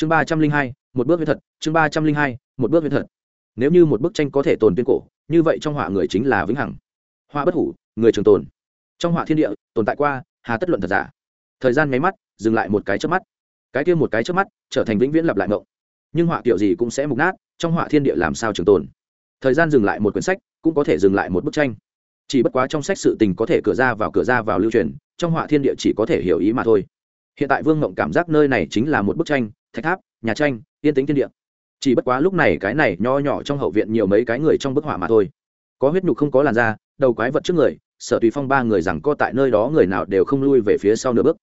chương ba trăm linh hai, một bước huyết thật, chương ba trăm linh hai, một bước huyết thật. Nếu như một bức tranh có thể tồn tuyên cổ, như vậy trong họa người chính là vĩnh hằng. Họa bất hủ, người trường tồn. Trong họa thiên địa, tồn tại qua, hà tất luận thật giả. Thời gian nháy mắt, dừng lại một cái trước mắt. Cái kia một cái trước mắt, trở thành vĩnh viễn lặp lại mộng. Nhưng họa kiểu gì cũng sẽ mục nát, trong họa thiên địa làm sao trường tồn? Thời gian dừng lại một quyển sách, cũng có thể dừng lại một bức tranh. Chỉ bất quá trong sách sự tình có thể cửa ra vào cửa ra vào lưu truyền, trong họa thiên địa chỉ có thể hiểu ý mà thôi. Hiện tại vương ngộng cảm giác nơi này chính là một bức tranh thạch tháp, nhà tranh, yên tĩnh thiên địa. Chỉ bất quá lúc này cái này nho nhỏ trong hậu viện nhiều mấy cái người trong bức họa mà thôi. Có huyết nhục không có làn da, đầu quái vật trước người, sở tùy phong ba người rằng co tại nơi đó người nào đều không lui về phía sau nửa bước.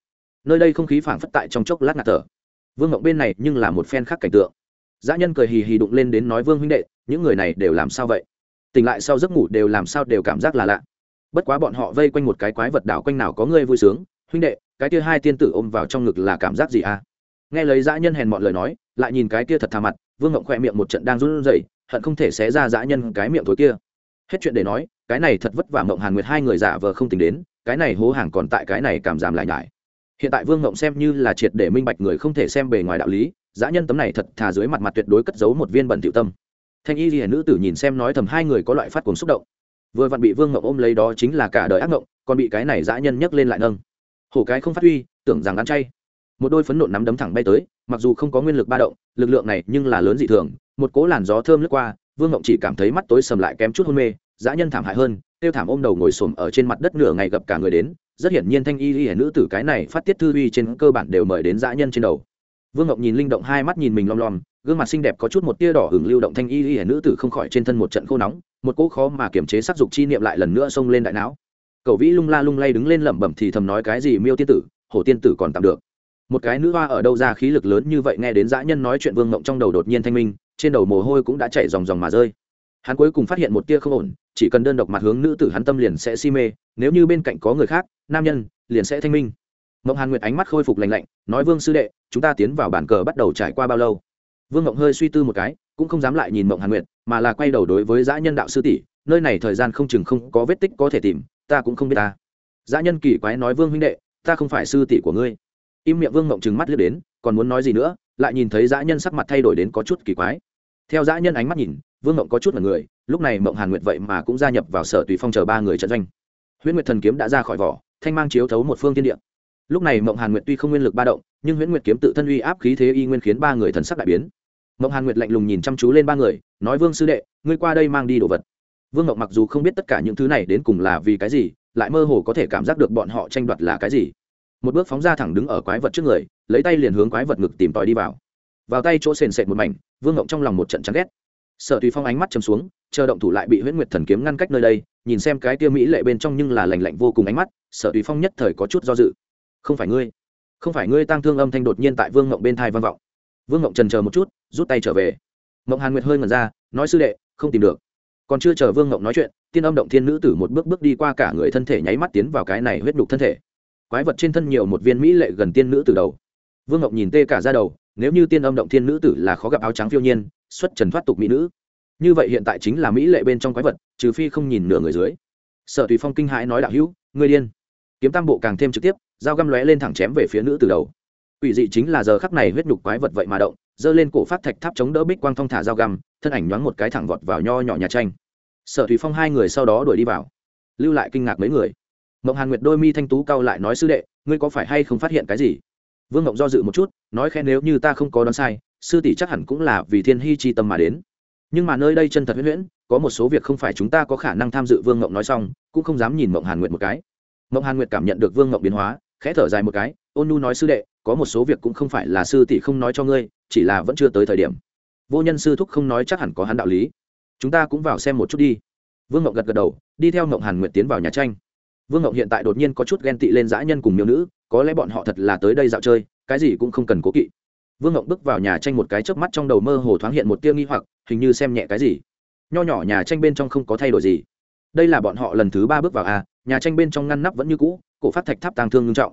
Nơi đây không khí phảng phất tại trong chốc lát ngạt thở. Vương ngộng bên này nhưng là một phen khác cảnh tượng. Dã nhân cười hì hì đụng lên đến nói, vương huynh đệ, những người này đều làm sao vậy? Tỉnh lại sau giấc ngủ đều làm sao đều cảm giác là lạ. Bất quá bọn họ vây quanh một cái quái vật đảo quanh nào có ngươi vui sướng. Huynh đệ, cái kia hai tiên tử ôm vào trong ngực là cảm giác gì à? Nghe lấy dã nhân hèn mọn lời nói, lại nhìn cái kia thật thà mặt, vương ngộng khoe miệng một trận đang run rẩy, hận không thể xé ra dã nhân cái miệng thối kia. Hết chuyện để nói, cái này thật vất vả mộng hàn nguyệt hai người giả vờ không tính đến, cái này hố hàng còn tại cái này cảm giảm lại nhải. Hiện tại vương ngộng xem như là triệt để minh bạch người không thể xem bề ngoài đạo lý, dã nhân tấm này thật thà dưới mặt mặt tuyệt đối cất giấu một viên bẩn tiểu tâm. Thanh y hiền nữ tử nhìn xem nói thầm hai người có loại phát cuồng xúc động. Vừa vặn bị vương ngộng ôm lấy đó chính là cả đời ác ngộng, còn bị cái này dã nhân nhấc lên lại nâng. Hổ cái không phát huy, tưởng rằng ăn chay một đôi phấn nộn nắm đấm thẳng bay tới, mặc dù không có nguyên lực ba động, lực lượng này nhưng là lớn dị thường, một cố làn gió thơm lướt qua, vương ngộng chỉ cảm thấy mắt tối sầm lại kém chút hôn mê, dã nhân thảm hại hơn, tiêu thảm ôm đầu ngồi xổm ở trên mặt đất nửa ngày gặp cả người đến, rất hiển nhiên thanh y y nữ tử cái này phát tiết thư uy trên cơ bản đều mời đến dã nhân trên đầu. Vương ngọc nhìn linh động hai mắt nhìn mình lom lom, gương mặt xinh đẹp có chút một tia đỏ hưởng lưu động thanh y y nữ tử không khỏi trên thân một trận khô nóng, một cỗ khó mà kiềm chế sắc dục chi niệm lại lần nữa xông lên đại não. Cậu vĩ lung la lung lay đứng lên lẩm bẩm thì thầm nói cái gì miêu tiên tử, hổ tiên tử còn tạm được một cái nữ hoa ở đâu ra khí lực lớn như vậy nghe đến dã nhân nói chuyện vương mộng trong đầu đột nhiên thanh minh, trên đầu mồ hôi cũng đã chảy ròng ròng mà rơi. Hắn cuối cùng phát hiện một tia không ổn, chỉ cần đơn độc mặt hướng nữ tử hắn tâm liền sẽ si mê, nếu như bên cạnh có người khác, nam nhân, liền sẽ thanh minh. Mộng hàn nguyệt ánh mắt khôi phục lành lạnh, nói, vương sư đệ, chúng ta tiến vào bản cờ bắt đầu trải qua bao lâu? Vương mộng hơi suy tư một cái, cũng không dám lại nhìn mộng hàn nguyệt, mà là quay đầu đối với dã nhân đạo sư tỷ, nơi này thời gian không chừng không có vết tích có thể tìm, ta cũng không biết ta. Dã nhân kỳ quái nói, vương huynh đệ, ta không phải sư tỷ của ngươi im miệng vương mộng trừng mắt lướt đến, còn muốn nói gì nữa, lại nhìn thấy dã nhân sắc mặt thay đổi đến có chút kỳ quái. Theo dã nhân ánh mắt nhìn, vương mộng có chút là người, lúc này mộng hàn nguyệt vậy mà cũng gia nhập vào sở tùy phong chờ ba người trận doanh. Huyễn nguyệt thần kiếm đã ra khỏi vỏ, thanh mang chiếu thấu một phương tiên địa. Lúc này mộng hàn nguyệt tuy không nguyên lực ba động, nhưng huyễn nguyệt kiếm tự thân uy áp khí thế y nguyên khiến ba người thần sắc đại biến. Mộng hàn nguyệt lạnh lùng nhìn chăm chú lên ba người, nói, vương sư đệ, ngươi qua đây mang đi đồ vật. Vương mộng mặc dù không biết tất cả những thứ này đến cùng là vì cái gì, lại mơ hồ có thể cảm giác được bọn họ tranh đoạt là cái gì một bước phóng ra thẳng đứng ở quái vật trước người, lấy tay liền hướng quái vật ngực tìm tòi đi vào. Vào tay chỗ sền sệt một mảnh, vương ngộng trong lòng một trận chán ghét. Sở tùy phong ánh mắt chầm xuống, chờ động thủ lại bị huyễn nguyệt thần kiếm ngăn cách nơi đây, nhìn xem cái tia mỹ lệ bên trong nhưng là lành lạnh vô cùng ánh mắt, sở tùy phong nhất thời có chút do dự. Không phải ngươi, không phải ngươi tăng thương âm thanh đột nhiên tại vương ngộng bên thai vang vọng. Vương ngộng trần chờ một chút, rút tay trở về. Ngộng hàn nguyệt hơi ngần ra, nói sư đệ, không tìm được. Còn chưa chờ vương ngộng nói chuyện, tiên âm động thiên nữ tử một bước bước đi qua cả người thân thể nháy mắt tiến vào cái này huyết đục thân thể quái vật trên thân nhiều một viên mỹ lệ gần tiên nữ từ đầu. Vương Ngọc nhìn tê cả ra đầu, nếu như tiên âm động thiên nữ tử là khó gặp áo trắng phiêu nhiên, xuất trần thoát tục mỹ nữ. Như vậy hiện tại chính là mỹ lệ bên trong quái vật, trừ phi không nhìn nửa người dưới. Sở tùy phong kinh hãi nói đạo hữu người điên. Kiếm tam bộ càng thêm trực tiếp, dao găm lóe lên thẳng chém về phía nữ từ đầu. Quỷ dị chính là giờ khắc này huyết nhục quái vật vậy mà động, giơ lên cổ phát thạch tháp chống đỡ bích quang thong thả dao găm, thân ảnh nhoáng một cái thẳng vọt vào nho nhỏ nhà tranh. Sở thủy phong hai người sau đó đuổi đi vào. Lưu lại kinh ngạc mấy người mộng hàn nguyệt đôi mi thanh tú cao lại nói, sư đệ, ngươi có phải hay không phát hiện cái gì? Vương mộng do dự một chút, nói khen nếu như ta không có đoán sai, sư tỷ chắc hẳn cũng là vì thiên hy chi tâm mà đến. Nhưng mà nơi đây chân thật huyễn huyễn, có một số việc không phải chúng ta có khả năng tham dự. Vương mộng nói xong, cũng không dám nhìn mộng hàn nguyệt một cái. Mộng hàn nguyệt cảm nhận được vương mộng biến hóa, khẽ thở dài một cái, ôn nu nói, sư đệ, có một số việc cũng không phải là sư tỷ không nói cho ngươi, chỉ là vẫn chưa tới thời điểm. Vô nhân sư thúc không nói chắc hẳn có hắn đạo lý. Chúng ta cũng vào xem một chút đi. Vương mộng gật gật đầu, đi theo mộng hàn nguyệt tiến vào nhà tranh vương ngộng hiện tại đột nhiên có chút ghen tị lên dã nhân cùng miêu nữ, có lẽ bọn họ thật là tới đây dạo chơi, cái gì cũng không cần cố kỵ. Vương ngộng bước vào nhà tranh một cái chớp mắt trong đầu mơ hồ thoáng hiện một tia nghi hoặc, hình như xem nhẹ cái gì. Nho nhỏ nhà tranh bên trong không có thay đổi gì. Đây là bọn họ lần thứ ba bước vào a, nhà tranh bên trong ngăn nắp vẫn như cũ, cổ phát thạch tháp tàng thương nghiêm trọng.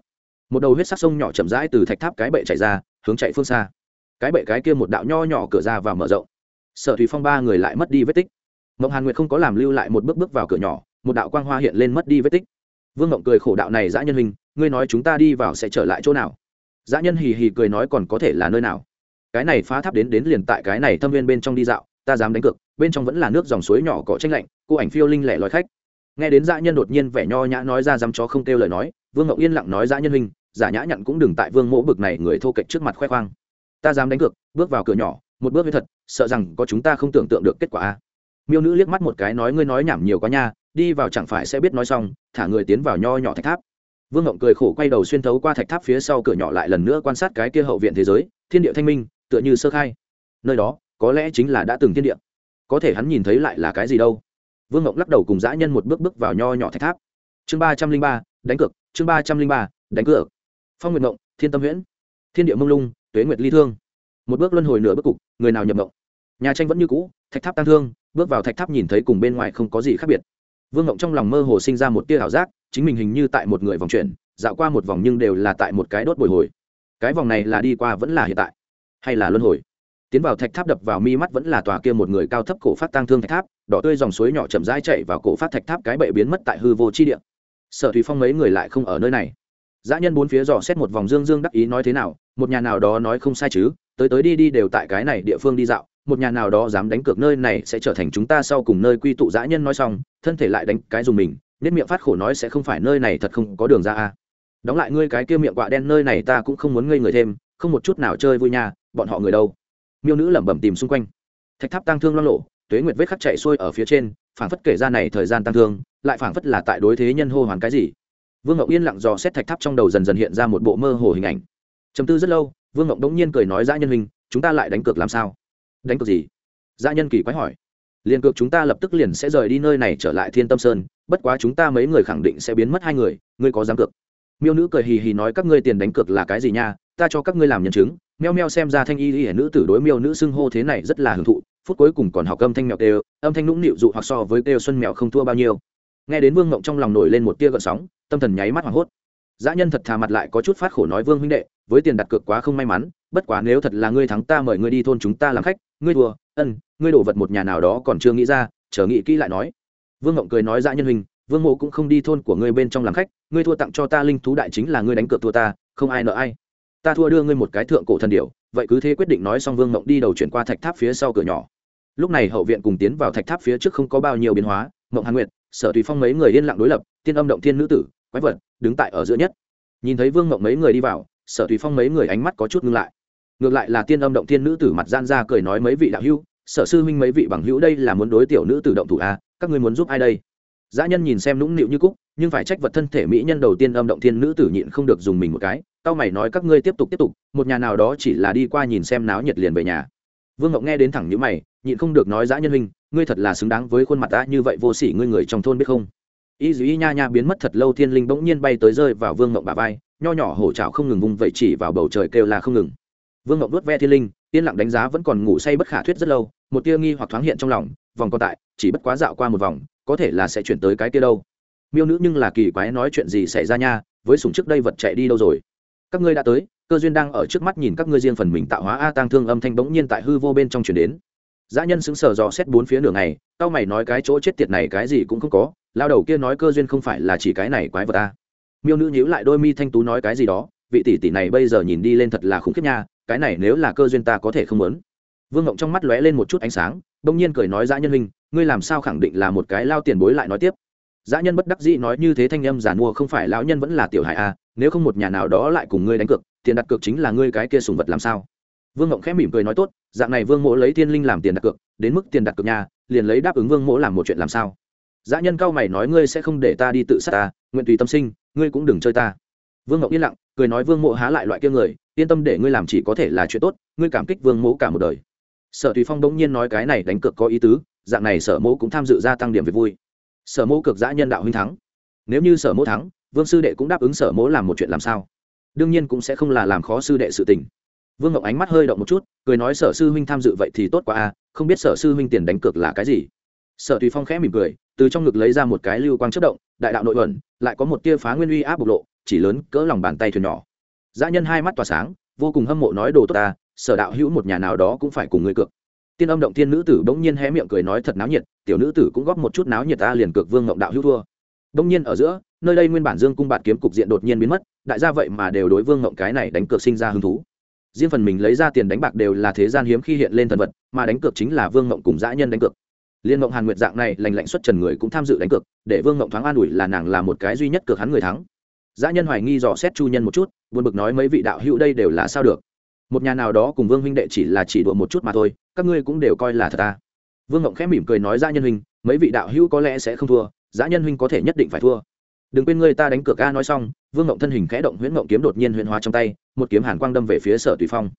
Một đầu huyết sắc sông nhỏ chậm rãi từ thạch tháp cái bệ chạy ra, hướng chạy phương xa. Cái bệ cái kia một đạo nho nhỏ cửa ra và mở rộng. Sở thủy phong ba người lại mất đi vết tích. Mộng hàn nguyệt không có làm lưu lại một bước bước vào cửa nhỏ, một đạo quang hoa hiện lên mất đi vết tích vương mộng cười khổ đạo này dã nhân hình ngươi nói chúng ta đi vào sẽ trở lại chỗ nào? Dã nhân hì hì cười nói còn có thể là nơi nào? Cái này phá tháp đến đến liền tại cái này thâm viên bên trong đi dạo ta dám đánh cược bên trong vẫn là nước dòng suối nhỏ cỏ tranh lạnh cô ảnh phiêu linh lẻ lói khách. Nghe đến dã nhân đột nhiên vẻ nho nhã nói ra dám chó không kêu lời nói vương ngọc yên lặng nói dã nhân hình, giả nhã nhặn cũng đừng tại vương mỗ bực này người thô kệch trước mặt khoe khoang. Ta dám đánh cược bước vào cửa nhỏ một bước với thật sợ rằng có chúng ta không tưởng tượng được kết quả a. Miêu nữ liếc mắt một cái nói ngươi nói nhảm nhiều quá nha đi vào chẳng phải sẽ biết nói xong, thả người tiến vào nho nhỏ thạch tháp. Vương ngộng cười khổ quay đầu xuyên thấu qua thạch tháp phía sau cửa nhỏ lại lần nữa quan sát cái kia hậu viện thế giới, thiên địa thanh minh, tựa như sơ khai. Nơi đó, có lẽ chính là đã từng thiên địa. Có thể hắn nhìn thấy lại là cái gì đâu. Vương ngộng lắc đầu cùng dã nhân một bước bước vào nho nhỏ thạch tháp. Chương ba trăm linh ba, đánh cược, chương ba trăm linh ba, đánh cược. Phong nguyệt ngộng, thiên tâm huyễn. Thiên địa mông lung, tuế nguyệt ly thương. Một bước luân hồi nửa bước cục, người nào nhập ngộng nhà tranh vẫn như cũ, thạch tháp tăng thương, bước vào thạch tháp nhìn thấy cùng bên ngoài không có gì khác biệt vương ngộng trong lòng mơ hồ sinh ra một tia ảo giác, chính mình hình như tại một người vòng chuyển, dạo qua một vòng nhưng đều là tại một cái đốt bồi hồi. Cái vòng này là đi qua vẫn là hiện tại? Hay là luân hồi? Tiến vào thạch tháp đập vào mi mắt vẫn là tòa kia một người cao thấp cổ phát tang thương thạch tháp, đỏ tươi dòng suối nhỏ chậm rãi chạy vào cổ phát thạch tháp cái bệ biến mất tại hư vô chi địa. Sở thủy phong mấy người lại không ở nơi này. Dã nhân bốn phía dò xét một vòng dương dương đắc ý nói thế nào, một nhà nào đó nói không sai chứ, tới tới đi đi đều tại cái này địa phương đi dạo một nhà nào đó dám đánh cược nơi này sẽ trở thành chúng ta sau cùng nơi quy tụ dã nhân nói xong, thân thể lại đánh cái dùng mình nết miệng phát khổ nói sẽ không phải nơi này thật không có đường ra a. Đóng lại ngươi cái kia miệng quạ đen nơi này ta cũng không muốn ngây người thêm, không một chút nào chơi vui nha, bọn họ người đâu? Miêu nữ lẩm bẩm tìm xung quanh. Thạch tháp tăng thương lo lộ tuế nguyệt vết khắc chạy xuôi ở phía trên, phảng phất kể ra này thời gian tăng thương, lại phảng phất là tại đối thế nhân hô hoàn cái gì. Vương ngọc yên lặng dò xét thạch tháp trong đầu dần dần hiện ra một bộ mơ hồ hình ảnh. Chấm tư rất lâu, vương ngọc đống nhiên cười nói dã nhân hình chúng ta lại đánh cược làm sao? Đánh cược gì? Dã nhân kỳ quái hỏi. Liền cược chúng ta lập tức liền sẽ rời đi nơi này trở lại thiên tâm sơn, bất quá chúng ta mấy người khẳng định sẽ biến mất hai người, ngươi có dám cược? Miêu nữ cười hì hì nói các ngươi tiền đánh cược là cái gì nha? Ta cho các ngươi làm nhân chứng, meo meo xem ra thanh y hiển nữ tử đối miêu nữ xưng hô thế này rất là hưởng thụ, phút cuối cùng còn học âm thanh mèo kêu âm thanh nũng nịu dụ hoặc so với kêu xuân mèo không thua bao nhiêu. Nghe đến vương ngộng trong lòng nổi lên một tia gợn sóng, tâm thần nháy mắt hoảng hốt. Dã nhân thật thà mặt lại có chút phát khổ nói, vương huynh đệ, với tiền đặt cược quá không may mắn, bất quá nếu thật là ngươi thắng ta mời ngươi đi thôn chúng ta làm khách ngươi thua, ân, ngươi đổ vật một nhà nào đó còn chưa nghĩ ra, chờ nghĩ kỹ lại nói. Vương ngộng cười nói dã nhân hình vương mộ cũng không đi thôn của ngươi bên trong làm khách, ngươi thua tặng cho ta linh thú đại chính là ngươi đánh cược thua ta, không ai nợ ai. Ta thua đưa ngươi một cái thượng cổ thần điệu vậy cứ thế quyết định nói xong vương mộng đi đầu chuyển qua thạch tháp phía sau cửa nhỏ. Lúc này hậu viện cùng tiến vào thạch tháp phía trước không có bao nhiêu biến hóa mộng hàn nguyệt, sở tùy phong mấy người yên lặng đối lập, tiên âm động thiên nữ tử, quái vật, đứng tại ở giữa nhất. Nhìn thấy vương mộng mấy người đi vào, sở tùy phong mấy người ánh mắt có chút ngưng lại ngược lại là tiên âm động tiên nữ tử mặt gian ra cười nói mấy vị đạo hữu, sở sư huynh mấy vị bằng hữu đây là muốn đối tiểu nữ tử động thủ à? các ngươi muốn giúp ai đây? Dã nhân nhìn xem nũng nịu như cúc, nhưng phải trách vật thân thể mỹ nhân đầu tiên âm động thiên nữ tử nhịn không được dùng mình một cái tao mày nói, các ngươi tiếp tục tiếp tục, một nhà nào đó chỉ là đi qua nhìn xem náo nhiệt liền về nhà. Vương ngọc nghe đến thẳng như mày, nhịn không được nói, dã nhân huynh, ngươi thật là xứng đáng với khuôn mặt ta như vậy vô sỉ ngươi người trong thôn biết không? Y dù y nha nha biến mất thật lâu, thiên linh bỗng nhiên bay tới rơi vào vương ngọc bà vai, nho nhỏ hổ trào không ngừng vung vậy chỉ vào bầu trời kêu là không ngừng vương ngọc đốt ve thiên linh, yên lặng đánh giá vẫn còn ngủ say bất khả thuyết rất lâu, một tia nghi hoặc thoáng hiện trong lòng, vòng còn tại, chỉ bất quá dạo qua một vòng, có thể là sẽ chuyển tới cái kia đâu. Miêu nữ nhưng là kỳ quái nói chuyện gì xảy ra nha, với sùng trước đây vật chạy đi đâu rồi? Các ngươi đã tới, cơ duyên đang ở trước mắt nhìn các ngươi riêng phần mình tạo hóa a tang thương âm thanh bỗng nhiên tại hư vô bên trong chuyển đến. Dã nhân xứng sờ dò xét bốn phía nửa ngày tao mày nói cái chỗ chết tiệt này cái gì cũng không có, lao đầu kia nói cơ duyên không phải là chỉ cái này quái vật a. Miêu nữ nhíu lại đôi mi thanh tú nói cái gì đó, vị tỷ tỷ này bây giờ nhìn đi lên thật là khủng khiếp nha cái này nếu là cơ duyên ta có thể không muốn. Vương ngộng trong mắt lóe lên một chút ánh sáng, bỗng nhiên cười nói, dã nhân huynh, ngươi làm sao khẳng định là một cái lao tiền bối lại nói tiếp? Dã nhân bất đắc dĩ nói, như thế thanh âm giản mua không phải lão nhân vẫn là tiểu hải a à, nếu không một nhà nào đó lại cùng ngươi đánh cược, tiền đặt cược chính là ngươi cái kia sùng vật làm sao? Vương ngộng khẽ mỉm cười nói, tốt, dạng này vương mỗ lấy thiên linh làm tiền đặt cược, đến mức tiền đặt cược nhà, liền lấy đáp ứng vương mỗ làm một chuyện làm sao? Dã nhân cao mày nói, ngươi sẽ không để ta đi tự sát ta, nguyện tùy tâm sinh, ngươi cũng đừng chơi ta. Vương ngộng yên lặng, cười nói, vương mộ há lại loại kia người yên tâm để ngươi làm chỉ có thể là chuyện tốt, ngươi cảm kích vương mỗ cả một đời. Sở tùy phong bỗng nhiên nói cái này đánh cược có ý tứ, dạng này sở mỗ cũng tham dự gia tăng điểm về vui. Sở mỗ cực giã nhân đạo huynh thắng. Nếu như sở mỗ thắng, vương sư đệ cũng đáp ứng sở mỗ làm một chuyện làm sao? Đương nhiên cũng sẽ không là làm khó sư đệ sự tình. Vương ngọc ánh mắt hơi động một chút, cười nói sở sư huynh tham dự vậy thì tốt quá a, không biết sở sư huynh tiền đánh cược là cái gì? Sở tùy phong khẽ mỉm cười, từ trong ngực lấy ra một cái lưu quang chất động, đại đạo nội ẩn, lại có một tia phá nguyên uy áp bộc lộ, chỉ lớn cỡ lòng bàn tay thuyền nhỏ dã nhân hai mắt tỏa sáng, vô cùng hâm mộ nói đồ tốt ta, sở đạo hữu một nhà nào đó cũng phải cùng người cược. Tiên âm động tiên nữ tử bỗng nhiên hé miệng cười nói thật náo nhiệt, tiểu nữ tử cũng góp một chút náo nhiệt ta liền cược vương ngộng đạo hữu thua. Bỗng nhiên ở giữa, nơi đây nguyên bản dương cung bạt kiếm cục diện đột nhiên biến mất, đại gia vậy mà đều đối vương ngộng cái này đánh cược sinh ra hứng thú. Riêng phần mình lấy ra tiền đánh bạc đều là thế gian hiếm khi hiện lên thần vật, mà đánh cược chính là vương ngộng cùng dã nhân đánh cược. Liên ngộng hàn nguyệt dạng này lành lạnh xuất trần người cũng tham dự đánh cược, để vương ngộng thoáng an ủi là nàng là một cái duy nhất cược hắn người thắng dã nhân hoài nghi dò xét chu nhân một chút, buồn bực nói mấy vị đạo hữu đây đều là sao được? Một nhà nào đó cùng vương huynh đệ chỉ là chỉ đùa một chút mà thôi, các ngươi cũng đều coi là thật ta. Vương ngộng khẽ mỉm cười nói dã nhân huynh, mấy vị đạo hữu có lẽ sẽ không thua, dã nhân huynh có thể nhất định phải thua. Đừng quên ngươi ta đánh cược a nói xong, vương ngộng thân hình khẽ động, huyễn ngộng kiếm đột nhiên huyễn hóa trong tay, một kiếm hàn quang đâm về phía sở tùy phong.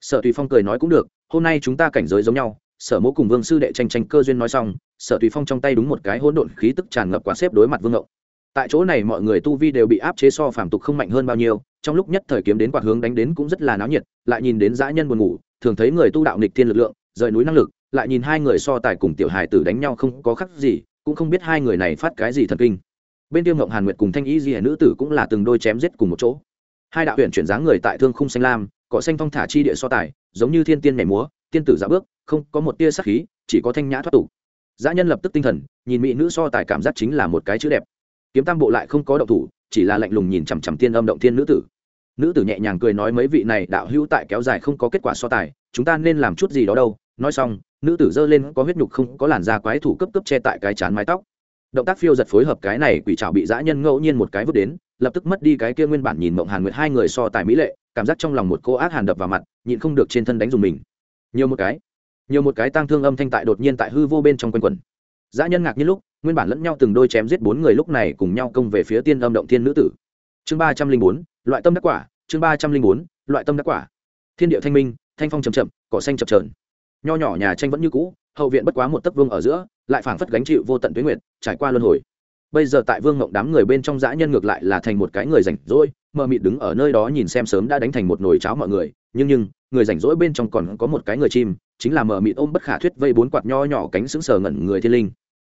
Sở tùy phong cười nói cũng được, hôm nay chúng ta cảnh giới giống nhau, sở mỗ cùng vương sư đệ tranh tranh cơ duyên nói xong, sở tùy phong trong tay đúng một cái hỗn độn khí tức tràn ngập quá xếp đối mặt vương ngộng tại chỗ này mọi người tu vi đều bị áp chế so phàm tục không mạnh hơn bao nhiêu, trong lúc nhất thời kiếm đến quạt hướng đánh đến cũng rất là náo nhiệt, lại nhìn đến dã nhân buồn ngủ, thường thấy người tu đạo nịch thiên lực lượng, rời núi năng lực, lại nhìn hai người so tài cùng tiểu hài tử đánh nhau không có khắc gì, cũng không biết hai người này phát cái gì thần kinh. Bên tiêu ngộng hàn nguyệt cùng thanh ý di nữ tử cũng là từng đôi chém giết cùng một chỗ. Hai đạo huyện chuyển dáng người tại thương khung xanh lam, cỏ xanh phong thả chi địa so tài, giống như thiên tiên nhảy múa, tiên tử dạ bước, không có một tia sắc khí, chỉ có thanh nhã thoát tục. Dã nhân lập tức tinh thần, nhìn mỹ nữ so tài cảm giác chính là một cái chữ đẹp kiếm tam bộ lại không có động thủ, chỉ là lạnh lùng nhìn chằm chằm tiên âm động tiên nữ tử. Nữ tử nhẹ nhàng cười nói mấy vị này đạo hữu tại kéo dài không có kết quả so tài, chúng ta nên làm chút gì đó đâu. Nói xong, nữ tử giơ lên có huyết nhục không có làn da quái thủ cấp cấp che tại cái chán mái tóc. Động tác phiêu giật phối hợp cái này quỷ trào bị dã nhân ngẫu nhiên một cái vứt đến, lập tức mất đi cái kia nguyên bản nhìn mộng hàn nguyệt hai người so tài mỹ lệ, cảm giác trong lòng một cô ác hàn đập vào mặt, nhịn không được trên thân đánh dùng mình. Nhiều một cái, nhiều một cái tang thương âm thanh tại đột nhiên tại hư vô bên trong quanh quần dã nhân ngạc như lúc, nguyên bản lẫn nhau từng đôi chém giết bốn người lúc này cùng nhau công về phía tiên âm động thiên nữ tử. Chương ba trăm linh bốn, loại tâm đắc quả, chương ba trăm linh bốn, loại tâm đắc quả. Thiên địa thanh minh, thanh phong chầm chậm, cỏ xanh chập trờn nho nhỏ nhà tranh vẫn như cũ, hậu viện bất quá một tấc vương ở giữa, lại phảng phất gánh chịu vô tận tuyến nguyệt, trải qua luân hồi. Bây giờ tại vương ngộng đám người bên trong dã nhân ngược lại là thành một cái người rảnh rỗi, mờ mịt đứng ở nơi đó nhìn xem sớm đã đánh thành một nồi cháo mọi người, nhưng nhưng, người rảnh rỗi bên trong còn có một cái người chim chính là mở mịt ôm bất khả thuyết vây bốn quạt nho nhỏ cánh sững sờ ngẩn người thiên linh.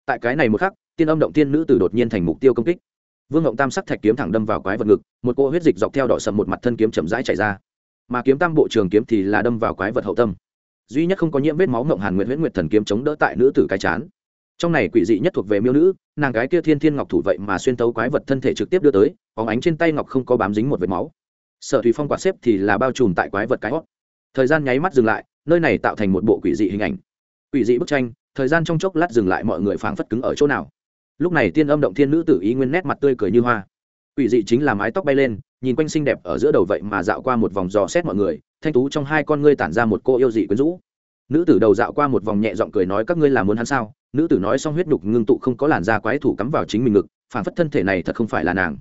Tại cái này một khắc, tiên âm động tiên nữ tử đột nhiên thành mục tiêu công kích. Vương ngộng tam sắc thạch kiếm thẳng đâm vào quái vật ngực, một cô huyết dịch dọc theo đỏ sầm một mặt thân kiếm chậm rãi chạy ra. Mà kiếm tam bộ trường kiếm thì là đâm vào quái vật hậu tâm. Duy nhất không có nhiễm vết máu ngộng hàn nguyện huyết nguyệt thần kiếm chống đỡ tại nữ tử cái chán. Trong này quỷ dị nhất thuộc về miêu nữ, nàng gái kia thiên thiên ngọc thủ vậy mà xuyên tấu quái vật thân thể trực tiếp đưa tới óng ánh trên tay ngọc không có bám dính một vệt máu. Sở thủy phong quạt xếp thì là bao trùm tại quái vật cái hót. Thời gian nháy mắt dừng lại nơi này tạo thành một bộ quỷ dị hình ảnh. Quỷ dị bức tranh, thời gian trong chốc lát dừng lại mọi người phảng phất cứng ở chỗ nào. Lúc này tiên âm động thiên nữ tử ý nguyên nét mặt tươi cười như hoa. Quỷ dị chính là mái tóc bay lên, nhìn quanh xinh đẹp ở giữa đầu vậy mà dạo qua một vòng dò xét mọi người, thanh tú trong hai con ngươi tản ra một cô yêu dị quyến rũ. Nữ tử đầu dạo qua một vòng nhẹ giọng cười nói các ngươi là muốn hắn sao? Nữ tử nói xong huyết nhục ngưng tụ không có làn da quái thủ cắm vào chính mình ngực phản phất thân thể này thật không phải là nàng.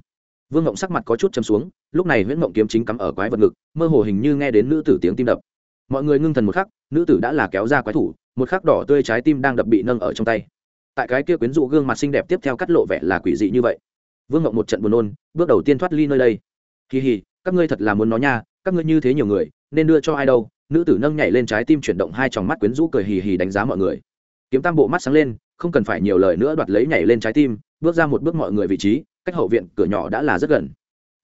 Vương ngộng sắc mặt có chút châm xuống, lúc này huyết ngộng kiếm chính cắm ở quái vật ngực, mơ hồ hình như nghe đến nữ tử tiếng tim đập mọi người ngưng thần một khắc, nữ tử đã là kéo ra quái thủ, một khắc đỏ tươi trái tim đang đập bị nâng ở trong tay. Tại cái kia quyến rũ gương mặt xinh đẹp tiếp theo cắt lộ vẻ là quỷ dị như vậy. Vương ngộng một trận buồn nôn, bước đầu tiên thoát ly nơi đây. Kỳ hì các ngươi thật là muốn nói nha, các ngươi như thế nhiều người, nên đưa cho ai đâu? Nữ tử nâng nhảy lên trái tim chuyển động hai tròng mắt quyến rũ cười hì hì đánh giá mọi người. Kiếm tam bộ mắt sáng lên, không cần phải nhiều lời nữa đoạt lấy nhảy lên trái tim, bước ra một bước mọi người vị trí, cách hậu viện, cửa nhỏ đã là rất gần.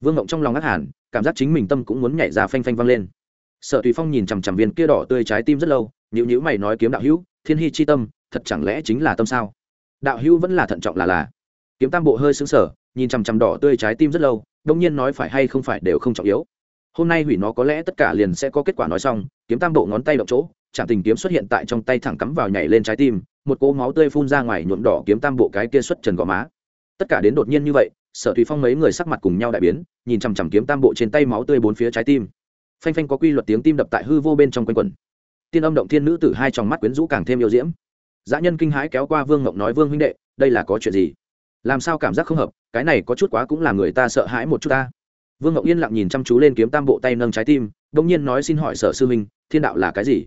Vương ngộng trong lòng ngắt hẳn cảm giác chính mình tâm cũng muốn nhảy ra phanh phanh văng lên sợ tùy phong nhìn chằm chằm viên kia đỏ tươi trái tim rất lâu nhữ nhữ mày nói kiếm đạo hữu, thiên hy chi tâm, thật chẳng lẽ chính là tâm sao? Đạo hữu vẫn là thận trọng là là. Kiếm tam bộ hơi xứng sở nhìn chằm chằm đỏ tươi trái tim rất lâu, đông nhiên nói phải hay không phải đều không trọng yếu. Hôm nay hủy nó có lẽ tất cả liền sẽ có kết quả nói xong, kiếm tam bộ ngón tay động chỗ chạm tình kiếm xuất hiện tại trong tay thẳng cắm vào nhảy lên trái tim, một cỗ máu tươi phun ra ngoài nhuộm đỏ kiếm tam bộ cái kia xuất trần gò má. Tất cả đến đột nhiên như vậy, sở thủy phong mấy người sắc mặt cùng nhau đại biến, nhìn chằm chằm kiếm tam bộ trên tay máu tươi bốn phía trái tim phanh phanh có quy luật tiếng tim đập tại hư vô bên trong quanh quần. Tiên âm động thiên nữ tử hai tròng mắt quyến rũ càng thêm yêu diễm. Dã nhân kinh hãi kéo qua vương ngộng nói, vương huynh đệ, đây là có chuyện gì? Làm sao cảm giác không hợp? Cái này có chút quá cũng làm người ta sợ hãi một chút ta. Vương ngộng yên lặng nhìn chăm chú lên kiếm tam bộ tay nâng trái tim đông nhiên nói, xin hỏi sở sư huynh, thiên đạo là cái gì?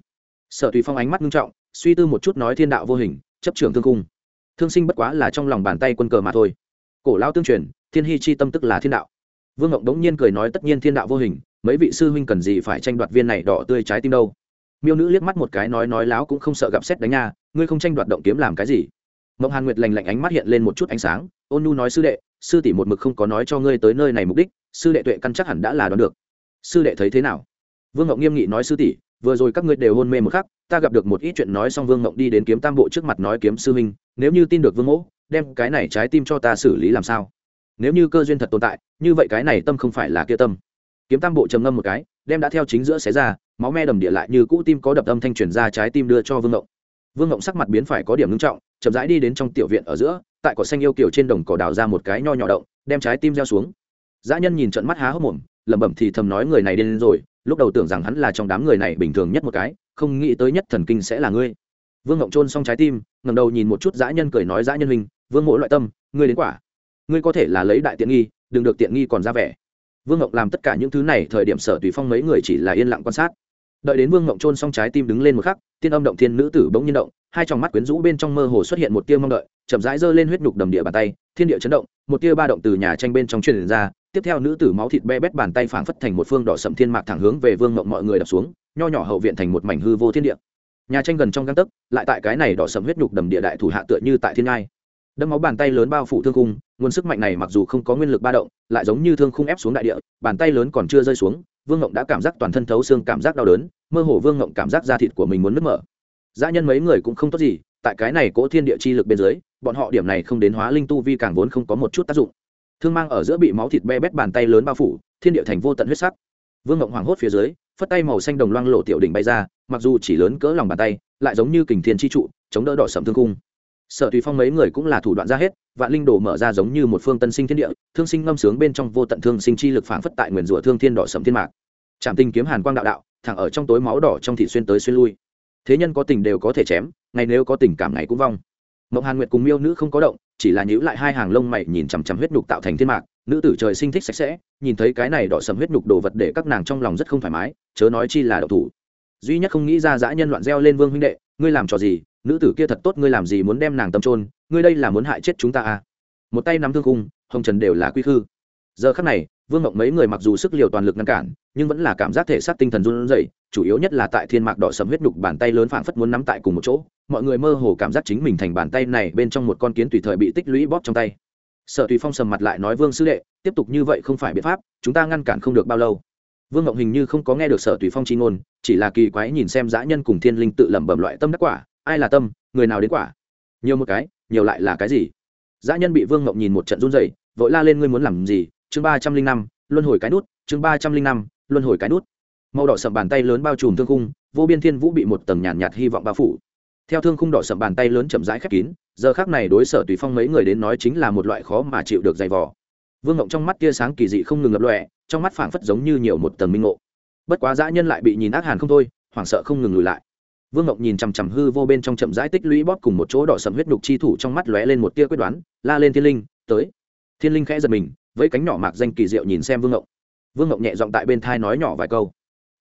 Sở tùy phong ánh mắt nghiêm trọng, suy tư một chút nói, thiên đạo vô hình, chấp trưởng thương cung. Thương sinh bất quá là trong lòng bàn tay quân cờ mà thôi. Cổ lao tương truyền, thiên hy chi tâm tức là thiên đạo. Vương ngộng đống nhiên cười nói, tất nhiên thiên đạo vô hình mấy vị sư huynh cần gì phải tranh đoạt viên này đỏ tươi trái tim đâu? Miêu nữ liếc mắt một cái nói nói láo cũng không sợ gặp xét đánh nha ngươi không tranh đoạt động kiếm làm cái gì? Mộng hàn nguyệt lành lạnh ánh mắt hiện lên một chút ánh sáng ôn nu nói sư đệ sư tỷ một mực không có nói cho ngươi tới nơi này mục đích sư đệ tuệ căn chắc hẳn đã là đoán được. Sư đệ thấy thế nào? Vương ngộng nghiêm nghị nói sư tỷ vừa rồi các ngươi đều hôn mê một khắc ta gặp được một ít chuyện nói xong vương ngộng đi đến kiếm tam bộ trước mặt nói kiếm sư huynh nếu như tin được vương Mẫu, đem cái này trái tim cho ta xử lý làm sao? Nếu như cơ duyên thật tồn tại như vậy cái này tâm không phải là kia tâm kiếm tam bộ trầm ngâm một cái, đem đã theo chính giữa xé ra, máu me đầm địa lại như cũ tim có đập âm thanh truyền ra trái tim đưa cho vương ngộng. Vương ngộng sắc mặt biến phải có điểm ngưng trọng, chậm rãi đi đến trong tiểu viện ở giữa, tại cỏ xanh yêu kiều trên đồng cỏ đào ra một cái nho nhỏ động, đem trái tim gieo xuống. Dã nhân nhìn trận mắt há hốc mồm, lẩm bẩm thì thầm nói người này điên rồi, lúc đầu tưởng rằng hắn là trong đám người này bình thường nhất một cái, không nghĩ tới nhất thần kinh sẽ là ngươi. Vương ngộng trôn xong trái tim ngầm đầu nhìn một chút dã nhân cười nói dã nhân mình vương mỗi loại tâm, ngươi đến quả. Ngươi có thể là lấy đại tiện nghi, đừng được tiện nghi còn ra vẻ vương ngộng làm tất cả những thứ này thời điểm sở tùy phong mấy người chỉ là yên lặng quan sát. Đợi đến vương ngộng trôn xong trái tim đứng lên một khắc, tiên âm động thiên nữ tử bỗng nhiên động, hai trong mắt quyến rũ bên trong mơ hồ xuất hiện một tia mong đợi, chậm rãi giơ lên huyết nhục đầm địa bàn tay, thiên địa chấn động, một tia ba động từ nhà tranh bên trong truyền ra, tiếp theo nữ tử máu thịt be bét bàn tay phảng phất thành một phương đỏ sậm thiên mạc thẳng hướng về vương ngộng mọi người đập xuống, nho nhỏ hậu viện thành một mảnh hư vô thiên địa. Nhà tranh gần trong găng tấc, lại tại cái này đỏ sậm huyết nhục đầm địa đại thủ hạ tựa như tại thiên ngai đâm máu bàn tay lớn bao phủ thương khung, nguồn sức mạnh này mặc dù không có nguyên lực ba động, lại giống như thương khung ép xuống đại địa, bàn tay lớn còn chưa rơi xuống, vương ngộng đã cảm giác toàn thân thấu xương cảm giác đau đớn, mơ hồ vương ngộng cảm giác da thịt của mình muốn nứt mở. Dã nhân mấy người cũng không tốt gì, tại cái này cỗ thiên địa chi lực bên dưới, bọn họ điểm này không đến hóa linh tu vi càng vốn không có một chút tác dụng. Thương mang ở giữa bị máu thịt be bét bàn tay lớn bao phủ, thiên địa thành vô tận huyết sắc. Vương ngộng hoảng hốt phía dưới, phất tay màu xanh đồng loang lộ tiểu đỉnh bay ra, mặc dù chỉ lớn cỡ lòng bàn tay, lại giống như kình thiên chi trụ, chống đỡ đỏ sầm thương cung sở tùy phong mấy người cũng là thủ đoạn ra hết, vạn linh đồ mở ra giống như một phương tân sinh thiên địa, thương sinh ngâm sướng bên trong vô tận thương sinh chi lực phảng phất tại nguyền rủa thương thiên đỏ sầm thiên mạc. Trạm tinh kiếm hàn quang đạo đạo, thẳng ở trong tối máu đỏ trong thị xuyên tới xuyên lui. Thế nhân có tình đều có thể chém, ngày nếu có tình cảm ngày cũng vong. Mộng hàn nguyệt cùng miêu nữ không có động, chỉ là nhíu lại hai hàng lông mày nhìn chằm chằm huyết nhục tạo thành thiên mạc, nữ tử trời sinh thích sạch sẽ, nhìn thấy cái này đỏ sầm huyết nhục đồ vật để các nàng trong lòng rất không thoải mái, chớ nói chi là đậu thủ duy nhất không nghĩ ra dã nhân loạn reo lên vương huynh đệ, ngươi làm trò gì? Nữ tử kia thật tốt, ngươi làm gì muốn đem nàng tâm trôn ngươi đây là muốn hại chết chúng ta à? Một tay nắm thương cung hồng trần đều là quy khư. Giờ khắc này, vương ngộng mấy người mặc dù sức liều toàn lực ngăn cản, nhưng vẫn là cảm giác thể xác tinh thần run rẩy, chủ yếu nhất là tại thiên mạc đỏ sầm huyết nhục bàn tay lớn phảng phất muốn nắm tại cùng một chỗ, mọi người mơ hồ cảm giác chính mình thành bàn tay này bên trong một con kiến tùy thời bị tích lũy bóp trong tay. Sở tùy phong sầm mặt lại nói, vương sư đệ, tiếp tục như vậy không phải biện pháp, chúng ta ngăn cản không được bao lâu vương ngộng hình như không có nghe được sở tùy phong chi ngôn chỉ là kỳ quái nhìn xem dã nhân cùng thiên linh tự lẩm bẩm loại tâm đắc quả ai là tâm người nào đến quả? Nhiều một cái nhiều lại là cái gì? Dã nhân bị vương ngộng nhìn một trận run rẩy vội la lên ngươi muốn làm gì? Chương ba trăm linh năm luân hồi cái nút chương ba trăm linh năm luân hồi cái nút. Màu đỏ sầm bàn tay lớn bao trùm thương khung vô biên thiên vũ bị một tầng nhàn nhạt, nhạt hy vọng bao phủ. Theo thương khung đỏ sầm bàn tay lớn chậm rãi khép kín giờ khác này đối sở tùy phong mấy người đến nói chính là một loại khó mà chịu được dày vò. Vương ngộng trong mắt tia sáng kỳ dị không ngừng lập lọe trong mắt phảng phất giống như nhiều một tầng minh ngộ. Bất quá dã nhân lại bị nhìn ác hàn không thôi, hoảng sợ không ngừng lùi lại. Vương ngọc nhìn chằm chằm hư vô bên trong chậm rãi tích lũy bóp cùng một chỗ đỏ sầm huyết nhục chi thủ trong mắt lóe lên một tia quyết đoán, la lên thiên linh, tới. Thiên linh khẽ giật mình với cánh nhỏ mạc danh kỳ diệu nhìn xem vương ngọc. vương ngọc nhẹ giọng tại bên thai nói nhỏ vài câu.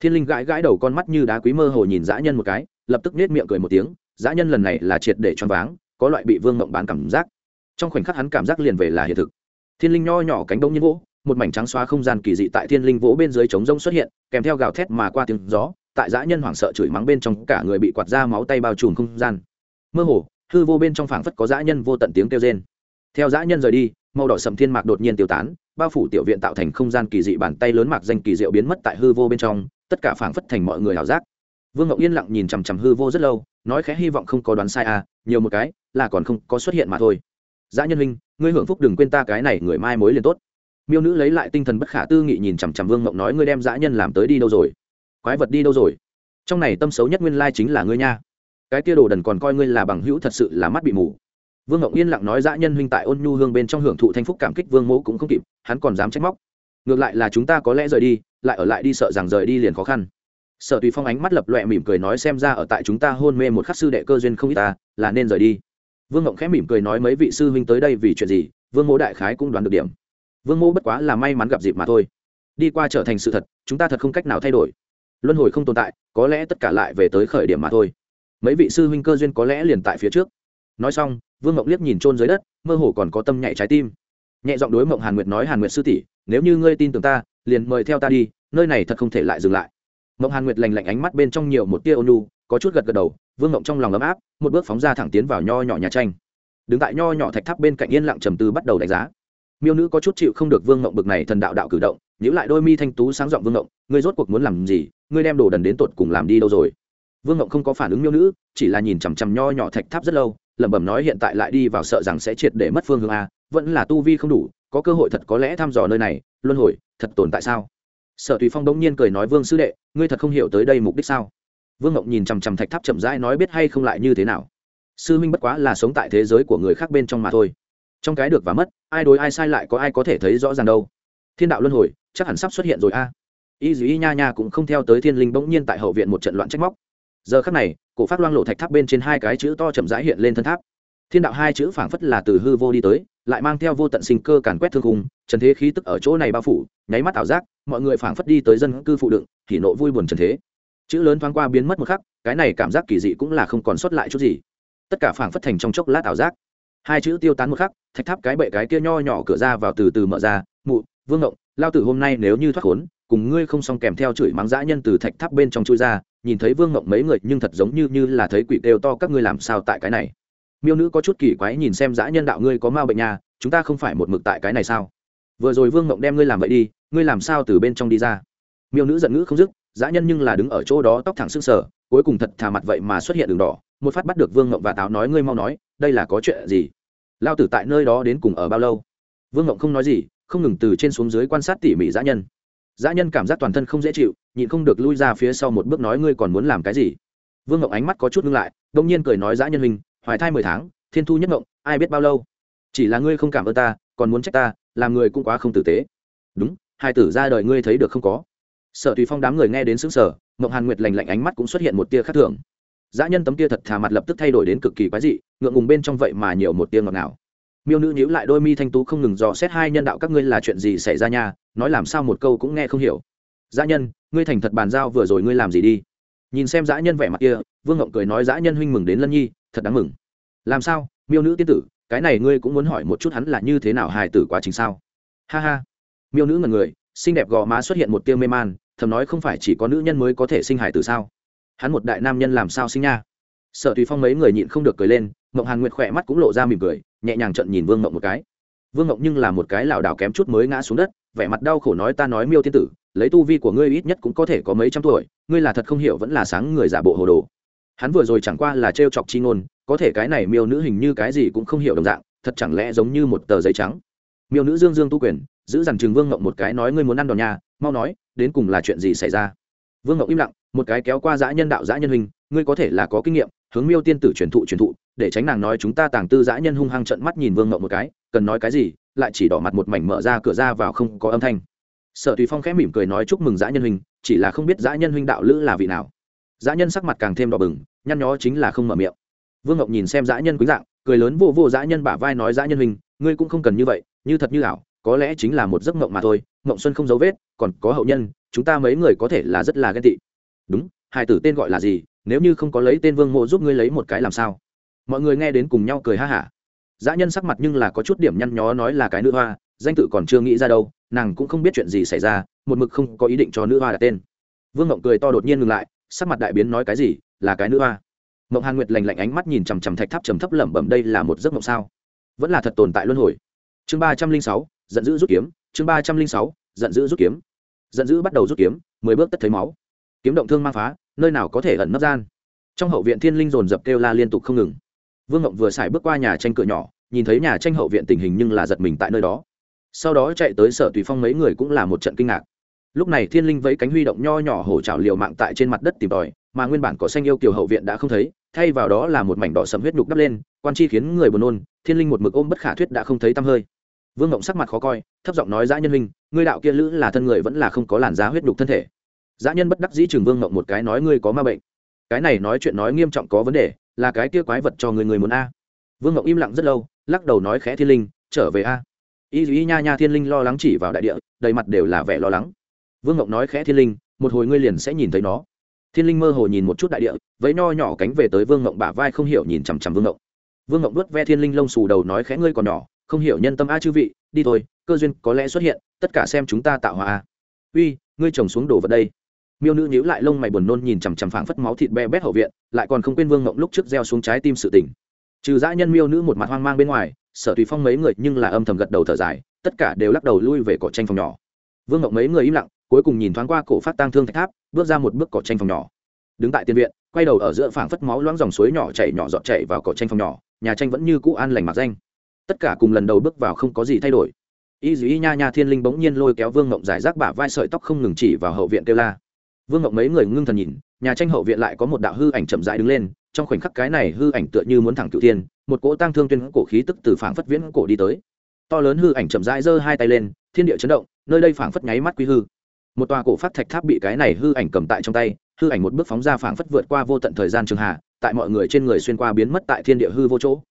Thiên linh gãi gãi đầu con mắt như đá quý mơ hồ nhìn dã nhân một cái, lập tức nết miệng cười một tiếng, dã nhân lần này là triệt để choáng váng, có loại bị vương ngộng bán cảm giác. Trong khoảnh khắc hắn cảm giác liền về là hiện thực. Thiên linh nho nhỏ cánh đông nhiên vỗ một mảnh trắng xóa không gian kỳ dị tại thiên linh vỗ bên dưới trống rông xuất hiện, kèm theo gào thét mà qua tiếng gió, tại dã nhân hoảng sợ chửi mắng bên trong cả người bị quạt ra máu tay bao trùm không gian. Mơ hồ, hư vô bên trong phảng phất có dã nhân vô tận tiếng kêu rên. Theo dã nhân rời đi, màu đỏ sầm thiên mạc đột nhiên tiêu tán, bao phủ tiểu viện tạo thành không gian kỳ dị bàn tay lớn mạc danh kỳ diệu biến mất tại hư vô bên trong, tất cả phảng phất thành mọi người hảo giác. Vương ngọc yên lặng nhìn chằm chằm hư vô rất lâu, nói khẽ hy vọng không có đoán sai à nhiều một cái, là còn không có xuất hiện mà thôi. Dã nhân huynh, ngươi hưởng phúc đừng quên ta cái này, người mai mối liền tốt miêu nữ lấy lại tinh thần bất khả tư nghị nhìn chằm chằm vương ngọc nói, ngươi đem dã nhân làm tới đi đâu rồi? Quái vật đi đâu rồi? Trong này tâm xấu nhất nguyên lai chính là ngươi nha. Cái tia đồ đần còn coi ngươi là bằng hữu thật sự là mắt bị mù. Vương ngọc yên lặng nói, dã nhân huynh tại ôn nhu hương bên trong hưởng thụ thanh phúc cảm kích vương mẫu cũng không kịp, hắn còn dám trách móc. Ngược lại là chúng ta có lẽ rời đi, lại ở lại đi sợ rằng rời đi liền khó khăn. Sợ tùy phong ánh mắt lập loẹ mỉm cười nói, xem ra ở tại chúng ta hôn mê một khắc sư đệ cơ duyên không ít ta, là nên rời đi. Vương ngộng khẽ mỉm cười nói, mấy vị sư huynh tới đây vì chuyện gì? Vương mẫu đại khái cũng đoán được điểm vương mô bất quá là may mắn gặp dịp mà thôi. Đi qua trở thành sự thật, chúng ta thật không cách nào thay đổi. Luân hồi không tồn tại, có lẽ tất cả lại về tới khởi điểm mà thôi. Mấy vị sư huynh cơ duyên có lẽ liền tại phía trước. Nói xong, vương Mộng liếc nhìn trôn dưới đất, mơ hồ còn có tâm nhạy trái tim. Nhẹ giọng đối mộng hàn nguyệt nói, hàn nguyệt sư tỷ, nếu như ngươi tin tưởng ta, liền mời theo ta đi, nơi này thật không thể lại dừng lại. Mộng hàn nguyệt lành lạnh ánh mắt bên trong nhiều một tia ônu có chút gật gật đầu, vương mộng trong lòng ấm áp, một bước phóng ra thẳng tiến vào nho nhỏ nhà tranh. Đứng tại nho nhỏ thạch tháp bên cạnh yên lặng trầm tư bắt đầu đánh giá miêu nữ có chút chịu không được vương ngộng bực này thần đạo đạo cử động nhữ lại đôi mi thanh tú sáng giọng vương ngộng, ngươi rốt cuộc muốn làm gì, ngươi đem đồ đần đến tột cùng làm đi đâu rồi? Vương ngộng không có phản ứng miêu nữ, chỉ là nhìn chằm chằm nho nhỏ thạch tháp rất lâu, lẩm bẩm nói hiện tại lại đi vào sợ rằng sẽ triệt để mất phương hướng a, vẫn là tu vi không đủ, có cơ hội thật có lẽ thăm dò nơi này, luân hồi, thật tồn tại sao? Sở tùy phong bỗng nhiên cười nói, vương sư đệ, ngươi thật không hiểu tới đây mục đích sao? Vương ngộng nhìn chằm chằm thạch tháp chậm rãi nói, biết hay không lại như thế nào? Sư minh bất quá là sống tại thế giới của người khác bên trong mà thôi trong cái được và mất, ai đối ai sai lại có ai có thể thấy rõ ràng đâu. Thiên đạo luân hồi, chắc hẳn sắp xuất hiện rồi a. Y dù y nha nha cũng không theo tới thiên linh bỗng nhiên tại hậu viện một trận loạn trách móc. Giờ khắc này, cổ phát loang lộ thạch tháp bên trên hai cái chữ to chậm rãi hiện lên thân tháp. Thiên đạo hai chữ phảng phất là từ hư vô đi tới, lại mang theo vô tận sinh cơ càn quét thương khung, trần thế khí tức ở chỗ này bao phủ, nháy mắt ảo giác, mọi người phảng phất đi tới dân cư phụ đựng thì nộ vui buồn trần thế. Chữ lớn thoáng qua biến mất một khắc, cái này cảm giác kỳ dị cũng là không còn sót lại chút gì. Tất cả phảng phất thành trong chốc lát ảo giác hai chữ tiêu tán một khắc, thạch tháp cái bệ cái kia nho nhỏ cửa ra vào từ từ mở ra, mụ, vương ngộng, lao tử hôm nay nếu như thoát khốn, cùng ngươi không xong kèm theo chửi mắng dã nhân từ thạch tháp bên trong chui ra, nhìn thấy vương ngộng mấy người nhưng thật giống như như là thấy quỷ đều to, các ngươi làm sao tại cái này? Miêu nữ có chút kỳ quái nhìn xem dã nhân đạo ngươi có ma bệnh nhà chúng ta không phải một mực tại cái này sao? Vừa rồi vương ngộng đem ngươi làm vậy đi, ngươi làm sao từ bên trong đi ra? Miêu nữ giận ngữ không dứt, dã nhân nhưng là đứng ở chỗ đó tóc thẳng sưng sờ cuối cùng thật thà mặt vậy mà xuất hiện đường đỏ, một phát bắt được vương ngộng và táo nói, ngươi mau nói, đây là có chuyện gì? Lao tử tại nơi đó đến cùng ở bao lâu? Vương ngộng không nói gì, không ngừng từ trên xuống dưới quan sát tỉ mỉ dã nhân. Dã nhân cảm giác toàn thân không dễ chịu, nhịn không được lui ra phía sau một bước nói, ngươi còn muốn làm cái gì? Vương ngộng ánh mắt có chút ngưng lại đông nhiên cười nói, dã nhân hình hoài thai mười tháng, thiên thu nhất ngộng, ai biết bao lâu? Chỉ là ngươi không cảm ơn ta, còn muốn trách ta, làm người cũng quá không tử tế. Đúng, hai tử ra đời ngươi thấy được không có. Sở tùy phong đám người nghe đến xứng sở mộng hàn nguyệt lành lạnh ánh mắt cũng xuất hiện một tia khác thường. Dã nhân tấm tia thật thà mặt lập tức thay đổi đến cực kỳ quái dị, ngượng ngùng bên trong vậy mà nhiều một tia ngọt ngào. Miêu nữ nhíu lại đôi mi thanh tú không ngừng dò xét hai nhân đạo các ngươi là chuyện gì xảy ra nha, nói làm sao một câu cũng nghe không hiểu. Dã nhân, ngươi thành thật bàn giao vừa rồi ngươi làm gì đi. Nhìn xem dã nhân vẻ mặt kia, vương ngộng cười nói dã nhân huynh mừng đến lân nhi, thật đáng mừng. Làm sao, miêu nữ tiên tử, cái này ngươi cũng muốn hỏi một chút hắn là như thế nào hài tử quá trình sao? Ha ha. Miêu nữ ngần người, xinh đẹp gò má xuất hiện một tiêu mê man thầm nói không phải chỉ có nữ nhân mới có thể sinh hài từ sao? Hắn một đại nam nhân làm sao sinh nha? Sợ tùy phong mấy người nhịn không được cười lên, mộng hàn nguyệt khỏe mắt cũng lộ ra mỉm cười, nhẹ nhàng trận nhìn vương mộng một cái. Vương mộng nhưng là một cái lảo đảo kém chút mới ngã xuống đất, vẻ mặt đau khổ nói ta nói miêu thiên tử, lấy tu vi của ngươi ít nhất cũng có thể có mấy trăm tuổi, ngươi là thật không hiểu vẫn là sáng người giả bộ hồ đồ. Hắn vừa rồi chẳng qua là trêu chọc chi ngôn, có thể cái này miêu nữ hình như cái gì cũng không hiểu đồng dạng, thật chẳng lẽ giống như một tờ giấy trắng. Miêu nữ dương dương tu quyền, giữ rằng chừng vương ngộng một cái nói ngươi muốn ăn đòn nhà mau nói, đến cùng là chuyện gì xảy ra? Vương ngộng im lặng, một cái kéo qua dã nhân đạo dã nhân hình ngươi có thể là có kinh nghiệm, hướng miêu tiên tử truyền thụ truyền thụ, để tránh nàng nói chúng ta tàng tư dã nhân hung hăng trận mắt nhìn vương ngộng một cái, cần nói cái gì, lại chỉ đỏ mặt một mảnh mở ra cửa ra vào không có âm thanh. Sở tùy phong khẽ mỉm cười nói chúc mừng dã nhân huynh, chỉ là không biết dã nhân huynh đạo lữ là vị nào. Dã nhân sắc mặt càng thêm đỏ bừng, nhăn nhó chính là không mở miệng. Vương ngọc nhìn xem dã nhân quý dạng, cười lớn vô vô dã nhân bả vai nói dã nhân huynh, ngươi cũng không cần như vậy, như thật như ảo có lẽ chính là một giấc mộng mà thôi, mộng xuân không dấu vết, còn có hậu nhân, chúng ta mấy người có thể là rất là ghen tị. Đúng, hai tử tên gọi là gì, nếu như không có lấy tên vương mộ giúp ngươi lấy một cái làm sao? Mọi người nghe đến cùng nhau cười ha hả. Dã nhân sắc mặt nhưng là có chút điểm nhăn nhó nói là cái nữ hoa, danh tự còn chưa nghĩ ra đâu, nàng cũng không biết chuyện gì xảy ra, một mực không có ý định cho nữ hoa đặt tên. Vương ngộng cười to đột nhiên ngừng lại, sắc mặt đại biến nói cái gì, là cái nữ hoa. Mộng hàn nguyệt lành lạnh ánh mắt nhìn chằm chằm thạch tháp trầm thấp lẩm bẩm đây là một giấc mộng sao? Vẫn là thật tồn tại luân hồi. Chương ba trăm linh sáu giận dữ rút kiếm, chương ba trăm linh sáu, giận dữ rút kiếm. Giận dữ bắt đầu rút kiếm, mười bước tất thấy máu. Kiếm động thương mang phá, nơi nào có thể ẩn nấp gian. Trong hậu viện thiên linh dồn dập kêu la liên tục không ngừng. Vương ngộng vừa xài bước qua nhà tranh cửa nhỏ, nhìn thấy nhà tranh hậu viện tình hình nhưng là giật mình tại nơi đó. Sau đó chạy tới sở tùy phong mấy người cũng là một trận kinh ngạc. Lúc này thiên linh vẫy cánh huy động nho nhỏ hổ trào liều mạng tại trên mặt đất tìm tòi, mà nguyên bản có xanh yêu kiều hậu viện đã không thấy, thay vào đó là một mảnh đỏ sầm huyết nhục đắp lên, quan chi khiến người buồn nôn, thiên linh một mực ôm bất khả thuyết đã không thấy tăm hơi vương ngộng sắc mặt khó coi, thấp giọng nói giã nhân huynh, ngươi đạo kia lữ là thân người vẫn là không có làn giá huyết đục thân thể. Giã nhân bất đắc dĩ chừng vương ngộng một cái nói, ngươi có ma bệnh. Cái này nói chuyện nói nghiêm trọng có vấn đề, là cái kia quái vật cho người người muốn a? Vương ngộng im lặng rất lâu, lắc đầu nói, khẽ thiên linh, trở về a. Y y nha nha thiên linh lo lắng chỉ vào đại địa, đầy mặt đều là vẻ lo lắng. Vương ngộng nói, khẽ thiên linh, một hồi ngươi liền sẽ nhìn thấy nó. Thiên linh mơ hồ nhìn một chút đại địa, vẫy nho nhỏ cánh về tới vương ngộng bả vai không hiểu nhìn chằm chằm vương ngộng vương ngộng đuốt ve thiên linh lông xù đầu nói, khẽ ngươi còn nhỏ không hiểu nhân tâm a chư vị, đi thôi, cơ duyên có lẽ xuất hiện, tất cả xem chúng ta tạo hòa a uy, ngươi trồng xuống đổ vật đây. Miêu nữ nhíu lại lông mày buồn nôn nhìn chằm chằm phảng phất máu thịt be bét hậu viện, lại còn không quên vương ngộng lúc trước gieo xuống trái tim sự tỉnh trừ dã nhân miêu nữ một mặt hoang mang bên ngoài, sở tùy phong mấy người nhưng là âm thầm gật đầu thở dài, tất cả đều lắc đầu lui về cỏ tranh phòng nhỏ. Vương ngộng mấy người im lặng, cuối cùng nhìn thoáng qua cổ phát tang thương thạch tháp, bước ra một bước cỏ tranh phòng nhỏ. Đứng tại tiền viện, quay đầu ở giữa phảng phất máu loãng dòng suối nhỏ chảy nhỏ giọt chảy vào cỏ tranh phòng nhỏ, nhà tranh vẫn như cũ an lành mặc danh tất cả cùng lần đầu bước vào không có gì thay đổi. Y dĩ nha nha thiên linh bỗng nhiên lôi kéo vương ngộng giải rác bả vai sợi tóc không ngừng chỉ vào hậu viện kêu la. Vương ngộng mấy người ngưng thần nhìn, nhà tranh hậu viện lại có một đạo hư ảnh chậm rãi đứng lên, trong khoảnh khắc cái này hư ảnh tựa như muốn thẳng cựu tiên một cỗ tang thương tuyên cổ khí tức từ phảng phất viễn cổ đi tới. To lớn hư ảnh chậm rãi giơ hai tay lên, thiên địa chấn động, nơi đây phảng phất nháy mắt quy hư. Một tòa cổ phát thạch tháp bị cái này hư ảnh cầm tại trong tay, hư ảnh một bước phóng ra phảng phất vượt qua vô tận thời gian trường hạ, tại mọi người trên người xuyên qua biến mất tại thiên địa hư vô chỗ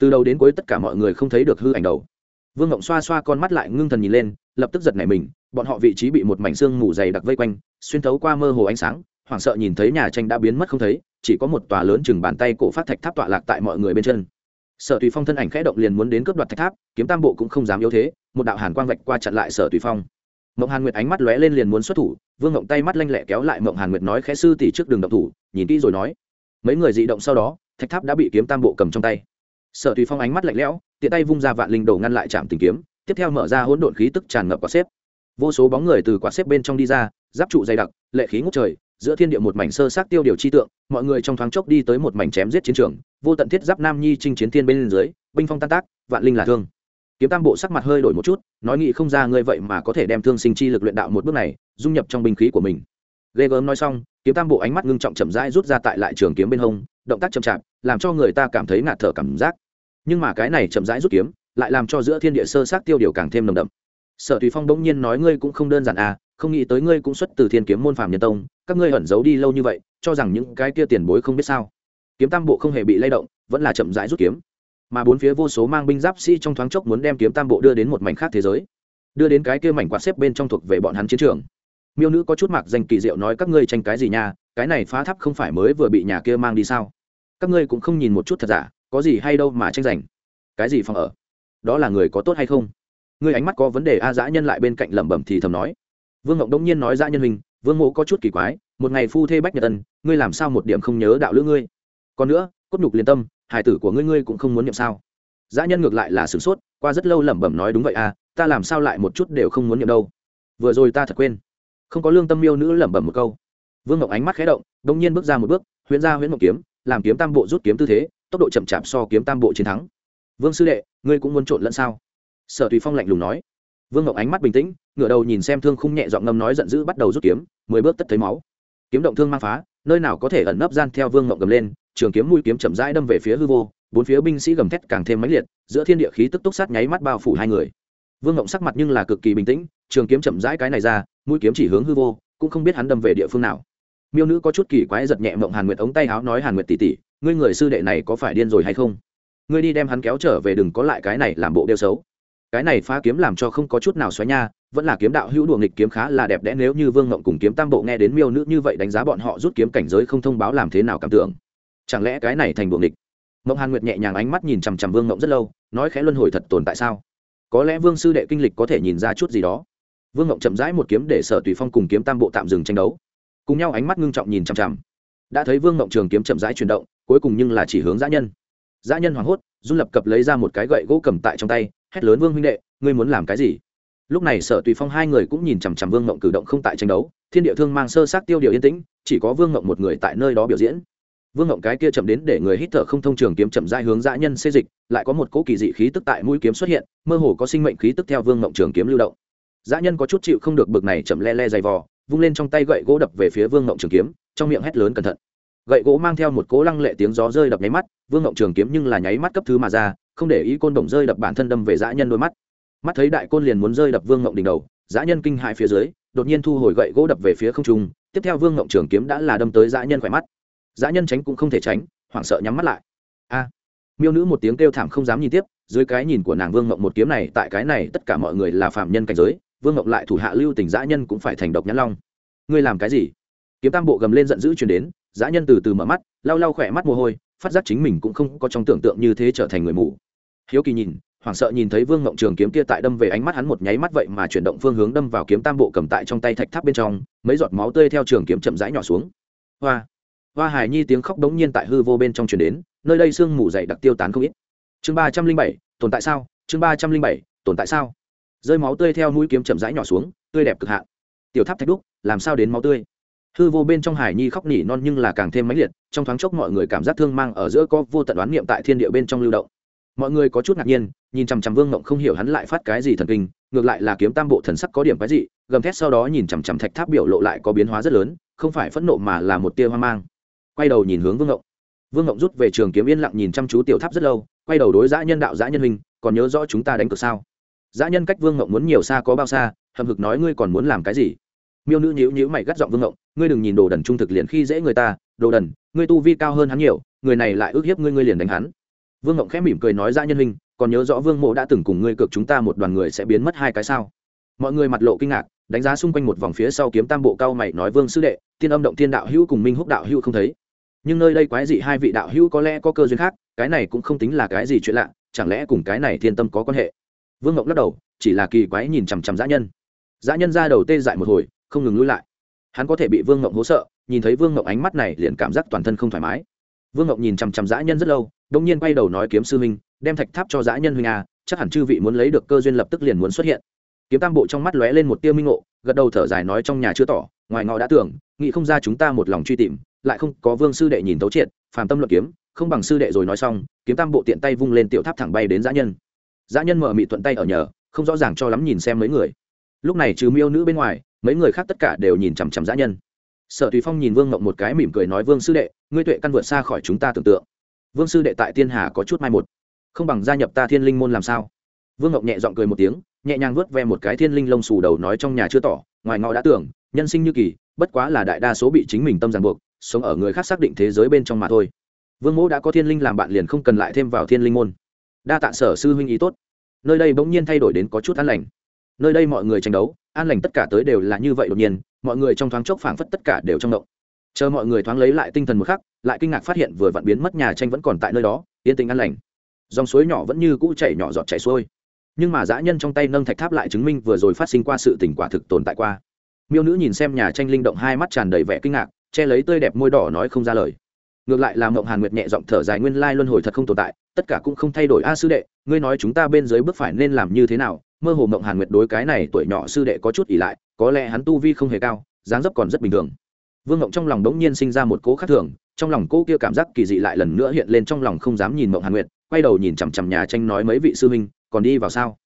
từ đầu đến cuối tất cả mọi người không thấy được hư ảnh đầu. Vương ngộng xoa xoa con mắt lại ngưng thần nhìn lên, lập tức giật nảy mình, bọn họ vị trí bị một mảnh xương mù dày đặc vây quanh, xuyên thấu qua mơ hồ ánh sáng, hoảng sợ nhìn thấy nhà tranh đã biến mất không thấy, chỉ có một tòa lớn chừng bàn tay cổ phát thạch tháp tọa lạc tại mọi người bên chân. Sở tùy phong thân ảnh khẽ động liền muốn đến cướp đoạt thạch tháp, kiếm tam bộ cũng không dám yếu thế, một đạo hàn quang vạch qua chặn lại sở tùy phong. Mộng hàn nguyệt ánh mắt lóe lên liền muốn xuất thủ, vương ngộng tay mắt lanh lẹ kéo lại mộng hàn nguyệt nói khẽ sư tỷ trước đường động thủ, nhìn kỹ rồi nói. Mấy người dị động sau đó, thạch tháp đã bị kiếm tam bộ cầm trong tay sở tùy phong ánh mắt lạnh lẽo, tiện tay vung ra vạn linh đồ ngăn lại trạm tìm kiếm, tiếp theo mở ra hỗn độn khí tức tràn ngập quả xếp. Vô số bóng người từ quả xếp bên trong đi ra, giáp trụ dày đặc, lệ khí ngút trời, giữa thiên địa một mảnh sơ sát tiêu điều chi tượng, mọi người trong thoáng chốc đi tới một mảnh chém giết chiến trường, vô tận thiết giáp nam nhi chinh chiến thiên bên dưới, binh phong tan tác, vạn linh là thương. Kiếm tam bộ sắc mặt hơi đổi một chút, nói nghĩ không ra ngươi vậy mà có thể đem thương sinh chi lực luyện đạo một bước này, dung nhập trong binh khí của mình. Ghê gớm nói xong, kiếm tam bộ ánh mắt ngưng trọng chậm rãi rút ra tại lại trường kiếm bên hông, động tác chậm chạp, làm cho người ta cảm thấy ngạt thở cảm giác nhưng mà cái này chậm rãi rút kiếm, lại làm cho giữa thiên địa sơ sát tiêu điều càng thêm nồng đậm. Sở tùy phong bỗng nhiên nói ngươi cũng không đơn giản à không nghĩ tới ngươi cũng xuất từ thiên kiếm môn phàm nhân tông, các ngươi ẩn giấu đi lâu như vậy, cho rằng những cái kia tiền bối không biết sao. Kiếm tam bộ không hề bị lay động, vẫn là chậm rãi rút kiếm. Mà bốn phía vô số mang binh giáp sĩ trong thoáng chốc muốn đem kiếm tam bộ đưa đến một mảnh khác thế giới, đưa đến cái kia mảnh quạt xếp bên trong thuộc về bọn hắn chiến trường. Miêu nữ có chút mặc danh kỳ diệu nói các ngươi tranh cái gì nha, cái này phá tháp không phải mới vừa bị nhà kia mang đi sao? Các ngươi cũng không nhìn một chút thật giả có gì hay đâu mà tranh giành. Cái gì phòng ở? Đó là người có tốt hay không? Người ánh mắt có vấn đề, a dã nhân lại bên cạnh lẩm bẩm thì thầm nói. Vương ngộng đông nhiên nói, dã nhân hình vương mộ có chút kỳ quái, một ngày phu thê bách nhật tân ngươi làm sao một điểm không nhớ đạo lữ ngươi? Còn nữa, cốt nhục liên tâm, hải tử của ngươi ngươi cũng không muốn niệm sao? Dã nhân ngược lại là sửng sốt, qua rất lâu lẩm bẩm nói, đúng vậy à ta làm sao lại một chút đều không muốn niệm đâu? Vừa rồi ta thật quên. Không có lương tâm yêu nữ lẩm bẩm một câu. Vương ngọc ánh mắt khé động đông nhiên bước ra một bước, huyễn ra huyễn ngọc kiếm, làm kiếm tam bộ rút kiếm tư thế tốc độ chậm chạp so kiếm tam bộ chiến thắng. Vương sư đệ, ngươi cũng muốn trộn lẫn sao? Sở tùy phong lạnh lùng nói. Vương ngọc ánh mắt bình tĩnh, ngửa đầu nhìn xem thương khung nhẹ giọng ngâm nói giận dữ bắt đầu rút kiếm, mười bước tất thấy máu. Kiếm động thương mang phá, nơi nào có thể ẩn nấp gian theo vương ngọc gầm lên, trường kiếm mũi kiếm chậm rãi đâm về phía hư vô, bốn phía binh sĩ gầm thét càng thêm mãnh liệt, giữa thiên địa khí tức túc sát nháy mắt bao phủ hai người. Vương ngọc sắc mặt nhưng là cực kỳ bình tĩnh, trường kiếm chậm rãi cái này ra, mũi kiếm chỉ hướng hư vô, cũng không biết hắn đâm về địa phương nào. Miêu nữ có chút kỳ quái giật nhẹ mộng hàn nguyệt ống tay áo nói hàn nguyệt tỉ tỉ ngươi người sư đệ này có phải điên rồi hay không? Ngươi đi đem hắn kéo trở về đừng có lại cái này làm bộ đeo xấu. Cái này phá kiếm làm cho không có chút nào xoáy nha, vẫn là kiếm đạo hữu đùa nghịch kiếm khá là đẹp đẽ nếu như vương ngộng cùng kiếm tam bộ nghe đến miêu nữ như vậy đánh giá bọn họ rút kiếm cảnh giới không thông báo làm thế nào cảm tưởng. Chẳng lẽ cái này thành đùa nghịch? Mộng hàn nguyệt nhẹ nhàng ánh mắt nhìn chằm chằm vương ngộng rất lâu, nói khẽ luân hồi thật tồn tại sao? Có lẽ vương sư đệ kinh lịch có thể nhìn ra chút gì đó. Vương ngộng chậm rãi một kiếm để sở tùy phong cùng kiếm tam bộ tạm dừng tranh đấu. Cùng nhau ánh mắt ngưng trọng nhìn chằm chằm đã thấy vương mộng trường kiếm chậm rãi chuyển động, cuối cùng nhưng là chỉ hướng dã nhân. Dã nhân hoảng hốt, run lập cập lấy ra một cái gậy gỗ cầm tại trong tay, hét lớn, vương huynh đệ, ngươi muốn làm cái gì? Lúc này sở tùy phong hai người cũng nhìn chằm chằm vương mộng cử động không tại tranh đấu. Thiên địa thương mang sơ sát tiêu điều yên tĩnh, chỉ có vương mộng một người tại nơi đó biểu diễn. Vương mộng cái kia chậm đến để người hít thở không thông trường kiếm chậm dai hướng dã nhân xê dịch, lại có một cỗ kỳ dị khí tức tại mũi kiếm xuất hiện, mơ hồ có sinh mệnh khí tức theo vương mộng trường kiếm lưu động. Dã nhân có chút chịu không được bực này chậm le le dày vò, vung lên trong tay gậy gỗ đập về phía vương mộng trường kiếm trong miệng hét lớn cẩn thận. Gậy gỗ mang theo một cỗ lăng lệ tiếng gió rơi đập nháy mắt, vương ngộng trường kiếm nhưng là nháy mắt cấp thứ mà ra, không để ý côn đồng rơi đập bản thân đâm về dã nhân đôi mắt. Mắt thấy đại côn liền muốn rơi đập vương ngộng đỉnh đầu, dã nhân kinh hại phía dưới, đột nhiên thu hồi gậy gỗ đập về phía không trung, tiếp theo vương ngộng trường kiếm đã là đâm tới dã nhân khỏe mắt. Dã nhân tránh cũng không thể tránh, hoảng sợ nhắm mắt lại. A! Miêu nữ một tiếng kêu thảm không dám nhìn tiếp, dưới cái nhìn của nàng vương ngộng một kiếm này, tại cái này tất cả mọi người là phạm nhân cảnh giới, vương ngộng lại thủ hạ lưu tình dã nhân cũng phải thành độc nhãn long. Ngươi làm cái gì? Kiếm tam bộ gầm lên giận dữ chuyển đến, dã nhân từ từ mở mắt, lau lau khỏe mắt mồ hôi, phát giác chính mình cũng không có trong tưởng tượng như thế trở thành người mù. Hiếu kỳ nhìn, hoảng sợ nhìn thấy vương ngộng trường kiếm kia tại đâm về ánh mắt hắn một nháy mắt vậy mà chuyển động phương hướng đâm vào kiếm tam bộ cầm tại trong tay thạch tháp bên trong, mấy giọt máu tươi theo trường kiếm chậm rãi nhỏ xuống. Hoa hoa hải nhi tiếng khóc đống nhiên tại hư vô bên trong chuyển đến, nơi đây sương mù dày đặc tiêu tán không ít. Chương ba trăm linh bảy, tồn tại sao? Chương ba trăm linh bảy, tồn tại sao? Rơi máu tươi theo mũi kiếm chậm rãi nhỏ xuống, tươi đẹp cực hạn. Tiểu tháp thạch đúc, làm sao đến máu tươi? Hư vô bên trong hải nhi khóc nỉ non nhưng là càng thêm mãnh liệt, trong thoáng chốc mọi người cảm giác thương mang ở giữa có vô tận đoán niệm tại thiên địa bên trong lưu động. Mọi người có chút ngạc nhiên, nhìn chằm chằm vương ngộng không hiểu hắn lại phát cái gì thần kinh, ngược lại là kiếm tam bộ thần sắc có điểm cái gì gầm thét sau đó nhìn chằm chằm thạch tháp biểu lộ lại có biến hóa rất lớn, không phải phẫn nộ mà là một tia hoang mang. Quay đầu nhìn hướng vương ngộng. Vương ngộng rút về trường kiếm yên lặng nhìn chăm chú tiểu tháp rất lâu, quay đầu đối giã nhân đạo giã nhân hình còn nhớ rõ chúng ta đánh cược sao? Giã nhân cách vương ngộng muốn nhiều xa có bao xa hầm hực nói, ngươi còn muốn làm cái gì? Miêu nữ nhíu nhíu mày gắt giọng vương ngộng ngươi đừng nhìn đồ đần trung thực liền khi dễ người ta, đồ đần, ngươi tu vi cao hơn hắn nhiều, người này lại ước hiếp ngươi ngươi liền đánh hắn. Vương ngộng khẽ mỉm cười nói ra nhân hình, còn nhớ rõ vương mộ đã từng cùng ngươi cược chúng ta một đoàn người sẽ biến mất hai cái sao? Mọi người mặt lộ kinh ngạc, đánh giá xung quanh một vòng phía sau kiếm tam bộ cao mày nói, vương sư đệ, tiên âm động tiên đạo hữu cùng minh húc đạo hữu không thấy. Nhưng nơi đây quái dị hai vị đạo hữu có lẽ có cơ duyên khác, cái này cũng không tính là cái gì chuyện lạ, chẳng lẽ cùng cái này thiên tâm có quan hệ? Vương ngộng lắc đầu, chỉ là kỳ quái nhìn chằm chằm dã nhân. Dã nhân ra đầu tê dại một hồi, không ngừng lui lại hắn có thể bị vương ngộng hố sợ, nhìn thấy vương ngộng ánh mắt này liền cảm giác toàn thân không thoải mái. Vương ngộng nhìn chằm chằm dã nhân rất lâu đông nhiên quay đầu nói kiếm sư huynh, đem thạch tháp cho dã nhân huynh à chắc hẳn chư vị muốn lấy được cơ duyên lập tức liền muốn xuất hiện. Kiếm tam bộ trong mắt lóe lên một tia minh ngộ, gật đầu thở dài nói trong nhà chưa tỏ, ngoài ngọ đã tưởng, nghĩ không ra chúng ta một lòng truy tìm, lại không có vương sư đệ nhìn tấu triệt, phàm tâm luận kiếm, không bằng sư đệ rồi nói xong, kiếm tam bộ tiện tay vung lên tiểu tháp thẳng bay đến dã nhân. Dã nhân mở mị thuận tay ở nhờ, không rõ ràng cho lắm nhìn xem mấy người. Lúc này trừ miêu nữ bên ngoài mấy người khác tất cả đều nhìn chằm chằm dã nhân. Sở tùy phong nhìn vương ngộng một cái mỉm cười nói, vương sư đệ, ngươi tuệ căn vượt xa khỏi chúng ta tưởng tượng. Vương sư đệ tại tiên hà có chút mai một. Không bằng gia nhập ta thiên linh môn làm sao? Vương ngộng nhẹ g i ọ n g cười một tiếng, nhẹ nhàng vớt ve một cái thiên linh lông xù đầu nói trong nhà chưa tỏ, ngoài ngõ đã tưởng, nhân sinh như kỳ, bất quá là đại đa số bị chính mình tâm ràng buộc, sống ở người khác xác định thế giới bên trong mà thôi. Vương mỗ đã có thiên linh làm bạn liền không cần lại thêm vào thiên linh môn. Đa tạ sở sư huynh ý tốt. Nơi đây bỗng nhiên thay đổi đến có chút an lành nơi đây mọi người tranh đấu, an lành tất cả tới đều là như vậy đột nhiên, mọi người trong thoáng chốc phảng phất tất cả đều trong động. Chờ mọi người thoáng lấy lại tinh thần một khắc, lại kinh ngạc phát hiện vừa vặn biến mất nhà tranh vẫn còn tại nơi đó, yên tĩnh an lành. Dòng suối nhỏ vẫn như cũ chảy nhỏ giọt chảy xuôi. Nhưng mà dã nhân trong tay nâng thạch tháp lại chứng minh vừa rồi phát sinh qua sự tình quả thực tồn tại qua. Miêu nữ nhìn xem nhà tranh linh động hai mắt tràn đầy vẻ kinh ngạc, che lấy tươi đẹp môi đỏ nói không ra lời. Ngược lại là mộng hàn nguyệt nhẹ giọng thở dài nguyên lai luân hồi thật không tồn tại, tất cả cũng không thay đổi. A sư đệ, ngươi nói chúng ta bên dưới bước phải nên làm như thế nào? Mơ hồ mộng hàn nguyệt đối cái này tuổi nhỏ sư đệ có chút ỉ lại, có lẽ hắn tu vi không hề cao, dáng dấp còn rất bình thường. Vương mộng trong lòng đống nhiên sinh ra một cố khác thường, trong lòng cô kia cảm giác kỳ dị lại lần nữa hiện lên trong lòng không dám nhìn mộng hàn nguyệt, quay đầu nhìn chằm chằm nhà tranh nói mấy vị sư huynh, còn đi vào sao?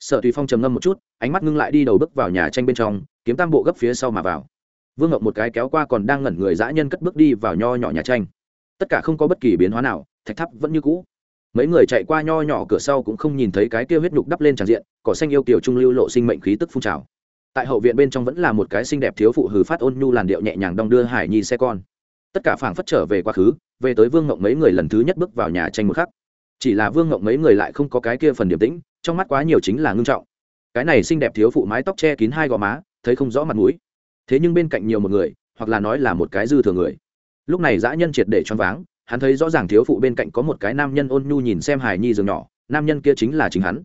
Sở tùy phong trầm ngâm một chút, ánh mắt ngưng lại đi đầu bước vào nhà tranh bên trong, kiếm tam bộ gấp phía sau mà vào. Vương ngộng một cái kéo qua còn đang ngẩn người dã nhân cất bước đi vào nho nhỏ nhà tranh. Tất cả không có bất kỳ biến hóa nào, thạch tháp vẫn như cũ mấy người chạy qua nho nhỏ cửa sau cũng không nhìn thấy cái kia huyết nhục đắp lên tràn diện, cỏ xanh yêu kiều trung lưu lộ sinh mệnh khí tức phun trào. Tại hậu viện bên trong vẫn là một cái xinh đẹp thiếu phụ hừ phát ôn nhu làn điệu nhẹ nhàng đong đưa hải nhi xe con. Tất cả phảng phất trở về quá khứ, về tới vương ngộng mấy người lần thứ nhất bước vào nhà tranh một khắc. Chỉ là vương ngộng mấy người lại không có cái kia phần điềm tĩnh, trong mắt quá nhiều chính là ngưng trọng. Cái này xinh đẹp thiếu phụ mái tóc che kín hai gò má, thấy không rõ mặt mũi. Thế nhưng bên cạnh nhiều một người, hoặc là nói là một cái dư thừa người. Lúc này dã nhân triệt để choáng váng hắn thấy rõ ràng thiếu phụ bên cạnh có một cái nam nhân ôn nhu nhìn xem hài nhi giường nhỏ, nam nhân kia chính là chính hắn.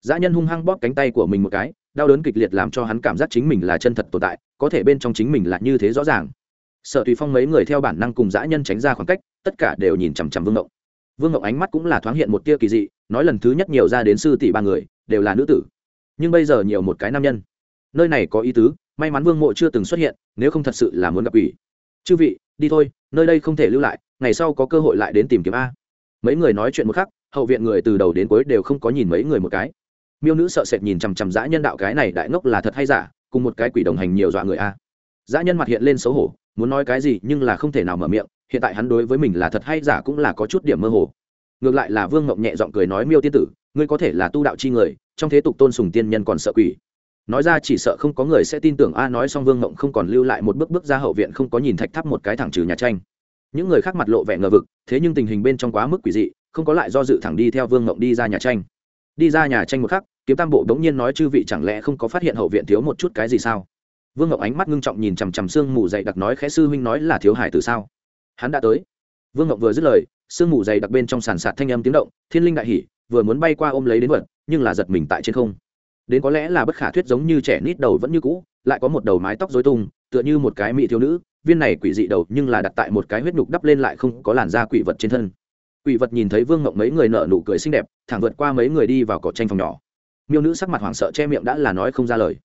Dã nhân hung hăng bóp cánh tay của mình một cái, đau đớn kịch liệt làm cho hắn cảm giác chính mình là chân thật tồn tại, có thể bên trong chính mình là như thế rõ ràng. Sợ tùy phong mấy người theo bản năng cùng dã nhân tránh ra khoảng cách, tất cả đều nhìn chằm chằm vương ngộng vương ngộng ánh mắt cũng là thoáng hiện một tia kỳ dị, nói lần thứ nhất nhiều ra đến sư tỷ ba người, đều là nữ tử. Nhưng bây giờ nhiều một cái nam nhân. Nơi này có ý tứ, may mắn vương mộ chưa từng xuất hiện, nếu không thật sự là muốn gặp ủy. Chư vị, đi thôi, nơi đây không thể lưu lại ngày sau có cơ hội lại đến tìm kiếm a. Mấy người nói chuyện một khắc, hậu viện người từ đầu đến cuối đều không có nhìn mấy người một cái. Miêu nữ sợ sệt nhìn chằm chằm dã nhân đạo cái này đại ngốc là thật hay giả, cùng một cái quỷ đồng hành nhiều dọa người a. Dã nhân mặt hiện lên xấu hổ, muốn nói cái gì nhưng là không thể nào mở miệng, hiện tại hắn đối với mình là thật hay giả cũng là có chút điểm mơ hồ. Ngược lại là vương ngộng nhẹ giọng cười nói, miêu tiên tử, ngươi có thể là tu đạo chi người, trong thế tục tôn sùng tiên nhân còn sợ quỷ. Nói ra chỉ sợ không có người sẽ tin tưởng, a, nói xong vương ngộng không còn lưu lại một bước bước ra hậu viện không có nhìn thạch tháp một cái thẳng trừ nhà tranh những người khác mặt lộ vẻ ngờ vực, thế nhưng tình hình bên trong quá mức quỷ dị, không có lại do dự thẳng đi theo vương ngộng đi ra nhà tranh. Đi ra nhà tranh một khắc, kiếm tam bộ đống nhiên nói chư vị chẳng lẽ không có phát hiện hậu viện thiếu một chút cái gì sao? Vương ngộng ánh mắt ngưng trọng nhìn chằm chằm sương mù dày đặc nói khẽ sư huynh nói là thiếu hải từ sao? Hắn đã tới. Vương ngộng vừa dứt lời, sương mù dày đặc bên trong sàn sạt thanh âm tiếng động, thiên linh đại hỉ, vừa muốn bay qua ôm lấy đến vật, nhưng là giật mình tại trên không. Đến có lẽ là bất khả thuyết giống như trẻ nít đầu vẫn như cũ, lại có một đầu mái tóc dối tung, tựa như một cái mỹ thiếu nữ viên này quỷ dị đầu nhưng là đặt tại một cái huyết nhục đắp lên lại không có làn da quỷ vật trên thân. Quỷ vật nhìn thấy vương ngọc mấy người nở nụ cười xinh đẹp, thẳng vượt qua mấy người đi vào cỏ tranh phòng nhỏ. Miêu nữ sắc mặt hoảng sợ che miệng đã là nói không ra lời.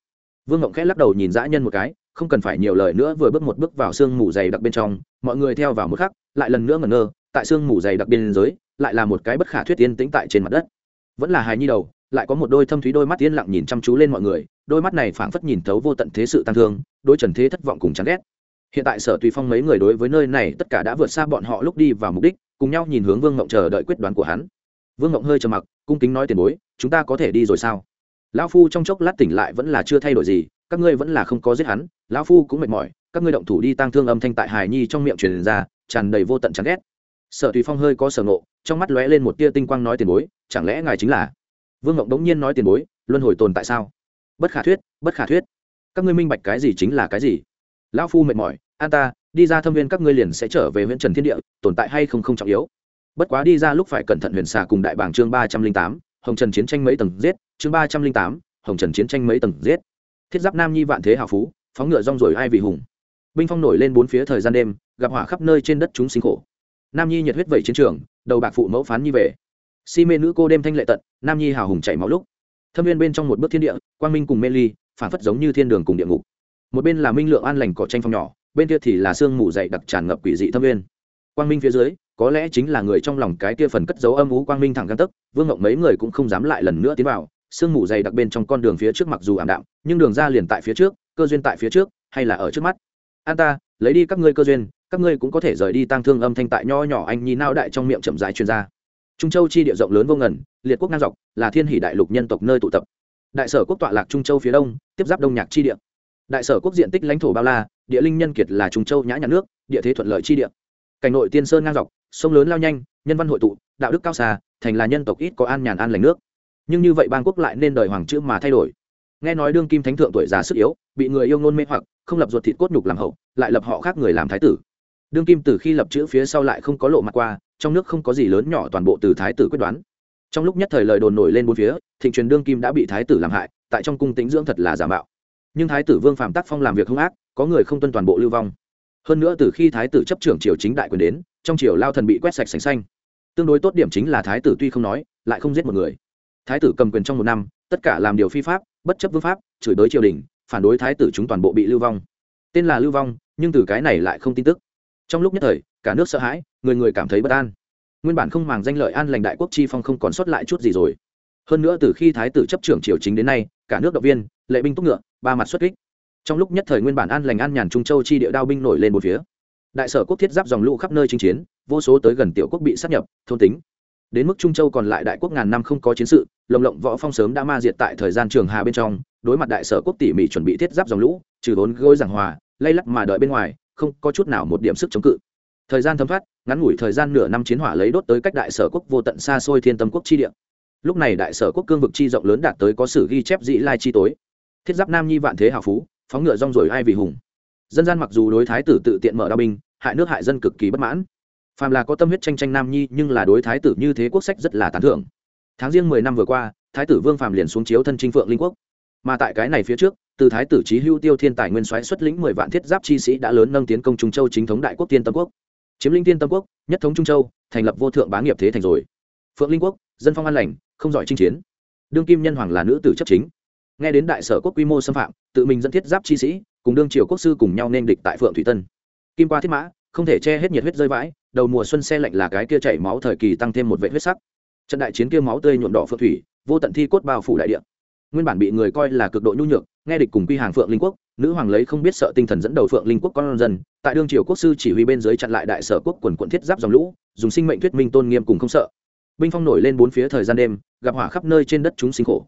Vương ngộng khẽ lắc đầu nhìn dã nhân một cái, không cần phải nhiều lời nữa, vừa bước một bước vào sương mù dày đặc bên trong, mọi người theo vào một khắc, lại lần nữa ngẩn ngơ, tại sương mù dày đặc bên dưới, lại là một cái bất khả thuyết yên tĩnh tại trên mặt đất. Vẫn là hài nhi đầu, lại có một đôi thâm thúy đôi mắt yên lặng nhìn chăm chú lên mọi người, đôi mắt này phảng phất nhìn thấu vô tận thế sự tăng thương đôi trần thế thất vọng cùng chán ghét hiện tại sở tùy phong mấy người đối với nơi này tất cả đã vượt xa bọn họ lúc đi vào mục đích, cùng nhau nhìn hướng vương ngộng chờ đợi quyết đoán của hắn. Vương ngộng hơi trầm mặc, cung kính nói tiền bối, chúng ta có thể đi rồi sao? Lão phu trong chốc lát tỉnh lại vẫn là chưa thay đổi gì, các ngươi vẫn là không có giết hắn, lão phu cũng mệt mỏi, các ngươi động thủ đi tăng thương âm thanh tại hài nhi trong miệng truyền ra, tràn đầy vô tận chán ghét. Sở tùy phong hơi có sở ngộ, trong mắt lóe lên một tia tinh quang nói tiền bối, chẳng lẽ ngài chính là? Vương ngộng đống nhiên nói tiền bối, luân hồi tồn tại sao? Bất khả thuyết, bất khả thuyết. Các ngươi minh bạch cái gì chính là cái gì? Lão phu mệt mỏi an ta, đi ra thâm viên các ngươi liền sẽ trở về huyện trần thiên địa, tồn tại hay không không trọng yếu. Bất quá đi ra lúc phải cẩn thận huyền xà cùng đại bảng chương ba trăm linh tám, hồng trần chiến tranh mấy tầng giết, chương ba trăm linh tám, hồng trần chiến tranh mấy tầng giết. Thiết giáp nam nhi vạn thế hào phú, phóng ngựa rong rồi ai vì hùng. Binh phong nổi lên bốn phía thời gian đêm, gặp hỏa khắp nơi trên đất chúng sinh khổ. Nam nhi nhiệt huyết vẩy chiến trường, đầu bạc phụ mẫu phán nhi về. Si mê nữ cô đêm thanh lệ tận, nam nhi hào hùng chảy máu lúc. Thâm viên bên trong một bước thiên địa, quang minh cùng mê ly, phản phất giống như thiên đường cùng địa ngục. Một bên là minh lượng an lành cỏ tranh phong nhỏ bên kia thì là sương mù dày đặc tràn ngập quỷ dị thâm viên quang minh phía dưới, có lẽ chính là người trong lòng cái kia phần cất dấu âm ú quang minh thẳng găng tấc, vương ngộng mấy người cũng không dám lại lần nữa tiến vào. Sương mù dày đặc bên trong con đường phía trước mặc dù ảm đạm, nhưng đường ra liền tại phía trước, cơ duyên tại phía trước, hay là ở trước mắt? An ta, lấy đi các ngươi cơ duyên, các ngươi cũng có thể rời đi tang thương âm thanh tại nho nhỏ anh nhi nao đại trong miệng chậm dài chuyên gia trung châu chi địa rộng lớn vô ngần, liệt quốc ngang dọc, là thiên hỷ đại lục nhân tộc nơi tụ tập. Đại sở quốc tọa lạc trung châu phía đông, tiếp giáp đông nhạc chi địa. Đại sở quốc diện tích lãnh thổ bao la địa linh nhân kiệt là trung châu nhã nhà nước, địa thế thuận lợi chi địa. Cảnh nội tiên sơn ngang dọc, sông lớn lao nhanh, nhân văn hội tụ, đạo đức cao xa, thành là nhân tộc ít có an nhàn an lành nước. Nhưng như vậy bang quốc lại nên đời hoàng chữ mà thay đổi. Nghe nói đương kim thánh thượng tuổi già sức yếu, bị người yêu ngôn mê hoặc, không lập ruột thịt cốt nhục làm hậu, lại lập họ khác người làm thái tử. Đương kim từ khi lập chữ phía sau lại không có lộ mặt qua, trong nước không có gì lớn nhỏ toàn bộ từ thái tử quyết đoán. Trong lúc nhất thời lời đồn nổi lên bốn phía, thịnh truyền đương kim đã bị thái tử làm hại, tại trong cung tính dưỡng thật là giả mạo nhưng thái tử vương phạm tác phong làm việc hung ác, có người không tuân toàn bộ lưu vong. Hơn nữa từ khi thái tử chấp trưởng triều chính đại quyền đến, trong triều lao thần bị quét sạch sành xanh. Tương đối tốt điểm chính là thái tử tuy không nói, lại không giết một người. Thái tử cầm quyền trong một năm, tất cả làm điều phi pháp, bất chấp vương pháp, chửi bới triều đình, phản đối thái tử chúng toàn bộ bị lưu vong. Tên là lưu vong, nhưng từ cái này lại không tin tức. Trong lúc nhất thời, cả nước sợ hãi, người người cảm thấy bất an. Nguyên bản không màng danh lợi an lành đại quốc chi phong không còn sót lại chút gì rồi. Hơn nữa từ khi thái tử chấp trưởng triều chính đến nay, cả nước động viên, lệ binh túc ngựa ba mặt xuất kích. Trong lúc nhất thời nguyên bản an lành an nhàn trung châu chi địa đao binh nổi lên một phía. Đại sở quốc thiết giáp dòng lũ khắp nơi chinh chiến, vô số tới gần tiểu quốc bị sát nhập, thôn tính. Đến mức trung châu còn lại đại quốc ngàn năm không có chiến sự, lồng lộng võ phong sớm đã ma diệt tại thời gian trường hà bên trong, đối mặt đại sở quốc tỉ mỉ chuẩn bị thiết giáp dòng lũ, trừ vốn gối giảng hòa, lay lắc mà đợi bên ngoài, không có chút nào một điểm sức chống cự. Thời gian thấm thoát, ngắn ngủi thời gian nửa năm chiến hỏa lấy đốt tới cách đại sở quốc vô tận xa xôi thiên tâm quốc chi địa. Lúc này đại sở quốc cương vực chi rộng lớn đạt tới có sử ghi chép dị lai chi tối thiết giáp nam nhi vạn thế hào phú, phóng ngựa rong rồi ai vì hùng. Dân gian mặc dù đối thái tử tự tiện mở đao binh, hại nước hại dân cực kỳ bất mãn. Phàm là có tâm huyết tranh tranh nam nhi, nhưng là đối thái tử như thế quốc sách rất là tán thưởng. Tháng riêng mười năm vừa qua, thái tử vương phàm liền xuống chiếu thân trinh phượng linh quốc. Mà tại cái này phía trước, từ thái tử trí hưu tiêu thiên tài nguyên soái xuất lĩnh mười vạn thiết giáp chi sĩ đã lớn nâng tiến công trung châu chính thống đại quốc tiên tâm quốc. Chiếm linh tiên tâm quốc, nhất thống trung châu, thành lập vô thượng bá nghiệp thế thành rồi. Phượng linh quốc, dân phong an lành, không giỏi chinh chiến. Đương kim nhân hoàng là nữ tử chấp chính nghe đến đại sở quốc quy mô xâm phạm, tự mình dẫn thiết giáp chi sĩ, cùng đương triều quốc sư cùng nhau nên địch tại phượng thủy tân. Kim qua thiết mã, không thể che hết nhiệt huyết rơi vãi, đầu mùa xuân xe lạnh là cái kia chảy máu thời kỳ tăng thêm một vệ huyết sắc. Trận đại chiến kia máu tươi nhuộm đỏ phượng thủy, vô tận thi cốt bao phủ đại địa. Nguyên bản bị người coi là cực độ nhu nhược, nghe địch cùng quy hàng phượng linh quốc, nữ hoàng lấy không biết sợ tinh thần dẫn đầu phượng linh quốc con dân, tại đương triều quốc sư chỉ huy bên dưới chặn lại đại sở quốc quần quận thiết giáp dòng lũ, dùng sinh mệnh thuyết minh tôn nghiêm cùng không sợ. Binh phong nổi lên bốn phía thời gian đêm, gặp hỏa khắp nơi trên đất chúng sinh khổ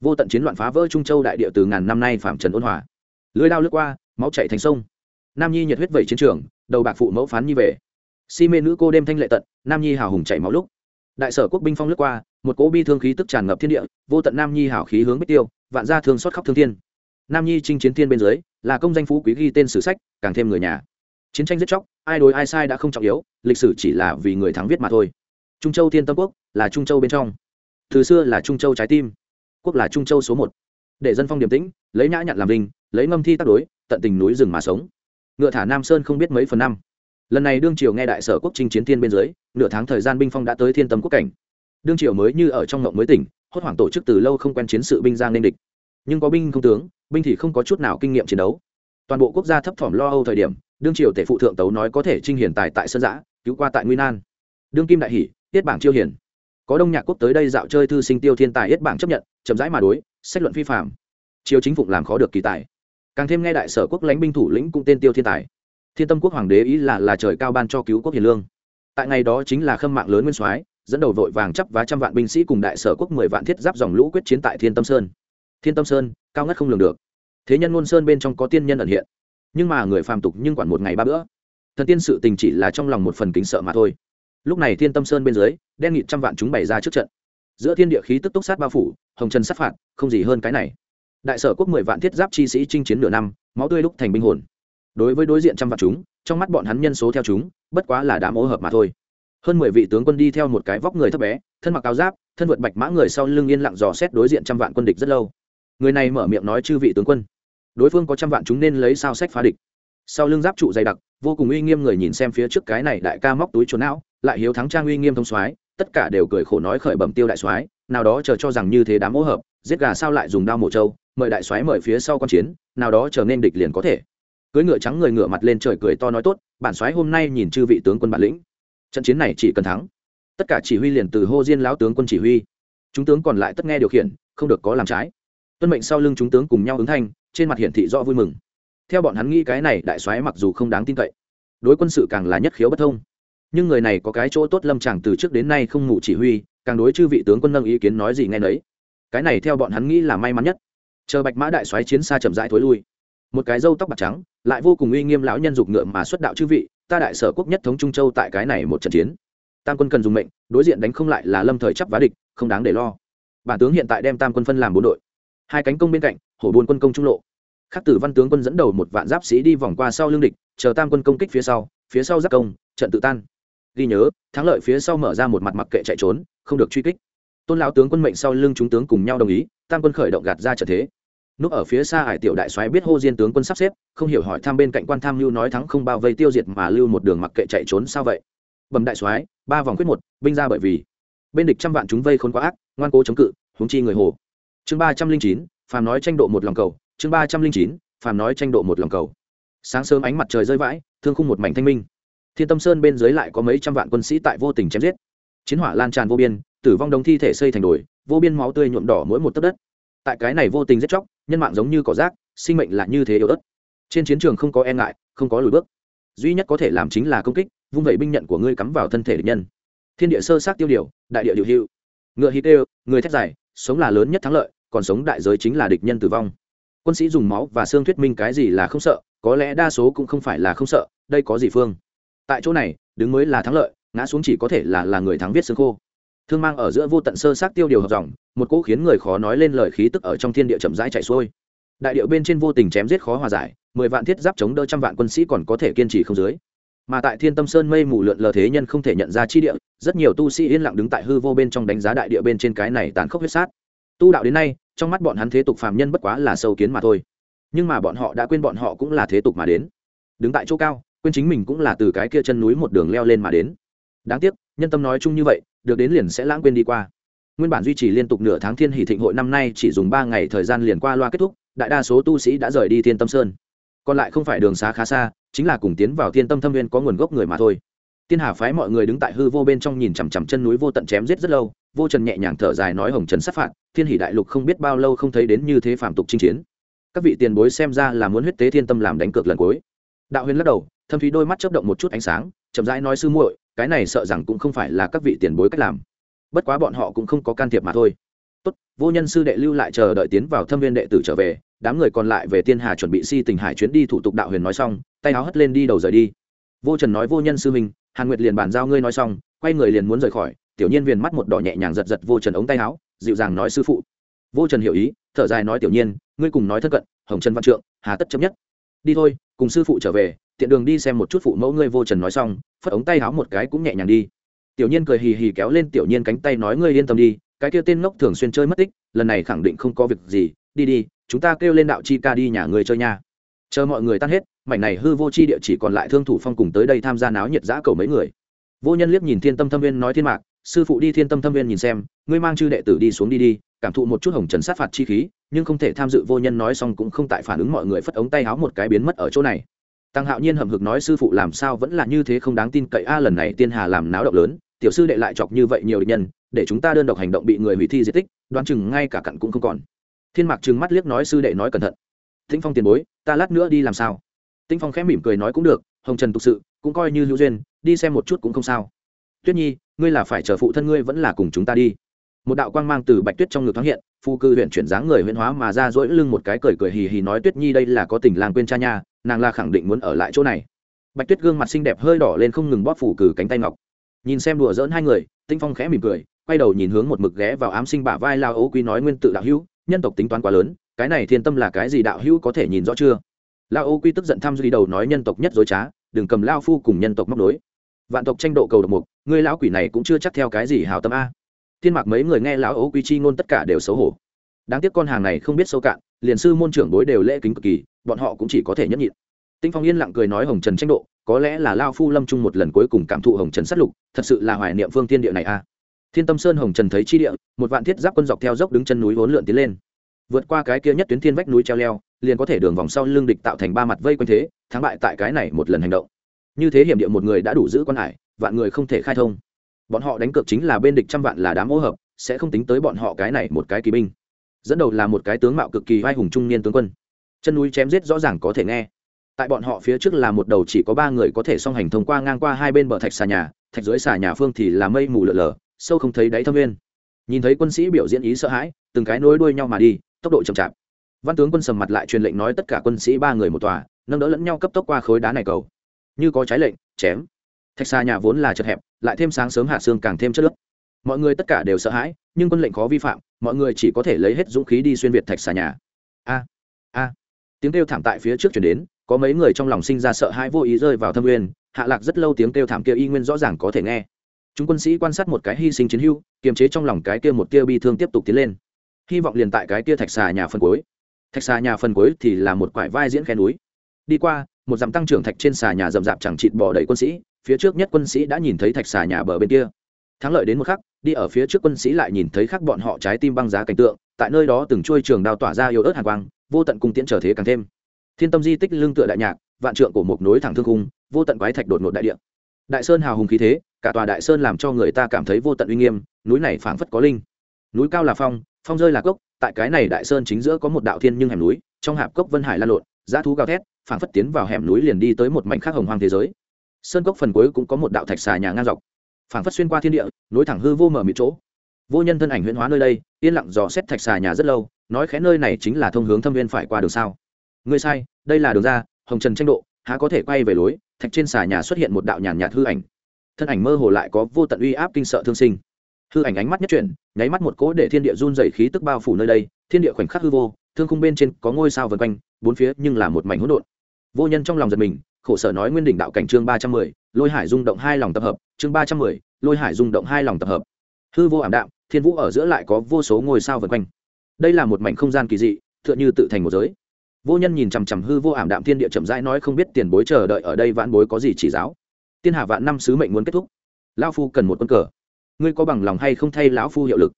vô tận chiến loạn phá vỡ trung châu đại địa từ ngàn năm nay phạm trần ôn hòa. Lưới đao lướt qua, máu chạy thành sông. Nam nhi nhiệt huyết vẩy chiến trường, đầu bạc phụ mẫu phán nhi về. Si mê nữ cô đêm thanh lệ tận, nam nhi hào hùng chảy máu lúc. Đại sở quốc binh phong lướt qua, một cỗ bi thương khí tức tràn ngập thiên địa, vô tận nam nhi hảo khí hướng bích tiêu, vạn gia thương xót khóc thương thiên. Nam nhi chinh chiến thiên bên dưới, là công danh phú quý ghi tên sử sách, càng thêm người nhà. Chiến tranh giết chóc, ai đối ai sai đã không trọng yếu, lịch sử chỉ là vì người thắng viết mà thôi. Trung châu thiên tâm quốc là trung châu bên trong. Từ xưa là trung châu trái tim quốc là trung châu số một. Để dân phong điềm tĩnh, lấy nhã nhặn làm linh lấy ngâm thi tác đối, tận tình núi rừng mà sống. Ngựa thả nam sơn không biết mấy phần năm. Lần này đương triều nghe đại sở quốc trinh chiến thiên bên dưới, nửa tháng thời gian binh phong đã tới thiên tâm quốc cảnh. Đương triều mới như ở trong ngộng mới tỉnh, hốt hoảng tổ chức từ lâu không quen chiến sự binh giang nên địch. Nhưng có binh không tướng, binh thì không có chút nào kinh nghiệm chiến đấu. Toàn bộ quốc gia thấp thỏm lo âu thời điểm, đương triều tể phụ thượng tấu nói có thể trinh hiển tài tại sơn giã, cứu qua tại nguy nan. Đương kim đại hỷ Tiết bảng chiêu hiển. Có đông nhạc quốc tới đây dạo chơi thư sinh tiêu thiên tài yết bảng chấp nhận chậm rãi mà đối, sách luận phi phạm chiếu chính phụng làm khó được kỳ tài. Càng thêm nghe đại sở quốc lãnh binh thủ lĩnh cũng tên tiêu thiên tài. Thiên tâm quốc hoàng đế ý là là trời cao ban cho cứu quốc hiền lương. Tại ngày đó chính là khâm mạng lớn nguyên soái, dẫn đầu vội vàng chấp và trăm vạn binh sĩ cùng đại sở quốc mười vạn thiết giáp dòng lũ quyết chiến tại thiên tâm sơn. Thiên tâm sơn, cao ngất không lường được. Thế nhân ngôn sơn bên trong có tiên nhân ẩn hiện. Nhưng mà người phàm tục nhưng quản một ngày ba bữa. Thần tiên sự tình chỉ là trong lòng một phần kính sợ mà thôi. Lúc này thiên tâm sơn bên dưới, đen nghị trăm vạn chúng bày ra trước trận giữa thiên địa khí tức túc sát bao phủ, hồng trần sát phạt, không gì hơn cái này. Đại sở quốc mười vạn thiết giáp chi sĩ chinh chiến nửa năm, máu tươi lúc thành binh hồn. Đối với đối diện trăm vạn chúng, trong mắt bọn hắn nhân số theo chúng, bất quá là đã mỗ hợp mà thôi. Hơn mười vị tướng quân đi theo một cái vóc người thấp bé, thân mặc áo giáp, thân vượt bạch mã người sau lưng yên lặng dò xét đối diện trăm vạn quân địch rất lâu. Người này mở miệng nói chư vị tướng quân, đối phương có trăm vạn chúng nên lấy sao sách phá địch. Sau lưng giáp trụ dày đặc, vô cùng uy nghiêm người nhìn xem phía trước cái này đại ca móc túi trốn não, lại hiếu thắng trang uy nghiêm thông soái tất cả đều cười khổ nói khởi bẩm tiêu đại soái, nào đó chờ cho rằng như thế đám mỗ hợp, giết gà sao lại dùng đao mổ trâu, mời đại soái mời phía sau con chiến, nào đó trở nên địch liền có thể. Cưới ngựa trắng người ngựa mặt lên trời cười to nói tốt, bản soái hôm nay nhìn chư vị tướng quân bản lĩnh. Trận chiến này chỉ cần thắng. Tất cả chỉ huy liền từ hô diên lão tướng quân chỉ huy. Chúng tướng còn lại tất nghe điều khiển, không được có làm trái. Tuân mệnh sau lưng chúng tướng cùng nhau ứng thanh, trên mặt hiển thị rõ vui mừng. Theo bọn hắn nghĩ cái này, đại soái mặc dù không đáng tin cậy. Đối quân sự càng là nhất khiếu bất thông nhưng người này có cái chỗ tốt lâm chàng từ trước đến nay không ngủ chỉ huy, càng đối chư vị tướng quân nâng ý kiến nói gì nghe nấy. Cái này theo bọn hắn nghĩ là may mắn nhất. Chờ bạch mã đại soái chiến xa chậm rãi thối lui. Một cái râu tóc bạc trắng, lại vô cùng uy nghiêm lão nhân dục ngựa mà xuất đạo chư vị, ta đại sở quốc nhất thống trung châu tại cái này một trận chiến. Tam quân cần dùng mệnh, đối diện đánh không lại là lâm thời chấp vá địch, không đáng để lo. Bản tướng hiện tại đem tam quân phân làm bốn đội. Hai cánh công bên cạnh, hổ buôn quân công trung lộ. Khắc tử văn tướng quân dẫn đầu một vạn giáp sĩ đi vòng qua sau lưng địch, chờ tam quân công kích phía sau phía sau giáp công, trận tự tan ghi nhớ, thắng lợi phía sau mở ra một mặt mặc kệ chạy trốn, không được truy kích. Tôn lão tướng quân mệnh sau lưng chúng tướng cùng nhau đồng ý, tam quân khởi động gạt ra trở thế. Núp ở phía xa hải tiểu đại soái biết hô diên tướng quân sắp xếp, không hiểu hỏi thăm bên cạnh quan tham lưu nói thắng không bao vây tiêu diệt mà lưu một đường mặc kệ chạy trốn sao vậy. Bẩm đại soái, ba vòng quyết một, binh ra bởi vì. Bên địch trăm vạn chúng vây khốn quá ác, ngoan cố chống cự, huống chi người hồ. Chương ba trăm linh chín, phàm nói tranh độ một lòng cầu. Chương ba trăm linh chín, phàm nói tranh độ một lòng cầu. Sáng sớm ánh mặt trời rơi vãi, thương khung một mảnh thanh minh thiên tâm sơn bên dưới lại có mấy trăm vạn quân sĩ tại vô tình chém giết. Chiến hỏa lan tràn vô biên, tử vong đống thi thể xây thành đồi, vô biên máu tươi nhuộm đỏ mỗi một tấc đất. Tại cái này vô tình giết chóc, nhân mạng giống như cỏ rác, sinh mệnh là như thế yếu ớt. Trên chiến trường không có e ngại, không có lùi bước. Duy nhất có thể làm chính là công kích, vung vẩy binh nhận của ngươi cắm vào thân thể địch nhân. Thiên địa sơ sát tiêu điều, đại địa điều hữu. Ngựa hít đều người thét dài, sống là lớn nhất thắng lợi, còn sống đại giới chính là địch nhân tử vong. Quân sĩ dùng máu và xương thuyết minh cái gì là không sợ, có lẽ đa số cũng không phải là không sợ, đây có gì phương tại chỗ này, đứng mới là thắng lợi, ngã xuống chỉ có thể là là người thắng viết xương khô. Thương mang ở giữa vô tận sơ sát tiêu điều hợp dòng, một cỗ khiến người khó nói lên lời khí tức ở trong thiên địa chậm rãi chạy xuôi. Đại điệu bên trên vô tình chém giết khó hòa giải, mười vạn thiết giáp chống đỡ trăm vạn quân sĩ còn có thể kiên trì không dưới. Mà tại thiên tâm sơn mây mù lượn lờ thế nhân không thể nhận ra chi địa, rất nhiều tu sĩ yên lặng đứng tại hư vô bên trong đánh giá đại địa bên trên cái này tàn khốc huyết sát. Tu đạo đến nay, trong mắt bọn hắn thế tục phàm nhân bất quá là sâu kiến mà thôi. Nhưng mà bọn họ đã quên bọn họ cũng là thế tục mà đến. Đứng tại chỗ cao quên chính mình cũng là từ cái kia chân núi một đường leo lên mà đến. Đáng tiếc, nhân tâm nói chung như vậy, được đến liền sẽ lãng quên đi qua. Nguyên bản duy trì liên tục nửa tháng thiên hỷ thịnh hội năm nay chỉ dùng ba ngày thời gian liền qua loa kết thúc, đại đa số tu sĩ đã rời đi thiên tâm sơn. Còn lại không phải đường xá khá xa, chính là cùng tiến vào thiên tâm thâm viên có nguồn gốc người mà thôi. Tiên hà phái mọi người đứng tại hư vô bên trong nhìn chằm chằm chân núi vô tận chém giết rất lâu, vô trần nhẹ nhàng thở dài nói hồng trần sát phạt, thiên hỷ đại lục không biết bao lâu không thấy đến như thế phạm tục chinh chiến. Các vị tiền bối xem ra là muốn huyết tế thiên tâm làm đánh cược lần cuối đạo huyền lắc đầu, thâm thúy đôi mắt chớp động một chút ánh sáng, chậm rãi nói, sư muội, cái này sợ rằng cũng không phải là các vị tiền bối cách làm. Bất quá bọn họ cũng không có can thiệp mà thôi. Tốt, vô nhân sư đệ lưu lại chờ đợi tiến vào thâm viên đệ tử trở về, đám người còn lại về tiên hà chuẩn bị si tình hải chuyến đi thủ tục đạo huyền nói xong, tay áo hất lên đi đầu rời đi. Vô trần nói, vô nhân sư minh hàn nguyệt liền bàn giao ngươi nói xong, quay người liền muốn rời khỏi. Tiểu nhiên viền mắt một đỏ nhẹ nhàng giật giật vô trần ống tay áo, dịu dàng nói, sư phụ. Vô trần hiểu ý, thở dài nói, tiểu nhiên, ngươi cùng nói thân cận, hồng trần văn trượng, hà tất chấm nhất. Đi thôi cùng sư phụ trở về, tiện đường đi xem một chút phụ mẫu ngươi vô trần nói xong, phất ống tay áo một cái cũng nhẹ nhàng đi. Tiểu nhiên cười hì hì kéo lên tiểu nhiên cánh tay nói ngươi yên tâm đi, cái kia tên ngốc thường xuyên chơi mất tích, lần này khẳng định không có việc gì, đi đi, chúng ta kêu lên đạo chi ca đi nhà người chơi nha. Chờ mọi người tan hết, mảnh này hư vô chi địa chỉ còn lại thương thủ phong cùng tới đây tham gia náo nhiệt giã cầu mấy người. Vô nhân liếc nhìn thiên tâm thâm viên nói thiên mạc, sư phụ đi thiên tâm thâm viên nhìn xem, ngươi mang chư đệ tử đi xuống đi đi cảm thụ một chút hồng trần sát phạt chi khí, nhưng không thể tham dự vô nhân nói xong cũng không tại phản ứng mọi người phất ống tay háo một cái biến mất ở chỗ này. Tăng hạo nhiên hầm hực nói sư phụ làm sao vẫn là như thế không đáng tin cậy a, lần này tiên hà làm náo động lớn, tiểu sư đệ lại chọc như vậy nhiều địch nhân, để chúng ta đơn độc hành động bị người hủy thi di tích, đoán chừng ngay cả cặn cũng không còn. Thiên mạc trừng mắt liếc nói sư đệ nói cẩn thận. Tĩnh phong tiền bối, ta lát nữa đi làm sao? Tĩnh phong khẽ mỉm cười nói cũng được, hồng trần thực sự, cũng coi như hữu duyên, đi xem một chút cũng không sao. Tuyết nhi, ngươi là phải chờ phụ thân ngươi vẫn là cùng chúng ta đi một đạo quang mang từ bạch tuyết trong ngực thoáng hiện, phu cư huyện chuyển dáng người huyện hóa mà ra dỗi lưng một cái cười cười hì hì nói tuyết nhi đây là có tình làng quên cha nha, nàng là khẳng định muốn ở lại chỗ này. Bạch tuyết gương mặt xinh đẹp hơi đỏ lên không ngừng bóp phủ cử cánh tay ngọc. Nhìn xem đùa dỡn hai người, tinh phong khẽ mỉm cười, quay đầu nhìn hướng một mực ghé vào ám sinh bả vai lao ấu quý nói nguyên tự đạo hữu, nhân tộc tính toán quá lớn, cái này thiên tâm là cái gì đạo hữu có thể nhìn rõ chưa? Lao ấu quý tức giận tham duy đầu nói nhân tộc nhất dối trá, đừng cầm lao phu cùng nhân tộc móc đối vạn tộc tranh độ cầu độc mục, ngươi lão quỷ này cũng chưa chắc theo cái gì hào tâm a thiên mạc mấy người nghe lão ấu quý chi ngôn tất cả đều xấu hổ. Đáng tiếc con hàng này không biết sâu cạn, liền sư môn trưởng đối đều lễ kính cực kỳ, bọn họ cũng chỉ có thể nhẫn nhịn. Tinh phong yên lặng cười nói hồng trần tranh độ, có lẽ là lao phu lâm chung một lần cuối cùng cảm thụ hồng trần sát lục, thật sự là hoài niệm phương thiên địa này a thiên tâm sơn hồng trần thấy chi địa, một vạn thiết giáp quân dọc theo dốc đứng chân núi vốn lượn tiến lên. Vượt qua cái kia nhất tuyến thiên vách núi treo leo, liền có thể đường vòng sau lưng địch tạo thành ba mặt vây quanh thế, thắng bại tại cái này một lần hành động. Như thế hiểm địa một người đã đủ giữ quan hải, vạn người không thể khai thông bọn họ đánh cược chính là bên địch trăm vạn là đám ô hợp, sẽ không tính tới bọn họ cái này một cái kỳ binh. Dẫn đầu là một cái tướng mạo cực kỳ vai hùng trung niên tướng quân. Chân núi chém giết rõ ràng có thể nghe. Tại bọn họ phía trước là một đầu chỉ có ba người có thể song hành thông qua ngang qua hai bên bờ thạch xà nhà, thạch dưới xà nhà phương thì là mây mù lở lở, sâu không thấy đáy thâm viên nhìn thấy quân sĩ biểu diễn ý sợ hãi, từng cái nối đuôi nhau mà đi, tốc độ chậm chạp. Văn tướng quân sầm mặt lại truyền lệnh nói tất cả quân sĩ ba người một tòa, nâng đỡ lẫn nhau cấp tốc qua khối đá này cầu. Như có trái lệnh, chém thạch xà nhà vốn là chật hẹp, lại thêm sáng sớm hạ xương càng thêm chất lớp mọi người tất cả đều sợ hãi, nhưng quân lệnh khó vi phạm, mọi người chỉ có thể lấy hết dũng khí đi xuyên việt thạch xà nhà. A a. Tiếng kêu thảm tại phía trước chuyển đến, có mấy người trong lòng sinh ra sợ hãi vô ý rơi vào thâm nguyên hạ lạc rất lâu tiếng kêu thảm kia y nguyên rõ ràng có thể nghe. Chúng quân sĩ quan sát một cái hy sinh chiến hưu kiềm chế trong lòng cái kia một kia bi thương tiếp tục tiến lên. Hy vọng liền tại cái kia thạch xà nhà phần cuối. Thạch xà nhà phần cuối thì là một quải vai diễn khe núi. Đi qua, một dặm tăng trưởng thạch trên xà nhà rậm rạp chẳng chịt bò đầy quân sĩ phía trước nhất quân sĩ đã nhìn thấy thạch xà nhà bờ bên kia. Thắng lợi đến một khắc, đi ở phía trước quân sĩ lại nhìn thấy khắc bọn họ trái tim băng giá cảnh tượng, tại nơi đó từng chuôi trường đao tỏa ra yếu ớt hàng quang, vô tận cung tiễn trở thế càng thêm. Thiên tâm di tích lương tựa đại nhạc, vạn trượng của một nối thẳng thương cung vô tận quái thạch đột ngột đại địa. Đại sơn hào hùng khí thế, cả tòa đại sơn làm cho người ta cảm thấy vô tận uy nghiêm, núi này phảng phất có linh. Núi cao là phong phong rơi là cốc, tại cái này đại sơn chính giữa có một đạo thiên nhưng hẻm núi, trong hạp cốc vân hải lan lộn, giá thú gào thét, phảng phất tiến vào hẻm núi liền đi tới một mảnh khác hồng hoang thế giới sơn cốc phần cuối cũng có một đạo thạch xà nhà ngang dọc, phảng phất xuyên qua thiên địa, nối thẳng hư vô mở mịt chỗ. Vô nhân thân ảnh huyễn hóa nơi đây, yên lặng dò xét thạch xà nhà rất lâu, nói khẽ nơi này chính là thông hướng thâm viên phải qua đường sao. Ngươi sai, đây là đường ra, hồng trần tranh độ, há có thể quay về lối, thạch trên xà nhà xuất hiện một đạo nhàn nhạt hư ảnh. Thân ảnh mơ hồ lại có vô tận uy áp kinh sợ thương sinh. Hư ảnh ánh mắt nhất chuyển, nháy mắt một cỗ để thiên địa run dày khí tức bao phủ nơi đây, thiên địa khoảnh khắc hư vô, thương khung bên trên có ngôi sao vân quanh, bốn phía nhưng là một mảnh hỗn độn. Vô nhân trong lòng giật mình khổ sở nói nguyên đỉnh đạo cảnh chương ba trăm mười, lôi hải rung động hai lòng tập hợp, chương ba trăm mười, lôi hải rung động hai lòng tập hợp. Hư vô ảm đạm, thiên vũ ở giữa lại có vô số ngôi sao vần quanh. Đây là một mảnh không gian kỳ dị, tựa như tự thành một giới. Vô nhân nhìn chằm chằm hư vô ảm đạm thiên địa chậm rãi nói không biết tiền bối chờ đợi ở đây vãn bối có gì chỉ giáo. Tiên hạ vạn năm sứ mệnh muốn kết thúc. Lão phu cần một quân cờ. Ngươi có bằng lòng hay không thay lão phu hiệu lực?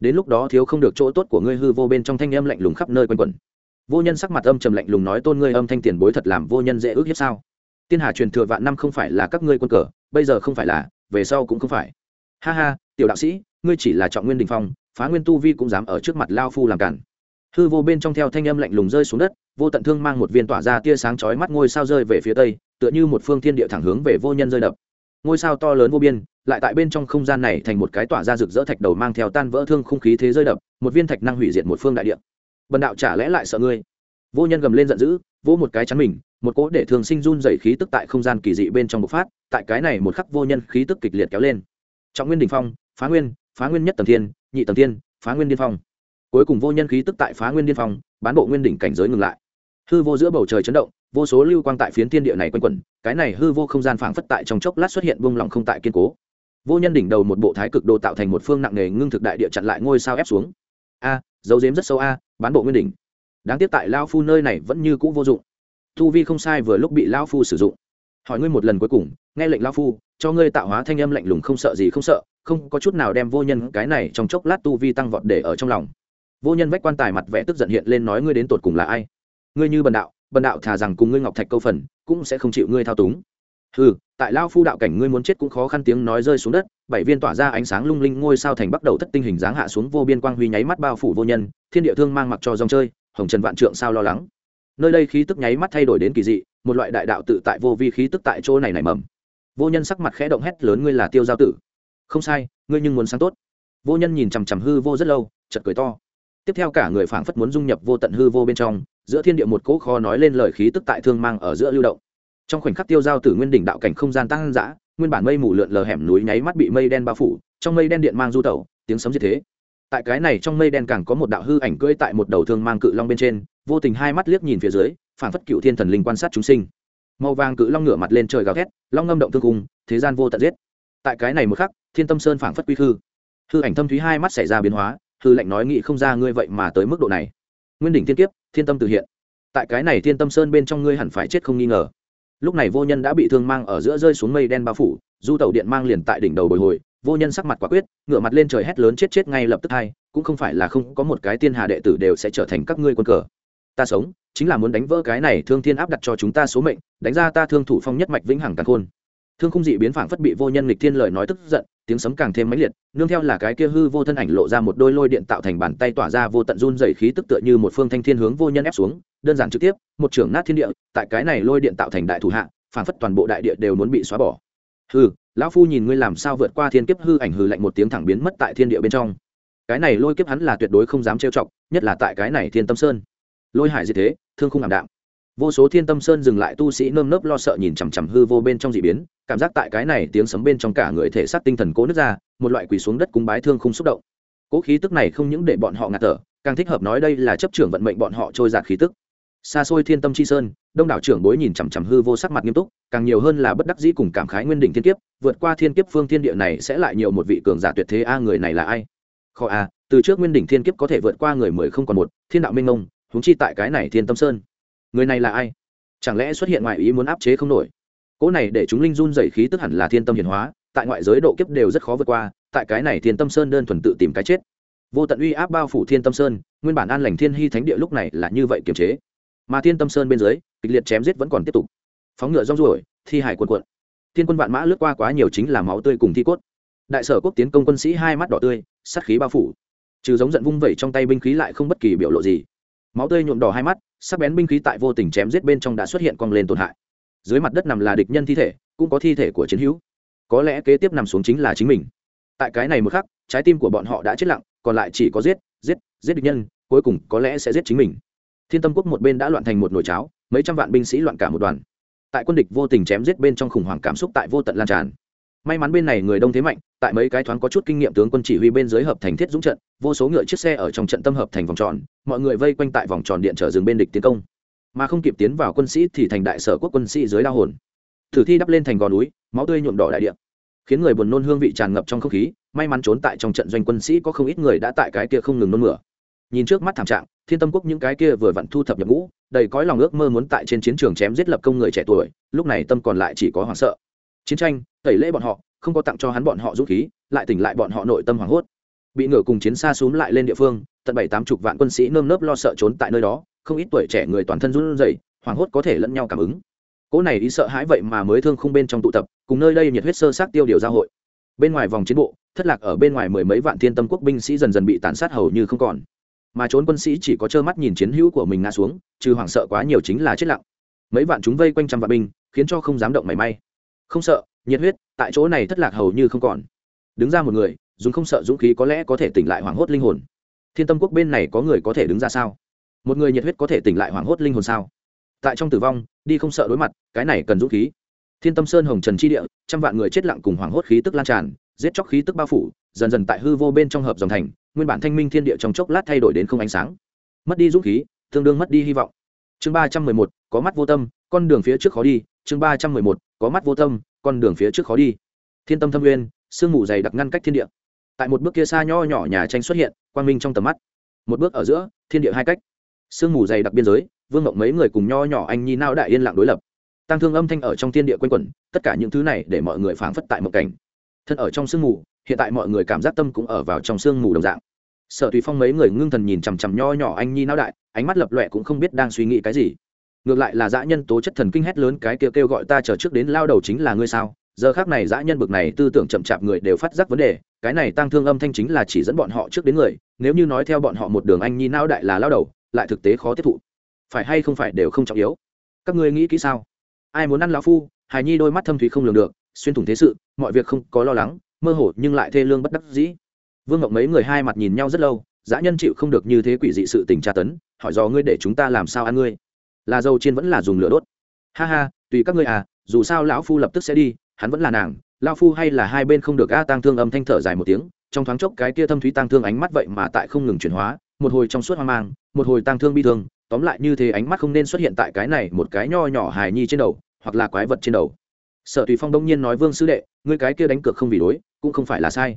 Đến lúc đó thiếu không được chỗ tốt của ngươi hư vô bên trong thanh âm lạnh lùng khắp nơi quanh quẩn. Vô nhân sắc mặt âm trầm lạnh lùng nói, tôn ngươi âm thanh tiền bối thật làm vô nhân dễ ước hiếp sao? Tiên hà truyền thừa vạn năm không phải là các ngươi quân cờ, bây giờ không phải là, về sau cũng không phải. Ha ha, tiểu đạo sĩ, ngươi chỉ là trọng nguyên đình phong, phá nguyên tu vi cũng dám ở trước mặt lao phu làm cản. Hư vô bên trong theo thanh âm lạnh lùng rơi xuống đất, vô tận thương mang một viên tỏa ra tia sáng chói mắt ngôi sao rơi về phía tây, tựa như một phương thiên địa thẳng hướng về vô nhân rơi đập. Ngôi sao to lớn vô biên, lại tại bên trong không gian này thành một cái tỏa ra rực rỡ thạch đầu mang theo tan vỡ thương không khí thế rơi đập, một viên thạch năng hủy diệt một phương đại địa. Bần đạo chả lẽ lại sợ ngươi? Vô nhân gầm lên giận dữ, vỗ một cái chắn mình một cỗ để thường sinh run dày khí tức tại không gian kỳ dị bên trong bộc phát, tại cái này một khắc vô nhân khí tức kịch liệt kéo lên. Trọng nguyên đình phong, phá nguyên phá nguyên nhất tầng thiên, nhị tầng thiên, phá nguyên điên phong. Cuối cùng vô nhân khí tức tại phá nguyên điên phong, bán bộ nguyên đỉnh cảnh giới ngừng lại. Hư vô giữa bầu trời chấn động, vô số lưu quang tại phiến thiên địa này quanh quẩn, cái này hư vô không gian phảng phất tại trong chốc lát xuất hiện vung lòng không tại kiên cố. Vô nhân đỉnh đầu một bộ thái cực đồ tạo thành một phương nặng nề ngưng thực đại địa chặn lại ngôi sao ép xuống. A, dấu dếm rất sâu a, bán bộ nguyên đỉnh. Đáng tiếc tại lao phu nơi này vẫn như cũ vô dụng thu vi không sai vừa lúc bị Lão phu sử dụng. Hỏi ngươi một lần cuối cùng, nghe lệnh Lão phu, cho ngươi tạo hóa thanh âm lạnh lùng không sợ gì không sợ, không có chút nào đem vô nhân cái này trong chốc lát tu vi tăng vọt để ở trong lòng. Vô nhân vách quan tài mặt vẽ tức giận hiện lên nói ngươi đến tột cùng là ai? Ngươi như bần đạo bần đạo thà rằng cùng ngươi ngọc thạch câu phần, cũng sẽ không chịu ngươi thao túng. Ừ tại lao phu đạo cảnh ngươi muốn chết cũng khó khăn tiếng nói rơi xuống đất, bảy viên tỏa ra ánh sáng lung linh ngôi sao thành bắt đầu thất tinh hình dáng hạ xuống vô biên quang huy nháy mắt bao phủ vô nhân, thiên địa thương mang mặc cho dòng chơi, hồng trần vạn trượng sao lo lắng nơi đây khí tức nháy mắt thay đổi đến kỳ dị, một loại đại đạo tự tại vô vi khí tức tại chỗ này nảy mầm. Vô nhân sắc mặt khẽ động hét lớn, ngươi là tiêu giao tử. Không sai, ngươi nhưng muốn sáng tốt. Vô nhân nhìn chằm chằm hư vô rất lâu chật cười to. Tiếp theo cả người phảng phất muốn dung nhập vô tận hư vô bên trong, giữa thiên địa một cỗ kho nói lên lời khí tức tại thương mang ở giữa lưu động. Trong khoảnh khắc tiêu giao tử nguyên đỉnh đạo cảnh không gian tăng dã, nguyên bản mây mù lượn lờ hẻm núi nháy mắt bị mây đen bao phủ, trong mây đen điện mang du tẩu, tiếng sấm như thế tại cái này trong mây đen càng có một đạo hư ảnh cưỡi tại một đầu thương mang cự long bên trên, vô tình hai mắt liếc nhìn phía dưới, phảng phất cựu thiên thần linh quan sát chúng sinh. Màu vàng cự long ngửa mặt lên trời gào thét, long ngâm động thương cung thế gian vô tận giết. Tại cái này một khắc, thiên tâm sơn phảng phất quy khư hư ảnh thâm thúy hai mắt xảy ra biến hóa, hư lệnh nói nghị không ra ngươi vậy mà tới mức độ này. Nguyên đỉnh thiên kiếp, thiên tâm từ hiện. Tại cái này thiên tâm sơn bên trong ngươi hẳn phải chết không nghi ngờ. Lúc này vô nhân đã bị thương mang ở giữa rơi xuống mây đen bao phủ, du tàu điện mang liền tại đỉnh đầu bồi hồi vô nhân sắc mặt quả quyết ngựa mặt lên trời hét lớn chết chết ngay lập tức hay cũng không phải là không có một cái tiên hà đệ tử đều sẽ trở thành các ngươi quân cờ. Ta sống, chính là muốn đánh vỡ cái này thương thiên áp đặt cho chúng ta số mệnh, đánh ra ta thương thủ phong nhất mạch vĩnh hằng càng khôn. Thương không dị biến phảng phất bị vô nhân lịch thiên lời nói tức giận, tiếng sấm càng thêm mãnh liệt, nương theo là cái kia hư vô thân ảnh lộ ra một đôi lôi điện tạo thành bàn tay tỏa ra vô tận run dày khí tức tựa như một phương thanh thiên hướng vô nhân ép xuống, đơn giản trực tiếp, một trưởng nát thiên địa, tại cái này lôi điện tạo thành đại thủ hạ, phảng phất toàn bộ đại địa đều muốn bị xóa bỏ. Hư lão phu nhìn ngươi làm sao vượt qua thiên kiếp hư ảnh hư lạnh một tiếng thẳng biến mất tại thiên địa bên trong. Cái này lôi kiếp hắn là tuyệt đối không dám trêu chọc, nhất là tại cái này thiên tâm sơn. Lôi hải gì thế, thương không ảm đạm. Vô số thiên tâm sơn dừng lại tu sĩ nơm nớp lo sợ nhìn chằm chằm hư vô bên trong dị biến, cảm giác tại cái này tiếng sấm bên trong cả người thể xác tinh thần cố nứt ra, một loại quỳ xuống đất cúng bái thương không xúc động. Cố khí tức này không những để bọn họ ngạt thở, càng thích hợp nói đây là chấp trưởng vận mệnh bọn họ trôi giạt khí tức xa xôi thiên tâm chi sơn, đông đảo trưởng bối nhìn chằm chằm hư vô sắc mặt nghiêm túc, càng nhiều hơn là bất đắc dĩ cùng cảm khái nguyên đỉnh thiên kiếp, vượt qua thiên kiếp phương thiên địa này sẽ lại nhiều một vị cường giả tuyệt thế, a, người này là ai? Khó a, từ trước nguyên đỉnh thiên kiếp có thể vượt qua người mười không còn một, thiên đạo minh ông húng chi tại cái này thiên tâm sơn. Người này là ai? Chẳng lẽ xuất hiện ngoại ý muốn áp chế không nổi? Cỗ này để chúng linh run dày khí tức hẳn là thiên tâm hiển hóa, tại ngoại giới độ kiếp đều rất khó vượt qua, tại cái này thiên tâm sơn đơn thuần tự tìm cái chết. Vô tận uy áp bao phủ thiên tâm sơn, nguyên bản an lành thiên hy thánh địa lúc này là như vậy kiềm chế mà thiên tâm sơn bên dưới, kịch liệt chém giết vẫn còn tiếp tục. Phóng ngựa rong ruổi, thi hải quần quận thiên quân vạn mã lướt qua quá nhiều chính là máu tươi cùng thi cốt. Đại sở quốc tiến công quân sĩ hai mắt đỏ tươi sắt khí bao phủ. Trừ giống giận vung vẩy trong tay binh khí lại không bất kỳ biểu lộ gì. Máu tươi nhuộm đỏ hai mắt, sắc bén binh khí tại vô tình chém giết bên trong đã xuất hiện cong lên tổn hại. Dưới mặt đất nằm là địch nhân thi thể, cũng có thi thể của chiến hữu. Có lẽ kế tiếp nằm xuống chính là chính mình. Tại cái này một khắc, trái tim của bọn họ đã chết lặng, còn lại chỉ có giết giết giết địch nhân, cuối cùng có lẽ sẽ giết chính mình thiên tâm quốc một bên đã loạn thành một nồi cháo, mấy trăm vạn binh sĩ loạn cả một đoàn. Tại quân địch vô tình chém giết bên trong khủng hoảng cảm xúc tại vô tận lan tràn. May mắn bên này người đông thế mạnh, tại mấy cái thoáng có chút kinh nghiệm tướng quân chỉ huy bên dưới hợp thành thiết dũng trận, vô số ngựa chiếc xe ở trong trận tâm hợp thành vòng tròn, mọi người vây quanh tại vòng tròn điện trở dừng bên địch tiến công. Mà không kịp tiến vào quân sĩ thì thành đại sở quốc quân sĩ dưới đa hồn. Thử thi đắp lên thành gò núi, máu tươi nhuộm đỏ đại điện khiến người buồn nôn hương vị tràn ngập trong không khí, may mắn trốn tại trong trận doanh quân sĩ có không ít người đã tại cái kia không ngừng nôn mửa nhìn trước mắt thảm trạng, thiên tâm quốc những cái kia vừa vặn thu thập nhập ngũ, đầy cõi lòng ước mơ muốn tại trên chiến trường chém giết lập công người trẻ tuổi, lúc này tâm còn lại chỉ có hoảng sợ. Chiến tranh, tẩy lễ bọn họ, không có tặng cho hắn bọn họ dũng khí, lại tỉnh lại bọn họ nội tâm hoảng hốt. Bị ngửa cùng chiến xa xúm lại lên địa phương, tận bảy tám chục vạn quân sĩ nơm nớp lo sợ trốn tại nơi đó, không ít tuổi trẻ người toàn thân run rẩy, hoảng hốt có thể lẫn nhau cảm ứng. Cỗ này ý sợ hãi vậy mà mới thương không bên trong tụ tập, cùng nơi đây nhiệt huyết sơ sát tiêu điều giao hội. Bên ngoài vòng chiến bộ, thất lạc ở bên ngoài mười mấy vạn thiên tâm quốc binh sĩ dần dần bị tàn sát hầu như không còn mà trốn quân sĩ chỉ có trơ mắt nhìn chiến hữu của mình ngã xuống, trừ hoảng sợ quá nhiều chính là chết lặng. Mấy vạn chúng vây quanh trăm vạn binh, khiến cho không dám động mảy may. Không sợ, nhiệt huyết, tại chỗ này thất lạc hầu như không còn. Đứng ra một người, dùng không sợ dũng khí có lẽ có thể tỉnh lại hoảng hốt linh hồn. Thiên tâm quốc bên này có người có thể đứng ra sao? Một người nhiệt huyết có thể tỉnh lại hoảng hốt linh hồn sao? Tại trong tử vong, đi không sợ đối mặt, cái này cần dũng khí. Thiên tâm sơn hồng trần chi địa, trăm vạn người chết lặng cùng hoảng hốt khí tức lan tràn, giết chóc khí tức bao phủ, dần dần tại hư vô bên trong hợp dòng thành nguyên bản thanh minh thiên địa trong chốc lát thay đổi đến không ánh sáng. Mất đi dũng khí, tương đương mất đi hy vọng. Chương ba trăm mười một, có mắt vô tâm, con đường phía trước khó đi. Chương ba trăm mười một, có mắt vô tâm, con đường phía trước khó đi. Thiên tâm thâm nguyên sương mù dày đặc ngăn cách thiên địa. Tại một bước kia xa nho nhỏ nhà tranh xuất hiện, quang minh trong tầm mắt. Một bước ở giữa, thiên địa hai cách. Sương mù dày đặc biên giới, vương ngộng mấy người cùng nho nhỏ anh nhi nao đại yên lặng đối lập. Tăng thương âm thanh ở trong thiên địa quanh quẩn, tất cả những thứ này để mọi người phảng phất tại một cảnh. Thân ở trong sương mù, hiện tại mọi người cảm giác tâm cũng ở vào trong sương mù đồng dạng sở tùy phong mấy người ngưng thần nhìn chằm chằm nho nhỏ anh nhi não đại, ánh mắt lập lọe cũng không biết đang suy nghĩ cái gì. Ngược lại là dã nhân tố chất thần kinh hét lớn cái kêu kêu gọi ta chờ trước đến lao đầu chính là ngươi sao? Giờ khác này dã nhân bực này tư tưởng chậm chạp người đều phát giác vấn đề, cái này tăng thương âm thanh chính là chỉ dẫn bọn họ trước đến người, nếu như nói theo bọn họ một đường anh nhi não đại là lao đầu, lại thực tế khó tiếp thụ. Phải hay không phải đều không trọng yếu? Các ngươi nghĩ kỹ sao? Ai muốn ăn lão phu? Hài nhi đôi mắt thâm thủy không lường được, xuyên thủng thế sự, mọi việc không có lo lắng, mơ hồ nhưng lại thê lương bất đắc dĩ vương ngọc mấy người hai mặt nhìn nhau rất lâu, dã nhân chịu không được như thế quỷ dị sự tình tra tấn, hỏi do ngươi để chúng ta làm sao ăn ngươi? Là dầu chiên vẫn là dùng lửa đốt. Ha ha, tùy các ngươi à dù sao lão phu lập tức sẽ đi, hắn vẫn là nàng lao phu hay là hai bên không được a tang thương âm thanh thở dài một tiếng, trong thoáng chốc cái kia thâm thúy tang thương ánh mắt vậy mà tại không ngừng chuyển hóa, một hồi trong suốt hoang mang, một hồi tang thương bi thương, tóm lại như thế ánh mắt không nên xuất hiện tại cái này một cái nho nhỏ hài nhi trên đầu, hoặc là quái vật trên đầu. Sở tùy phong đông nhiên nói, vương sư đệ, ngươi cái kia đánh cược không vì đối, cũng không phải là sai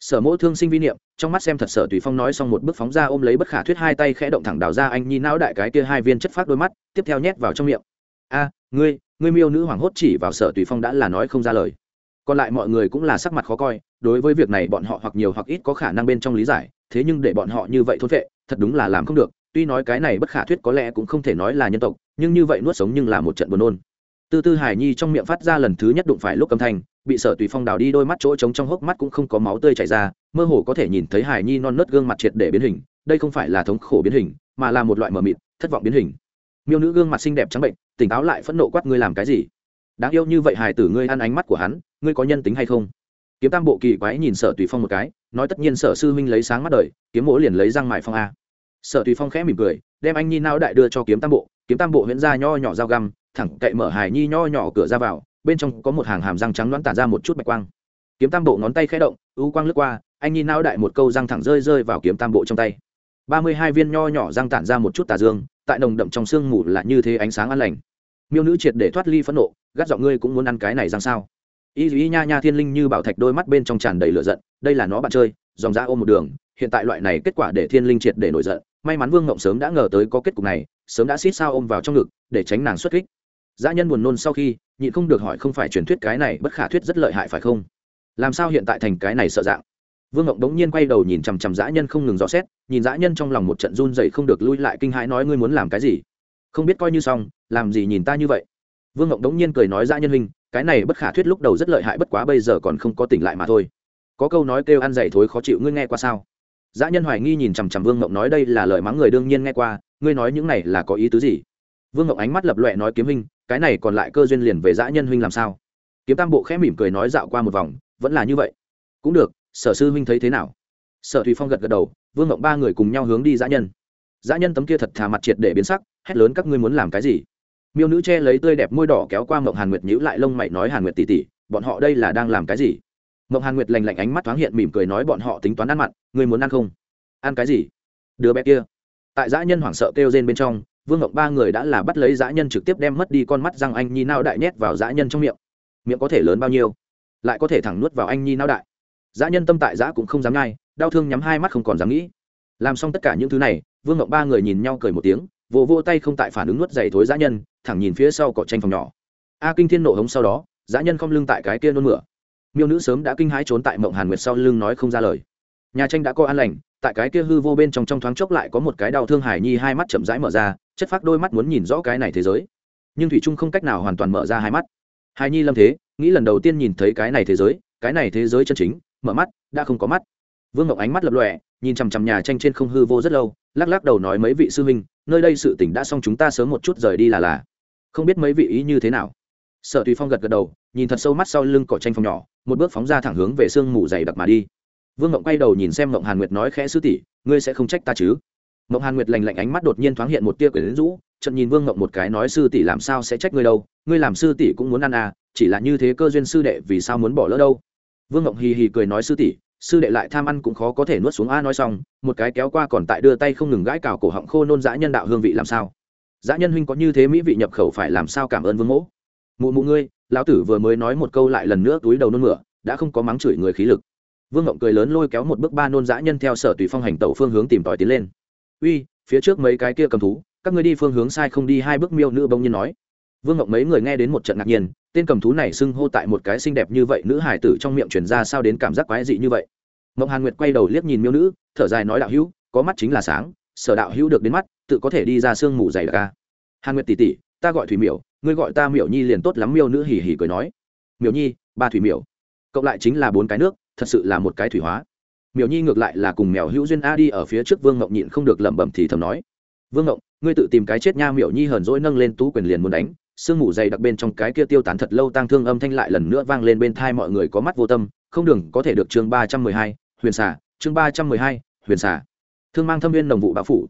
sở mỗ thương sinh vi niệm, trong mắt xem thật sở tùy phong nói xong một bước phóng ra ôm lấy bất khả thuyết hai tay khẽ động thẳng đào ra anh nhi não đại cái kia hai viên chất phát đôi mắt, tiếp theo nhét vào trong miệng. A, ngươi ngươi miêu nữ hoàng hốt chỉ vào sở tùy phong đã là nói không ra lời. Còn lại mọi người cũng là sắc mặt khó coi, đối với việc này bọn họ hoặc nhiều hoặc ít có khả năng bên trong lý giải, thế nhưng để bọn họ như vậy thốt vệ, thật đúng là làm không được. Tuy nói cái này bất khả thuyết có lẽ cũng không thể nói là nhân tộc, nhưng như vậy nuốt sống nhưng là một trận buồn nôn. Tư tư hải nhi trong miệng phát ra lần thứ nhất đụng phải lúc âm thanh bị sở tùy phong đào đi đôi mắt chỗ trống trong hốc mắt cũng không có máu tươi chảy ra, mơ hồ có thể nhìn thấy hải nhi non nớt gương mặt triệt để biến hình, đây không phải là thống khổ biến hình, mà là một loại mờ mịt, thất vọng biến hình. Miêu nữ gương mặt xinh đẹp trắng bệnh, tỉnh táo lại phẫn nộ quát ngươi làm cái gì? Đáng yêu như vậy hài tử ngươi ăn ánh mắt của hắn, ngươi có nhân tính hay không? Kiếm tam bộ kỳ quái nhìn sở tùy phong một cái, nói tất nhiên sở sư huynh lấy sáng mắt đời, kiếm mỗ liền lấy răng mại phong a. Sở tùy phong khẽ mỉm cười, đem anh nhi nao đại đưa cho kiếm tam bộ, kiếm tam bộ huyễn ra nho nhỏ dao găm, thẳng cậy mở hài nhi nho nhỏ cửa ra vào bên trong có một hàng hàm răng trắng loãng tản ra một chút bạch quang. Kiếm tam bộ ngón tay khẽ động, ưu quang lướt qua, anh nhi nao đại một câu răng thẳng rơi rơi vào kiếm tam bộ trong tay. Ba mươi hai viên nho nhỏ răng tản ra một chút tà dương, tại nồng đậm trong sương mù là như thế ánh sáng an lành. Miêu nữ triệt để thoát ly phẫn nộ, gắt giọng ngươi cũng muốn ăn cái này răng sao? Y y nha nha thiên linh như bảo thạch đôi mắt bên trong tràn đầy lửa giận, đây là nó bạn chơi, dòng ra ôm một đường, hiện tại loại này kết quả để thiên linh triệt để nổi giận, may mắn vương ngộng sớm đã ngờ tới có kết cục này, sớm đã xít sao ôm vào trong ngực, để tránh nàng xuất kích dã nhân buồn nôn sau khi, nhịn không được hỏi không phải truyền thuyết cái này bất khả thuyết rất lợi hại phải không? Làm sao hiện tại thành cái này sợ dạng? Vương ngộng đống nhiên quay đầu nhìn chằm chằm dã nhân không ngừng rõ xét, nhìn dã nhân trong lòng một trận run dậy không được lui lại kinh hãi nói ngươi muốn làm cái gì? Không biết coi như xong, làm gì nhìn ta như vậy? Vương ngộng đống nhiên cười nói dã nhân huynh, cái này bất khả thuyết lúc đầu rất lợi hại bất quá bây giờ còn không có tỉnh lại mà thôi. Có câu nói kêu ăn dậy thối khó chịu, ngươi nghe qua sao? Dã nhân hoài nghi nhìn chằm chằm vương ngộng nói đây là lời mắng người đương nhiên nghe qua, ngươi nói những này là có ý tứ gì? Vương ngộng ánh mắt lập loẹ nói kiếm hình cái này còn lại cơ duyên liền về dã nhân huynh làm sao? Kiếm tam bộ khẽ mỉm cười nói dạo qua một vòng, vẫn là như vậy. Cũng được, sở sư huynh thấy thế nào? Sở thùy phong gật gật đầu, vương ngộng ba người cùng nhau hướng đi dã nhân. Dã nhân tấm kia thật thà mặt triệt để biến sắc, hét lớn các ngươi muốn làm cái gì? Miêu nữ che lấy tươi đẹp môi đỏ kéo qua mộng hàn nguyệt nhữ lại lông mày nói hàn nguyệt tỉ tỉ bọn họ đây là đang làm cái gì? Mộng hàn nguyệt lành lạnh ánh mắt thoáng hiện mỉm cười nói bọn họ tính toán ăn mặn, ngươi muốn ăn không? Ăn cái gì? Đứa bé kia. Tại dã nhân hoảng sợ kêu rên bên trong vương ngọc ba người đã là bắt lấy dã nhân trực tiếp đem mất đi con mắt răng anh nhi nao đại nhét vào dã nhân trong miệng. Miệng có thể lớn bao nhiêu? Lại có thể thẳng nuốt vào anh nhi nao đại. Dã nhân tâm tại dã cũng không dám ngay đau thương nhắm hai mắt không còn dám nghĩ. Làm xong tất cả những thứ này, vương ngọc ba người nhìn nhau cười một tiếng, vỗ vô tay không tại phản ứng nuốt dày thối dã nhân, thẳng nhìn phía sau cỏ tranh phòng nhỏ. A kinh thiên nộ hống sau đó, dã nhân không lưng tại cái kia nôn mửa. Miêu nữ sớm đã kinh hãi trốn tại mộng hàn nguyệt sau lưng nói không ra lời. Nhà tranh đã có an lành tại cái kia hư vô bên trong trong thoáng chốc lại có một cái đau thương hải nhi hai mắt chậm rãi mở ra, chất phác đôi mắt muốn nhìn rõ cái này thế giới. Nhưng thủy trung không cách nào hoàn toàn mở ra hai mắt. Hải nhi lâm thế, nghĩ lần đầu tiên nhìn thấy cái này thế giới, cái này thế giới chân chính, mở mắt, đã không có mắt. Vương ngọc ánh mắt lập lọe nhìn chằm chằm nhà tranh trên không hư vô rất lâu, lắc lắc đầu nói mấy vị sư huynh, nơi đây sự tỉnh đã xong chúng ta sớm một chút rời đi là là. Không biết mấy vị ý như thế nào. Sở tùy phong gật gật đầu, nhìn thật sâu mắt sau lưng cỏ tranh phòng nhỏ, một bước phóng ra thẳng hướng về sương mù dày đặc mà đi vương ngộng quay đầu nhìn xem ngộng hàn nguyệt nói khẽ, sư tỷ, ngươi sẽ không trách ta chứ? Ngộng hàn nguyệt lành lạnh ánh mắt đột nhiên thoáng hiện một tia quyển rũ trận nhìn vương ngộng một cái nói, sư tỷ làm sao sẽ trách ngươi đâu? Ngươi làm sư tỷ cũng muốn ăn à chỉ là như thế cơ duyên sư đệ vì sao muốn bỏ lỡ đâu? Vương ngộng hì hì cười nói, sư tỷ, sư đệ lại tham ăn cũng khó có thể nuốt xuống a. Nói xong, một cái kéo qua còn tại đưa tay không ngừng gãi cào cổ họng khô nôn dã nhân đạo hương vị làm sao? Dã nhân huynh có như thế mỹ vị nhập khẩu phải làm sao cảm ơn vương mỗ? Mụ mụ ngươi, lão tử vừa mới nói một câu lại lần nữa túi đầu nôn mửa, đã không có mắng chửi người khí lực vương ngộng cười lớn lôi kéo một bước ba nôn dã nhân theo sở tùy phong hành tẩu phương hướng tìm tòi tiến lên. Uy, phía trước mấy cái kia cầm thú, các ngươi đi phương hướng sai không đi hai bước miêu nữ bỗng nhiên nói. Vương ngộng mấy người nghe đến một trận ngạc nhiên, tên cầm thú này xưng hô tại một cái xinh đẹp như vậy nữ hải tử trong miệng truyền ra sao đến cảm giác quái dị như vậy. Mộng hàn nguyệt quay đầu liếc nhìn miêu nữ, thở dài nói đạo hữu, có mắt chính là sáng, sở đạo hữu được đến mắt, tự có thể đi ra sương mù dày đặc ca. Hàn nguyệt tỉ tỉ, ta gọi thủy miểu, ngươi gọi ta miểu nhi liền tốt lắm, miêu nữ hỉ hỉ cười nói. Miểu nhi, ba thủy miểu, cộng lại chính là bốn cái nước thật sự là một cái thủy hóa. Miểu nhi ngược lại là cùng mèo hữu duyên a đi ở phía trước vương ngộng nhịn không được lẩm bẩm thì thầm nói. Vương ngộng, ngươi tự tìm cái chết nha, miểu nhi hờn dỗi nâng lên tú quyền liền muốn đánh. Sương mù dày đặc bên trong cái kia tiêu tán thật lâu tăng thương âm thanh lại lần nữa vang lên bên thai mọi người có mắt vô tâm. Không đường, có thể được chương ba trăm mười hai, huyền xả chương ba trăm mười hai, huyền xả thương mang thâm viên đồng vụ bạo phủ.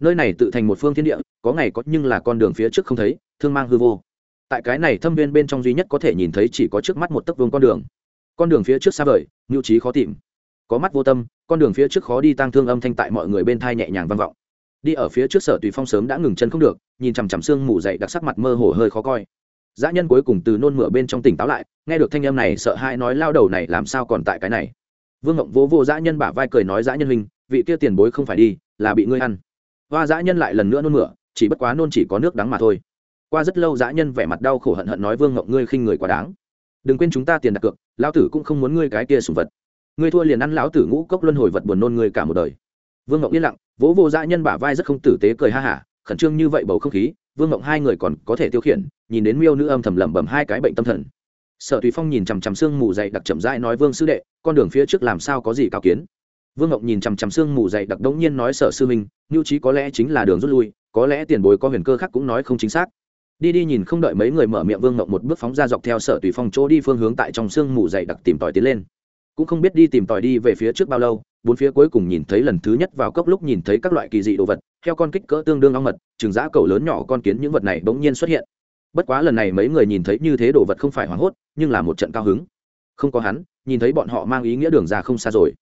Nơi này tự thành một phương thiên địa, có ngày có nhưng là con đường phía trước không thấy, thương mang hư vô. Tại cái này thâm viên bên trong duy nhất có thể nhìn thấy chỉ có trước mắt một tấc vương con đường con đường phía trước xa vời mưu trí khó tìm. Có mắt vô tâm, con đường phía trước khó đi tăng thương âm thanh tại mọi người bên thai nhẹ nhàng vang vọng. Đi ở phía trước sở tùy phong sớm đã ngừng chân không được, nhìn chằm chằm xương mù dậy đặc sắc mặt mơ hồ hơi khó coi. Dã nhân cuối cùng từ nôn mửa bên trong tỉnh táo lại, nghe được thanh âm này sợ hãi nói lao đầu này làm sao còn tại cái này. Vương ngộng vô vô dã nhân bả vai cười nói dã nhân hình vị kia tiền bối không phải đi, là bị ngươi ăn. Hoa dã nhân lại lần nữa nôn mửa, chỉ bất quá nôn chỉ có nước đắng mà thôi. Qua rất lâu dã nhân vẻ mặt đau khổ hận hận nói vương ngộng ngươi khinh người quá đáng đừng quên chúng ta tiền đặt cược, lão tử cũng không muốn ngươi cái kia sùng vật. Ngươi thua liền ăn lão tử ngũ cốc luân hồi vật buồn nôn ngươi cả một đời. Vương ngộng yên lặng, vỗ vô dã nhân bả vai rất không tử tế cười ha hả, khẩn trương như vậy bầu không khí, vương ngộng hai người còn có thể tiêu khiển, nhìn đến miêu nữ âm thầm lẩm bẩm hai cái bệnh tâm thần. Sở tùy phong nhìn chằm chằm sương mù dày đặc chậm rãi nói, vương sư đệ, con đường phía trước làm sao có gì cao kiến? Vương ngộng nhìn chằm chằm sương mù dày đặc đống nhiên nói, sở sư minh nhu trí có lẽ chính là đường rút lui, có lẽ tiền bối có huyền cơ khác cũng nói không chính xác đi đi nhìn không đợi mấy người mở miệng vương ngộng một bước phóng ra dọc theo sở tùy phong chỗ đi phương hướng tại trong sương mù dày đặc tìm tòi tiến lên. Cũng không biết đi tìm tòi đi về phía trước bao lâu, bốn phía cuối cùng nhìn thấy lần thứ nhất vào cốc lúc nhìn thấy các loại kỳ dị đồ vật theo con kích cỡ tương đương ong mật, trường giã cầu lớn nhỏ con kiến những vật này bỗng nhiên xuất hiện. Bất quá lần này mấy người nhìn thấy như thế đồ vật không phải hoảng hốt, nhưng là một trận cao hứng. Không có hắn, nhìn thấy bọn họ mang ý nghĩa đường ra không xa rồi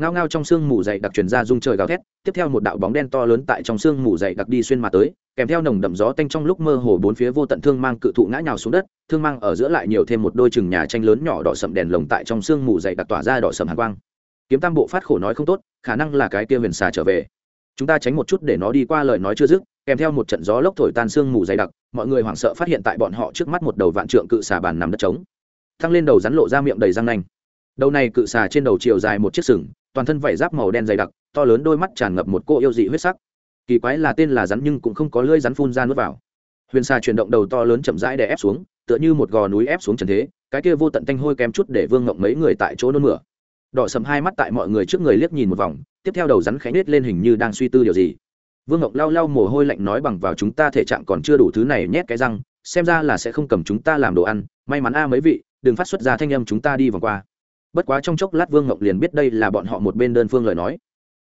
ngao ngao trong sương mù dày đặc truyền ra rung trời gào thét, tiếp theo một đạo bóng đen to lớn tại trong sương mù dày đặc đi xuyên mà tới, kèm theo nồng đậm gió tanh trong lúc mơ hồ bốn phía vô tận thương mang cự thụ ngã nhào xuống đất, thương mang ở giữa lại nhiều thêm một đôi chừng nhà tranh lớn nhỏ đỏ sậm đèn lồng tại trong sương mù dày đặc tỏa ra đỏ sậm hàn quang. Kiếm tam bộ phát khổ nói không tốt, khả năng là cái kia huyền xà trở về. Chúng ta tránh một chút để nó đi qua lời nói chưa dứt, kèm theo một trận gió lốc thổi tan sương mù dày đặc, mọi người hoảng sợ phát hiện tại bọn họ trước mắt một đầu vạn trượng cự xà bàn nằm đất trống. Thăng lên đầu rắn lộ ra miệng đầy răng nanh. Đầu này cự xà trên đầu chiều dài một chiếc sừng toàn thân vảy giáp màu đen dày đặc, to lớn đôi mắt tràn ngập một cô yêu dị huyết sắc. Kỳ quái là tên là rắn nhưng cũng không có lưỡi rắn phun ra nước vào. Huyền xà chuyển động đầu to lớn chậm rãi để ép xuống, tựa như một gò núi ép xuống trần thế, cái kia vô tận tanh hôi kém chút để vương ngộng mấy người tại chỗ nôn mửa. Đỏ sầm hai mắt tại mọi người trước người liếc nhìn một vòng, tiếp theo đầu rắn khẽ nết lên hình như đang suy tư điều gì. Vương ngộng lau lau mồ hôi lạnh nói bằng vào chúng ta thể trạng còn chưa đủ thứ này nhét cái răng, xem ra là sẽ không cầm chúng ta làm đồ ăn, may mắn a mấy vị, đừng phát xuất ra thanh âm chúng ta đi vòng qua bất quá trong chốc lát vương ngộng liền biết đây là bọn họ một bên đơn phương lời nói.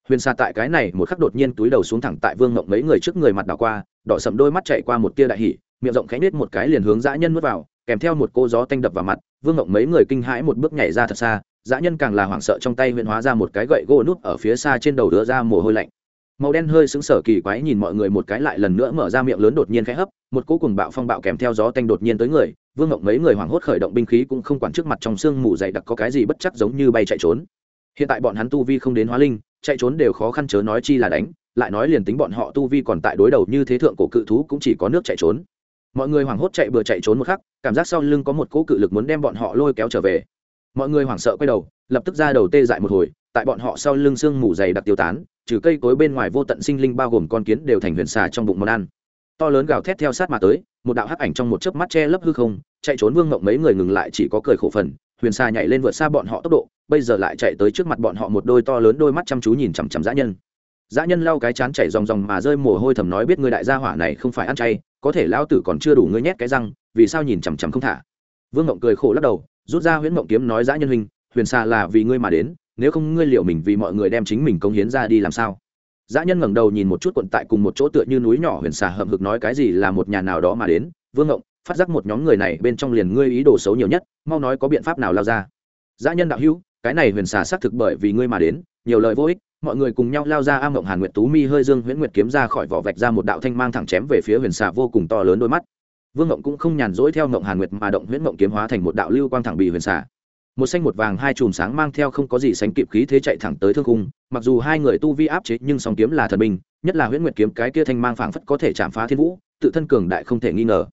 Huyền xa tại cái này một khắc đột nhiên túi đầu xuống thẳng tại vương ngộng mấy người trước người mặt đảo qua, đỏ sầm đôi mắt chạy qua một tia đại hỉ, miệng rộng khẽ nết một cái liền hướng dã nhân nuốt vào, kèm theo một cô gió tanh đập vào mặt, vương ngộng mấy người kinh hãi một bước nhảy ra thật xa, dã nhân càng là hoảng sợ trong tay huyện hóa ra một cái gậy gỗ nút ở phía xa trên đầu đứa ra mồ hôi lạnh. Màu đen hơi sững sờ kỳ quái nhìn mọi người một cái lại lần nữa mở ra miệng lớn đột nhiên khẽ hấp, một cỗ cùng bạo phong bạo kèm theo gió tanh đột nhiên tới người vương ngộng mấy người hoảng hốt khởi động binh khí cũng không quản trước mặt trong sương mù dày đặc có cái gì bất chắc giống như bay chạy trốn. Hiện tại bọn hắn tu vi không đến hóa linh, chạy trốn đều khó khăn chớ nói chi là đánh, lại nói liền tính bọn họ tu vi còn tại đối đầu như thế thượng cổ cự thú cũng chỉ có nước chạy trốn. Mọi người hoảng hốt chạy bừa chạy trốn một khắc, cảm giác sau lưng có một cỗ cự lực muốn đem bọn họ lôi kéo trở về. Mọi người hoảng sợ quay đầu, lập tức ra đầu tê dại một hồi, tại bọn họ sau lưng sương mù dày đặc tiêu tán, trừ cây cối bên ngoài vô tận sinh linh bao gồm con kiến đều thành huyền xà trong bụng món ăn to lớn gào thét theo sát mà tới một đạo hắc ảnh trong một chớp mắt che lấp hư không chạy trốn vương mộng mấy người ngừng lại chỉ có cười khổ phần huyền xa nhảy lên vượt xa bọn họ tốc độ bây giờ lại chạy tới trước mặt bọn họ một đôi to lớn đôi mắt chăm chú nhìn chằm chằm dã nhân. Dã nhân lau cái chán chảy ròng ròng mà rơi mồ hôi thầm nói biết người đại gia hỏa này không phải ăn chay có thể lao tử còn chưa đủ ngươi nhét cái răng vì sao nhìn chằm chằm không thả? Vương mộng cười khổ lắc đầu rút ra huyễn mộng kiếm nói dã nhân huynh, huyền xa là vì ngươi mà đến nếu không ngươi liệu mình vì mọi người đem chính mình công hiến ra đi làm sao? Dã nhân ngẩng đầu nhìn một chút quận tại cùng một chỗ tựa như núi nhỏ huyền xà hậm hực nói cái gì là một nhà nào đó mà đến. Vương ngộng, phát giác một nhóm người này bên trong liền ngươi ý đồ xấu nhiều nhất, mau nói có biện pháp nào lao ra. Dã nhân đạo hữu, cái này huyền xà xác thực bởi vì ngươi mà đến, nhiều lời vô ích, mọi người cùng nhau lao ra am ngộng hàn nguyệt tú mi hơi dương huyễn nguyệt kiếm ra khỏi vỏ vạch ra một đạo thanh mang thẳng chém về phía huyền xà vô cùng to lớn đôi mắt. Vương ngộng cũng không nhàn rỗi theo ngộng hàn nguyệt mà động huyễn ngộng kiếm hóa thành một đạo lưu quang thẳng bị huyền xà một xanh một vàng hai chùm sáng mang theo không có gì sánh kịp khí thế chạy thẳng tới thương khung. mặc dù hai người tu vi áp chế nhưng song kiếm là thần binh, nhất là huyễn nguyệt kiếm cái kia thanh mang phảng phất có thể chạm phá thiên vũ, tự thân cường đại không thể nghi ngờ.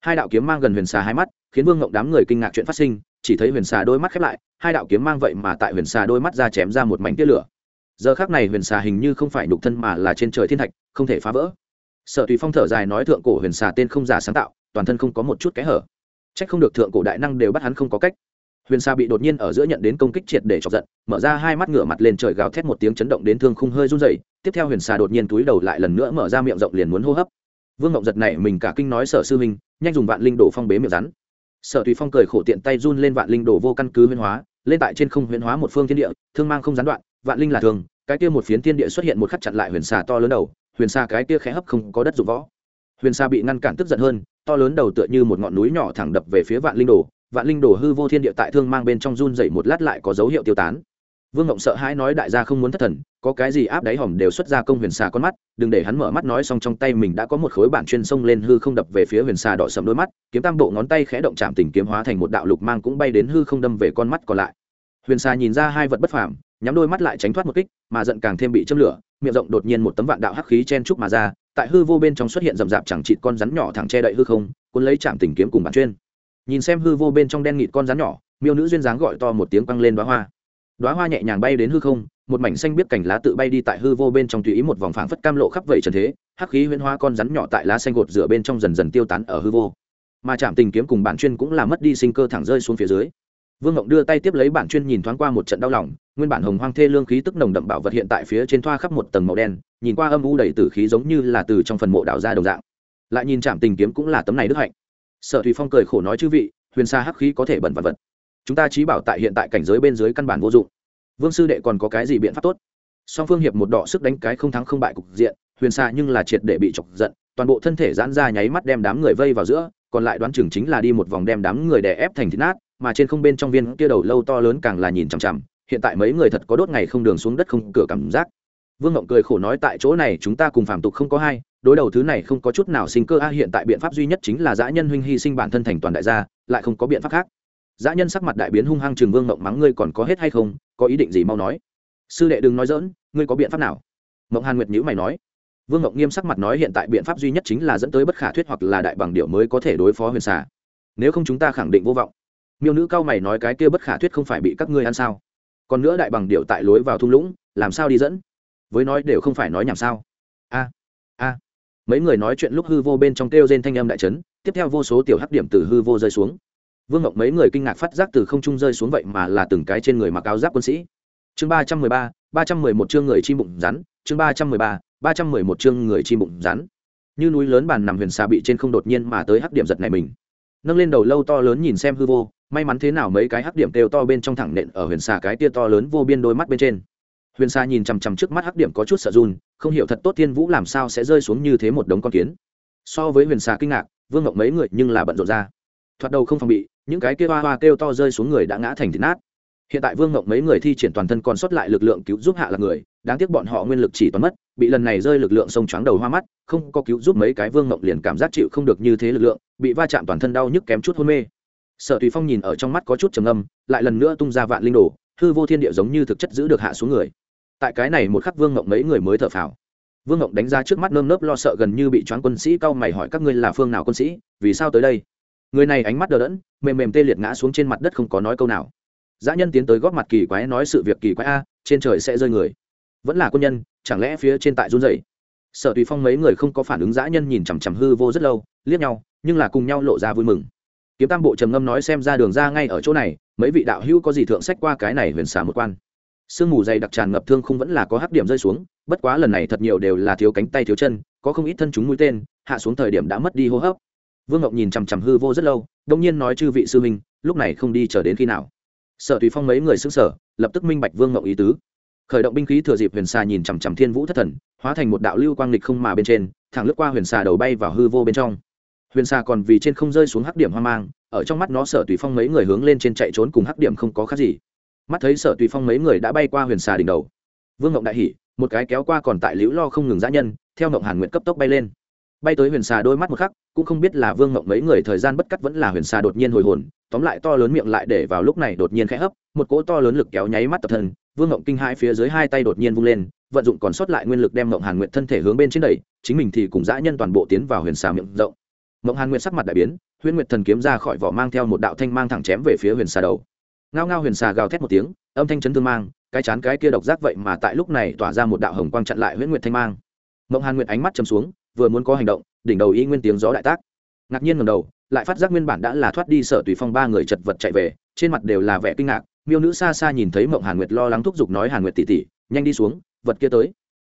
Hai đạo kiếm mang gần huyền xà hai mắt, khiến vương ngộng đám người kinh ngạc chuyện phát sinh, chỉ thấy huyền xà đôi mắt khép lại, hai đạo kiếm mang vậy mà tại huyền xà đôi mắt ra chém ra một mảnh tia lửa. Giờ khác này huyền xà hình như không phải nhục thân mà là trên trời thiên thạch, không thể phá vỡ. Sở tùy phong thở dài nói thượng cổ huyền xà tên không giả sáng tạo, toàn thân không có một chút kẽ hở. Trách không được thượng cổ đại năng đều bắt hắn không có cách huyền Sa bị đột nhiên ở giữa nhận đến công kích triệt để chọc giận, mở ra hai mắt ngửa mặt lên trời gào thét một tiếng chấn động đến thương khung hơi run dày tiếp theo huyền Sa đột nhiên túi đầu lại lần nữa mở ra miệng rộng liền muốn hô hấp. Vương ngộng giật này mình cả kinh nói, sở sư minh nhanh dùng vạn linh đồ phong bế miệng rắn. Sở tùy phong cười khổ tiện tay run lên vạn linh đồ vô căn cứ huyên hóa, lên tại trên không huyên hóa một phương thiên địa, thương mang không gián đoạn, vạn linh là thường, cái kia một phiến thiên địa xuất hiện một khắc chặn lại huyền xà to lớn đầu, huyền xà cái kia khẽ hấp không có đất dụng võ. Huyền xà bị ngăn cản tức giận hơn, to lớn đầu tựa như một ngọn núi nhỏ thẳng đập về phía vạn linh đồ vạn linh đồ hư vô thiên địa tại thương mang bên trong run dậy một lát lại có dấu hiệu tiêu tán. Vương ngộng sợ hãi nói đại gia không muốn thất thần, có cái gì áp đáy hòm đều xuất ra công huyền xà con mắt, đừng để hắn mở mắt nói xong trong tay mình đã có một khối bản chuyên sông lên hư không đập về phía huyền xà đỏ sầm đôi mắt, kiếm tam bộ ngón tay khẽ động chạm tình kiếm hóa thành một đạo lục mang cũng bay đến hư không đâm về con mắt còn lại. Huyền xà nhìn ra hai vật bất phàm, nhắm đôi mắt lại tránh thoát một kích, mà giận càng thêm bị châm lửa, miệng rộng đột nhiên một tấm vạn đạo hắc khí chen trúc mà ra, tại hư vô bên trong xuất hiện rậm rạp chẳng chịt con rắn nhỏ thẳng che đậy hư không, cuốn lấy chạm tình kiếm cùng bản chuyên nhìn xem hư vô bên trong đen nghịt con rắn nhỏ, miêu nữ duyên dáng gọi to một tiếng quăng lên đoá hoa. Đoá hoa nhẹ nhàng bay đến hư không, một mảnh xanh biết cảnh lá tự bay đi tại hư vô bên trong tùy ý một vòng phảng phất cam lộ khắp vẩy trần thế, hắc khí huyễn hoa con rắn nhỏ tại lá xanh gột rửa bên trong dần dần tiêu tán ở hư vô. Mà chạm tình kiếm cùng bản chuyên cũng là mất đi sinh cơ thẳng rơi xuống phía dưới. Vương ngộng đưa tay tiếp lấy bản chuyên nhìn thoáng qua một trận đau lòng, nguyên bản hồng hoang thê lương khí tức nồng đậm bảo vật hiện tại phía trên thoa khắp một tầng màu đen, nhìn qua âm u đầy tử khí giống như là từ trong phần mộ đào ra đồng dạng. Lại nhìn chạm tình kiếm cũng là tấm này đức hạnh sở thủy phong cười khổ nói chư vị, huyền xa hắc khí có thể bẩn vật vật. Chúng ta trí bảo tại hiện tại cảnh giới bên dưới căn bản vô dụng. Vương sư đệ còn có cái gì biện pháp tốt? Song phương hiệp một đỏ sức đánh cái không thắng không bại cục diện, huyền xa nhưng là triệt để bị chọc giận, toàn bộ thân thể giãn ra nháy mắt đem đám người vây vào giữa, còn lại đoán chừng chính là đi một vòng đem đám người đè ép thành thịt nát, mà trên không bên trong viên kia đầu lâu to lớn càng là nhìn chằm chằm, hiện tại mấy người thật có đốt ngày không đường xuống đất không cửa cảm giác vương ngộng cười khổ nói tại chỗ này chúng ta cùng phàm tục không có hai, đối đầu thứ này không có chút nào sinh cơ. A, hiện tại biện pháp duy nhất chính là dã nhân huynh hy sinh bản thân thành toàn đại gia, lại không có biện pháp khác. Dã nhân sắc mặt đại biến hung hăng trường vương ngộng mắng ngươi còn có hết hay không, có ý định gì mau nói. Sư đệ đừng nói dỡn ngươi có biện pháp nào? Mộng hàn nguyệt nhữ mày nói. Vương ngộng nghiêm sắc mặt nói hiện tại biện pháp duy nhất chính là dẫn tới bất khả thuyết hoặc là đại bằng điệu mới có thể đối phó huyền xà. Nếu không chúng ta khẳng định vô vọng. Miêu nữ cao mày nói cái kia bất khả thuyết không phải bị các ngươi ăn sao? Còn nữa đại bằng điệu tại lối vào thung lũng, làm sao đi dẫn? Với nói đều không phải nói nhảm sao? A a. Mấy người nói chuyện lúc hư vô bên trong kêu trên thanh âm đại trấn tiếp theo vô số tiểu hắc điểm từ hư vô rơi xuống. Vương ngọc mấy người kinh ngạc phát giác từ không trung rơi xuống vậy mà là từng cái trên người mặc áo giáp quân sĩ. Chương ba trăm mười ba ba trăm mười một chương người chim bụng rắn, chương ba trăm mười ba ba trăm mười một chương người chim bụng rắn. Như núi lớn bàn nằm huyền xa bị trên không đột nhiên mà tới hắc điểm giật này mình. Nâng lên đầu lâu to lớn nhìn xem hư vô, may mắn thế nào mấy cái hắc điểm kêu to bên trong thẳng nện ở huyền xà cái tia to lớn vô biên đôi mắt bên trên huyền Sa nhìn chằm chằm trước mắt hắc điểm có chút sợ run, không hiểu thật tốt thiên vũ làm sao sẽ rơi xuống như thế một đống con kiến. So với huyền Sa kinh ngạc, vương ngọc mấy người nhưng là bận rộn ra. Thoạt đầu không phòng bị, những cái kia hoa hoa kêu to rơi xuống người đã ngã thành thịt nát. Hiện tại vương ngọc mấy người thi triển toàn thân còn sót lại lực lượng cứu giúp hạ là người, đáng tiếc bọn họ nguyên lực chỉ toàn mất, bị lần này rơi lực lượng sông choáng đầu hoa mắt, không có cứu giúp mấy cái vương ngọc liền cảm giác chịu không được như thế lực lượng, bị va chạm toàn thân đau nhức kém chút hôn mê. Sở tùy phong nhìn ở trong mắt có chút trầm âm lại lần nữa tung ra vạn linh đồ, hư vô thiên địa giống như thực chất giữ được hạ xuống người tại cái này một khắc vương ngộng mấy người mới thở phào. Vương ngộng đánh ra trước mắt nơm nớp lo sợ gần như bị choáng quân sĩ cau mày hỏi các ngươi là phương nào quân sĩ, vì sao tới đây? Người này ánh mắt đờ đẫn, mềm mềm tê liệt ngã xuống trên mặt đất không có nói câu nào. Dã nhân tiến tới góp mặt kỳ quái nói sự việc kỳ quái a, trên trời sẽ rơi người. Vẫn là quân nhân, chẳng lẽ phía trên tại run dậy sở tùy phong mấy người không có phản ứng dã nhân nhìn chằm chằm hư vô rất lâu, liếc nhau, nhưng là cùng nhau lộ ra vui mừng. Kiếm tam bộ trầm ngâm nói xem ra đường ra ngay ở chỗ này, mấy vị đạo hữu có gì thượng sách qua cái này huyền xả một quan sương mù dày đặc tràn ngập thương không vẫn là có hắc điểm rơi xuống, bất quá lần này thật nhiều đều là thiếu cánh tay thiếu chân, có không ít thân chúng mũi tên, hạ xuống thời điểm đã mất đi hô hấp. Vương ngọc nhìn chằm chằm hư vô rất lâu đông nhiên nói chư vị sư minh lúc này không đi chờ đến khi nào. Sở tùy phong mấy người xứng sở lập tức minh bạch vương ngọc ý tứ. Khởi động binh khí thừa dịp huyền xà nhìn chằm chằm thiên vũ thất thần, hóa thành một đạo lưu quang lịch không mà bên trên, thẳng lướt qua huyền xà đầu bay vào hư vô bên trong. Huyền xà còn vì trên không rơi xuống hắc điểm hoang mang, ở trong mắt nó sở tùy phong mấy người hướng lên trên chạy trốn cùng hắc điểm không có khác gì mắt thấy sở tùy phong mấy người đã bay qua huyền xà đỉnh đầu. Vương ngộng đại hỉ, một cái kéo qua còn tại liễu lo không ngừng dã nhân, theo ngộng hàn nguyện cấp tốc bay lên. Bay tới huyền xà đôi mắt một khắc, cũng không biết là vương ngộng mấy người thời gian bất cắt vẫn là huyền xà đột nhiên hồi hồn, tóm lại to lớn miệng lại để vào lúc này đột nhiên khẽ hấp, một cỗ to lớn lực kéo nháy mắt tập thân, vương ngộng kinh hai phía dưới hai tay đột nhiên vung lên, vận dụng còn sót lại nguyên lực đem ngộng hàn nguyện thân thể hướng bên trên đẩy, chính mình thì cùng dã nhân toàn bộ tiến vào huyền xà miệng rộng. Ngộng hàn nguyện sắc mặt đại biến huyền nguyệt thần kiếm ra khỏi vỏ mang theo một đạo thanh mang thẳng chém về phía huyền xà đầu ngao ngao huyền xà gào thét một tiếng, âm thanh chấn thương mang, cái chán cái kia độc giác vậy mà tại lúc này tỏa ra một đạo hồng quang chặn lại huyễn nguyệt thanh mang. Mộng hàn nguyệt ánh mắt chầm xuống, vừa muốn có hành động, đỉnh đầu y nguyên tiếng gió đại tác. Ngạc nhiên ngầm đầu, lại phát giác nguyên bản đã là thoát đi sở tùy phong ba người chật vật chạy về, trên mặt đều là vẻ kinh ngạc, miêu nữ xa xa nhìn thấy mộng hàn nguyệt lo lắng thúc giục nói hàn nguyệt tỉ tỉ nhanh đi xuống, vật kia tới.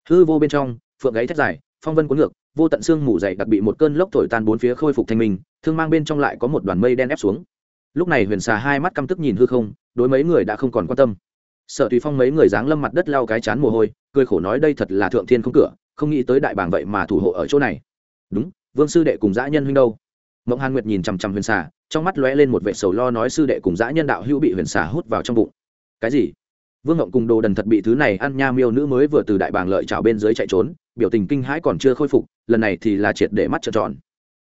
Hư vô bên trong, phượng gáy thét dài, phong vân cuốn ngược, vô tận xương mù dày đặc bị một cơn lốc thổi tan bốn phía khôi phục thanh minh, thương mang bên trong lại có một đoàn mây đen ép xuống lúc này huyền xà hai mắt căm tức nhìn hư không, đối mấy người đã không còn quan tâm. Sở tùy phong mấy người dáng lâm mặt đất lau cái chán mồ hôi, cười khổ nói đây thật là thượng thiên không cửa, không nghĩ tới đại bảng vậy mà thủ hộ ở chỗ này. Đúng, vương sư đệ cùng dã nhân huynh đâu? Mộng hàn nguyệt nhìn chằm chằm huyền xà, trong mắt lóe lên một vệ sầu lo nói sư đệ cùng dã nhân đạo hữu bị huyền xà hút vào trong bụng. Cái gì? Vương ngộng cùng đồ đần thật bị thứ này ăn nha miêu nữ mới vừa từ đại bảng lợi trào bên dưới chạy trốn, biểu tình kinh hãi còn chưa khôi phục, lần này thì là triệt để mắt trợn tròn.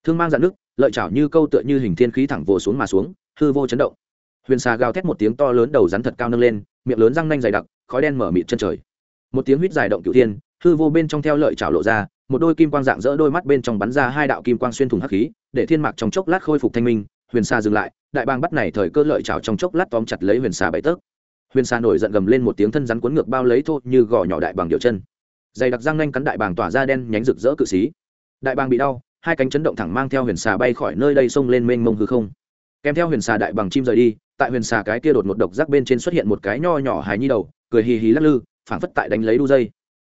Thương mang dạn nước, lợi trào như câu tựa như hình thiên khí thẳng vồ xuống mà xuống hư vô chấn động. Huyền xà gào thét một tiếng to lớn đầu rắn thật cao nâng lên, miệng lớn răng nanh dày đặc, khói đen mở mịt chân trời. Một tiếng huýt dài động cửu thiên, hư vô bên trong theo lợi chảo lộ ra, một đôi kim quang dạng dỡ đôi mắt bên trong bắn ra hai đạo kim quang xuyên thủng hắc khí, để thiên mạc trong chốc lát khôi phục thanh minh. Huyền xà dừng lại, đại bang bắt này thời cơ lợi chảo trong chốc lát tóm chặt lấy huyền xà bảy tấc. Huyền xà nổi giận gầm lên một tiếng thân rắn cuốn ngược bao lấy thô như gò nhỏ đại bằng điều chân. Dày đặc răng nanh cắn đại bàng tỏa ra đen nhánh rực rỡ cự xí. Đại bàng bị đau, hai cánh chấn động thẳng mang theo huyền xà bay khỏi nơi đây xông lên mênh mông hư không kèm theo huyền xà đại bằng chim rời đi, tại huyền xà cái kia đột một độc giác bên trên xuất hiện một cái nho nhỏ hài nhi đầu, cười hì hì lắc lư, phảng phất tại đánh lấy đu dây.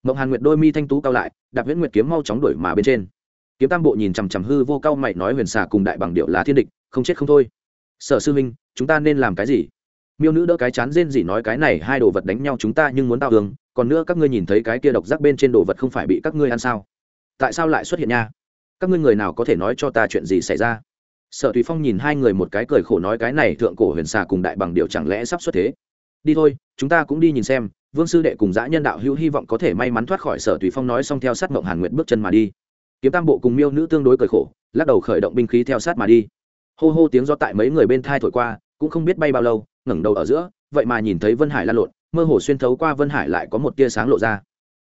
Mộng hàn nguyệt đôi mi thanh tú cao lại, đạp viễn nguyệt kiếm mau chóng đuổi mà bên trên. Kiếm tam bộ nhìn chằm chằm hư vô cao mày nói huyền xà cùng đại bằng điệu là thiên địch, không chết không thôi. Sở sư minh chúng ta nên làm cái gì? Miêu nữ đỡ cái chán rên gì nói cái này hai đồ vật đánh nhau chúng ta nhưng muốn tao tường còn nữa các ngươi nhìn thấy cái kia độc giác bên trên đồ vật không phải bị các ngươi ăn sao? Tại sao lại xuất hiện nha? Các ngươi người nào có thể nói cho ta chuyện gì xảy ra? Sở tùy phong nhìn hai người một cái cười khổ nói cái này thượng cổ huyền xà cùng đại bằng điệu chẳng lẽ sắp xuất thế? Đi thôi, chúng ta cũng đi nhìn xem, vương sư đệ cùng dã nhân đạo hữu hy vọng có thể may mắn thoát khỏi sở tùy phong nói xong theo sát mộng hàn nguyệt bước chân mà đi. Kiếm tam bộ cùng miêu nữ tương đối cười khổ, lắc đầu khởi động binh khí theo sát mà đi. Hô hô tiếng do tại mấy người bên thai thổi qua, cũng không biết bay bao lâu, ngẩng đầu ở giữa, vậy mà nhìn thấy vân hải lan lộn, mơ hồ xuyên thấu qua vân hải lại có một tia sáng lộ ra.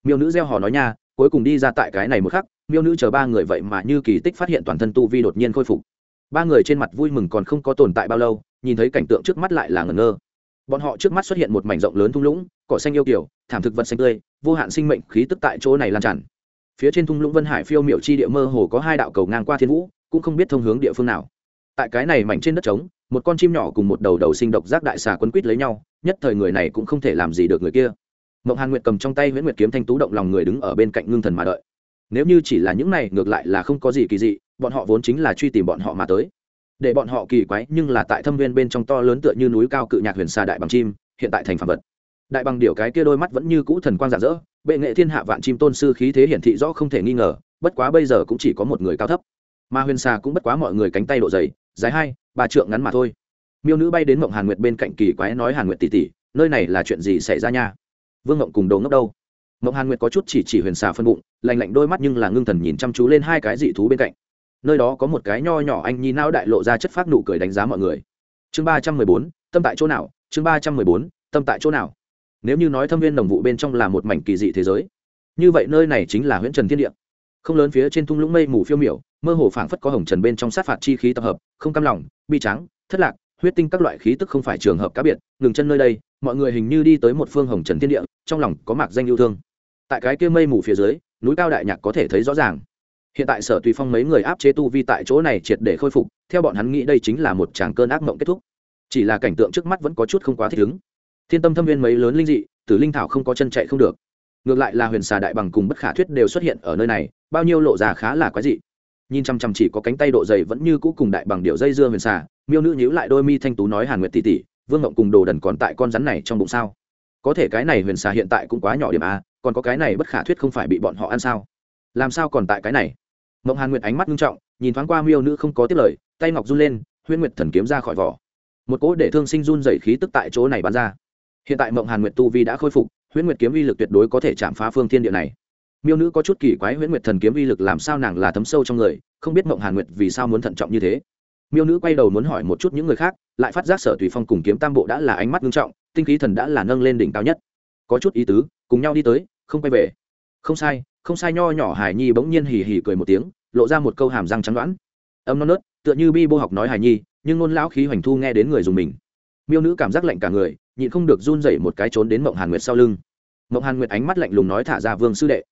Miêu nữ gieo hò nói nha, cuối cùng đi ra tại cái này một khắc, miêu nữ chờ ba người vậy mà như kỳ tích phát hiện toàn thân tu vi đột nhiên khôi phục ba người trên mặt vui mừng còn không có tồn tại bao lâu, nhìn thấy cảnh tượng trước mắt lại là ngẩn ngơ. Bọn họ trước mắt xuất hiện một mảnh rộng lớn thung lũng, cỏ xanh yêu kiểu thảm thực vật xanh tươi, vô hạn sinh mệnh khí tức tại chỗ này lan tràn. Phía trên thung lũng vân hải phiêu miệu chi địa mơ hồ có hai đạo cầu ngang qua thiên vũ, cũng không biết thông hướng địa phương nào. Tại cái này mảnh trên đất trống, một con chim nhỏ cùng một đầu đầu sinh độc giác đại xà quấn quýt lấy nhau, nhất thời người này cũng không thể làm gì được người kia. Mộng hàn nguyệt cầm trong tay nguyễn nguyệt kiếm thanh tú động lòng người đứng ở bên cạnh ngưng thần mà đợi. Nếu như chỉ là những này, ngược lại là không có gì kỳ dị bọn họ vốn chính là truy tìm bọn họ mà tới. Để bọn họ kỳ quái nhưng là tại thâm viên bên trong to lớn tựa như núi cao cự nhạc huyền xa đại bằng chim, hiện tại thành phản vật. Đại bằng điểu cái kia đôi mắt vẫn như cũ thần quang rạng rỡ, bệ nghệ thiên hạ vạn chim tôn sư khí thế hiển thị rõ không thể nghi ngờ, bất quá bây giờ cũng chỉ có một người cao thấp. Mà huyền xa cũng bất quá mọi người cánh tay độ dày, dài hai, ba trượng ngắn mà thôi. Miêu nữ bay đến mộng hàn nguyệt bên cạnh kỳ quái nói hàn nguyệt tỉ tỉ nơi này là chuyện gì xảy ra nha? Vương mộng cùng đồ ngốc đâu? Mộng hàn nguyệt có chút chỉ chỉ huyền xà phân bụng lành lạnh đôi mắt nhưng là ngưng thần nhìn chăm chú lên hai cái dị thú bên cạnh nơi đó có một cái nho nhỏ anh nhi não đại lộ ra chất phát nụ cười đánh giá mọi người. Chương ba trăm mười bốn, tâm tại chỗ nào? Chương ba trăm mười bốn, tâm tại chỗ nào? Nếu như nói thâm viên đồng vụ bên trong là một mảnh kỳ dị thế giới, như vậy nơi này chính là huyện trần thiên địa. Không lớn phía trên thung lũng mây mù phiêu miểu, mơ hồ phảng phất có hồng trần bên trong sát phạt chi khí tập hợp, không cam lòng, bi trắng thất lạc, huyết tinh các loại khí tức không phải trường hợp cá biệt, ngừng chân nơi đây, mọi người hình như đi tới một phương hồng trần thiên địa, trong lòng có mạc danh yêu thương. Tại cái kia mây mù phía dưới, núi cao đại nhạc có thể thấy rõ ràng hiện tại sở tùy phong mấy người áp chế tu vi tại chỗ này triệt để khôi phục, theo bọn hắn nghĩ đây chính là một tràng cơn ác mộng kết thúc. Chỉ là cảnh tượng trước mắt vẫn có chút không quá thích ứng. Thiên tâm thâm viên mấy lớn linh dị, tử linh thảo không có chân chạy không được. Ngược lại là huyền xà đại bằng cùng bất khả thuyết đều xuất hiện ở nơi này, bao nhiêu lộ già khá là quái dị. Nhìn chăm chăm chỉ có cánh tay độ dày vẫn như cũ cùng đại bằng điệu dây dưa huyền xà, miêu nữ nhíu lại đôi mi thanh tú nói hàn nguyệt tỷ tỷ, vương ngộng cùng đồ đần còn tại con rắn này trong bụng sao? Có thể cái này huyền xà hiện tại cũng quá nhỏ điểm a còn có cái này bất khả thuyết không phải bị bọn họ ăn sao? Làm sao còn tại cái này? Mộng hàn nguyệt ánh mắt nghiêm trọng, nhìn thoáng qua miêu nữ không có tiết lời, tay ngọc run lên, huyễn nguyệt thần kiếm ra khỏi vỏ. Một cỗ để thương sinh run dày khí tức tại chỗ này bắn ra. Hiện tại mộng hàn nguyệt tu vi đã khôi phục, huyễn nguyệt kiếm vi lực tuyệt đối có thể chạm phá phương thiên địa này. Miêu nữ có chút kỳ quái huyễn nguyệt thần kiếm vi lực làm sao nàng là thấm sâu trong người, không biết mộng hàn nguyệt vì sao muốn thận trọng như thế. Miêu nữ quay đầu muốn hỏi một chút những người khác, lại phát giác sở tùy phong cùng kiếm tam bộ đã là ánh mắt nghiêm trọng, tinh khí thần đã là nâng lên đỉnh cao nhất. Có chút ý tứ, cùng nhau đi tới, không quay về. Không sai không sai, nho nhỏ hải nhi bỗng nhiên hì hì cười một tiếng, lộ ra một câu hàm răng trắng đoán. Âm non nớt, tựa như bi bô học nói hải nhi, nhưng ngôn lão khí hoành thu nghe đến người dùng mình. Miêu nữ cảm giác lạnh cả người, nhịn không được run rẩy một cái trốn đến mộng hàn nguyệt sau lưng. Mộng hàn nguyệt ánh mắt lạnh lùng nói thả ra vương sư đệ.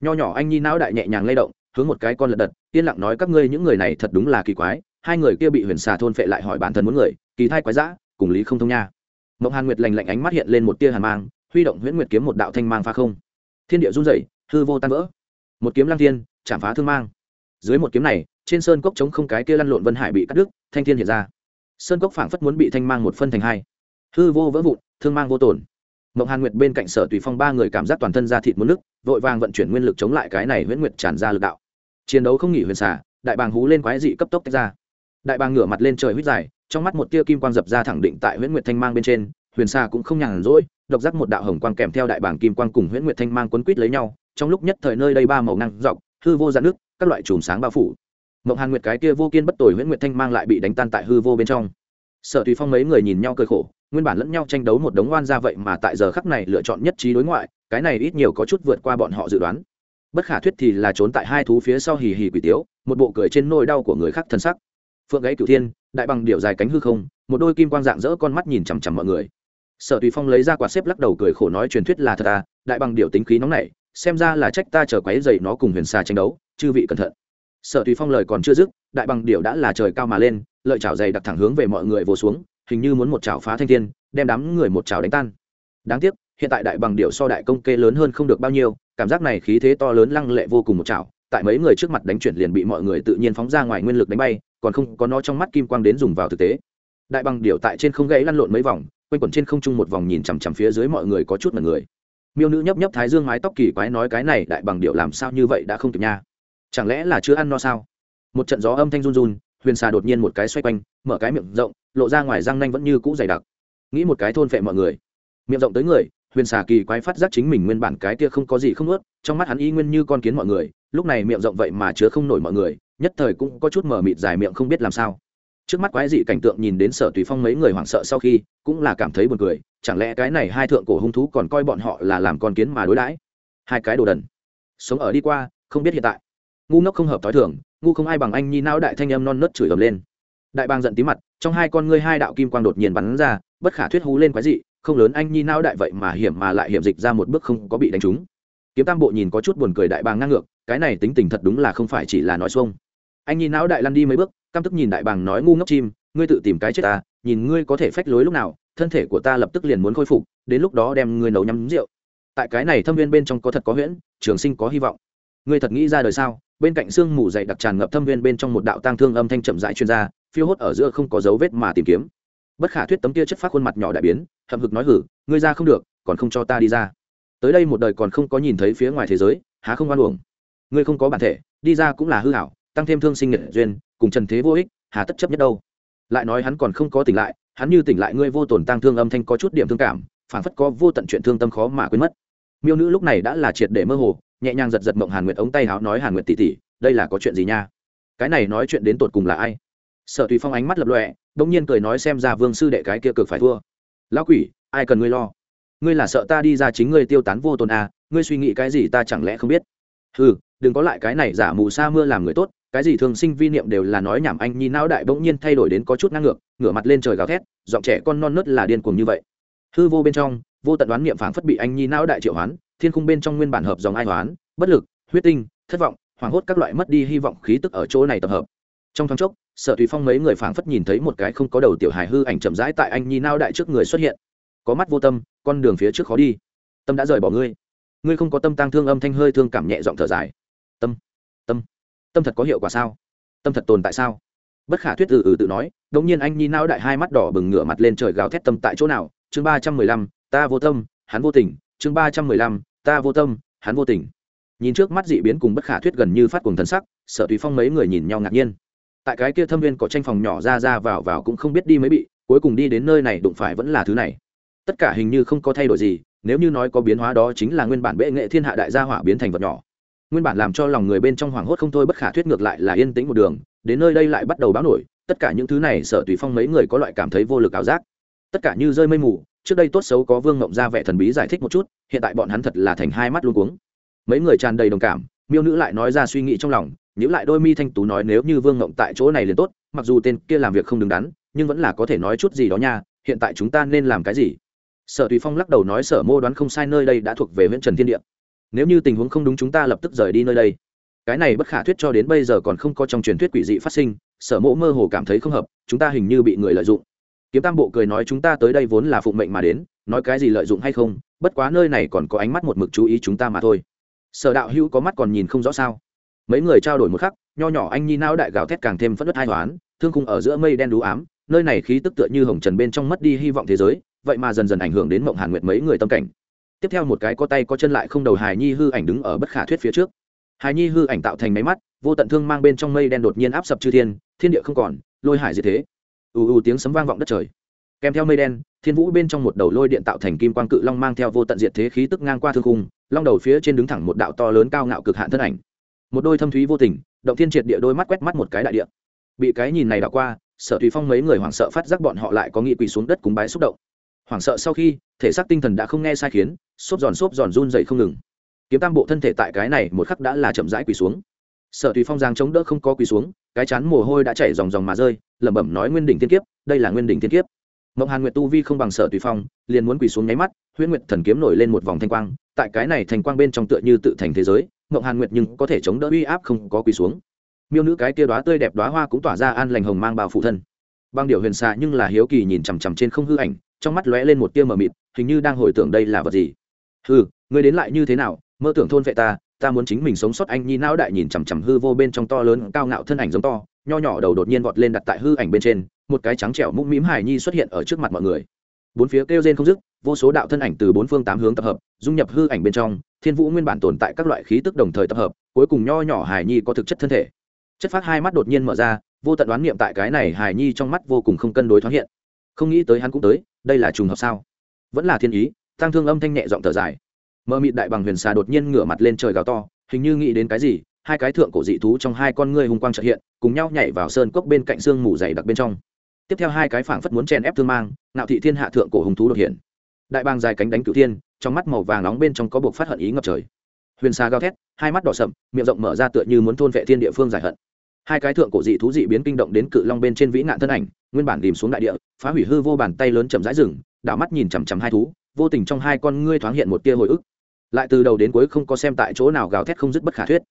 Nho nhỏ anh nhi não đại nhẹ nhàng lay động, hướng một cái con lật đật, yên lặng nói các ngươi những người này thật đúng là kỳ quái, hai người kia bị huyền xà thôn phệ lại hỏi bản thân muốn người, kỳ thai quái dã, cùng lý không thông nha. Mộng hàn nguyệt lành lạnh ánh mắt hiện lên một tia hàn mang, huy động huyễn nguyệt kiếm một đạo thanh mang pha không. Thiên địa run rẩy hư vô tan vỡ. Một kiếm lăng thiên, chạm phá thương mang. Dưới một kiếm này, trên sơn cốc chống không cái kia lăn lộn vân hải bị cắt đứt, thanh thiên hiện ra. Sơn cốc phảng phất muốn bị thanh mang một phân thành hai. Hư vô vỡ vụn, thương mang vô tổn mộng hàn nguyệt bên cạnh sở tùy phong ba người cảm giác toàn thân ra thịt muốn nước vội vàng vận chuyển nguyên lực chống lại cái này huyễn nguyệt tràn ra lực đạo. Chiến đấu không nghỉ huyền xả đại bàng hú lên quái dị cấp tốc tách ra. Đại bàng ngửa mặt lên trời huyết dài, trong mắt một tia kim quang dập ra thẳng định tại huyễn nguyệt thanh mang bên trên, huyền xà cũng không nhàn rỗi, độc giác một đạo hồng quang kèm theo đại bảng kim quang cùng huyễn nguyệt thanh mang quấn quýt lấy nhau trong lúc nhất thời nơi đây ba màu năng dọc, hư vô dạn nước, các loại chùm sáng bao phủ. Mộng hàn nguyệt cái kia vô kiên bất tồi nguyễn nguyệt thanh mang lại bị đánh tan tại hư vô bên trong. Sở tùy phong mấy người nhìn nhau cơi khổ, nguyên bản lẫn nhau tranh đấu một đống oan ra vậy mà tại giờ khắc này lựa chọn nhất trí đối ngoại, cái này ít nhiều có chút vượt qua bọn họ dự đoán. Bất khả thuyết thì là trốn tại hai thú phía sau hì hì quỷ tiếu, một bộ cười trên nôi đau của người khác thân sắc. Phượng gáy cửu thiên, đại bằng điệu dài cánh hư không, một đôi kim quang dạng dỡ con mắt nhìn chằm chằm mọi người. Sở tùy phong lấy ra quạt xếp lắc đầu cười khổ nói truyền thuyết là thật à đại bằng điệu tính khí nóng này xem ra là trách ta chờ quấy dậy nó cùng huyền xà tranh đấu, chư vị cẩn thận. Sở tùy phong lời còn chưa dứt, đại bằng điệu đã là trời cao mà lên, lợi chảo dày đặc thẳng hướng về mọi người vồ xuống, hình như muốn một chảo phá thanh thiên, đem đám người một chảo đánh tan. Đáng tiếc, hiện tại đại bằng điệu so đại công kê lớn hơn không được bao nhiêu, cảm giác này khí thế to lớn lăng lệ vô cùng một chảo, tại mấy người trước mặt đánh chuyển liền bị mọi người tự nhiên phóng ra ngoài nguyên lực đánh bay, còn không có nó trong mắt kim quang đến dùng vào thực tế. Đại bằng điệu tại trên không gãy lăn lộn mấy vòng, quanh quẩn trên không trung một vòng nhìn chằm chằm phía dưới mọi người có chút mật người miêu nữ nhấp nhấp thái dương mái tóc kỳ quái nói cái này đại bằng điệu làm sao như vậy đã không kịp nha. Chẳng lẽ là chưa ăn no sao? Một trận gió âm thanh run run, huyền xà đột nhiên một cái xoay quanh, mở cái miệng rộng, lộ ra ngoài răng nanh vẫn như cũ dày đặc. Nghĩ một cái thôn phệ mọi người. Miệng rộng tới người, huyền xà kỳ quái phát giác chính mình nguyên bản cái kia không có gì không ướt, trong mắt hắn y nguyên như con kiến mọi người, lúc này miệng rộng vậy mà chứa không nổi mọi người, nhất thời cũng có chút mở mịt dài miệng không biết làm sao. Trước mắt quái dị cảnh tượng nhìn đến sở tùy phong mấy người hoảng sợ sau khi, cũng là cảm thấy buồn cười chẳng lẽ cái này hai thượng cổ hung thú còn coi bọn họ là làm con kiến mà đối đãi? Hai cái đồ đần. Sống ở đi qua, không biết hiện tại. Ngu ngốc không hợp t h ó i thường, ngu không ai bằng anh nhi não đại thanh âm non nớt chửi ầm lên. Đại bang giận tí mặt, trong hai con ngươi hai đạo kim quang đột nhiên bắn ra, bất khả thuyết hú lên quái dị, không lớn anh nhi não đại vậy mà hiểm mà lại hiểm dịch ra một bước không có bị đánh trúng. Kiếm tam bộ nhìn có chút buồn cười đại bang ngang ngược, cái này tính tình thật đúng là không phải chỉ là nói xuông. Anh nhi não đại lăn đi mấy bước, căm tức nhìn đại bàng nói ngu ngốc chim, ngươi tự tìm cái chết ta, nhìn ngươi có thể phách lối lúc nào thân thể của ta lập tức liền muốn khôi phục đến lúc đó đem ngươi nấu nhắm rượu. Tại cái này thâm viên bên trong có thật có huyễn trường sinh có hy vọng. Ngươi thật nghĩ ra đời sao? Bên cạnh sương mù dày đặc tràn ngập thâm viên bên trong một đạo tang thương âm thanh chậm rãi chuyên ra, phiêu hốt ở giữa không có dấu vết mà tìm kiếm. Bất khả thuyết tấm kia chất phát khuôn mặt nhỏ đại biến hậm hực nói hử ngươi ra không được còn không cho ta đi ra. Tới đây một đời còn không có nhìn thấy phía ngoài thế giới há không oan uổng. Ngươi không có bản thể đi ra cũng là hư hảo tăng thêm thương sinh nghệ duyên cùng trần thế vô ích hà tất chấp nhất đâu. Lại nói hắn còn không có tỉnh lại hắn như tỉnh lại ngươi vô tổn tăng thương âm thanh có chút điểm thương cảm phản phất có vô tận chuyện thương tâm khó mà quên mất. Miêu nữ lúc này đã là triệt để mơ hồ, nhẹ nhàng giật giật mộng hàn nguyệt ống tay háo nói hàn nguyệt tỉ tỉ đây là có chuyện gì nha? Cái này nói chuyện đến tột cùng là ai? Sợ tùy phong ánh mắt lập lọe bỗng nhiên cười nói xem ra vương sư đệ cái kia cực phải thua. Lão quỷ, ai cần ngươi lo? Ngươi là sợ ta đi ra chính ngươi tiêu tán vô tồn à ngươi suy nghĩ cái gì ta chẳng lẽ không biết? Ừ đừng có lại cái này giả mù sa mưa làm người tốt cái gì thường sinh vi niệm đều là nói nhảm anh nhi não đại bỗng nhiên thay đổi đến có chút năng ngược, ngửa mặt lên trời gào thét, giọng trẻ con non nớt là điên cuồng như vậy. Hư vô bên trong, vô tận đoán niệm phảng phất bị anh nhi não đại triệu hoán, thiên khung bên trong nguyên bản hợp dòng ai hoán, bất lực, huyết tinh, thất vọng, hoảng hốt các loại mất đi hy vọng khí tức ở chỗ này tập hợp. Trong thoáng chốc, sở tùy phong mấy người phảng phất nhìn thấy một cái không có đầu tiểu hài hư ảnh chậm rãi tại anh nhi não đại trước người xuất hiện. Có mắt vô tâm, con đường phía trước khó đi. Tâm đã rời bỏ ngươi. Ngươi không có tâm tang thương âm thanh hơi thương cảm nhẹ giọng thở dài. Tâm tâm thật có hiệu quả sao? Tâm thật tồn tại sao? Bất khả thuyết ừ ừ tự nói đống nhiên anh nhi não đại hai mắt đỏ bừng ngửa mặt lên trời gào thét tâm tại chỗ nào? Chương ba trăm mười lăm, ta vô tâm, hắn vô tình. Chương ba trăm mười lăm, ta vô tâm, hắn vô tình. Nhìn trước mắt dị biến cùng bất khả thuyết gần như phát cùng thần sắc sợ tùy phong mấy người nhìn nhau ngạc nhiên. Tại cái kia thâm viên có tranh phòng nhỏ ra ra vào vào cũng không biết đi mới bị, cuối cùng đi đến nơi này đụng phải vẫn là thứ này. Tất cả hình như không có thay đổi gì, nếu như nói có biến hóa đó chính là nguyên bản bệ nghệ thiên hạ đại gia hỏa biến thành vật nhỏ nguyên bản làm cho lòng người bên trong hoảng hốt không thôi bất khả thuyết ngược lại là yên tĩnh một đường, đến nơi đây lại bắt đầu báo nổi, tất cả những thứ này sở tùy phong mấy người có loại cảm thấy vô lực ảo giác. Tất cả như rơi mây mù, trước đây tốt xấu có vương ngộng ra vẻ thần bí giải thích một chút, hiện tại bọn hắn thật là thành hai mắt luôn cuống. Mấy người tràn đầy đồng cảm, miêu nữ lại nói ra suy nghĩ trong lòng nhữ lại đôi mi thanh tú nói nếu như vương ngộng tại chỗ này liền tốt, mặc dù tên kia làm việc không đứng đắn, nhưng vẫn là có thể nói chút gì đó nha, hiện tại chúng ta nên làm cái gì? Sở tùy phong lắc đầu nói sở mô đoán không sai, nơi đây đã thuộc về huyện trần thiên địa nếu như tình huống không đúng chúng ta lập tức rời đi nơi đây. Cái này bất khả thuyết cho đến bây giờ còn không có trong truyền thuyết quỷ dị phát sinh, sở mộ mơ hồ cảm thấy không hợp, chúng ta hình như bị người lợi dụng. Kiếm tam bộ cười nói chúng ta tới đây vốn là phụng mệnh mà đến, nói cái gì lợi dụng hay không, bất quá nơi này còn có ánh mắt một mực chú ý chúng ta mà thôi. Sở đạo hữu có mắt còn nhìn không rõ sao? Mấy người trao đổi một khắc, nho nhỏ anh nhi não đại gào thét càng thêm phất đất hai toán thương khung ở giữa mây đen đú ám, nơi này khí tức tựa như hồng trần bên trong mất đi hy vọng thế giới, vậy mà dần dần ảnh hưởng đến mộng hàn nguyệt mấy người tâm cảnh tiếp theo một cái có tay có chân lại không đầu hài nhi hư ảnh đứng ở bất khả thuyết phía trước. Hài nhi hư ảnh tạo thành máy mắt, vô tận thương mang bên trong mây đen đột nhiên áp sập chư thiên thiên địa không còn, lôi hải diệt thế. Ù ù tiếng sấm vang vọng đất trời. Kèm theo mây đen, thiên vũ bên trong một đầu lôi điện tạo thành kim quang cự long mang theo vô tận diệt thế khí tức ngang qua thương khung, long đầu phía trên đứng thẳng một đạo to lớn cao ngạo cực hạn thân ảnh. Một đôi thâm thúy vô tình, động thiên triệt địa đôi mắt quét mắt một cái đại địa. Bị cái nhìn này đảo qua, sở tùy phong mấy người hoảng sợ phát giác bọn họ lại có nghị quỳ xuống đất cúng bái xúc động. Hoảng sợ sau khi, thể xác tinh thần đã không nghe sai khiến xốp giòn xốp giòn run dậy không ngừng. Kiếm tam bộ thân thể tại cái này một khắc đã là chậm rãi quỳ xuống. Sở tùy phong giang chống đỡ không có quỳ xuống, cái chán mồ hôi đã chảy dòng dòng mà rơi, lẩm bẩm nói nguyên đỉnh thiên kiếp, đây là nguyên đỉnh thiên kiếp. Mộng hàn nguyệt tu vi không bằng sở tùy phong, liền muốn quỳ xuống nháy mắt, huyễn nguyệt thần kiếm nổi lên một vòng thanh quang, tại cái này thành quang bên trong tựa như tự thành thế giới, mộng hàn nguyệt nhưng có thể chống đỡ uy áp không có quỳ xuống. Miêu nữ cái kia đóa tươi đẹp đóa hoa cũng tỏa ra an lành hồng mang bao phụ thân. Băng điệu huyền xạ nhưng là hiếu kỳ nhìn chằm chằm trên không hư ảnh, trong mắt lóe lên một tia mờ mịt, hình như đang hồi tưởng đây là vật gì hư người đến lại như thế nào? Mơ tưởng thôn vệ ta ta muốn chính mình sống sót anh nhi não đại nhìn chằm chằm hư vô bên trong to lớn, cao ngạo thân ảnh giống to, nho nhỏ đầu đột nhiên vọt lên đặt tại hư ảnh bên trên, một cái trắng trẻo mũm mĩm hài nhi xuất hiện ở trước mặt mọi người. Bốn phía kêu rên không dứt, vô số đạo thân ảnh từ bốn phương tám hướng tập hợp, dung nhập hư ảnh bên trong, thiên vũ nguyên bản tồn tại các loại khí tức đồng thời tập hợp, cuối cùng nho nhỏ hài nhi có thực chất thân thể. Chất phát hai mắt đột nhiên mở ra, vô tận đoán niệm tại cái này hài nhi trong mắt vô cùng không cân đối thoáng hiện. Không nghĩ tới hắn cũng tới, đây là trùng hợp sao? Vẫn là thiên ý tăng thương âm thanh nhẹ giọng thở dài. Mờ mịt đại bằng huyền xà đột nhiên ngửa mặt lên trời gào to, hình như nghĩ đến cái gì, hai cái thượng cổ dị thú trong hai con ngươi hùng quang trợ hiện, cùng nhau nhảy vào sơn cốc bên cạnh xương mù dày đặc bên trong. Tiếp theo hai cái phảng phất muốn chèn ép thương mang nạo thị thiên hạ thượng cổ hùng thú đột hiện. Đại bang dài cánh đánh cửu thiên, trong mắt màu vàng nóng bên trong có buộc phát hận ý ngập trời. Huyền xà gào thét, hai mắt đỏ sậm, miệng rộng mở ra tựa như muốn thôn vệ thiên địa phương giải hận. Hai cái thượng cổ dị thú dị biến kinh động đến cự long bên trên vĩ nạn thân ảnh, nguyên bản tìm xuống đại địa, phá hủy hư vô bàn tay lớn chậm rãi rừng đảo mắt nhìn chằm chằm hai thú vô tình trong hai con ngươi thoáng hiện một tia hồi ức. Lại từ đầu đến cuối không có xem tại chỗ nào gào thét không dứt bất khả thuyết.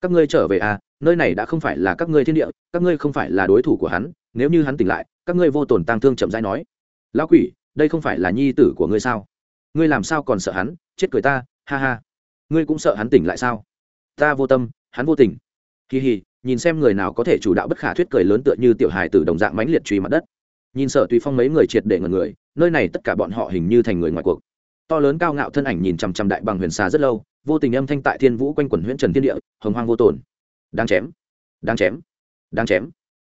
Các ngươi trở về à nơi này đã không phải là các ngươi thiên địa, các ngươi không phải là đối thủ của hắn, nếu như hắn tỉnh lại, các ngươi vô tổn tăng thương chậm rãi nói. Lão quỷ, đây không phải là nhi tử của ngươi sao? Ngươi làm sao còn sợ hắn? Chết cười ta, ha ha. Ngươi cũng sợ hắn tỉnh lại sao? Ta vô tâm, hắn vô tình. Kỳ hì, nhìn xem người nào có thể chủ đạo bất khả thuyết cười lớn tựa như tiểu hài tử đồng dạng mãnh liệt truy mặt đất nhìn sợ tùy phong mấy người triệt để ngần người, nơi này tất cả bọn họ hình như thành người ngoài cuộc. To lớn cao ngạo thân ảnh nhìn chằm chằm đại bằng huyền xà rất lâu, vô tình âm thanh tại thiên vũ quanh quẩn huyện trần thiên địa, hồng hoang vô tồn. Đáng chém đáng chém đáng chém.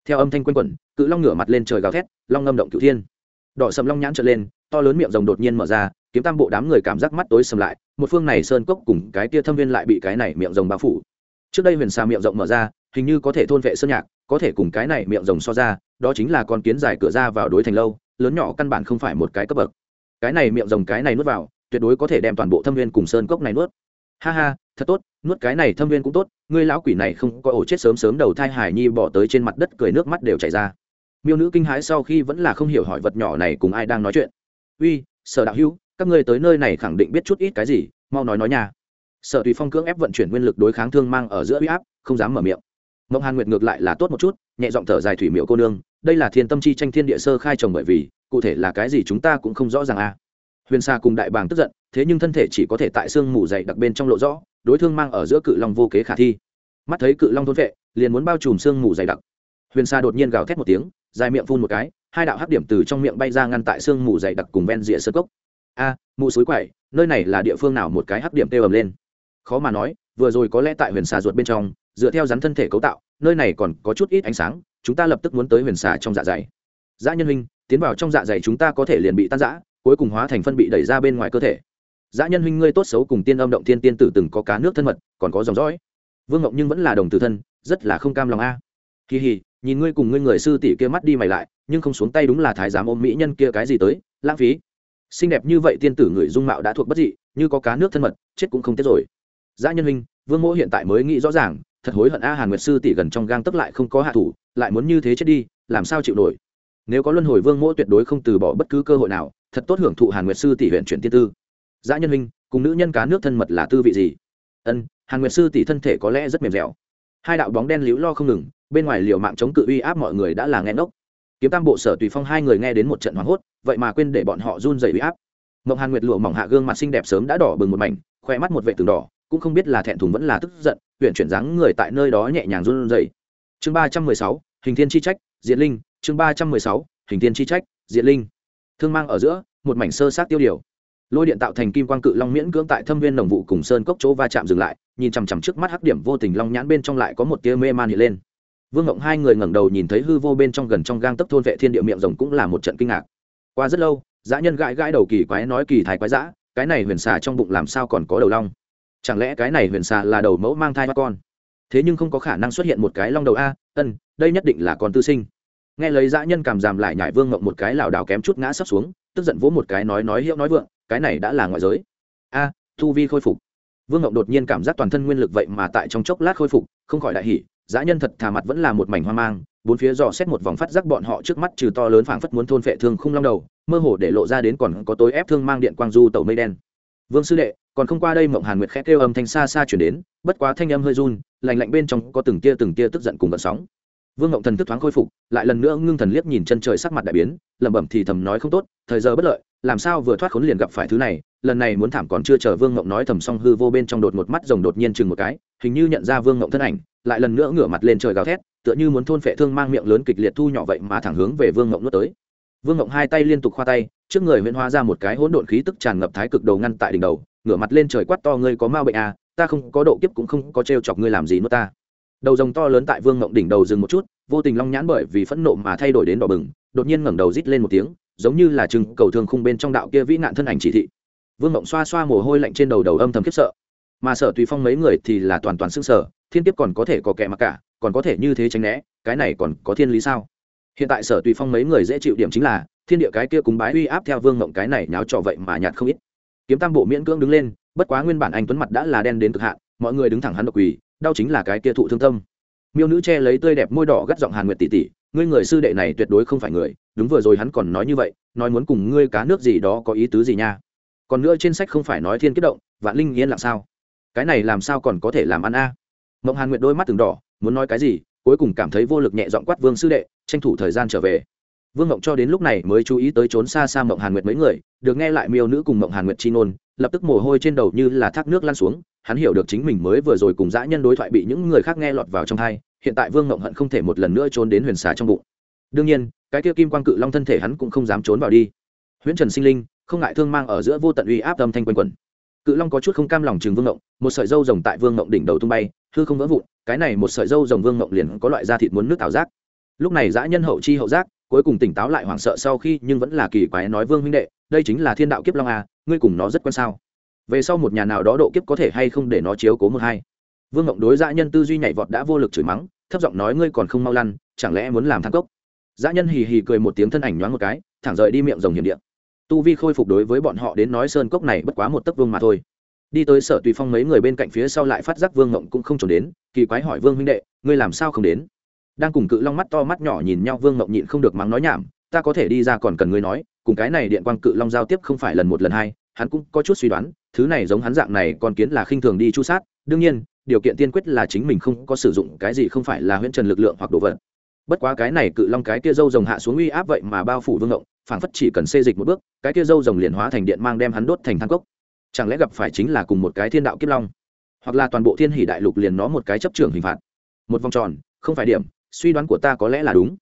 Theo âm thanh quanh quẩn, cự long ngửa mặt lên trời gào thét, long ngâm động cửu thiên. Đỏ sầm long nhãn trở lên, to lớn miệng rồng đột nhiên mở ra, kiếm tam bộ đám người cảm giác mắt tối sầm lại, một phương này sơn cốc cùng cái tia thâm viên lại bị cái này miệng rồng bao phủ. Trước đây huyền xà miệng rộng mở ra, hình như có thể thôn vệ sơn nhạc có thể cùng cái này miệng rồng so ra, đó chính là con kiến dài cửa ra vào đối thành lâu, lớn nhỏ căn bản không phải một cái cấp bậc. Cái này miệng rồng cái này nuốt vào, tuyệt đối có thể đem toàn bộ thâm viên cùng sơn cốc này nuốt. Ha ha, thật tốt, nuốt cái này thâm viên cũng tốt, ngươi lão quỷ này không có ổ chết sớm sớm đầu thai hải nhi bỏ tới trên mặt đất cười nước mắt đều chảy ra. Miêu nữ kinh hãi sau khi vẫn là không hiểu hỏi vật nhỏ này cùng ai đang nói chuyện. Uy, sở đạo hữu, các ngươi tới nơi này khẳng định biết chút ít cái gì, mau nói nói nhà sở tùy phong cưỡng ép vận chuyển nguyên lực đối kháng thương mang ở giữa uy áp, không dám mở miệng mộng hàn nguyệt ngược lại là tốt một chút, nhẹ giọng thở dài thủy miệu cô nương, đây là thiên tâm chi tranh thiên địa sơ khai trồng bởi vì, cụ thể là cái gì chúng ta cũng không rõ ràng a. À. huyền sa cùng đại bàng tức giận, thế nhưng thân thể chỉ có thể tại xương mù dày đặc bên trong lộ rõ, đối thương mang ở giữa cự long vô kế khả thi. Mắt thấy cự long thôn vệ, liền muốn bao trùm xương mù dày đặc. Huyền sa đột nhiên gào thét một tiếng, dài miệng phun một cái, hai đạo hắc điểm từ trong miệng bay ra ngăn tại xương mù dày đặc cùng ven rìa sơ cốc. A, mụ suối quậy, nơi này là địa phương nào một cái hắc điểm tê ầm lên? Khó mà nói, vừa rồi có lẽ tại huyền xà ruột bên trong dựa theo rắn thân thể cấu tạo, nơi này còn có chút ít ánh sáng, chúng ta lập tức muốn tới huyền xà trong dạ dày. Dã nhân huynh, tiến vào trong dạ dày chúng ta có thể liền bị tan giã cuối cùng hóa thành phân bị đẩy ra bên ngoài cơ thể. Dã nhân huynh ngươi tốt xấu cùng tiên âm động thiên tiên tử từng có cá nước thân mật, còn có dòng dõi. Vương ngọc nhưng vẫn là đồng tử thân, rất là không cam lòng a. Kỳ hì nhìn ngươi cùng ngươi người sư tỷ kia mắt đi mày lại, nhưng không xuống tay đúng là thái giám ôm mỹ nhân kia cái gì tới, lãng phí. Xinh đẹp như vậy tiên tử người dung mạo đã thuộc bất dị, như có cá nước thân mật, chết cũng không tiếc rồi. Dã nhân huynh, vương mỗ hiện tại mới nghĩ rõ ràng thật hối hận a hàn nguyệt sư tỷ gần trong gang tấc lại không có hạ thủ, lại muốn như thế chết đi, làm sao chịu nổi? Nếu có luân hồi vương mỗ tuyệt đối không từ bỏ bất cứ cơ hội nào, thật tốt hưởng thụ hàn nguyệt sư tỷ huyện chuyển tiên tư. Dã nhân huynh, cùng nữ nhân cá nước thân mật là tư vị gì? Ân, hàn nguyệt sư tỷ thân thể có lẽ rất mềm dẻo. Hai đạo bóng đen liễu lo không ngừng, bên ngoài liều mạng chống cự uy áp mọi người đã là nghe ngốc. Kiếm tam bộ sở tùy phong hai người nghe đến một trận hoảng hốt, vậy mà quên để bọn họ run dày uy áp. Mộng hàn nguyệt lụa mỏng hạ gương mặt xinh đẹp sớm đã đỏ bừng một mảnh khoe mắt một vệ tường đỏ, cũng không biết là thẹn thùng vẫn là tức giận huyện chuyển dáng người tại nơi đó nhẹ nhàng run rẩy. Chương ba trăm mười sáu, hình thiên chi trách diện linh. Chương ba trăm mười sáu, hình thiên chi trách diện linh. Thương mang ở giữa, một mảnh sơ sát tiêu điều. Lôi điện tạo thành kim quang cự long miễn cưỡng tại thâm viên đồng vụ cùng sơn cốc chỗ va chạm dừng lại, nhìn chằm chằm trước mắt hắc điểm vô tình long nhãn bên trong lại có một tia mê man hiện lên. Vương ngộng hai người ngẩng đầu nhìn thấy hư vô bên trong gần trong gang tấc thôn vệ thiên địa miệng rồng cũng là một trận kinh ngạc. Qua rất lâu, dã nhân gãi gãi đầu kỳ quái nói kỳ thái quái dã, cái này huyền xà trong bụng làm sao còn có đầu long? Chẳng lẽ cái này huyền xà là đầu mẫu mang thai ba con? Thế nhưng không có khả năng xuất hiện một cái long đầu a, ân, đây nhất định là con tư sinh. Nghe lấy dã nhân cảm giảm lại nhảy vương ngộng một cái lảo đảo kém chút ngã sắp xuống, tức giận vỗ một cái nói nói hiệu nói vượng, cái này đã là ngoại giới. A thu vi khôi phục. Vương ngộng đột nhiên cảm giác toàn thân nguyên lực vậy mà tại trong chốc lát khôi phục, không khỏi đại hỉ, dã nhân thật thà mặt vẫn là một mảnh hoang mang, bốn phía dò xét một vòng phát giác bọn họ trước mắt trừ to lớn phảng phất muốn thôn phệ thương không long đầu, mơ hồ để lộ ra đến còn có tối ép thương mang điện quang du tàu mây đen. Vương sư đệ còn không qua đây mộng hàn nguyệt khẽ kêu âm thanh xa xa chuyển đến, bất quá thanh âm hơi run, lạnh lạnh bên trong có từng tia từng tia tức giận cùng vận sóng. Vương ngộng thần thức thoáng khôi phục, lại lần nữa ngưng thần liếc nhìn chân trời sắc mặt đại biến, lẩm bẩm thì thầm nói không tốt, thời giờ bất lợi, làm sao vừa thoát khốn liền gặp phải thứ này, lần này muốn thảm còn chưa chờ vương ngộng nói thầm xong hư vô bên trong đột một mắt rồng đột nhiên chừng một cái, hình như nhận ra vương ngộng thân ảnh, lại lần nữa ngửa mặt lên trời gào thét, tựa như muốn thôn phệ thương mang miệng lớn kịch liệt thu nhỏ vậy mà thẳng hướng về vương ngộng nuốt tới. Vương ngộng hai tay liên tục khoa tay trước người huyễn hóa ra một cái hỗn độn khí tức tràn ngập thái cực đầu ngăn tại đỉnh đầu, ngửa mặt lên trời quát to, ngươi có ma bệnh à? Ta không có độ kiếp cũng không có t chọc ngươi làm gì nữa ta. Đầu rồng to lớn tại vương ngộng đỉnh đầu dừng một chút, vô tình long nhãn bởi vì phẫn nộ mà thay đổi đến đỏ bừng, đột nhiên ngẩng đầu rít lên một tiếng, giống như là chừng cầu thương khung bên trong đạo kia vĩ nạn thân ảnh chỉ thị. Vương ngộng xoa xoa mồ hôi lạnh trên đầu đầu âm thầm khiếp sợ. Mà sở tùy phong mấy người thì là toàn toàn s sở thiên kiếp còn có thể có kẻ mặc cả, còn có thể như thế tránh né, cái này còn có thiên lý sao? Hiện tại sở tùy phong mấy người dễ chịu điểm chính là thiên địa cái kia cúng bái uy áp theo vương mộng cái này nháo trò vậy mà nhạt không ít. Kiếm tam bộ miễn cưỡng đứng lên, bất quá nguyên bản anh tuấn mặt đã là đen đến cực hạn, mọi người đứng thẳng hắn độc quỳ, đau chính là cái kia thụ thương tâm. Miêu nữ che lấy tươi đẹp môi đỏ gắt giọng hàn nguyệt tỷ tỷ, ngươi người sư đệ này tuyệt đối không phải người, đúng vừa rồi hắn còn nói như vậy, nói muốn cùng ngươi cá nước gì đó có ý tứ gì nha? Còn nữa trên sách không phải nói thiên kết động, vạn linh yên lặng sao? Cái này làm sao còn có thể làm ăn a? À? mộng hàn nguyệt đôi mắt từng đỏ, muốn nói cái gì, cuối cùng cảm thấy vô lực nhẹ dọn quát vương sư đệ, tranh thủ thời gian trở về vương mộng cho đến lúc này mới chú ý tới trốn xa xa mộng hàn nguyệt mấy người, được nghe lại miêu nữ cùng mộng hàn nguyệt chi nôn lập tức mồ hôi trên đầu như là thác nước lan xuống, hắn hiểu được chính mình mới vừa rồi cùng dã nhân đối thoại bị những người khác nghe lọt vào trong thai hiện tại vương mộng hận không thể một lần nữa trốn đến huyền xà trong bụng. Đương nhiên, cái kia kim quang cự long thân thể hắn cũng không dám trốn vào đi. Huyễn trần sinh linh, không ngại thương mang ở giữa vô tận uy áp âm thanh quanh quẩn. Cự long có chút không cam lòng chừng vương ngộng một sợi dâu rồng tại vương ngộng đỉnh đầu tung bay, hư không vỡ vụn, cái này một sợi dâu rồng vương ngộng liền có loại da thịt muốn nước ảo giác. Lúc này dã nhân hậu chi hậu giác cuối cùng tỉnh táo lại hoảng sợ sau khi nhưng vẫn là kỳ quái nói, vương huynh đệ, đây chính là thiên đạo kiếp long à ngươi cùng nó rất quan sao? Về sau một nhà nào đó độ kiếp có thể hay không để nó chiếu cố một hai? Vương ngộng đối dã nhân tư duy nhảy vọt đã vô lực chửi mắng, thấp giọng nói, ngươi còn không mau lăn, chẳng lẽ muốn làm thang cốc? Dã nhân hì hì cười một tiếng thân ảnh nhoáng một cái, thẳng rời đi miệng rồng hiểm điện tu vi khôi phục đối với bọn họ đến nói sơn cốc này bất quá một tấc vương mà thôi. Đi tới sở tùy phong mấy người bên cạnh phía sau lại phát giác vương ngộng cũng không trốn đến, kỳ quái hỏi, vương huynh đệ, ngươi làm sao không đến? Đang cùng cự long mắt to mắt nhỏ nhìn nhau, vương mộng nhịn không được mắng nói nhảm, ta có thể đi ra còn cần ngươi nói, cùng cái này điện quang cự long giao tiếp không phải lần một lần hai, hắn cũng có chút suy đoán, thứ này giống hắn dạng này còn kiến là khinh thường đi chu sát, đương nhiên, điều kiện tiên quyết là chính mình không có sử dụng cái gì không phải là huyễn trần lực lượng hoặc đồ vật. Bất quá cái này cự long cái kia dâu rồng hạ xuống uy áp vậy mà bao phủ vương ngộng phảng phất chỉ cần xê dịch một bước, cái kia dâu rồng liền hóa thành điện mang đem hắn đốt thành thang cốc. Chẳng lẽ gặp phải chính là cùng một cái thiên đạo kiếp long? Hoặc là toàn bộ thiên hỷ đại lục liền nó một cái chấp trường hình phạt. Một vòng tròn, không phải điểm suy đoán của ta có lẽ là đúng.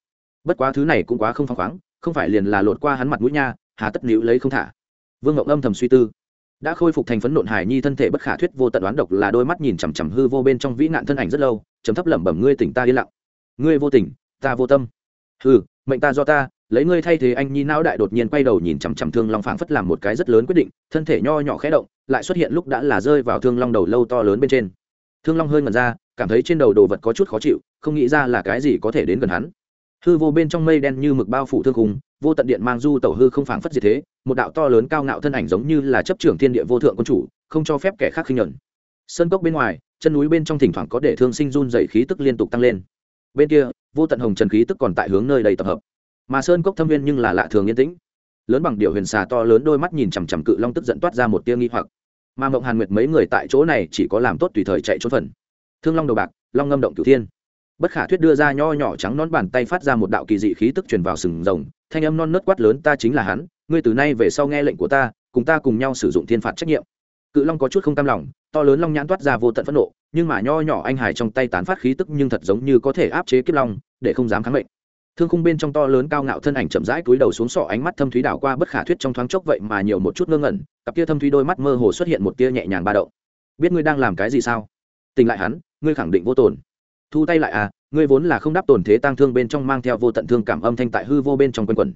Bất quá thứ này cũng quá không phăng khoáng không phải liền là lột qua hắn mặt mũi nha hà tất níu lấy không thả. Vương ngộng âm thầm suy tư. Đã khôi phục thành phấn nộn hải nhi thân thể bất khả thuyết vô tận đoán độc là đôi mắt nhìn chằm chằm hư vô bên trong vĩ nạn thân ảnh rất lâu chấm thấp lẩm bẩm ngươi tỉnh ta yên lặng. Ngươi vô tình ta vô tâm. Hừ, mệnh ta do ta lấy ngươi thay thế anh nhi não đại đột nhiên quay đầu nhìn chằm chằm thương long phảng phất làm một cái rất lớn quyết định thân thể nho nhỏ khẽ động lại xuất hiện lúc đã là rơi vào thương long đầu lâu to lớn bên trên. Thương long hơi ngần ra cảm thấy trên đầu đồ vật có chút khó chịu không nghĩ ra là cái gì có thể đến gần hắn. Hư vô bên trong mây đen như mực bao phủ thương hùng, vô tận điện mang du tẩu hư không phảng phất gì thế một đạo to lớn cao ngạo thân ảnh giống như là chấp trưởng thiên địa vô thượng quân chủ không cho phép kẻ khác khinh nhẫn sơn cốc bên ngoài chân núi bên trong thỉnh thoảng có để thương sinh run dày khí tức liên tục tăng lên. Bên kia vô tận hồng trần khí tức còn tại hướng nơi đầy tập hợp. Mà sơn cốc thâm viên nhưng là lạ thường yên tĩnh. Lớn bằng điệu huyền xà to lớn đôi mắt nhìn chằm chằm cự long tức giận toát ra một tia nghi hoặc. Mà mộng hàn nguyệt mấy người tại chỗ này chỉ có làm tốt tùy thời chạy trốn phần thương long đầu bạc, long ngâm động cửu thiên. Bất khả thuyết đưa ra nho nhỏ trắng nón bàn tay phát ra một đạo kỳ dị khí tức truyền vào sừng rồng, thanh âm non nớt quát lớn, ta chính là hắn, ngươi từ nay về sau nghe lệnh của ta, cùng ta cùng nhau sử dụng thiên phạt trách nhiệm. Cự long có chút không cam lòng, to lớn long nhãn toát ra vô tận phẫn nộ, nhưng mà nho nhỏ anh hải trong tay tán phát khí tức nhưng thật giống như có thể áp chế kiếp long, để không dám kháng mệnh. Thương khung bên trong to lớn cao ngạo thân ảnh chậm rãi túi đầu xuống sọ ánh mắt thâm thúy đảo qua bất khả thuyết trong thoáng chốc vậy mà nhiều một chút ngơ ngẩn, cặp kia thâm thúy đôi mắt mơ hồ xuất hiện một tia nhẹ nhàng ba đậu biết ngươi đang làm cái gì sao? Tình lại hắn, ngươi khẳng định vô tồn. Thu tay lại à ngươi vốn là không đáp tổn thế tang thương bên trong mang theo vô tận thương cảm âm thanh tại hư vô bên trong quanh quẩn.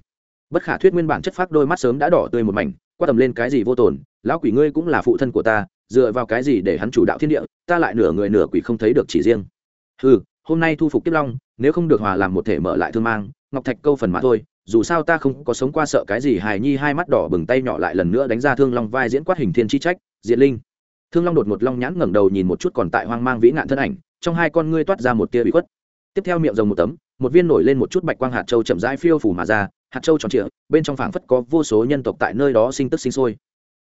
Bất khả thuyết nguyên bản chất phác đôi mắt sớm đã đỏ tươi một mảnh, qua tầm lên cái gì vô tồn, lão quỷ ngươi cũng là phụ thân của ta, dựa vào cái gì để hắn chủ đạo thiên địa, ta lại nửa người nửa quỷ không thấy được chỉ riêng. Ừ hôm nay thu phục kiếp long, nếu không được hòa làm một thể mở lại thương mang, ngọc thạch câu phần mà thôi, dù sao ta không có sống qua sợ cái gì hài nhi hai mắt đỏ bừng tay nhỏ lại lần nữa đánh ra thương long vai diễn quát hình thiên chi trách diện linh thương long đột một long nhãn ngẩng đầu nhìn một chút còn tại hoang mang vĩ nạn thân ảnh, trong hai con ngươi toát ra một tia bị khuất. Tiếp theo miệng rồng một tấm, một viên nổi lên một chút bạch quang hạt châu chậm rãi phiêu phủ mà ra, hạt châu tròn trịa, bên trong phảng phất có vô số nhân tộc tại nơi đó sinh tức sinh sôi.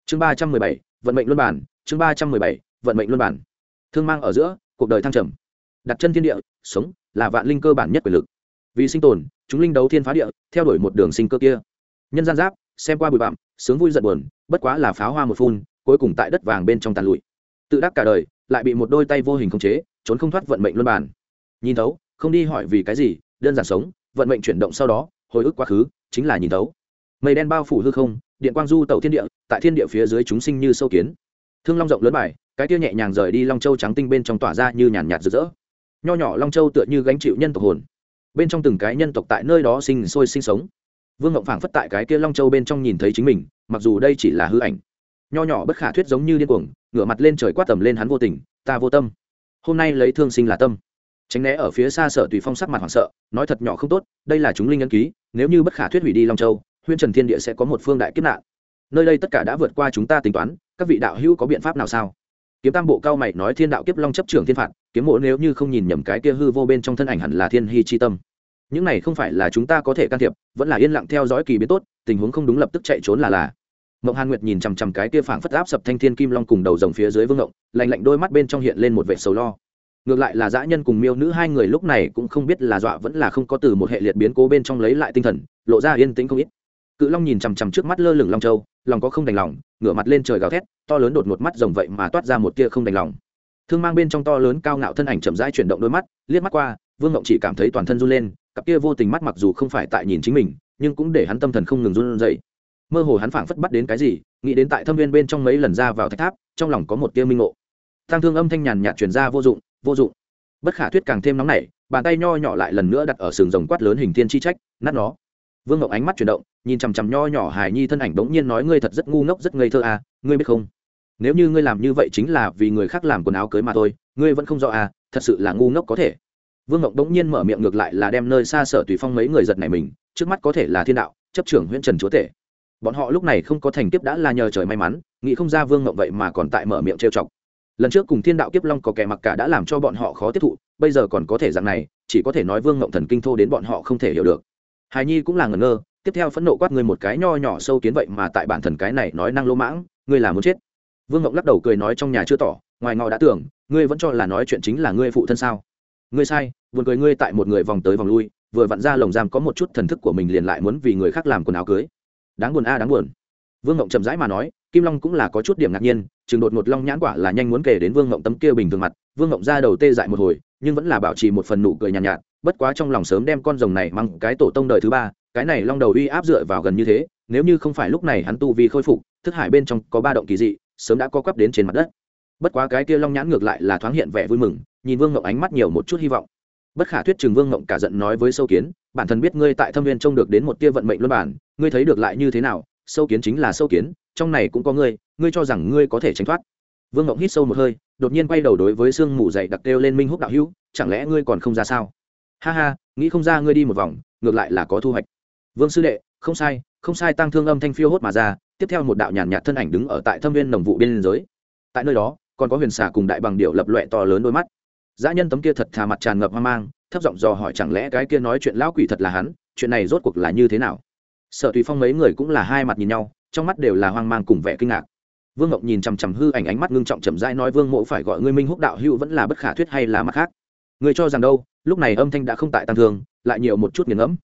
Chương ba trăm mười bảy, vận mệnh luân bản, chương ba trăm mười bảy, vận mệnh luân bản. Thương mang ở giữa, cuộc đời thăng trầm. Đặt chân thiên địa, sống, là vạn linh cơ bản nhất quyền lực. Vì sinh tồn, chúng linh đấu thiên phá địa, theo đuổi một đường sinh cơ kia. Nhân gian giáp, xem qua bụi bặm, sướng vui giận buồn, bất quá là pháo hoa một phun cuối cùng tại đất vàng bên trong tàn lụi. Tự đắc cả đời, lại bị một đôi tay vô hình khống chế, trốn không thoát vận mệnh luân bản nhìn thấu, không đi hỏi vì cái gì, đơn giản sống, vận mệnh chuyển động sau đó, hồi ức quá khứ, chính là nhìn thấu. Mây đen bao phủ hư không, điện quang du tẩu thiên địa, tại thiên địa phía dưới chúng sinh như sâu kiến. Thương long rộng lớn bài, cái tia nhẹ nhàng rời đi long châu trắng tinh bên trong tỏa ra như nhàn nhạt rực rỡ. Nho nhỏ long châu tựa như gánh chịu nhân tộc hồn. Bên trong từng cái nhân tộc tại nơi đó sinh sôi sinh sống. Vương ngộng phảng phất tại cái kia long châu bên trong nhìn thấy chính mình, mặc dù đây chỉ là hư ảnh nho nhỏ bất khả thuyết giống như điên cuồng, ngửa mặt lên trời quát tầm lên hắn vô tình, ta vô tâm. Hôm nay lấy thương sinh là tâm. Tránh né ở phía xa sở tùy phong sắc mặt hoảng sợ, nói thật nhỏ không tốt, đây là chúng linh ân ký, nếu như bất khả thuyết hủy đi long châu huyên trần thiên địa sẽ có một phương đại kiếp nạn. Nơi đây tất cả đã vượt qua chúng ta tính toán, các vị đạo hữu có biện pháp nào sao? Kiếm tam bộ cao mày nói thiên đạo kiếp long chấp trưởng thiên phạt, kiếm mộ nếu như không nhìn nhầm cái kia hư vô bên trong thân ảnh hẳn là thiên hy chi tâm. Những này không phải là chúng ta có thể can thiệp, vẫn là yên lặng theo dõi kỳ biến tốt, tình huống không đúng lập tức chạy trốn là là mộng hàn nguyệt nhìn chằm chằm cái kia phảng phất áp sập thanh thiên kim long cùng đầu rồng phía dưới vương ngộng lạnh lạnh đôi mắt bên trong hiện lên một vệ sầu lo. Ngược lại là dã nhân cùng miêu nữ hai người lúc này cũng không biết là dọa vẫn là không có từ một hệ liệt biến cố bên trong lấy lại tinh thần, lộ ra yên tĩnh không ít. Cự long nhìn chằm chằm trước mắt lơ lửng long châu, lòng có không đành lòng, ngửa mặt lên trời gào thét, to lớn đột một mắt rồng vậy mà toát ra một tia không đành lòng. Thương mang bên trong to lớn cao ngạo thân ảnh chậm rãi chuyển động đôi mắt, liếc mắt qua, vương ngộng chỉ cảm thấy toàn thân run lên, cặp kia vô tình mắt mặc dù không phải tại nhìn chính mình, nhưng cũng để hắn tâm thần không ngừng run dậy mơ hồ hắn phảng phất bắt đến cái gì, nghĩ đến tại thâm viên bên trong mấy lần ra vào thạch tháp, trong lòng có một tia minh ngộ. Tăng thương âm thanh nhàn nhạt truyền ra vô dụng vô dụng. Bất khả thuyết càng thêm nóng nảy, bàn tay nho nhỏ lại lần nữa đặt ở sừng rồng quát lớn hình thiên chi trách, nát nó. Vương ngọc ánh mắt chuyển động, nhìn chằm chằm nho nhỏ hài nhi thân ảnh bỗng nhiên nói ngươi thật rất ngu ngốc, rất ngây thơ à ngươi biết không? Nếu như ngươi làm như vậy chính là vì người khác làm quần áo cưới mà thôi, ngươi vẫn không rõ à thật sự là ngu ngốc có thể. Vương ngọc bỗng nhiên mở miệng ngược lại là đem nơi xa sở tùy phong mấy người giật này mình, trước mắt có thể là thiên đạo, chấp trưởng huyện trần chúa tể bọn họ lúc này không có thành kiếp đã là nhờ trời may mắn, nghĩ không ra vương ngộng vậy mà còn tại mở miệng trêu chọc. Lần trước cùng thiên đạo kiếp long có kẻ mặc cả đã làm cho bọn họ khó tiếp thụ, bây giờ còn có thể dạng này, chỉ có thể nói vương ngộng thần kinh thô đến bọn họ không thể hiểu được. Hài nhi cũng là ngẩn ngơ, tiếp theo phẫn nộ quát ngươi một cái nho nhỏ sâu kiến vậy mà tại bản thần cái này nói năng lỗ mãng, ngươi là muốn chết. Vương ngộng lắc đầu cười nói trong nhà chưa tỏ, ngoài ngọ đã tưởng, ngươi vẫn cho là nói chuyện chính là ngươi phụ thân sao? Ngươi sai, buồn cười ngươi tại một người vòng tới vòng lui, vừa vặn ra lồng giam có một chút thần thức của mình liền lại muốn vì người khác làm quần áo cưới đáng buồn a đáng buồn. Vương ngộng chậm rãi mà nói kim long cũng là có chút điểm ngạc nhiên chừng đột một long nhãn quả là nhanh muốn kể đến vương ngộng tấm kia bình thường mặt vương ngộng ra đầu tê dại một hồi nhưng vẫn là bảo trì một phần nụ cười nhàn nhạt, nhạt bất quá trong lòng sớm đem con rồng này mang cái tổ tông đời thứ ba cái này long đầu uy áp dựa vào gần như thế nếu như không phải lúc này hắn tu vi khôi phục thức hải bên trong có ba động kỳ dị sớm đã co quắp đến trên mặt đất. Bất quá cái kia long nhãn ngược lại là thoáng hiện vẻ vui mừng nhìn vương ngộng ánh mắt nhiều một chút hy vọng. Bất khả thuyết trường vương ngộng cả giận nói với sâu kiến bản thân biết ngươi tại thâm viên trông được đến một tia vận mệnh luân bản ngươi thấy được lại như thế nào, sâu kiến chính là sâu kiến, trong này cũng có ngươi ngươi cho rằng ngươi có thể tránh thoát. Vương ngộng hít sâu một hơi, đột nhiên quay đầu đối với sương mù dậy đặc kêu lên minh húc đạo hữu, chẳng lẽ ngươi còn không ra sao? Ha ha, nghĩ không ra ngươi đi một vòng, ngược lại là có thu hoạch. Vương sư đệ, không sai không sai tăng thương âm thanh phiêu hốt mà ra, tiếp theo một đạo nhàn nhạt thân ảnh đứng ở tại thâm viên Nồng vụ biên giới. Tại nơi đó, còn có huyền xà cùng đại bằng điệu lập loẹ to lớn đôi mắt. Dã nhân tấm kia thật thà mặt tràn ngập hoang mang, thấp giọng dò hỏi chẳng lẽ cái kia nói chuyện lão quỷ thật là hắn, chuyện này rốt cuộc là như thế nào? Sở tùy phong mấy người cũng là hai mặt nhìn nhau trong mắt đều là hoang mang cùng vẻ kinh ngạc. Vương ngọc nhìn chằm chằm hư ảnh ánh mắt ngưng trọng chậm rãi nói vương mộ phải gọi ngươi minh húc đạo hữu vẫn là bất khả thuyết hay là mặt khác? Người cho rằng đâu lúc này âm thanh đã không tại tăng thường, lại nhiều một chút nghiền ngẫm.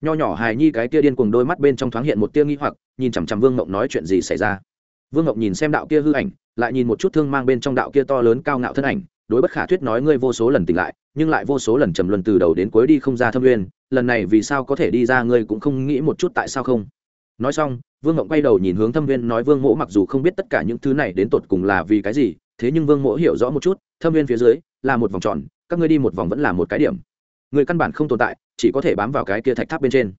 Nho nhỏ hài nhi cái kia điên cuồng đôi mắt bên trong thoáng hiện một tia nghi hoặc nhìn chằm chằm vương ngộng nói chuyện gì xảy ra? Vương ngộng nhìn xem đạo kia hư ảnh lại nhìn một chút thương mang bên trong đạo kia to lớn cao ngạo thân ảnh đối bất khả thuyết nói ngươi vô số lần tỉnh lại, nhưng lại vô số lần trầm luân từ đầu đến cuối đi không ra thâm nguyên, lần này vì sao có thể đi ra ngươi cũng không nghĩ một chút tại sao không? Nói xong, vương ngộng quay đầu nhìn hướng thâm viên nói vương mỗ mặc dù không biết tất cả những thứ này đến tột cùng là vì cái gì, thế nhưng vương mỗ hiểu rõ một chút, thâm viên phía dưới là một vòng tròn, các ngươi đi một vòng vẫn là một cái điểm. Người căn bản không tồn tại, chỉ có thể bám vào cái kia thạch tháp bên trên.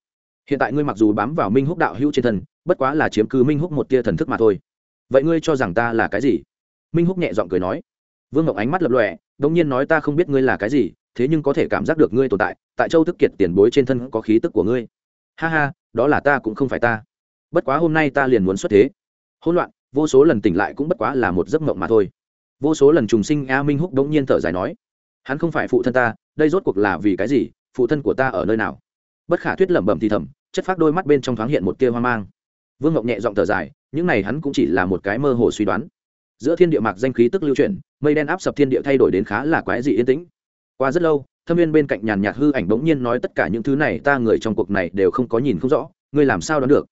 Hiện tại ngươi mặc dù bám vào minh húc đạo hữu trên thân, bất quá là chiếm cứ minh húc một tia thần thức mà thôi. Vậy ngươi cho rằng ta là cái gì? Minh húc nhẹ g i ọ n g cười nói vương ngọc ánh mắt lập lọe đ ỗ n g nhiên nói ta không biết ngươi là cái gì, thế nhưng có thể cảm giác được ngươi tồn tại tại châu thức kiệt tiền bối trên thân có khí tức của ngươi. Ha ha, đó là ta cũng không phải ta. Bất quá hôm nay ta liền muốn xuất thế. Hỗn loạn, vô số lần tỉnh lại cũng bất quá là một giấc mộng mà thôi. Vô số lần trùng sinh, a minh húc đống nhiên thở dài nói, hắn không phải phụ thân ta, đây rốt cuộc là vì cái gì, phụ thân của ta ở nơi nào? Bất khả thuyết lẩm bẩm thì thầm, chất phát đôi mắt bên trong thoáng hiện một tia hoang mang. Vương ngọc nhẹ giọng thở dài, những này hắn cũng chỉ là một cái mơ hồ suy đoán giữa thiên địa mạc danh khí tức lưu chuyển, mây đen áp sập thiên địa thay đổi đến khá là quái dị yên tĩnh. Qua rất lâu, thâm viên bên cạnh nhàn nhạt hư ảnh bỗng nhiên nói tất cả những thứ này ta người trong cuộc này đều không có nhìn không rõ, ngươi làm sao đoán được?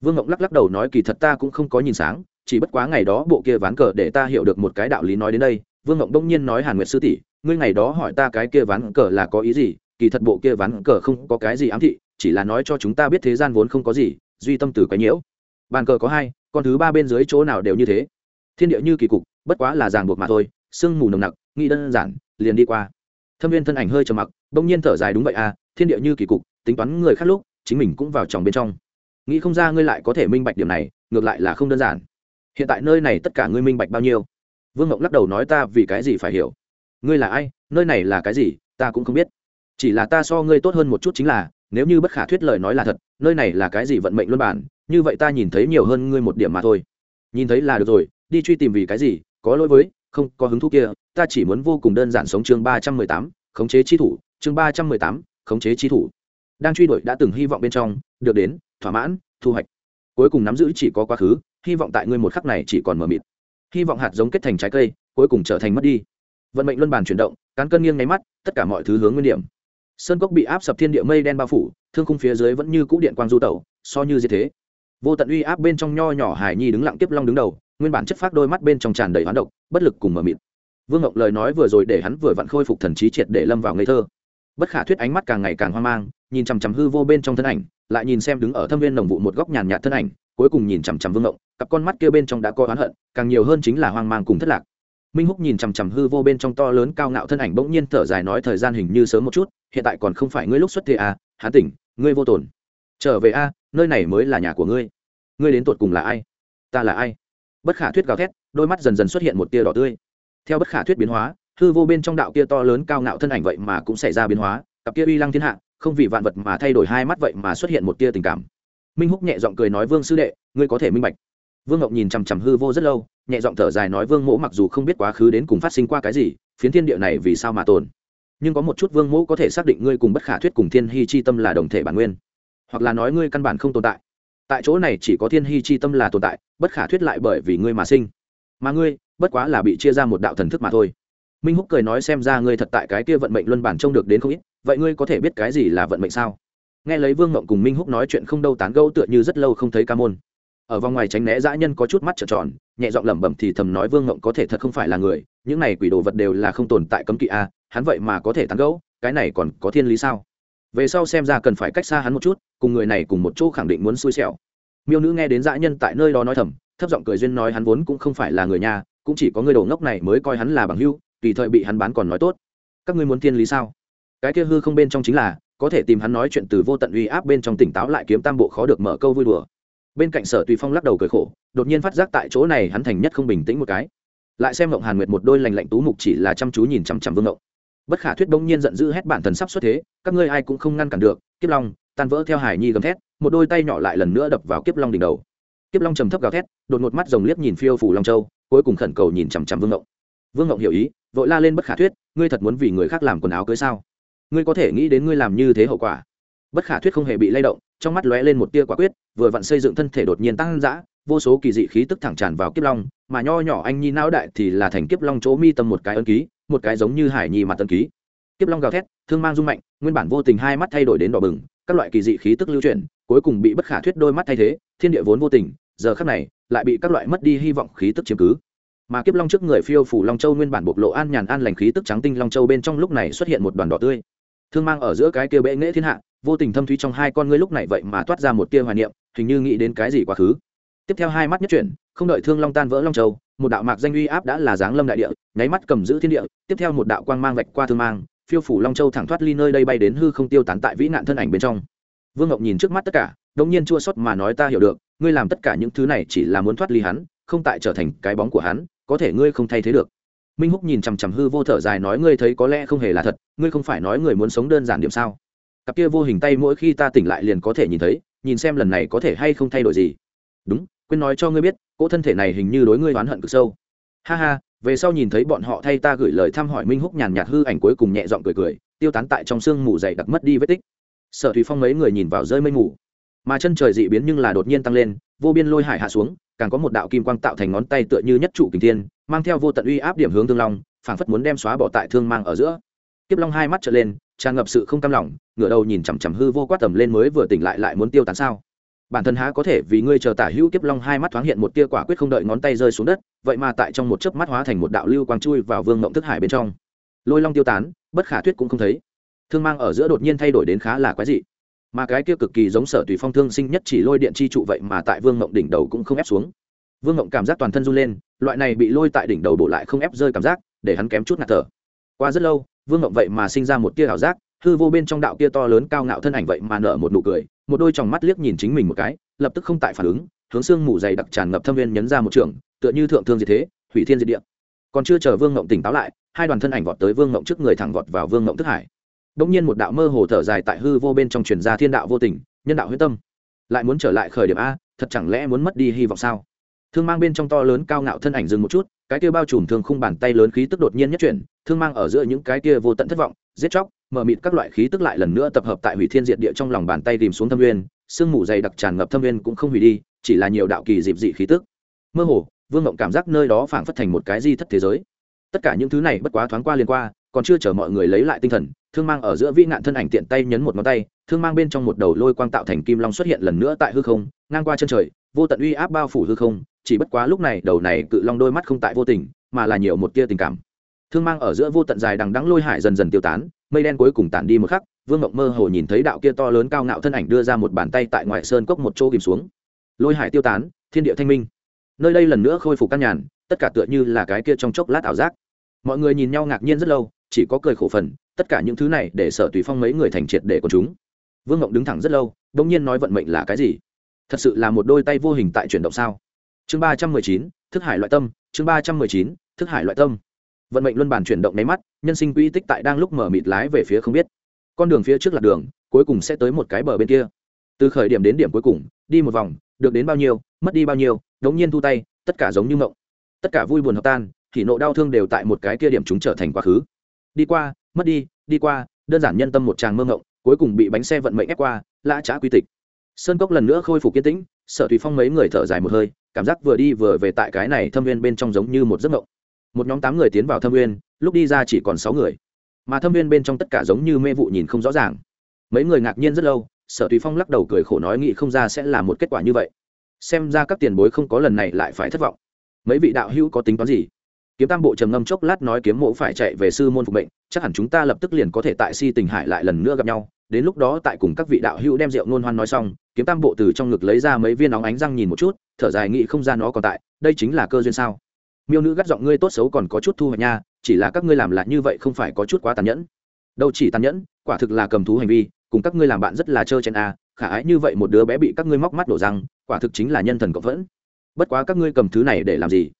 Vương ngọc lắc lắc đầu nói kỳ thật ta cũng không có nhìn sáng, chỉ bất quá ngày đó bộ kia ván cờ để ta hiểu được một cái đạo lý nói đến đây, vương ngọc bỗng nhiên nói hàn nguyệt sư tỷ, ngươi ngày đó hỏi ta cái kia ván cờ là có ý gì, kỳ thật bộ kia ván cờ không có cái gì ám thị, chỉ là nói cho chúng ta biết thế gian vốn không có gì, duy tâm từ cái nhiễu. Bàn cờ có hai, con thứ ba bên dưới chỗ nào đều như thế thiên địa như kỳ cục, bất quá là ràng buộc mà thôi, sương mù nồng nặc, nghĩ đơn giản, liền đi qua. Thâm viên thân ảnh hơi trầm mặc, bỗng nhiên thở dài đúng vậy à thiên địa như kỳ cục, tính toán người khác lúc, chính mình cũng vào trong bên trong. Nghĩ không ra ngươi lại có thể minh bạch điểm này, ngược lại là không đơn giản. Hiện tại nơi này tất cả ngươi minh bạch bao nhiêu? Vương ngộng lắc đầu nói ta vì cái gì phải hiểu? Ngươi là ai, nơi này là cái gì, ta cũng không biết. Chỉ là ta so ngươi tốt hơn một chút chính là, nếu như bất khả thuyết lời nói là thật, nơi này là cái gì vận mệnh luân bản, như vậy ta nhìn thấy nhiều hơn ngươi một điểm mà thôi. Nhìn thấy là được rồi đi truy tìm vì cái gì, có lỗi với, không có hứng thú kia, ta chỉ muốn vô cùng đơn giản sống chương ba trăm mười tám, khống chế chi thủ, chương ba trăm mười tám, khống chế chi thủ. Đang truy đuổi đã từng hy vọng bên trong, được đến, thỏa mãn, thu hoạch. Cuối cùng nắm giữ chỉ có quá khứ, hy vọng tại ngươi một khắc này chỉ còn mờ mịt. Hy vọng hạt giống kết thành trái cây, cuối cùng trở thành mất đi. Vận mệnh luân bản chuyển động, cán cân nghiêng nháy mắt, tất cả mọi thứ hướng nguyên điểm. Sơn cốc bị áp sập thiên địa mây đen bao phủ, thương khung phía dưới vẫn như cũ điện quang du tẩu, so như gì thế. Vô tận uy áp bên trong nho nhỏ hải nhi đứng lặng tiếp long đứng đầu nguyên bản chất phát đôi mắt bên trong tràn đầy hoán độc, bất lực cùng mờ mịt. Vương ngọc lời nói vừa rồi để hắn vừa vặn khôi phục thần trí triệt để lâm vào ngây thơ. Bất khả thuyết ánh mắt càng ngày càng hoang mang, nhìn chằm chằm hư vô bên trong thân ảnh, lại nhìn xem đứng ở thâm viên đồng vụ một góc nhàn nhạt thân ảnh, cuối cùng nhìn chằm chằm vương ngộng cặp con mắt kia bên trong đã có oán hận, càng nhiều hơn chính là hoang mang cùng thất lạc. Minh húc nhìn chằm chằm hư vô bên trong to lớn cao ngạo thân ảnh bỗng nhiên thở dài nói thời gian hình như sớm một chút, hiện tại còn không phải ngươi lúc xuất thế à hán tỉnh, ngươi vô tổn trở về a, nơi này mới là nhà của ngươi. Ngươi đến tột cùng là ai? Ta là ai? Bất khả thuyết gào thét, đôi mắt dần dần xuất hiện một tia đỏ tươi. Theo bất khả thuyết biến hóa, hư vô bên trong đạo kia to lớn cao ngạo thân ảnh vậy mà cũng xảy ra biến hóa, cặp kia uy lăng thiên hạ, không vì vạn vật mà thay đổi hai mắt vậy mà xuất hiện một tia tình cảm. Minh húc nhẹ giọng cười nói, vương sư đệ, ngươi có thể minh bạch. Vương ngọc nhìn chằm chằm hư vô rất lâu, nhẹ giọng thở dài nói, vương mỗ mặc dù không biết quá khứ đến cùng phát sinh qua cái gì, phiến thiên địa này vì sao mà tồn? Nhưng có một chút vương mỗ có thể xác định ngươi cùng bất khả thuyết cùng thiên hy chi tâm là đồng thể bản nguyên. Hoặc là nói ngươi căn bản không tồn tại tại chỗ này chỉ có thiên hy chi tâm là tồn tại, bất khả thuyết lại bởi vì ngươi mà sinh. Mà ngươi, bất quá là bị chia ra một đạo thần thức mà thôi. Minh húc cười nói xem ra ngươi thật tại cái kia vận mệnh luân bản trông được đến không ít, vậy ngươi có thể biết cái gì là vận mệnh sao? Nghe lấy vương mộng cùng minh húc nói chuyện không đâu tán gẫu tựa như rất lâu không thấy ca môn. Ở vòng ngoài tránh né dã nhân có chút mắt trợn tròn, nhẹ giọng lẩm bẩm thì thầm nói vương mộng có thể thật không phải là người, những này quỷ đồ vật đều là không tồn tại cấm kỵ a, hắn vậy mà có thể tán gẫu, cái này còn có thiên lý sao? Về sau xem ra cần phải cách xa hắn một chút, cùng người này cùng một chỗ khẳng định muốn xui xẻo. Miêu nữ nghe đến dã nhân tại nơi đó nói thầm, thấp giọng cười duyên nói hắn vốn cũng không phải là người nhà, cũng chỉ có người đồ ngốc này mới coi hắn là bằng hưu tùy thời bị hắn bán còn nói tốt. Các ngươi muốn tiên lý sao? Cái kia hư không bên trong chính là, có thể tìm hắn nói chuyện từ vô tận uy áp bên trong tỉnh táo lại kiếm tam bộ khó được mở câu vui đùa. Bên cạnh sở tùy phong lắc đầu cười khổ, đột nhiên phát giác tại chỗ này hắn thành nhất không bình tĩnh một cái. Lại xem ngộng hàn nguyệt một đôi lành lạnh tú mục chỉ là chăm chú nhìn chằm chằm vương ngộng bất khả thuyết đông nhiên giận dữ hét bản thần sắp xuất thế, các ngươi ai cũng không ngăn cản được, kiếp long, tan vỡ theo hải nhi gầm thét, một đôi tay nhỏ lại lần nữa đập vào kiếp long đỉnh đầu. Kiếp long trầm thấp gào thét, đột một mắt rồng liếc nhìn phiêu phủ long châu, cuối cùng khẩn cầu nhìn chằm chằm vương ngộng. Vương ngộng hiểu ý, vội la lên bất khả thuyết, ngươi thật muốn vì người khác làm quần áo cưới sao? Ngươi có thể nghĩ đến ngươi làm như thế hậu quả. Bất khả thuyết không hề bị lay động, trong mắt lóe lên một tia quả quyết, vừa vặn xây dựng thân thể đột nhiên tăng dã, vô số kỳ dị khí tức thẳng tràn vào kiếp long, mà nho nhỏ anh nhi não đại thì là thành kiếp long chỗ mi tâm một cái ân ký một cái giống như hải nhi mặt tân ký. Kiếp long gào thét, thương mang rung mạnh, nguyên bản vô tình hai mắt thay đổi đến đỏ bừng, các loại kỳ dị khí tức lưu chuyển, cuối cùng bị bất khả thuyết đôi mắt thay thế, thiên địa vốn vô tình, giờ khắc này, lại bị các loại mất đi hy vọng khí tức chiếm cứ. Mà kiếp long trước người phiêu phủ long châu nguyên bản bộc lộ an nhàn an lành khí tức trắng tinh long châu bên trong lúc này xuất hiện một đoàn đỏ tươi. Thương mang ở giữa cái kia bệ nghệ thiên hạ, vô tình thâm thúy trong hai con ngươi lúc này vậy mà toát ra một tia hoài niệm, hình như nghĩ đến cái gì quá khứ tiếp theo hai mắt nhất chuyển, không đợi thương long tan vỡ long châu, một đạo mạc danh uy áp đã là dáng lâm đại địa, nháy mắt cầm giữ thiên địa, tiếp theo một đạo quang mang vạch qua thương mang, phiêu phủ long châu thẳng thoát ly nơi đây bay đến hư không tiêu tán tại vĩ nạn thân ảnh bên trong. Vương ngọc nhìn trước mắt tất cả, đống nhiên chua xót mà nói ta hiểu được, ngươi làm tất cả những thứ này chỉ là muốn thoát ly hắn, không tại trở thành cái bóng của hắn, có thể ngươi không thay thế được. Minh húc nhìn chằm chằm hư vô thở dài nói ngươi thấy có lẽ không hề là thật, ngươi không phải nói người muốn sống đơn giản điểm sao? Cặp kia vô hình tay mỗi khi ta tỉnh lại liền có thể nhìn thấy, nhìn xem lần này có thể hay không thay đổi gì. Đúng quên nói cho ngươi biết, cỗ thân thể này hình như đối ngươi oán hận cực sâu. Ha ha, về sau nhìn thấy bọn họ thay ta gửi lời thăm hỏi minh húc nhàn nhạt hư ảnh cuối cùng nhẹ giọng cười cười, tiêu tán tại trong sương mù dày đặc mất đi vết tích. Sở thủy phong mấy người nhìn vào rơi mây mù. Mà chân trời dị biến nhưng là đột nhiên tăng lên, vô biên lôi hải hạ xuống, càng có một đạo kim quang tạo thành ngón tay tựa như nhất trụ kình thiên, mang theo vô tận uy áp điểm hướng thương long, phảng phất muốn đem xóa bỏ tại thương mang ở giữa. Kiếp long hai mắt trở lên, tràn ngập sự không cam lòng, ngửa đầu nhìn chằm chằm hư vô quát tầm lên mới vừa tỉnh lại lại muốn tiêu tán sao? Bản thân há có thể vì ngươi chờ tả hữu kiếp long hai mắt thoáng hiện một tia quả quyết không đợi ngón tay rơi xuống đất, vậy mà tại trong một chớp mắt hóa thành một đạo lưu quang chui vào vương mộng thức hải bên trong. Lôi long tiêu tán, bất khả thuyết cũng không thấy. Thương mang ở giữa đột nhiên thay đổi đến khá là quái dị. Mà cái kia cực kỳ giống sở tùy phong thương sinh nhất chỉ lôi điện chi trụ vậy mà tại vương mộng đỉnh đầu cũng không ép xuống. Vương mộng cảm giác toàn thân run lên, loại này bị lôi tại đỉnh đầu bổ lại không ép rơi cảm giác, để hắn kém chút ngạt thở. Qua rất lâu, vương mộng vậy mà sinh ra một tia ảo giác hư vô bên trong đạo kia to lớn cao ngạo thân ảnh vậy mà nở một nụ cười, một đôi tròng mắt liếc nhìn chính mình một cái, lập tức không tại phản ứng, hướng xương mù dày đặc tràn ngập thâm viên nhấn ra một trường, tựa như thượng thương diệt thế, hủy thiên diệt địa. Còn chưa chờ vương ngộng tỉnh táo lại, hai đoàn thân ảnh vọt tới vương ngộng trước người thẳng vọt vào vương ngộng thức hải. Đông nhiên một đạo mơ hồ thở dài tại hư vô bên trong truyền ra thiên đạo vô tình, nhân đạo huyết tâm. Lại muốn trở lại khởi điểm a, thật chẳng lẽ muốn mất đi hy vọng sao? Thương mang bên trong to lớn cao ngạo thân ảnh dừng một chút, cái kia bao trùm thương khung bàn tay lớn khí tức đột nhiên nhất chuyển, thương mang ở giữa những cái kia vô tận thất vọng giết chóc, mở mịt các loại khí tức lại lần nữa tập hợp tại hủy thiên diệt địa trong lòng bàn tay tìm xuống thâm nguyên, sương mù dày đặc tràn ngập thâm nguyên cũng không hủy đi, chỉ là nhiều đạo kỳ dịp dị khí tức. Mơ hồ, vương ngộng cảm giác nơi đó phảng phất thành một cái di thất thế giới. Tất cả những thứ này bất quá thoáng qua liền qua, còn chưa chờ mọi người lấy lại tinh thần, thương mang ở giữa vĩ nạn thân ảnh tiện tay nhấn một ngón tay, thương mang bên trong một đầu lôi quang tạo thành kim long xuất hiện lần nữa tại hư không, ngang qua chân trời, vô tận uy áp bao phủ hư không, chỉ bất quá lúc này, đầu này cự long đôi mắt không tại vô tình, mà là nhiều một tia tình cảm thương mang ở giữa vô tận dài đằng đắng lôi hải dần dần tiêu tán, mây đen cuối cùng tản đi một khắc, vương mộng mơ hồ nhìn thấy đạo kia to lớn cao ngạo thân ảnh đưa ra một bàn tay tại ngoài sơn cốc một chỗ kìm xuống. Lôi hải tiêu tán, thiên địa thanh minh. Nơi đây lần nữa khôi phục căn nhàn, tất cả tựa như là cái kia trong chốc lát ảo giác. Mọi người nhìn nhau ngạc nhiên rất lâu, chỉ có cười khổ phần, tất cả những thứ này để sở tùy phong mấy người thành triệt để của chúng. Vương ngộng đứng thẳng rất lâu đ ỗ n g nhiên nói vận mệnh là cái gì? Thật sự là một đôi tay vô hình tại chuyển động sao? Chương ba trăm mười chín, thức hải loại tâm, chương ba trăm mười chín, thức hải loại tâm vận mệnh luân bản chuyển động nháy mắt, nhân sinh quỹ tích tại đang lúc mở mịt lái về phía không biết. Con đường phía trước là đường, cuối cùng sẽ tới một cái bờ bên kia. Từ khởi điểm đến điểm cuối cùng, đi một vòng, được đến bao nhiêu, mất đi bao nhiêu, đống nhiên thu tay, tất cả giống như mộng. Tất cả vui buồn hợp tan, thì nộ đau thương đều tại một cái kia điểm chúng trở thành quá khứ. Đi qua, mất đi đi qua, đơn giản nhân tâm một tràng mơ ngộng cuối cùng bị bánh xe vận mệnh ép qua, lã trá quy tịch. Sơn cốc lần nữa khôi phục kiên tĩnh, sở thủy phong mấy người thở dài một hơi, cảm giác vừa đi vừa về tại cái này thâm viên bên trong giống như một giấc mộng một nhóm tám người tiến vào thâm nguyên, lúc đi ra chỉ còn sáu người. Mà thâm nguyên bên trong tất cả giống như mê vụ nhìn không rõ ràng. Mấy người ngạc nhiên rất lâu sở tùy phong lắc đầu cười khổ nói nghĩ không ra sẽ là một kết quả như vậy. Xem ra các tiền bối không có lần này lại phải thất vọng. Mấy vị đạo hữu có tính toán gì? Kiếm tam bộ trầm ngâm chốc lát nói kiếm mộ phải chạy về sư môn phục bệnh chắc hẳn chúng ta lập tức liền có thể tại si tình hải lại lần nữa gặp nhau. Đến lúc đó tại cùng các vị đạo hữu đem rượu nôn hoan nói xong kiếm tam bộ từ trong ngực lấy ra mấy viên óng ánh răng nhìn một chút thở dài nghĩ không ra nó còn tại đây chính là cơ duyên sao? Miêu nữ gắt giọng ngươi tốt xấu còn có chút thu hoạch nha chỉ là các ngươi làm lại như vậy không phải có chút quá tàn nhẫn. Đâu chỉ tàn nhẫn quả thực là cầm thú hành vi cùng các ngươi làm bạn rất là trơ chen a à, khả ái như vậy một đứa bé bị các ngươi móc mắt đổ răng quả thực chính là nhân thần cộng vẫn bất quá các ngươi cầm thứ này để làm gì?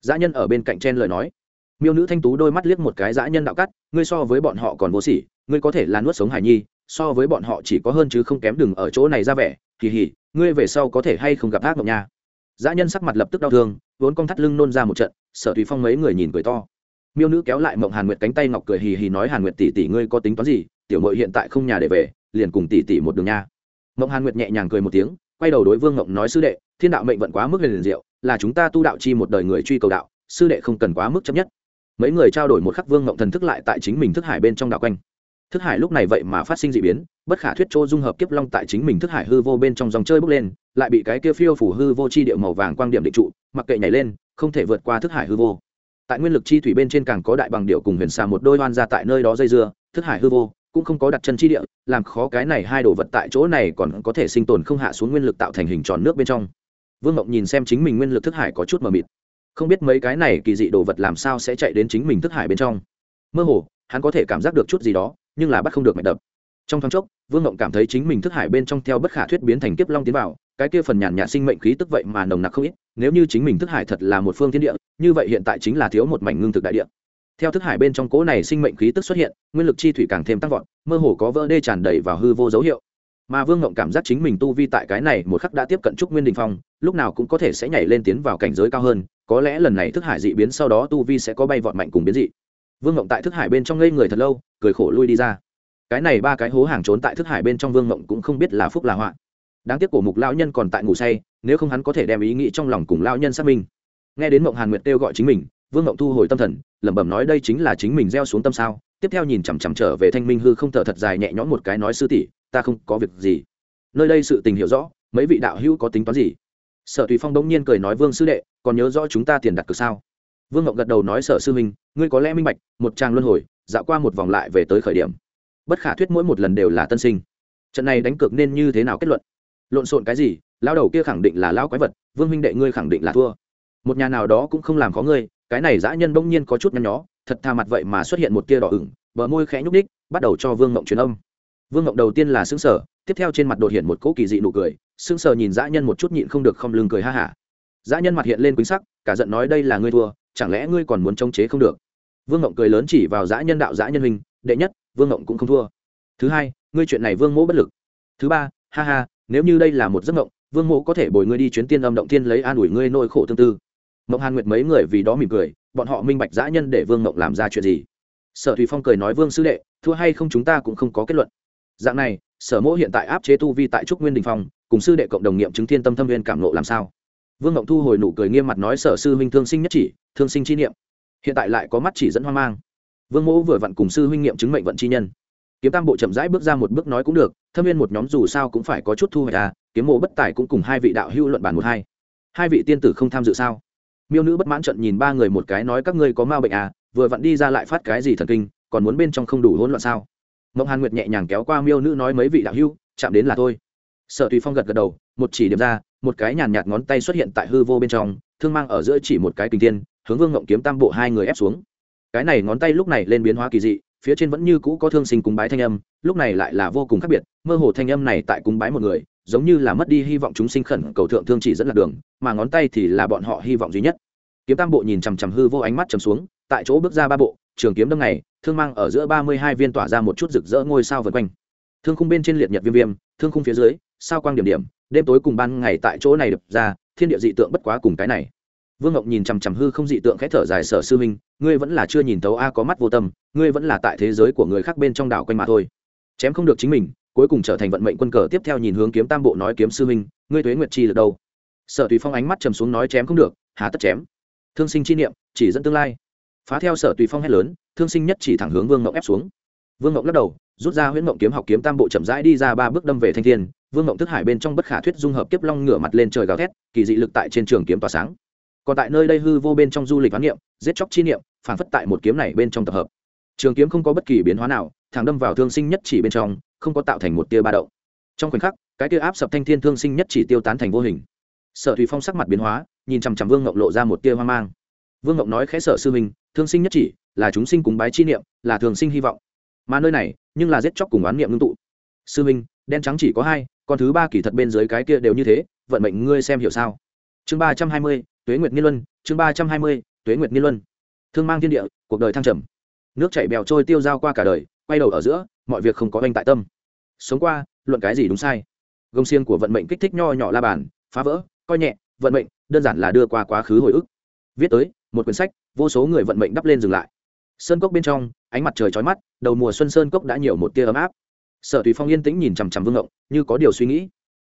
Dã nhân ở bên cạnh chen lời nói. Miêu nữ thanh tú đôi mắt liếc một cái dã nhân đạo cắt ngươi so với bọn họ còn vô sỉ ngươi có thể là nuốt sống hải nhi so với bọn họ chỉ có hơn chứ không kém đừng ở chỗ này ra vẻ kỳ hỉ ngươi về sau có thể hay không gặp ác mộng nha. Dã nhân sắc mặt lập tức đau thương vốn cong thắt lưng nôn ra một trận sở thủy phong mấy người nhìn cười to. Miêu nữ kéo lại mộng hàn nguyệt cánh tay ngọc cười hì hì nói, hàn nguyệt tỷ tỷ ngươi có tính toán gì? Tiểu mội hiện tại không nhà để về, liền cùng tỷ tỷ một đường nha. Mộng hàn nguyệt nhẹ nhàng cười một tiếng, quay đầu đối vương ngộng nói, sư đệ, thiên đạo mệnh vận quá mức liền diệu, là chúng ta tu đạo chi một đời người truy cầu đạo, sư đệ không cần quá mức chấp nhất. Mấy người trao đổi một khắc vương ngộng thần thức lại tại chính mình thức hải bên trong đạo quanh thức hải lúc này vậy mà phát sinh d ị biến, bất khả thuyết chỗ dung hợp kiếp long tại chính mình thức hải hư vô bên trong dòng chơi bước lên, lại bị cái kia phiêu phủ hư vô chi điệu màu vàng quang điểm định trụ, mặc kệ nhảy lên, không thể vượt qua thức hải hư vô. Tại nguyên lực chi thủy bên trên càng có đại bằng điệu cùng huyền xà một đôi oan ra tại nơi đó dây dưa, thức hải hư vô cũng không có đặt chân chi địa, làm khó cái này hai đồ vật tại chỗ này còn có thể sinh tồn không hạ xuống nguyên lực tạo thành hình tròn nước bên trong. Vương ngọc nhìn xem chính mình nguyên lực thức hải có chút mờ mịt. Không biết mấy cái này kỳ dị đồ vật làm sao sẽ chạy đến chính mình thức hải bên trong. Mơ hồ, hắn có thể cảm giác được chút gì đó nhưng là bắt không được mạch đập. Trong thoáng chốc, vương ngộng cảm thấy chính mình thức hải bên trong theo bất khả thuyết biến thành kiếp long tiến vào, cái kia phần nhàn nhạt sinh mệnh khí tức vậy mà nồng nặc không ít, nếu như chính mình thức hải thật là một phương thiên địa, như vậy hiện tại chính là thiếu một mảnh ngưng thực đại địa. Theo thức hải bên trong cố này sinh mệnh khí tức xuất hiện, nguyên lực chi thủy càng thêm tăng vọt, mơ hồ có vỡ đê tràn đầy vào hư vô dấu hiệu. Mà vương ngộng cảm giác chính mình tu vi tại cái này một khắc đã tiếp cận trúc nguyên đình phong, lúc nào cũng có thể sẽ nhảy lên tiến vào cảnh giới cao hơn, có lẽ lần này thức hải dị biến sau đó tu vi sẽ có bay vọt mạnh cùng biến dị vương ngộng tại thức hải bên trong ngây người thật lâu, cười khổ lui đi ra. Cái này ba cái hố hàng trốn tại thức hải bên trong vương ngộng cũng không biết là phúc là họa. Đáng tiếc cổ mục lão nhân còn tại ngủ say, nếu không hắn có thể đem ý nghĩ trong lòng cùng lão nhân xác minh. Nghe đến mộng hàn nguyệt kêu gọi chính mình, vương ngộng thu hồi tâm thần, lẩm bẩm nói đây chính là chính mình gieo xuống tâm sao? Tiếp theo nhìn chằm chằm trở về thanh minh hư không thở thật dài nhẹ nhõm một cái nói sư tỷ, ta không có việc gì. Nơi đây sự tình hiểu rõ, mấy vị đạo hữu có tính toán gì? Sở tùy phong bỗng nhiên cười nói vương sư đệ, còn nhớ rõ chúng ta tiền đặt cược sao? Vương ngộng gật đầu nói, sở sư huynh, ngươi có lẽ minh bạch, một trang luân hồi, dạo qua một vòng lại về tới khởi điểm. Bất khả thuyết mỗi một lần đều là tân sinh. Trận này đánh cược nên như thế nào kết luận? Lộn xộn cái gì lao đầu kia khẳng định là lao quái vật, vương huynh đệ ngươi khẳng định là thua. Một nhà nào đó cũng không làm có ngươi, cái này dã nhân bỗng nhiên có chút nhăn nhó, thật tha mặt vậy mà xuất hiện một tia đỏ ửng, bờ môi khẽ nhúc ních bắt đầu cho vương ngộng truyền âm. Vương ngộng đầu tiên là xứng sở tiếp theo trên mặt đột hiện một cỗ kỳ dị nụ cười xứng sở nhìn dã nhân một chút nhịn không được không lưng cười ha hả. Dã nhân mặt hiện lên quýnh sắc, cả giận nói, đây là ngươi thua chẳng lẽ ngươi còn muốn chống chế không được? Vương ngộng cười lớn chỉ vào dã nhân đạo dã nhân hình đệ nhất, vương ngộng cũng không thua. Thứ hai, ngươi chuyện này vương mỗ bất lực. Thứ ba, ha ha, nếu như đây là một giấc ngộng vương mỗ có thể bồi ngươi đi chuyến tiên âm động tiên lấy an ủi ngươi nỗi khổ tương tư. Mộng hàn nguyệt mấy người vì đó mỉm cười, bọn họ minh bạch dã nhân để vương ngộng làm ra chuyện gì. Sở thủy phong cười nói, vương sư đệ, thua hay không chúng ta cũng không có kết luận. Dạng này, sở mỗ hiện tại áp chế tu vi tại trúc nguyên đình phong, cùng sư đệ cộng đồng nghiệm chứng thiên tâm thâm viên cảm nộ làm sao? Vương ngộng thu hồi nụ cười nghiêm mặt nói, sở sư huynh thương sinh nhất chỉ, thương sinh chi niệm. Hiện tại lại có mắt chỉ dẫn hoang mang. Vương Mẫu vừa vặn cùng sư huynh nghiệm chứng mệnh vận chi nhân. Kiếm tam bộ chậm rãi bước ra một bước nói cũng được, thâm viên một nhóm dù sao cũng phải có chút thu hoạch à kiếm mộ bất tài cũng cùng hai vị đạo hữu luận bản một hai. Hai vị tiên tử không tham dự sao? Miêu nữ bất mãn trận nhìn ba người một cái nói, các ngươi có ma bệnh à vừa vặn đi ra lại phát cái gì thần kinh, còn muốn bên trong không đủ hỗn loạn sao? Mộng hàn nguyệt nhẹ nhàng kéo qua miêu nữ nói, mấy vị đạo hữu, chạm đến là thôi. Sợ tùy phong gật gật đầu, một chỉ điểm ra một cái nhàn nhạt ngón tay xuất hiện tại hư vô bên trong, thương mang ở giữa chỉ một cái kinh thiên, hướng vương ngộng kiếm tam bộ hai người ép xuống. Cái này ngón tay lúc này lên biến hóa kỳ dị, phía trên vẫn như cũ có thương sinh cúng bái thanh âm, lúc này lại là vô cùng khác biệt, mơ hồ thanh âm này tại cúng bái một người, giống như là mất đi hy vọng chúng sinh khẩn cầu thượng thương chỉ dẫn lạc đường, mà ngón tay thì là bọn họ hy vọng duy nhất. Kiếm tam bộ nhìn chằm chằm hư vô ánh mắt chầm xuống, tại chỗ bước ra ba bộ, trường kiếm đâm này, thương mang ở giữa ba mươi hai viên tỏa ra một chút rực rỡ ngôi sao vần quanh thương khung bên trên liệt nhật viêm viêm, thương khung phía dưới, sao quang điểm điểm, đêm tối cùng ban ngày tại chỗ này đập ra, thiên địa dị tượng bất quá cùng cái này. Vương ngọc nhìn chằm chằm hư không dị tượng khẽ thở dài, sở sư minh ngươi vẫn là chưa nhìn tấu a có mắt vô tâm, ngươi vẫn là tại thế giới của người khác bên trong đảo quanh mà thôi. Chém không được chính mình, cuối cùng trở thành vận mệnh quân cờ. Tiếp theo nhìn hướng kiếm tam bộ nói, kiếm sư minh ngươi thuế nguyệt chi được đâu? Sở tùy phong ánh mắt trầm xuống nói, chém không được há tất chém. Thương sinh chi niệm, chỉ dẫn tương lai. Phá theo sở tùy phong hét lớn, thương sinh nhất chỉ thẳng hướng vương ngọc ép xuống. Vương ngọc lắc đầu rút ra huyễn Mộng kiếm học kiếm tam bộ chậm rãi đi ra ba bước đâm về thanh thiên, vương Mộng thức hải bên trong bất khả thuyết dung hợp kiếp long ngửa mặt lên trời gào thét, kỳ dị lực tại trên trường kiếm tỏa sáng. Còn tại nơi đây hư vô bên trong du lịch hoán niệm, giết chóc chi niệm, phản phất tại một kiếm này bên trong tập hợp. Trường kiếm không có bất kỳ biến hóa nào, thẳng đâm vào thương sinh nhất chỉ bên trong, không có tạo thành một tia ba động. Trong khoảnh khắc, cái tia áp sập thanh thiên thương sinh nhất chỉ tiêu tán thành vô hình. Sở thủy phong sắc mặt biến hóa, nhìn chằm chằm vương ngọc lộ ra một tia hoang mang. Vương ngọc nói khẽ, sở sư minh thương sinh nhất chỉ là chúng sinh cùng bái chi niệm, là thường sinh hy vọng mà nơi này, nhưng là giết chóc cùng oán niệm ngưng tụ. Sư minh, đen trắng chỉ có hai, còn thứ ba kỳ thật bên dưới cái kia đều như thế, vận mệnh ngươi xem hiểu sao? Chương ba trăm hai mươi, tuế nguyệt niên luân, chương ba trăm hai mươi, tuế nguyệt niên luân. Thương mang thiên địa, cuộc đời thăng trầm. Nước chảy bèo trôi tiêu dao qua cả đời, quay đầu ở giữa, mọi việc không có oanh tại tâm. Sống qua, luận cái gì đúng sai? Gông xiên của vận mệnh kích thích nho nhỏ la bàn, phá vỡ, coi nhẹ, vận mệnh đơn giản là đưa qua quá khứ hồi ức. Viết tới, một quyển sách, vô số người vận mệnh đắp lên dừng lại sơn cốc bên trong, ánh mặt trời trói mắt, đầu mùa xuân sơn cốc đã nhiều một tia ấm áp. Sở tùy phong yên tĩnh nhìn chằm chằm vương ngộng, như có điều suy nghĩ.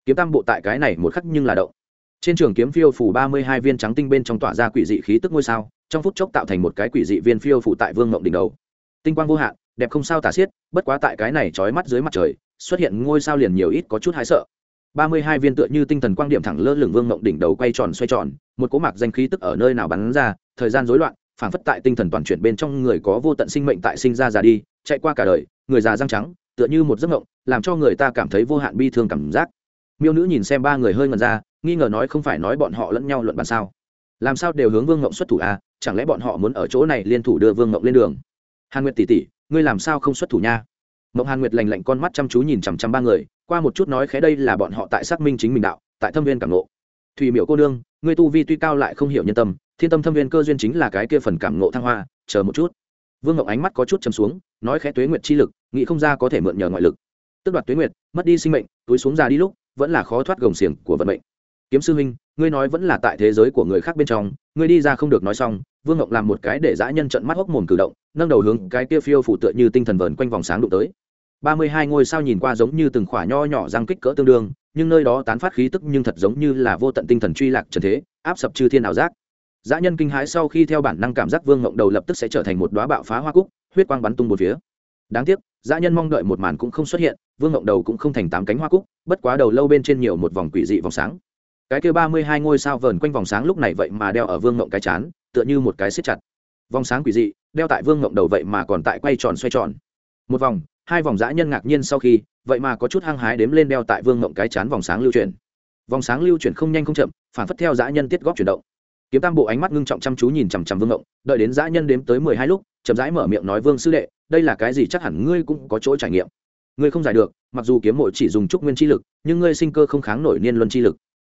Kiếm tam bộ tại cái này một khắc nhưng là động. Trên trường kiếm phiêu phủ ba mươi hai viên trắng tinh bên trong tỏa ra quỷ dị khí tức ngôi sao, trong phút chốc tạo thành một cái quỷ dị viên phiêu phủ tại vương ngộng đỉnh đầu. Tinh quang vô hạn, đẹp không sao tả xiết, bất quá tại cái này trói mắt dưới mặt trời, xuất hiện ngôi sao liền nhiều ít có chút hái sợ. ba mươi hai viên tựa như tinh thần quang điểm thẳng lơ lửng vương ngộng đỉnh đầu quay tròn xoay tròn, một cỗ mạc danh khí tức ở nơi nào bắn ra, thời gian rối loạn phảng phất tại tinh thần toàn chuyển bên trong người có vô tận sinh mệnh tại sinh ra già đi, chạy qua cả đời, người già răng trắng, tựa như một giấc mộng, làm cho người ta cảm thấy vô hạn bi thương cảm giác. Miêu nữ nhìn xem ba người hơi ngần ra, nghi ngờ nói không phải nói bọn họ lẫn nhau luận bàn sao? Làm sao đều hướng vương ngộng xuất thủ à? Chẳng lẽ bọn họ muốn ở chỗ này liên thủ đưa vương ngộng lên đường? Hàn nguyệt tỷ tỷ, ngươi làm sao không xuất thủ nha? Mộng hàn nguyệt lành lạnh con mắt chăm chú nhìn chằm chằm ba người, qua một chút nói khẽ đây là bọn họ tại xác minh chính mình đạo, tại thâm viên cảm ngộ. thùy miểu cô nương, ngươi tu vi tuy cao lại không hiểu nhân tâm thiên tâm thâm viên cơ duyên chính là cái kia phần cảm ngộ thăng hoa, chờ một chút. Vương ngọc ánh mắt có chút chấm xuống, nói khẽ tuế nguyệt chi lực, nghĩ không ra có thể mượn nhờ ngoại lực. Tức đoạt tuế nguyệt, mất đi sinh mệnh, túi xuống ra đi lúc, vẫn là khó thoát gồng xiềng của vận mệnh. Kiếm sư huynh, ngươi nói vẫn là tại thế giới của người khác bên trong, ngươi đi ra không được nói xong, vương ngọc làm một cái để dã nhân trận mắt hốc mồm cử động, nâng đầu hướng cái kia phiêu phụ tựa như tinh thần vờn quanh vòng sáng đụng tới. Ba mươi hai ngôi sao nhìn qua giống như từng khỏa nho nhỏ răng kích cỡ tương đương, nhưng nơi đó tán phát khí tức nhưng thật giống như là vô tận tinh thần truy lạc trần thế, áp sập chư thiên ảo giác dã nhân kinh hãi sau khi theo bản năng cảm giác vương ngộng đầu lập tức sẽ trở thành một đoá bạo phá hoa cúc, huyết quang bắn tung một phía. Đáng tiếc, dã nhân mong đợi một màn cũng không xuất hiện, vương ngộng đầu cũng không thành tám cánh hoa cúc, bất quá đầu lâu bên trên nhiều một vòng quỷ dị vòng sáng. Cái kia ba mươi hai ngôi sao vờn quanh vòng sáng lúc này vậy mà đeo ở vương ngộng cái chán, tựa như một cái xếp chặt. Vòng sáng quỷ dị, đeo tại vương ngộng đầu vậy mà còn tại quay tròn xoay tròn. Một vòng, hai vòng dã nhân ngạc nhiên sau khi, vậy mà có chút hăng hái đếm lên đeo tại vương ngộng cái chán vòng sáng lưu chuyển. Vòng sáng lưu chuyển không nhanh không chậm, phản phất theo dã nhân tiết góp chuyển động kiếm tam bộ ánh mắt ngưng trọng chăm chú nhìn chằm chằm vương ngộng, đợi đến dã nhân đếm tới mười hai lúc, chậm rãi mở miệng nói, vương sư đệ, đây là cái gì chắc hẳn ngươi cũng có chỗ trải nghiệm. Ngươi không giải được, mặc dù kiếm mộ chỉ dùng trúc nguyên chi lực, nhưng ngươi sinh cơ không kháng nổi niên luân chi lực.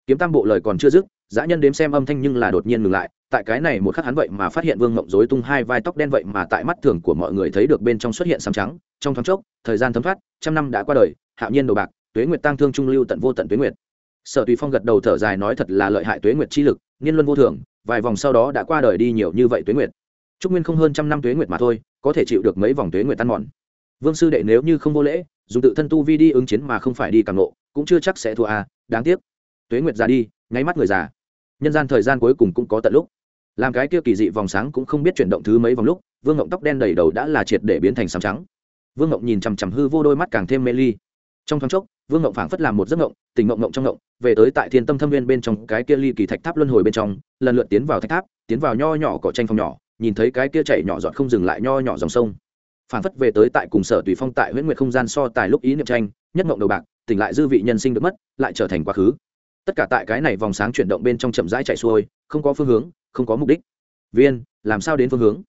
Kiếm tam bộ lời còn chưa dứt, dã nhân đếm xem âm thanh nhưng là đột nhiên ngừng lại, tại cái này một khắc hắn vậy mà phát hiện vương ngộng dối tung hai vai tóc đen vậy mà tại mắt thường của mọi người thấy được bên trong xuất hiện sáng trắng, trong thoáng chốc, thời gian thấm thoát, trăm năm đã qua đời, hạo nhiên đồ bạc, tuế nguyệt tăng thương trung lưu tận vô tận tuế nguyệt. Sở tùy phong gật đầu thở dài nói, thật là lợi hại tuế nguyệt chi lực niên luân vô thường, vài vòng sau đó đã qua đời đi nhiều như vậy tuế nguyệt. Trúc nguyên không hơn trăm năm tuế nguyệt mà thôi, có thể chịu được mấy vòng tuế nguyệt tan mòn. Vương sư đệ nếu như không vô lễ, dùng tự thân tu vi đi ứng chiến mà không phải đi càng nộ cũng chưa chắc sẽ thua à đáng tiếc. Tuế nguyệt già đi, nháy mắt người già. Nhân gian thời gian cuối cùng cũng có tận lúc. Làm cái kia kỳ dị vòng sáng cũng không biết chuyển động thứ mấy vòng lúc, vương ngộng tóc đen đầy đầu đã là triệt để biến thành sàm trắng. Vương ngộng nhìn chằm chằm hư vô đôi mắt càng thêm mê ly. Trong thoáng chốc vương ngộng phảng phất làm một giấc ngộng, tình ngộng ngộng trong ngộng, về tới tại thiên tâm thâm viên bên trong, cái kia ly kỳ thạch tháp luân hồi bên trong, lần lượt tiến vào thạch tháp, tiến vào nho nhỏ cỏ tranh phòng nhỏ, nhìn thấy cái kia chảy nhỏ giọt không dừng lại nho nhỏ dòng sông. Phảng phất về tới tại cùng sở tùy phong tại huyễn nguyệt không gian so tài lúc ý niệm tranh, nhất ngộng đầu bạc, tỉnh lại dư vị nhân sinh được mất, lại trở thành quá khứ. Tất cả tại cái này vòng sáng chuyển động bên trong chậm rãi chạy xuôi, không có phương hướng, không có mục đích. Viên, làm sao đến phương hướng?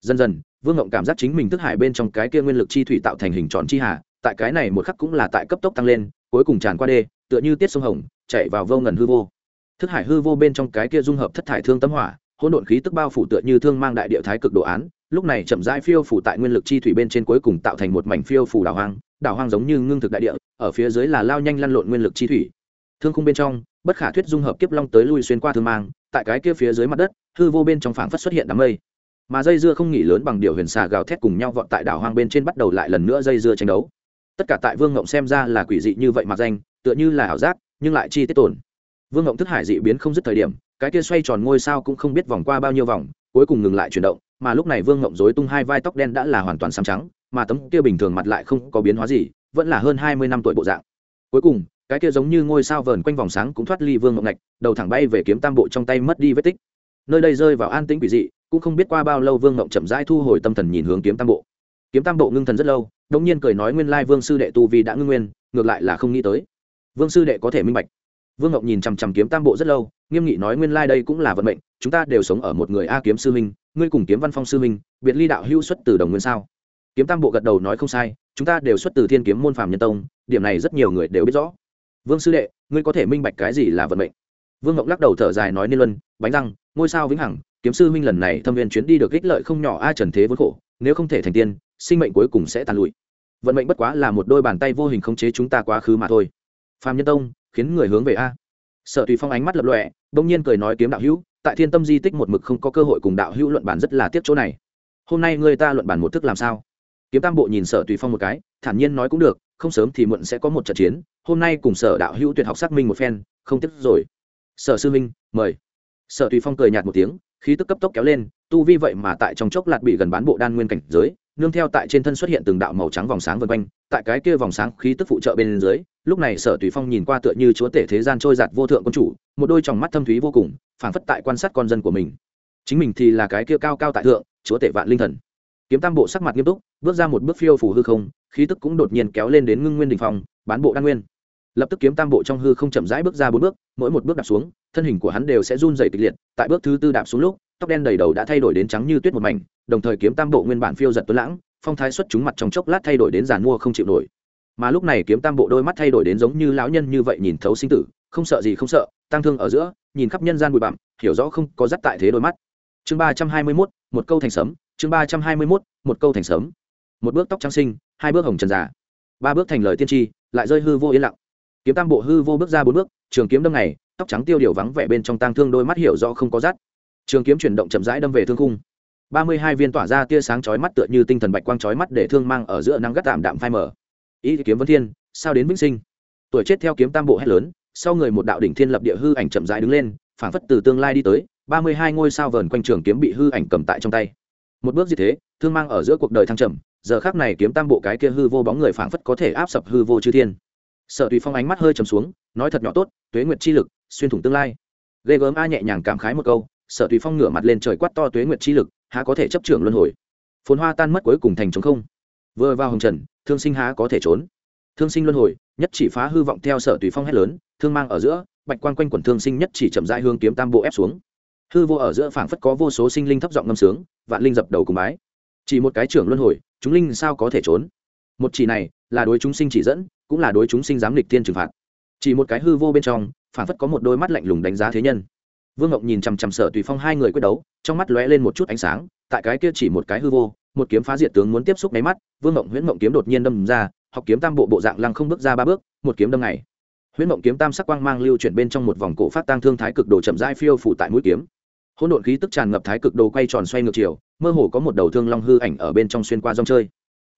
Dần dần, vương ngộng cảm giác chính mình thức hải bên trong cái kia nguyên lực chi thủy tạo thành hình tròn chi hà tại cái này một khắc cũng là tại cấp tốc tăng lên, cuối cùng tràn qua đê, tựa như tiết sông hồng, chạy vào vô ngần hư vô. Thức hải hư vô bên trong cái kia dung hợp thất thải thương tâm hỏa, hỗn độn khí tức bao phủ tựa như thương mang đại địa thái cực đồ án, lúc này chậm rãi phiêu phủ tại nguyên lực chi thủy bên trên cuối cùng tạo thành một mảnh phiêu phủ đảo hoang đảo hoang giống như ngưng thực đại địa, ở phía dưới là lao nhanh lăn lộn nguyên lực chi thủy. Thương khung bên trong, bất khả thuyết dung hợp kiếp long tới lui xuyên qua thương mang, tại cái kia phía dưới mặt đất, hư vô bên trong phảng phất xuất hiện đám mây. Mà dây dưa không nghỉ lớn bằng điều huyền xà gào thét cùng nhau vọt tại đảo hoang bên trên bắt đầu lại lần nữa dây dưa tranh đấu tất cả tại vương ngộng xem ra là quỷ dị như vậy mặc danh, tựa như là ảo giác, nhưng lại chi tiết tổn vương ngộng thức hải dị biến không dứt thời điểm, cái kia xoay tròn ngôi sao cũng không biết vòng qua bao nhiêu vòng, cuối cùng ngừng lại chuyển động, mà lúc này vương ngộng dối tung hai vai tóc đen đã là hoàn toàn xám trắng, mà tấm kia bình thường mặt lại không có biến hóa gì, vẫn là hơn hai mươi năm tuổi bộ dạng. Cuối cùng, cái kia giống như ngôi sao vờn quanh vòng sáng cũng thoát ly vương ngộng ngạch, đầu thẳng bay về kiếm tam bộ trong tay mất đi vết tích. Nơi đây rơi vào an tĩnh quỷ dị, cũng không biết qua bao lâu vương ngộng chậm rãi thu hồi tâm thần nhìn hướng kiếm tam bộ kiếm tam bộ ngưng thần rất lâu đống nhiên cười nói nguyên lai vương sư đệ tu vi đã ngưng nguyên, ngược lại là không nghĩ tới. Vương sư đệ có thể minh bạch. Vương ngộng nhìn chằm chằm kiếm tam bộ rất lâu, nghiêm nghị nói nguyên lai đây cũng là vận mệnh, chúng ta đều sống ở một người a kiếm sư minh ngươi cùng kiếm văn phong sư minh biệt ly đạo hữu xuất từ đồng nguyên sao? Kiếm tam bộ gật đầu nói không sai, chúng ta đều xuất từ thiên kiếm môn phàm nhân tông, điểm này rất nhiều người đều biết rõ. Vương sư đệ, ngươi có thể minh bạch cái gì là vận mệnh? Vương ngộng lắc đầu thở dài nói niên luân, bánh răng, ngôi sao vĩnh hằng, kiếm sư minh lần này thâm viên chuyến đi được ích lợi không nhỏ, a trần thế vốn khổ, nếu không thể thành tiên sinh mệnh cuối cùng sẽ tàn lụi. Vận mệnh bất quá là một đôi bàn tay vô hình khống chế chúng ta quá khứ mà thôi. Phạm nhân tông, khiến người hướng về a. Sợ tùy phong ánh mắt lập lọe bỗng nhiên cười nói kiếm đạo hữu, tại thiên tâm di tích một mực không có cơ hội cùng đạo hữu luận bản rất là tiếc chỗ này. Hôm nay người ta luận bản một thức làm sao? Kiếm tam bộ nhìn sở tùy phong một cái, thản nhiên nói cũng được, không sớm thì muộn sẽ có một trận chiến, hôm nay cùng sở đạo hữu tuyệt học xác minh một phen, không tiếc rồi. Sở sư minh, mời. Sở tùy phong cười nhạt một tiếng, khí tức cấp tốc kéo lên, tu vi vậy mà tại trong chốc lạt bị gần bán bộ đan nguyên cảnh giới nương theo tại trên thân xuất hiện từng đạo màu trắng vòng sáng vân quanh, tại cái kia vòng sáng khí tức phụ trợ bên dưới, lúc này sở tùy phong nhìn qua tựa như chúa tể thế gian trôi giạt vô thượng quân chủ, một đôi tròng mắt thâm thúy vô cùng, phảng phất tại quan sát con dân của mình. Chính mình thì là cái kia cao cao tại thượng, chúa tể vạn linh thần. Kiếm tam bộ sắc mặt nghiêm túc, bước ra một bước phiêu phủ hư không, khí tức cũng đột nhiên kéo lên đến ngưng nguyên đình phong, bán bộ đan nguyên. Lập tức kiếm tam bộ trong hư không chậm rãi bước ra bốn bước, mỗi một bước đạp xuống, thân hình của hắn đều sẽ run dày kịch liệt, tại bước thứ tư đạp xuống lúc, tóc đen đầy đầu đã thay đổi đến trắng như tuyết một mảnh đồng thời kiếm tam bộ nguyên bản phiêu giật tuấn lãng, phong thái xuất chúng mặt trong chốc lát thay đổi đến giàn mua không chịu nổi. Mà lúc này kiếm tam bộ đôi mắt thay đổi đến giống như lão nhân như vậy nhìn thấu sinh tử, không sợ gì không sợ tăng thương ở giữa, nhìn khắp nhân gian bụi bặm, hiểu rõ không có dắt tại thế đôi mắt. Chương ba trăm hai mươi mốt, một câu thành sấm, chương ba trăm hai mươi mốt, một câu thành sấm. Một bước tóc trắng sinh hai bước hồng trần giả ba bước thành lời tiên tri, lại rơi hư vô yên lặng. Kiếm tam bộ hư vô bước ra bốn bước, trường kiếm đâm này, tóc trắng tiêu điều vắng vẻ bên trong tang thương đôi mắt hiểu rõ không có rắt trường kiếm chuyển động chậm rãi đâm về thương khung ba mươi hai viên tỏa ra tia sáng chói mắt tựa như tinh thần bạch quang chói mắt để thương mang ở giữa nắng gắt tạm đạm phai mờ. Ý kiếm vân thiên, sao đến vĩnh sinh? Tuổi chết theo kiếm tam bộ hét lớn, sau người một đạo đỉnh thiên lập địa hư ảnh chậm rãi đứng lên, phảng phất từ tương lai đi tới, ba mươi hai ngôi sao vờn quanh trường kiếm bị hư ảnh cầm tại trong tay. Một bước như thế, thương mang ở giữa cuộc đời thăng trầm, giờ khác này kiếm tam bộ cái kia hư vô bóng người phảng phất có thể áp sập hư vô chư thiên. Sợ tùy phong ánh mắt hơi trầm xuống, nói thật nhỏ tốt, tuế nguyệt chi lực, xuyên thủng tương lai. Ghê gớm a nhẹ nhàng cảm khái một câu sợ tùy phong ngửa mặt lên trời quát to tuế nguyệt chi lực há có thể chấp trưởng luân hồi. Phồn hoa tan mất cuối cùng thành trống không. Vừa vào hồng trần, thương sinh há có thể trốn. Thương sinh luân hồi, nhất chỉ phá hư vọng theo sở tùy phong hét lớn, thương mang ở giữa, bạch quan quanh quần thương sinh nhất chỉ chậm rãi hương kiếm tam bộ ép xuống. Hư vô ở giữa phảng phất có vô số sinh linh thấp giọng ngâm sướng, vạn linh dập đầu cùng bái. Chỉ một cái trưởng luân hồi, chúng linh sao có thể trốn? Một chỉ này, là đối chúng sinh chỉ dẫn, cũng là đối chúng sinh giám lịch tiên trừng phạt. Chỉ một cái hư vô bên trong, phảng phất có một đôi mắt lạnh lùng đánh giá thế nhân vương ngộng nhìn chằm chằm sở tùy phong hai người quyết đấu, trong mắt lóe lên một chút ánh sáng, tại cái kia chỉ một cái hư vô, một kiếm phá diệt tướng muốn tiếp xúc máy mắt, vương ngộng huyễn mộng kiếm đột nhiên đâm ra, học kiếm tam bộ bộ dạng lăng không bước ra ba bước, một kiếm đâm này huyễn mộng kiếm tam sắc quang mang lưu chuyển bên trong một vòng cổ phát tăng thương thái cực đồ chậm rãi phiêu phủ tại mũi kiếm. Hỗn độn khí tức tràn ngập thái cực đồ quay tròn xoay ngược chiều, mơ hồ có một đầu thương long hư ảnh ở bên trong xuyên qua rong chơi.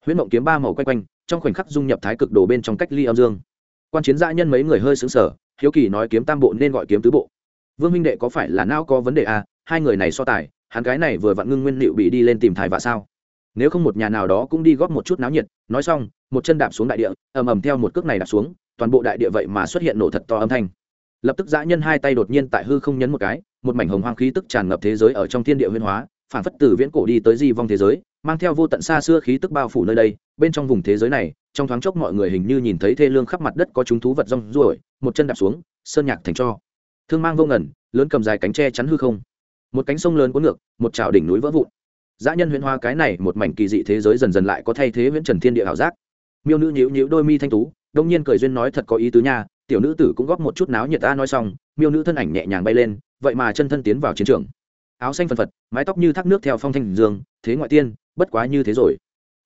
Huyễn mộng kiếm ba màu quay quanh, trong khoảnh khắc dung nhập thái cực đồ bên trong cách ly âm dương. Quan chiến dã nhân mấy người hơi xứng sở hiếu kỳ nói kiếm tam bộ nên gọi kiếm tứ bộ vương minh đệ có phải là não có vấn đề à? Hai người này so tài, hắn gái này vừa vặn ngưng nguyên liệu bị đi lên tìm thải vạ sao? Nếu không một nhà nào đó cũng đi góp một chút náo nhiệt. Nói xong, một chân đạp xuống đại địa, ầm ầm theo một cước này đạp xuống, toàn bộ đại địa vậy mà xuất hiện nổ thật to âm thanh. Lập tức dã nhân hai tay đột nhiên tại hư không nhấn một cái, một mảnh hồng hoang khí tức tràn ngập thế giới ở trong thiên địa huyên hóa phản phất từ viễn cổ đi tới di vong thế giới, mang theo vô tận xa xưa khí tức bao phủ nơi đây. Bên trong vùng thế giới này, trong thoáng chốc mọi người hình như nhìn thấy thê lương khắp mặt đất có chúng thú vật rong ruổi, một chân đạp xuống, sơn nhạc thành cho thương mang vô ngẩn lớn cầm dài cánh tre chắn hư không. Một cánh sông lớn cuốn ngược, một trào đỉnh núi vỡ vụn. Dã nhân huyễn hoa cái này một mảnh kỳ dị thế giới dần dần lại có thay thế huyễn trần thiên địa ảo giác. Miêu nữ nhíu nhíu đôi mi thanh tú, đông nhiên cười duyên nói thật có ý tứ nha, tiểu nữ tử cũng góp một chút náo nhiệt ta nói xong, miêu nữ thân ảnh nhẹ nhàng bay lên, vậy mà chân thân tiến vào chiến trường. Áo xanh phần phật, mái tóc như thác nước theo phong thanh dương, thế ngoại tiên, bất quá như thế rồi.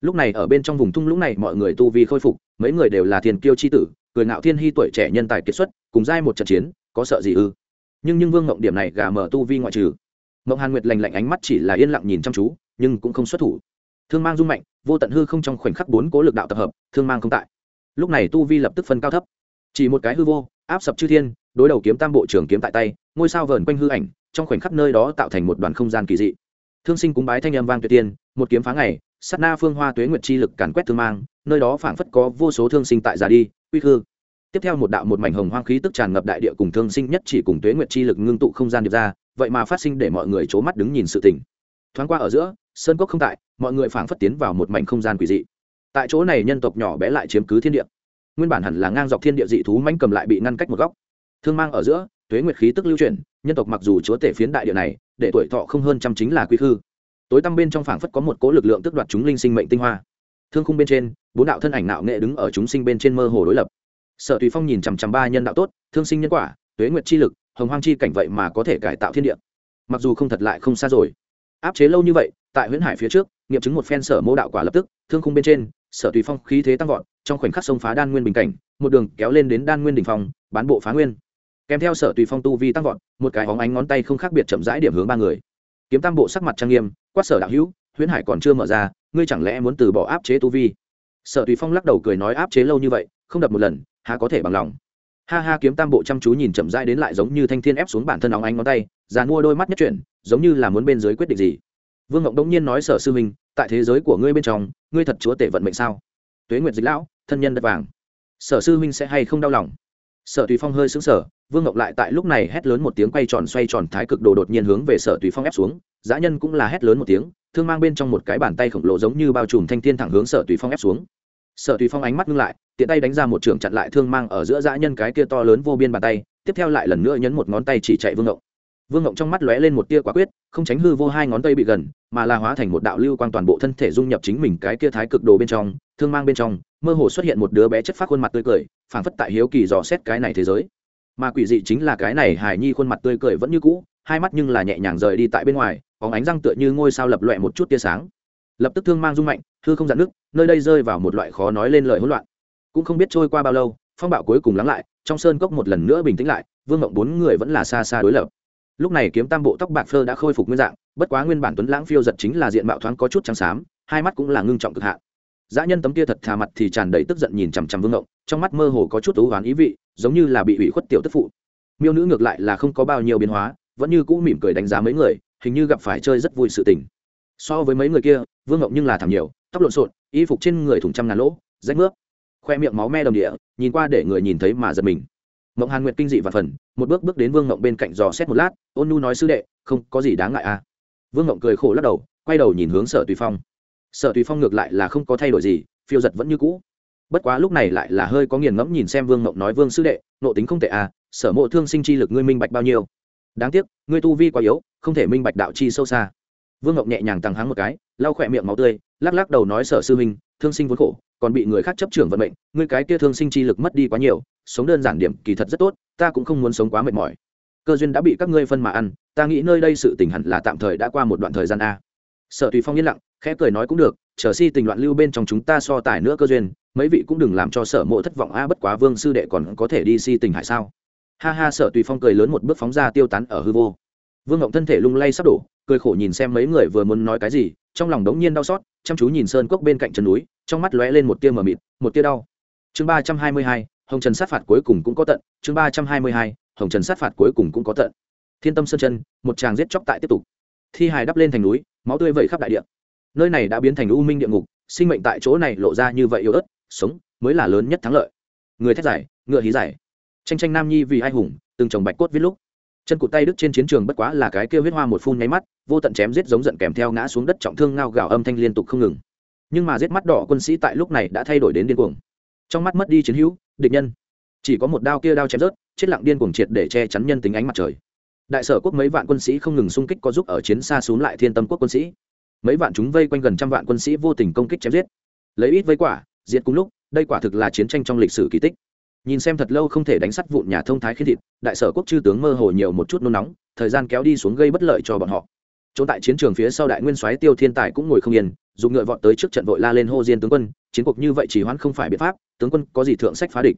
Lúc này ở bên trong vùng thung lũng này mọi người tu vi khôi phục, mấy người đều là thiền kiêu c h i tử, cười ngạo thiên hy tuổi trẻ nhân tài kiệt xuất, cùng giai một trận chiến có sợ gì ư? Nhưng nhưng vương ngộng điểm này gà mở tu vi ngoại trừ. Ngộng hàn nguyệt lành lạnh ánh mắt chỉ là yên lặng nhìn chăm chú, nhưng cũng không xuất thủ. Thương mang dung mạnh, vô tận hư không trong khoảnh khắc bốn cố lực đạo tập hợp, thương mang không tại. Lúc này tu vi lập tức phân cao thấp. Chỉ một cái hư vô, áp sập chư thiên, đối đầu kiếm tam bộ trường kiếm tại tay, ngôi sao vờn quanh hư ảnh, trong khoảnh khắc nơi đó tạo thành một đoàn không gian kỳ dị. Thương sinh cúng bái thanh âm vang tuyệt tiên, một kiếm phá ngày, sát na phương hoa tuế nguyệt chi lực càn quét thương mang, nơi đó phảng phất có vô số thương sinh tại già đi quy khư tiếp theo một đạo một mảnh hồng hoang khí tức tràn ngập đại địa cùng thương sinh nhất chỉ cùng tuế nguyệt chi lực ngưng tụ không gian điệp ra, vậy mà phát sinh để mọi người c mắt đứng nhìn sự tình. Thoáng qua ở giữa, sơn cốc không tại, mọi người phảng phất tiến vào một mảnh không gian quỷ dị. Tại chỗ này nhân tộc nhỏ bé lại chiếm cứ thiên địa. Nguyên bản hẳn là ngang dọc thiên địa dị thú mánh cầm lại bị ngăn cách một góc. Thương mang ở giữa, tuế nguyệt khí tức lưu chuyển, nhân tộc mặc dù chúa tể phiến đại địa này, để tuổi thọ không hơn trăm chính là quy khư. Tối tăm bên trong phảng phất có một cố lực lượng tức đoạt chúng linh sinh mệnh tinh hoa. Thương khung bên trên, bốn đạo thân ảnh nạo nghệ đứng ở chúng sinh bên trên mơ hồ đối lập sở tùy phong nhìn chằm chằm ba nhân đạo tốt, thương sinh nhân quả, tuế nguyệt chi lực, hồng hoang chi cảnh vậy mà có thể cải tạo thiên địa. Mặc dù không thật lại không xa rồi. Áp chế lâu như vậy, tại huyễn hải phía trước, nghiệm chứng một phen sở mô đạo quả lập tức, thương khung bên trên, sở tùy phong khí thế tăng vọt, trong khoảnh khắc sông phá đan nguyên bình cảnh, một đường kéo lên đến đan nguyên đỉnh phong, bán bộ phá nguyên. Kèm theo sở tùy phong tu vi tăng vọt, một cái hóng ánh ngón tay không khác biệt chậm rãi điểm hướng ba người. Kiếm tam bộ sắc mặt trang nghiêm, quát sở đạo hữu, huyễn hải còn chưa mở ra, ngươi chẳng lẽ muốn từ bỏ áp chế tu vi? Sở tùy phong lắc đầu cười nói áp chế lâu như vậy, không đập một lần há có thể bằng lòng. Ha ha, kiếm tam bộ chăm chú nhìn chậm rãi đến lại giống như thanh thiên ép xuống bản thân óng ánh ngón tay, già mua đôi mắt nhất chuyển, giống như là muốn bên dưới quyết định gì. Vương ngộng đống nhiên nói, sở sư minh tại thế giới của ngươi bên trong, ngươi thật chúa tể vận mệnh sao? Tuế nguyệt dịch lão, thân nhân đất vàng. Sở sư huynh sẽ hay không đau lòng? Sở tùy phong hơi xứng sở vương ngọc lại tại lúc này hét lớn một tiếng quay tròn xoay tròn thái cực đồ đột nhiên hướng về sở tùy phong ép xuống giã nhân cũng là hét lớn một tiếng, thương mang bên trong một cái bàn tay khổng lồ giống như bao trùm thanh thiên thẳng hướng sở tùy phong ép xuống sở tùy phong ánh mắt ngưng lại, tiện tay đánh ra một trường chặn lại thương mang ở giữa dã nhân cái kia to lớn vô biên bàn tay, tiếp theo lại lần nữa nhấn một ngón tay chỉ chạy vương ngộng. Vương ngộng trong mắt lóe lên một tia quả quyết, không tránh hư vô hai ngón tay bị gần, mà là hóa thành một đạo lưu quang toàn bộ thân thể dung nhập chính mình cái kia thái cực đồ bên trong, thương mang bên trong, mơ hồ xuất hiện một đứa bé chất phát khuôn mặt tươi cười, phảng phất tại hiếu kỳ dò xét cái này thế giới. Mà quỷ dị chính là cái này hải nhi khuôn mặt tươi cười vẫn như cũ, hai mắt nhưng là nhẹ nhàng rời đi tại bên ngoài có ánh răng tựa như ngôi sao lập loẹ một chút tia sáng lập tức thương mang rung mạnh, hư không dạn nước, nơi đây rơi vào một loại khó nói lên lời hỗn loạn. Cũng không biết trôi qua bao lâu, phong bạo cuối cùng lắng lại, trong sơn cốc một lần nữa bình tĩnh lại, vương mộng bốn người vẫn là xa xa đối lập. Lúc này kiếm tam bộ tóc bạc phơ đã khôi phục nguyên dạng, bất quá nguyên bản tuấn lãng phiêu giật chính là diện mạo thoáng có chút trắng xám, hai mắt cũng là ngưng trọng cực hạn. Dã nhân tấm kia thật thà mặt thì tràn đầy tức giận nhìn chằm chằm vương ngộng trong mắt mơ hồ có chút ú oán ý vị, giống như là bị ủy khuất tiểu tức phụ. Miêu nữ ngược lại là không có bao nhiêu biến hóa, vẫn như cũ mỉm cười đánh giá mấy người, hình như gặp phải chơi rất vui sự tình so với mấy người kia, vương ngộng nhưng là thảm nhiều, tóc lộn xộn, y phục trên người thủng trăm ngàn lỗ, rách nước khoe miệng máu me đồng địa, nhìn qua để người nhìn thấy mà giật mình. Mộng hàn nguyệt kinh dị và phần, một bước bước đến vương ngộng bên cạnh dò xét một lát, ôn nu nói sư đệ, không có gì đáng ngại à? Vương ngộng cười khổ lắc đầu, quay đầu nhìn hướng sở tùy phong. Sở tùy phong ngược lại là không có thay đổi gì, phiêu giật vẫn như cũ. Bất quá lúc này lại là hơi có nghiền ngẫm nhìn xem vương ngộng nói, vương sư đệ, nộ tính không tệ à sở mộ thương sinh chi lực ngươi minh bạch bao nhiêu? Đáng tiếc, ngươi tu vi quá yếu, không thể minh bạch đạo chi sâu xa vương ngọc nhẹ nhàng tăng háng một cái, lau khỏe miệng máu tươi, lắc lắc đầu nói, sở sư huynh, thương sinh vốn khổ, còn bị người khác chấp trưởng vận mệnh, ngươi cái kia thương sinh chi lực mất đi quá nhiều, sống đơn giản điểm, kỳ thật rất tốt, ta cũng không muốn sống quá mệt mỏi. Cơ duyên đã bị các ngươi phân mà ăn, ta nghĩ nơi đây sự tình hẳn là tạm thời đã qua một đoạn thời gian a. Sở tùy phong yên lặng, khẽ cười nói cũng được, chờ si tình loạn lưu bên trong chúng ta so tài nữa cơ duyên, mấy vị cũng đừng làm cho sở mộ thất vọng a, bất quá vương sư đệ còn có thể đi si tình hải sao? Ha ha, sở tùy phong cười lớn một bước phóng ra tiêu tán ở hư vô. Vương ngộng thân thể lung lay sắp đổ cười khổ nhìn xem mấy người vừa muốn nói cái gì, trong lòng đống nhiên đau xót, chăm chú nhìn sơn cốc bên cạnh chân núi, trong mắt lóe lên một tia mờ mịt, một tia đau. Chương ba trăm hai mươi hai, hồng trần sát phạt cuối cùng cũng có tận. Chương ba trăm hai mươi hai, hồng trần sát phạt cuối cùng cũng có tận. Thiên tâm sơn chân, một chàng giết chóc tại tiếp tục. Thi hài đắp lên thành núi, máu tươi vẩy khắp đại địa. Nơi này đã biến thành u minh địa ngục, sinh mệnh tại chỗ này lộ ra như vậy yếu ớt, sống mới là lớn nhất thắng lợi. Người thét giải ngựa hí giải tranh tranh nam nhi vì ai hùng, từng chồng bạch cốt viết lúc chân cụt tay đứt trên chiến trường bất quá là cái kêu huyết hoa một phun nháy mắt, vô tận chém giết giống giận kèm theo ngã xuống đất trọng thương ngao gào âm thanh liên tục không ngừng. Nhưng mà giết mắt đỏ quân sĩ tại lúc này đã thay đổi đến điên cuồng. Trong mắt mất đi chiến hữu, địch nhân. Chỉ có một đao kia đao chém rớt, chết lặng điên cuồng triệt để che chắn nhân tính ánh mặt trời. Đại sở quốc mấy vạn quân sĩ không ngừng xung kích có giúp ở chiến xa xuống lại thiên tâm quốc quân sĩ. Mấy vạn chúng vây quanh gần trăm vạn quân sĩ vô tình công kích chém giết. Lấy ít vây quả, diệt cùng lúc, đây quả thực là chiến tranh trong lịch sử kỳ tích nhìn xem thật lâu không thể đánh sắt vụn nhà thông thái khiến thịt, đại sở quốc chư tướng mơ hồ nhiều một chút nôn nóng, thời gian kéo đi xuống gây bất lợi cho bọn họ. Trốn tại chiến trường phía sau đại nguyên soái tiêu thiên tài cũng ngồi không yên, dùng ngựa vọt tới trước trận vội la lên hô diên tướng quân, chiến cuộc như vậy chỉ hoãn không phải biện pháp, tướng quân có gì thượng sách phá địch.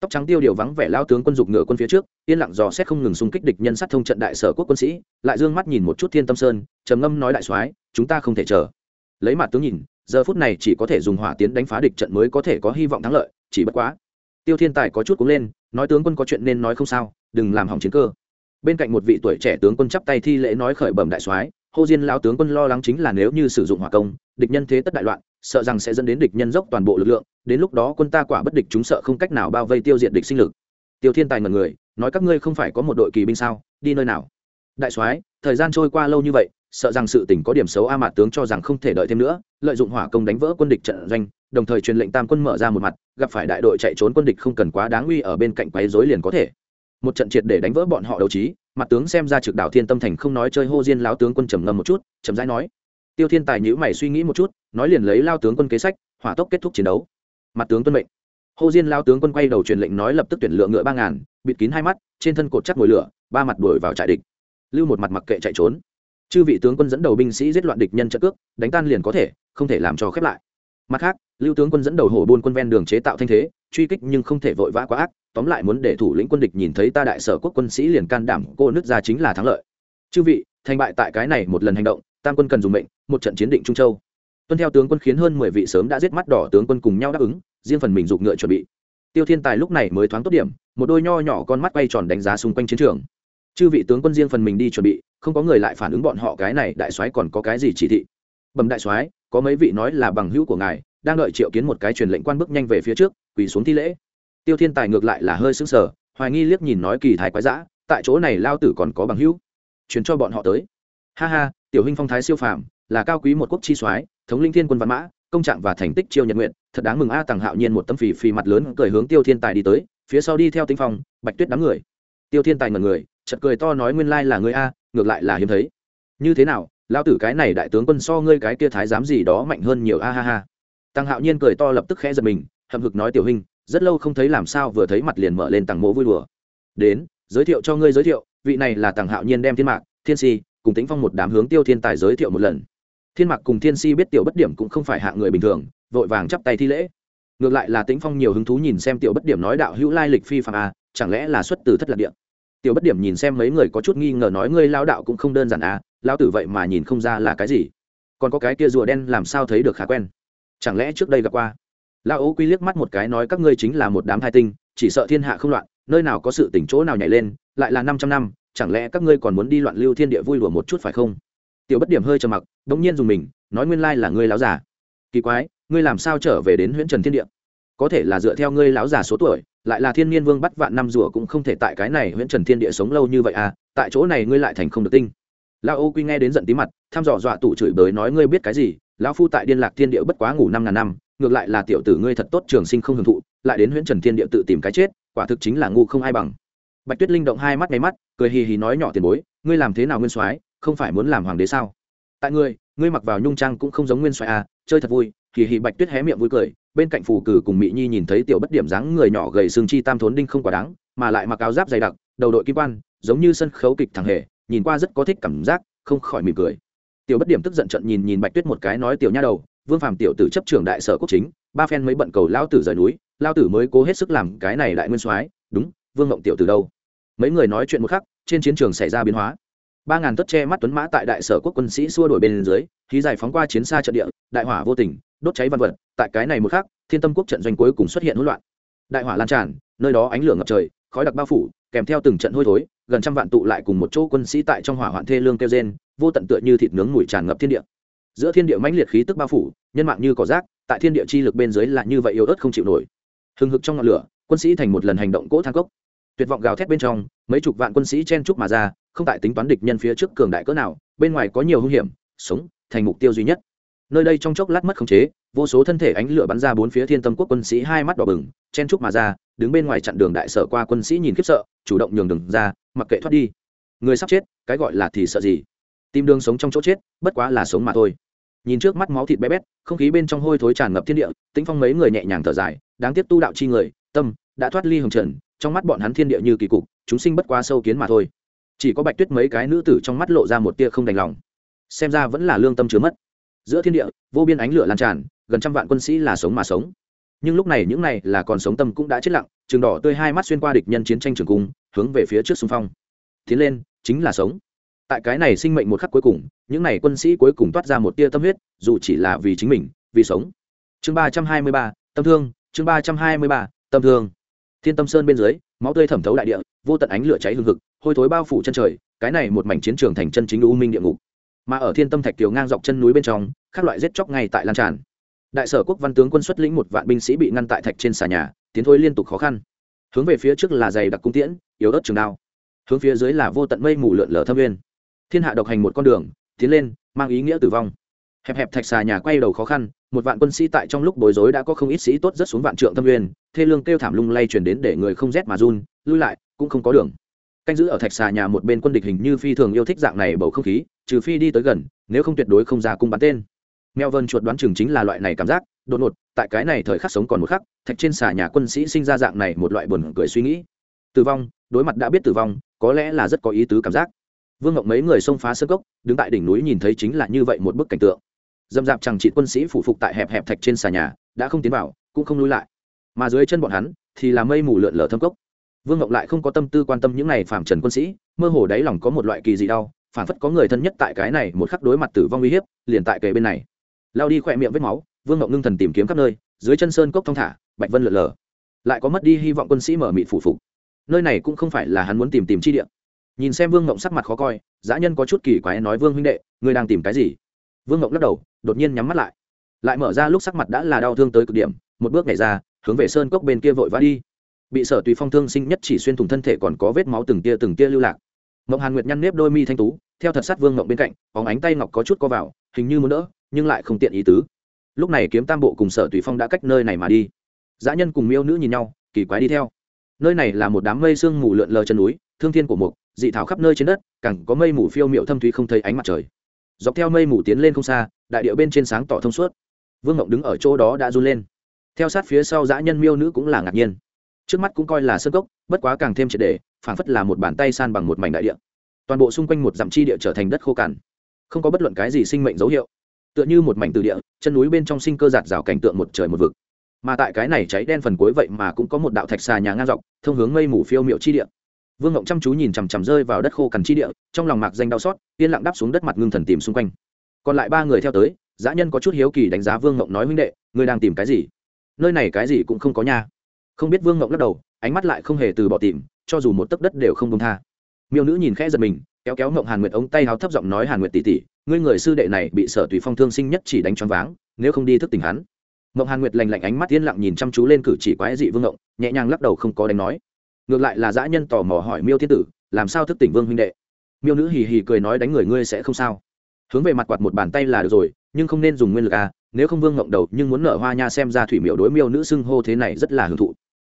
Tóc trắng tiêu điều vắng vẻ lao tướng quân dục ngựa quân phía trước, yên lặng dò xét không ngừng xung kích địch nhân sát thông trận đại sở quốc quân sĩ, lại dương mắt nhìn một chút thiên tâm sơn, trầm ngâm nói đại soái, chúng ta không thể chờ. Lấy mặt tướng nhìn, giờ phút này chỉ có thể dùng hỏa tiến đánh phá địch trận mới có thể có hy vọng thắng lợi, chỉ bất quá tiêu thiên tài có chút cũng lên, nói tướng quân có chuyện nên nói không sao, đừng làm hỏng chiến cơ. Bên cạnh một vị tuổi trẻ tướng quân chắp tay thi lễ nói khởi bẩm đại soái, hô diên lao tướng quân lo lắng chính là nếu như sử dụng hỏa công, địch nhân thế tất đại loạn, sợ rằng sẽ dẫn đến địch nhân dốc toàn bộ lực lượng, đến lúc đó quân ta quả bất địch chúng sợ không cách nào bao vây tiêu diệt địch sinh lực. Tiêu thiên tài ngần người, nói các ngươi không phải có một đội kỳ binh sao, đi nơi nào? Đại soái, thời gian trôi qua lâu như vậy, sợ rằng sự tình có điểm xấu a mạt tướng cho rằng không thể đợi thêm nữa, lợi dụng hỏa công đánh vỡ quân địch trận doanh đồng thời truyền lệnh tam quân mở ra một mặt, gặp phải đại đội chạy trốn quân địch không cần quá đáng uy ở bên cạnh quấy rối liền có thể. Một trận triệt để đánh vỡ bọn họ đấu trí, mặt tướng xem ra trực đảo thiên tâm thành không nói chơi hô diên lão tướng quân trầm ngâm một chút trầm rãi nói. Tiêu thiên tài nhữ mày suy nghĩ một chút, nói liền lấy lao tướng quân kế sách, hỏa tốc kết thúc chiến đấu. Mặt tướng tuân mệnh. Hô diên lao tướng quân quay đầu truyền lệnh nói lập tức tuyển lượng ngựa ba ngàn, bịt kín hai mắt, trên thân cột chắc ngồi lửa, ba mặt đuổi vào trại địch. Lưu một mặt mặc kệ chạy trốn. Chư vị tướng quân dẫn đầu binh sĩ giết loạn địch nhân trận cước, đánh tan liền có thể, không thể làm cho khép lại mặt khác, lưu tướng quân dẫn đầu hổ buôn quân ven đường chế tạo thanh thế, truy kích nhưng không thể vội vã quá ác, tóm lại muốn để thủ lĩnh quân địch nhìn thấy ta đại sở quốc quân sĩ liền can đảm cô nước ra chính là thắng lợi. Chư vị, thành bại tại cái này một lần hành động, tam quân cần dùng mệnh, một trận chiến định trung châu. Tuân theo tướng quân khiến hơn mười vị sớm đã giết mắt đỏ tướng quân cùng nhau đáp ứng, riêng phần mình giục ngựa chuẩn bị. Tiêu thiên tài lúc này mới thoáng tốt điểm, một đôi nho nhỏ con mắt quay tròn đánh giá xung quanh chiến trường. Chư vị tướng quân riêng phần mình đi chuẩn bị, không có người lại phản ứng bọn họ cái này, đại soái còn có cái gì chỉ thị? Bẩm đại soái có mấy vị nói là bằng hữu của ngài, đang đợi triệu kiến một cái truyền lệnh quan bước nhanh về phía trước, quỳ xuống thi lễ. Tiêu thiên tài ngược lại là hơi sững sờ, hoài nghi liếc nhìn nói kỳ thái quái dã, tại chỗ này lao tử còn có bằng hữu. Chuyển cho bọn họ tới. Ha ha, tiểu huynh phong thái siêu phàm, là cao quý một quốc chi soái, thống linh thiên quân văn mã, công trạng và thành tích chiêu nhật nguyện, thật đáng mừng a tàng hạo nhiên một tấm phì phì mặt lớn cười hướng tiêu thiên tài đi tới, phía sau đi theo tinh phong, bạch tuyết đám người. Tiêu thiên tài ngẩn người chật cười to nói nguyên lai là người a, ngược lại là hiếm thấy. Như thế nào lao tử cái này đại tướng quân so ngươi cái kia thái giám gì đó mạnh hơn nhiều, a ha ha. Tăng hạo nhiên cười to lập tức khẽ giật mình, hậm hực nói, tiểu hình rất lâu không thấy làm sao vừa thấy mặt liền mở lên tàng mộ vui đùa. Đến, giới thiệu cho ngươi giới thiệu, vị này là tàng hạo nhiên đem thiên mạc, thiên si cùng tính phong một đám hướng tiêu thiên tài giới thiệu một lần. Thiên mạc cùng thiên si biết tiểu bất điểm cũng không phải hạng người bình thường, vội vàng chắp tay thi lễ. Ngược lại là tĩnh phong nhiều hứng thú nhìn xem tiểu bất điểm nói, đạo hữu lai lịch phi phạm a à, chẳng lẽ là xuất từ thất lạc điện tiểu bất điểm nhìn xem mấy người có chút nghi ngờ nói, ngươi lao đạo cũng không đơn giản à lao tử vậy mà nhìn không ra là cái gì. Còn có cái kia rùa đen làm sao thấy được khá quen? Chẳng lẽ trước đây gặp qua? Lao ấu quy liếc mắt một cái nói các ngươi chính là một đám thai tinh, chỉ sợ thiên hạ không loạn, nơi nào có sự tỉnh chỗ nào nhảy lên, lại là năm trăm năm, chẳng lẽ các ngươi còn muốn đi loạn lưu thiên địa vui lùa một chút phải không? Tiểu bất điểm hơi trầm mặc đ ỗ n g nhiên dùng mình, nói nguyên lai là ngươi láo già. Kỳ quái, ngươi làm sao trở về đến huyện trần thiên địa? Có thể là dựa theo ngươi láo già số tuổi, lại là thiên niên vương bắt vạn năm rùa cũng không thể tại cái này huyện trần thiên địa sống lâu như vậy à tại chỗ này ngươi lại thành không được tinh lão ô quy nghe đến giận tí mặt, thăm dò dọa tủ chửi bới nói, ngươi biết cái gì? Lão phu tại điên lạc thiên địa bất quá ngủ năm ngàn năm, ngược lại là tiểu tử ngươi thật tốt trường sinh không hưởng thụ, lại đến huyện trần thiên địa tự tìm cái chết, quả thực chính là ngu không ai bằng. Bạch tuyết linh động hai mắt nháy mắt, cười hì hì nói, nhỏ tiền bối, ngươi làm thế nào nguyên soái, không phải muốn làm hoàng đế sao? Tại ngươi ngươi mặc vào nhung trang cũng không giống nguyên soái à chơi thật vui. Hì hì bạch tuyết hé miệng vui cười, bên cạnh phù cử cùng mỹ nhi nhìn thấy tiểu bất điểm dáng người nhỏ gầy xương chi tam thốn đinh không quá đáng, mà lại mặc áo giáp dày đặc, đầu đội kim quan, giống như sân khấu kịch thẳng hề nhìn qua rất có thích cảm giác, không khỏi mỉm cười. Tiểu bất điểm tức giận trận nhìn nhìn bạch tuyết một cái nói, tiểu nha đầu, vương phàm tiểu tử chấp trưởng đại sở quốc chính, ba phen mới bận cầu lao tử rời núi lao tử mới cố hết sức làm cái này lại nguyên soái, đúng, vương ngộng tiểu từ đâu? Mấy người nói chuyện một khắc, trên chiến trường xảy ra biến hóa. Ba ngàn tất che mắt tuấn mã tại đại sở quốc quân sĩ xua đổi bên dưới, khí giải phóng qua chiến xa trận địa, đại hỏa vô tình, đốt cháy văn vật, tại cái này một khắc, thiên tâm quốc trận doanh cuối cùng xuất hiện hỗn loạn. Đại hỏa lan tràn, nơi đó ánh lửa ngập trời, khói đặc bao phủ kèm theo từng trận hôi thối, gần trăm vạn tụ lại cùng một chỗ quân sĩ tại trong hỏa hoạn thê lương kêu gen vô tận tựa như thịt nướng mùi tràn ngập thiên địa. Giữa thiên địa mãnh liệt khí tức bao phủ, nhân mạng như cỏ rác, tại thiên địa chi lực bên dưới là như vậy yếu ớt không chịu nổi. Hừng hực trong ngọn lửa, quân sĩ thành một lần hành động cỗ thang cốc. Tuyệt vọng gào thét bên trong, mấy chục vạn quân sĩ chen trúc mà ra, không tại tính toán địch nhân phía trước cường đại cỡ nào, bên ngoài có nhiều hung hiểm, sống, thành mục tiêu duy nhất nơi đây trong chốc lát mất khống chế, vô số thân thể ánh lửa bắn ra bốn phía thiên tâm quốc quân sĩ hai mắt đỏ bừng, chen trúc mà ra, đứng bên ngoài chặn đường đại sở qua quân sĩ nhìn khiếp sợ, chủ động nhường đường ra, mặc kệ thoát đi. Người sắp chết, cái gọi là thì sợ gì? Tìm đường sống trong chỗ chết, bất quá là sống mà thôi. Nhìn trước mắt máu thịt bé bét, không khí bên trong hôi thối tràn ngập thiên địa, tĩnh phong mấy người nhẹ nhàng thở dài, đáng tiếc tu đạo chi người, tâm, đã thoát ly hồng trần, trong mắt bọn hắn thiên địa như kỳ cục, chúng sinh bất quá sâu kiến mà thôi. Chỉ có bạch tuyết mấy cái nữ tử trong mắt lộ ra một tia không đành lòng. Xem ra vẫn là lương tâm chứa mất giữa thiên địa, vô biên ánh lửa lan tràn, gần trăm vạn quân sĩ là sống mà sống. Nhưng lúc này những này là còn sống tâm cũng đã chết lặng, trường đỏ tươi hai mắt xuyên qua địch nhân chiến tranh trường cung, hướng về phía trước xung phong. Tiến lên, chính là sống. Tại cái này sinh mệnh một khắc cuối cùng, những này quân sĩ cuối cùng toát ra một tia tâm huyết, dù chỉ là vì chính mình, vì sống. Chương ba trăm hai mươi ba, tâm thương, chương ba trăm hai mươi ba, tâm thương. Thiên tâm sơn bên dưới, máu tươi thẩm thấu đại địa, vô tận ánh lửa cháy hừng hực, hôi thối bao phủ chân trời, cái này một mảnh chiến trường thành chân chính u minh địa ngục mà ở thiên tâm thạch kiều ngang dọc chân núi bên trong các loại giết chóc ngay tại lan tràn. Đại sở quốc văn tướng quân xuất lĩnh một vạn binh sĩ bị ngăn tại thạch trên xà nhà tiến thôi liên tục khó khăn. Hướng về phía trước là dày đặc cung tiễn yếu ớt trường đao. Hướng phía dưới là vô tận mây mù lượn lờ thâm nguyên. thiên hạ độc hành một con đường tiến lên mang ý nghĩa tử vong. Hẹp hẹp thạch xà nhà quay đầu khó khăn một vạn quân sĩ tại trong lúc bối rối đã có không ít sĩ tốt rất xuống vạn trượng thâm nguyên, thê lương kêu thảm lung lay chuyển đến để người không rét mà run lui lại cũng không có đường. Canh giữ ở thạch xà nhà một bên quân địch hình như phi thường yêu thích dạng này bầu không khí trừ phi đi tới gần, nếu không tuyệt đối không ra cung bắn tên. Mèo vân chuột đoán chừng chính là loại này cảm giác, đột ngột, tại cái này thời khắc sống còn một khắc, thạch trên xà nhà quân sĩ sinh ra dạng này một loại buồn cười suy nghĩ. Tử vong, đối mặt đã biết tử vong, có lẽ là rất có ý tứ cảm giác. Vương ngọc mấy người xông phá sơ cốc đứng tại đỉnh núi nhìn thấy chính là như vậy một bức cảnh tượng. Dâm dạp chẳng trị quân sĩ phủ phục tại hẹp hẹp thạch trên xà nhà, đã không tiến vào, cũng không lui lại. Mà dưới chân bọn hắn, thì là mây mù lượn lờ thâm cốc. Vương ngọc lại không có tâm tư quan tâm những này phàm trần quân sĩ, mơ hồ đáy lòng có một loại kỳ dị đau phản phất có người thân nhất tại cái này một khắc đối mặt tử vong uy hiếp, liền tại kề bên này. Lao đi khỏe miệng vết máu, vương ngọc ngưng thần tìm kiếm khắp nơi, dưới chân sơn cốc thong thả, bạch vân lượn lờ. Lại có mất đi hy vọng quân sĩ mở mịt phủ phục. Nơi này cũng không phải là hắn muốn tìm tìm chi địa. Nhìn xem vương ngộng sắc mặt khó coi, dã nhân có chút kỳ quái nói, vương huynh đệ, ngươi đang tìm cái gì? Vương ngộng lắc đầu, đột nhiên nhắm mắt lại. Lại mở ra lúc sắc mặt đã là đau thương tới cực điểm, một bước nhảy ra, hướng về sơn cốc bên kia vội vã đi. Bị sở tùy phong thương sinh nhất chỉ xuyên thủng thân thể còn có vết máu từng tia từng tia lưu lạc mộng hàn nguyệt nhăn nếp đôi mi thanh tú, theo thật sát vương mộng bên cạnh, bóng ánh tay ngọc có chút co vào, hình như muốn đỡ, nhưng lại không tiện ý tứ. Lúc này kiếm tam bộ cùng sở tùy phong đã cách nơi này mà đi. Dã nhân cùng miêu nữ nhìn nhau, kỳ quái đi theo. Nơi này là một đám mây sương mù lượn lờ chân núi, thương thiên của mục, dị thảo khắp nơi trên đất, càng có mây mù phiêu miệu thâm thúy không thấy ánh mặt trời. Dọc theo mây mù tiến lên không xa, đại điệu bên trên sáng tỏ thông suốt. Vương mộng đứng ở chỗ đó đã run lên. Theo sát phía sau dã nhân miêu nữ cũng là ngạc nhiên trước mắt cũng coi là sơ cốc, bất quá càng thêm triệt đề phảng phất là một bàn tay san bằng một mảnh đại địa. Toàn bộ xung quanh một dặm chi địa trở thành đất khô cằn. Không có bất luận cái gì sinh mệnh dấu hiệu. Tựa như một mảnh từ địa, chân núi bên trong sinh cơ giạt rào cảnh tượng một trời một vực. Mà tại cái này cháy đen phần cuối vậy mà cũng có một đạo thạch xà nhà ngang dọc, thông hướng mây mù phiêu miệu chi địa. Vương ngộng chăm chú nhìn chằm chằm rơi vào đất khô cằn chi địa, trong lòng mạc danh đau xót, yên lặng đáp xuống đất mặt ngưng thần tìm xung quanh. Còn lại ba người theo tới, dã nhân có chút hiếu kỳ đánh giá vương ngộng nói huynh đệ ngươi đang tìm cái gì? Nơi này cái gì cũng không có nha không biết vương ngộng lắc đầu, ánh mắt lại không hề từ bỏ tìm, cho dù một tấc đất đều không công tha. Miêu nữ nhìn khẽ giật mình, kéo kéo ngộng hàn nguyệt ống tay háo thấp giọng nói hàn nguyệt tỷ tỷ, ngươi người sư đệ này bị sở tùy phong thương sinh nhất chỉ đánh choáng váng, nếu không đi thức tỉnh hắn. Ngộng hàn nguyệt lành lạnh ánh mắt yên lặng nhìn chăm chú lên cử chỉ quái dị vương ngộng nhẹ nhàng lắc đầu không có đánh nói. Ngược lại là dã nhân tò mò hỏi miêu thiên tử, làm sao thức tỉnh vương huynh đệ? Miêu nữ hì hì cười nói đánh người ngươi sẽ không sao. Hướng về mặt quạt một bàn tay là được rồi, nhưng không nên dùng nguyên lực à nếu không vương ngộng đầu nhưng muốn nở hoa nha xem ra thủy miệu đối miêu nữ xưng hô thế này rất là hưởng thụ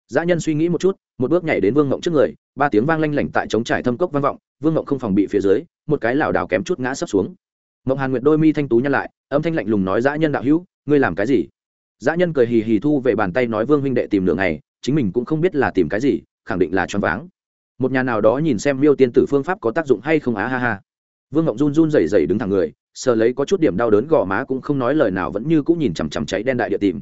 dã nhân suy nghĩ một chút, một bước nhảy đến vương ngộng trước người, ba tiếng vang lanh lảnh tại trống trải thâm cốc vang vọng, vương ngộng không phòng bị phía dưới, một cái lảo đảo kém chút ngã sấp xuống. Ngộng hàn nguyệt đôi mi thanh tú nhăn lại, âm thanh lạnh lùng nói, dã nhân đạo hữu, ngươi làm cái gì? Dã nhân cười hì hì thu về bàn tay nói, vương huynh đệ tìm lượng này chính mình cũng không biết là tìm cái gì, khẳng định là choáng váng. Một nhà nào đó nhìn xem miêu tiên tử phương pháp có tác dụng hay không á, ha ha. Vương ngộng run run rẩy rẩy đứng thẳng người, sờ lấy có chút điểm đau đớn gò má cũng không nói lời nào, vẫn như cũng nhìn chằm chằm cháy đen đại địa tìm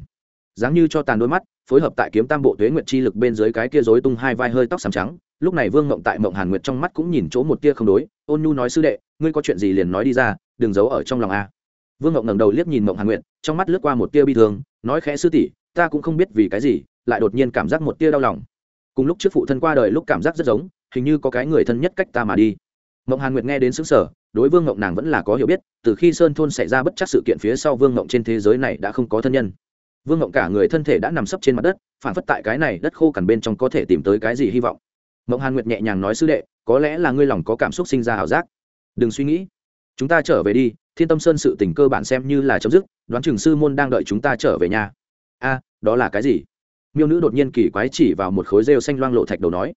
dáng như cho tàn đôi mắt, phối hợp tại kiếm tam bộ tuế nguyệt chi lực bên dưới cái kia rối tung hai vai hơi tóc xám trắng. Lúc này vương mộng tại mộng hàn nguyệt trong mắt cũng nhìn chỗ một tia không đối. Ôn nhu nói sư đệ, ngươi có chuyện gì liền nói đi ra, đừng giấu ở trong lòng a. Vương mộng ngẩng đầu liếc nhìn mộng hàn nguyệt, trong mắt lướt qua một tia bi thương, nói khẽ, sư tỷ, ta cũng không biết vì cái gì, lại đột nhiên cảm giác một tia đau lòng. Cùng lúc trước phụ thân qua đời lúc cảm giác rất giống, hình như có cái người thân nhất cách ta mà đi. Mộng hàn nguyệt nghe đến xứng sở đối vương ngộng nàng vẫn là có hiểu biết, từ khi sơn thôn xảy ra bất chắc sự kiện phía sau vương ngộng trên thế giới này đã không có thân nhân vương ngộng cả người thân thể đã nằm sấp trên mặt đất, phản phất tại cái này đất khô cằn bên trong có thể tìm tới cái gì hy vọng. Mộng hàn nguyệt nhẹ nhàng nói, sư đệ, có lẽ là ngươi lòng có cảm xúc sinh ra ảo giác. Đừng suy nghĩ. Chúng ta trở về đi, thiên tâm sơn sự tình cơ bản xem như là chấm dứt, đoán Trường sư môn đang đợi chúng ta trở về nhà a, đó là cái gì? Miêu nữ đột nhiên kỳ quái chỉ vào một khối rêu xanh loang lộ thạch đầu nói.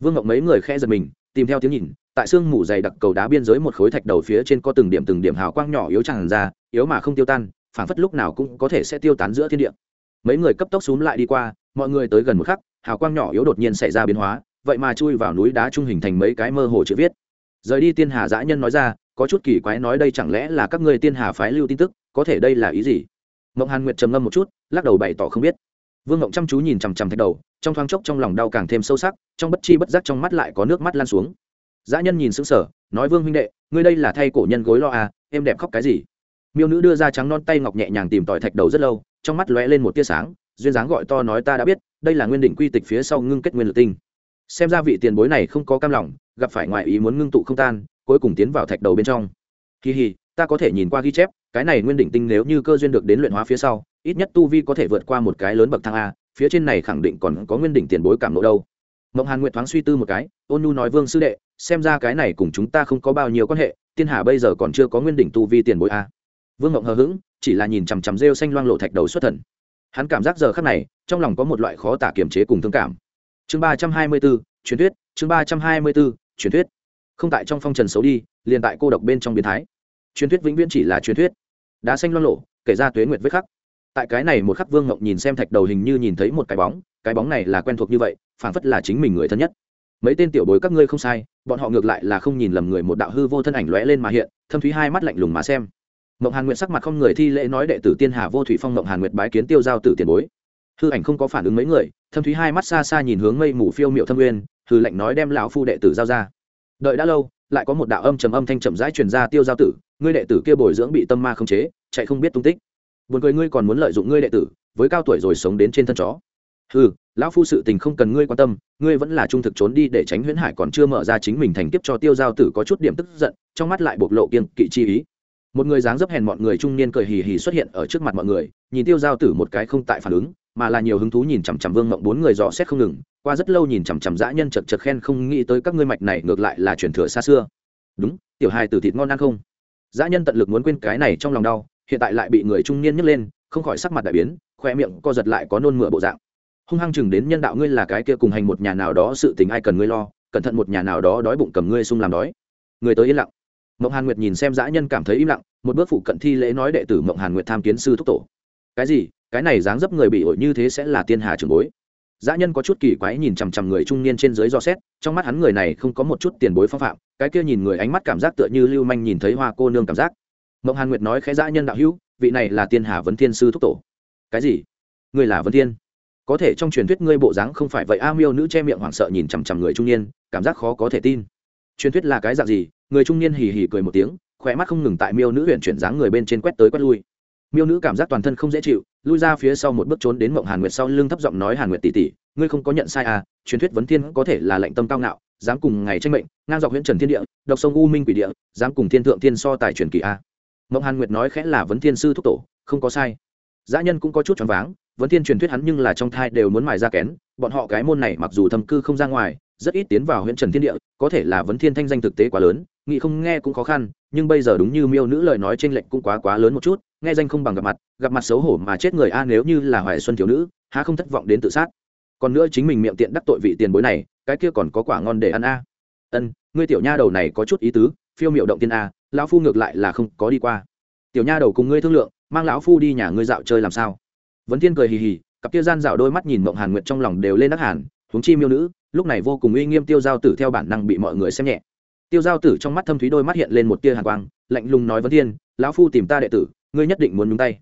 Vương ngộng mấy người khe giật mình, tìm theo tiếng nhìn, tại sương mù dày đặc cầu đá biên giới một khối thạch đầu phía trên có từng điểm từng điểm hào quang nhỏ yếu tràn ra, yếu mà không tiêu tan phảng phất lúc nào cũng có thể sẽ tiêu tán giữa thiên địa. Mấy người cấp tốc xúm lại đi qua, mọi người tới gần một khắc, hào quang nhỏ yếu đột nhiên xảy ra biến hóa, vậy mà chui vào núi đá trung hình thành mấy cái mơ hồ chữ viết. Rời đi tiên hà dã nhân nói ra, có chút kỳ quái nói đây chẳng lẽ là các ngươi tiên hà phái lưu tin tức, có thể đây là ý gì? Mộng hàn nguyệt trầm ngâm một chút, lắc đầu bày tỏ không biết. Vương ngộng chăm chú nhìn chằm chằm thạch đầu, trong thoáng chốc trong lòng đau càng thêm sâu sắc, trong bất chi bất giác trong mắt lại có nước mắt lan xuống. Dã nhân nhìn sững sờ, nói vương huynh đệ, ngươi đây là thay cổ nhân gối lo à em đẹp khóc cái gì? Miêu nữ đưa ra trắng non tay ngọc nhẹ nhàng tìm tòi thạch đầu rất lâu, trong mắt lóe lên một tia sáng, duyên dáng gọi to nói ta đã biết, đây là nguyên định quy tịch phía sau ngưng kết nguyên lực tinh. Xem ra vị tiền bối này không có cam lòng, gặp phải ngoại ý muốn ngưng tụ không tan, cuối cùng tiến vào thạch đầu bên trong. Kỳ hì, ta có thể nhìn qua ghi chép, cái này nguyên định tinh nếu như cơ duyên được đến luyện hóa phía sau, ít nhất tu vi có thể vượt qua một cái lớn bậc thang a, phía trên này khẳng định còn có nguyên đỉnh tiền bối cảm nộ đâu. Mộng hàn nguyện thoáng suy tư một cái, ôn nhu nói vương sư đệ, xem ra cái này cùng chúng ta không có bao nhiêu quan hệ tiên hà bây giờ còn chưa có nguyên đỉnh tu vi tiền bối a vương ngộng hờ hững, chỉ là nhìn chằm chằm rêu xanh loang lộ thạch đầu xuất thần. Hắn cảm giác giờ khắc này, trong lòng có một loại khó tả kiềm chế cùng thương cảm. Chương ba trăm hai mươi b ố truyền thuyết, chương ba trăm hai mươi b ố truyền thuyết. Không tại trong phong trần xấu đi, liền tại cô độc bên trong biến thái. Truyền thuyết vĩnh viễn chỉ là truyền thuyết. Đá xanh loang lộ, kể ra tuế nguyệt vết khắc. Tại cái này một khắc vương ngộng nhìn xem thạch đầu hình như nhìn thấy một cái bóng cái bóng này là quen thuộc như vậy phản phất là chính mình người thân nhất. Mấy tên tiểu bối các ngươi không sai, bọn họ ngược lại là không nhìn lầm người một đạo hư vô thân ảnh lóe lên mà hiện, thâm thúy hai mắt lạnh lùng mà xem mộng hàn nguyệt sắc mặt không người thi lễ nói đệ tử tiên hà vô thủy phong mộng hàn nguyệt bái kiến tiêu giao tử tiền bối. Hư ảnh không có phản ứng mấy người thâm thúy hai mắt xa xa nhìn hướng mây mù phiêu miệu thâm uyên hư lệnh nói đem lão phu đệ tử giao ra. Đợi đã lâu lại có một đạo âm trầm âm thanh chậm rãi truyền ra tiêu giao tử ngươi đệ tử kia bồi dưỡng bị tâm ma không chế chạy không biết tung tích. Buồn cười ngươi còn muốn lợi dụng ngươi đệ tử với cao tuổi rồi sống đến trên thân chó. Hừ, lão phu sự tình không cần ngươi quan tâm ngươi vẫn là trung thực trốn đi để tránh huyễn hải còn chưa mở ra chính mình thành kiếp cho tiêu giao tử có chút điểm tức giận trong mắt lại bộc lộ kiên kỵ chi ý một người dáng dấp hèn mọi người trung niên cười hì hì xuất hiện ở trước mặt mọi người, nhìn tiêu giao tử một cái không tại phản ứng, mà là nhiều hứng thú nhìn chằm chằm vương mộng bốn người dò xét không ngừng, qua rất lâu nhìn chằm chằm dã nhân chật chật khen không nghĩ tới các ngươi mạch này ngược lại là truyền thừa xa xưa. Đúng, tiểu hài tử thịt ngon ăn không? Dã nhân tận lực muốn quên cái này trong lòng đau, hiện tại lại bị người trung niên nhấc lên, không khỏi sắc mặt đại biến khoe miệng co giật lại có nôn mửa bộ dạng. Hung hăng chừng đến nhân đạo ngươi là cái kia cùng hành một nhà nào đó sự tình ai cần ngươi lo, cẩn thận một nhà nào đó đói bụng cầm ngươi sung làm đói. Người tới yên lặng mộng hàn nguyệt nhìn xem dã nhân cảm thấy im lặng, một bước phụ cận thi lễ nói đệ tử mộng hàn nguyệt tham kiến sư thúc tổ. Cái gì? Cái này dáng dấp người bị ổi như thế sẽ là tiên hà trường bối. Dã nhân có chút kỳ quái nhìn chằm chằm người trung niên trên dưới do xét, trong mắt hắn người này không có một chút tiền bối phong phạm, cái kia nhìn người ánh mắt cảm giác tựa như lưu manh nhìn thấy hoa cô nương cảm giác. Mộng hàn nguyệt nói khẽ dã nhân đạo hữu, vị này là tiên hà vấn thiên sư thúc tổ. Cái gì? Người là vấn thiên? Có thể trong truyền thuyết ngươi bộ dáng không phải vậy, a miêu nữ che miệng hoảng sợ nhìn chằm chằm người trung niên, cảm giác khó có thể tin. Truyền thuyết là cái dạng gì? Người trung niên hì hì cười một tiếng khỏe mắt không ngừng tại miêu nữ huyện chuyển dáng người bên trên quét tới quét lui. Miêu nữ cảm giác toàn thân không dễ chịu, lui ra phía sau một bước trốn đến mộng hàn nguyệt sau lưng thấp giọng nói hàn nguyệt tỷ tỷ, ngươi không có nhận sai à truyền thuyết vấn thiên có thể là lệnh tâm cao ngạo, dám cùng ngày tranh mệnh, ngang dọc huyện trần thiên địa, độc sông u minh quỷ địa, dám cùng thiên thượng thiên so tài truyền kỳ a mộng hàn nguyệt nói khẽ là vấn thiên sư thúc tổ, không có sai. Dã nhân cũng có chút choáng váng, vấn thiên truyền thuyết hắn nhưng là trong thai đều muốn mài ra kén, bọn họ cái môn này mặc dù thâm cư không ra ngoài, rất ít tiến vào huyện trần thiên địa, có thể là vấn thiên thanh danh thực tế quá lớn nghĩ không nghe cũng khó khăn, nhưng bây giờ đúng như miêu nữ lời nói trên lệnh cũng quá quá lớn một chút, nghe danh không bằng gặp mặt gặp mặt xấu hổ mà chết người a nếu như là hoài xuân thiếu nữ, há không thất vọng đến tự sát. Còn nữa chính mình miệng tiện đắc tội vị tiền bối này, cái kia còn có quả ngon để ăn a. Ân, ngươi tiểu nha đầu này có chút ý tứ, phiêu miệu động tiên a, lão phu ngược lại là không có đi qua. Tiểu nha đầu cùng ngươi thương lượng, mang lão phu đi nhà ngươi dạo chơi làm sao? Vấn thiên cười hì hì, cặp kia gian dạo đôi mắt nhìn mộng hàn nguyệt trong lòng đều lên đắc hàn huống chi miêu nữ, lúc này vô cùng uy nghiêm tiêu giao tử theo bản năng bị mọi người xem nhẹ tiêu giao tử trong mắt thâm thúy đôi mắt hiện lên một tia hàn quang, lạnh lùng nói vấn thiên, lão phu tìm ta đệ tử, ngươi nhất định muốn nhúng tay.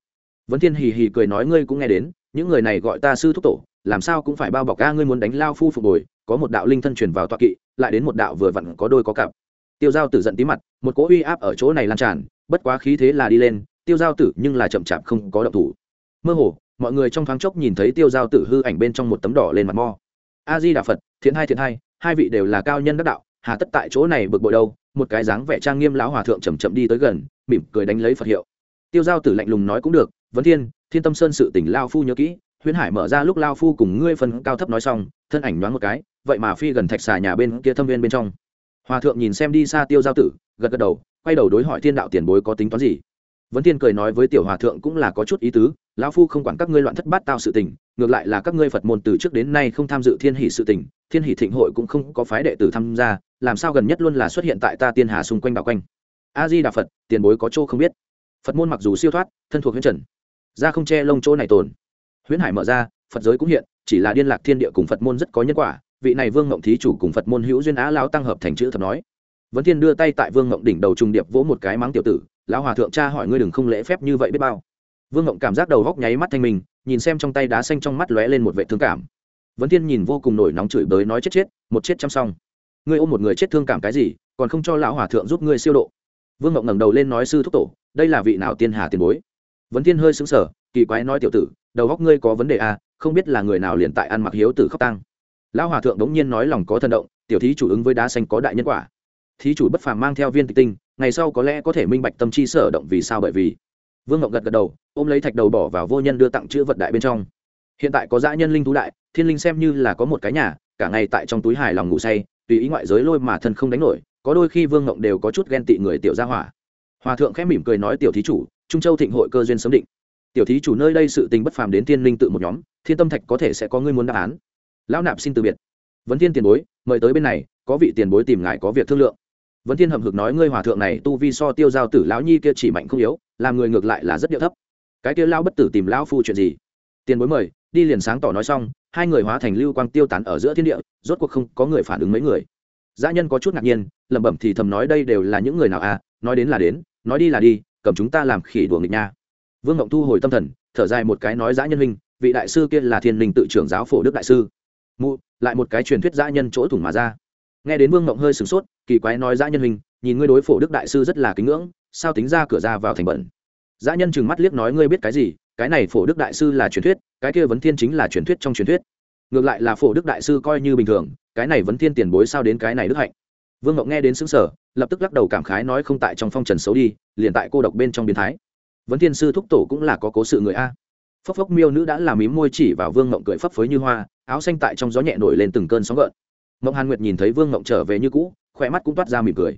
Vấn thiên hì hì cười nói, ngươi cũng nghe đến, những người này gọi ta sư thúc tổ, làm sao cũng phải bao bọc ca ngươi muốn đánh lao phu phục hồi, có một đạo linh thân truyền vào toa kỵ, lại đến một đạo vừa vặn có đôi có cặp. Tiêu giao tử giận tí mặt, một cỗ uy áp ở chỗ này lan tràn, bất quá khí thế là đi lên, tiêu giao tử nhưng là chậm chạp không có động thủ. Mơ hồ, mọi người trong thoáng chốc nhìn thấy tiêu giao tử hư ảnh bên trong một tấm đỏ lên mặt mo. A di đà phật, thiện hai thiện hai hai vị đều là cao nhân đắc đạo hà tất tại chỗ này bực bội đâu, một cái dáng vẻ trang nghiêm lão hòa thượng chầm chậm đi tới gần, mỉm cười đánh lấy phật hiệu. Tiêu giao tử lạnh lùng nói cũng được, vấn thiên thiên tâm sơn sự tỉnh lao phu nhớ kỹ, huyễn hải mở ra lúc lao phu cùng ngươi phân cao thấp nói xong, thân ảnh đoán một cái, vậy mà phi gần thạch xà nhà bên kia thâm viên bên trong. Hòa thượng nhìn xem đi xa tiêu giao tử, gật gật đầu, quay đầu đối hỏi thiên đạo tiền bối có tính toán gì? Vấn thiên cười nói với tiểu hòa thượng cũng là có chút ý tứ, lão phu không quản các ngươi loạn thất bát tao sự tình, ngược lại là các ngươi phật môn từ trước đến nay không tham dự thiên hỷ sự tình, thiên hỷ thịnh hội cũng không có phái đệ tử tham gia, làm sao gần nhất luôn là xuất hiện tại ta tiên hà xung quanh đảo quanh. A di đà phật, tiền bối có chỗ không biết. Phật môn mặc dù siêu thoát, thân thuộc huyễn trần ra không che lông chỗ này tồn. Huyễn hải mở ra, phật giới cũng hiện, chỉ là điên lạc thiên địa cùng phật môn rất có nhân quả, vị này vương ngộng thí chủ cùng phật môn hữu duyên á lão tăng hợp thành chữ thập nói. Vấn thiên đưa tay tại vương ngộng đỉnh đầu trung điệp vỗ một cái mắng tiểu tử lão hòa thượng cha hỏi ngươi đừng không lễ phép như vậy biết bao. Vương ngộng cảm giác đầu góc nháy mắt thanh mình nhìn xem trong tay đá xanh trong mắt lóe lên một vệ thương cảm. Vấn thiên nhìn vô cùng nổi nóng chửi bới nói chết chết, một chết chăm xong. Ngươi ôm một người chết thương cảm cái gì, còn không cho lão hòa thượng giúp ngươi siêu độ. Vương ngộng ngẩng đầu lên nói sư thúc tổ, đây là vị nào tiên hà tiền bối? Vấn thiên hơi sững sờ, kỳ quái nói tiểu tử, đầu góc ngươi có vấn đề à không biết là người nào liền tại ăn mặc hiếu tử khóc tăng lão hòa thượng đống nhiên nói lòng có thần động, tiểu thí chủ ứng với đá xanh có đại nhân quả. Thí chủ bất phàm mang theo viên tịch tinh ngày sau có lẽ có thể minh bạch tâm chi sở động vì sao bởi vì. Vương ngọc gật gật đầu, ôm lấy thạch đầu bỏ vào vô nhân đưa tặng chữ vật đại bên trong. Hiện tại có dã nhân linh thú đại, thiên linh xem như là có một cái nhà, cả ngày tại trong túi hài lòng ngủ say, tùy ý ngoại giới lôi mà thân không đánh nổi, có đôi khi vương ngộng đều có chút ghen tị người tiểu gia hỏa. Hòa thượng khẽ mỉm cười nói, tiểu thí chủ, trung châu thịnh hội cơ duyên sớm định. Tiểu thí chủ nơi đây sự tình bất phàm đến thiên linh tự một nhóm, thiên tâm thạch có thể sẽ có người muốn đáp án. Lão nạp xin từ biệt. Vấn thiên tiền bối, mời tới bên này, có vị tiền bối tìm ngài có việc thương lượng vấn thiên hậm hực nói, ngươi hòa thượng này tu vi so tiêu giao tử lão nhi kia chỉ mạnh không yếu, làm người ngược lại là rất điệu thấp. Cái kia lao bất tử tìm lão phu chuyện gì? Tiền bối mời. Đi liền sáng tỏ nói xong, hai người hóa thành lưu quang tiêu tán ở giữa thiên địa, rốt cuộc không có người phản ứng mấy người. Dã nhân có chút ngạc nhiên, lẩm bẩm thì thầm nói, đây đều là những người nào à? Nói đến là đến, nói đi là đi, cầm chúng ta làm khỉ đùa nghịch nha. Vương ngộng thu hồi tâm thần, thở dài một cái nói, dã nhân minh vị đại sư kia là thiên linh tự trưởng giáo phổ đức đại sư. Mụ, lại một cái truyền thuyết dã nhân chỗ thủng mà ra nghe đến vương mộng hơi sửng sốt, kỳ quái nói dã nhân hình nhìn ngươi đối phổ đức đại sư rất là kính ngưỡng, sao tính ra cửa ra vào thành bẩn? Dã nhân chừng mắt liếc nói ngươi biết cái gì, cái này phổ đức đại sư là truyền thuyết, cái kia vấn thiên chính là truyền thuyết trong truyền thuyết. Ngược lại là phổ đức đại sư coi như bình thường, cái này vấn thiên tiền bối sao đến cái này đức hạnh? Vương ngộng nghe đến xứng sở lập tức lắc đầu cảm khái nói không tại trong phong trần xấu đi, liền tại cô độc bên trong biến thái. Vấn thiên sư thúc tổ cũng là có cố sự người a. Phốc phốc miêu nữ đã làm mím môi chỉ vào vương ngộng cười phấp phới như hoa, áo xanh tại trong gió nhẹ nổi lên từng cơn sóng gợn mộng hàn nguyệt nhìn thấy vương ngộng trở về như cũ, khỏe mắt cũng toát ra mỉm cười.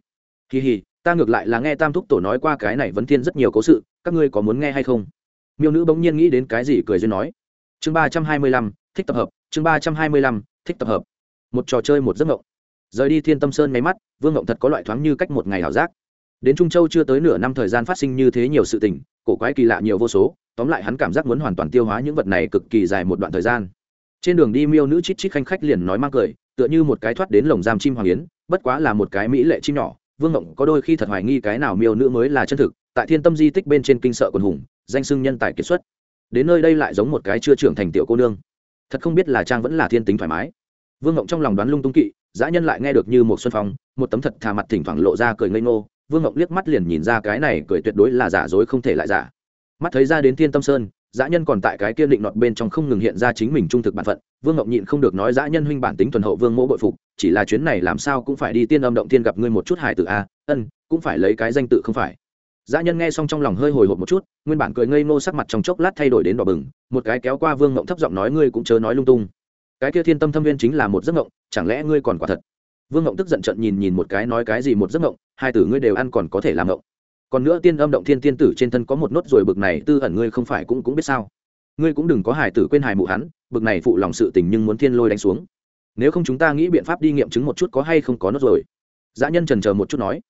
Kỳ hì, ta ngược lại là nghe tam thúc tổ nói qua cái này vấn thiên rất nhiều cố sự, các ngươi có muốn nghe hay không? Miêu nữ bỗng nhiên nghĩ đến cái gì cười duyên nói. Chương ba trăm hai mươi lăm, thích tập hợp, chương ba trăm hai mươi lăm, thích tập hợp. Một trò chơi một giấc mộng. Rời đi thiên tâm sơn máy mắt, vương ngộng thật có loại thoáng như cách một ngày ảo giác. Đến trung châu chưa tới nửa năm thời gian phát sinh như thế nhiều sự tình, cổ quái kỳ lạ nhiều vô số, tóm lại hắn cảm giác muốn hoàn toàn tiêu hóa những vật này cực kỳ dài một đoạn thời gian. Trên đường đi miêu nữ chít chít khanh khách liền nói mang cười tựa như một cái thoát đến lồng giam chim hoàng yến, bất quá là một cái mỹ lệ chim nhỏ, vương ngộng có đôi khi thật hoài nghi cái nào miêu nữ mới là chân thực, tại thiên tâm di tích bên trên kinh sợ quần hùng, danh sưng nhân tài kiệt xuất. Đến nơi đây lại giống một cái chưa trưởng thành tiểu cô nương. Thật không biết là trang vẫn là thiên tính thoải mái. Vương ngộng trong lòng đoán lung tung kỵ, dã nhân lại nghe được như một xuân phong, một tấm thật thà mặt thỉnh thoảng lộ ra cười ngây ngô. Vương ngộng liếc mắt liền nhìn ra cái này cười tuyệt đối là giả dối không thể lại giả. Mắt thấy ra đến thiên tâm sơn dã nhân còn tại cái kia định nọt bên trong không ngừng hiện ra chính mình trung thực bản phận. Vương ngọc nhịn không được nói, dã nhân huynh bản tính thuần hậu vương mỗ bội phục, chỉ là chuyến này làm sao cũng phải đi tiên âm động tiên gặp ngươi một chút hài tử a. Ân, cũng phải lấy cái danh tự không phải. Dã nhân nghe xong trong lòng hơi hồi hộp một chút, nguyên bản cười ngây ngô sắc mặt trong chốc lát thay đổi đến đỏ bừng, một cái kéo qua vương ngộng thấp giọng nói, ngươi cũng chớ nói lung tung. Cái kia thiên tâm thâm viên chính là một giấc ngộng chẳng lẽ ngươi còn quả thật? Vương ngộng tức giận trận nhìn nhìn một cái, nói cái gì một giấc ngộng hai tử ngươi đều ăn còn có thể làm ngộng còn nữa tiên âm động thiên tiên tử trên thân có một nốt rồi bực này, tư ẩn ngươi không phải cũng cũng biết sao? Ngươi cũng đừng có hài tử quên hài mụ hắn, bực này phụ lòng sự tình nhưng muốn thiên lôi đánh xuống. Nếu không chúng ta nghĩ biện pháp đi nghiệm chứng một chút có hay không có nốt rồi dã nhân trần chờ một chút nói.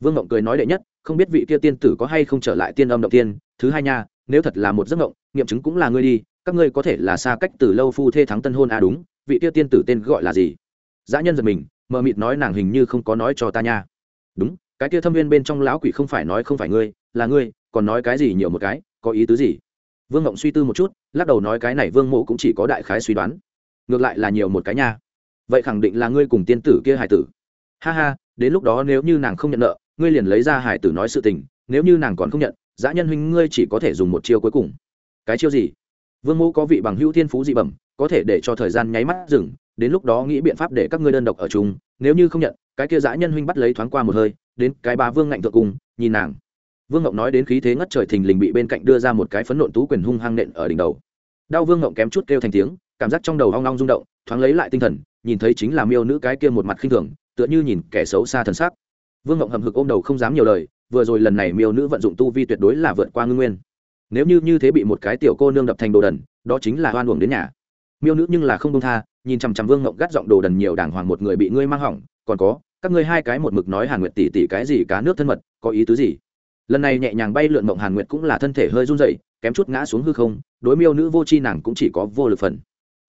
Vương ngộng cười nói đệ nhất, không biết vị kia tiên tử có hay không trở lại tiên âm động tiên thứ hai nha, nếu thật là một giấc ngộng nghiệm chứng cũng là ngươi đi, các ngươi có thể là xa cách từ lâu phu thê thắng tân hôn à đúng, vị kia tiên tử tên gọi là gì? Dã nhân giật mình, mờ mịt nói nàng hình như không có nói cho ta nha. Đúng cái kia thâm viên bên trong lão quỷ không phải nói không phải ngươi, là ngươi, còn nói cái gì nhiều một cái, có ý tứ gì? Vương ngộng suy tư một chút, lắc đầu nói cái này vương mộ cũng chỉ có đại khái suy đoán. Ngược lại là nhiều một cái nha. Vậy khẳng định là ngươi cùng tiên tử kia hải tử. Ha ha, đến lúc đó nếu như nàng không nhận nợ, ngươi liền lấy ra hải tử nói sự tình, nếu như nàng còn không nhận, dã nhân huynh ngươi chỉ có thể dùng một chiêu cuối cùng. Cái chiêu gì? Vương mẫu có vị bằng hữu thiên phú dị bẩm, có thể để cho thời gian nháy mắt dừng, đến lúc đó nghĩ biện pháp để các ngươi đơn độc ở chung, nếu như không nhận, cái kia dã nhân huynh bắt lấy thoáng qua một hơi đến cái bà vương ngạnh thượng cùng nhìn nàng. Vương ngộng nói đến khí thế ngất trời thình lình bị bên cạnh đưa ra một cái phấn nộn tú quyền hung hăng nện ở đỉnh đầu. Đau vương ngộng kém chút kêu thành tiếng, cảm giác trong đầu hoang long rung động, thoáng lấy lại tinh thần, nhìn thấy chính là miêu nữ cái kia một mặt khinh thường, tựa như nhìn kẻ xấu xa thần sắc. Vương ngộng hầm hực ôm đầu không dám nhiều lời, vừa rồi lần này miêu nữ vận dụng tu vi tuyệt đối là vượt qua ngưng nguyên. Nếu như như thế bị một cái tiểu cô nương đập thành đồ đần, đó chính là hoan uổng đến nhà. Miêu nữ nhưng là không đông tha, nhìn chằm chằm vương ngộng gắt giọng đồ đần nhiều đàng hoàng một người bị ngươi mang hỏng, còn có các ngươi hai cái một mực nói hàn nguyệt tỷ tỷ cái gì cá nước thân mật, có ý tứ gì? Lần này nhẹ nhàng bay lượn mộng hàn nguyệt cũng là thân thể hơi run dậy kém chút ngã xuống hư không, đối miêu nữ vô c h i nàng cũng chỉ có vô lực phần.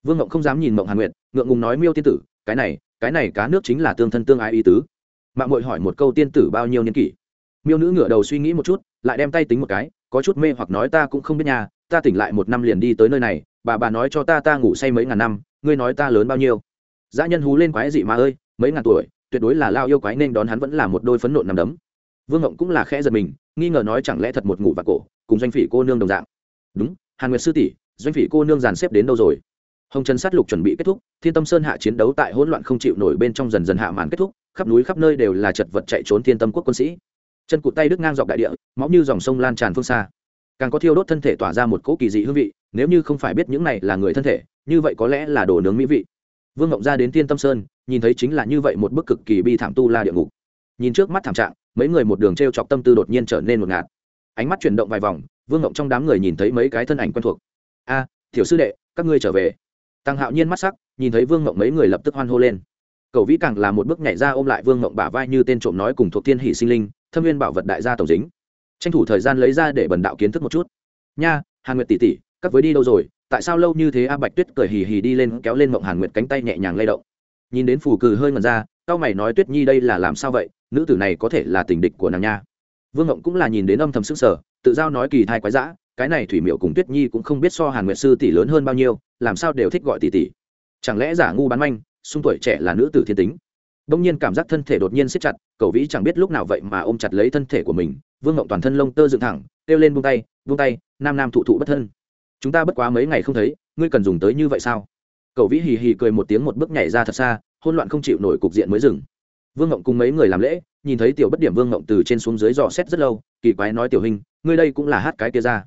Vương mộng không dám nhìn mộng hàn nguyệt, ngượng ngùng nói miêu tiên tử, cái này cái này cá nước chính là tương thân tương ái ý tứ. Mạng mội hỏi một câu tiên tử bao nhiêu niên kỷ? Miêu nữ ngửa đầu suy nghĩ một chút, lại đem tay tính một cái, có chút mê hoặc nói ta cũng không biết nhà ta tỉnh lại một năm liền đi tới nơi này, bà bà nói cho ta ta ngủ say mấy ngàn năm, ngươi nói ta lớn bao nhiêu? Dã nhân hú lên quái dị mà ơi, mấy ngàn tuổi tuyệt đối là lao yêu quái nên đón hắn vẫn là một đôi phấn nộn nằm đấm. Vương ngộng cũng là khẽ giật mình, nghi ngờ nói chẳng lẽ thật một ngủ và cổ, cùng doanh phỉ cô nương đồng dạng. Đúng, hàn nguyệt sư tỷ, doanh phỉ cô nương dàn xếp đến đâu rồi? Hồng trần sát lục chuẩn bị kết thúc, thiên tâm sơn hạ chiến đấu tại hỗn loạn không chịu nổi bên trong dần dần hạ màn kết thúc, khắp núi khắp nơi đều là chật vật chạy trốn thiên tâm quốc quân sĩ. Chân cụt tay đứt ngang dọc đại địa, máu như dòng sông lan tràn phương xa. Càng có thiêu đốt thân thể tỏa ra một cỗ kỳ dị hương vị, nếu như không phải biết những này là người thân thể, như vậy có lẽ là đồ nướng mỹ vị vương ngộng ra đến thiên tâm sơn nhìn thấy chính là như vậy một bức cực kỳ bi thảm tu la địa ngục. Nhìn trước mắt thảm trạng mấy người một đường t r e o chọc tâm tư đột nhiên trở nên một ngạt. Ánh mắt chuyển động vài vòng vương ngộng trong đám người nhìn thấy mấy cái thân ảnh quen thuộc. A à, thiểu sư đệ các ngươi trở về. Tăng hạo nhiên mắt sắc nhìn thấy vương ngộng mấy người lập tức hoan hô lên. Cầu vĩ càng là một bước nhảy ra ôm lại vương ngộng bả vai như tên trộm nói cùng thuộc thiên hỷ sinh linh thâm viên bảo vật đại gia tổng dính. Tranh thủ thời gian lấy ra để bần đạo kiến thức một chút. Nha hàn nguyệt tỷ tỷ các với đi đâu rồi? Tại sao lâu như thế a bạch tuyết cười hì hì đi lên kéo lên mộng hàn nguyệt cánh tay nhẹ nhàng lay động. Nhìn đến phù cừ hơi ngần ra, tao mày nói tuyết nhi đây là làm sao vậy, nữ tử này có thể là tình địch của nàng nha. Vương ngộng cũng là nhìn đến âm thầm sức sở tự giao nói kỳ thai quái dã, cái này thủy miệu cùng tuyết nhi cũng không biết so hàn nguyệt sư tỷ lớn hơn bao nhiêu, làm sao đều thích gọi tỷ tỷ. Chẳng lẽ giả ngu bán manh, xung tuổi trẻ là nữ tử thiên tính? Đông nhiên cảm giác thân thể đột nhiên siết chặt, cậu vĩ chẳng biết lúc nào vậy mà ôm chặt lấy thân thể của mình, vương ngộng toàn thân lông tơ dựng thẳng, kêu lên buông tay buông tay, nam nam thụ thụ bất thân chúng ta bất quá mấy ngày không thấy, ngươi cần dùng tới như vậy sao? Cậu vĩ hì hì cười một tiếng một bước nhảy ra thật xa hôn loạn không chịu nổi cục diện mới dừng. Vương ngộng cùng mấy người làm lễ, nhìn thấy tiểu bất điểm vương ngộng từ trên xuống dưới dò xét rất lâu, kỳ quái nói, tiểu hình ngươi đây cũng là hát cái kia ra.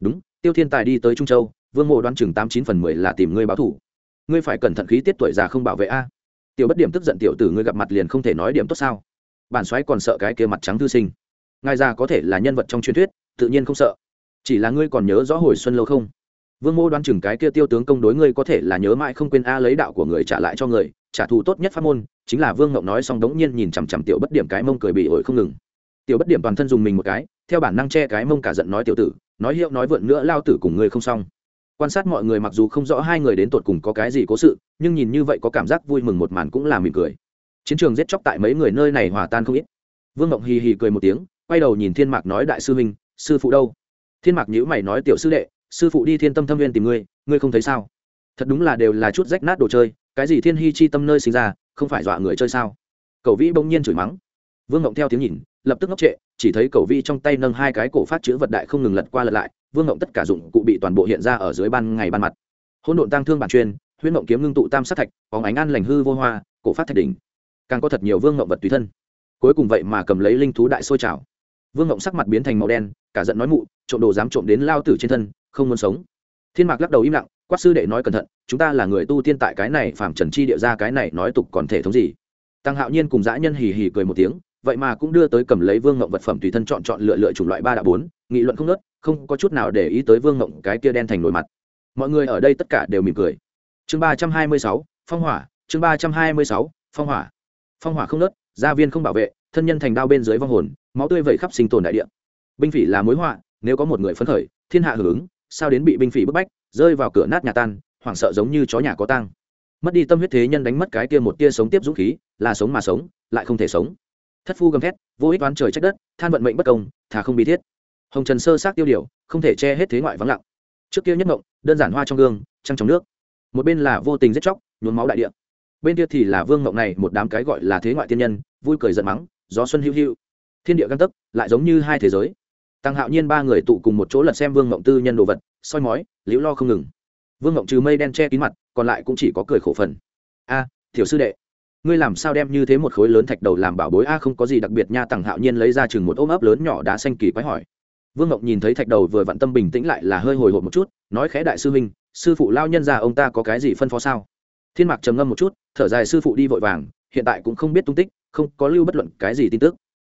Đúng, tiêu thiên tài đi tới trung châu, vương mộ đoán chừng tám chín phần mười là tìm ngươi báo thủ. Ngươi phải cẩn thận khí tiết tuổi già không bảo vệ a. Tiểu bất điểm tức giận tiểu tử ngươi gặp mặt liền không thể nói điểm tốt sao? Bản xoáy còn sợ cái kia mặt trắng thư sinh. Ngài già có thể là nhân vật trong truyền thuyết, tự nhiên không sợ. Chỉ là ngươi còn nhớ rõ hồi xuân lâu không? Vương mô đoán chừng cái kia tiêu tướng công đối ngươi có thể là nhớ mãi không quên a lấy đạo của người trả lại cho người, trả thù tốt nhất pháp môn, chính là vương ngộng nói xong đống nhiên nhìn chằm chằm tiểu bất điểm cái mông cười bị ổi không ngừng. Tiểu bất điểm toàn thân dùng mình một cái, theo bản năng che cái mông cả giận nói tiểu tử, nói hiệu nói vượn nữa lao tử cùng ngươi không xong. Quan sát mọi người mặc dù không rõ hai người đến tột cùng có cái gì cố sự, nhưng nhìn như vậy có cảm giác vui mừng một màn cũng là mỉm cười. Chiến trường giết chóc tại mấy người nơi này hòa tan không ít. Vương ngộng hì hì cười một tiếng, quay đầu nhìn thiên mạc nói, đại sư huynh, sư phụ đâu? Thiên mạc nhữ mày nói, tiểu sư đệ sư phụ đi thiên tâm thâm viên tìm ngươi ngươi không thấy sao? Thật đúng là đều là chút rách nát đồ chơi, cái gì thiên hy chi tâm nơi sinh ra, không phải dọa người chơi sao? Cậu vĩ bỗng nhiên chửi mắng. Vương ngộng theo tiếng nhìn, lập tức ngốc trệ, chỉ thấy cậu vĩ trong tay nâng hai cái cổ phát chữ vật đại không ngừng lật qua lật lại, vương ngộng tất cả dụng cụ bị toàn bộ hiện ra ở dưới ban ngày ban mặt. Hỗn độn tăng thương bản chuyên, huyễn ngộng kiếm ngưng tụ tam sát thạch có ánh ăn lành hư vô hoa, cổ phát thạch đỉnh. Càng có thật nhiều vương ngộng vật tùy thân. Cuối cùng vậy mà cầm lấy linh thú đại sôi trào. Vương ngộng sắc mặt biến thành màu đen, cả giận nói mụ, trộm đồ dám trộm đến lao tử trên thân không muốn sống. Thiên mạc lắc đầu im lặng, quát sư đệ nói cẩn thận, chúng ta là người tu tiên tại cái này phạm trần chi địa ra, cái này nói tục còn thể thống gì? Tăng hạo nhiên cùng dã nhân hì hì cười một tiếng, vậy mà cũng đưa tới cầm lấy vương ngộng vật phẩm tùy thân chọn chọn lựa lựa chủng loại ba đạo bốn, nghị luận không nớt không có chút nào để ý tới vương ngộng cái kia đen thành nổi mặt. Mọi người ở đây tất cả đều mỉm cười. Chương ba trăm hai mươi sáu, phong hỏa, chương ba trăm hai mươi sáu, phong hỏa. Phong hỏa không nớt gia viên không bảo vệ, thân nhân thành đao bên dưới vong hồn, máu tươi vẩy khắp sinh tồn đại địa. Binh phỉ là mối họa, nếu có một người phấn khởi, thiên hạ hưởng ứng sao đến bị binh phỉ bức bách, rơi vào cửa nát nhà tan, hoảng sợ giống như chó nhà có tang. Mất đi tâm huyết thế nhân đánh mất cái kia một tia sống tiếp dũng khí, là sống mà sống, lại không thể sống. Thất phu gầm thét, vô ích oán trời trách đất, than vận mệnh bất công, thà không bi thiết. Hồng trần sơ sát tiêu điều, không thể che hết thế ngoại vắng lặng. Trước kia nhất ngộng đơn giản hoa trong gương, trăng trong nước. Một bên là vô tình giết chóc, nhuốm máu đại địa. Bên kia thì là vương ngộng này, một đám cái gọi là thế ngoại tiên nhân, vui cười giận mắng, gió xuân hữu hữu. Thiên địa găng tấc, lại giống như hai thế giới tăng hạo nhiên ba người tụ cùng một chỗ lật xem vương Mộng tư nhân đồ vật soi mói liễu lo không ngừng. Vương Mộng trừ mây đen che kín mặt còn lại cũng chỉ có cười khổ phần. A à, thiểu sư đệ ngươi làm sao đem như thế một khối lớn thạch đầu làm bảo bối? A không có gì đặc biệt nha. Tăng hạo nhiên lấy ra chừng một ôm ấp lớn nhỏ đá xanh kỳ quái hỏi. Vương Mộng nhìn thấy thạch đầu vừa vặn tâm bình tĩnh lại là hơi hồi hộp một chút nói khẽ đại sư huynh sư phụ lao nhân ra ông ta có cái gì phân phó sao? Thiên mạc trầm ngâm một chút thở dài sư phụ đi vội vàng hiện tại cũng không biết tung tích không có lưu bất luận cái gì tin tức.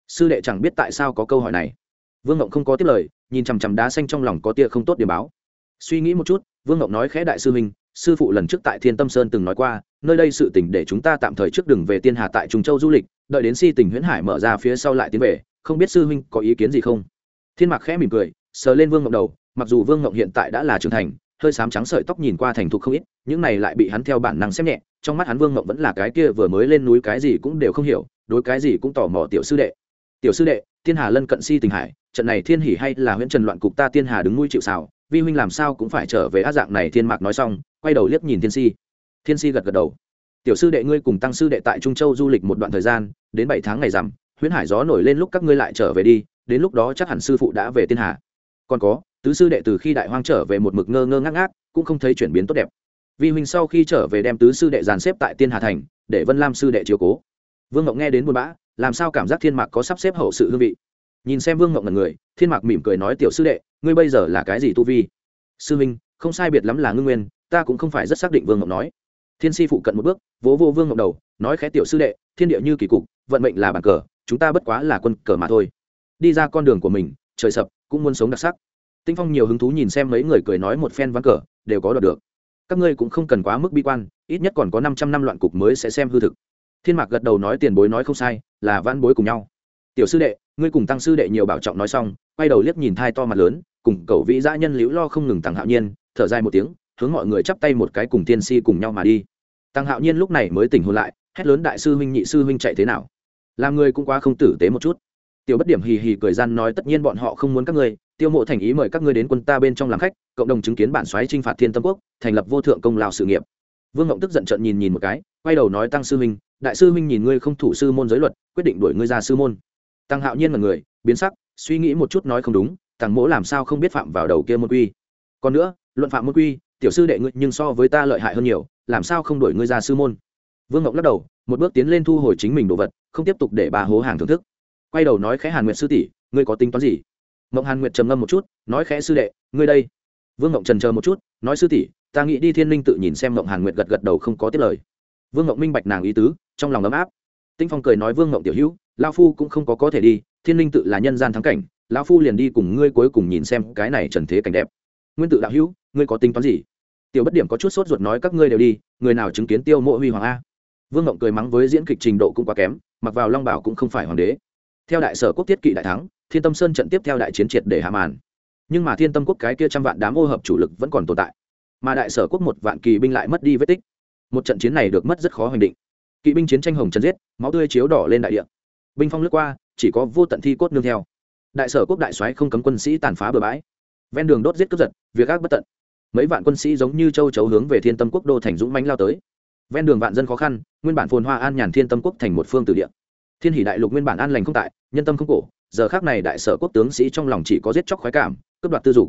Sư đệ chẳng biết tại sao có câu hỏi này vương ngộng không có tiếp lời, nhìn chằm chằm đá xanh trong lòng có tia không tốt điểm báo. Suy nghĩ một chút, vương ngộng nói khẽ đại sư huynh, sư phụ lần trước tại thiên tâm sơn từng nói qua, nơi đây sự tỉnh để chúng ta tạm thời trước đừng về tiên hà tại Trung châu du lịch, đợi đến si tỉnh huyễn hải mở ra phía sau lại tiến về, không biết sư huynh có ý kiến gì không? Thiên mạc khẽ mỉm cười, sờ lên vương ngộng đầu, mặc dù vương ngộng hiện tại đã là trưởng thành, hơi sám trắng sợi tóc nhìn qua thành thục không ít, những này lại bị hắn theo bản năng xem nhẹ, trong mắt hắn vương ngộng vẫn là cái kia vừa mới lên núi cái gì cũng đều không hiểu, đối cái gì cũng tò mò tiểu sư đệ tiểu sư đệ, thiên hà lân cận si tình hải, trận này thiên hỉ hay là huyễn trần loạn cục ta thiên hà đứng nuôi chịu xào vi huynh làm sao cũng phải trở về á dạng này thiên mạc nói xong, quay đầu liếc nhìn thiên si. Thiên si gật gật đầu. Tiểu sư đệ ngươi cùng tăng sư đệ tại trung châu du lịch một đoạn thời gian, đến bảy tháng ngày rằm, huyễn hải gió nổi lên lúc các ngươi lại trở về đi, đến lúc đó chắc hẳn sư phụ đã về thiên hà. Còn có, tứ sư đệ từ khi đại hoang trở về một mực ngơ ngơ ngác ngác, cũng không thấy chuyển biến tốt đẹp. Vi huynh sau khi trở về đem tứ sư đệ dàn xếp tại tiên hà thành, để vân lam sư đệ chiếu cố. Vương ngọc nghe đến buồn bã làm sao cảm giác thiên mạc có sắp xếp hậu sự hương vị? Nhìn xem vương ngọc ngần người, thiên mạc mỉm cười nói, tiểu sư đệ, ngươi bây giờ là cái gì tu vi? Sư minh, không sai biệt lắm là ngưng nguyên, ta cũng không phải rất xác định vương ngọc nói. Thiên si phụ cận một bước, vỗ vô vương ngọc đầu, nói khẽ, tiểu sư đệ, thiên địa như kỳ cục, vận mệnh là bàn cờ, chúng ta bất quá là quân cờ mà thôi. Đi ra con đường của mình, trời sập, cũng muốn sống đặc sắc. Tinh phong nhiều hứng thú nhìn xem mấy người cười nói một phen ván cờ, đều có đoạt được. Các ngươi cũng không cần quá mức bi quan, ít nhất còn có năm trăm năm loạn cục mới sẽ xem hư thực thiên mạc gật đầu nói tiền bối nói không sai, là văn bối cùng nhau. Tiểu sư đệ, ngươi cùng tăng sư đệ nhiều bảo trọng nói xong, quay đầu liếc nhìn thai to mặt lớn, cùng cầu vĩ dã nhân liễu lo không ngừng tăng hạo nhiên, thở dài một tiếng, hướng mọi người chắp tay một cái cùng tiên si cùng nhau mà đi. Tăng hạo nhiên lúc này mới tỉnh hôn lại, hét lớn đại sư huynh, nhị sư huynh chạy thế nào? Làm người cũng quá không tử tế một chút. Tiểu bất điểm hì hì cười gian nói, tất nhiên bọn họ không muốn các ngươi, tiêu mộ thành ý mời các ngươi đến quân ta bên trong làm khách, cộng đồng chứng kiến bản xoáy chinh phạt thiên tâm quốc, thành lập vô thượng công lao sự nghiệp. Vương ngộng tức giận trận nhìn nhìn một cái, quay đầu nói, tăng sư huynh đại sư huynh nhìn ngươi không thủ sư môn giới luật, quyết định đuổi ngươi ra sư môn. Tăng hạo nhiên là người, biến sắc, suy nghĩ một chút nói không đúng tăng mỗ làm sao không biết phạm vào đầu kia môn quy. Còn nữa, luận phạm môn quy, tiểu sư đệ ngươi nhưng so với ta lợi hại hơn nhiều, làm sao không đuổi ngươi ra sư môn? Vương ngọc lắc đầu, một bước tiến lên thu hồi chính mình đồ vật, không tiếp tục để bà hố hàng thưởng thức. Quay đầu nói khẽ hàn nguyệt sư tỷ, ngươi có tính toán gì? Mộng hàn nguyệt trầm ngâm một chút, nói khẽ sư đệ, ngươi đây. Vương mộng trần chờ một chút, nói sư tỷ, ta nghĩ đi thiên linh tự nhìn xem mộng hàn nguyệt gật gật đầu không có tiết lời vương ngộng minh bạch nàng ý tứ, trong lòng ấm áp. Tinh phong cười nói, vương ngộng tiểu hữu lao phu cũng không có có thể đi, thiên linh tự là nhân gian thắng cảnh, lão phu liền đi cùng ngươi cuối cùng nhìn xem cái này trần thế cảnh đẹp. Nguyên tự đạo hữu, ngươi có tính toán gì? Tiểu bất điểm có chút sốt ruột nói, các ngươi đều đi, người nào chứng kiến tiêu mộ huy hoàng a? Vương ngộng cười mắng, với diễn kịch trình độ cũng quá kém, mặc vào long bảo cũng không phải hoàng đế. Theo đại sở quốc tiết kỵ đại thắng, thiên tâm sơn trận tiếp theo đại chiến triệt để hạ màn. Nhưng mà thiên tâm quốc cái kia trăm vạn đám ô hợp chủ lực vẫn còn tồn tại. Mà đại sở quốc một vạn kỳ binh lại mất đi vết tích một trận chiến này được mất rất khó hoành định. Kỵ binh chiến tranh hồng trần giết, máu tươi chiếu đỏ lên đại địa. Binh phong lướt qua, chỉ có vô tận thi cốt nương theo. Đại sở quốc đại soái không cấm quân sĩ tàn phá bừa bãi. Ven đường đốt giết cướp giật, việc ác bất tận. Mấy vạn quân sĩ giống như châu chấu hướng về thiên tâm quốc đô thành dũng mánh lao tới. Ven đường vạn dân khó khăn, nguyên bản phồn hoa an nhàn thiên tâm quốc thành một phương từ địa. Thiên hỷ đại lục nguyên bản an lành không tại, nhân tâm không cổ, giờ khác này đại sở quốc tướng sĩ trong lòng chỉ có giết chóc khoái cảm, cướp đoạt tư dục.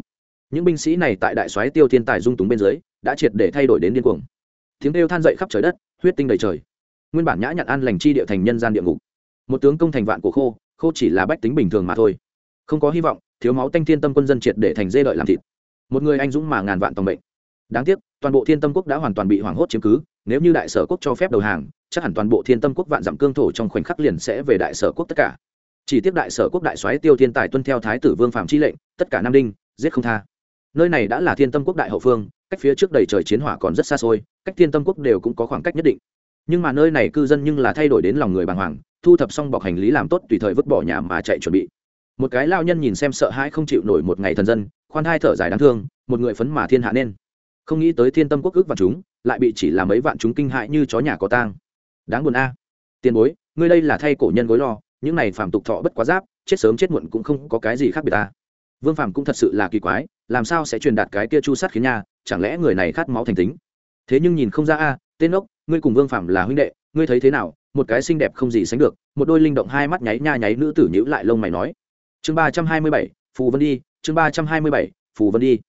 Những binh sĩ này tại đại soái tiêu thiên tài dung túng bên dưới, đã triệt để thay đổi đến điên cuồng tiếng kêu than dậy khắp trời đất, huyết tinh đầy trời. Nguyên bản nhã nhặn an lành chi địa thành nhân gian địa ngục. Một tướng công thành vạn của khô khô chỉ là bách tính bình thường mà thôi. Không có hy vọng, thiếu máu tanh thiên tâm quân dân triệt để thành dê đợi làm thịt. Một người anh dũng mà ngàn vạn tòng bệnh đáng tiếc, toàn bộ thiên tâm quốc đã hoàn toàn bị hoảng hốt chiếm cứ, nếu như đại sở quốc cho phép đầu hàng, chắc hẳn toàn bộ thiên tâm quốc vạn dặm cương thổ trong khoảnh khắc liền sẽ về đại sở quốc tất cả. Chỉ tiếc đại sở quốc đại soái tiêu thiên tài tuân theo thái tử vương phạm chi lệnh, tất cả nam đinh, giết không tha nơi này đã là thiên tâm quốc đại hậu phương, cách phía trước đầy trời chiến hỏa còn rất xa xôi, cách thiên tâm quốc đều cũng có khoảng cách nhất định. Nhưng mà nơi này cư dân nhưng là thay đổi đến lòng người bàng hoàng, thu thập xong bọc hành lý làm tốt tùy thời vứt bỏ nhà mà chạy chuẩn bị. Một cái lao nhân nhìn xem sợ hãi không chịu nổi một ngày thần dân, khoan hai thở dài đáng thương, một người phấn mà thiên hạ nên. Không nghĩ tới thiên tâm quốc ước vạn chúng, lại bị chỉ là mấy vạn chúng kinh hại như chó nhà có tang. Đáng buồn a. Tiền bối, ngươi đây là thay cổ nhân gối lo, những này phàm tục thọ bất quá giáp, chết sớm chết muộn cũng không có cái gì khác biệt ta vương phàm cũng thật sự là kỳ quái, làm sao sẽ truyền đạt cái kia chu sát khiến nha, chẳng lẽ người này khát máu thành tính? Thế nhưng nhìn không ra a, tên ốc ngươi cùng vương phàm là huynh đệ, ngươi thấy thế nào? Một cái xinh đẹp không gì sánh được, một đôi linh động hai mắt nháy nha nháy nữ tử nhữ lại lông mày nói. Chương ba trăm hai mươi bảy, phù vân đi, chương ba trăm hai mươi bảy, phù vân đi.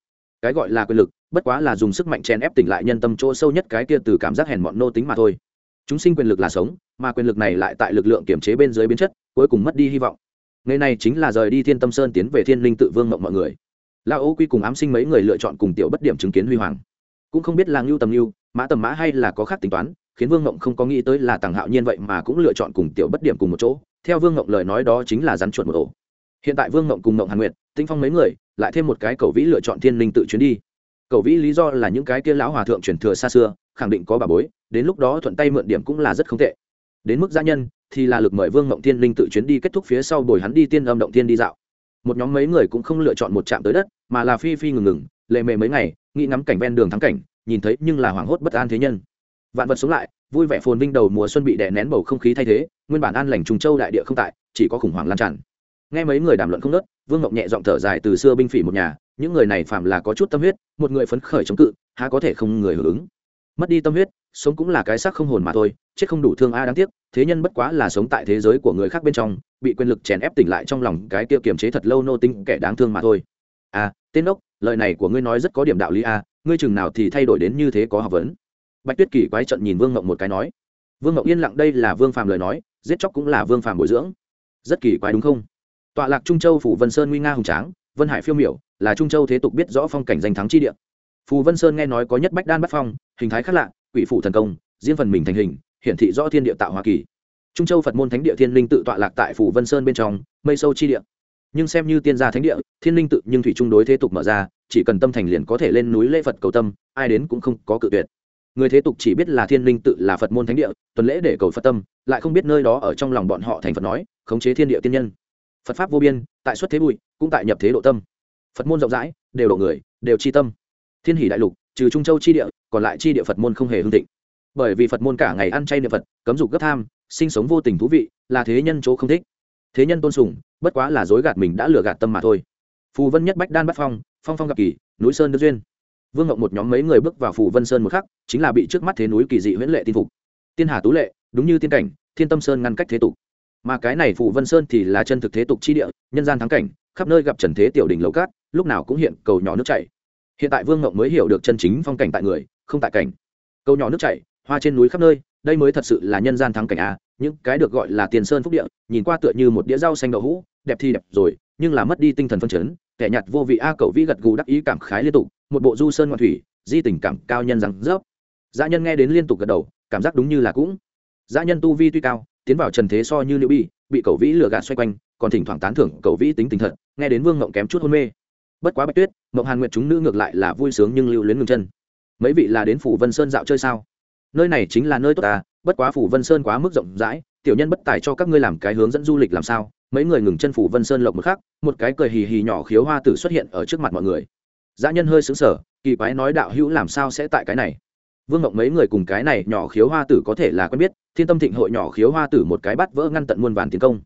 Cái gọi là quyền lực, bất quá là dùng sức mạnh chèn ép tỉnh lại nhân tâm chỗ sâu nhất cái kia từ cảm giác hèn mọn nô tính mà thôi. Chúng sinh quyền lực là sống, mà quyền lực này lại tại lực lượng kiểm chế bên dưới biến chất, cuối cùng mất đi hy vọng ngày này chính là rời đi thiên tâm sơn tiến về thiên linh tự vương mộng mọi người. Lao ô quy cùng ám sinh mấy người lựa chọn cùng tiểu bất điểm chứng kiến huy hoàng. Cũng không biết là ngưu tầm ngưu, mã tầm mã hay là có khác tính toán, khiến vương mộng không có nghĩ tới là tàng hạo nhiên vậy mà cũng lựa chọn cùng tiểu bất điểm cùng một chỗ. Theo vương mộng lời nói đó chính là rắn chuột một ổ. Hiện tại vương mộng cùng mộng hàn nguyệt tinh phong mấy người, lại thêm một cái cầu vĩ lựa chọn thiên linh tự chuyến đi. Cầu vĩ lý do là những cái kia lão hòa thượng truyền thừa xa xưa, khẳng định có bà bối, đến lúc đó thuận tay mượn điểm cũng là rất không tệ đến mức gia nhân, thì là lực mời vương mộng thiên linh tự chuyến đi kết thúc phía sau bồi hắn đi tiên âm động thiên đi dạo. Một nhóm mấy người cũng không lựa chọn một trạm tới đất, mà là phi phi ngừng ngừng, lệ mề mấy ngày, nghĩ ngắm cảnh ven đường thắng cảnh, nhìn thấy nhưng là hoảng hốt bất an thế nhân. Vạn vật sống lại, vui vẻ phồn vinh đầu mùa xuân bị đè nén bầu không khí thay thế, nguyên bản an lành trùng châu đại địa không tại, chỉ có khủng hoảng lan tràn. Nghe mấy người đàm luận không nớt vương ngọc nhẹ giọng thở dài từ xưa binh phỉ một nhà, những người này phạm là có chút tâm huyết, một người phấn khởi chống cự, há có thể không người hưởng ứng. Mất đi tâm huyết, sống cũng là cái xác không hồn mà thôi chết không đủ thương a đáng tiếc, thế nhân bất quá là sống tại thế giới của người khác bên trong, bị quyền lực chèn ép tỉnh lại trong lòng cái kia kiềm chế thật lâu nô tính kẻ đáng thương mà thôi. À tên ốc lời này của ngươi nói rất có điểm đạo lý a, ngươi chừng nào thì thay đổi đến như thế có học vấn. Bạch tuyết kỳ quái trận nhìn vương ngộng một cái nói. Vương ngộng yên lặng đây là vương phàm lời nói, giết chóc cũng là vương phàm bồi dưỡng. Rất kỳ quái đúng không? Tọa lạc trung châu phủ vân sơn nguy nga hùng tráng, vân hải phiêu miểu, là trung châu thế tục biết rõ phong cảnh danh thắng chi địa. Phù vân sơn nghe nói có nhất bách đan bắt phong, hình thái khác lạ, quỷ phủ thần công, riêng phần mình thành hình hiển thị rõ thiên địa tạo hoa kỳ. Trung châu phật môn thánh địa thiên linh tự tọa lạc tại phủ vân sơn bên trong, mây sâu chi địa. Nhưng xem như tiên gia thánh địa, thiên linh tự nhưng thủy trung đối thế tục mở ra, chỉ cần tâm thành liền có thể lên núi lễ phật cầu tâm, ai đến cũng không có cự tuyệt. Người thế tục chỉ biết là thiên linh tự là phật môn thánh địa, tuần lễ để cầu phật tâm, lại không biết nơi đó ở trong lòng bọn họ thành phật nói, khống chế thiên địa tiên nhân. Phật pháp vô biên, tại xuất thế bụi, cũng tại nhập thế độ tâm. Phật môn rộng rãi, đều độ người, đều chi tâm. Thiên hỷ đại lục, trừ trung châu chi địa, còn lại chi địa phật môn không hề hương thịnh bởi vì phật môn cả ngày ăn chay niệm phật, cấm dục gấp tham, sinh sống vô tình thú vị, là thế nhân chỗ không thích. Thế nhân tôn sùng, bất quá là dối gạt mình đã lừa gạt tâm mà thôi. Phù vân nhất bách đan bắt phong phong phong gặp kỳ, núi sơn đức duyên. Vương ngộng một nhóm mấy người bước vào phù vân sơn một khắc, chính là bị trước mắt thế núi kỳ dị huyễn lệ tin phục. Tiên hà tú lệ, đúng như tiên cảnh, thiên tâm sơn ngăn cách thế tục. Mà cái này phù vân sơn thì là chân thực thế tục chi địa, nhân gian thắng cảnh, khắp nơi gặp trần thế tiểu đỉnh lầu cát, lúc nào cũng hiện cầu nhỏ nước chảy. Hiện tại vương ngộng mới hiểu được chân chính phong cảnh tại người, không tại cảnh. Cầu nhỏ nước chảy hoa trên núi khắp nơi, đây mới thật sự là nhân gian thắng cảnh a những cái được gọi là tiền sơn phúc địa, nhìn qua tựa như một đĩa rau xanh đậu hũ, đẹp thì đẹp rồi, nhưng là mất đi tinh thần phân chấn, kẻ nhặt vô vị a cậu vĩ gật gù đắc ý cảm khái liên tục, một bộ du sơn ngoạn thủy, di tình cảm cao nhân rằng rớp. Dã nhân nghe đến liên tục gật đầu, cảm giác đúng như là cũng. Dã nhân tu vi tuy cao, tiến vào trần thế so như liệu bi, bị cậu vĩ lừa gạt xoay quanh, còn thỉnh thoảng tán thưởng cậu vĩ tính tình thật, nghe đến vương ngộng kém chút hôn mê. Bất quá bạch tuyết, mộng hàn nguyện chúng nữ ngược lại là vui sướng nhưng lưu luyến ngừng chân. Mấy vị là đến phủ vân sơn dạo chơi sao? Nơi này chính là nơi tốt ta, bất quá phủ vân sơn quá mức rộng rãi, tiểu nhân bất tài cho các ngươi làm cái hướng dẫn du lịch làm sao? Mấy người ngừng chân phủ vân sơn lộng một khắc, một cái cười hì hì nhỏ khiếu hoa tử xuất hiện ở trước mặt mọi người. Dã nhân hơi xứng sở kỳ quái nói đạo hữu làm sao sẽ tại cái này? Vương ngộng mấy người cùng cái này nhỏ khiếu hoa tử có thể là quen biết, thiên tâm thịnh hội nhỏ khiếu hoa tử một cái bắt vỡ ngăn tận muôn vàn tiến công.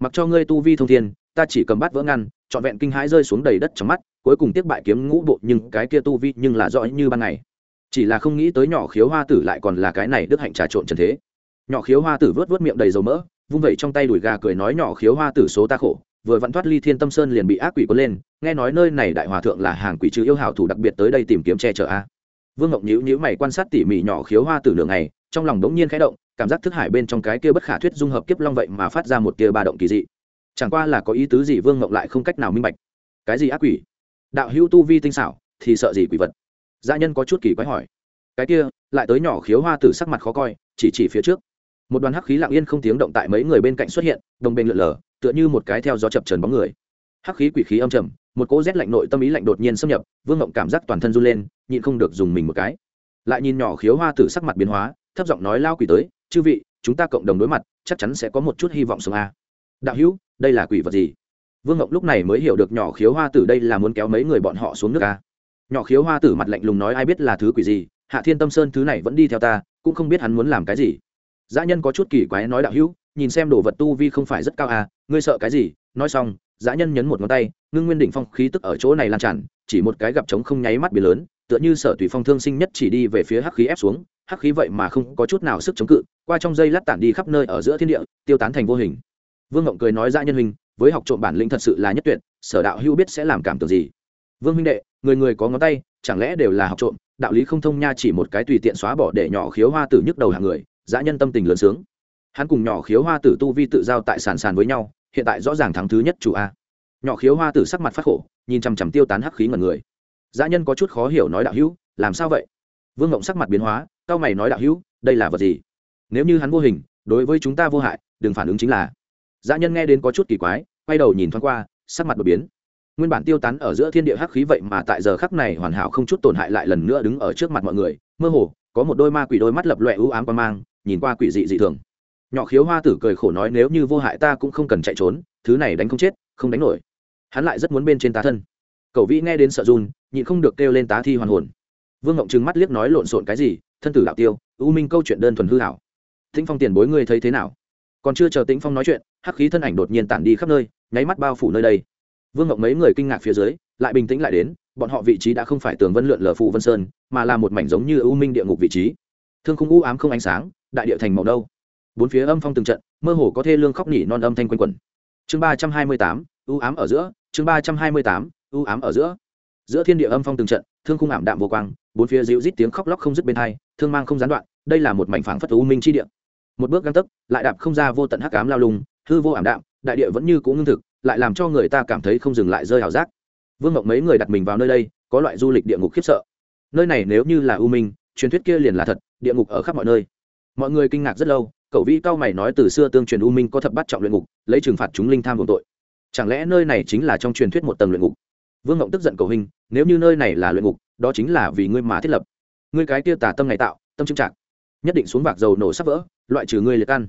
Mặc cho ngươi tu vi thông thiên, ta chỉ cầm bắt vỡ ngăn, trọn vẹn kinh hãi rơi xuống đầy đất trong mắt, cuối cùng tiếp bại kiếm ngũ bộ, nhưng cái kia tu vi nhưng là rõ như ban ngày chỉ là không nghĩ tới nhỏ khiếu hoa tử lại còn là cái này đức hạnh trà trộn trần thế. Nhỏ khiếu hoa tử vớt vớt miệng đầy dầu mỡ, vung vẩy trong tay đùi gà cười nói nhỏ khiếu hoa tử số ta khổ, vừa vặn thoát ly thiên tâm sơn liền bị ác quỷ cuốn lên, nghe nói nơi này đại hòa thượng là hàng quỷ trừ yêu hảo thủ đặc biệt tới đây tìm kiếm che chở a. Vương ngọc nhíu nhíu mày quan sát tỉ mỉ nhỏ khiếu hoa tử nửa ngày, trong lòng đống nhiên khẽ động, cảm giác thức hải bên trong cái kia bất khả thuyết dung hợp kiếp long vậy mà phát ra một tia ba động kỳ dị. Chẳng qua là có ý tứ gì vương ngọc lại không cách nào minh bạch. Cái gì ác quỷ? Đạo hữu tu vi tinh xảo, thì sợ gì quỷ vật? Gia nhân có chút kỳ quái hỏi. Cái kia, lại tới nhỏ khiếu hoa tử sắc mặt khó coi, chỉ chỉ phía trước. Một đoàn hắc khí lặng yên không tiếng động tại mấy người bên cạnh xuất hiện, đồng bên lượn lờ, tựa như một cái theo gió chập trần bóng người. Hắc khí quỷ khí âm trầm, một cỗ rét lạnh nội tâm ý lạnh đột nhiên xâm nhập, vương ngộng cảm giác toàn thân run lên, nhịn không được dùng mình một cái. Lại nhìn nhỏ khiếu hoa tử sắc mặt biến hóa, thấp giọng nói lao quỷ tới, chư vị, chúng ta cộng đồng đối mặt, chắc chắn sẽ có một chút hy vọng sống a. Đạo hữu, đây là quỷ vật gì? Vương ngộng lúc này mới hiểu được nhỏ khiếu hoa tử đây là muốn kéo mấy người bọn họ xuống nước a nhỏ khiếu hoa tử mặt lạnh lùng nói, ai biết là thứ quỷ gì? Hạ thiên tâm sơn thứ này vẫn đi theo ta, cũng không biết hắn muốn làm cái gì. Dã nhân có chút kỳ quái nói, đạo hữu, nhìn xem đồ vật tu vi không phải rất cao à ngươi sợ cái gì? Nói xong, dã nhân nhấn một ngón tay, ngưng nguyên đỉnh phong khí tức ở chỗ này lan tràn, chỉ một cái gặp trống không nháy mắt biển lớn, tựa như sở tùy phong thương sinh nhất chỉ đi về phía hắc khí ép xuống, hắc khí vậy mà không có chút nào sức chống cự, qua trong dây lát tản đi khắp nơi ở giữa thiên địa, tiêu tán thành vô hình. Vương ngộng cười nói, dã nhân hình với học trộm bản lĩnh thật sự là nhất tuyệt, sở đạo hữu biết sẽ làm cảm tưởng gì? Vương huynh đệ, người người có ngón tay, chẳng lẽ đều là học trộm? Đạo lý không thông nha, chỉ một cái tùy tiện xóa bỏ để nhỏ khiếu hoa tử nhức đầu hàng người, dã nhân tâm tình lớn sướng. Hắn cùng nhỏ khiếu hoa tử tu vi tự giao tại sàn sàn với nhau, hiện tại rõ ràng thắng thứ nhất chủ a. Nhỏ khiếu hoa tử sắc mặt phát khổ, nhìn chằm chằm tiêu tán hắc khí ngần người. Dã nhân có chút khó hiểu nói đạo hữu, làm sao vậy? Vương ngộng sắc mặt biến hóa cao mày nói đạo hữu, đây là vật gì? Nếu như hắn vô hình, đối với chúng ta vô hại, đừng phản ứng chính là. Dã nhân nghe đến có chút kỳ quái, quay đầu nhìn thoáng qua, sắc mặt đột biến nguyên bản tiêu tán ở giữa thiên địa hắc khí vậy mà tại giờ khắc này hoàn hảo không chút tổn hại lại lần nữa đứng ở trước mặt mọi người. Mơ hồ, có một đôi ma quỷ đôi mắt lập loẹ ưu ám qua mang, nhìn qua quỷ dị dị thường. Nhỏ khiếu hoa tử cười khổ nói nếu như vô hại ta cũng không cần chạy trốn, thứ này đánh không chết, không đánh nổi. Hắn lại rất muốn bên trên tá thân. Cậu vĩ nghe đến sợ run, nhịn không được kêu lên tá thi hoàn hồn. Vương ngộng trừng mắt liếc nói lộn xộn cái gì, thân tử đạo tiêu, u minh câu chuyện đơn thuần hư hảo tĩnh phong tiền bối ngươi thấy thế nào? Còn chưa chờ tĩnh phong nói chuyện, hắc khí thân ảnh đột nhiên tản đi khắp nơi, nháy mắt bao phủ nơi đây vương ngọc mấy người kinh ngạc phía dưới, lại bình tĩnh lại đến, bọn họ vị trí đã không phải tường vân lượn lờ phụ vân sơn, mà là một mảnh giống như ưu minh địa ngục vị trí. Thương không u ám không ánh sáng, đại địa thành màu đâu bốn phía âm phong từng trận, mơ hồ có thê lương khóc nhỉ non âm thanh quanh quẩn. Chương ba trăm hai mươi tám ưu ám ở giữa, chương ba trăm hai mươi tám ưu ám ở giữa. Giữa thiên địa âm phong từng trận, thương khung ảm đạm vô quang, bốn phía dịu rít tiếng khóc lóc không dứt bên hai, thương mang không gián đoạn, đây là một mảnh phảng phất u minh chi địa. Một bước găng tấc, lại đạp không ra vô tận hắc ám lao lùng hư vô ảm đạm, đại địa vẫn như cũ ngưng thực lại làm cho người ta cảm thấy không dừng lại rơi ảo giác. Vương Mộng mấy người đặt mình vào nơi đây, có loại du lịch địa ngục khiếp sợ. Nơi này nếu như là u minh, truyền thuyết kia liền là thật, địa ngục ở khắp mọi nơi. Mọi người kinh ngạc rất lâu, cậu vi cao mày nói từ xưa tương truyền u minh có thập bắt trọng luyện ngục, lấy trừng phạt chúng linh tham vô tội. Chẳng lẽ nơi này chính là trong truyền thuyết một tầng luyện ngục? Vương ngộng tức giận cầu hình, nếu như nơi này là luyện ngục, đó chính là vì ngươi mà thiết lập. Ngươi cái kia tà tâm ngày tạo, tâm trưng trạc nhất định xuống vạc dầu nổ sắp vỡ, loại trừ ngươi liệt ăn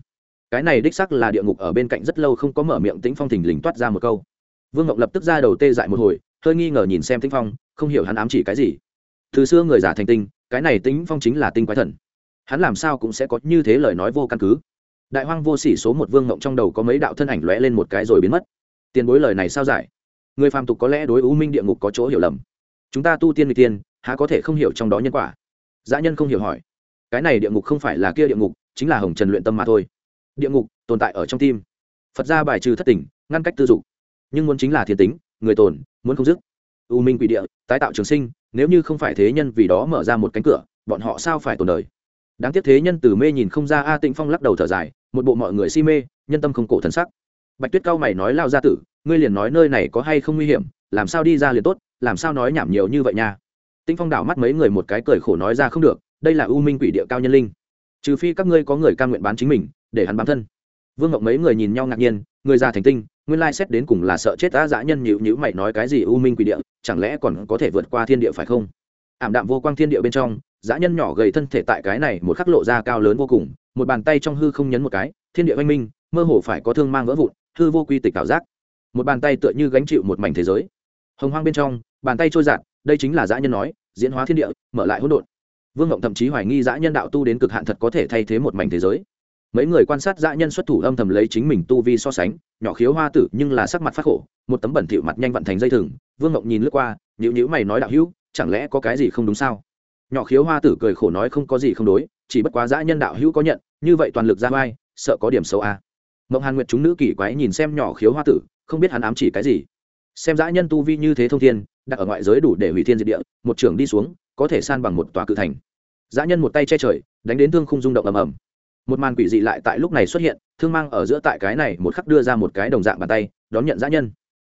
cái này đích sắc là địa ngục ở bên cạnh rất lâu không có mở miệng tĩnh phong thình lình toát ra một câu. Vương ngọc lập tức ra đầu tê dại một hồi, hơi nghi ngờ nhìn xem tĩnh phong, không hiểu hắn ám chỉ cái gì. Từ xưa người giả thành tinh, cái này tĩnh phong chính là tinh quái thần. Hắn làm sao cũng sẽ có như thế lời nói vô căn cứ. Đại hoang vô sỉ số một vương ngộng trong đầu có mấy đạo thân ảnh lóe lên một cái rồi biến mất. Tiền bối lời này sao giải? Người phàm tục có lẽ đối u minh địa ngục có chỗ hiểu lầm. Chúng ta tu tiên người tiên, há có thể không hiểu trong đó nhân quả? Dã nhân không hiểu hỏi. Cái này địa ngục không phải là kia địa ngục, chính là hồng trần luyện tâm mà thôi địa ngục tồn tại ở trong tim. Phật gia bài trừ thất tình, ngăn cách tư dục. Nhưng muốn chính là thiên tính, người tồn, muốn không dứt. U minh quỷ địa, tái tạo trường sinh, nếu như không phải thế nhân vì đó mở ra một cánh cửa, bọn họ sao phải tồn đời? Đáng tiếc thế nhân từ mê nhìn không ra a tịnh phong lắc đầu thở dài, một bộ mọi người si mê, nhân tâm không cổ thần sắc. Bạch tuyết cao mày nói, lao ra tử, ngươi liền nói nơi này có hay không nguy hiểm, làm sao đi ra liền tốt, làm sao nói nhảm nhiều như vậy nha? Tĩnh phong đảo mắt mấy người một cái cười khổ nói ra, không được, đây là u minh quỷ địa cao nhân linh. Trừ phi các ngươi có người ca nguyện bán chính mình để hắn bám thân. Vương ngộng mấy người nhìn nhau ngạc nhiên, người già thành tinh, nguyên lai xét đến cùng là sợ chết đã dã nhân nhịu nhữ mày nói cái gì u minh quỷ địa, chẳng lẽ còn có thể vượt qua thiên địa phải không? Ảm đạm vô quang thiên địa bên trong, dã nhân nhỏ gầy thân thể tại cái này một khắc lộ ra cao lớn vô cùng, một bàn tay trong hư không nhấn một cái, thiên địa oanh minh, mơ hồ phải có thương mang vỡ vụn, hư vô quy tịch ảo giác. Một bàn tay tựa như gánh chịu một mảnh thế giới. Hồng hoang bên trong, bàn tay trôi giạt đây chính là dã nhân nói, diễn hóa thiên địa, mở lại hỗn độn. Vương ngộng thậm chí hoài nghi dã nhân đạo tu đến cực hạn thật có thể thay thế một mảnh thế giới mấy người quan sát dã nhân xuất thủ âm thầm lấy chính mình tu vi so sánh, nhỏ khiếu hoa tử nhưng là sắc mặt phát khổ, một tấm bẩn thỉu mặt nhanh vặn thành dây thừng, vương ngộng nhìn lướt qua nhữ nhữ mày nói đạo hữu, chẳng lẽ có cái gì không đúng sao? Nhỏ khiếu hoa tử cười khổ nói không có gì không đối, chỉ bất quá dã nhân đạo hữu có nhận, như vậy toàn lực ra vai, sợ có điểm xấu à. mộng hàn nguyệt chúng nữ kỳ quái nhìn xem nhỏ khiếu hoa tử, không biết hắn ám chỉ cái gì. Xem dã nhân tu vi như thế thông thiên, đặt ở ngoại giới đủ để hủy thiên diệt địa, một trường đi xuống, có thể san bằng một tòa cự thành. Dã nhân một tay che trời, đánh đến thương không rung động ầm ầm một màn quỷ dị lại tại lúc này xuất hiện, thương mang ở giữa tại cái này một khắc đưa ra một cái đồng dạng bàn tay, đón nhận dã nhân.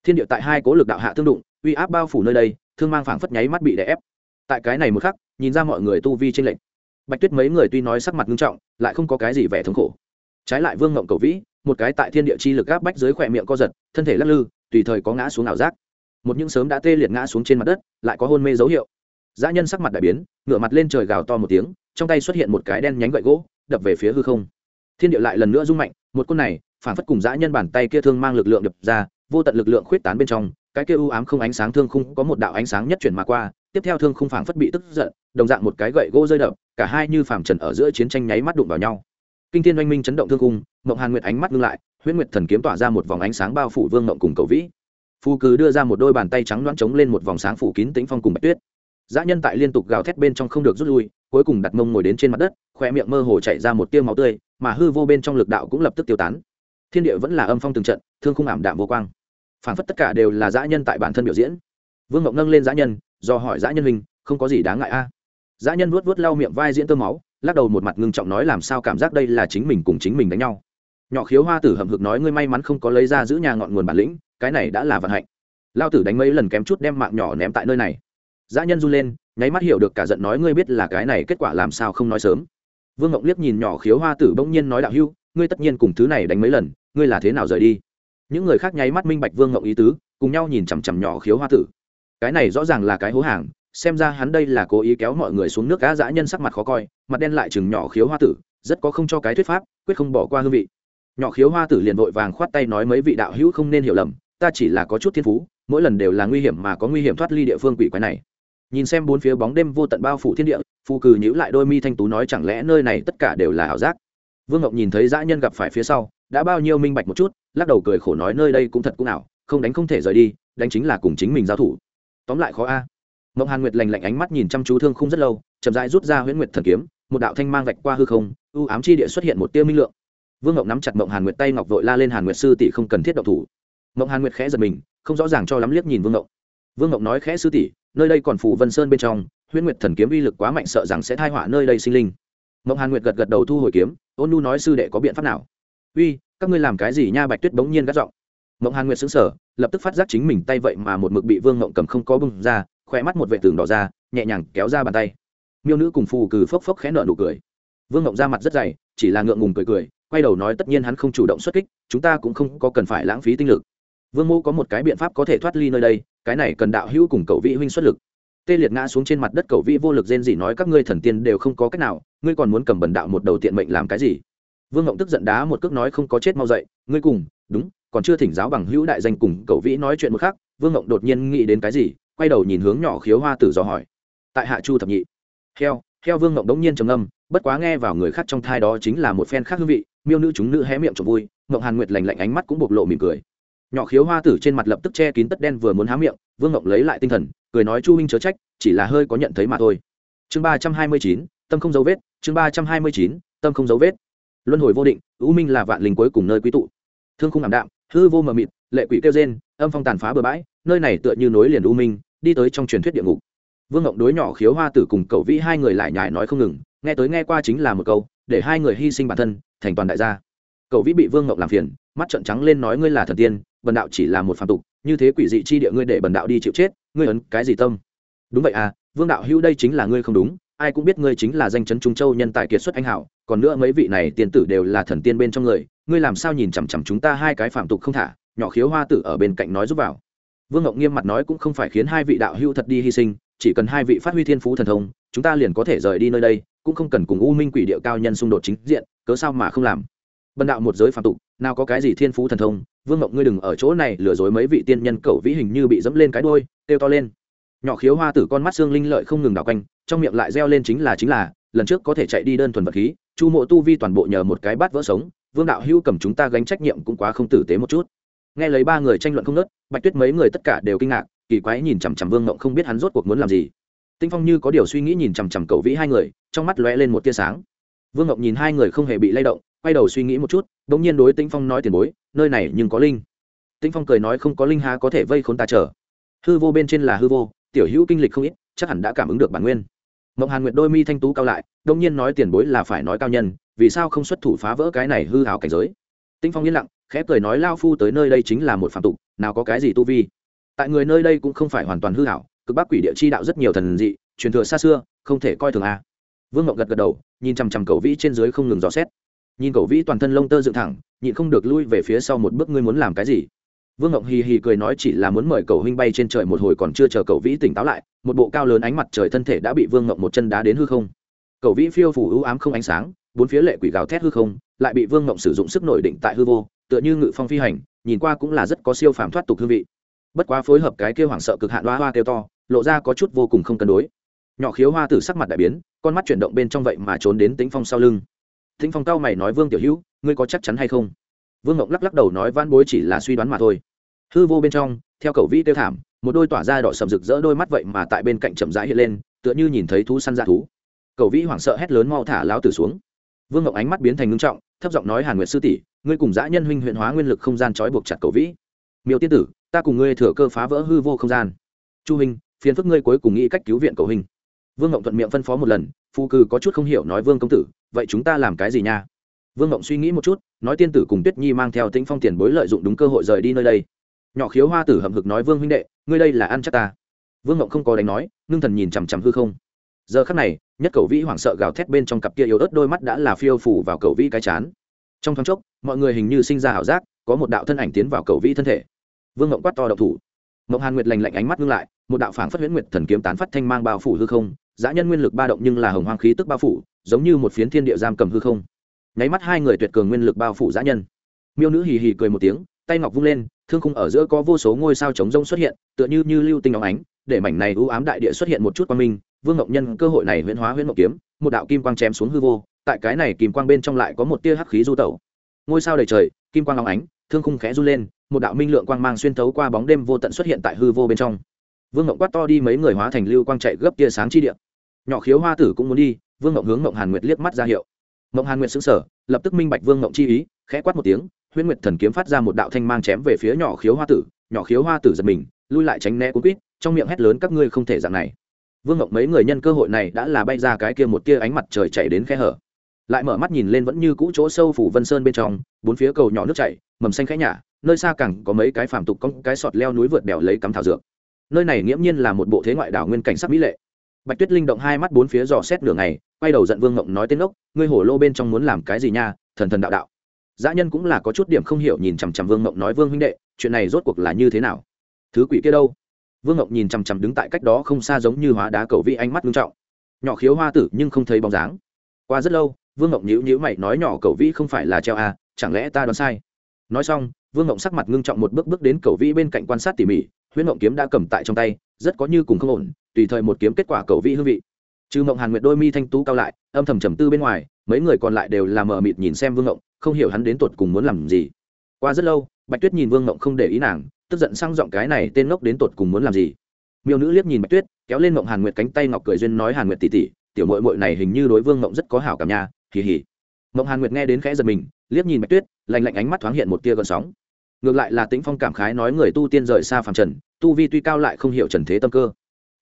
Thiên địa tại hai cố lực đạo hạ thương đụng, uy áp bao phủ nơi đây, thương mang phảng phất nháy mắt bị đè ép. Tại cái này một khắc, nhìn ra mọi người tu vi trên lệnh bạch tuyết mấy người tuy nói sắc mặt nghiêm trọng, lại không có cái gì vẻ thống khổ. Trái lại vương ngộng cầu vĩ, một cái tại thiên địa chi lực áp bách dưới khỏe miệng co giật, thân thể lắc lư, tùy thời có ngã xuống ảo giác. Một những sớm đã tê liệt ngã xuống trên mặt đất, lại có hôn mê dấu hiệu. Dã nhân sắc mặt đại biến, ngửa mặt lên trời gào to một tiếng, trong tay xuất hiện một cái đen nhánh gậy gỗ đập về phía hư không. Thiên địa lại lần nữa rung mạnh, một côn này, phản phất cùng dã nhân bàn tay kia thương mang lực lượng đập ra, vô tận lực lượng khuyết tán bên trong, cái kia u ám không ánh sáng thương khung có một đạo ánh sáng nhất chuyển mà qua, tiếp theo thương khung phảng phất bị tức giận, đồng dạng một cái gậy gỗ rơi đập, cả hai như phàm trần ở giữa chiến tranh nháy mắt đụng vào nhau. Kinh thiên oanh minh chấn động thương khung mộng hàn nguyệt ánh mắt ngưng lại, huyễn nguyệt thần kiếm tỏa ra một vòng ánh sáng bao phủ vương mộng cùng cầu vĩ. Phu cứ đưa ra một đôi bàn tay trắng loãng trống lên một vòng sáng phủ kín tĩnh phong cùng bạch tuyết dã nhân tại liên tục gào thét bên trong không được rút lui, cuối cùng đặt mông ngồi đến trên mặt đất khoe miệng mơ hồ chảy ra một tiêu máu tươi, mà hư vô bên trong lực đạo cũng lập tức tiêu tán. Thiên địa vẫn là âm phong từng trận, thương không ảm đạm vô quang. Phản phất tất cả đều là dã nhân tại bản thân biểu diễn. Vương mộng nâng lên dã nhân, do hỏi dã nhân hình không có gì đáng ngại a? Dã nhân vuốt vuốt lau miệng vai diễn tơ máu, lắc đầu một mặt ngưng trọng nói làm sao cảm giác đây là chính mình cùng chính mình đánh nhau. Nhỏ khiếu hoa tử hậm hực nói ngươi may mắn không có lấy ra giữ nhà ngọn nguồn bản lĩnh, cái này đã là vận hạnh. Lao tử đánh mấy lần kém chút đem mạng nhỏ ném tại nơi này dã nhân run lên, nháy mắt hiểu được cả giận nói, ngươi biết là cái này kết quả làm sao không nói sớm? Vương ngọc liếc nhìn nhỏ khiếu hoa tử bỗng nhiên nói, đạo hưu, ngươi tất nhiên cùng thứ này đánh mấy lần, ngươi là thế nào rời đi? Những người khác nháy mắt minh bạch vương ngọc ý tứ, cùng nhau nhìn chằm chằm nhỏ khiếu hoa tử. Cái này rõ ràng là cái hố hàng, xem ra hắn đây là cố ý kéo mọi người xuống nước cá dã nhân sắc mặt khó coi, mặt đen lại chừng nhỏ khiếu hoa tử, rất có không cho cái thuyết pháp, quyết không bỏ qua hương vị. Nhỏ khiếu hoa tử liền vội vàng khoát tay nói, mấy vị đạo hữu không nên hiểu lầm, ta chỉ là có chút thiên phú, mỗi lần đều là nguy hiểm mà có nguy hiểm thoát ly địa phương quỷ quái này nhìn xem bốn phía bóng đêm vô tận bao phủ thiên địa, phù cừ nhữ lại đôi mi thanh tú nói chẳng lẽ nơi này tất cả đều là ảo giác? Vương ngọc nhìn thấy dã nhân gặp phải phía sau, đã bao nhiêu minh bạch một chút, lắc đầu cười khổ nói nơi đây cũng thật cũng ảo, không đánh không thể rời đi, đánh chính là cùng chính mình giao thủ. Tóm lại khó a. Mộng hàn nguyệt lành lạnh ánh mắt nhìn chăm chú thương không rất lâu, chậm rãi rút ra huyễn nguyệt thần kiếm, một đạo thanh mang vạch qua hư không ưu ám chi địa xuất hiện một tia minh lượng. Vương ngọc nắm chặt mộng hàn nguyệt tay ngọc vội la lên hàn nguyệt sư tỷ không cần thiết độc thủ. Mộng hàn nguyệt khẽ giật mình, không rõ ràng cho lắm liếc nhìn vương ngọc. Vương ngọc nói khẽ sư tỷ nơi đây còn phủ vân sơn bên trong, huyễn nguyệt thần kiếm uy lực quá mạnh sợ rằng sẽ thai họa nơi đây sinh linh. Mộng hàn nguyệt gật gật đầu thu hồi kiếm, ôn nu nói sư đệ có biện pháp nào? Uy, các ngươi làm cái gì nha, bạch tuyết bỗng nhiên gắt giọng. Mộng hàn nguyệt xứng sở lập tức phát giác chính mình tay vậy mà một mực bị vương mộng cầm không có bưng ra khỏe mắt một vệ tường đỏ ra, nhẹ nhàng kéo ra bàn tay. Miêu nữ cùng phù cừ phốc phốc khẽ nợ nụ cười. Vương mộng ra mặt rất dày, chỉ là ngượng ngùng cười cười, quay đầu nói tất nhiên hắn không chủ động xuất kích, chúng ta cũng không có cần phải lãng phí tinh lực. Vương mô có một cái biện pháp có thể thoát ly nơi đây cái này cần đạo hữu cùng cậu vị huynh xuất lực. Tê liệt ngã xuống trên mặt đất, cậu vị vô lực rên gì nói, các ngươi thần tiên đều không có cách nào, ngươi còn muốn cầm bần đạo một đầu tiện mệnh làm cái gì? Vương ngộng tức giận đá một cước nói, không có chết mau dậy, ngươi cùng, đúng, còn chưa thỉnh giáo bằng hữu đại danh cùng cậu vĩ nói chuyện một khác vương ngộng đột nhiên nghĩ đến cái gì, quay đầu nhìn hướng nhỏ khiếu hoa tử dò hỏi. Tại hạ chu thập nhị. Heo heo vương ngộng đống nhiên trầm âm bất quá nghe vào người khác trong thai đó chính là một phen khác hương vị, miêu nữ chúng nữ hé miệng trộm vui, ngộng hàn nguyệt lành lạnh ánh mắt cũng bộc lộ mỉm cười nhỏ khiếu hoa tử trên mặt lập tức che kín tất đen vừa muốn há miệng, vương ngộng lấy lại tinh thần, cười nói chu huynh chớ trách, chỉ là hơi có nhận thấy mà thôi. Chương ba trăm hai mươi chín, tâm không dấu vết, chương ba trăm hai mươi chín, tâm không dấu vết. Luân hồi vô định, u minh là vạn linh cuối cùng nơi quý tụ. Thương khung ảm đạm, hư vô mờ mịt, lệ quỷ kêu rên, âm phong tàn phá bừa bãi, nơi này tựa như nối liền u minh, đi tới trong truyền thuyết địa ngục. Vương ngộng đối nhỏ khiếu hoa tử cùng cậu vĩ hai người lại nhải nói không ngừng, nghe tới nghe qua chính là một câu, để hai người hy sinh bản thân, thành toàn đại gia. Cậu vĩ bị vương ngộng làm phiền, mắt trợn trắng lên nói ngươi là thần tiên bần đạo chỉ là một phạm tục, như thế quỷ dị chi địa ngươi để bần đạo đi chịu chết, ngươi ấn cái gì tâm? Đúng vậy à vương đạo hữu đây chính là ngươi không đúng, ai cũng biết ngươi chính là danh chấn trung châu nhân tài kiệt xuất anh hảo còn nữa mấy vị này tiền tử đều là thần tiên bên trong người, ngươi làm sao nhìn chằm chằm chúng ta hai cái phạm tục không thả, nhỏ khiếu hoa tử ở bên cạnh nói giúp vào. Vương ngọc nghiêm mặt nói cũng không phải khiến hai vị đạo hữu thật đi hy sinh, chỉ cần hai vị phát huy thiên phú thần thông, chúng ta liền có thể rời đi nơi đây, cũng không cần cùng u minh quỷ địa cao nhân xung đột chính diện, cớ sao mà không làm? Bần đạo một giới phạm tục, nào có cái gì thiên phú thần thông, vương ngọc ngươi đừng ở chỗ này lừa dối mấy vị tiên nhân cẩu vĩ hình như bị dẫm lên cái đôi kêu to lên. Nhỏ khiếu hoa tử con mắt xương linh lợi không ngừng đảo quanh, trong miệng lại reo lên chính là chính là, lần trước có thể chạy đi đơn thuần vật khí, chu mộ tu vi toàn bộ nhờ một cái bát vỡ sống, vương đạo hữu cầm chúng ta gánh trách nhiệm cũng quá không tử tế một chút. Nghe lấy ba người tranh luận không nớt bạch tuyết mấy người tất cả đều kinh ngạc, kỳ quái nhìn chằm chằm vương ngộng không biết hắn rốt cuộc muốn làm gì. Tinh phong như có điều suy nghĩ nhìn chằm chằm cầu vĩ hai người, trong mắt lóe lên một tia sáng. Vương ngộng nhìn hai người không hề bị lay động quay đầu suy nghĩ một chút đ ỗ n g nhiên đối tinh phong nói tiền bối, nơi này nhưng có linh. Tinh phong cười nói không có linh há có thể vây khốn ta chờ. Hư vô bên trên là hư vô, tiểu hữu kinh lịch không ít, chắc hẳn đã cảm ứng được bản nguyên. Mộng hàn nguyện đôi mi thanh tú cao lại đông nhiên nói tiền bối là phải nói cao nhân, vì sao không xuất thủ phá vỡ cái này hư hào cảnh giới? Tinh phong yên lặng, khẽ cười nói lao phu tới nơi đây chính là một phạm tục, nào có cái gì tu vi. Tại người nơi đây cũng không phải hoàn toàn hư hảo cực bắc quỷ địa chi đạo rất nhiều thần dị, truyền thừa xa xưa, không thể coi thường a. Vương ngọc gật gật đầu, nhìn chằm chằm cầu vĩ trên dưới không ngừng dò xét nhìn cậu vĩ toàn thân lông tơ dựng thẳng, nhịn không được lui về phía sau một bước, ngươi muốn làm cái gì? Vương ngộng hì hì cười nói, chỉ là muốn mời cậu huynh bay trên trời một hồi, còn chưa chờ cậu vĩ tỉnh táo lại, một bộ cao lớn ánh mặt trời thân thể đã bị vương ngộng một chân đá đến hư không. Cậu vĩ phiêu phủ ưu ám không ánh sáng, bốn phía lệ quỷ gào thét hư không, lại bị vương ngộng sử dụng sức nổi định tại hư vô, tựa như ngự phong phi hành, nhìn qua cũng là rất có siêu phàm thoát tục hương vị. Bất quá phối hợp cái kêu hoảng sợ cực hạn hoa hoa kêu to, lộ ra có chút vô cùng không cân đối. Nhỏ khiếu hoa tử sắc mặt đại biến, con mắt chuyển động bên trong vậy mà trốn đến tĩnh phong sau lưng thính phong cao mày nói vương tiểu hữu, ngươi có chắc chắn hay không? Vương ngộng lắc lắc đầu nói van bối chỉ là suy đoán mà thôi. Hư vô bên trong, theo cầu vĩ tiêu thảm, một đôi tỏa ra đỏ sầm rực rỡ đôi mắt vậy mà tại bên cạnh chậm rãi hiện lên, tựa như nhìn thấy thú săn ra thú. Cầu vĩ hoảng sợ hét lớn mau thả láo tử xuống. Vương ngộng ánh mắt biến thành ngưng trọng, thấp giọng nói hàn nguyệt sư tỷ, ngươi cùng dã nhân huynh huyện hóa nguyên lực không gian trói buộc chặt cầu vĩ. Miêu tiên tử, ta cùng ngươi thừa cơ phá vỡ hư vô không gian. Chu huynh, phiền phức ngươi cuối cùng nghĩ cách cứu viện cầu huynh. Vương ngộng thuận miệng phân phó một lần, phu cư có chút không hiểu nói vương công tử vậy chúng ta làm cái gì nha? Vương ngộng suy nghĩ một chút, nói tiên tử cùng tuyết nhi mang theo tĩnh phong tiền bối lợi dụng đúng cơ hội rời đi nơi đây. Nhỏ khiếu hoa tử hậm hực nói, vương huynh đệ, ngươi đây là ăn chắc ta. Vương ngộng không có đánh nói, ngưng thần nhìn chằm chằm hư không. Giờ khắc này, nhất cầu vĩ hoảng sợ gào thét bên trong cặp kia yếu ớt đôi mắt đã là phiêu phủ vào cầu vĩ cái chán. Trong thoáng chốc, mọi người hình như sinh ra ảo giác, có một đạo thân ảnh tiến vào cầu vĩ thân thể. Vương ngộng quát to độc thủ. Ngộng hàn nguyệt lành lạnh ánh mắt ngưng lại, một đạo phảng phất huyễn nguyệt thần kiếm tán phát thanh mang bao phủ hư không, dã nhân nguyên lực ba động nhưng là hồng hoang khí tức bao phủ giống như một phiến thiên địa giam cầm hư không. Nháy mắt hai người tuyệt cường nguyên lực bao phủ dã nhân. Miêu nữ hì hì cười một tiếng, tay ngọc vung lên, thương khung ở giữa có vô số ngôi sao chống rông xuất hiện, tựa như như lưu tinh óng ánh, để mảnh này u ám đại địa xuất hiện một chút quang minh. Vương ngọc nhân cơ hội này huyễn hóa huyễn ngọc kiếm, một đạo kim quang chém xuống hư vô, tại cái này kim quang bên trong lại có một tia hắc khí du tẩu. Ngôi sao đầy trời, kim quang óng ánh, thương khung khẽ run lên, một đạo minh lượng quang mang xuyên thấu qua bóng đêm vô tận xuất hiện tại hư vô bên trong. Vương ngọc quát to đi mấy người hóa thành lưu quang chạy gấp tia sáng chi điện nhỏ khiếu hoa tử cũng muốn đi vương ngộng hướng ngộng hàn nguyệt liếc mắt ra hiệu. Ngộng hàn nguyệt xứng sở lập tức minh bạch vương ngộng chi ý, khẽ quát một tiếng, huyễn nguyệt thần kiếm phát ra một đạo thanh mang chém về phía nhỏ khiếu hoa tử, nhỏ khiếu hoa tử giật mình, lui lại tránh né cuốn quýt, trong miệng hét lớn, các ngươi không thể dạng này. Vương ngộng mấy người nhân cơ hội này đã là bay ra cái kia một tia ánh mặt trời chạy đến khe hở. Lại mở mắt nhìn lên vẫn như cũ chỗ sâu phủ vân sơn bên trong, bốn phía cầu nhỏ nước chảy, mầm xanh khẽ nhả, nơi xa cẳng có mấy cái phàm tục có cái sọt leo núi vượt đèo lấy cắm thảo dược. Nơi này nghiễm nhiên là một bộ thế ngoại đảo nguyên cảnh sắc mỹ lệ bạch tuyết linh động hai mắt bốn phía dò xét nửa ngày, quay đầu giận vương ngộng nói tên ốc ngươi hổ lô bên trong muốn làm cái gì nha, thần thần đạo đạo. Dã nhân cũng là có chút điểm không hiểu nhìn chằm chằm vương ngộng nói, vương huynh đệ, chuyện này rốt cuộc là như thế nào? Thứ quỷ kia đâu? Vương ngộng nhìn chằm chằm đứng tại cách đó không xa giống như hóa đá cầu vi ánh mắt nghiêm trọng. Nhỏ khiếu hoa tử nhưng không thấy bóng dáng. Qua rất lâu, vương ngộng nhíu nhíu mày nói, nhỏ cầu vĩ không phải là treo à chẳng lẽ ta đoán sai? Nói xong, vương ngộng sắc mặt ngưng trọng một bước bước đến cầu vĩ bên cạnh quan sát tỉ mỉ, huyễn ngộng kiếm đã cầm tại trong tay, rất có như cùng không ổn tùy thời một kiếm kết quả cầu vị hương vị. Trừ mộng hàn nguyệt đôi mi thanh tú cao lại âm thầm trầm tư bên ngoài mấy người còn lại đều là mờ mịt nhìn xem vương ngộng không hiểu hắn đến tột cùng muốn làm gì. Qua rất lâu bạch tuyết nhìn vương ngộng không để ý nàng tức giận sang giọng cái này tên ngốc đến tột cùng muốn làm gì. Miêu nữ liếc nhìn bạch tuyết kéo lên mộng hàn nguyệt cánh tay ngọc cười duyên nói hàn nguyệt tỉ tỉ tiểu mội mội này hình như đối vương ngộng rất có hảo cảm nhà, kỳ hì. Mộng hàn nguyệt nghe đến khẽ giật mình liếc nhìn bạch tuyết lạnh lạnh ánh mắt thoáng hiện một tia gợn sóng. Ngược lại là tĩnh phong cảm khái nói người tu tiên rời xa phàm trần tu vi tuy cao lại không hiểu trần thế tâm cơ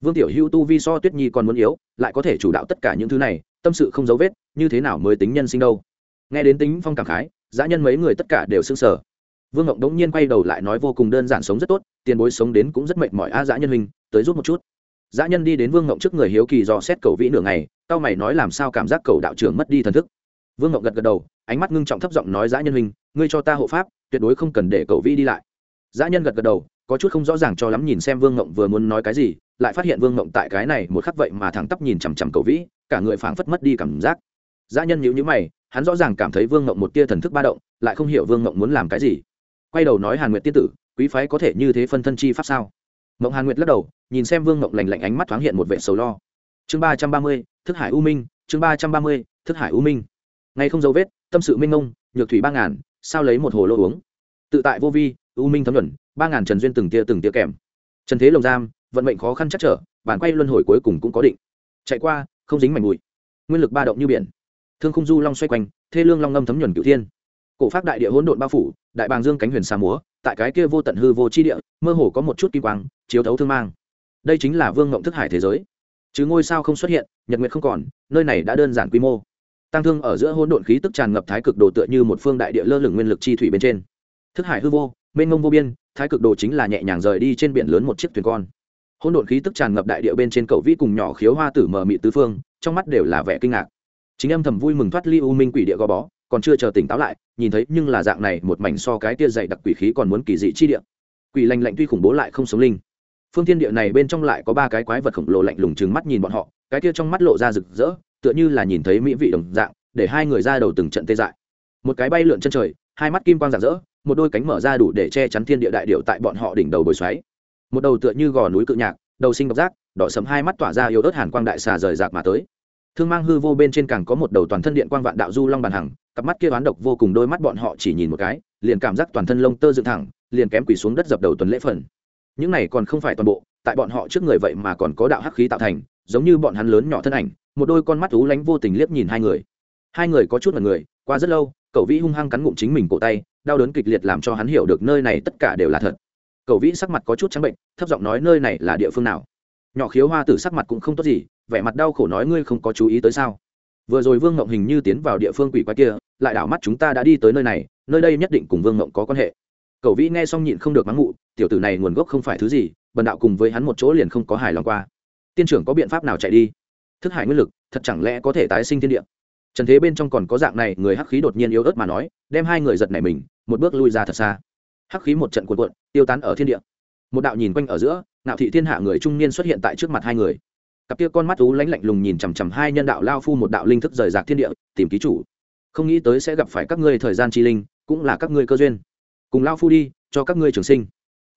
vương tiểu hữu tu vi so tuyết nhi còn muốn yếu, lại có thể chủ đạo tất cả những thứ này, tâm sự không dấu vết, như thế nào mới tính nhân sinh đâu? Nghe đến tính phong cảm khái giã nhân mấy người tất cả đều s ư n g sở vương ngộng đống nhiên quay đầu lại nói vô cùng đơn giản sống rất tốt, tiền bối sống đến cũng rất mệt mỏi a giã nhân hình tới rút một chút. Giã nhân đi đến vương ngộng trước người hiếu kỳ do xét cầu vĩ nửa ngày tao mày nói làm sao cảm giác cầu đạo trưởng mất đi thần thức. Vương ngộng gật gật đầu, ánh mắt ngưng trọng thấp giọng nói giã nhân hình ngươi cho ta hộ pháp, tuyệt đối không cần để cầu vĩ đi lại. Giã nhân gật gật đầu có chút không rõ ràng cho lắm nhìn xem vương ngộng vừa muốn nói cái gì, lại phát hiện vương ngộng tại cái này một khắc vậy mà thẳng tắp nhìn chằm chằm cầu vĩ, cả người phảng phất mất đi cảm giác. Dã nhân nhíu nhíu mày, hắn rõ ràng cảm thấy vương ngộng một tia thần thức ba động, lại không hiểu vương ngộng muốn làm cái gì. Quay đầu nói hàn nguyệt tiên tử, quý phái có thể như thế phân thân chi pháp sao? Mộng hàn nguyệt lắc đầu, nhìn xem vương ngộng lành lạnh ánh mắt thoáng hiện một vệ sầu lo. Chương ba trăm ba mươi, thức hải u minh, chương ba trăm ba mươi, thức hải u minh. Ngay không dấu vết, tâm sự minh ngông, nhược thủy ba ngàn, sao lấy một hồ lô uống? Tự tại vô vi, u minh thấm nhuận ba ngàn trần duyên từng tia từng tia kèm. Trần thế lồng giam, vận mệnh khó khăn chắc trở, bản quay luân hồi cuối cùng cũng có định. Chạy qua, không dính mảnh bụi. Nguyên lực ba động như biển. Thương không du long xoay quanh, thê lương long ngâm thấm nhuần cửu thiên. Cổ pháp đại địa hỗn độn bao phủ, đại bàng dương cánh huyền xa múa, tại cái kia vô tận hư vô chi địa, mơ hồ có một chút kim quang, chiếu thấu thương mang. Đây chính là vương ngộng thức hải thế giới. Chứ ngôi sao không xuất hiện, nhật nguyệt không còn, nơi này đã đơn giản quy mô. Tăng thương ở giữa hỗn độn khí tức tràn ngập thái cực đồ tựa như một phương đại địa lơ lửng nguyên lực chi thủy bên trên. Thức hải hư vô, mênh mông vô biên thái cực đồ chính là nhẹ nhàng rời đi trên biển lớn một chiếc thuyền con. Hỗn độn khí tức tràn ngập đại địa bên trên cầu vĩ cùng nhỏ khiếu hoa tử mờ mị tứ phương, trong mắt đều là vẻ kinh ngạc. Chính âm thầm vui mừng thoát ly u minh quỷ địa gò bó, còn chưa chờ tỉnh táo lại, nhìn thấy nhưng là dạng này một mảnh so cái tia dày đặc quỷ khí còn muốn kỳ dị chi địa. Quỷ lành lạnh tuy khủng bố lại không sống linh. Phương thiên địa này bên trong lại có ba cái quái vật khổng lồ lạnh lùng chừng mắt nhìn bọn họ, cái tia trong mắt lộ ra rực rỡ, tựa như là nhìn thấy mỹ vị đồng dạng, để hai người ra đầu từng trận tê dại. Một cái bay lượn chân trời, hai mắt kim quang rạng rỡ một đôi cánh mở ra đủ để che chắn thiên địa đại điệu tại bọn họ đỉnh đầu bồi xoáy. Một đầu tựa như gò núi cự nhạc, đầu sinh độc giác, đỏ sầm hai mắt tỏa ra yếu ớt hàn quang đại xà rời rạc mà tới. Thương mang hư vô bên trên càng có một đầu toàn thân điện quang vạn đạo du long bàn hằng, cặp mắt kia oán độc vô cùng đôi mắt bọn họ chỉ nhìn một cái, liền cảm giác toàn thân lông tơ dựng thẳng, liền kém quỳ xuống đất dập đầu tuần lễ phần. Những này còn không phải toàn bộ, tại bọn họ trước người vậy mà còn có đạo hắc khí tạo thành, giống như bọn hắn lớn nhỏ thân ảnh, một đôi con mắt ú lánh vô tình liếc nhìn hai người. Hai người có chút là người, qua rất lâu, cậu vĩ hung hăng cắn ngụm chính mình cổ tay đau đớn kịch liệt làm cho hắn hiểu được nơi này tất cả đều là thật. Cậu vĩ sắc mặt có chút trắng bệnh, thấp giọng nói nơi này là địa phương nào? Nhỏ khiếu hoa tử sắc mặt cũng không tốt gì, vẻ mặt đau khổ nói ngươi không có chú ý tới sao? Vừa rồi vương ngộng hình như tiến vào địa phương quỷ quái kia, lại đảo mắt chúng ta đã đi tới nơi này, nơi đây nhất định cùng vương ngộng có quan hệ. Cậu vĩ nghe xong nhịn không được mắng mụ, tiểu tử này nguồn gốc không phải thứ gì, bần đạo cùng với hắn một chỗ liền không có hài lòng qua. Tiên trưởng có biện pháp nào chạy đi? Thức hải nguyên lực, thật chẳng lẽ có thể tái sinh thiên địa? Trần thế bên trong còn có dạng này, người hắc khí đột nhiên yếu ớt mà nói, đem hai người giật này mình, một bước lui ra thật xa. Hắc khí một trận cuộn cuộn, tiêu tán ở thiên địa. Một đạo nhìn quanh ở giữa, nạo thị thiên hạ người trung niên xuất hiện tại trước mặt hai người. Cặp kia con mắt tú lánh lạnh lùng nhìn chằm chằm hai nhân đạo lao phu một đạo linh thức rời rạc thiên địa, tìm ký chủ. Không nghĩ tới sẽ gặp phải các ngươi thời gian chi linh, cũng là các ngươi cơ duyên. Cùng lao phu đi, cho các ngươi trường sinh.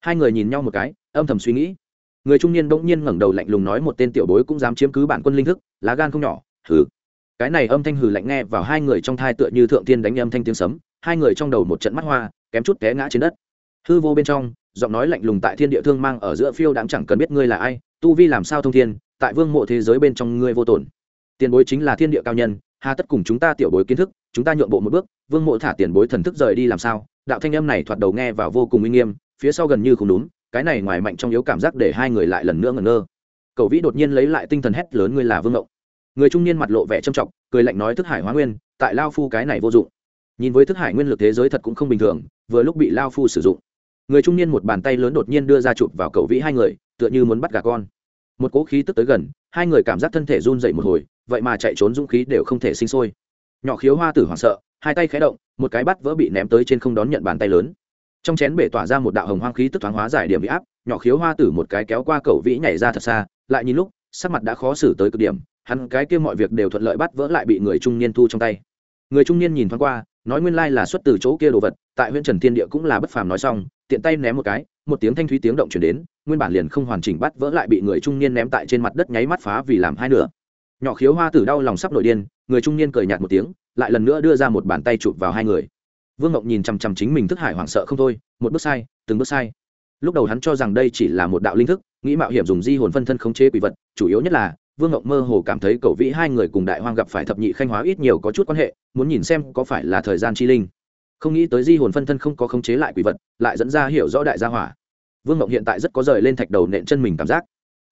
Hai người nhìn nhau một cái, âm thầm suy nghĩ. Người trung niên bỗng nhiên ngẩng đầu lạnh lùng nói một tên tiểu bối cũng dám chiếm cứ bản quân linh thức, lá gan không nhỏ thử cái này âm thanh hừ lạnh nghe vào hai người trong thai tựa như thượng tiên đánh âm thanh tiếng sấm, hai người trong đầu một trận mắt hoa, kém chút té ngã trên đất. Hư vô bên trong, giọng nói lạnh lùng tại thiên địa thương mang ở giữa phiêu đáng chẳng cần biết ngươi là ai, tu vi làm sao thông thiên, tại vương mộ thế giới bên trong ngươi vô tổn. Tiền bối chính là thiên địa cao nhân, hà tất cùng chúng ta tiểu bối kiến thức, chúng ta nhượng bộ một bước, vương mộ thả tiền bối thần thức rời đi làm sao? Đạo thanh âm này thoạt đầu nghe vào vô cùng uy nghiêm, phía sau gần như không đúng, cái này ngoài mạnh trong yếu cảm giác để hai người lại lần nữa ngẩn ngơ. Cậu vĩ đột nhiên lấy lại tinh thần hét lớn ngươi là vương mộng người trung niên mặt lộ vẻ trầm trọng, cười lạnh nói thức hải hóa nguyên, tại lao phu cái này vô dụng. Nhìn với thức hải nguyên lực thế giới thật cũng không bình thường, vừa lúc bị lao phu sử dụng. Người trung niên một bàn tay lớn đột nhiên đưa ra chụp vào cậu vĩ hai người, tựa như muốn bắt gà con. Một cỗ khí tức tới gần, hai người cảm giác thân thể run dậy một hồi, vậy mà chạy trốn dũng khí đều không thể sinh sôi. Nhỏ khiếu hoa tử hoảng sợ, hai tay khé động, một cái bắt vỡ bị ném tới trên không đón nhận bàn tay lớn. Trong chén bể tỏa ra một đạo hồng hoang khí tức thoáng hóa giải điểm bị áp, nhỏ khiếu hoa tử một cái kéo qua cầu vĩ nhảy ra thật xa, lại nhìn lúc, sắc mặt đã khó xử tới cực điểm hắn cái kia mọi việc đều thuận lợi bắt vỡ lại bị người trung niên thu trong tay. Người trung niên nhìn thoáng qua, nói nguyên lai là xuất từ chỗ kia đồ vật, tại huyện trần thiên địa cũng là bất phàm nói xong, tiện tay ném một cái, một tiếng thanh thúy tiếng động chuyển đến, nguyên bản liền không hoàn chỉnh bắt vỡ lại bị người trung niên ném tại trên mặt đất nháy mắt phá vì làm hai nửa. Nhỏ khiếu hoa tử đau lòng sắp nổi điên, người trung niên cười nhạt một tiếng, lại lần nữa đưa ra một bàn tay chụp vào hai người. Vương ngọc nhìn chằm chằm chính mình thức hải hoảng sợ không thôi, một bước sai, từng bước sai. Lúc đầu hắn cho rằng đây chỉ là một đạo linh thức, nghĩ mạo hiểm dùng di hồn phân thân khống chế quỷ vật, chủ yếu nhất là vương ngộng mơ hồ cảm thấy cầu vĩ hai người cùng đại hoang gặp phải thập nhị khanh hóa ít nhiều có chút quan hệ, muốn nhìn xem có phải là thời gian chi linh. Không nghĩ tới di hồn phân thân không có khống chế lại quỷ vật, lại dẫn ra hiểu rõ đại gia hỏa. Vương ngộng hiện tại rất có rời lên thạch đầu nện chân mình cảm giác.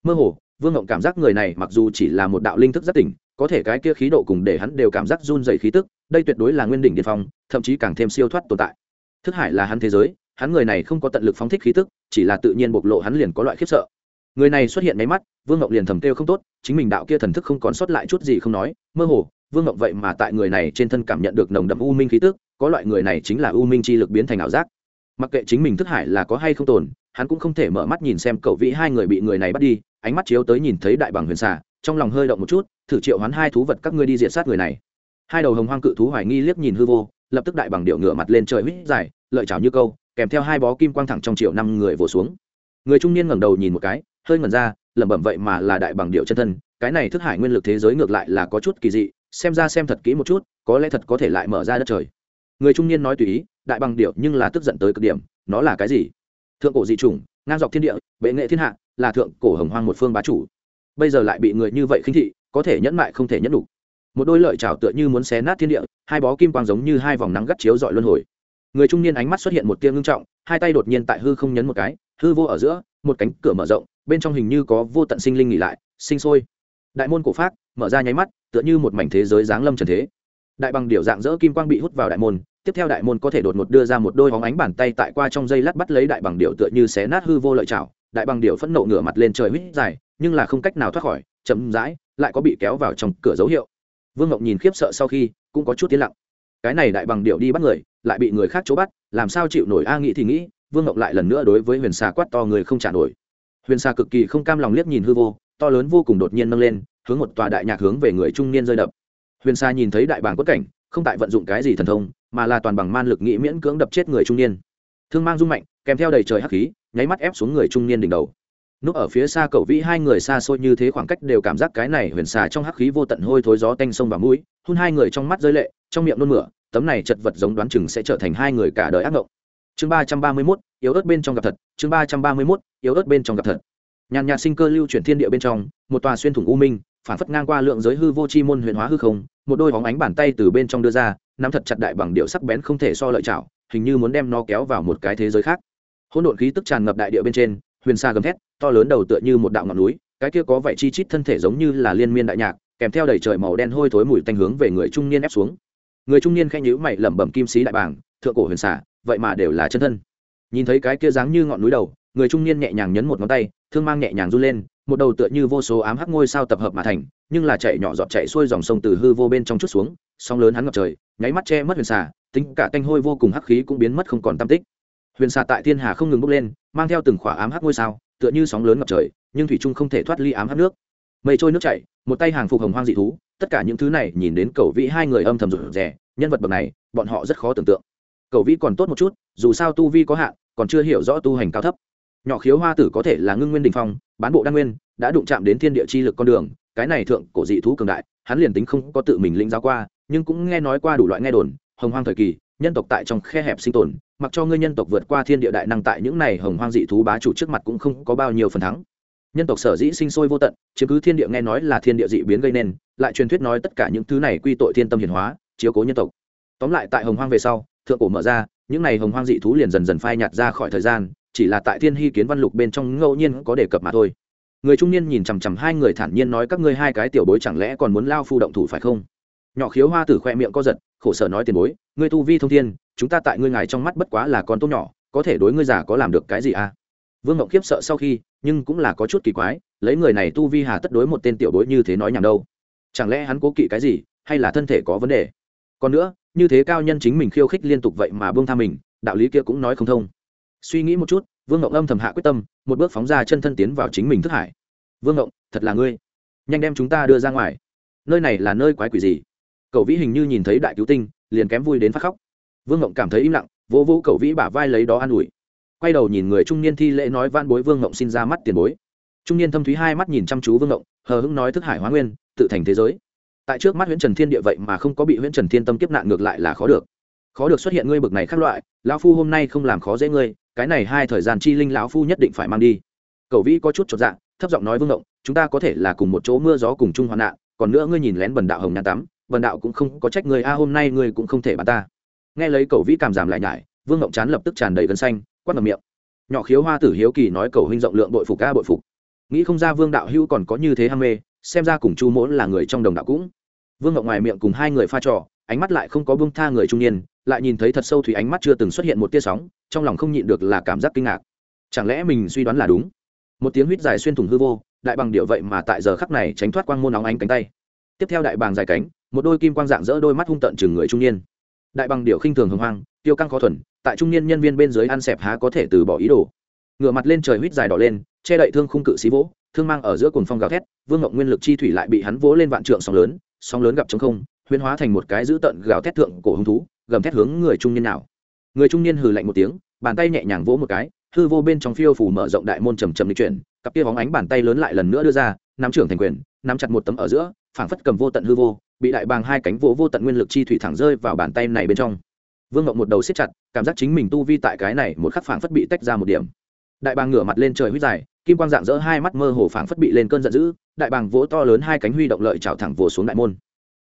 Mơ hồ, vương ngộng cảm giác người này mặc dù chỉ là một đạo linh thức rất tỉnh, có thể cái kia khí độ cùng để hắn đều cảm giác run dày khí tức, đây tuyệt đối là nguyên đỉnh điên phong, thậm chí càng thêm siêu thoát tồn tại. Thức hải là hắn thế giới, hắn người này không có tận lực phóng thích khí tức, chỉ là tự nhiên bộc lộ hắn liền có loại khiếp sợ người này xuất hiện máy mắt, vương ngộng liền thầm kêu không tốt, chính mình đạo kia thần thức không còn sót lại chút gì không nói, mơ hồ, vương ngộng vậy mà tại người này trên thân cảm nhận được nồng đậm u minh khí tức, có loại người này chính là u minh chi lực biến thành ảo giác. Mặc kệ chính mình thức hải là có hay không tồn, hắn cũng không thể mở mắt nhìn xem cậu vĩ hai người bị người này bắt đi, ánh mắt chiếu tới nhìn thấy đại bằng huyền xà, trong lòng hơi động một chút, thử triệu hắn hai thú vật các ngươi đi diện sát người này. Hai đầu hồng hoang cự thú hoài nghi liếc nhìn hư vô, lập tức đại bằng điệu ngựa mặt lên trời huýt dài, lợi chảo như câu, kèm theo hai bó kim quang thẳng trong triệu năm người vồ xuống. Người trung niên ngẩng đầu nhìn một cái hơi ngẩn ra, lẩm bẩm vậy mà là đại bằng điệu chân thân, cái này thức hải nguyên lực thế giới ngược lại là có chút kỳ dị, xem ra xem thật kỹ một chút, có lẽ thật có thể lại mở ra đất trời. Người trung niên nói tùy ý, đại bằng điệu nhưng là tức giận tới cực điểm, nó là cái gì? Thượng cổ dị chủng, ngang dọc thiên địa, bệ nghệ thiên hạ, là thượng cổ hồng hoang một phương bá chủ. Bây giờ lại bị người như vậy khinh thị, có thể nhẫn mại không thể nhẫn đủ một đôi lợi chảo tựa như muốn xé nát thiên địa, hai bó kim quang giống như hai vòng nắng gắt chiếu dọi luân hồi. Người trung niên ánh mắt xuất hiện một tia ngưng trọng, hai tay đột nhiên tại hư không nhấn một cái, hư vô ở giữa, một cánh cửa mở rộng bên trong hình như có vô tận sinh linh nghỉ lại, sinh sôi. Đại môn cổ pháp mở ra nháy mắt, tựa như một mảnh thế giới giáng lâm trần thế. Đại bằng điệu dạng dỡ kim quang bị hút vào đại môn, tiếp theo đại môn có thể đột ngột đưa ra một đôi bóng ánh bàn tay tại qua trong dây lát bắt lấy đại bằng điệu tựa như xé nát hư vô lợi chảo. Đại bằng điệu phẫn nộ ngửa mặt lên trời huýt dài, nhưng là không cách nào thoát khỏi, chậm rãi, lại có bị kéo vào trong cửa dấu hiệu. Vương ngọc nhìn khiếp sợ sau khi, cũng có chút tiến lặng. Cái này đại bằng điệu đi bắt người, lại bị người khác chỗ bắt, làm sao chịu nổi a nghĩ thì nghĩ, vương ngọc lại lần nữa đối với huyền xà quát to người không trả nổi huyền xa cực kỳ không cam lòng liếc nhìn hư vô, to lớn vô cùng đột nhiên nâng lên, hướng một tòa đại nhạc hướng về người trung niên rơi đập. Huyền xa nhìn thấy đại bàng quất cảnh, không tại vận dụng cái gì thần thông, mà là toàn bằng man lực nghĩ miễn cưỡng đập chết người trung niên. Thương mang rung mạnh, kèm theo đầy trời hắc khí, nháy mắt ép xuống người trung niên đỉnh đầu. Núp ở phía xa cậu vĩ hai người xa xôi như thế khoảng cách đều cảm giác cái này huyền xà trong hắc khí vô tận hôi thối gió tanh sông và mũi hôn hai người trong mắt rơi lệ, trong miệng nôn mửa, tấm này chật vật giống đoán chừng sẽ trở thành hai người cả đời ác ngộng chương ba trăm ba mươi mốt, yếu ớt bên trong gặp thật. Chương ba trăm ba mươi mốt, yếu ớt bên trong gặp thật. Nhàn nhạt sinh cơ lưu chuyển thiên địa bên trong, một tòa xuyên thủng u minh, phản phất ngang qua lượng giới hư vô chi môn huyền hóa hư không, một đôi bóng ánh bàn tay từ bên trong đưa ra, nắm thật chặt đại bằng điệu sắc bén không thể so lợi chảo, hình như muốn đem nó kéo vào một cái thế giới khác. Hỗn độn khí tức tràn ngập đại địa bên trên, huyền xa gầm thét, to lớn đầu tựa như một đạo ngọn núi, cái kia có vẻ chi chít thân thể giống như là liên miên đại nhạc, kèm theo đầy trời màu đen hôi thối mùi tanh hướng về người trung niên ép xuống. Người trung niên khẽ nhíu mày lẩm bẩm kim sĩ đại bàng, thượng cổ huyền xà vậy mà đều là chân thân. Nhìn thấy cái kia dáng như ngọn núi đầu, người trung niên nhẹ nhàng nhấn một ngón tay, thương mang nhẹ nhàng run lên, một đầu tựa như vô số ám hắc ngôi sao tập hợp mà thành, nhưng là chạy nhỏ giọt chạy xuôi dòng sông từ hư vô bên trong chút xuống, sóng lớn hắn ngập trời, nháy mắt che mất huyền xà, tính cả canh hôi vô cùng hắc khí cũng biến mất không còn tam tích. Huyền xà tại thiên hà không ngừng bốc lên, mang theo từng khỏa ám hắc ngôi sao, tựa như sóng lớn ngập trời, nhưng thủy trung không thể thoát ly ám hắc nước. Mây trôi nước chảy, một tay hàng phục hồng hoang dị thú, tất cả những thứ này nhìn đến cầu vĩ hai người âm thầm rụt rè, nhân vật bậc này, bọn họ rất khó tưởng tượng cầu vĩ còn tốt một chút, dù sao tu vi có hạn, còn chưa hiểu rõ tu hành cao thấp. Nhỏ khiếu hoa tử có thể là ngưng nguyên đình phong, bán bộ đa nguyên, đã đụng chạm đến thiên địa chi lực con đường, cái này thượng cổ dị thú cường đại, hắn liền tính không có tự mình lĩnh giáo qua, nhưng cũng nghe nói qua đủ loại nghe đồn, hồng hoang thời kỳ, nhân tộc tại trong khe hẹp sinh tồn, mặc cho ngươi nhân tộc vượt qua thiên địa đại năng tại những này hồng hoang dị thú bá chủ trước mặt cũng không có bao nhiêu phần thắng. Nhân tộc sở dĩ sinh sôi vô tận chứ cứ thiên địa nghe nói là thiên địa dị biến gây nên, lại truyền thuyết nói tất cả những thứ này quy tội thiên tâm hiển hóa, chiếu cố nhân tộc. Tóm lại tại hồng hoang về sau thượng cổ mở ra, những này hồng hoang dị thú liền dần dần phai nhạt ra khỏi thời gian, chỉ là tại thiên hy kiến văn lục bên trong ngẫu nhiên có đề cập mà thôi. Người trung niên nhìn chằm chằm hai người thản nhiên nói các ngươi hai cái tiểu bối chẳng lẽ còn muốn lao phu động thủ phải không? Nhỏ khiếu hoa tử khoe miệng co giật, khổ sở nói tiền bối, ngươi tu vi thông thiên, chúng ta tại ngươi ngài trong mắt bất quá là con tốt nhỏ, có thể đối ngươi già có làm được cái gì à? Vương ngọc khiếp sợ sau khi, nhưng cũng là có chút kỳ quái, lấy người này tu vi hà tất đối một tên tiểu bối như thế nói nhảm đâu? Chẳng lẽ hắn cố kỵ cái gì, hay là thân thể có vấn đề? Còn nữa như thế cao nhân chính mình khiêu khích liên tục vậy mà buông tha mình, đạo lý kia cũng nói không thông. Suy nghĩ một chút, vương ngộng âm thầm hạ quyết tâm, một bước phóng ra chân thân tiến vào chính mình thức hải. Vương ngộng thật là ngươi. Nhanh đem chúng ta đưa ra ngoài. Nơi này là nơi quái quỷ gì? Cậu vĩ hình như nhìn thấy đại cứu tinh, liền kém vui đến phát khóc. Vương ngộng cảm thấy im lặng, vỗ vỗ cậu vĩ bả vai lấy đó an ủi. Quay đầu nhìn người trung niên thi lễ nói van bối vương ngộng xin ra mắt tiền bối. Trung niên thâm thúy hai mắt nhìn chăm chú vương ngộng hờ hững nói thức hải hóa nguyên, tự thành thế giới tại trước mắt huyễn trần thiên địa vậy mà không có bị huyễn trần thiên tâm kiếp nạn ngược lại là khó được. Khó được xuất hiện ngươi bực này khác loại, lão phu hôm nay không làm khó dễ ngươi, cái này hai thời gian chi linh lão phu nhất định phải mang đi. Cậu vĩ có chút chột dạ thấp giọng nói vương động chúng ta có thể là cùng một chỗ mưa gió cùng chung hoạn nạn, còn nữa ngươi nhìn lén bần đạo hồng nhan tắm, bần đạo cũng không có trách người a, hôm nay ngươi cũng không thể bàn ta. Nghe lấy cậu vĩ cảm giảm lại nhải, vương động chán lập tức tràn đầy gân xanh, quát ngầm miệng. Nhỏ khiếu hoa tử hiếu kỳ nói cầu huynh rộng lượng bội phục ca bội phục. Nghĩ không ra vương đạo hữu còn có như thế ham mê, xem ra cùng chu mỗ là người trong đồng đạo cũng vương ngọc ngoài miệng cùng hai người pha trò, ánh mắt lại không có bông tha người trung niên, lại nhìn thấy thật sâu thủy ánh mắt chưa từng xuất hiện một tia sóng, trong lòng không nhịn được là cảm giác kinh ngạc. Chẳng lẽ mình suy đoán là đúng? Một tiếng huýt dài xuyên thủng hư vô, đại bằng điệu vậy mà tại giờ khắc này tránh thoát quang môn óng ánh cánh tay. Tiếp theo đại bàng dài cánh, một đôi kim quang dạng dỡ đôi mắt hung tận chừng người trung niên. Đại bằng điệu khinh thường hưng hoang, tiêu căng khó thuần, tại trung niên nhân viên bên dưới ăn xẹp há có thể từ bỏ ý đồ. Ngửa mặt lên trời huýt dài đỏ lên, che đậy thương khung cự xí vỗ, thương mang ở giữa cồn phong gào thét, vương ngọc nguyên lực chi thủy lại bị hắn vỗ lên vạn trượng sóng lớn sóng lớn gặp trống không, huyễn hóa thành một cái dữ tận gào thét thượng cổ hung thú, gầm thét hướng người trung niên nào. Người trung niên hừ lạnh một tiếng, bàn tay nhẹ nhàng vỗ một cái, hư vô bên trong phiêu phủ mở rộng đại môn trầm trầm đi chuyển, cặp kia bóng ánh bàn tay lớn lại lần nữa đưa ra, nắm trưởng thành quyền, nắm chặt một tấm ở giữa, phảng phất cầm vô tận hư vô, bị đại bàng hai cánh vỗ vô tận nguyên lực chi thủy thẳng rơi vào bàn tay này bên trong. Vương ngộng một đầu siết chặt, cảm giác chính mình tu vi tại cái này một khắc phảng phất bị tách ra một điểm. Đại bàng ngửa mặt lên trời huyết dài kim quang dạng dỡ hai mắt mơ hồ phảng phất bị lên cơn giận dữ, đại bàng vỗ to lớn hai cánh huy động lợi trào thẳng vồ xuống đại môn.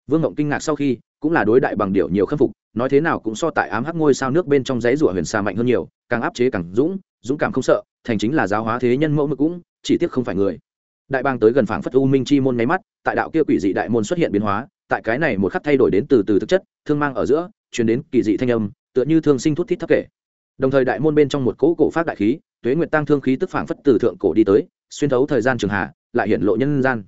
Vương ngộng kinh ngạc sau khi, cũng là đối đại bằng điệu nhiều khâm phục, nói thế nào cũng so tại ám hắc ngôi sao nước bên trong giấy rủa huyền xa mạnh hơn nhiều, càng áp chế càng dũng dũng cảm không sợ, thành chính là giáo hóa thế nhân mẫu mực cũng, chỉ tiếc không phải người. Đại bang tới gần phảng phất u minh chi môn nháy mắt, tại đạo kia quỷ dị đại môn xuất hiện biến hóa, tại cái này một khắc thay đổi đến từ từ thực chất, thương mang ở giữa chuyển đến kỳ dị thanh âm, tựa như thương sinh thút thít thấp kể đồng thời đại môn bên trong một cỗ cổ phát đại khí, tuế nguyệt tăng thương khí tức phảng phất từ thượng cổ đi tới, xuyên thấu thời gian trường hạ, lại hiện lộ nhân gian.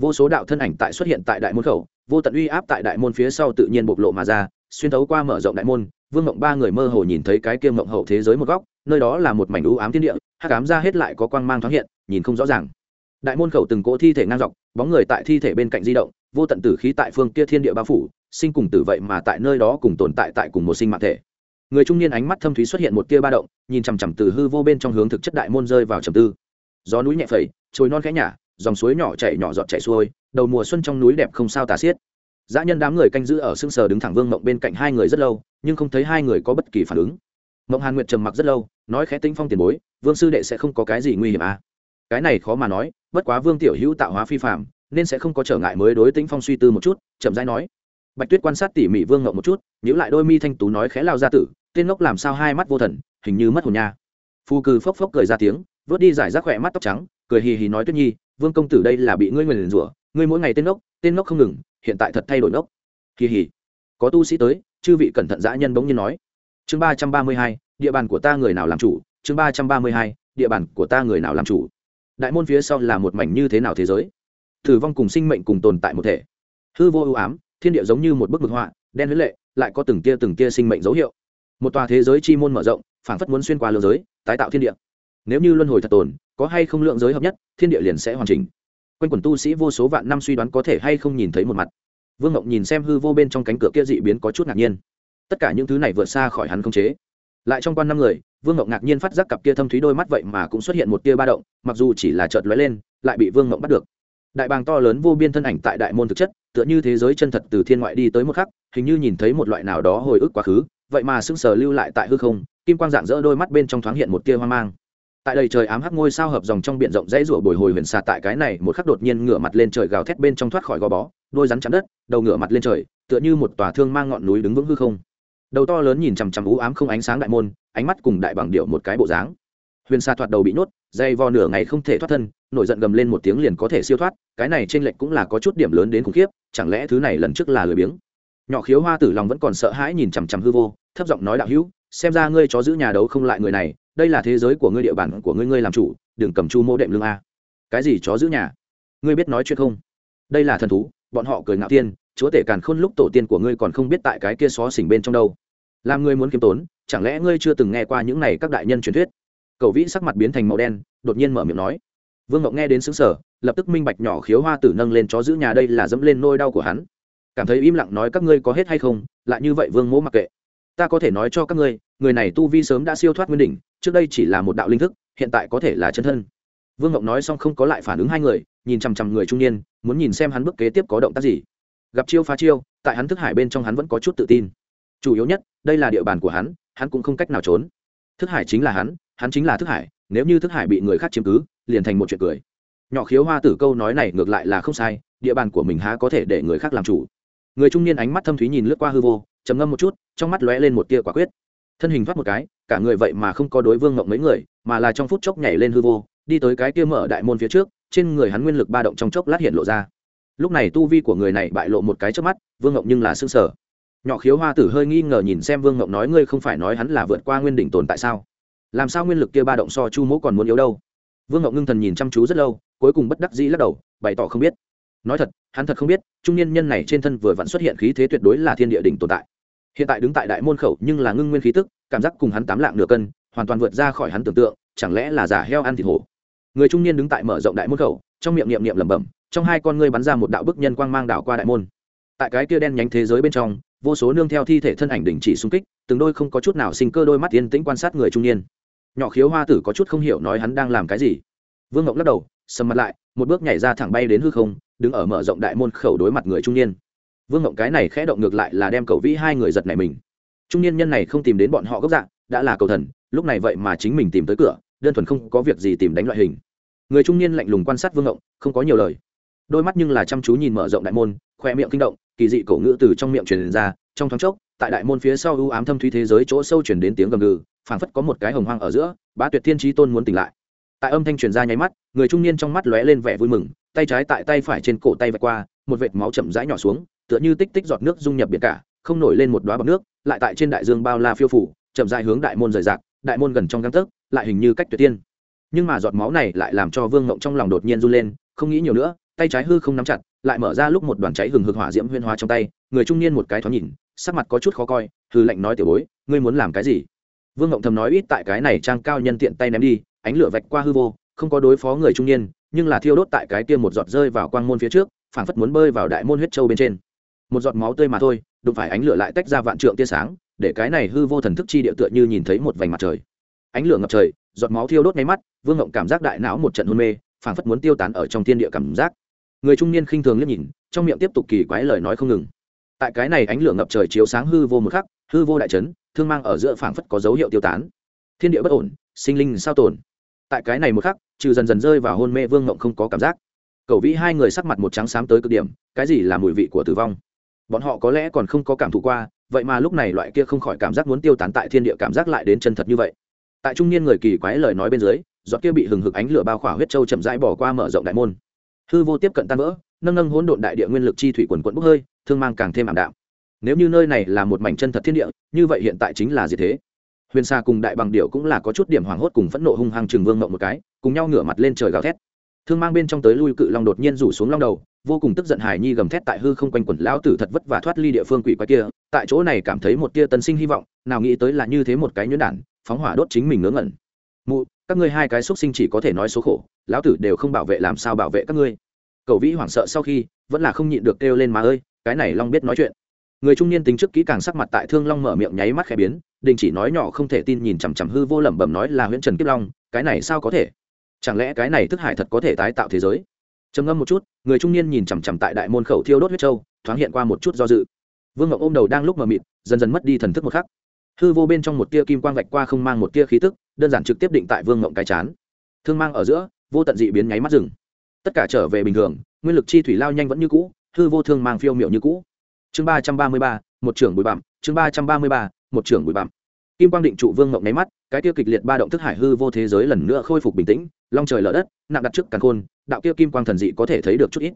Vô số đạo thân ảnh tại xuất hiện tại đại môn khẩu, vô tận uy áp tại đại môn phía sau tự nhiên bộc lộ mà ra, xuyên thấu qua mở rộng đại môn, vương mộng ba người mơ hồ nhìn thấy cái kia mộng hậu thế giới một góc, nơi đó là một mảnh u ám thiên địa hát cám ra hết lại có quang mang thoáng hiện, nhìn không rõ ràng. Đại môn khẩu từng cỗ thi thể ngang dọc, bóng người tại thi thể bên cạnh di động, vô tận tử khí tại phương kia thiên địa bao phủ, sinh cùng tử vậy mà tại nơi đó cùng tồn tại tại cùng một sinh mạng thể người trung niên ánh mắt thâm thúy xuất hiện một tia ba động, nhìn chằm chằm từ hư vô bên trong hướng thực chất đại môn rơi vào trầm tư. Gió núi nhẹ phẩy trồi non khẽ nhả, dòng suối nhỏ chảy nhỏ giọt chảy xuôi, đầu mùa xuân trong núi đẹp không sao tả xiết. Dã nhân đám người canh giữ ở sưng sờ đứng thẳng vương mộng bên cạnh hai người rất lâu, nhưng không thấy hai người có bất kỳ phản ứng. Mộng hàn nguyệt trầm mặc rất lâu, nói khẽ tinh phong tiền bối, vương sư đệ sẽ không có cái gì nguy hiểm à? Cái này khó mà nói, bất quá vương tiểu hữu tạo hóa phi phạm nên sẽ không có trở ngại mới đối tĩnh phong suy tư một chút, chậm rãi nói. Bạch tuyết quan sát tỉ mỉ vương ngậm một chút nhữ lại đôi mi thanh tú nói khẽ lao ra tử tên ngốc làm sao hai mắt vô thần, hình như mất hồn nha. Phù cừ phốc phốc cười ra tiếng, vớt đi giải rác khỏe mắt tóc trắng, cười hì hì nói tuyết nhi, vương công tử đây là bị ngươi nguyền rủa, ngươi mỗi ngày tên ngốc tên ngốc không ngừng, hiện tại thật thay đổi ngốc. Hì hì có tu sĩ tới, chư vị cẩn thận dã nhân bỗng nhiên nói. Chương ba trăm ba mươi hai, địa bàn của ta người nào làm chủ? Chương ba trăm ba mươi hai, địa bàn của ta người nào làm chủ? Đại môn phía sau là một mảnh như thế nào thế giới? Thử vong cùng sinh mệnh cùng tồn tại một thể. Hư vô ưu ám, thiên địa giống như một bức mực họa, đen huế lệ, lại có từng tia từng tia sinh mệnh dấu hiệu một tòa thế giới chi môn mở rộng, phảng phất muốn xuyên qua lượng giới, tái tạo thiên địa. Nếu như luân hồi thật tồn, có hay không lượng giới hợp nhất, thiên địa liền sẽ hoàn chỉnh. Quanh quần tu sĩ vô số vạn năm suy đoán có thể hay không nhìn thấy một mặt. Vương ngọc nhìn xem hư vô bên trong cánh cửa kia dị biến có chút ngạc nhiên. Tất cả những thứ này vượt xa khỏi hắn không chế. Lại trong quan năm người, vương ngọc ngạc nhiên phát giác cặp kia thâm thúy đôi mắt vậy mà cũng xuất hiện một tia ba động, mặc dù chỉ là chợt lóe lên, lại bị vương ngọc bắt được. Đại bàng to lớn vô biên thân ảnh tại đại môn thực chất, tựa như thế giới chân thật từ thiên ngoại đi tới một khắc, hình như nhìn thấy một loại nào đó hồi ức quá khứ vậy mà sững sờ lưu lại tại hư không, kim quang dạng dỡ đôi mắt bên trong thoáng hiện một tia hoang mang. Tại đây trời ám hắc ngôi sao hợp dòng trong biển rộng dãy rủa bồi hồi huyền xà tại cái này, một khắc đột nhiên ngửa mặt lên trời gào thét bên trong thoát khỏi gò bó, đôi rắn chắn đất, đầu ngửa mặt lên trời, tựa như một tòa thương mang ngọn núi đứng vững hư không. Đầu to lớn nhìn chằm chằm ú ám không ánh sáng đại môn, ánh mắt cùng đại bằng điệu một cái bộ dáng. Huyền xà thoạt đầu bị nhốt, dây vo nửa ngày không thể thoát thân, nổi giận gầm lên một tiếng liền có thể siêu thoát, cái này trên lệnh cũng là có chút điểm lớn đến khủng khiếp, chẳng lẽ thứ này lần trước là lười biếng? Nhỏ khiếu hoa tử lòng vẫn còn sợ hãi nhìn chằm chằm hư vô, thấp giọng nói đạo hữu, xem ra ngươi chó giữ nhà đấu không lại người này, đây là thế giới của ngươi, địa bàn của ngươi ngươi làm chủ, đừng cầm chu mô đệm lương a. Cái gì chó giữ nhà? Ngươi biết nói chuyện không? Đây là thần thú, bọn họ cười ngạo tiên, chúa tể càn khôn lúc tổ tiên của ngươi còn không biết tại cái kia xó xỉnh bên trong đâu. Làm ngươi muốn kiếm tốn, chẳng lẽ ngươi chưa từng nghe qua những này các đại nhân truyền thuyết? Cầu vĩ sắc mặt biến thành màu đen, đột nhiên mở miệng nói. Vương ngọc nghe đến xứng sở lập tức minh bạch nhỏ khiếu hoa tử nâng lên chó giữ nhà đây là dẫm lên nôi đau của hắn cảm thấy im lặng nói các ngươi có hết hay không, lại như vậy vương mỗ mặc kệ. Ta có thể nói cho các ngươi, người này tu vi sớm đã siêu thoát nguyên đỉnh, trước đây chỉ là một đạo linh thức, hiện tại có thể là chân thân. Vương ngộng nói xong không có lại phản ứng hai người, nhìn chằm chằm người trung niên, muốn nhìn xem hắn bước kế tiếp có động tác gì. Gặp chiêu phá chiêu, tại hắn thức hải bên trong hắn vẫn có chút tự tin. Chủ yếu nhất, đây là địa bàn của hắn hắn cũng không cách nào trốn. Thức hải chính là hắn hắn chính là thức hải, nếu như thức hải bị người khác chiếm cứ, liền thành một chuyện cười. Nhỏ khiếu hoa tử câu nói này ngược lại là không sai, địa bàn của mình há có thể để người khác làm chủ người trung niên ánh mắt thâm thúy nhìn lướt qua hư vô, trầm ngâm một chút, trong mắt lóe lên một tia quả quyết. Thân hình thoát một cái, cả người vậy mà không có đối vương ngộng mấy người, mà là trong phút chốc nhảy lên hư vô, đi tới cái kia mở đại môn phía trước, trên người hắn nguyên lực ba động trong chốc lát hiện lộ ra. Lúc này tu vi của người này bại lộ một cái trước mắt, vương ngộng nhưng là xương sở nhỏ khiếu hoa tử hơi nghi ngờ nhìn xem vương ngộng nói ngươi không phải nói hắn là vượt qua nguyên đỉnh tồn tại sao? Làm sao nguyên lực kia ba động so chu mỗ còn muốn yếu đâu? Vương ngộng ngưng thần nhìn chăm chú rất lâu, cuối cùng bất đắc dĩ lắc đầu, bày tỏ không biết nói thật, hắn thật không biết, trung niên nhân này trên thân vừa vặn xuất hiện khí thế tuyệt đối là thiên địa đỉnh tồn tại. Hiện tại đứng tại đại môn khẩu nhưng là ngưng nguyên khí tức, cảm giác cùng hắn tám lạng nửa cân, hoàn toàn vượt ra khỏi hắn tưởng tượng, chẳng lẽ là giả heo ăn thịt hổ. Người trung niên đứng tại mở rộng đại môn khẩu, trong miệng niệm niệm lẩm bẩm, trong hai con ngươi bắn ra một đạo bức nhân quang mang đảo qua đại môn. Tại cái kia đen nhánh thế giới bên trong, vô số nương theo thi thể thân ảnh đình chỉ xung kích, từng đôi không có chút nào sinh cơ đôi mắt yên tĩnh quan sát người trung niên. Nhỏ khiếu hoa tử có chút không hiểu nói hắn đang làm cái gì. Vương ngọc lắc đầu, sầm mặt lại, một bước nhảy ra thẳng bay đến hư không đứng ở mở rộng đại môn khẩu đối mặt người trung niên. Vương ngộng cái này khẽ động ngược lại là đem cầu vĩ hai người giật này mình. Trung niên nhân này không tìm đến bọn họ gốc dạng, đã là cầu thần, lúc này vậy mà chính mình tìm tới cửa, đơn thuần không có việc gì tìm đánh loại hình. Người trung niên lạnh lùng quan sát vương ngộng không có nhiều lời. Đôi mắt nhưng là chăm chú nhìn mở rộng đại môn, khoe miệng kinh động, kỳ dị cổ ngữ từ trong miệng truyền ra, trong thoáng chốc, tại đại môn phía sau ưu ám thâm thúy thế giới chỗ sâu chuyển đến tiếng gầm gừ, phảng phất có một cái hồng hoang ở giữa, bá tuyệt thiên trí tôn muốn tỉnh lại. Tại âm thanh truyền ra nháy mắt, người trung niên trong mắt lóe lên vẻ vui mừng tay trái tại tay phải trên cổ tay vạch qua, một vệt máu chậm rãi nhỏ xuống, tựa như tích tích giọt nước dung nhập biển cả, không nổi lên một đoá bọc nước, lại tại trên đại dương bao la phiêu phủ, chậm rãi hướng đại môn rời rạc, đại môn gần trong găng tấc, lại hình như cách tuyệt tiên. Nhưng mà giọt máu này lại làm cho vương ngộng trong lòng đột nhiên run lên, không nghĩ nhiều nữa, tay trái hư không nắm chặt, lại mở ra lúc một đoàn cháy hừng hực hỏa diễm huyên hóa trong tay, người trung niên một cái thoáng nhìn, sắc mặt có chút khó coi hư lạnh nói tiểu bối, ngươi muốn làm cái gì? Vương ngộng thầm nói ít tại cái này trang cao nhân tiện tay ném đi, ánh lửa vạch qua hư vô, không có đối phó người trung niên nhưng là thiêu đốt tại cái kia một giọt rơi vào quang môn phía trước, phảng phất muốn bơi vào đại môn huyết châu bên trên. Một giọt máu tươi mà thôi, đụng phải ánh lửa lại tách ra vạn trượng tia sáng, để cái này hư vô thần thức chi địa tựa như nhìn thấy một vành mặt trời. Ánh lửa ngập trời, giọt máu thiêu đốt ngay mắt, vương ngộng cảm giác đại não một trận hôn mê, phảng phất muốn tiêu tán ở trong thiên địa cảm giác. Người trung niên khinh thường liếc nhìn, trong miệng tiếp tục kỳ quái lời nói không ngừng. Tại cái này ánh lửa ngập trời chiếu sáng hư vô một khắc, hư vô đại trấn thương mang ở giữa phảng phất có dấu hiệu tiêu tán. Thiên địa bất ổn, sinh linh sao tồn. Tại cái này một khắc trừ dần dần rơi vào hôn mê vương ngộng không có cảm giác. Cậu vĩ hai người sắc mặt một trắng xám tới cực điểm, cái gì là mùi vị của tử vong? Bọn họ có lẽ còn không có cảm thụ qua, vậy mà lúc này loại kia không khỏi cảm giác muốn tiêu tán tại thiên địa cảm giác lại đến chân thật như vậy. Tại trung niên người kỳ quái lời nói bên dưới, giọt kia bị hừng hực ánh lửa bao khỏa huyết châu chậm rãi bỏ qua mở rộng đại môn. Hư vô tiếp cận tan vỡ, nâng nâng hỗn độn đại địa nguyên lực chi thủy quần quận bốc hơi, thương mang càng thêm ảm đạm. Nếu như nơi này là một mảnh chân thật thiên địa, như vậy hiện tại chính là gì thế? Huyền xa cùng đại bằng điệu cũng là có chút điểm hoảng hốt cùng phẫn nộ hung hăng chừng vương mộng một cái, cùng nhau ngửa mặt lên trời gào thét. Thương mang bên trong tới lui cự long đột nhiên rủ xuống long đầu, vô cùng tức giận hải nhi gầm thét tại hư không quanh quẩn lão tử thật vất và thoát ly địa phương quỷ quái kia, tại chỗ này cảm thấy một tia tân sinh hy vọng, nào nghĩ tới là như thế một cái nhuyễn đản, phóng hỏa đốt chính mình ngớ ngẩn. Mụ, các ngươi hai cái xúc sinh chỉ có thể nói số khổ, lão tử đều không bảo vệ làm sao bảo vệ các ngươi. Cầu vĩ hoảng sợ sau khi, vẫn là không nhịn được kêu lên mà ơi, cái này long biết nói chuyện người trung niên tính trước kỹ càng sắc mặt tại thương long mở miệng nháy mắt khẽ biến, đình chỉ nói nhỏ không thể tin nhìn chằm chằm hư vô lẩm bẩm nói là huyễn trần kiếp long, cái này sao có thể? Chẳng lẽ cái này thức hải thật có thể tái tạo thế giới? Trầm ngâm một chút, người trung niên nhìn chằm chằm tại đại môn khẩu thiêu đốt huyết châu, thoáng hiện qua một chút do dự. Vương ngọc ôm đầu đang lúc mờ mịt, dần dần mất đi thần thức một khắc. Hư vô bên trong một tia kim quang vạch qua không mang một tia khí tức, đơn giản trực tiếp định tại vương ngộng cái chán. Thương mang ở giữa, vô tận dị biến nháy mắt rừng tất cả trở về bình thường, nguyên lực chi thủy lao nhanh vẫn như cũ, hư vô thương mang phiêu miệu như cũ chương ba trăm ba mươi ba, một trưởng bụi bặm. Chương ba trăm ba mươi ba, một trưởng bụi bặm. Kim quang định trụ vương ngộng nháy mắt, cái tiêu kịch liệt ba động thức hải hư vô thế giới lần nữa khôi phục bình tĩnh, long trời lở đất, nặng đặt trước càn khôn, đạo kia kim quang thần dị có thể thấy được chút ít.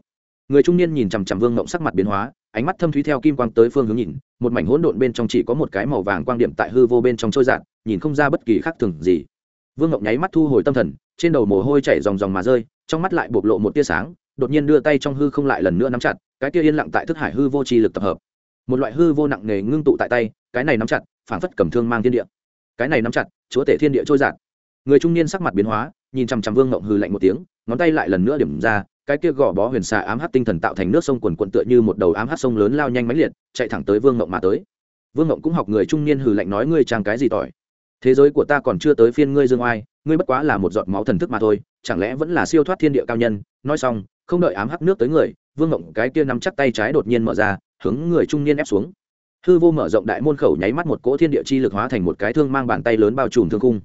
Người trung niên nhìn chằm chằm vương ngộng sắc mặt biến hóa, ánh mắt thâm thúy theo kim quang tới phương hướng nhìn, một mảnh hỗn độn bên trong chỉ có một cái màu vàng quang điểm tại hư vô bên trong trôi dạt, nhìn không ra bất kỳ khác thường gì. Vương ngộng nháy mắt thu hồi tâm thần, trên đầu mồ hôi chảy dòng dòng mà rơi, trong mắt lại bộc lộ một tia sáng, đột nhiên đưa tay trong hư không lại lần nữa nắm chặt cái kia yên lặng tại thức hải hư vô chi lực tập hợp. Một loại hư vô nặng nề ngưng tụ tại tay, cái này nắm chặt, phảng phất cầm thương mang thiên địa. Cái này nắm chặt, chúa tể thiên địa trôi giạt. người trung niên sắc mặt biến hóa, nhìn chằm chằm vương ngộng hư lạnh một tiếng, ngón tay lại lần nữa điểm ra, cái kia gò bó huyền xà ám hát tinh thần tạo thành nước sông quần quận tựa như một đầu ám hát sông lớn lao nhanh mãnh liệt, chạy thẳng tới vương ngộng mà tới. Vương ngộng cũng học người trung niên hừ lạnh nói, ngươi trang cái gì tỏi? Thế giới của ta còn chưa tới phiên ngươi dương oai, ngươi bất quá là một giọt máu thần thức mà thôi, chẳng lẽ vẫn là siêu thoát thiên địa cao nhân? Nói xong, không đợi ám hắc nước tới người vương ngộng cái kia nắm chắc tay trái đột nhiên mở ra, hướng người trung niên ép xuống. Hư vô mở rộng đại môn khẩu nháy mắt một cỗ thiên địa chi lực hóa thành một cái thương mang bàn tay lớn bao trùm thương cung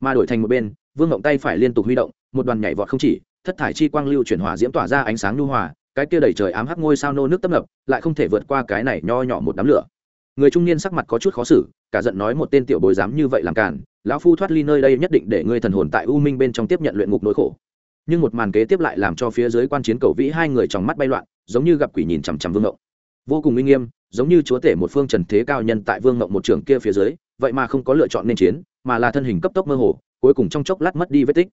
mà đổi thành một bên, vương ngộng tay phải liên tục huy động, một đoàn nhảy vọt không chỉ, thất thải chi quang lưu chuyển hỏa diễm tỏa ra ánh sáng nhu hòa, cái kia đầy trời ám hắc ngôi sao nô nước tấp nập, lại không thể vượt qua cái này nho nhỏ một đám lửa. Người trung niên sắc mặt có chút khó xử, cả giận nói một tên tiểu bối dám như vậy làm cản lão phu thoát ly nơi đây nhất định để ngươi thần hồn tại u minh bên trong tiếp nhận luyện ngục nỗi khổ nhưng một màn kế tiếp lại làm cho phía dưới quan chiến cầu vĩ hai người trong mắt bay loạn, giống như gặp quỷ nhìn chằm chằm vương ngộng. Vô cùng uy nghiêm, giống như chúa tể một phương trần thế cao nhân tại vương ngộng một trường kia phía dưới, vậy mà không có lựa chọn nên chiến, mà là thân hình cấp tốc mơ hồ, cuối cùng trong chốc lát mất đi vết tích.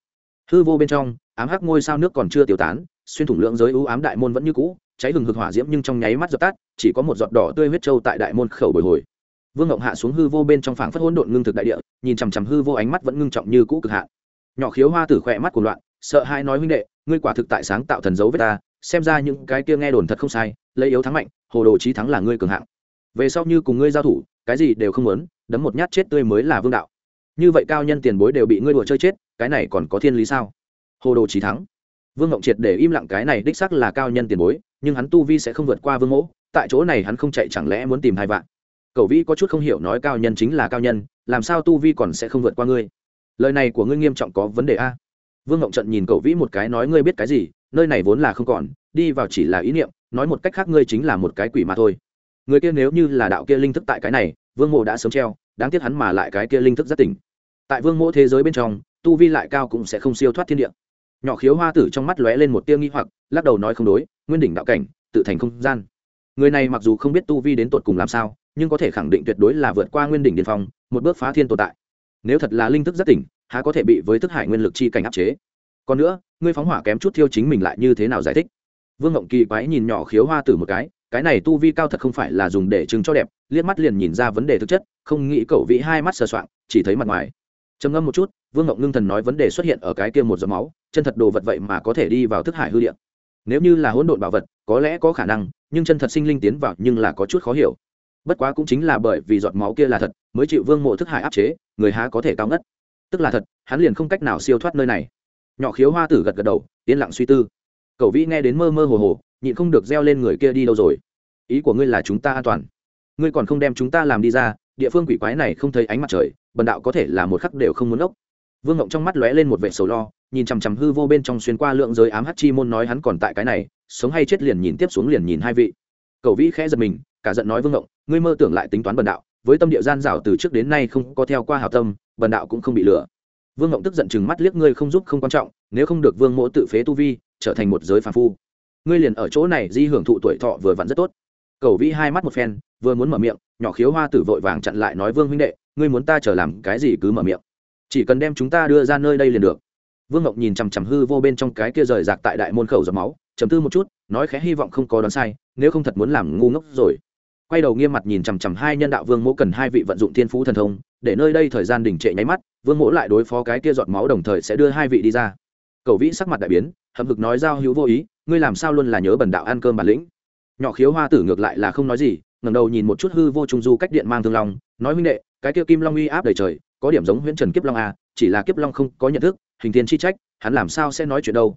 Hư vô bên trong, ám hắc ngôi sao nước còn chưa tiêu tán, xuyên thủng lượng giới ưu ám đại môn vẫn như cũ, cháy hừng hực hỏa diễm nhưng trong nháy mắt dập tắt, chỉ có một giọt đỏ tươi huyết trâu tại đại môn khẩu bồi hồi. Vương ngộng hạ xuống hư vô bên trong phảng phất hỗn độn ngưng thực đại địa, nhìn chằm chằm hư vô ánh mắt vẫn ngưng trọng như cũ cực hạn. Nhỏ khiếu hoa tử khỏe mắt của loạn sợ hai nói huynh đệ, ngươi quả thực tại sáng tạo thần dấu với ta, xem ra những cái kia nghe đồn thật không sai, lấy yếu thắng mạnh, hồ đồ trí thắng là ngươi cường hạng. Về sau như cùng ngươi giao thủ, cái gì đều không muốn, đấm một nhát chết tươi mới là vương đạo. Như vậy cao nhân tiền bối đều bị ngươi đùa chơi chết, cái này còn có thiên lý sao? Hồ đồ trí thắng. Vương ngộng triệt để im lặng cái này đích xác là cao nhân tiền bối, nhưng hắn tu vi sẽ không vượt qua vương mỗ tại chỗ này hắn không chạy chẳng lẽ muốn tìm hai vạn. Cậu vĩ có chút không hiểu nói cao nhân chính là cao nhân, làm sao tu vi còn sẽ không vượt qua ngươi? Lời này của ngươi nghiêm trọng có vấn đề a? Vương ngộng trận nhìn cậu vĩ một cái nói, ngươi biết cái gì? Nơi này vốn là không còn, đi vào chỉ là ý niệm, nói một cách khác ngươi chính là một cái quỷ mà thôi. Người kia nếu như là đạo kia linh thức tại cái này, vương mộ đã sớm treo, đáng tiếc hắn mà lại cái kia linh thức rất tỉnh. Tại vương mộ thế giới bên trong, tu vi lại cao cũng sẽ không siêu thoát thiên địa. Nhỏ khiếu hoa tử trong mắt lóe lên một tia nghi hoặc, lắc đầu nói không đối, nguyên đỉnh đạo cảnh, tự thành không gian. Người này mặc dù không biết tu vi đến tột cùng làm sao, nhưng có thể khẳng định tuyệt đối là vượt qua nguyên đỉnh điện phong, một bước phá thiên tồn tại. Nếu thật là linh thức rất tỉnh há có thể bị với thức hải nguyên lực chi cảnh áp chế. Còn nữa, ngươi phóng hỏa kém chút thiêu chính mình lại như thế nào giải thích? Vương ngộng kỳ quái nhìn nhỏ khiếu hoa tử một cái cái này tu vi cao thật không phải là dùng để chứng cho đẹp, liếc mắt liền nhìn ra vấn đề thực chất, không nghĩ cậu vĩ hai mắt sờ soạng, chỉ thấy mặt ngoài. Trầm ngâm một chút, vương ngộng ngưng thần nói vấn đề xuất hiện ở cái kia một giọt máu, chân thật đồ vật vậy mà có thể đi vào thức hải hư điện nếu như là hỗn độn bảo vật, có lẽ có khả năng, nhưng chân thật sinh linh tiến vào nhưng là có chút khó hiểu. Bất quá cũng chính là bởi vì giọt máu kia là thật, mới chịu vương mộ thức hải áp chế, người há có thể cao ngất tức là thật, hắn liền không cách nào siêu thoát nơi này. Nhỏ khiếu hoa tử gật gật đầu, yên lặng suy tư. Cậu vĩ nghe đến mơ mơ hồ hồ, nhịn không được gieo lên người kia đi đâu rồi? Ý của ngươi là chúng ta an toàn. Ngươi còn không đem chúng ta làm đi ra, địa phương quỷ quái này không thấy ánh mặt trời, bần đạo có thể là một khắc đều không muốn ốc vương ngộng trong mắt lóe lên một vệ sầu lo, nhìn chằm chằm hư vô bên trong xuyên qua lượng giới ám hát chi môn nói hắn còn tại cái này, sống hay chết liền nhìn tiếp xuống liền nhìn hai vị. Cậu vĩ khẽ giật mình, cả giận nói vương ngộng, ngươi mơ tưởng lại tính toán bần đạo, với tâm địa gian rảo từ trước đến nay không có theo qua hảo tâm bần đạo cũng không bị lừa. Vương ngộng tức giận chừng mắt liếc ngươi không giúp không quan trọng, nếu không được vương mỗ tự phế tu vi, trở thành một giới phàm phu. Ngươi liền ở chỗ này di hưởng thụ tuổi thọ vừa vặn rất tốt. Cầu vĩ hai mắt một phen, vừa muốn mở miệng, nhỏ khiếu hoa tử vội vàng chặn lại nói, vương huynh đệ, ngươi muốn ta chờ làm cái gì cứ mở miệng. Chỉ cần đem chúng ta đưa ra nơi đây liền được. Vương ngộng nhìn chằm chằm hư vô bên trong cái kia rời rạc tại đại môn khẩu giọt máu chấm tư một chút, nói khẽ hy vọng không có đoán sai, nếu không thật muốn làm ngu ngốc rồi quay đầu nghiêm mặt nhìn chằm chằm hai nhân đạo vương mỗ cần hai vị vận dụng thiên phú thần thông, để nơi đây thời gian đình trệ nháy mắt, vương mỗ lại đối phó cái kia giọt máu đồng thời sẽ đưa hai vị đi ra. Cầu vĩ sắc mặt đại biến, hậm hực nói giao hữu vô ý, ngươi làm sao luôn là nhớ bần đạo ăn cơm bản lĩnh. Nhỏ khiếu hoa tử ngược lại là không nói gì, ngẩng đầu nhìn một chút hư vô trung du cách điện mang thương long, nói huynh đệ, cái kia kim long uy áp đầy trời, có điểm giống huyễn trần kiếp long à chỉ là kiếp long không có nhận thức, hình thiên chi trách, hắn làm sao sẽ nói chuyện đâu.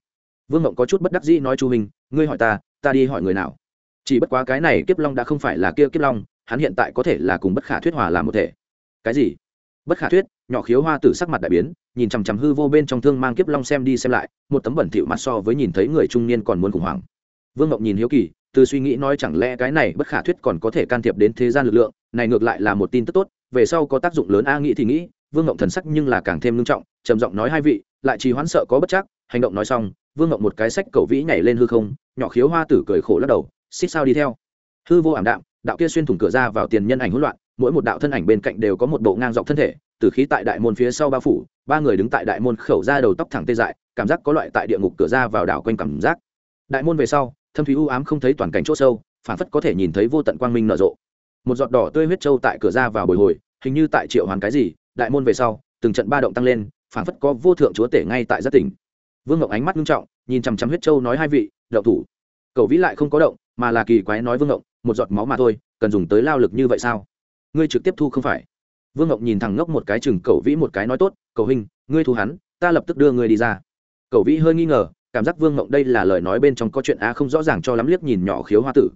Vương mộng có chút bất đắc dĩ nói chu hình ngươi hỏi ta ta đi hỏi người nào? Chỉ bất quá cái này kiếp long đã không phải là kia kiếp long, hắn hiện tại có thể là cùng bất khả thuyết hòa làm một thể. Cái gì? Bất khả thuyết, nhỏ khiếu hoa tử sắc mặt đại biến, nhìn chằm chằm hư vô bên trong thương mang kiếp long xem đi xem lại, một tấm bẩn thỉu mặt so với nhìn thấy người trung niên còn muốn khủng hoảng. Vương ngọc nhìn hiếu kỳ, từ suy nghĩ nói chẳng lẽ cái này bất khả thuyết còn có thể can thiệp đến thế gian lực lượng, này ngược lại là một tin tức tốt, về sau có tác dụng lớn a nghĩ thì nghĩ, vương ngọc thần sắc nhưng là càng thêm nghiêm trọng, trầm giọng nói hai vị, lại trì hoãn sợ có bất chắc, hành động nói xong, vương ngọc một cái sách cầu vĩ nhảy lên hư không, nhỏ khiếu hoa tử cười khổ lắc đầu xích sao đi theo. Hư vô ảm đạm, đạo kia xuyên thủng cửa ra vào tiền nhân ảnh hỗn loạn, mỗi một đạo thân ảnh bên cạnh đều có một bộ ngang dọc thân thể, từ khí tại đại môn phía sau ba phủ, ba người đứng tại đại môn khẩu ra đầu tóc thẳng tê dại, cảm giác có loại tại địa ngục cửa ra vào đảo quanh cảm giác. Đại môn về sau, thâm thúy u ám không thấy toàn cảnh chỗ sâu, phản phất có thể nhìn thấy vô tận quang minh nở rộ. Một giọt đỏ tươi huyết trâu tại cửa ra vào bồi hồi, hình như tại triệu hoàn cái gì, đại môn về sau, từng trận ba động tăng lên, phản phất có vô thượng chúa tể ngay tại gia tỉnh. Vương ngọc ánh mắt nghiêm trọng, nhìn chằm chằm huyết trâu nói hai vị, đậu thủ. Cầu vĩ lại không có động mà là kỳ quái nói vương ngọc một giọt máu mà thôi, cần dùng tới lao lực như vậy sao? Ngươi trực tiếp thu không phải. Vương ngọc nhìn thẳng ngốc một cái chừng cầu vĩ một cái nói tốt cầu hình ngươi thu hắn, ta lập tức đưa ngươi đi ra. Cầu vĩ hơi nghi ngờ, cảm giác vương ngọc đây là lời nói bên trong có chuyện á không rõ ràng cho lắm liếc nhìn nhỏ khiếu hoa tử.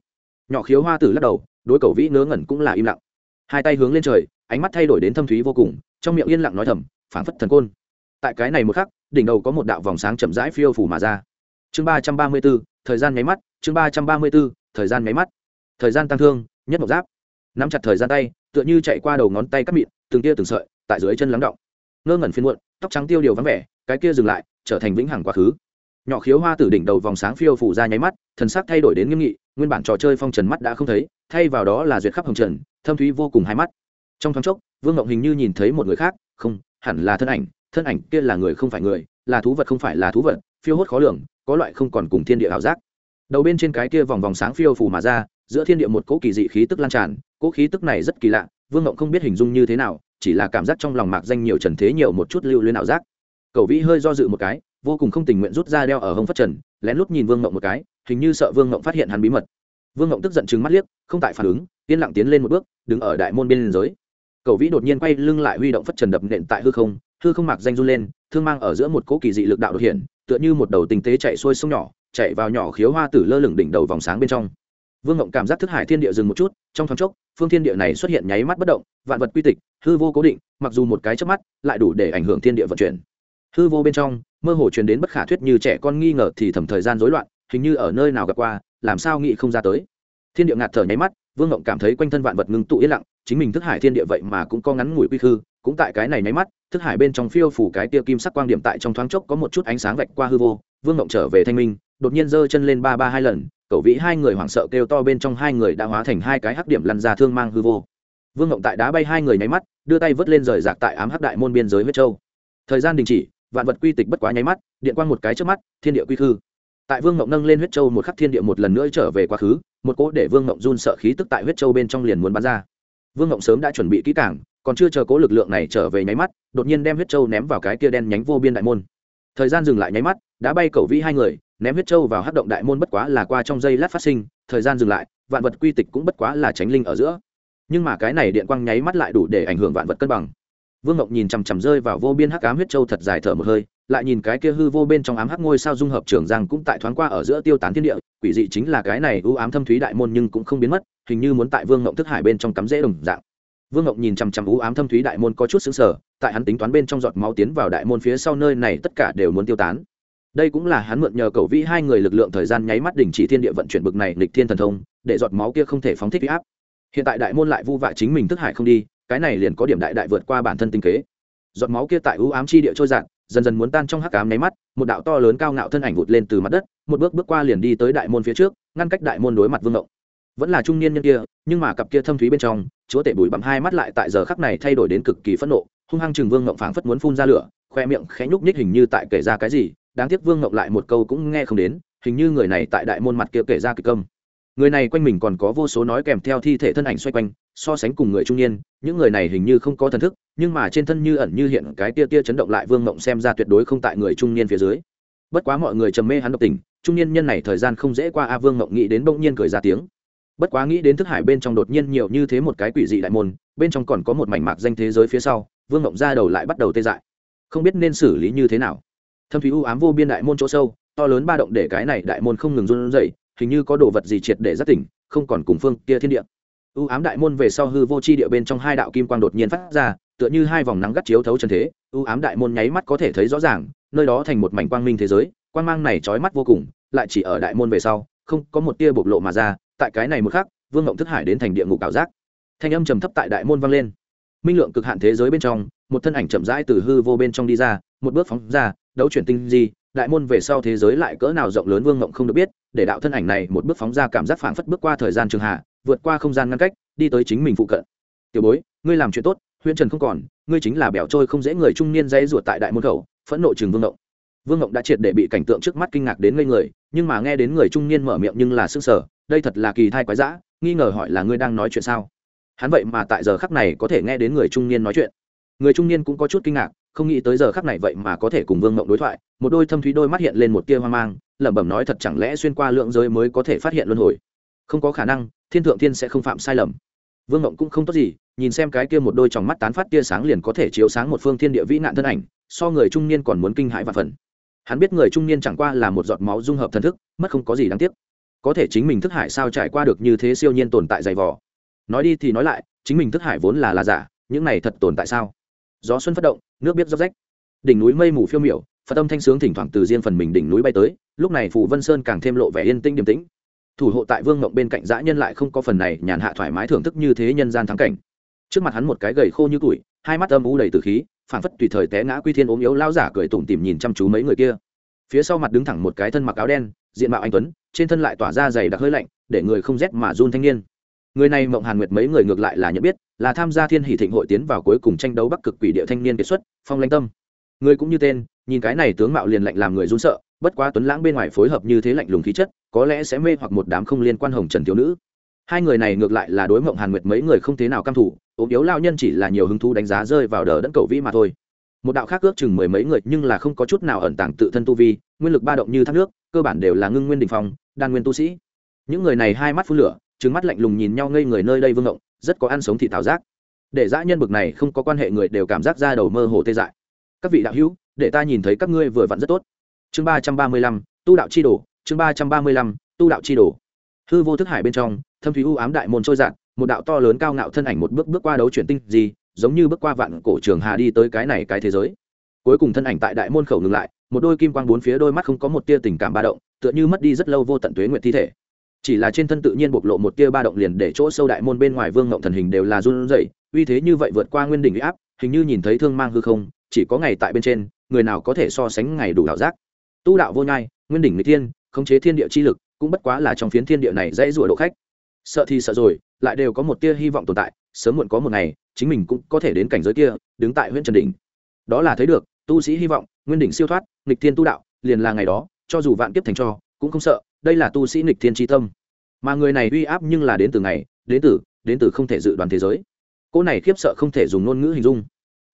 Nhỏ khiếu hoa tử lắc đầu, đối cầu vĩ ngớ ngẩn cũng là im lặng. Hai tay hướng lên trời, ánh mắt thay đổi đến thâm thúy vô cùng, trong miệng yên lặng nói thầm, phảng phất thần côn. Tại cái này một khắc, đỉnh đầu có một đạo vòng sáng chậm rãi phiêu phủ mà ra chương ba trăm ba mươi b ố thời gian nháy mắt, chương ba trăm ba mươi b ố thời gian nháy mắt. Thời gian tăng thương, nhất mộc giáp. Nắm chặt thời gian tay, tựa như chạy qua đầu ngón tay cắt mịn, từng tia từng sợi, tại dưới chân lắng động. Ngơ ngẩn phiên muộn, tóc trắng tiêu điều vắng vẻ, cái kia dừng lại, trở thành vĩnh hằng quá khứ. Nhỏ khiếu hoa tử đỉnh đầu vòng sáng phiêu phủ ra nháy mắt, thần sắc thay đổi đến nghiêm nghị, nguyên bản trò chơi phong trần mắt đã không thấy, thay vào đó là duyệt khắp hồng trần, thâm thúy vô cùng hai mắt. Trong thoáng chốc, vương ngộng hình như nhìn thấy một người khác, không, hẳn là thân ảnh thân ảnh kia là người không phải người, là thú vật không phải là thú vật, phiêu hốt khó lường có loại không còn cùng thiên địa ảo giác. Đầu bên trên cái kia vòng vòng sáng phiêu phù mà ra, giữa thiên địa một cỗ kỳ dị khí tức lan tràn, cỗ khí tức này rất kỳ lạ, vương ngộng không biết hình dung như thế nào, chỉ là cảm giác trong lòng mạc danh nhiều trần thế nhiều một chút lưu luyến ảo giác. Cầu vĩ hơi do dự một cái, vô cùng không tình nguyện rút ra đeo ở hông phất trần, lén lút nhìn vương ngộng một cái, hình như sợ vương ngộng phát hiện hắn bí mật. Vương ngộng tức giận chừng mắt liếc, không tại phản ứng, yên lặng tiến lên một bước, đứng ở đại môn bên giới. Cầu vĩ đột nhiên quay lưng lại huy động phất trần đập nện tại hư không hư không mạc danh run lên, thương mang ở giữa một cỗ kỳ dị lực đạo đột hiện tựa như một đầu tinh tế chạy xuôi sông nhỏ, chạy vào nhỏ khiếu hoa tử lơ lửng đỉnh đầu vòng sáng bên trong. Vương ngộng cảm giác thức hải thiên địa dừng một chút, trong thoáng chốc, phương thiên địa này xuất hiện nháy mắt bất động, vạn vật quy tịch, hư vô cố định, mặc dù một cái chớp mắt, lại đủ để ảnh hưởng thiên địa vận chuyển. Hư vô bên trong, mơ hồ truyền đến bất khả thuyết như trẻ con nghi ngờ thì thầm thời gian rối loạn, hình như ở nơi nào gặp qua, làm sao nghĩ không ra tới. Thiên địa ngạt thở nháy mắt, vương ngộng cảm thấy quanh thân vạn vật ngưng tụ yên lặng, chính mình thức hải thiên địa vậy mà cũng có ngắn ngủi quy khư cũng tại cái này nháy mắt, thức hải bên trong phiêu phủ cái tia kim sắc quang điểm tại trong thoáng chốc có một chút ánh sáng vạch qua hư vô, vương ngộng trở về thanh minh, đột nhiên giơ chân lên ba ba hai lần cậu vĩ hai người hoảng sợ kêu to bên trong hai người đã hóa thành hai cái hắc điểm lăn ra thương mang hư vô. Vương ngộng tại đá bay hai người nháy mắt, đưa tay vớt lên rời rạc tại ám hắc đại môn biên giới huyết châu. Thời gian đình chỉ, vạn vật quy tịch bất quá nháy mắt, điện quang một cái trước mắt, thiên địa quy khư. Tại vương ngộng nâng lên huyết châu một khắc thiên địa một lần nữa trở về quá khứ, một cỗ để vương ngộng run sợ khí tức tại huyết châu bên trong liền muốn bắn ra. Vương ngộng sớm đã chuẩn bị kỹ cảng còn chưa chờ cố lực lượng này trở về nháy mắt, đột nhiên đem huyết châu ném vào cái kia đen nhánh vô biên đại môn. Thời gian dừng lại nháy mắt, đã bay cầu vĩ hai người, ném huyết châu vào hát động đại môn bất quá là qua trong giây lát phát sinh, thời gian dừng lại, vạn vật quy tịch cũng bất quá là tránh linh ở giữa. Nhưng mà cái này điện quang nháy mắt lại đủ để ảnh hưởng vạn vật cân bằng. Vương ngọc nhìn chằm chằm rơi vào vô biên hắc ám huyết châu thật dài thở một hơi, lại nhìn cái kia hư vô bên trong ám hắc ngôi sao dung hợp trường giang cũng tại thoáng qua ở giữa tiêu tán thiên địa, quỷ dị chính là cái này ưu ám thâm thúy đại môn nhưng cũng không biến mất, hình như muốn tại vương ngọc thức hải bên trong cắm rễ đồng dạng vương ngộng nhìn chằm chằm ú ám thâm thúy đại môn có chút xứng sở tại hắn tính toán bên trong giọt máu tiến vào đại môn phía sau nơi này tất cả đều muốn tiêu tán. Đây cũng là hắn mượn nhờ cầu vĩ hai người lực lượng thời gian nháy mắt đình chỉ thiên địa vận chuyển bực này lịch thiên thần thông, để giọt máu kia không thể phóng thích huy áp. Hiện tại đại môn lại vu vạ chính mình thức hải không đi, cái này liền có điểm đại đại vượt qua bản thân tinh kế. Giọt máu kia tại ưu ám chi địa trôi dạt, dần dần muốn tan trong hắc ám nháy mắt, một đạo to lớn cao ngạo thân ảnh vụt lên từ mặt đất, một bước bước qua liền đi tới đại môn phía trước, ngăn cách đại môn đối mặt vương ngộng vẫn là trung niên nhân kia, nhưng mà cặp kia thâm thúy bên trong, chúa tể bùi bặm hai mắt lại tại giờ khắc này thay đổi đến cực kỳ phẫn nộ, hung hăng chừng vương ngộng phảng phất muốn phun ra lửa, khoe miệng khẽ nhúc nhích hình như tại kể ra cái gì, đáng tiếc vương ngộng lại một câu cũng nghe không đến, hình như người này tại đại môn mặt kia kể ra kịch công người này quanh mình còn có vô số nói kèm theo thi thể thân ảnh xoay quanh, so sánh cùng người trung niên, những người này hình như không có thần thức, nhưng mà trên thân như ẩn như hiện cái tia tia chấn động lại vương mộng xem ra tuyệt đối không tại người trung niên phía dưới. Bất quá mọi người trầm mê hắn độc tình, trung niên nhân này thời gian không dễ qua a, vương mộng nghĩ đến bỗng nhiên cười ra tiếng bất quá nghĩ đến thức hải bên trong đột nhiên nhiều như thế một cái quỷ dị đại môn, bên trong còn có một mảnh mạc danh thế giới phía sau, vương ngộng ra đầu lại bắt đầu tê dại. Không biết nên xử lý như thế nào. Thâm thúy u ám vô biên đại môn chỗ sâu, to lớn ba động để cái này đại môn không ngừng run rẩy, hình như có đồ vật gì triệt để giác tỉnh, không còn cùng phương kia thiên địa. U ám đại môn về sau hư vô chi địa bên trong hai đạo kim quang đột nhiên phát ra, tựa như hai vòng nắng gắt chiếu thấu trần thế, u ám đại môn nháy mắt có thể thấy rõ ràng, nơi đó thành một mảnh quang minh thế giới, quang mang này trói mắt vô cùng, lại chỉ ở đại môn về sau, không có một tia bộc lộ mà ra tại cái này một khắc, vương ngộng thức hải đến thành địa ngục ảo giác. Thanh âm trầm thấp tại đại môn vang lên. Minh lượng cực hạn thế giới bên trong, một thân ảnh chậm rãi từ hư vô bên trong đi ra, một bước phóng ra, đấu chuyển tinh di, đại môn về sau thế giới lại cỡ nào rộng lớn vương ngộng không được biết, để đạo thân ảnh này một bước phóng ra cảm giác phảng phất bước qua thời gian trường hạ, vượt qua không gian ngăn cách, đi tới chính mình phụ cận. Tiểu bối, ngươi làm chuyện tốt huyện trần không còn, ngươi chính là bẻo trôi không dễ người trung niên dây ruột tại đại môn khẩu, phẫn nộ trường vương ngộng. Vương ngộng đã triệt để bị cảnh tượng trước mắt kinh ngạc đến ngây người, nhưng mà nghe đến người trung niên mở miệng nhưng là s ư ơ n g sở đây thật là kỳ thai quái dã, nghi ngờ hỏi là ngươi đang nói chuyện sao? Hắn vậy mà tại giờ khắc này có thể nghe đến người trung niên nói chuyện. Người trung niên cũng có chút kinh ngạc, không nghĩ tới giờ khắc này vậy mà có thể cùng vương mộng đối thoại, một đôi thâm thúy đôi mắt hiện lên một tia hoang mang, lẩm bẩm nói thật chẳng lẽ xuyên qua lượng giới mới có thể phát hiện luân hồi? Không có khả năng, thiên thượng thiên sẽ không phạm sai lầm. Vương mộng cũng không tốt gì, nhìn xem cái kia một đôi tròng mắt tán phát tia sáng liền có thể chiếu sáng một phương thiên địa vĩ nạn thân ảnh, so người trung niên còn muốn kinh hãi và phần hắn biết người trung niên chẳng qua là một giọt máu dung hợp thần thức, mất không có gì đáng tiếc có thể chính mình thức hải sao trải qua được như thế siêu nhiên tồn tại dày vò. Nói đi thì nói lại, chính mình thức hải vốn là là giả, những này thật tồn tại sao? Gió xuân phát động, nước biết dốc rách. Đỉnh núi mây mù phiêu miểu, phật tâm thanh sướng thỉnh thoảng từ riêng phần mình đỉnh núi bay tới, lúc này phủ vân sơn càng thêm lộ vẻ yên tĩnh điềm tĩnh. Thủ hộ tại vương mộng bên cạnh dã nhân lại không có phần này nhàn hạ thoải mái thưởng thức như thế nhân gian thắng cảnh. Trước mặt hắn một cái gầy khô như tuổi, hai mắt âm u đầy từ khí phản phất tùy thời té ngã quy thiên ốm yếu lao giả cười tủm tìm nhìn chăm chú mấy người kia. Phía sau mặt đứng thẳng một cái thân mặc áo đen, diện mạo anh tuấn trên thân lại tỏa ra dày đặc hơi lạnh, để người không rét mà run thanh niên. Người này mộng hàn nguyệt mấy người ngược lại là nhận biết, là tham gia thiên hỷ thịnh hội tiến vào cuối cùng tranh đấu bắc cực quỷ địa thanh niên kiệt xuất, phong lãnh tâm. Người cũng như tên, nhìn cái này tướng mạo liền lạnh làm người run sợ, bất quá tuấn lãng bên ngoài phối hợp như thế lạnh lùng khí chất, có lẽ sẽ mê hoặc một đám không liên quan hồng trần thiếu nữ. Hai người này ngược lại là đối mộng hàn nguyệt mấy người không thế nào căm thủ, ốm yếu lao nhân chỉ là nhiều hứng thú đánh giá rơi vào đờ đẫn cầu vĩ mà thôi. Một đạo khác ước chừng mười mấy người nhưng là không có chút nào ẩn tàng tự thân tu vi, nguyên lực ba động như thác nước, cơ bản đều là ngưng nguyên đình phong đan nguyên tu sĩ. Những người này hai mắt phun lửa trứng mắt lạnh lùng nhìn nhau ngây người nơi đây vương động, rất có ăn sống thị thảo giác. Để dã nhân bực này không có quan hệ người đều cảm giác ra đầu mơ hồ tê dại. Các vị đạo hữu để ta nhìn thấy các ngươi vừa vặn rất tốt. Chương ba trăm ba mươi lăm tu đạo chi đồ chương ba trăm ba mươi lăm tu đạo chi đồ. Hư vô thức hải bên trong thâm thúy u ám đại môn trôi dạt một đạo to lớn cao ngạo thân ảnh một bước bước qua đấu chuyển tinh gì giống như bước qua vạn cổ trường hà đi tới cái này cái thế giới. Cuối cùng thân ảnh tại đại môn khẩu ngừng lại một đôi kim quang bốn phía đôi mắt không có một tia tình cảm ba động, tựa như mất đi rất lâu vô tận tuế nguyện thi thể. Chỉ là trên thân tự nhiên bộc lộ một tia ba động liền để chỗ sâu đại môn bên ngoài vương ngộng thần hình đều là run rẩy, uy thế như vậy vượt qua nguyên đỉnh uy áp, hình như nhìn thấy thương mang hư không, chỉ có ngày tại bên trên, người nào có thể so sánh ngày đủ đạo giác. Tu đạo vô nhai, nguyên đỉnh mỹ thiên, khống chế thiên địa chi lực, cũng bất quá là trong phiến thiên địa này dễ rủa độ khách. Sợ thì sợ rồi, lại đều có một tia hy vọng tồn tại, sớm muộn có một ngày, chính mình cũng có thể đến cảnh giới kia, đứng tại huyện trần đỉnh. Đó là thấy được tu sĩ hy vọng, nguyên đỉnh siêu thoát, nghịch thiên tu đạo, liền là ngày đó, cho dù vạn kiếp thành cho, cũng không sợ, đây là tu sĩ nghịch thiên tri tâm. Mà người này uy áp nhưng là đến từ ngày, đến từ đến từ không thể dự đoán thế giới. Cô này khiếp sợ không thể dùng ngôn ngữ hình dung.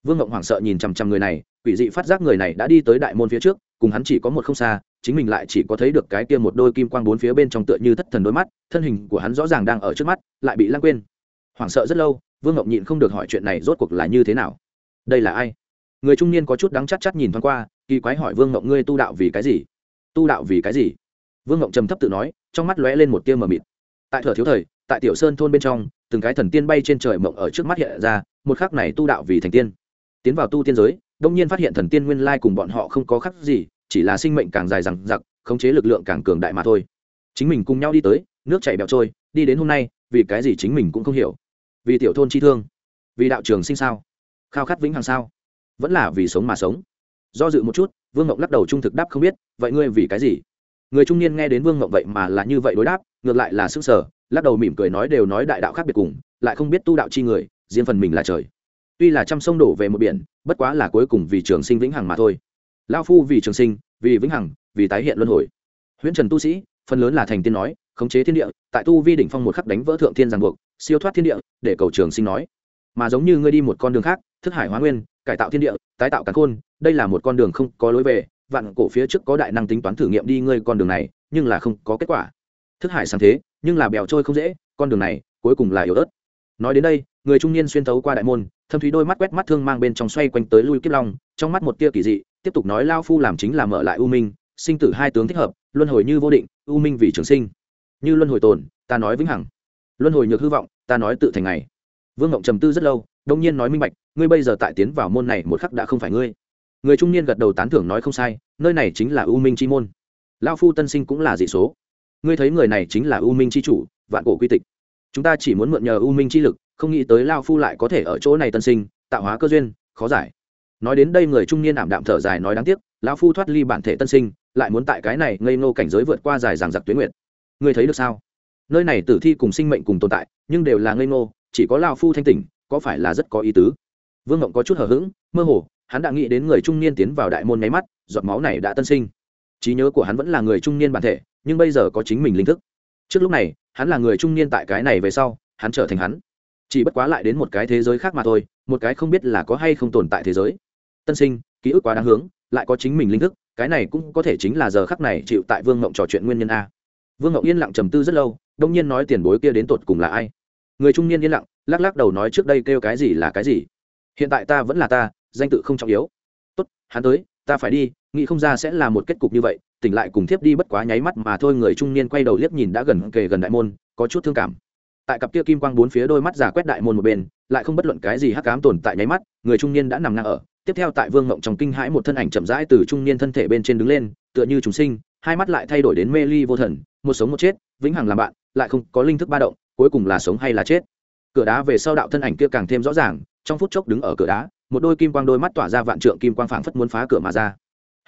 Vương ngộng hoảng sợ nhìn chằm chằm người này, quỷ dị phát giác người này đã đi tới đại môn phía trước, cùng hắn chỉ có một không xa, chính mình lại chỉ có thấy được cái kia một đôi kim quang bốn phía bên trong tựa như thất thần đôi mắt, thân hình của hắn rõ ràng đang ở trước mắt, lại bị lãng quên. Hoảng sợ rất lâu, vương ngộng nhịn không được hỏi chuyện này rốt cuộc là như thế nào. Đây là ai? Người trung niên có chút đắng chắc chắc nhìn thoáng qua, kỳ quái hỏi vương ngộng ngươi tu đạo vì cái gì? Tu đạo vì cái gì? Vương ngộng trầm thấp tự nói, trong mắt lóe lên một tia mờ mịt. Tại thở thiếu thời, tại tiểu sơn thôn bên trong, từng cái thần tiên bay trên trời mộng ở trước mắt hiện ra, một khắc này tu đạo vì thành tiên. Tiến vào tu tiên giới, đông nhiên phát hiện thần tiên nguyên lai cùng bọn họ không có khắc gì, chỉ là sinh mệnh càng dài rằng giặc khống chế lực lượng càng cường đại mà thôi. Chính mình cùng nhau đi tới, nước chảy bẹo trôi, đi đến hôm nay, vì cái gì chính mình cũng không hiểu? Vì tiểu thôn chi thương, vì đạo trường sinh sao? Khao khát vĩnh hằng sao? Vẫn là vì sống mà sống. Do dự một chút, vương ngộng lắc đầu trung thực đáp không biết, vậy ngươi vì cái gì? Người trung niên nghe đến vương ngộng vậy mà là như vậy đối đáp, ngược lại là sức sở lắc đầu mỉm cười nói đều nói đại đạo khác biệt cùng, lại không biết tu đạo chi người, riêng phần mình là trời. Tuy là trăm sông đổ về một biển, bất quá là cuối cùng vì trường sinh vĩnh hằng mà thôi. Lao phu vì trường sinh, vì vĩnh hằng, vì tái hiện luân hồi. Huyễn trần tu sĩ, phần lớn là thành tiên nói, khống chế thiên địa, tại tu vi đỉnh phong một khắc đánh vỡ thượng thiên giang buộc, siêu thoát thiên địa, để cầu trường sinh nói mà giống như ngươi đi một con đường khác, thức hải hóa nguyên, cải tạo thiên địa, tái tạo càn khôn, đây là một con đường không có lối về, vạn cổ phía trước có đại năng tính toán thử nghiệm đi ngươi con đường này, nhưng là không có kết quả. Thức hải sáng thế, nhưng là bèo trôi không dễ, con đường này cuối cùng là yếu ớt. Nói đến đây, người trung niên xuyên thấu qua đại môn, thâm thúy đôi mắt quét mắt thương mang bên trong xoay quanh tới lui kiếp long, trong mắt một tia kỳ dị, tiếp tục nói lao phu làm chính là mở lại u minh, sinh tử hai tướng thích hợp, luân hồi như vô định, u minh vì trường sinh. Như luân hồi tồn, ta nói vĩnh hằng. Luân hồi nhược hư vọng, ta nói tự thành ngày vương ngộng trầm tư rất lâu, đông nhiên nói minh bạch, ngươi bây giờ tại tiến vào môn này một khắc đã không phải ngươi. Người trung niên gật đầu tán thưởng nói không sai, nơi này chính là u minh chi môn. Lao phu tân sinh cũng là dị số. Ngươi thấy người này chính là u minh chi chủ, vạn cổ quy tịch. Chúng ta chỉ muốn mượn nhờ u minh chi lực, không nghĩ tới lao phu lại có thể ở chỗ này tân sinh, tạo hóa cơ duyên, khó giải. Nói đến đây người trung niên ảm đạm thở dài nói đáng tiếc, lão phu thoát ly bản thể tân sinh, lại muốn tại cái này ngây ngô cảnh giới vượt qua dài ràng giặc tuyến nguyện ngươi thấy được sao? Nơi này tử thi cùng sinh mệnh cùng tồn tại, nhưng đều là ngây ngô chỉ có lao phu thanh tỉnh, có phải là rất có ý tứ? Vương ngộng có chút hờ hững, mơ hồ, hắn đã nghĩ đến người trung niên tiến vào đại môn nháy mắt, giọt máu này đã tân sinh. Trí nhớ của hắn vẫn là người trung niên bản thể, nhưng bây giờ có chính mình linh thức. Trước lúc này, hắn là người trung niên tại cái này về sau, hắn trở thành hắn. Chỉ bất quá lại đến một cái thế giới khác mà thôi, một cái không biết là có hay không tồn tại thế giới. Tân sinh, ký ức quá đáng hướng, lại có chính mình linh thức, cái này cũng có thể chính là giờ khắc này chịu tại vương ngộng trò chuyện nguyên nhân a. Vương ngộng yên lặng trầm tư rất lâu, đông nhiên nói tiền bối kia đến tột cùng là ai? Người trung niên yên lặng, lắc lắc đầu nói trước đây kêu cái gì là cái gì. Hiện tại ta vẫn là ta, danh tự không trọng yếu. Tốt, hắn tới, ta phải đi, nghĩ không ra sẽ là một kết cục như vậy, tỉnh lại cùng thiếp đi bất quá nháy mắt mà thôi, người trung niên quay đầu liếc nhìn đã gần kề gần đại môn, có chút thương cảm. Tại cặp kia kim quang bốn phía đôi mắt giả quét đại môn một bên, lại không bất luận cái gì hắc cám tồn tại nháy mắt, người trung niên đã nằm ngang ở. Tiếp theo tại vương ngộng trong kinh hãi một thân ảnh chậm rãi từ trung niên thân thể bên trên đứng lên, tựa như chúng sinh, hai mắt lại thay đổi đến mê ly vô thần, một sống một chết, vĩnh hằng làm bạn, lại không có linh thức ba động cuối cùng là sống hay là chết. Cửa đá về sau đạo thân ảnh kia càng thêm rõ ràng, trong phút chốc đứng ở cửa đá, một đôi kim quang đôi mắt tỏa ra vạn trượng kim quang phảng phất muốn phá cửa mà ra.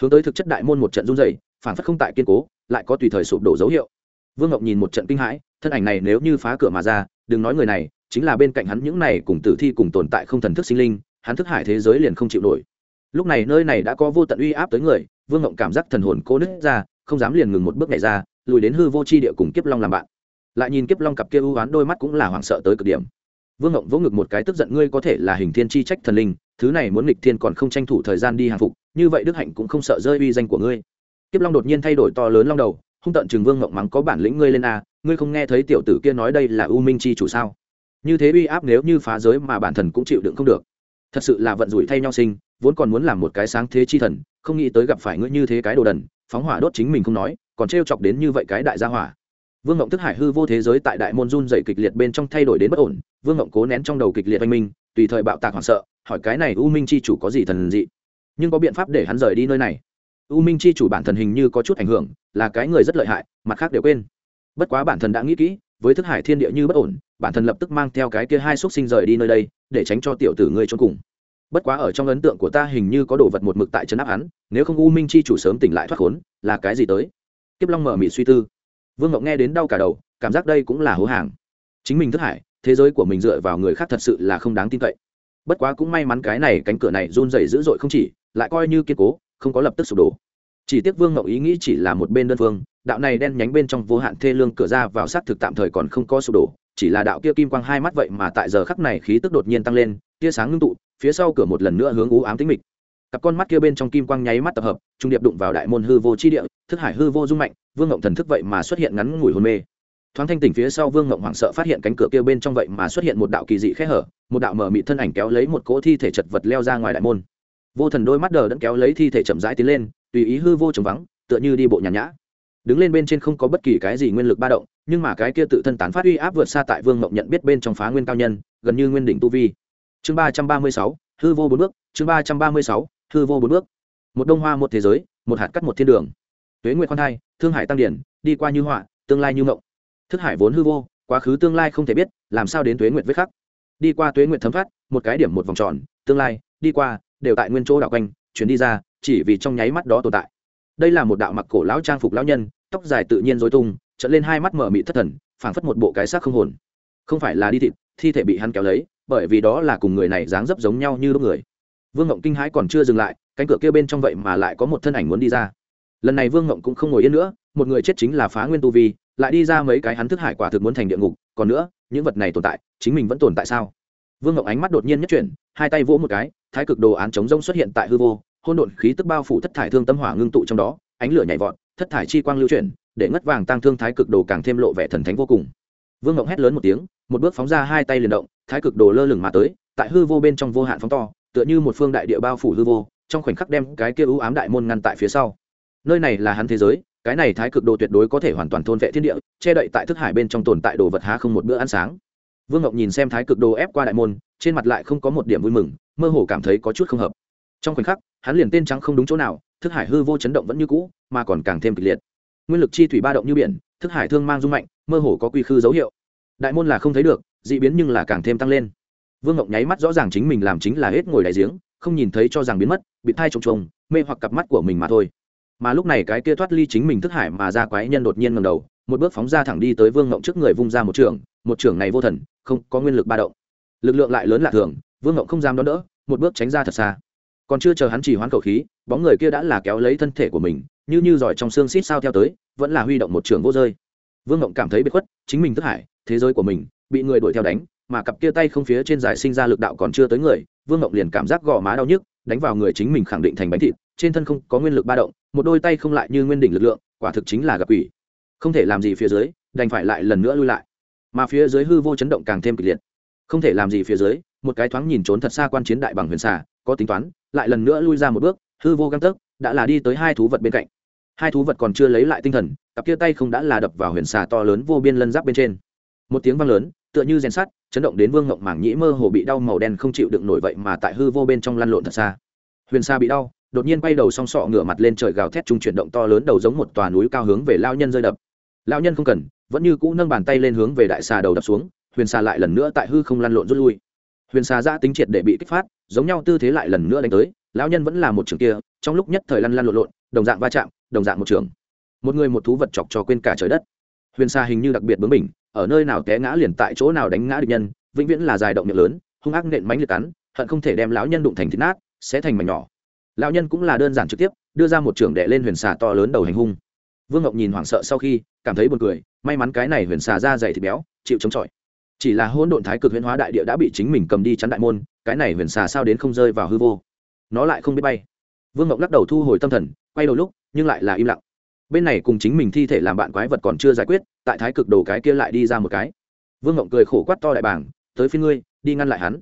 Hướng tới thực chất đại môn một trận run dày phảng phất không tại kiên cố, lại có tùy thời sụp đổ dấu hiệu. Vương ngọc nhìn một trận kinh hãi, thân ảnh này nếu như phá cửa mà ra, đừng nói người này, chính là bên cạnh hắn những này cùng tử thi cùng tồn tại không thần thức sinh linh, hắn thức hải thế giới liền không chịu nổi. Lúc này nơi này đã có vô tận uy áp tới người, vương ngộng cảm giác thần hồn cố nứt ra, không dám liền ngừng một bước này ra, lùi đến hư vô c h i địa cùng kiếp long làm bạn lại nhìn kiếp long cặp kia ưu oán đôi mắt cũng là hoảng sợ tới cực điểm. Vương ngộng vỗ ngực một cái tức giận, ngươi có thể là hình thiên chi trách thần linh, thứ này muốn nghịch thiên còn không tranh thủ thời gian đi hàng phục, như vậy đức hạnh cũng không sợ rơi uy danh của ngươi. Kiếp long đột nhiên thay đổi to lớn long đầu, hung tận chừng vương ngộng mắng có bản lĩnh ngươi lên a, ngươi không nghe thấy tiểu tử kia nói đây là u minh chi chủ sao? Như thế uy áp nếu như phá giới mà bản thần cũng chịu đựng không được. Thật sự là vận rủi thay nhau sinh, vốn còn muốn làm một cái sáng thế chi thần, không nghĩ tới gặp phải ngươi như thế cái đồ đần, phóng hỏa đốt chính mình không nói, còn trêu chọc đến như vậy cái đại gia hỏa vương ngộng thức hải hư vô thế giới tại đại môn run dày kịch liệt bên trong thay đổi đến bất ổn. Vương ngộng cố nén trong đầu kịch liệt oanh minh, tùy thời bạo tạc hoảng sợ, hỏi cái này u minh c h i chủ có gì thần dị? Nhưng có biện pháp để hắn rời đi nơi này. U minh c h i chủ bản thần hình như có chút ảnh hưởng, là cái người rất lợi hại, mặt khác đều quên. Bất quá bản thần đã nghĩ kỹ, với thức hải thiên địa như bất ổn, bản thần lập tức mang theo cái kia hai xúc sinh rời đi nơi đây, để tránh cho tiểu tử ngươi trốn cùng. Bất quá ở trong ấn tượng của ta hình như có đồ vật một mực tại trấn áp hắn, nếu không u minh c h i chủ sớm tỉnh lại thoát khốn, là cái gì tới? Kiếp long mở mị suy tư vương ngọc nghe đến đau cả đầu, cảm giác đây cũng là hố hàng. Chính mình thức hải, thế giới của mình dựa vào người khác thật sự là không đáng tin cậy. Bất quá cũng may mắn cái này cánh cửa này run dày dữ dội không chỉ, lại coi như kiên cố, không có lập tức sụp đổ. Chỉ tiếc vương Ngộng ý nghĩ chỉ là một bên đơn phương, đạo này đen nhánh bên trong vô hạn thê lương cửa ra vào sát thực tạm thời còn không có sụp đổ, chỉ là đạo kia kim quang hai mắt vậy mà tại giờ khắc này khí tức đột nhiên tăng lên, tia sáng ngưng tụ, phía sau cửa một lần nữa hướng ú ám tính mịch. Cặp con mắt kia bên trong kim quang nháy mắt tập hợp, trung điệp đụng vào đại môn hư vô chi địa thức hải hư vô dung mạnh, vương ngộng thần thức vậy mà xuất hiện ngắn ngủi hôn mê. Thoáng thanh tỉnh phía sau, vương ngộng hoảng sợ phát hiện cánh cửa kia bên trong vậy mà xuất hiện một đạo kỳ dị khẽ hở, một đạo mở mị thân ảnh kéo lấy một cỗ thi thể chật vật leo ra ngoài đại môn. Vô thần đôi mắt đờ đẫn kéo lấy thi thể chậm rãi tiến lên, tùy ý hư vô trống vắng, tựa như đi bộ nhàn nhã. Đứng lên bên trên không có bất kỳ cái gì nguyên lực ba động, nhưng mà cái kia tự thân tán phát uy áp vượt xa tại vương ngộng nhận biết bên trong phá nguyên cao nhân, gần như nguyên đỉnh tu vi. Chương ba trăm ba mươi sáu, hư vô bốn bước, chương ba trăm ba mươi sáu, hư vô bốn bước. Một đông hoa, một thế giới, một hạt cắt, một thiên đường tuế nguyệt khoan thai, thương hải tăng điển, đi qua như họa, tương lai như ngộng thức hải vốn hư vô, quá khứ tương lai không thể biết, làm sao đến tuế nguyệt vết khắc? Đi qua tuế nguyệt thấm phát một cái điểm một vòng tròn, tương lai, đi qua, đều tại nguyên chỗ đạo quanh, chuyển đi ra, chỉ vì trong nháy mắt đó tồn tại. Đây là một đạo mặc cổ lão trang phục lão nhân, tóc dài tự nhiên dối tung trận lên hai mắt mở mị thất thần, phảng phất một bộ cái xác không hồn. Không phải là đi thịt, thi thể bị hắn kéo lấy, bởi vì đó là cùng người này dáng dấp giống nhau như lúc người. Vương ngộng kinh hãi còn chưa dừng lại, cánh cửa kia bên trong vậy mà lại có một thân ảnh muốn đi ra lần này vương ngộng cũng không ngồi yên nữa, một người chết chính là phá nguyên tu vi, lại đi ra mấy cái hắn thức hải quả thực muốn thành địa ngục, còn nữa, những vật này tồn tại, chính mình vẫn tồn tại sao? Vương ngộng ánh mắt đột nhiên nhất chuyển, hai tay vỗ một cái, thái cực đồ án chống rông xuất hiện tại hư vô hôn độn khí tức bao phủ thất thải thương tâm hỏa ngưng tụ trong đó, ánh lửa nhảy vọt, thất thải chi quang lưu chuyển, để ngất vàng tăng thương thái cực đồ càng thêm lộ vẻ thần thánh vô cùng. Vương ngộng hét lớn một tiếng, một bước phóng ra hai tay liền động, thái cực đồ lơ lửng mà tới, tại hư vô bên trong vô hạn phóng to, tựa như một phương đại địa bao phủ hư vô, trong khoảnh khắc đem cái kia ưu ám đại môn ngăn tại phía sau nơi này là hắn thế giới, cái này thái cực đồ tuyệt đối có thể hoàn toàn thôn vệ thiên địa, che đậy tại thức hải bên trong tồn tại đồ vật há không một bữa ăn sáng. Vương ngọc nhìn xem thái cực đồ ép qua đại môn, trên mặt lại không có một điểm vui mừng, mơ hồ cảm thấy có chút không hợp. Trong khoảnh khắc, hắn liền tên trắng không đúng chỗ nào, thức hải hư vô chấn động vẫn như cũ, mà còn càng thêm kịch liệt. Nguyên lực chi thủy ba động như biển, thức hải thương mang dung mạnh, mơ hồ có quy khư dấu hiệu. Đại môn là không thấy được d ị biến nhưng là càng thêm tăng lên. Vương ngọc nháy mắt rõ ràng chính mình làm chính là hết ngồi đại giếng, không nhìn thấy cho rằng biến mất, bị thai trồng trồng mê hoặc cặp mắt của mình mà thôi mà lúc này cái kia thoát ly chính mình thức hải mà ra quái nhân đột nhiên ngầm đầu, một bước phóng ra thẳng đi tới vương ngộng trước người vung ra một trường một trường này vô thần, không, có nguyên lực ba động. Lực lượng lại lớn lạ thường, vương ngộng không dám đón đỡ, một bước tránh ra thật xa. Còn chưa chờ hắn chỉ hoán khẩu khí, bóng người kia đã là kéo lấy thân thể của mình, như như giỏi trong xương xít sao theo tới, vẫn là huy động một trường vô rơi. Vương ngộng cảm thấy bị khuất, chính mình thức hải, thế giới của mình, bị người đuổi theo đánh, mà cặp kia tay không phía trên dài sinh ra lực đạo còn chưa tới người, vương ngộng liền cảm giác gò má đau nhức, đánh vào người chính mình khẳng định thành bánh thịt, trên thân không có nguyên lực ba động một đôi tay không lại như nguyên đỉnh lực lượng, quả thực chính là gặp quỷ. Không thể làm gì phía dưới, đành phải lại lần nữa lui lại. Mà phía dưới hư vô chấn động càng thêm kịch liệt. Không thể làm gì phía dưới, một cái thoáng nhìn trốn thật xa quan chiến đại bằng huyền xà, có tính toán, lại lần nữa lui ra một bước, hư vô găng tấc, đã là đi tới hai thú vật bên cạnh. Hai thú vật còn chưa lấy lại tinh thần, cặp kia tay không đã là đập vào huyền xà to lớn vô biên lân giáp bên trên. Một tiếng vang lớn, tựa như rèn sắt, chấn động đến vương ngộng mảng nhĩ mơ hồ bị đau màu đen không chịu đựng nổi vậy mà tại hư vô bên trong lăn lộn thật xa. Huyền xà bị đau đột nhiên quay đầu song sọ ngửa mặt lên trời gào thét trung chuyển động to lớn đầu giống một tòa núi cao hướng về lao nhân rơi đập. Lao nhân không cần, vẫn như cũ nâng bàn tay lên hướng về đại xà đầu đập xuống, huyền xà lại lần nữa tại hư không lăn lộn rút lui. Huyền xà ra tính triệt để bị kích phát, giống nhau tư thế lại lần nữa đánh tới, lão nhân vẫn là một trường kia, trong lúc nhất thời lăn lăn lộn lộn, đồng dạng va chạm, đồng dạng một trường. Một người một thú vật chọc cho quên cả trời đất. Huyền xa hình như đặc biệt bướng mình ở nơi nào té ngã liền tại chỗ nào đánh ngã địch nhân, vĩnh viễn là dài động miệng lớn, hung ác nện mánh liệt cắn, hận không thể đem lão nhân đụng thành thịt nát, sẽ thành mảnh nhỏ lão nhân cũng là đơn giản trực tiếp, đưa ra một trường đệ lên huyền xà to lớn đầu hành hung. Vương ngọc nhìn hoảng sợ sau khi, cảm thấy buồn cười, may mắn cái này huyền xà ra dày thịt béo, chịu chống chọi. Chỉ là hỗn độn thái cực huyền hóa đại địa đã bị chính mình cầm đi chắn đại môn, cái này huyền xà sao đến không rơi vào hư vô? Nó lại không biết bay. Vương ngọc lắc đầu thu hồi tâm thần, quay đầu lúc, nhưng lại là im lặng. Bên này cùng chính mình thi thể làm bạn quái vật còn chưa giải quyết, tại thái cực đồ cái kia lại đi ra một cái. Vương ngọc cười khổ quát to đại bàng, tới phía ngươi, đi ngăn lại hắn.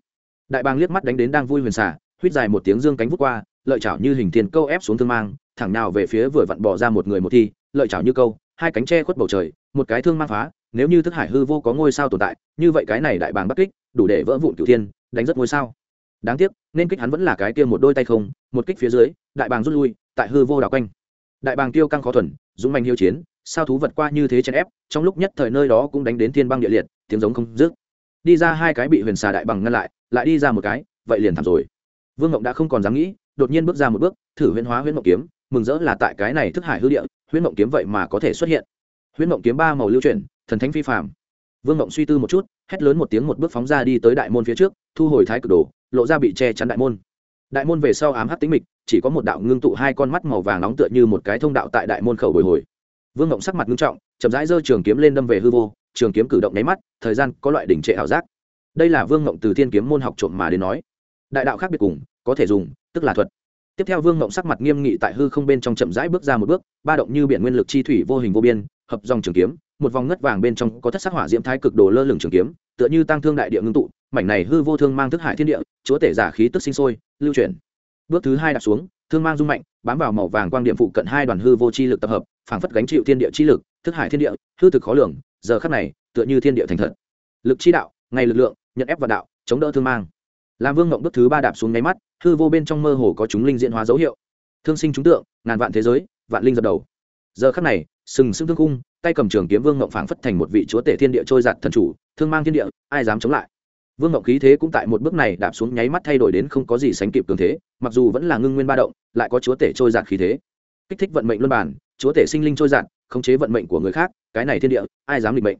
Đại bàng liếc mắt đánh đến đang vui huyền xà huýt dài một tiếng dương cánh vút qua lợi chảo như hình tiền câu ép xuống thương mang, thẳng nào về phía vừa vặn bỏ ra một người một thi, lợi chảo như câu, hai cánh tre khuất bầu trời, một cái thương mang phá, nếu như thức hải hư vô có ngôi sao tồn tại, như vậy cái này đại bàng bắc kích, đủ để vỡ vụn cửu thiên, đánh rất ngôi sao. Đáng tiếc, nên kích hắn vẫn là cái kia một đôi tay không, một kích phía dưới, đại bàng rút lui, tại hư vô đảo quanh. Đại bàng tiêu căng khó thuần, dũng manh hiếu chiến, sao thú vật qua như thế chèn ép, trong lúc nhất thời nơi đó cũng đánh đến thiên băng địa liệt, tiếng giống không dứt. Đi ra hai cái bị huyền xà đại bằng ngăn lại lại đi ra một cái, vậy liền thảm rồi. Vương ngộng đã không còn dám nghĩ đột nhiên bước ra một bước, thử huyễn hóa huyễn Mộng kiếm, mừng rỡ là tại cái này thức hải hư địa, huyễn Mộng kiếm vậy mà có thể xuất hiện. Huyễn Mộng kiếm ba màu lưu chuyển, thần thánh phi phàm. Vương Mộng suy tư một chút, hét lớn một tiếng một bước phóng ra đi tới đại môn phía trước, thu hồi thái cực đồ, lộ ra bị che chắn đại môn. Đại môn về sau ám hắc tính mịch, chỉ có một đạo ngưng tụ hai con mắt màu vàng nóng tựa như một cái thông đạo tại đại môn khẩu bồi hồi. Vương Mộng sắc mặt ngưng trọng, chậm rãi giơ trường kiếm lên đâm về hư vô, trường kiếm cử động nháy mắt, thời gian có loại đỉnh trệ ảo giác. Đây là vương Mộng từ thiên kiếm môn học trộm mà đến nói. Đại đạo khác biệt cùng, có thể dùng tức là thuật. Tiếp theo vương ngộng sắc mặt nghiêm nghị tại hư không bên trong chậm rãi bước ra một bước, ba động như biển nguyên lực chi thủy vô hình vô biên, hợp dòng trường kiếm, một vòng ngất vàng bên trong có thất sắc hỏa diễm thái cực đồ lơ lửng trường kiếm, tựa như tăng thương đại địa ngưng tụ, mảnh này hư vô thương mang thức hải thiên địa, chúa tể giả khí tức sinh sôi, lưu chuyển. Bước thứ hai đặt xuống, thương mang dung mạnh, bám vào màu vàng quang điểm phụ cận hai đoàn hư vô chi lực tập hợp, phảng phất gánh chịu thiên địa chi lực, thức hải thiên địa, hư thực khó lường, giờ khắc này, tựa như thiên địa thành thật. Lực chi đạo ngay lực lượng, nhận ép vào đạo, chống đỡ thương mang. Làm vương ngộng bước thứ ba đạp xuống nháy mắt hư vô bên trong mơ hồ có chúng linh diễn hóa dấu hiệu. Thương sinh chúng tượng, ngàn vạn thế giới, vạn linh dập đầu. Giờ khắc này, sừng sững thương cung tay cầm trường kiếm vương ngộng phảng phất thành một vị chúa tể thiên địa trôi giạt thần chủ, thương mang thiên địa, ai dám chống lại? Vương ngộng khí thế cũng tại một bước này đạp xuống nháy mắt thay đổi đến không có gì sánh kịp cường thế, mặc dù vẫn là ngưng nguyên ba động, lại có chúa tể trôi giạt khí thế. Kích thích vận mệnh luân bản chúa tể sinh linh trôi giạt, khống chế vận mệnh của người khác, cái này thiên địa, ai dám định mệnh?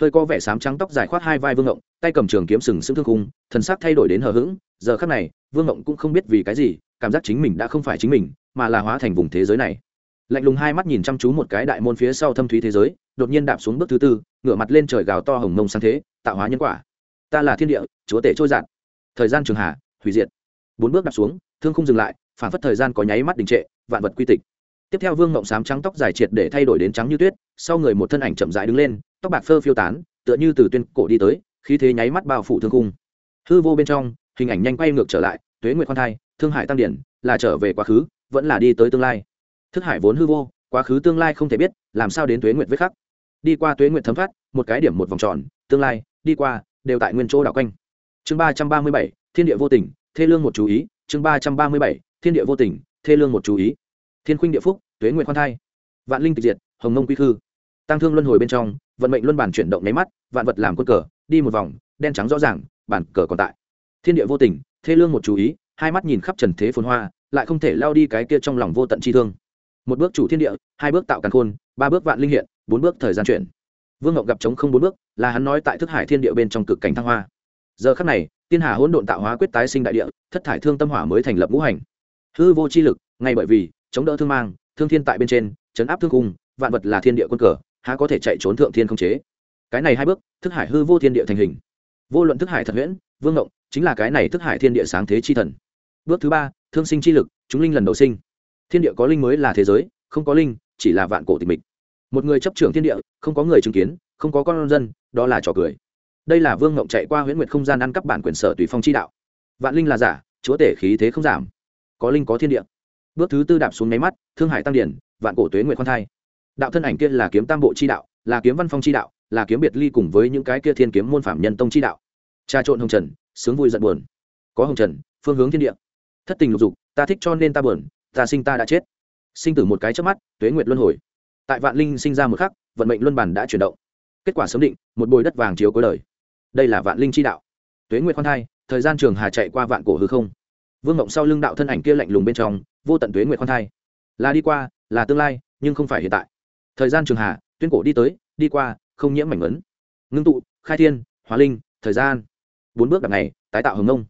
Hơi có vẻ sám trắng tóc dài khoát hai vai vương ngộng, tay cầm trường kiếm sừng sững thương khung, thần sắc thay đổi đến hờ hững, giờ khắc này, vương ngộng cũng không biết vì cái gì, cảm giác chính mình đã không phải chính mình, mà là hóa thành vùng thế giới này. Lạnh lùng hai mắt nhìn chăm chú một cái đại môn phía sau thâm thúy thế giới, đột nhiên đạp xuống bước thứ tư, ngửa mặt lên trời gào to hồng mông sang thế, tạo hóa nhân quả. Ta là thiên địa, chúa tể trôi giạt thời gian trường hà hủy diệt. Bốn bước đạp xuống, thương không dừng lại, phản phất thời gian có nháy mắt đình trệ, vạn vật quy tịch. Tiếp theo vương ngộng sám trắng tóc dài triệt để thay đổi đến trắng như tuyết, sau người một thân ảnh chậm rãi đứng lên tóc bạc phơ phiêu tán, tựa như từ tuyên cổ đi tới, khí thế nháy mắt bao phủ thương cung hư vô bên trong, hình ảnh nhanh quay ngược trở lại, tuế nguyệt khoan thai, thương hải tăng điển, là trở về quá khứ, vẫn là đi tới tương lai. Thức hải vốn hư vô, quá khứ tương lai không thể biết, làm sao đến tuế nguyệt với khắc. Đi qua tuế nguyệt thấm phát một cái điểm một vòng tròn, tương lai, đi qua, đều tại nguyên chỗ đảo quanh. Chương ba trăm ba mươi bảy, thiên địa vô tình, thê lương một chú ý, chương ba trăm ba mươi bảy, thiên địa vô tình, thê lương một chú ý. Thiên khuynh địa phúc, tuế nguyệt khoan thai. Vạn linh tịch diệt, hồng nông quy khư. Tăng thương luân hồi bên trong vận mệnh luân bản chuyển động nháy mắt, vạn vật làm quân cờ, đi một vòng, đen trắng rõ ràng, bản cờ còn tại. Thiên địa vô tình, thê lương một chú ý, hai mắt nhìn khắp trần thế phồn hoa, lại không thể lao đi cái kia trong lòng vô tận chi thương. Một bước chủ thiên địa, hai bước tạo càn khôn, ba bước vạn linh hiện, bốn bước thời gian chuyển. Vương ngọc gặp chống không bốn bước, là hắn nói tại thức hải thiên địa bên trong cực cảnh thăng hoa. Giờ khắc này, tiên hà hỗn độn tạo hóa quyết tái sinh đại địa, thất thải thương tâm hỏa mới thành lập ngũ hành. Hư vô chi lực, ngay bởi vì, chống đỡ thương mang, thương thiên tại bên trên, chấn áp thương cung vạn vật là thiên địa quân cờ há có thể chạy trốn thượng thiên không chế. Cái này hai bước, thức hải hư vô thiên địa thành hình. Vô luận thức hải thật huyễn, vương ngộng, chính là cái này thức hải thiên địa sáng thế chi thần. Bước thứ ba, thương sinh chi lực, chúng linh lần đầu sinh. Thiên địa có linh mới là thế giới, không có linh, chỉ là vạn cổ tịch mịch. Một người chấp trưởng thiên địa, không có người chứng kiến, không có con dân, đó là trò cười. Đây là vương ngộng chạy qua huyễn nguyệt không gian ăn cắp bản quyền sở tùy phong chi đạo. Vạn linh là giả, chúa tể khí thế không giảm. Có linh có thiên địa. Bước thứ tư đạp xuống máy mắt, thương hải tăng điển, vạn cổ tuế nguyệt khoan thai đạo thân ảnh kia là kiếm tam bộ chi đạo, là kiếm văn phong chi đạo, là kiếm biệt ly cùng với những cái kia thiên kiếm môn phạm nhân tông chi đạo. Trà trộn hồng trần, sướng vui giận buồn. Có hồng trần, phương hướng thiên địa. Thất tình lục dục, ta thích cho nên ta buồn, ta sinh ta đã chết. Sinh tử một cái trước mắt, tuế nguyệt luân hồi. Tại vạn linh sinh ra một khắc, vận mệnh luân bản đã chuyển động. Kết quả sớm định, một bồi đất vàng chiếu cuối đời. Đây là vạn linh chi đạo. Tuế nguyệt khoan thai, thời gian trường hà chạy qua vạn cổ hư không. Vương mộng sau lưng đạo thân ảnh kia lạnh lùng bên trong, vô tận tuế nguyệt khoan thai. Là đi qua, là tương lai, nhưng không phải hiện tại thời gian trường hà, tuyên cổ đi tới, đi qua, không nhiễm mảnh ấn. Ngưng tụ, khai thiên, hóa linh, thời gian. Bốn bước đặc này tái tạo hồng nông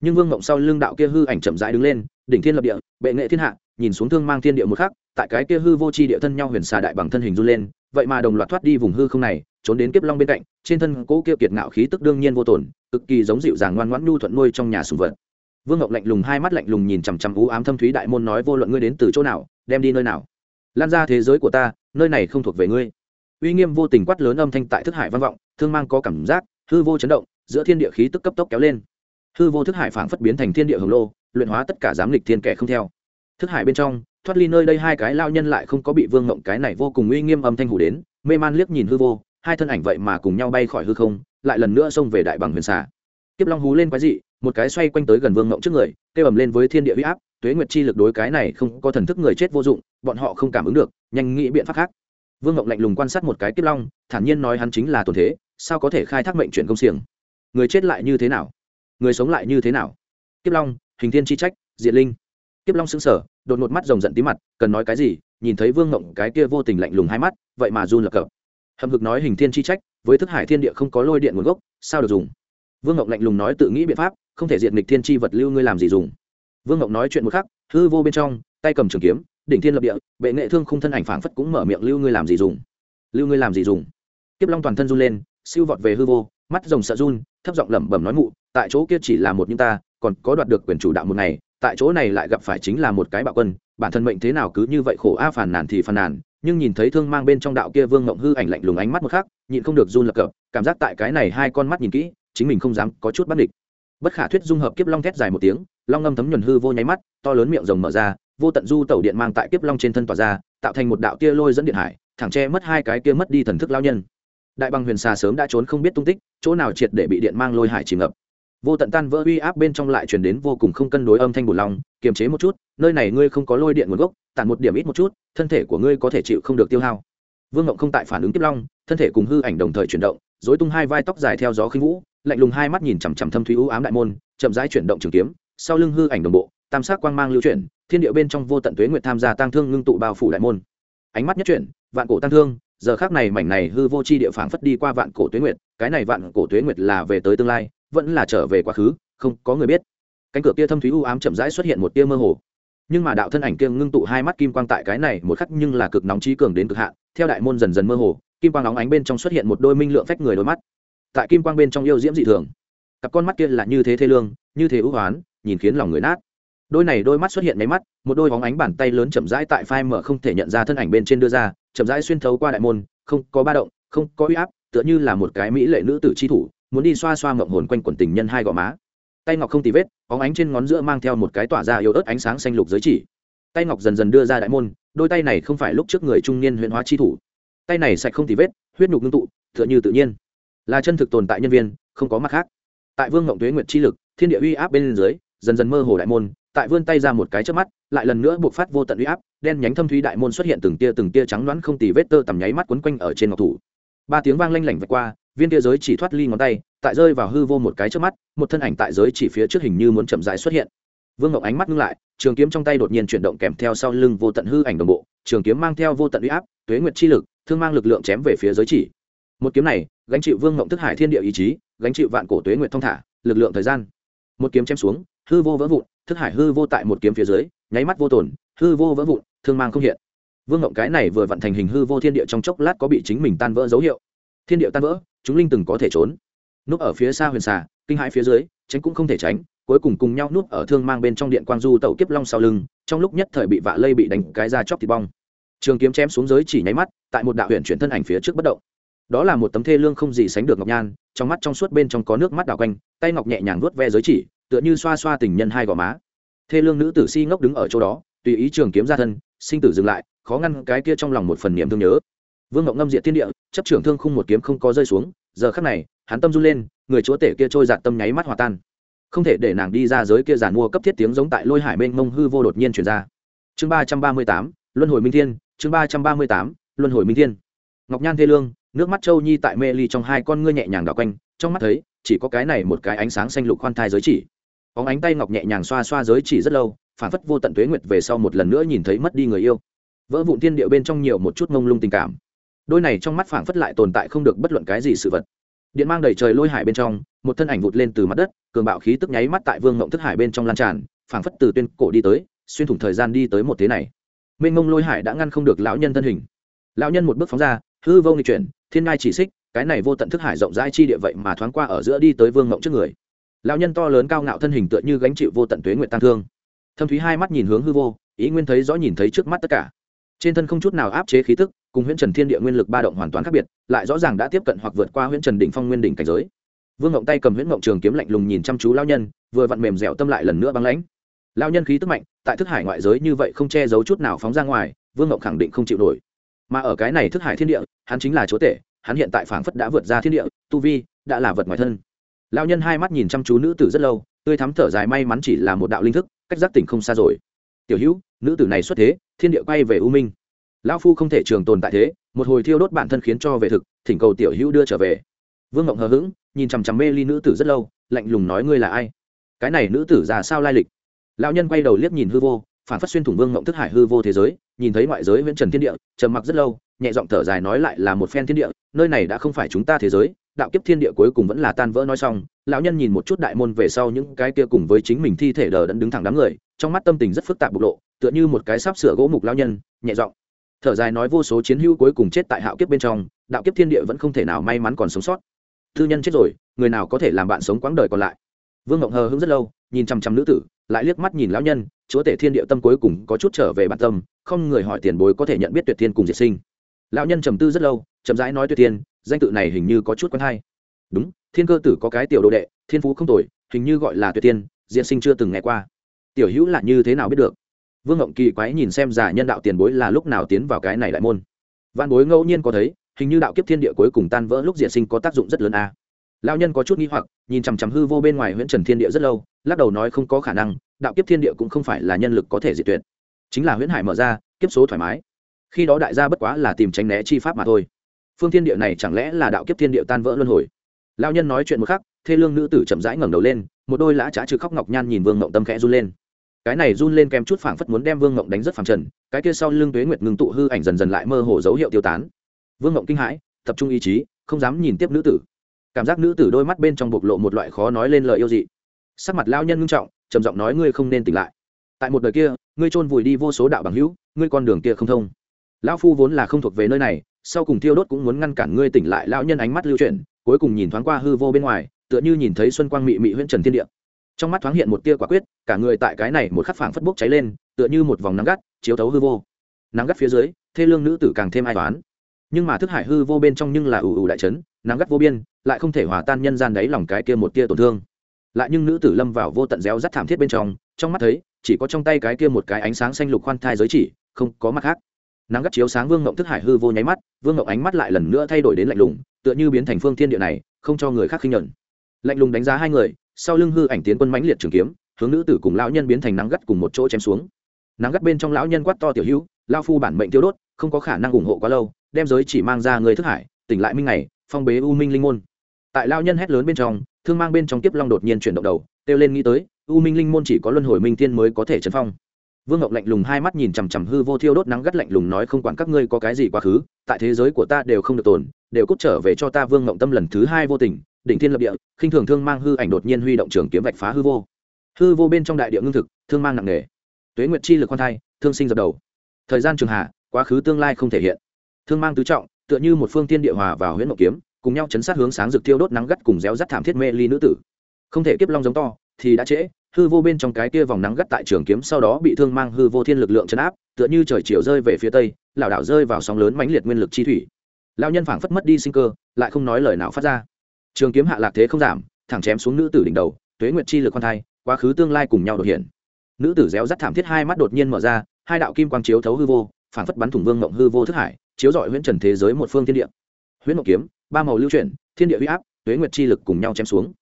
nhưng vương mộng sau lưng đạo kia hư ảnh chậm rãi đứng lên, đỉnh thiên lập địa, bệ nghệ thiên hạ, nhìn xuống thương mang thiên địa một khắc, tại cái kia hư vô c h i địa thân nhau huyền xà đại bằng thân hình run lên, vậy mà đồng loạt thoát đi vùng hư không này, trốn đến kiếp long bên cạnh, trên thân cỗ kia kiệt ngạo khí tức đương nhiên vô tổn, cực kỳ giống dịu dàng ngoan ngoãn nhu thuận nuôi trong nhà sùng vật. Vương ngọc lạnh lùng hai mắt lạnh lùng nhìn chằm chằm vũ ám thâm thúy đại môn nói, vô luận ngươi đến từ chỗ nào, đem đi nơi nào lan ra thế giới của ta, nơi này không thuộc về ngươi. Uy nghiêm vô tình quát lớn âm thanh tại thức hải vang vọng, thương mang có cảm giác, hư vô chấn động, giữa thiên địa khí tức cấp tốc kéo lên. Hư vô thức hải phảng phất biến thành thiên địa hồng lô, luyện hóa tất cả giám lịch thiên kẻ không theo. Thức hải bên trong, thoát ly nơi đây hai cái lao nhân lại không có bị vương ngộng cái này vô cùng uy nghiêm âm thanh hủ đến, mê man liếc nhìn hư vô, hai thân ảnh vậy mà cùng nhau bay khỏi hư không, lại lần nữa xông về đại bằng huyền xà. Kiếp long hú lên quái dị, một cái xoay quanh tới gần vương ngộng trước người, kêu ầm lên với thiên địa huy áp tuế nguyệt chi lực đối cái này không có thần thức người chết vô dụng, bọn họ không cảm ứng được, nhanh nghĩ biện pháp khác. Vương ngộng lạnh lùng quan sát một cái kiếp long, thản nhiên nói hắn chính là tồn thế, sao có thể khai thác mệnh chuyển công xiềng? Người chết lại như thế nào? Người sống lại như thế nào? Kiếp long, hình thiên chi trách diện linh. Kiếp long xứng sở đột ngột mắt rồng giận tí mặt, cần nói cái gì? Nhìn thấy vương ngộng cái kia vô tình lạnh lùng hai mắt, vậy mà run lập cập. Hầm hực nói hình thiên chi trách, với thức hải thiên địa không có lôi điện nguồn gốc, sao được dùng? Vương ngộng lạnh lùng nói tự nghĩ biện pháp, không thể diệt nghịch thiên chi vật lưu ngươi làm gì dùng? Vương ngộng nói chuyện một khắc, hư vô bên trong, tay cầm trường kiếm, đỉnh thiên lập địa, bệ nghệ thương khung thân ảnh phảng phất cũng mở miệng, lưu ngươi làm gì dùng? Lưu ngươi làm gì dùng? Kiếp long toàn thân run lên, siêu vọt về hư vô, mắt rồng sợ run, thấp giọng lẩm bẩm nói mụ, tại chỗ kia chỉ là một những ta, còn có đoạt được quyền chủ đạo một ngày, tại chỗ này lại gặp phải chính là một cái bạo quân, bản thân mệnh thế nào cứ như vậy khổ a, phàn nàn thì phàn nàn. Nhưng nhìn thấy thương mang bên trong đạo kia vương ngộng hư ảnh lạnh lùng ánh mắt một khắc, nhịn không được run lập cập, cảm giác tại cái này hai con mắt nhìn kỹ, chính mình không dám có chút bất địch. Bất khả thuyết dung hợp kiếp long thét dài một tiếng long ngâm thấm nhuần hư vô nháy mắt, to lớn miệng rồng mở ra, vô tận du tẩu điện mang tại kiếp long trên thân tỏa ra, tạo thành một đạo tia lôi dẫn điện hải, thẳng che mất hai cái kia mất đi thần thức lao nhân. Đại bằng huyền xà sớm đã trốn không biết tung tích, chỗ nào triệt để bị điện mang lôi hải chìm ngập. Vô tận tan vỡ uy áp bên trong lại truyền đến vô cùng không cân đối âm thanh bùn long, kiềm chế một chút, nơi này ngươi không có lôi điện nguồn gốc, tản một điểm ít một chút, thân thể của ngươi có thể chịu không được tiêu hao. Vương ngộng không tại phản ứng tiếp long, thân thể cùng hư ảnh đồng thời chuyển động dối tung hai vai tóc dài theo gió khinh vũ, lạnh lùng hai mắt nhìn chằm chằm thâm thúy ưu ám đại môn, chậm rãi chuyển động trường kiếm sau lưng hư ảnh đồng bộ, tam sát quang mang lưu chuyển, thiên địa bên trong vô tận tuế nguyệt tham gia tăng thương ngưng tụ bao phủ đại môn. Ánh mắt nhất chuyển, vạn cổ tăng thương, giờ khác này mảnh này hư vô c h i địa phảng phất đi qua vạn cổ tuế nguyệt, cái này vạn cổ tuế nguyệt là về tới tương lai, vẫn là trở về quá khứ, không có người biết. Cánh cửa kia thâm thúy u ám chậm rãi xuất hiện một tia mơ hồ. Nhưng mà đạo thân ảnh kia ngưng tụ hai mắt kim quang tại cái này một khắc nhưng là cực nóng trí cường đến cực hạn, theo đại môn dần dần mơ hồ, kim quang nóng ánh bên trong xuất hiện một đôi minh lượng phách người đôi mắt. Tại kim quang bên trong yêu diễm dị thường, cặp con mắt kia là như thế thê lương, như thế ưu hoán nhìn khiến lòng người nát. Đôi này đôi mắt xuất hiện máy mắt, một đôi bóng ánh bàn tay lớn chậm rãi tại phai mở không thể nhận ra thân ảnh bên trên đưa ra, chậm rãi xuyên thấu qua đại môn, không có ba động, không có uy áp, tựa như là một cái mỹ lệ nữ tử chi thủ, muốn đi xoa xoa ngậm hồn quanh quần tình nhân hai gò má. Tay ngọc không tì vết, bóng ánh trên ngón giữa mang theo một cái tỏa ra yếu ớt ánh sáng xanh lục giới chỉ. Tay ngọc dần dần đưa ra đại môn, đôi tay này không phải lúc trước người trung niên huyện hóa chi thủ. Tay này sạch không tì vết, huyết nhục ngưng tụ, tựa như tự nhiên. Là chân thực tồn tại nhân viên, không có mặt khác. Tại vương ngộng tuế nguyệt chi lực, thiên địa uy áp bên dưới dần dần mơ hồ đại môn, tại vươn tay ra một cái trước mắt, lại lần nữa buộc phát vô tận uy áp, đen nhánh thâm thúy đại môn xuất hiện từng tia từng tia trắng đoán không tì vết tơ tầm nháy mắt quấn quanh ở trên ngọc thủ. Ba tiếng vang lanh lảnh vạch qua, viên tia giới chỉ thoát ly ngón tay, tại rơi vào hư vô một cái trước mắt, một thân ảnh tại giới chỉ phía trước hình như muốn chậm rãi xuất hiện. Vương ngọc ánh mắt ngưng lại, trường kiếm trong tay đột nhiên chuyển động kèm theo sau lưng vô tận hư ảnh đồng bộ, trường kiếm mang theo vô tận uy áp, tuế nguyệt chi lực, thương mang lực lượng chém về phía giới chỉ. Một kiếm này, gánh chịu vương ngộng thức hải thiên địa ý chí, gánh chịu vạn cổ tuế nguyệt thông thả, lực lượng thời gian. Một kiếm chém xuống hư vô vỡ vụn thức hải hư vô tại một kiếm phía dưới nháy mắt vô tồn, hư vô vỡ vụn thương mang không hiện. Vương ngộng cái này vừa vận thành hình hư vô thiên địa trong chốc lát có bị chính mình tan vỡ dấu hiệu. Thiên địa tan vỡ chúng linh từng có thể trốn. Núp ở phía xa huyền xà kinh hãi phía dưới tránh cũng không thể tránh cuối cùng cùng nhau núp ở thương mang bên trong điện quang du tẩu kiếp long sau lưng trong lúc nhất thời bị vạ lây bị đánh cái ra chóc thịt bong. Trường kiếm chém xuống giới chỉ nháy mắt tại một đạo huyện chuyển thân ảnh phía trước bất động. Đó là một tấm thê lương không gì sánh được ngọc nhan trong mắt trong suốt bên trong có nước mắt đào quanh tay ngọc nhẹ nhàng vuốt ve giới chỉ tựa như xoa xoa tình nhân hai gò má. Thê lương nữ tử si ngốc đứng ở chỗ đó, tùy ý trường kiếm ra thân, sinh tử dừng lại, khó ngăn cái kia trong lòng một phần niệm thương nhớ. Vương ngọc ngâm diện thiên địa, chấp trưởng thương khung một kiếm không có rơi xuống, giờ khắc này, hắn tâm run lên, người chúa tể kia trôi giạt tâm nháy mắt hòa tan. Không thể để nàng đi ra giới kia giàn mua cấp thiết tiếng giống tại lôi hải mênh mông hư vô đột nhiên chuyển ra. Chương ba trăm ba mươi tám, luân hồi minh thiên, chương ba trăm ba mươi tám, luân hồi minh thiên. Ngọc nhan thê lương, nước mắt châu nhi tại mê ly trong hai con ngươi nhẹ nhàng đỏ quanh, trong mắt thấy, chỉ có cái này một cái ánh sáng xanh lục khoan thai giới chỉ óng ánh tay ngọc nhẹ nhàng xoa xoa giới chỉ rất lâu, phản phất vô tận tuế nguyệt về sau một lần nữa nhìn thấy mất đi người yêu. Vỡ vụn thiên địa bên trong nhiều một chút mông lung tình cảm. Đôi này trong mắt phảng phất lại tồn tại không được bất luận cái gì sự vật. Điện mang đầy trời lôi hải bên trong, một thân ảnh vụt lên từ mặt đất, cường bạo khí tức nháy mắt tại vương ngộng thức hải bên trong lan tràn, phảng phất từ tuyên cổ đi tới, xuyên thủng thời gian đi tới một thế này. Mênh mông lôi hải đã ngăn không được lão nhân thân hình. Lão nhân một bước phóng ra, hư vô nghịch chuyển, thiên ngai chỉ xích, cái này vô tận thức hải rộng rãi chi địa vậy mà thoáng qua ở giữa đi tới vương ngộng trước người lão nhân to lớn cao ngạo thân hình tựa như gánh chịu vô tận tuế nguyện tăng thương. Thâm thúy hai mắt nhìn hướng hư vô, ý nguyên thấy rõ nhìn thấy trước mắt tất cả. Trên thân không chút nào áp chế khí tức, cùng huyễn trần thiên địa nguyên lực ba động hoàn toàn khác biệt, lại rõ ràng đã tiếp cận hoặc vượt qua huyễn trần đỉnh phong nguyên đỉnh cảnh giới. Vương ngộng tay cầm huyễn ngộng trường kiếm lạnh lùng nhìn chăm chú lao nhân, vừa vặn mềm dẻo tâm lại lần nữa băng lãnh. Lao nhân khí tức mạnh, tại thức hải ngoại giới như vậy không che giấu chút nào phóng ra ngoài, vương ngộng khẳng định không chịu nổi. Mà ở cái này thức hải thiên địa, hắn chính là chúa tể, hắn hiện tại phảng phất đã vượt ra thiên địa, tu vi, đã là vật ngoài thân lao nhân hai mắt nhìn chăm chú nữ tử rất lâu, tươi thắm thở dài may mắn chỉ là một đạo linh thức, cách giác tỉnh không xa rồi. Tiểu hữu, nữ tử này xuất thế, thiên địa quay về u minh. Lão phu không thể trường tồn tại thế, một hồi thiêu đốt bản thân khiến cho về thực, thỉnh cầu tiểu hữu đưa trở về. Vương ngộng hờ hững, nhìn chằm chằm mê ly nữ tử rất lâu, lạnh lùng nói ngươi là ai? Cái này nữ tử già sao lai lịch? Lão nhân quay đầu liếc nhìn hư vô, phản phát xuyên thủng vương ngộng thức hải hư vô thế giới, nhìn thấy ngoại giới viễn trần thiên địa, trầm mặc rất lâu, nhẹ giọng thở dài nói lại là một phen thiên địa, nơi này đã không phải chúng ta thế giới đạo kiếp thiên địa cuối cùng vẫn là tan vỡ nói xong, lão nhân nhìn một chút đại môn về sau những cái kia cùng với chính mình thi thể đờ đẫn đứng thẳng đám người, trong mắt tâm tình rất phức tạp bộc lộ, tựa như một cái sắp sửa gỗ mục lão nhân, nhẹ giọng thở dài nói vô số chiến hữu cuối cùng chết tại hạo kiếp bên trong, đạo kiếp thiên địa vẫn không thể nào may mắn còn sống sót. Thư nhân chết rồi, người nào có thể làm bạn sống quãng đời còn lại? Vương ngộng hờ hững rất lâu, nhìn chăm chăm nữ tử, lại liếc mắt nhìn lão nhân, chúa tể thiên địa tâm cuối cùng có chút trở về bản tâm, không người hỏi tiền bối có thể nhận biết tuyệt thiên cùng diệt sinh. Lão nhân trầm tư rất lâu, chậm rãi nói tuyệt thiên danh tự này hình như có chút quen hay. Đúng, thiên cơ tử có cái tiểu đồ đệ, thiên phú không tồi, hình như gọi là tuyệt tiên, diện sinh chưa từng nghe qua. Tiểu hữu là như thế nào biết được? Vương ngộng kỳ quái nhìn xem giả nhân đạo tiền bối là lúc nào tiến vào cái này đại môn. Văn bối ngẫu nhiên có thấy, hình như đạo kiếp thiên địa cuối cùng tan vỡ lúc diện sinh có tác dụng rất lớn a. À. lao nhân có chút nghi hoặc, nhìn chằm chằm hư vô bên ngoài huyễn trần thiên địa rất lâu, lắc đầu nói không có khả năng, đạo kiếp thiên địa cũng không phải là nhân lực có thể diệt tuyệt. Chính là huyễn hải mở ra, kiếp số thoải mái. Khi đó đại gia bất quá là tìm tránh né chi pháp mà thôi phương thiên địa này chẳng lẽ là đạo kiếp thiên địa tan vỡ luân hồi? Lao nhân nói chuyện một khắc, thê lương nữ tử chậm rãi ngẩng đầu lên, một đôi lã trá trừ khóc ngọc nhan nhìn vương ngộng tâm khẽ run lên. Cái này run lên kèm chút phảng phất muốn đem vương ngộng đánh rất phẳng trần, cái kia sau lưng tuế nguyệt ngưng tụ hư ảnh dần dần lại mơ hồ dấu hiệu tiêu tán. Vương ngộng kinh hãi, tập trung ý chí, không dám nhìn tiếp nữ tử. Cảm giác nữ tử đôi mắt bên trong bộc lộ một loại khó nói lên lời yêu dị. Sắc mặt lao nhân ngưng trọng, trầm giọng nói ngươi không nên tỉnh lại. Tại một đời kia, ngươi chôn vùi đi vô số đạo bằng hữu, ngươi con đường kia không thông. Lão phu vốn là không thuộc về nơi này sau cùng thiêu đốt cũng muốn ngăn cản ngươi tỉnh lại, lão nhân ánh mắt lưu chuyển, cuối cùng nhìn thoáng qua hư vô bên ngoài, tựa như nhìn thấy xuân quang mị mị huyễn trần thiên địa. Trong mắt thoáng hiện một tia quả quyết, cả người tại cái này một khắc phảng phất bốc cháy lên, tựa như một vòng nắng gắt, chiếu thấu hư vô. Nắng gắt phía dưới, thê lương nữ tử càng thêm ai toán nhưng mà thức hải hư vô bên trong nhưng là ủ ủ đại trấn nắng gắt vô biên, lại không thể hòa tan nhân gian đấy lòng cái kia một tia tổn thương. Lại nhưng nữ tử lâm vào vô tận réo rắt thảm thiết bên trong trong mắt thấy, chỉ có trong tay cái kia một cái ánh sáng xanh lục khoan thai giới chỉ, không có mặt khác nắng gắt chiếu sáng vương ngộng thức hải hư vô nháy mắt vương ngộng ánh mắt lại lần nữa thay đổi đến lạnh lùng tựa như biến thành phương thiên địa này không cho người khác khinh nhuận lạnh lùng đánh giá hai người sau lưng hư ảnh tiến quân mãnh liệt trường kiếm hướng nữ tử cùng lão nhân biến thành nắng gắt cùng một chỗ chém xuống nắng gắt bên trong lão nhân quát to tiểu hữu lao phu bản mệnh tiêu đốt không có khả năng ủng hộ quá lâu đem giới chỉ mang ra người thức hải tỉnh lại minh ngày phong bế u minh linh môn tại lao nhân hét lớn bên trong thương mang bên trong tiếp long đột nhiên chuyển động đầu kêu lên nghĩ tới u minh linh môn chỉ có luân hồi minh thiên mới có thể trấn phong vương ngọc lạnh lùng hai mắt nhìn chằm chằm hư vô thiêu đốt nắng gắt lạnh lùng nói không quản các ngươi có cái gì quá khứ, tại thế giới của ta đều không được tồn, đều cút trở về cho ta vương ngộng tâm lần thứ hai vô tình, đỉnh thiên lập địa, khinh thường thương mang hư ảnh đột nhiên huy động trường kiếm vạch phá hư vô. Hư vô bên trong đại địa ngưng thực, thương mang nặng nề. Tuế nguyệt chi lực khoan thai, thương sinh dập đầu. Thời gian trường hạ, quá khứ tương lai không thể hiện. Thương mang tứ trọng, tựa như một phương tiên địa hòa vào huyễn mộng kiếm, cùng nhau chấn sát hướng sáng rực thiêu đốt nắng gắt cùng réo rắt thảm thiết mê ly nữ tử. Không thể kiếp long giống to thì đã trễ, hư vô bên trong cái kia vòng nắng gắt tại trường kiếm sau đó bị thương mang hư vô thiên lực lượng chấn áp, tựa như trời chiều rơi về phía tây, lảo đảo rơi vào sóng lớn mãnh liệt nguyên lực chi thủy. Lao nhân phảng phất mất đi sinh cơ, lại không nói lời nào phát ra. Trường kiếm hạ lạc thế không giảm, thẳng chém xuống nữ tử đỉnh đầu, tuế nguyệt chi lực con thai, quá khứ tương lai cùng nhau đột hiện. Nữ tử réo rắt thảm thiết hai mắt đột nhiên mở ra, hai đạo kim quang chiếu thấu hư vô, phảng phất bắn thủng vương mộng hư vô thức hải, chiếu rọi huyễn trần thế giới một phương thiên địa. Huyễn mộng kiếm, ba màu lưu chuyển, thiên địa huy áp, tuế nguyệt chi lực cùng nhau chém xuống.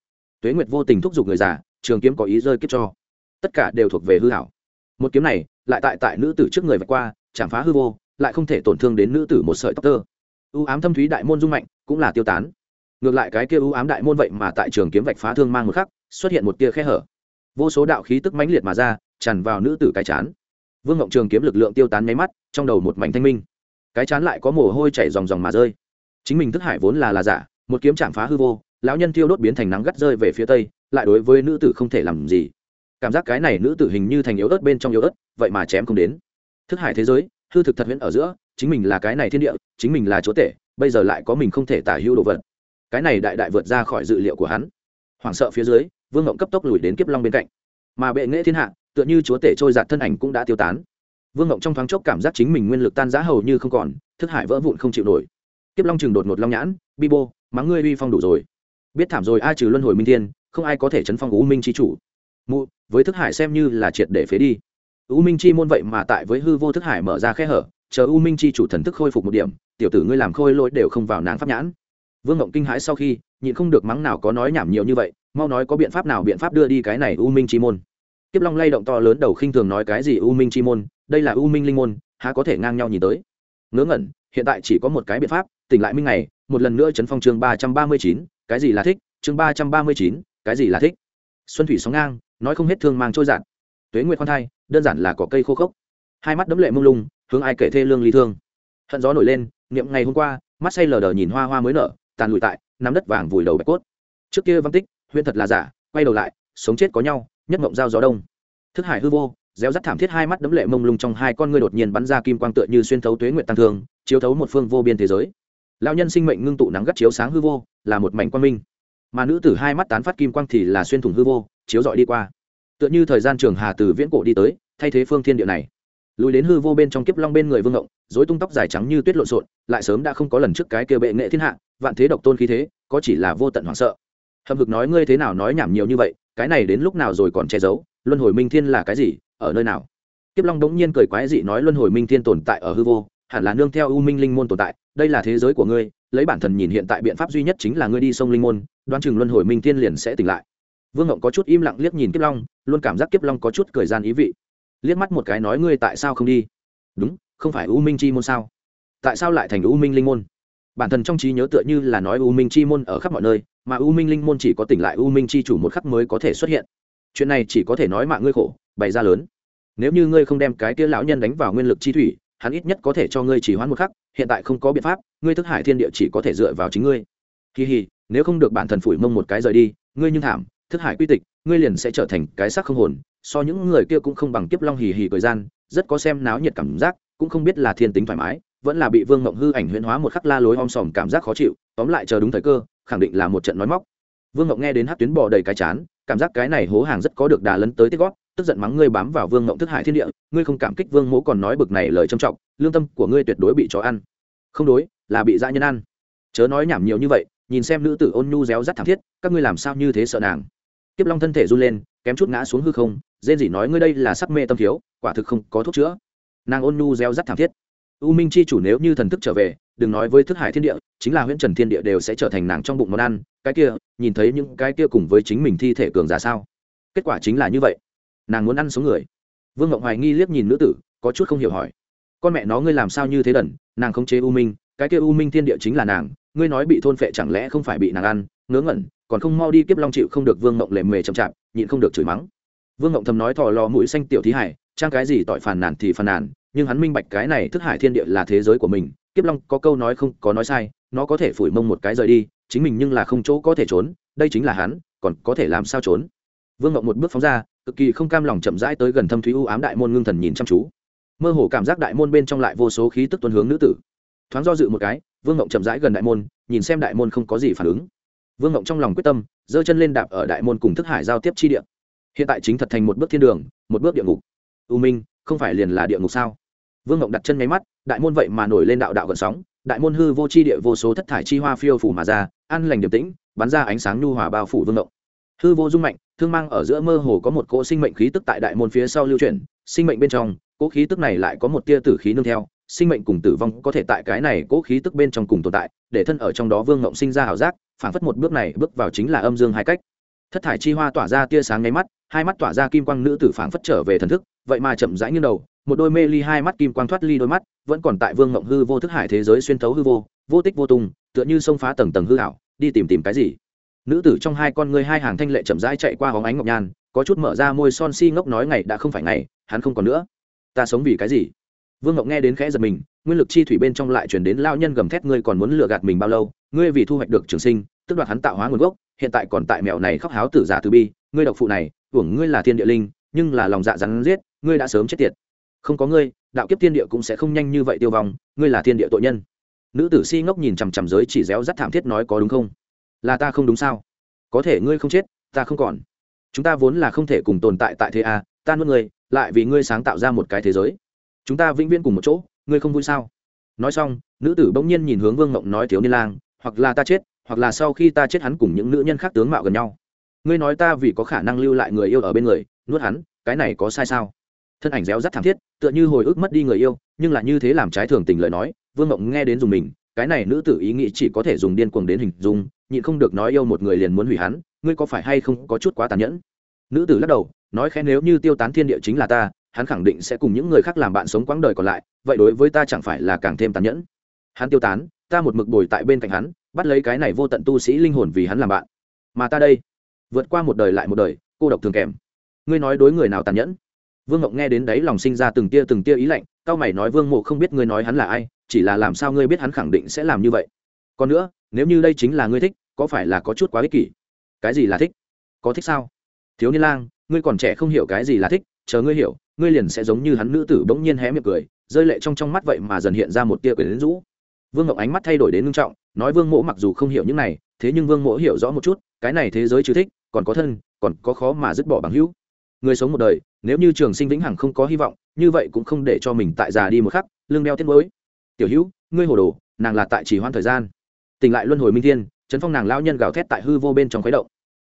Tuế nguyệt vô tình thúc giục người già trường kiếm có ý rơi kết cho. Tất cả đều thuộc về hư hảo. Một kiếm này, lại tại tại nữ tử trước người vạch qua, chạm phá hư vô, lại không thể tổn thương đến nữ tử một sợi tóc tơ. U ám thâm thúy đại môn dung mạnh, cũng là tiêu tán. Ngược lại cái kia u ám đại môn vậy mà tại trường kiếm vạch phá thương mang một khắc, xuất hiện một tia khe hở. Vô số đạo khí tức mãnh liệt mà ra, tràn vào nữ tử cái chán. Vương ngộng trường kiếm lực lượng tiêu tán nháy mắt, trong đầu một mảnh thanh minh. Cái chán lại có mồ hôi chảy dòng dòng mà rơi. Chính mình thức hải vốn là là giả, một kiếm chạm phá hư vô, lão nhân tiêu đốt biến thành nắng gắt rơi về phía tây lại đối với nữ tử không thể làm gì. Cảm giác cái này nữ tử hình như thành yếu ớt bên trong yếu ớt, vậy mà chém không đến. Thức hải thế giới, hư thực thật huyễn ở giữa, chính mình là cái này thiên địa, chính mình là chúa tể, bây giờ lại có mình không thể tả hữu đồ vật. Cái này đại đại vượt ra khỏi dự liệu của hắn. Hoảng sợ phía dưới, vương ngộng cấp tốc lùi đến kiếp long bên cạnh. Mà bệ nghệ thiên hạ, tựa như chúa tể trôi giạt thân ảnh cũng đã tiêu tán. Vương ngộng trong thoáng chốc cảm giác chính mình nguyên lực tan giá hầu như không còn, thức hải vỡ vụn không chịu nổi. Kiếp long chừng đột ngột long nhãn, bi bô, mắng ngươi uy phong đủ rồi. Biết thảm rồi, ai trừ luân hồi minh thiên không ai có thể chấn phong u minh chi chủ. Mụ, với thức hải xem như là triệt để phế đi. U minh chi môn vậy mà tại với hư vô thức hải mở ra khe hở, chờ u minh chi chủ thần thức khôi phục một điểm, tiểu tử ngươi làm khôi lỗi đều không vào nàng pháp nhãn. Vương ngộng kinh hãi sau khi, nhịn không được mắng nào có nói nhảm nhiều như vậy, mau nói có biện pháp nào biện pháp đưa đi cái này u minh chi môn. Kiếp long lay động to lớn đầu khinh thường nói cái gì u minh chi môn, đây là u minh linh môn, há có thể ngang nhau nhìn tới. Ngớ ngẩn, hiện tại chỉ có một cái biện pháp, tỉnh lại minh này một lần nữa chấn phong chương ba trăm ba mươi chín, cái gì là thích? Chương ba trăm ba mươi chín cái gì là thích? Xuân thủy sóng ngang, nói không hết thương mang trôi giạt tuế nguyệt khoan thai, đơn giản là cỏ cây khô khốc. Hai mắt đấm lệ mông lung, hướng ai kể thê lương ly thương. Hận gió nổi lên, niệm ngày hôm qua, mắt say lờ đờ nhìn hoa hoa mới nở, tàn lụi tại, nắm đất vàng vùi đầu bạch cốt. Trước kia văn tích huyện thật là giả, quay đầu lại, sống chết có nhau, nhất mộng giao gió đông. Thức hải hư vô, réo rắt thảm thiết hai mắt đấm lệ mông lung trong hai con ngươi đột nhiên bắn ra kim quang tựa như xuyên thấu tuế nguyện tăng thương, chiếu thấu một phương vô biên thế giới. Lao nhân sinh mệnh ngưng tụ nắng gắt chiếu sáng hư vô, là một mảnh quang minh mà nữ tử hai mắt tán phát kim quang thì là xuyên thủng hư vô, chiếu dọi đi qua. Tựa như thời gian trường hà từ viễn cổ đi tới, thay thế phương thiên địa này. Lùi đến hư vô bên trong kiếp long bên người vương ngộng dối tung tóc dài trắng như tuyết lộn xộn, lại sớm đã không có lần trước cái kia bệ nghệ thiên hạ, vạn thế độc tôn khí thế, có chỉ là vô tận hoảng sợ. Hầm hực nói ngươi thế nào nói nhảm nhiều như vậy, cái này đến lúc nào rồi còn che giấu, luân hồi minh thiên là cái gì, ở nơi nào? Kiếp long đống nhiên cười quái dị nói luân hồi minh thiên tồn tại ở hư vô, hẳn là nương theo u minh linh môn tồn tại đây là thế giới của ngươi, lấy bản thân nhìn hiện tại biện pháp duy nhất chính là ngươi đi sông linh môn Đoan chừng luân hồi minh thiên liền sẽ tỉnh lại. Vương ngộng có chút im lặng liếc nhìn kiếp long, luôn cảm giác kiếp long có chút cười gian ý vị. Liếc mắt một cái nói ngươi tại sao không đi? Đúng, không phải u minh chi môn sao? Tại sao lại thành u minh linh môn? Bản thân trong trí nhớ tựa như là nói u minh chi môn ở khắp mọi nơi, mà u minh linh môn chỉ có tỉnh lại u minh chi chủ một khắc mới có thể xuất hiện. Chuyện này chỉ có thể nói mạng ngươi khổ, bày ra lớn. Nếu như ngươi không đem cái kia lão nhân đánh vào nguyên lực chi thủy hắn ít nhất có thể cho ngươi chỉ hoãn một khắc, hiện tại không có biện pháp, ngươi thức hải thiên địa chỉ có thể dựa vào chính ngươi. Kỳ hì, nếu không được bản thần phủi mông một cái rời đi, ngươi nhưng thảm, thức hải quy tịch, ngươi liền sẽ trở thành cái xác không hồn, so những người kia cũng không bằng kiếp long hì hì thời gian, rất có xem náo nhiệt cảm giác, cũng không biết là thiên tính thoải mái, vẫn là bị vương ngộng hư ảnh huyễn hóa một khắc la lối om sòm cảm giác khó chịu, tóm lại chờ đúng thời cơ, khẳng định là một trận nói móc. Vương ngộng nghe đến hát tuyến bò đầy cái chán, cảm giác cái này hố hàng rất có được đà lấn tới tiết gót tức giận mắng ngươi bám vào vương ngộng thức hải thiên địa, ngươi không cảm kích vương mỗ còn nói bực này lời trầm trọng, lương tâm của ngươi tuyệt đối bị chó ăn. Không đối, là bị dã nhân ăn. Chớ nói nhảm nhiều như vậy, nhìn xem nữ tử ôn nhu réo rắt thảm thiết, các ngươi làm sao như thế sợ nàng? Kiếp long thân thể run lên, kém chút ngã xuống hư không, rên rỉ nói ngươi đây là sắc mê tâm thiếu, quả thực không có thuốc chữa. Nàng ôn nhu réo rắt thảm thiết. U minh chi chủ nếu như thần thức trở về, đừng nói với thức hải thiên địa, chính là huyễn trần thiên địa đều sẽ trở thành nàng trong bụng món ăn. Cái kia, nhìn thấy những cái kia cùng với chính mình thi thể cường giả sao? Kết quả chính là như vậy nàng muốn ăn số người. Vương ngọc hoài nghi liếc nhìn nữ tử, có chút không hiểu hỏi. Con mẹ nó ngươi làm sao như thế đần, nàng không chế u minh, cái kia u minh thiên địa chính là nàng, ngươi nói bị thôn phệ chẳng lẽ không phải bị nàng ăn, ngớ ngẩn, còn không mau đi kiếp long chịu không được vương ngộng lề mề chậm chạp, nhịn không được chửi mắng. Vương ngộng thầm nói thò lò mũi xanh tiểu thí hải, trang cái gì tỏi phàn nàn thì phàn nàn, nhưng hắn minh bạch cái này thức hải thiên địa là thế giới của mình, kiếp long có câu nói không có nói sai, nó có thể phủi mông một cái rời đi, chính mình nhưng là không chỗ có thể trốn, đây chính là hắn, còn có thể làm sao trốn? Vương ngộng một bước phóng ra cực kỳ không cam lòng chậm rãi tới gần thâm thúy u ám đại môn ngưng thần nhìn chăm chú. Mơ hồ cảm giác đại môn bên trong lại vô số khí tức tuân hướng nữ tử. Thoáng do dự một cái, vương ngộng chậm rãi gần đại môn, nhìn xem đại môn không có gì phản ứng. Vương ngộng trong lòng quyết tâm, giơ chân lên đạp ở đại môn cùng thức hải giao tiếp chi địa. Hiện tại chính thật thành một bước thiên đường, một bước địa ngục. U minh, không phải liền là địa ngục sao? Vương ngộng đặt chân nháy mắt, đại môn vậy mà nổi lên đạo đạo gần sóng, đại môn hư vô chi địa vô số thất thải chi hoa phiêu phủ mà ra, an lành điềm tĩnh, bắn ra ánh sáng nhu hòa bao phủ vương ngộng hư vô dung mạnh thương mang ở giữa mơ hồ có một cỗ sinh mệnh khí tức tại đại môn phía sau lưu chuyển, sinh mệnh bên trong, cỗ khí tức này lại có một tia tử khí nương theo, sinh mệnh cùng tử vong có thể tại cái này cỗ khí tức bên trong cùng tồn tại, để thân ở trong đó vương ngộng sinh ra ảo giác, phản phất một bước này bước vào chính là âm dương hai cách. Thất thải chi hoa tỏa ra tia sáng nháy mắt, hai mắt tỏa ra kim quang nữ tử phản phất trở về thần thức, vậy mà chậm rãi như đầu, một đôi mê ly hai mắt kim quang thoát ly đôi mắt, vẫn còn tại vương ngộng hư vô thức hải thế giới xuyên thấu hư vô vô tích vô tung, tựa như sông phá tầng tầng hư hảo đi tìm tìm cái gì? Nữ tử trong hai con ngươi hai hàng thanh lệ chậm rãi chạy qua hóng ánh ngọc nhan, có chút mở ra môi son si ngốc nói ngày đã không phải ngày, hắn không còn nữa. Ta sống vì cái gì? Vương ngọc nghe đến khẽ giật mình, nguyên lực chi thủy bên trong lại chuyển đến lao nhân gầm thét, ngươi còn muốn lừa gạt mình bao lâu? Ngươi vì thu hoạch được trường sinh tức đoạt hắn tạo hóa nguồn gốc, hiện tại còn tại mẹo này khóc háo tử giả từ bi, ngươi độc phụ này tưởng ngươi là thiên địa linh, nhưng là lòng dạ rắn giết, ngươi đã sớm chết tiệt. Không có ngươi, đạo kiếp thiên địa cũng sẽ không nhanh như vậy tiêu vong, ngươi là thiên địa tội nhân. Nữ tử si ngốc nhìn chằm chằm giới chỉ réo rắt thảm thiết nói có đúng không? Là ta không đúng sao? Có thể ngươi không chết, ta không còn. Chúng ta vốn là không thể cùng tồn tại tại thế a ta nuốt ngươi, lại vì ngươi sáng tạo ra một cái thế giới. Chúng ta vĩnh viễn cùng một chỗ, ngươi không vui sao? Nói xong, nữ tử bỗng nhiên nhìn hướng vương Mộng nói thiếu niên lang, hoặc là ta chết, hoặc là sau khi ta chết hắn cùng những nữ nhân khác tướng mạo gần nhau. Ngươi nói ta vì có khả năng lưu lại người yêu ở bên người, nuốt hắn, cái này có sai sao? Thân ảnh réo rắt thảm thiết, tựa như hồi ức mất đi người yêu, nhưng là như thế làm trái thường tình lời nói, vương Mộng nghe đến dùng mình, cái này nữ tử ý nghĩ chỉ có thể dùng điên cuồng đến hình dung nhịn không được nói yêu một người liền muốn hủy hắn, ngươi có phải hay không có chút quá tàn nhẫn? Nữ tử lắc đầu, nói khẽ nếu như tiêu tán thiên địa chính là ta, hắn khẳng định sẽ cùng những người khác làm bạn sống quãng đời còn lại, vậy đối với ta chẳng phải là càng thêm tàn nhẫn? Hắn tiêu tán, ta một mực bồi tại bên cạnh hắn, bắt lấy cái này vô tận tu sĩ linh hồn vì hắn làm bạn. Mà ta đây, vượt qua một đời lại một đời, cô độc thường kèm. Ngươi nói đối người nào tàn nhẫn? Vương ngọc nghe đến đấy lòng sinh ra từng tia từng tia ý lạnh cao mày nói vương mộ không biết ngươi nói hắn là ai, chỉ là làm sao ngươi biết hắn khẳng định sẽ làm như vậy? Còn nữa, nếu như đây chính là ngươi thích, có phải là có chút quá ích kỷ? Cái gì là thích? Có thích sao? Thiếu niên lang, ngươi còn trẻ không hiểu cái gì là thích, chờ ngươi hiểu, ngươi liền sẽ giống như hắn nữ tử bỗng nhiên hé miệng cười, rơi lệ trong trong mắt vậy mà dần hiện ra một tia quyển rũ. Vương ngọc ánh mắt thay đổi đến ngưng trọng, nói vương mỗ mặc dù không hiểu những này, thế nhưng vương mỗ hiểu rõ một chút, cái này thế giới chứ thích, còn có thân, còn có khó mà dứt bỏ bằng hữu. Người sống một đời, nếu như trường sinh vĩnh hằng không có hy vọng, như vậy cũng không để cho mình tại già đi một khắc lương đeo tiết mới tiểu hữu, ngươi hồ đồ, nàng là tại chỉ hoãn thời gian tỉnh lại luân hồi minh thiên chấn phong nàng lao nhân gào thét tại hư vô bên trong khuấy động.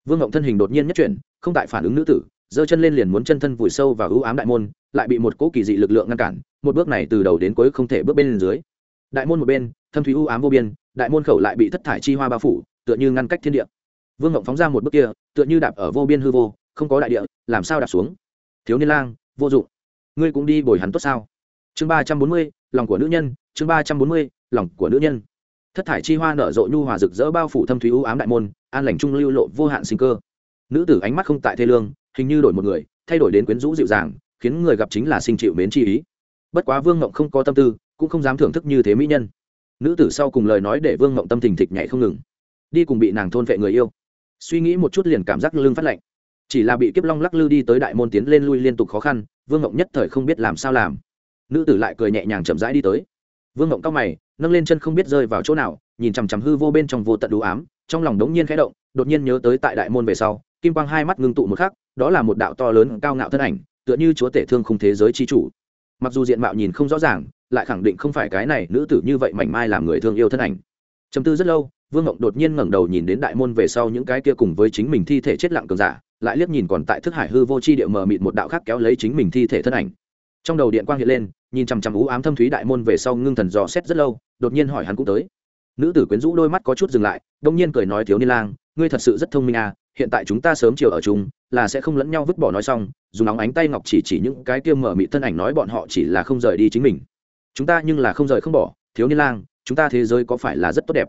Vương ngộng thân hình đột nhiên nhất chuyển, không tại phản ứng nữ tử, giơ chân lên liền muốn chân thân vùi sâu vào ưu ám đại môn, lại bị một cỗ kỳ dị lực lượng ngăn cản, một bước này từ đầu đến cuối không thể bước bên dưới. Đại môn một bên, thâm thúy ưu ám vô biên, đại môn khẩu lại bị thất thải chi hoa bao phủ, tựa như ngăn cách thiên địa. Vương ngộng phóng ra một bước kia, tựa như đạp ở vô biên hư vô, không có đại địa, làm sao đạp xuống? Thiếu niên lang, vô dụng. Ngươi cũng đi bồi hắn tốt sao? Chương ba trăm bốn mươi, lòng của nữ nhân, chương ba trăm bốn mươi, lòng của nữ nhân thất thải chi hoa nở rộ nhu hòa rực rỡ bao phủ thâm thúy ưu ám đại môn, an lành trung lưu lộ vô hạn sinh cơ. Nữ tử ánh mắt không tại thê lương, hình như đổi một người, thay đổi đến quyến rũ dịu dàng, khiến người gặp chính là sinh chịu mến chi ý. Bất quá vương ngộng không có tâm tư, cũng không dám thưởng thức như thế mỹ nhân. Nữ tử sau cùng lời nói để vương ngộng tâm thình thịch nhảy không ngừng. Đi cùng bị nàng thôn vệ người yêu. Suy nghĩ một chút liền cảm giác lưng phát lạnh. Chỉ là bị kiếp long lắc lư đi tới đại môn tiến lên lui liên tục khó khăn, vương ngộng nhất thời không biết làm sao làm. Nữ tử lại cười nhẹ nhàng chậm rãi đi tới vương ngộng cao mày, nâng lên chân không biết rơi vào chỗ nào, nhìn chằm chằm hư vô bên trong vô tận đủ ám, trong lòng đống nhiên khẽ động, đột nhiên nhớ tới tại đại môn về sau, kim quang hai mắt ngưng tụ một khắc, đó là một đạo to lớn cao ngạo thân ảnh, tựa như chúa tể thương khung thế giới chi chủ. Mặc dù diện mạo nhìn không rõ ràng, lại khẳng định không phải cái này nữ tử như vậy mảnh mai làm người thương yêu thân ảnh. Chấm tư rất lâu, vương ngộng đột nhiên ngẩng đầu nhìn đến đại môn về sau những cái kia cùng với chính mình thi thể chết lặng cường giả, lại liếc nhìn còn tại thức hải hư vô chi địa mờ mịt một đạo khác kéo lấy chính mình thi thể thân ảnh trong đầu điện quang hiện lên, nhìn chằm chằm ú ám thâm thúy đại môn về sau ngưng thần dò xét rất lâu, đột nhiên hỏi hắn cũng tới. Nữ tử quyến rũ đôi mắt có chút dừng lại, đông nhiên cười nói thiếu niên lang, ngươi thật sự rất thông minh à hiện tại chúng ta sớm chiều ở chung, là sẽ không lẫn nhau vứt bỏ nói xong, dùng óng ánh tay ngọc chỉ chỉ những cái kia mở mị thân ảnh nói bọn họ chỉ là không rời đi chính mình. Chúng ta nhưng là không rời không bỏ, thiếu niên lang, chúng ta thế giới có phải là rất tốt đẹp?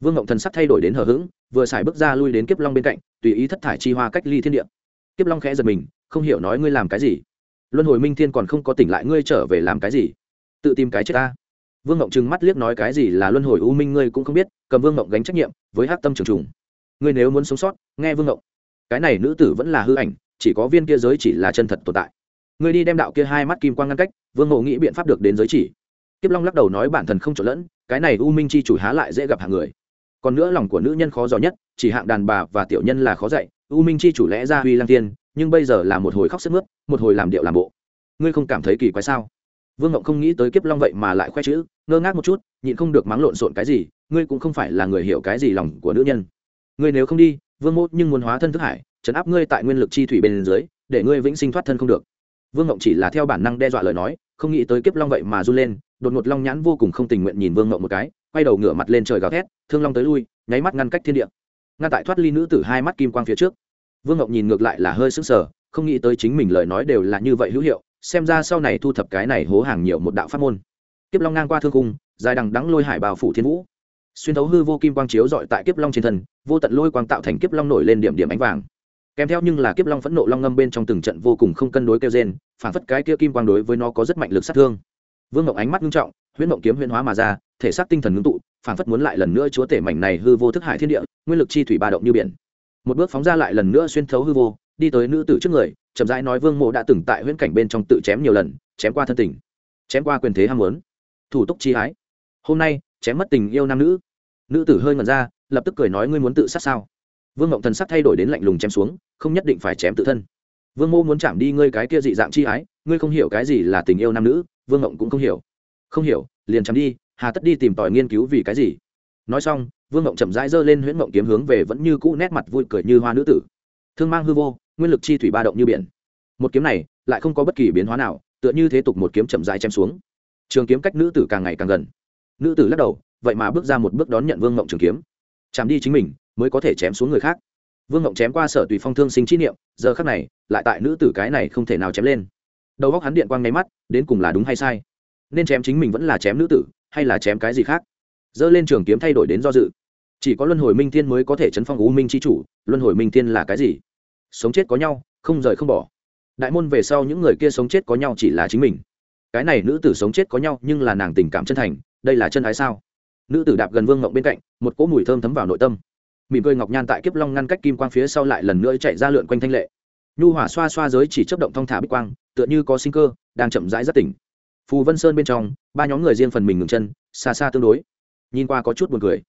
Vương ngộng thần sắc thay đổi đến hờ hững, vừa xài bước ra lui đến kiếp long bên cạnh, tùy ý thất thải chi hoa cách ly thiên địa. Kiếp long khẽ giật mình, không hiểu nói ngươi làm cái gì luân hồi minh thiên còn không có tỉnh lại, ngươi trở về làm cái gì? Tự tìm cái chết ta. Vương ngộng trừng mắt liếc nói cái gì là luân hồi u minh ngươi cũng không biết, cầm vương ngộng gánh trách nhiệm với hát tâm trường trùng. Ngươi nếu muốn sống sót, nghe vương ngộng cái này nữ tử vẫn là hư ảnh, chỉ có viên kia giới chỉ là chân thật tồn tại. Ngươi đi đem đạo kia hai mắt kim quang ngăn cách, vương ngộ nghĩ biện pháp được đến giới chỉ. Kiếp long lắc đầu nói bản thân không trộn lẫn, cái này u minh chi chủ há lại dễ gặp hàng người. Còn nữa lòng của nữ nhân khó giỏi nhất, chỉ hạng đàn bà và tiểu nhân là khó dạy, u minh chi chủ lẽ ra huy lang tiên nhưng bây giờ là một hồi khóc sức mướt, một hồi làm điệu làm bộ. Ngươi không cảm thấy kỳ quái sao? Vương ngộng không nghĩ tới kiếp long vậy mà lại khoe chữ, ngơ ngác một chút, nhịn không được mắng lộn xộn cái gì, ngươi cũng không phải là người hiểu cái gì lòng của nữ nhân. Ngươi nếu không đi, vương mốt nhưng muốn hóa thân thức hải chấn áp ngươi tại nguyên lực chi thủy bên dưới, để ngươi vĩnh sinh thoát thân không được. Vương ngộng chỉ là theo bản năng đe dọa lời nói, không nghĩ tới kiếp long vậy mà run lên, đột ngột long nhãn vô cùng không tình nguyện nhìn vương ngộng một cái, quay đầu ngửa mặt lên trời gào thét, thương long tới lui, nháy mắt ngăn cách thiên địa. Ngăn tại thoát ly nữ tử hai mắt kim quang phía trước vương Ngọc nhìn ngược lại là hơi sững sờ, không nghĩ tới chính mình lời nói đều là như vậy hữu hiệu, xem ra sau này thu thập cái này hố hàng nhiều một đạo pháp môn. Kiếp long ngang qua thương cung, dài đằng đắng lôi hải bào phủ thiên vũ. Xuyên thấu hư vô kim quang chiếu dọi tại kiếp long trên thân, vô tận lôi quang tạo thành kiếp long nổi lên điểm điểm ánh vàng. Kèm theo nhưng là kiếp long phẫn nộ long ngâm bên trong từng trận vô cùng không cân đối kêu gen phản phất cái kia kim quang đối với nó có rất mạnh lực sát thương. Vương Ngọc ánh mắt nghiêm trọng, huyễn mộng kiếm huyễn hóa mà ra, thể xác tinh thần ngưng tụ, phản phất muốn lại lần nữa chúa tể mảnh này hư vô thức hải thiên địa, nguyên lực chi thủy ba động như biển một bước phóng ra lại lần nữa xuyên thấu hư vô, đi tới nữ tử trước người, chậm rãi nói vương mộ đã từng tại huyễn cảnh bên trong tự chém nhiều lần, chém qua thân tình, chém qua quyền thế ham muốn, thủ tục chi hái. hôm nay, chém mất tình yêu nam nữ. Nữ tử hơi ngẩn ra, lập tức cười nói ngươi muốn tự sát sao? Vương mộng thần sắc thay đổi đến lạnh lùng chém xuống, không nhất định phải chém tự thân. Vương mô muốn chạm đi ngươi cái kia dị dạng chi ái, ngươi không hiểu cái gì là tình yêu nam nữ, vương mộng cũng không hiểu. Không hiểu, liền chạm đi, hà tất đi tìm tòi nghiên cứu vì cái gì? Nói xong, vương mộng chậm rãi giơ lên huyễn mộng kiếm hướng về vẫn như cũ nét mặt vui cười như hoa nữ tử. Thương mang hư vô, nguyên lực chi thủy ba động như biển. Một kiếm này, lại không có bất kỳ biến hóa nào, tựa như thế tục một kiếm chậm rãi chém xuống. Trường kiếm cách nữ tử càng ngày càng gần. Nữ tử lắc đầu, vậy mà bước ra một bước đón nhận vương mộng trường kiếm. Chạm đi chính mình, mới có thể chém xuống người khác. Vương mộng chém qua sở tùy phong thương sinh chi niệm, giờ khác này, lại tại nữ tử cái này không thể nào chém lên. Đầu góc hắn điện quang nháy mắt, đến cùng là đúng hay sai? Nên chém chính mình vẫn là chém nữ tử, hay là chém cái gì khác? Dơ lên trường kiếm thay đổi đến do dự. Chỉ có luân hồi minh thiên mới có thể chấn phong u minh c h i chủ, luân hồi minh thiên là cái gì? Sống chết có nhau, không rời không bỏ. Đại môn về sau những người kia sống chết có nhau chỉ là chính mình. Cái này nữ tử sống chết có nhau nhưng là nàng tình cảm chân thành, đây là chân ái sao? Nữ tử đạp gần vương ngộng bên cạnh, một cỗ mùi thơm thấm vào nội tâm. Mỉm cười ngọc nhan tại kiếp long ngăn cách kim quang phía sau lại lần nữa chạy ra lượn quanh thanh lệ. Nhu hỏa xoa xoa giới chỉ chấp động thong thả bích quang, tựa như có sinh cơ, đang chậm rãi rất tỉnh. Phù vân sơn bên trong, ba nhóm người riêng phần mình ngừng chân, xa xa tương đối nhìn qua có chút buồn cười.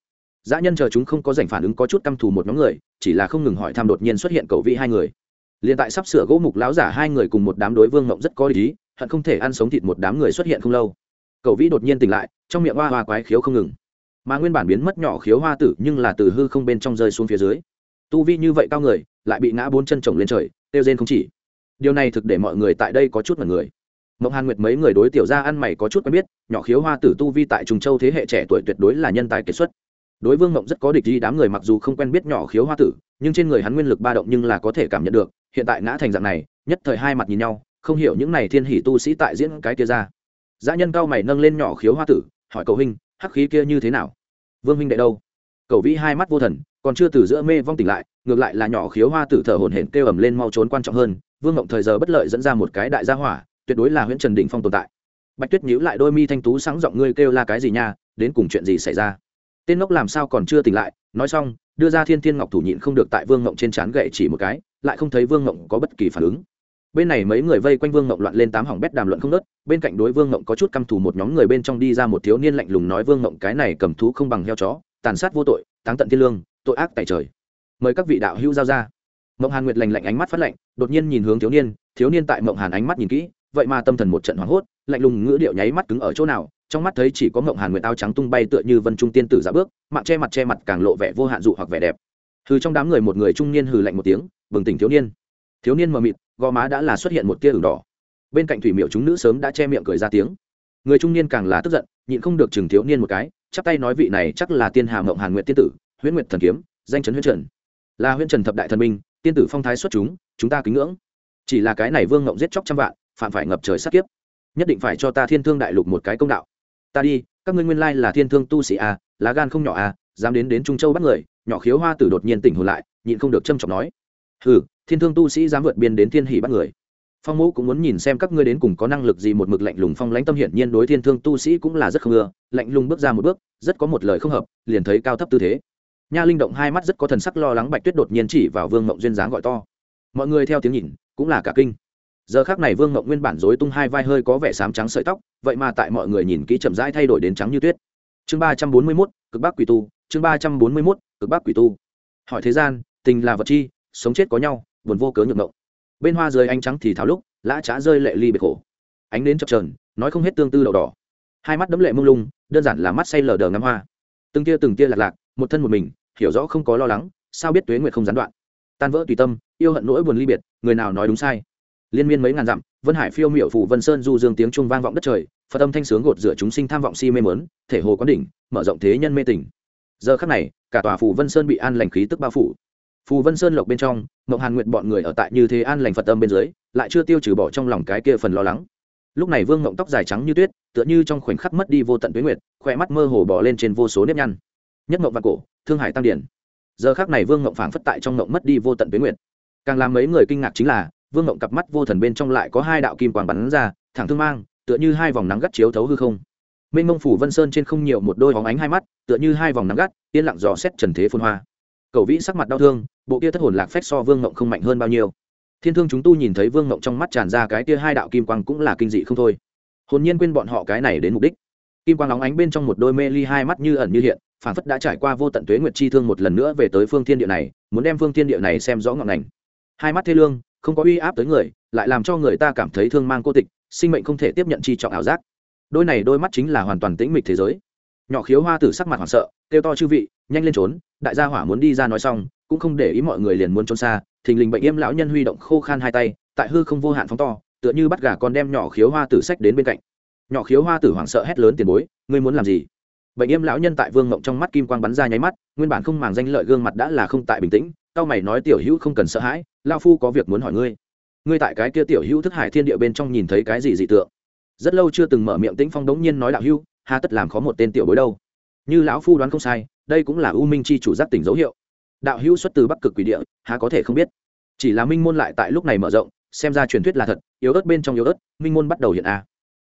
Dã nhân chờ chúng không có giành phản ứng có chút căm thù một nhóm người, chỉ là không ngừng hỏi thăm đột nhiên xuất hiện cầu vị hai người. Liền tại sắp sửa gỗ mục láo giả hai người cùng một đám đối vương mộng rất có lý hận không thể ăn sống thịt một đám người xuất hiện không lâu. Cầu vĩ đột nhiên tỉnh lại, trong miệng hoa hoa quái khiếu không ngừng. Mà nguyên bản biến mất nhỏ khiếu hoa tử nhưng là từ hư không bên trong rơi xuống phía dưới. Tu vi như vậy cao người, lại bị ngã bốn chân chồng lên trời tiêu rên không chỉ. Điều này thực để mọi người tại đây có chút mật người mộng hàn nguyệt mấy người đối tiểu gia ăn mày có chút quen biết, nhỏ khiếu hoa tử tu vi tại trùng châu thế hệ trẻ tuổi tuyệt đối là nhân tài kiệt xuất. Đối vương mộng rất có địch đi đám người mặc dù không quen biết nhỏ khiếu hoa tử, nhưng trên người hắn nguyên lực ba động nhưng là có thể cảm nhận được, hiện tại ngã thành dạng này, nhất thời hai mặt nhìn nhau, không hiểu những này thiên hỷ tu sĩ tại diễn cái kia ra. Dã nhân cao mày nâng lên nhỏ khiếu hoa tử, hỏi cầu huynh, hắc khí kia như thế nào? Vương huynh đệ đâu? Cầu vĩ hai mắt vô thần, còn chưa từ giữa mê vong tỉnh lại, ngược lại là nhỏ khiếu hoa tử thở hổn hển kêu ầm lên mau trốn quan trọng hơn. Vương ngộng thời giờ bất lợi dẫn ra một cái đại gia hỏa tuyệt đối là huyện trần Đỉnh phong tồn tại. Bạch tuyết nhíu lại đôi mi thanh tú sáng giọng ngươi kêu là cái gì nha, đến cùng chuyện gì xảy ra? Tên ngốc làm sao còn chưa tỉnh lại, nói xong, đưa ra thiên thiên ngọc thủ nhịn không được tại vương ngộng trên trán gậy chỉ một cái, lại không thấy vương ngộng có bất kỳ phản ứng. Bên này mấy người vây quanh vương ngộng loạn lên tám hỏng bét đàm luận không nớt bên cạnh đối vương ngộng có chút căm thù một nhóm người bên trong đi ra một thiếu niên lạnh lùng nói vương ngộng cái này cầm thú không bằng heo chó, tàn sát vô tội, táng tận thiên lương, tội ác tại trời. Mời các vị đạo hữu giao ra. Mộng hàn nguyệt lành lạnh ánh mắt phát lạnh, đột nhiên nhìn hướng thiếu niên thiếu niên tại mộng hàn ánh mắt nhìn kỹ vậy mà tâm thần một trận hoảng hốt, lạnh lùng ngữ điệu nháy mắt cứng ở chỗ nào, trong mắt thấy chỉ có ngộng hàn nguyệt áo trắng tung bay tựa như vân trung tiên tử giả bước, mạng che mặt che mặt càng lộ vẻ vô hạn dụ hoặc vẻ đẹp. Hừ trong đám người một người trung niên hừ lạnh một tiếng, bừng tỉnh thiếu niên. Thiếu niên mờ mịt, gò má đã là xuất hiện một tia ửng đỏ. Bên cạnh thủy miệu chúng nữ sớm đã che miệng cười ra tiếng. Người trung niên càng là tức giận, nhịn không được chừng thiếu niên một cái, chắp tay nói vị này chắc là tiên hà ngộng hàn nguyệt tiên tử, huyễn nguyệt thần kiếm, danh chấn huyễn trần. Là huyễn trần thập đại thần minh tiên tử phong thái xuất chúng chúng ta kính ngưỡng. Chỉ là cái này vương ngộng giết chóc trăm vạn phạm phải ngập trời sát kiếp. Nhất định phải cho ta thiên thương đại lục một cái công đạo. Ta đi, các ngươi nguyên lai là thiên thương tu sĩ a lá gan không nhỏ a dám đến đến trung châu bắt người, nhỏ khiếu hoa tử đột nhiên tỉnh hồn lại, nhịn không được trâm trọng nói. Ừ thiên thương tu sĩ dám vượt biên đến thiên hỷ bắt người. Phong mẫu cũng muốn nhìn xem các ngươi đến cùng có năng lực gì một mực lạnh lùng phong lãnh tâm hiển nhiên đối thiên thương tu sĩ cũng là rất không ưa, lạnh lùng bước ra một bước, rất có một lời không hợp, liền thấy cao thấp tư thế. Nha linh động hai mắt rất có thần sắc lo lắng bạch tuyết đột nhiên chỉ vào vương mộng duyên dáng gọi to. Mọi người theo tiếng nhìn, cũng là cả kinh giờ khác này vương mộng nguyên bản dối tung hai vai hơi có vẻ sám trắng sợi tóc, vậy mà tại mọi người nhìn kỹ chậm rãi thay đổi đến trắng như tuyết. Chương ba trăm bốn mươi mốt, cực bắc quỷ tu, chương ba trăm bốn mươi mốt, cực bắc quỷ tu. Hỏi thế gian, tình là vật chi, sống chết có nhau, buồn vô cớ nhược ngộng bên hoa rơi ánh trắng thì tháo lúc, lã trá rơi lệ ly biệt khổ. Ánh đến chập trờn nói không hết tương tư đậu đỏ. Hai mắt đấm lệ mông lung, đơn giản là mắt say lờ đờ ngắm hoa. Từng tia từng tia lạc lạc, một thân một mình, hiểu rõ không có lo lắng, sao biết tuế nguyệt không gián đoạn. Tan vỡ tùy tâm, yêu hận nỗi buồn ly biệt, người nào nói đúng sai? Liên miên mấy ngàn dặm vân hải phiêu miệu phủ vân sơn du dương tiếng trung vang vọng đất trời phật âm thanh sướng gột rửa chúng sinh tham vọng si mê mớn thể hồ quán đỉnh mở rộng thế nhân mê tỉnh giờ khắc này cả tòa phủ vân sơn bị an lành khí tức bao phủ. Phù vân sơn lộc bên trong mộng hàn nguyện bọn người ở tại như thế an lành phật âm bên dưới lại chưa tiêu trừ bỏ trong lòng cái kia phần lo lắng. Lúc này vương mộng tóc dài trắng như tuyết tựa như trong khoảnh khắc mất đi vô tận tuyến nguyệt khoe mắt mơ hồ bỏ lên trên vô số nếp nhăn. Nhất mộng và cổ thương hải tăng điển. Giờ khác này vương mộng phảng phất tại trong mộng mất đi vô tận tuyến nguyệt, càng làm mấy người kinh ngạc chính là vương ngộng cặp mắt vô thần bên trong lại có hai đạo kim quang bắn ra, thẳng thương mang, tựa như hai vòng nắng gắt chiếu thấu hư không. Mênh mông phủ vân sơn trên không nhiều một đôi hóng ánh hai mắt, tựa như hai vòng nắng gắt, yên lặng dò xét trần thế phun hoa. Cầu vĩ sắc mặt đau thương, bộ kia thất hồn lạc phách so vương ngộng không mạnh hơn bao nhiêu. Thiên thương chúng tu nhìn thấy vương ngộng trong mắt tràn ra cái kia hai đạo kim quang cũng là kinh dị không thôi. Hồn nhiên quên bọn họ cái này đến mục đích. Kim quang óng ánh bên trong một đôi mê ly hai mắt như ẩn như hiện phản phất đã trải qua vô tận tuế nguyệt chi thương một lần nữa về tới phương thiên địa này, muốn đem phương thiên địa này xem rõ ngọn ngành. Hai mắt thê lương không có uy áp tới người, lại làm cho người ta cảm thấy thương mang cô tịch, sinh mệnh không thể tiếp nhận chi trọng ảo giác. Đôi này đôi mắt chính là hoàn toàn tĩnh mịch thế giới. Nhỏ khiếu hoa tử sắc mặt hoảng sợ, kêu to chư vị, nhanh lên trốn, đại gia hỏa muốn đi ra nói xong, cũng không để ý mọi người liền muốn trốn xa, thình lình bệnh yêm lão nhân huy động khô khan hai tay, tại hư không vô hạn phóng to, tựa như bắt gà con đem nhỏ khiếu hoa tử sách đến bên cạnh. Nhỏ khiếu hoa tử hoảng sợ hét lớn tiền bối, ngươi muốn làm gì? Bệnh yêm lão nhân tại vương mộng trong mắt kim quang bắn ra nháy mắt, nguyên bản không màng danh lợi gương mặt đã là không tại bình tĩnh, cao mày nói tiểu hữu không cần sợ hãi lao phu có việc muốn hỏi ngươi. Ngươi tại cái kia tiểu hữu thức hải thiên địa bên trong nhìn thấy cái gì dị tượng? Rất lâu chưa từng mở miệng tĩnh phong đống nhiên nói đạo hữu hà tất làm khó một tên tiểu bối đâu. Như lão phu đoán không sai, đây cũng là u minh chi chủ giác tỉnh dấu hiệu. Đạo hữu xuất từ bắc cực quỷ địa, há có thể không biết. Chỉ là minh môn lại tại lúc này mở rộng, xem ra truyền thuyết là thật, yếu ớt bên trong yếu ớt, minh môn bắt đầu hiện a.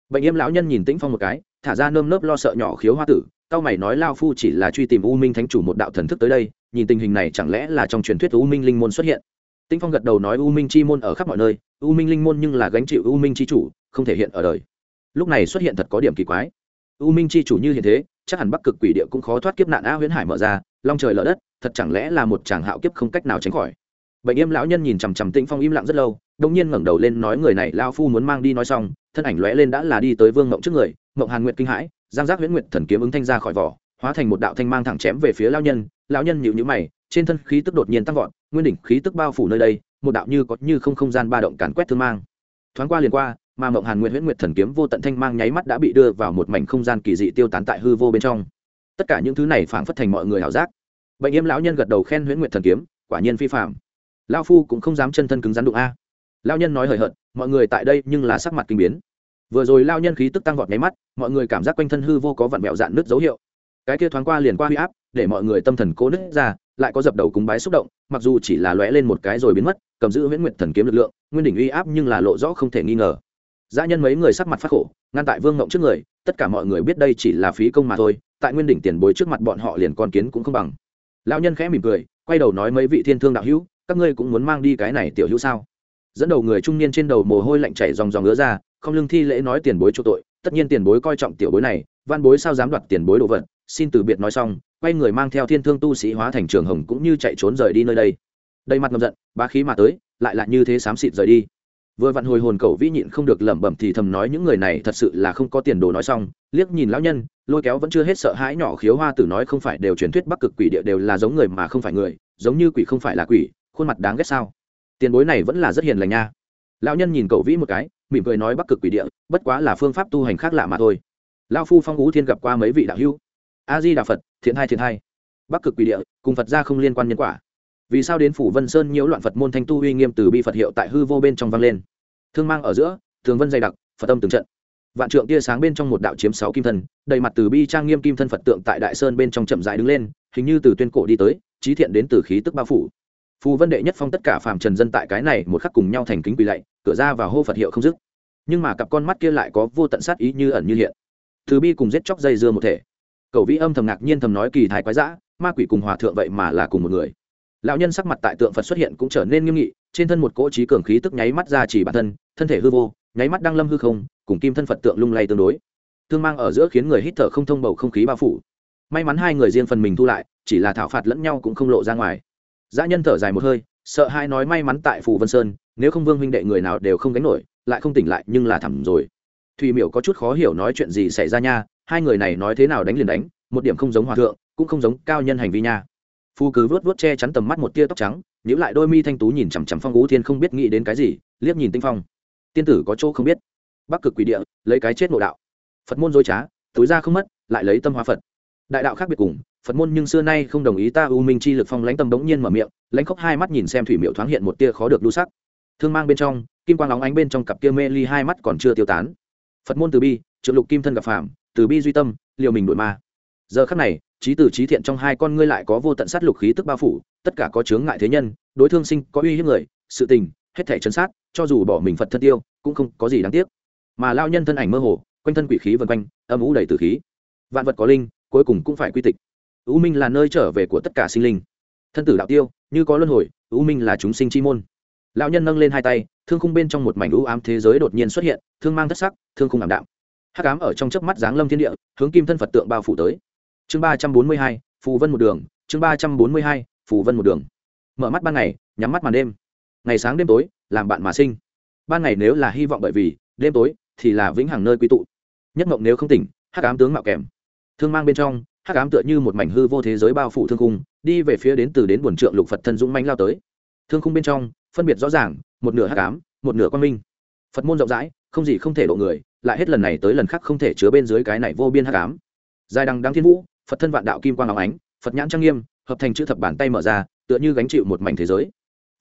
Bệnh yêm lão nhân nhìn tĩnh phong một cái, thả ra nơm nớp lo sợ nhỏ khiếu hoa tử cao mày nói lao phu chỉ là truy tìm u minh thánh chủ một đạo thần thức tới đây, nhìn tình hình này chẳng lẽ là trong truyền thuyết u minh linh môn xuất hiện? Tĩnh phong gật đầu nói u minh chi môn ở khắp mọi nơi, u minh linh môn nhưng là gánh chịu u minh chi chủ, không thể hiện ở đời. Lúc này xuất hiện thật có điểm kỳ quái. U minh chi chủ như hiện thế, chắc hẳn bắc cực quỷ địa cũng khó thoát kiếp nạn a huyễn hải mở ra, long trời lở đất, thật chẳng lẽ là một chàng hạo kiếp không cách nào tránh khỏi. Bệnh yêm lão nhân nhìn chằm chằm tĩnh phong im lặng rất lâu đồng nhiên ngẩng đầu lên nói người này lao phu muốn mang đi nói xong, thân ảnh lóe lên đã là đi tới vương ngộng trước người ngộng hàn Nguyệt kinh hãi, giang giác huyễn Nguyệt thần kiếm ứng thanh ra khỏi vỏ, hóa thành một đạo thanh mang thẳng chém về phía lão nhân lão nhân nhíu nhíu mày, trên thân khí tức đột nhiên tăng vọt nguyên đỉnh khí tức bao phủ nơi đây, một đạo như có như không không gian ba động càn quét thương mang. Thoáng qua liền qua, mà mộng hàn nguyện huyễn nguyệt thần kiếm vô tận thanh mang nháy mắt đã bị đưa vào một mảnh không gian kỳ dị tiêu tán tại hư vô bên trong. Tất cả những thứ này phảng phất thành mọi người hảo giác. Bệnh yêm lão nhân gật đầu khen huyễn nguyệt thần kiếm, quả nhiên phi phạm lao phu cũng không dám chân thân cứng rắn đụng a. Lao nhân nói hời hợt, mọi người tại đây nhưng là sắc mặt kinh biến. Vừa rồi lao nhân khí tức tăng vọt nháy mắt, mọi người cảm giác quanh thân hư vô có vặn mẹo dạn nứt dấu hiệu. Cái kia thoáng qua liền qua huy áp, để mọi người tâm thần cố nứt ra lại có dập đầu cúng bái xúc động, mặc dù chỉ là lóe lên một cái rồi biến mất, cầm giữ huyễn nguyệt thần kiếm lực lượng, nguyên đỉnh uy áp nhưng là lộ rõ không thể nghi ngờ. Dã nhân mấy người sắc mặt phát khổ, ngăn tại vương ngộng trước người, tất cả mọi người biết đây chỉ là phí công mà thôi, tại nguyên đỉnh tiền bối trước mặt bọn họ liền con kiến cũng không bằng. Lão nhân khẽ mỉm cười, quay đầu nói mấy vị thiên thương đạo hữu, các ngươi cũng muốn mang đi cái này tiểu hữu sao? Dẫn đầu người trung niên trên đầu mồ hôi lạnh chảy dòng dòng ngứa ra, không lương thi lễ nói tiền bối chỗ tội, tất nhiên tiền bối coi trọng tiểu bối này, văn bối sao dám đoạt tiền bối đồ vật, xin từ biệt nói xong quay người mang theo thiên thương tu sĩ hóa thành trường hồng cũng như chạy trốn rời đi nơi đây. Đầy mặt ngầm giận ba khí mà tới, lại là như thế xám xịt rời đi. Vừa vặn hồi hồn cầu vĩ nhịn không được lẩm bẩm thì thầm nói những người này thật sự là không có tiền đồ nói xong, liếc nhìn lão nhân, lôi kéo vẫn chưa hết sợ hãi nhỏ khiếu hoa tử nói không phải đều truyền thuyết bắc cực quỷ địa đều là giống người mà không phải người, giống như quỷ không phải là quỷ, khuôn mặt đáng ghét sao? Tiền bối này vẫn là rất hiền lành nha. Lão nhân nhìn cầu vĩ một cái, mỉm cười nói bắc cực quỷ địa, bất quá là phương pháp tu hành khác lạ mà thôi. Lao phu phong ú thiên gặp qua mấy vị đạo hữu a di đà phật, thiện hai thiện hai. Bắc cực quỷ địa, cùng phật gia không liên quan nhân quả. Vì sao đến phủ vân sơn nhiễu loạn phật môn thanh tu uy nghiêm từ bi phật hiệu tại hư vô bên trong vang lên? Thương mang ở giữa thường vân dày đặc, phật tâm từng trận. Vạn trượng tia sáng bên trong một đạo chiếm sáu kim thân, đầy mặt từ bi trang nghiêm kim thân phật tượng tại đại sơn bên trong chậm dại đứng lên, hình như từ tuyên cổ đi tới trí thiện đến từ khí tức bao phủ. Phù vân đệ nhất phong tất cả phàm trần dân tại cái này một khắc cùng nhau thành kính quỳ lạy, cửa ra và hô phật hiệu không dứt. Nhưng mà cặp con mắt kia lại có vô tận sát ý như ẩn như hiện. Từ bi cùng giết chóc dây dưa một thể cầu vĩ âm thầm ngạc nhiên thầm nói kỳ thái quái dã, ma quỷ cùng hòa thượng vậy mà là cùng một người. Lão nhân sắc mặt tại tượng phật xuất hiện cũng trở nên nghiêm nghị, trên thân một cỗ trí cường khí tức nháy mắt ra chỉ bản thân thân thể hư vô, nháy mắt đang lâm hư không, cùng kim thân phật tượng lung lay tương đối. Thương mang ở giữa khiến người hít thở không thông bầu không khí bao phủ. May mắn hai người riêng phần mình thu lại, chỉ là thảo phạt lẫn nhau cũng không lộ ra ngoài. Dã nhân thở dài một hơi, sợ hai nói may mắn tại phủ vân sơn, nếu không vương huynh đệ người nào đều không gánh nổi, lại không tỉnh lại nhưng là thẳm rồi. Thùy miểu có chút khó hiểu nói chuyện gì xảy ra nha hai người này nói thế nào đánh liền đánh, một điểm không giống hòa thượng, cũng không giống cao nhân hành vi nha. Phu cứ vớt vớt che chắn tầm mắt một tia tóc trắng nhữ lại đôi mi thanh tú nhìn chằm chằm phong ú thiên không biết nghĩ đến cái gì, liếc nhìn tinh phong. Tiên tử có chỗ không biết. Bắc cực quỷ địa, lấy cái chết ngộ đạo. Phật môn dối trá, túi ra không mất, lại lấy tâm hóa phật. Đại đạo khác biệt cùng, phật môn nhưng xưa nay không đồng ý ta u minh chi lực phong lãnh tâm đống nhiên mở miệng, lãnh khóc hai mắt nhìn xem thủy miệu thoáng hiện một tia khó được đu sắc. Thương mang bên trong, kim quang lóng ánh bên trong cặp kia mê ly hai mắt còn chưa tiêu tán. Phật môn từ bi, trượng lục kim thân gặp phàm từ bi duy tâm, liều mình đội ma. Giờ khắc này, trí từ trí thiện trong hai con ngươi lại có vô tận sát lục khí tức bao phủ, tất cả có chướng ngại thế nhân, đối thương sinh có uy hiếp người, sự tình, hết thể chấn sát, cho dù bỏ mình phật thân tiêu, cũng không có gì đáng tiếc. Mà lao nhân thân ảnh mơ hồ, quanh thân quỷ khí vân quanh, âm ủ đầy tử khí. Vạn vật có linh, cuối cùng cũng phải quy tịch. U minh là nơi trở về của tất cả sinh linh. Thân tử đạo tiêu, như có luân hồi, u minh là chúng sinh chi môn. Lão nhân nâng lên hai tay, thương khung bên trong một mảnh u ám thế giới đột nhiên xuất hiện, thương mang thất sắc, thương khung ảm đạm hắc ám ở trong chớp mắt giáng lâm thiên địa, hướng kim thân phật tượng bao phủ tới. Chương ba trăm bốn mươi hai, phù vân một đường, chương ba trăm bốn mươi hai, phù vân một đường. Mở mắt ban ngày, nhắm mắt màn đêm. Ngày sáng đêm tối, làm bạn mà sinh. Ban ngày nếu là hy vọng bởi vì, đêm tối thì là vĩnh hằng nơi quy tụ. Nhất mộng nếu không tỉnh, hắc ám tướng mạo kèm. Thương mang bên trong, hắc ám tựa như một mảnh hư vô thế giới bao phủ thương khung, đi về phía đến từ đến buồn trượng lục phật thân dũng manh lao tới. Thương khung bên trong, phân biệt rõ ràng, một nửa hắc ám, một nửa quan minh. Phật môn rộng rãi, không gì không thể độ người lại hết lần này tới lần khác không thể chứa bên dưới cái này vô biên hắc ám. Dài đằng đáng thiên vũ, phật thân vạn đạo kim quang áo ánh, phật nhãn trang nghiêm, hợp thành chữ thập bàn tay mở ra, tựa như gánh chịu một mảnh thế giới.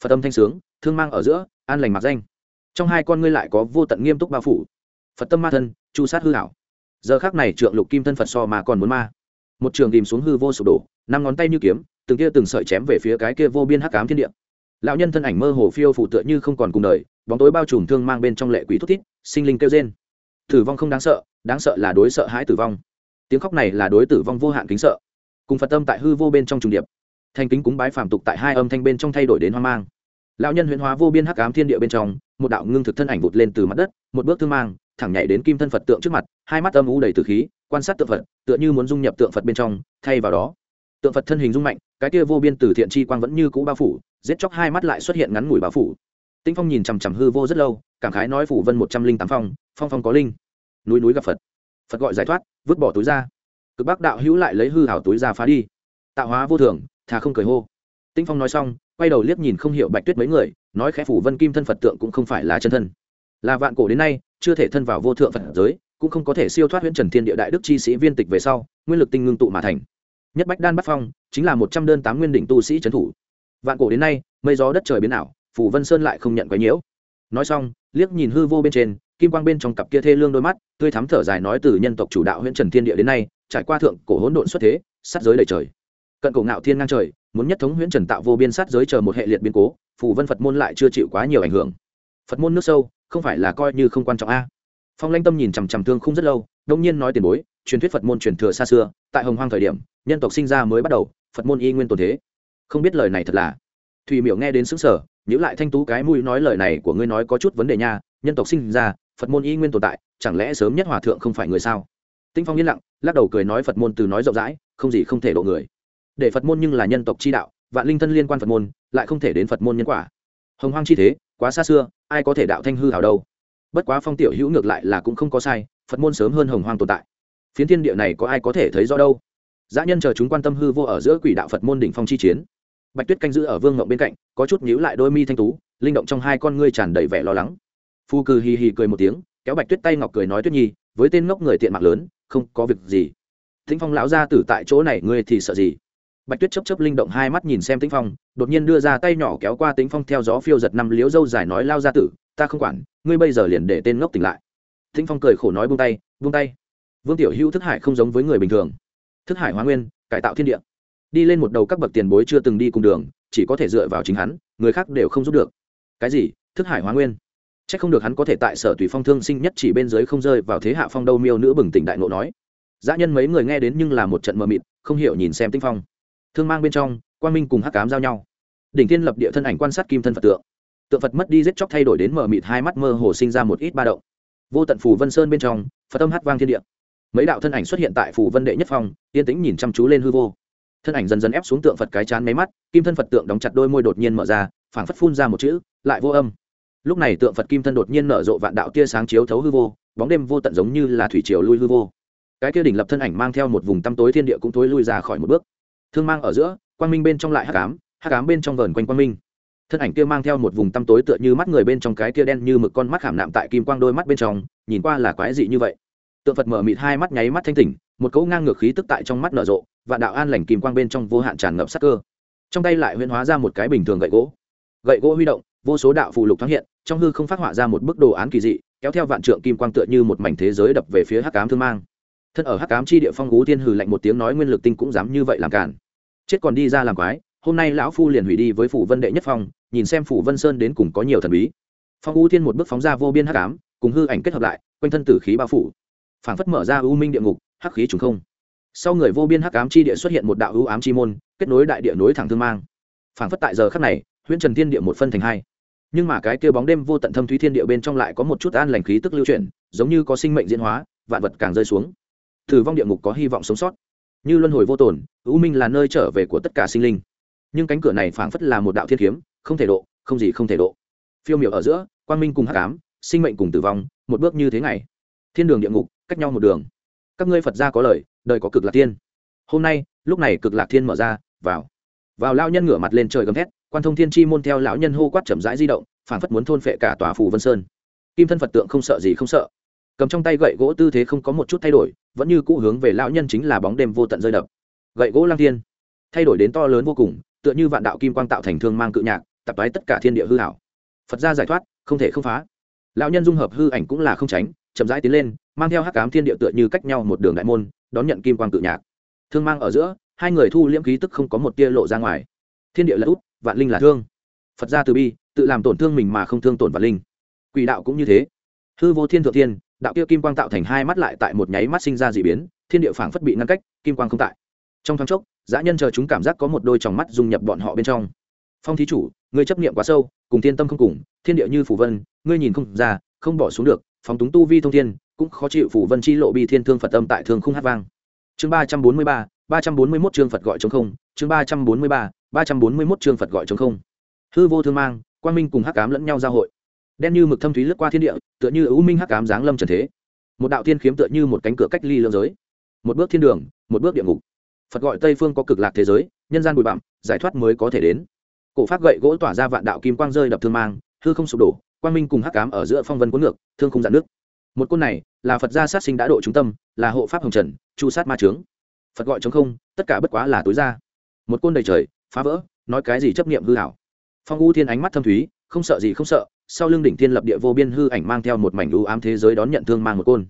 Phật âm thanh sướng, thương mang ở giữa, an lành mặc danh. Trong hai con ngươi lại có vô tận nghiêm túc bao phủ. Phật tâm ma thân, chu sát hư hảo giờ khác này trượng lục kim thân phật so mà còn muốn ma. Một trường tìm xuống hư vô sụp đổ, năm ngón tay như kiếm, từng kia từng sợi chém về phía cái kia vô biên hắc ám thiên địa. Lão nhân thân ảnh mơ hồ phiêu phụ tựa như không còn cùng đời, bóng tối bao trùm thương mang bên trong lệ quỷ thúc thít, sinh linh kêu rên tử vong không đáng sợ đáng sợ là đối sợ hãi tử vong. Tiếng khóc này là đối tử vong vô hạn kính sợ. Cùng phật tâm tại hư vô bên trong trùng điệp. Thanh kính cúng bái phàm tục tại hai âm thanh bên trong thay đổi đến hoang mang. Lão nhân huyễn hóa vô biên hắc ám thiên địa bên trong, một đạo ngưng thực thân ảnh vụt lên từ mặt đất, một bước thương mang, thẳng nhảy đến kim thân phật tượng trước mặt, hai mắt âm u đầy từ khí, quan sát tượng phật, tựa như muốn dung nhập tượng phật bên trong, thay vào đó. Tượng phật thân hình dung mạnh, cái kia vô biên từ thiện chi quang vẫn như cũ bao phủ, giết chóc hai mắt lại xuất hiện ngắn ngủi bao phủ. Tĩnh phong nhìn chằm chằm hư vô rất lâu, cảm khái nói phủ vân một trăm linh tám phong phong phong có linh. Núi núi gặp phật. Phật gọi giải thoát, vứt bỏ túi ra. Cực bắc đạo hữu lại lấy hư hảo túi ra phá đi. Tạo hóa vô thường, thà không cười hô. Tĩnh phong nói xong, quay đầu liếc nhìn không hiểu bạch tuyết mấy người, nói khẽ phủ vân kim thân phật tượng cũng không phải là chân thân. Là vạn cổ đến nay, chưa thể thân vào vô thượng phật giới, cũng không có thể siêu thoát huyễn trần thiên địa đại đức chi sĩ viên tịch về sau, nguyên lực tinh ngưng tụ mà thành. Nhất bách đan bắc phong, chính là một trăm đơn tám nguyên đỉnh tu sĩ trấn thủ. Vạn cổ đến nay, mây gió đất trời biến ảo phủ vân sơn lại không nhận quấy nhiễu nói xong liếc nhìn hư vô bên trên kim quang bên trong cặp kia thê lương đôi mắt tươi thắm thở dài nói từ nhân tộc chủ đạo huyện trần thiên địa đến nay trải qua thượng cổ hỗn độn xuất thế sát giới đầy trời cận cổ ngạo thiên ngang trời muốn nhất thống huyện trần tạo vô biên sát giới chờ một hệ liệt biến cố phủ vân phật môn lại chưa chịu quá nhiều ảnh hưởng phật môn nước sâu không phải là coi như không quan trọng a phong lanh tâm nhìn chằm chằm thương không rất lâu đông nhiên nói tiền bối truyền thuyết phật môn truyền thừa xa xưa tại hồng hoang thời điểm nhân tộc sinh ra mới bắt đầu phật môn y nguyên tồn thế không biết lời này thật là thùy miểu nghe đến xứng sở nhữ lại thanh tú cái mũi nói lời này của ngươi nói có chút vấn đề nha, nhân tộc sinh ra, phật môn y nguyên tồn tại, chẳng lẽ sớm nhất hòa thượng không phải người sao? Tinh phong yên lặng, lắc đầu cười nói phật môn từ nói rộng rãi, không gì không thể độ người. Để phật môn nhưng là nhân tộc chi đạo, vạn linh thân liên quan phật môn, lại không thể đến phật môn nhân quả. Hồng hoang chi thế, quá xa xưa, ai có thể đạo thanh hư hảo đâu? Bất quá phong tiểu hữu ngược lại là cũng không có sai, phật môn sớm hơn hồng hoang tồn tại. Phiến thiên địa này có ai có thể thấy rõ đâu? Dã nhân chờ chúng quan tâm hư vô ở giữa quỷ đạo phật môn đỉnh phong chi chiến bạch tuyết canh giữ ở vương ngộng bên cạnh, có chút nhíu lại đôi mi thanh tú, linh động trong hai con ngươi tràn đầy vẻ lo lắng. Phu cừ hì hì cười một tiếng, kéo bạch tuyết tay ngọc cười nói tuyết nhi, với tên ngốc người tiện mạng lớn, không có việc gì. Thính phong lão gia tử tại chỗ này, ngươi thì sợ gì? Bạch tuyết chấp chấp linh động hai mắt nhìn xem tĩnh phong, đột nhiên đưa ra tay nhỏ kéo qua tĩnh phong theo gió phiêu giật năm liếu dâu dài nói, lao ra tử, ta không quản, ngươi bây giờ liền để tên ngốc tỉnh lại. Tĩnh phong cười khổ nói buông tay buông tay. Vương tiểu hữu thức hải không giống với người bình thường. Thức hải hóa nguyên, cải tạo thiên địa đi lên một đầu các bậc tiền bối chưa từng đi cùng đường, chỉ có thể dựa vào chính hắn, người khác đều không giúp được. Cái gì? Thức hải hóa nguyên. C h ắ c không được hắn có thể tại sở tùy phong thương sinh nhất chỉ bên dưới không rơi vào thế hạ phong đâu miêu nữ bừng tỉnh đại ngộ nói. Dã nhân mấy người nghe đến nhưng là một trận mờ mịt, không hiểu nhìn xem tinh phong. Thương mang bên trong quan minh cùng hắc cám giao nhau. Đỉnh thiên lập địa thân ảnh quan sát kim thân phật tượng. Tượng phật mất đi giết chóc thay đổi đến mờ mịt, hai mắt mơ hồ sinh ra một ít ba động. Vô tận phù vân sơn bên trong, phật tâm hát vang thiên địa. Mấy đạo thân ảnh xuất hiện tại phù vân đệ nhất phong, yên tĩnh nhìn chăm chú lên hư vô thân ảnh dần dần ép xuống tượng phật cái chán máy mắt, kim thân phật tượng đóng chặt đôi môi đột nhiên mở ra, phảng phất phun ra một chữ, lại vô âm. Lúc này tượng phật kim thân đột nhiên nở rộ vạn đạo tia sáng chiếu thấu hư vô, bóng đêm vô tận giống như là thủy triều lui hư vô. Cái kia đỉnh lập thân ảnh mang theo một vùng tăm tối thiên địa cũng tối lui ra khỏi một bước. Thương mang ở giữa, quang minh bên trong lại hắc ám hắc ám bên trong vờn quanh quang minh. Thân ảnh kia mang theo một vùng tăm tối tựa như mắt người bên trong cái kia đen như mực con mắt khảm nạm tại kim quang đôi mắt bên trong, nhìn qua là quái dị như vậy tượng phật mở mịt hai mắt nháy mắt thanh tỉnh, một cỗ ngang ngược khí tức tại trong mắt nở rộ và đạo an lành kim quang bên trong vô hạn tràn ngập sắc cơ. Trong tay lại huyễn hóa ra một cái bình thường gậy gỗ. Gậy gỗ huy động, vô số đạo phù lục thoáng hiện, trong hư không phát họa ra một bức đồ án kỳ dị, kéo theo vạn trượng kim quang tựa như một mảnh thế giới đập về phía hắc cám thương mang. Thân ở hắc cám chi địa phong gú thiên hừ lạnh một tiếng nói nguyên lực tinh cũng dám như vậy làm cản. Chết còn đi ra làm quái, hôm nay lão phu liền hủy đi với phủ vân đệ nhất phong, nhìn xem phủ vân sơn đến cùng có nhiều thần bí. Phong u thiên một bước phóng ra vô biên hắc ám, cùng hư ảnh kết hợp lại, quanh thân tử khí bao phủ phảng phất mở ra ưu minh địa ngục, hắc khí trùng không. Sau người vô biên hắc ám chi địa xuất hiện một đạo ưu ám chi môn, kết nối đại địa nối thẳng thương mang. Phảng phất tại giờ khắc này, huyễn trần thiên địa một phân thành hai. Nhưng mà cái kia bóng đêm vô tận thâm thúy thiên địa bên trong lại có một chút an lành khí tức lưu chuyển, giống như có sinh mệnh diễn hóa, vạn vật càng rơi xuống. Thử vong địa ngục có hy vọng sống sót. Như luân hồi vô tổn ưu minh là nơi trở về của tất cả sinh linh. Nhưng cánh cửa này phảng phất là một đạo thiên kiếm, không thể độ, không gì không thể độ. Phiêu miểu ở giữa, quang minh cùng hắc ám, sinh mệnh cùng tử vong, một bước như thế này. Thiên đường địa ngục cách nhau một đường. Các ngươi phật gia có lời, đời có cực lạc thiên. hôm nay, lúc này cực lạc thiên mở ra, vào. Vào lao nhân ngửa mặt lên trời gầm thét, quan thông thiên chi môn theo lão nhân hô quát chậm rãi di động, phảng phất muốn thôn phệ cả tòa phù vân sơn. Kim thân phật tượng không sợ gì không sợ. Cầm trong tay gậy gỗ tư thế không có một chút thay đổi, vẫn như cũ hướng về lão nhân chính là bóng đêm vô tận rơi đập. Gậy gỗ lang thiên. Thay đổi đến to lớn vô cùng, tựa như vạn đạo kim quang tạo thành thương mang cự nhạc tập tái tất cả thiên địa hư hảo phật gia giải thoát, không thể không phá. Lão nhân dung hợp hư ảnh cũng là không tránh, chậm rãi tiến lên mang theo hắc cám thiên địa tựa như cách nhau một đường đại môn, đón nhận kim quang cự nhạc. Thương mang ở giữa, hai người thu liễm khí tức không có một tia lộ ra ngoài. Thiên địa là út, vạn linh là thương. Phật gia từ bi, tự làm tổn thương mình mà không thương tổn vạn linh. Quỷ đạo cũng như thế. Hư vô thiên thượng thiên, đạo kia kim quang tạo thành hai mắt lại tại một nháy mắt sinh ra d ị biến, thiên địa phảng phất bị ngăn cách, kim quang không tại. Trong thoáng chốc, dã nhân chờ chúng cảm giác có một đôi tròng mắt dung nhập bọn họ bên trong. Phong thí chủ, ngươi chấp niệm quá sâu, cùng thiên tâm không cùng, thiên địa như phủ vân, ngươi nhìn không ra, không bỏ xuống được, phóng túng tu vi thông thiên cũng khó chịu phủ vân chi lộ bi thiên thương phật âm tại thương không hát vang. Chương ba trăm bốn mươi ba ba trăm bốn mươi mốt chương phật gọi chống không. Chương ba trăm bốn mươi ba ba trăm bốn mươi mốt chương phật gọi chống không. Hư vô thương mang, quang minh cùng hắc cám lẫn nhau giao hội. Đen như mực thâm thúy lướt qua thiên địa, tựa như ưu minh hắc cám giáng lâm trần thế. Một đạo thiên khiếm tựa như một cánh cửa cách ly lương giới. Một bước thiên đường, một bước địa ngục. Phật gọi tây phương có cực lạc thế giới, nhân gian bụi bặm, giải thoát mới có thể đến. Cổ phát gậy gỗ tỏa ra vạn đạo kim quang rơi đập thương mang, hư không sụp đổ, quang minh cùng hắc cám ở giữa phong vân cuốn ngược, thương không dạn nước một côn này là phật gia sát sinh đã độ trung tâm là hộ pháp hồng trần chu sát ma trướng phật gọi chống không tất cả bất quá là tối ra một côn đầy trời phá vỡ nói cái gì chấp niệm hư hảo phong u thiên ánh mắt thâm thúy không sợ gì không sợ sau lưng đỉnh thiên lập địa vô biên hư ảnh mang theo một mảnh u ám thế giới đón nhận thương mang một côn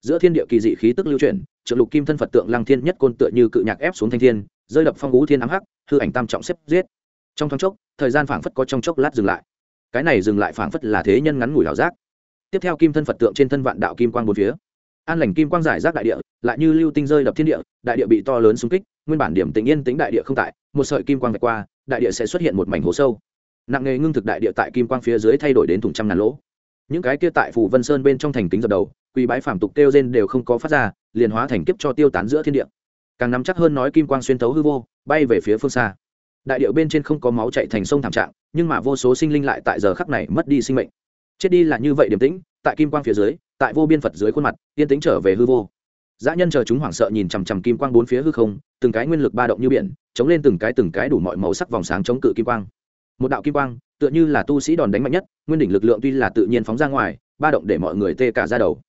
giữa thiên địa kỳ dị khí tức lưu chuyển trợ lục kim thân phật tượng lăng thiên nhất côn tựa như cự nhạc ép xuống thanh thiên rơi đập phong u thiên ám hắc hư ảnh tam trọng xếp giết trong thoáng chốc thời gian phảng phất có trong chốc lát dừng lại cái này dừng lại phảng phất là thế nhân ngắn ngủi hảo giác tiếp theo kim thân phật tượng trên thân vạn đạo kim quang bốn phía an lành kim quang giải rác đại địa lại như lưu tinh rơi đập thiên địa đại địa bị to lớn xung kích nguyên bản điểm tình yên tính đại địa không tại một sợi kim quang vạch qua đại địa sẽ xuất hiện một mảnh hố sâu nặng nghề ngưng thực đại địa tại kim quang phía dưới thay đổi đến thùng trăm ngàn lỗ những cái kia tại phủ vân sơn bên trong thành kính dập đầu quỳ bái phản tục kêu gen đều không có phát ra liền hóa thành kiếp cho tiêu tán giữa thiên địa càng nắm chắc hơn nói kim quang xuyên thấu hư vô bay về phía phương xa đại điệu bên trên không có máu chạy thành sông thảm trạng nhưng mà vô số sinh linh lại tại giờ khắc này mất đi sinh mệnh chết đi là như vậy điềm tĩnh, tại kim quang phía dưới, tại vô biên phật dưới khuôn mặt yên tĩnh trở về hư vô. Dã nhân chờ chúng hoảng sợ nhìn chằm chằm kim quang bốn phía hư không, từng cái nguyên lực ba động như biển, chống lên từng cái từng cái đủ mọi màu sắc vòng sáng chống cự kim quang. Một đạo kim quang, tựa như là tu sĩ đòn đánh mạnh nhất, nguyên đỉnh lực lượng tuy là tự nhiên phóng ra ngoài, ba động để mọi người tê cả ra đầu.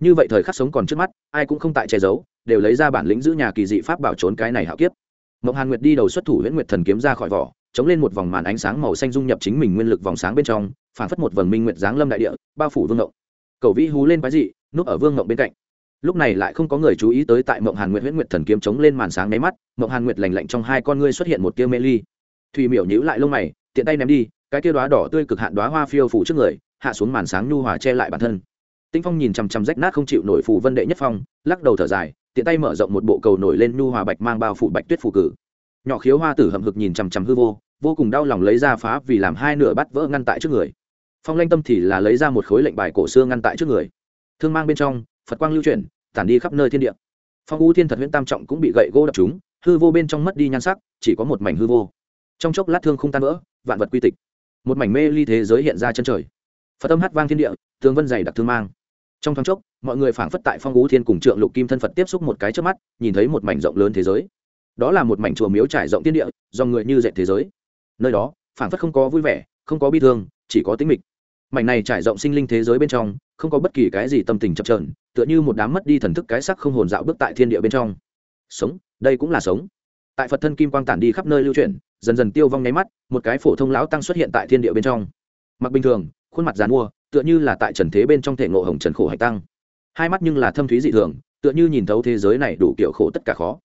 Như vậy thời khắc sống còn trước mắt, ai cũng không tại che giấu, đều lấy ra bản lĩnh giữ nhà kỳ dị pháp bảo trốn cái này hạo kiếp. Mộng hàn nguyệt đi đầu xuất thủ huyễn nguyệt thần kiếm ra khỏi vỏ, chống lên một vòng màn ánh sáng màu xanh dung nhập chính mình nguyên lực vòng sáng bên trong phản phất một vầng minh nguyệt giáng lâm đại địa, bao phủ vương ngộng. Cầu vĩ hú lên quái dị, núp ở vương ngộng bên cạnh. Lúc này lại không có người chú ý tới tại mộng hàn nguyệt huyễn nguyệt thần kiếm chống lên màn sáng nháy mắt, mộng hàn nguyệt lành lạnh trong hai con ngươi xuất hiện một tia mê ly. Thùy miểu nhíu lại lông mày, tiện tay ném đi, cái tia đoá đỏ tươi cực hạn đoá hoa phiêu phủ trước người, hạ xuống màn sáng nhu hòa che lại bản thân. Tinh phong nhìn chằm chằm rách nát không chịu nổi phủ vân đệ nhất phong, lắc đầu thở dài, tiện tay mở rộng một bộ cầu nổi lên nhu hòa bạch mang bao phủ bạch tuyết phủ cử. Nhỏ khiếu hoa tử hậm hực nhìn chằm chằm hư vô vô cùng đau lòng lấy ra phá vì làm hai nửa bắt vỡ ngăn tại trước người phong lanh tâm thì là lấy ra một khối lệnh bài cổ xưa ngăn tại trước người. Thương mang bên trong, phật quang lưu chuyển, tản đi khắp nơi thiên địa. Phong u thiên thật huyễn tam trọng cũng bị gậy gỗ đập chúng hư vô bên trong mất đi nhan sắc, chỉ có một mảnh hư vô. Trong chốc lát thương không tan vỡ, vạn vật quy tịch. Một mảnh mê ly thế giới hiện ra chân trời. Phật tâm hát vang thiên địa tương vân dày đặc thương mang. Trong thoáng chốc, mọi người phảng phất tại phong U thiên cùng trượng lục kim thân phật tiếp xúc một cái trước mắt, nhìn thấy một mảnh rộng lớn thế giới. Đó là một mảnh chùa miếu trải rộng thiên địa, do người như dệt thế giới. Nơi đó, phảng phất không có vui vẻ, không có bi thương, chỉ có tính mịch mảnh này trải rộng sinh linh thế giới bên trong, không có bất kỳ cái gì tâm tình chập trờn tựa như một đám mất đi thần thức cái sắc không hồn dạo bước tại thiên địa bên trong. Sống, đây cũng là sống. Tại phật thân kim quang tản đi khắp nơi lưu chuyển, dần dần tiêu vong nháy mắt, một cái phổ thông lão tăng xuất hiện tại thiên địa bên trong. Mặc bình thường, khuôn mặt dàn mua tựa như là tại trần thế bên trong thể ngộ hồng trần khổ hạch tăng. Hai mắt nhưng là thâm thúy dị thường, tựa như nhìn thấu thế giới này đủ kiểu khổ tất cả khó.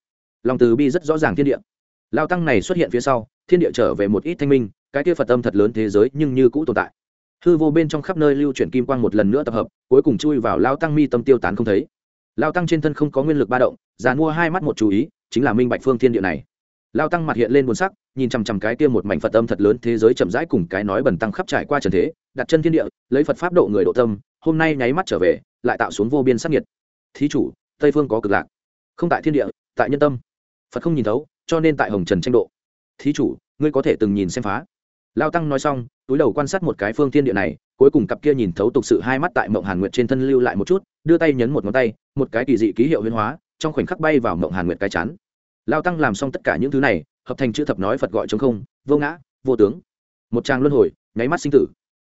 Lòng từ bi rất rõ ràng thiên địa. Lao tăng này xuất hiện phía sau, thiên địa trở về một ít thanh minh, cái kia phật âm thật lớn thế giới nhưng như cũ tồn tại hư vô bên trong khắp nơi lưu chuyển kim quang một lần nữa tập hợp, cuối cùng chui vào lao tăng mi tâm tiêu tán không thấy. Lao tăng trên thân không có nguyên lực ba động giàn mua hai mắt một chú ý, chính là minh bạch phương thiên địa này. Lao tăng mặt hiện lên buồn sắc, nhìn chằm chằm cái kia một mảnh phật âm thật lớn thế giới chậm rãi cùng cái nói bẩn tăng khắp trải qua trần thế, đặt chân thiên địa, lấy phật pháp độ người độ tâm, hôm nay nháy mắt trở về, lại tạo xuống vô biên sắc nhiệt. Thí chủ, tây phương có cực lạc. Không tại thiên địa, tại nhân tâm. Phật không nhìn thấu, cho nên tại hồng trần tranh độ. Thí chủ, ngươi có thể từng nhìn xem phá. Lao tăng nói xong túi đầu quan sát một cái phương thiên địa này, cuối cùng cặp kia nhìn thấu tục sự hai mắt tại mộng hàn nguyệt trên thân lưu lại một chút, đưa tay nhấn một ngón tay, một cái kỳ dị ký hiệu huyên hóa, trong khoảnh khắc bay vào mộng hàn nguyệt cái chán. Lao tăng làm xong tất cả những thứ này, hợp thành chữ thập nói phật gọi chống không, vô ngã, vô tướng. Một trang luân hồi, nháy mắt sinh tử.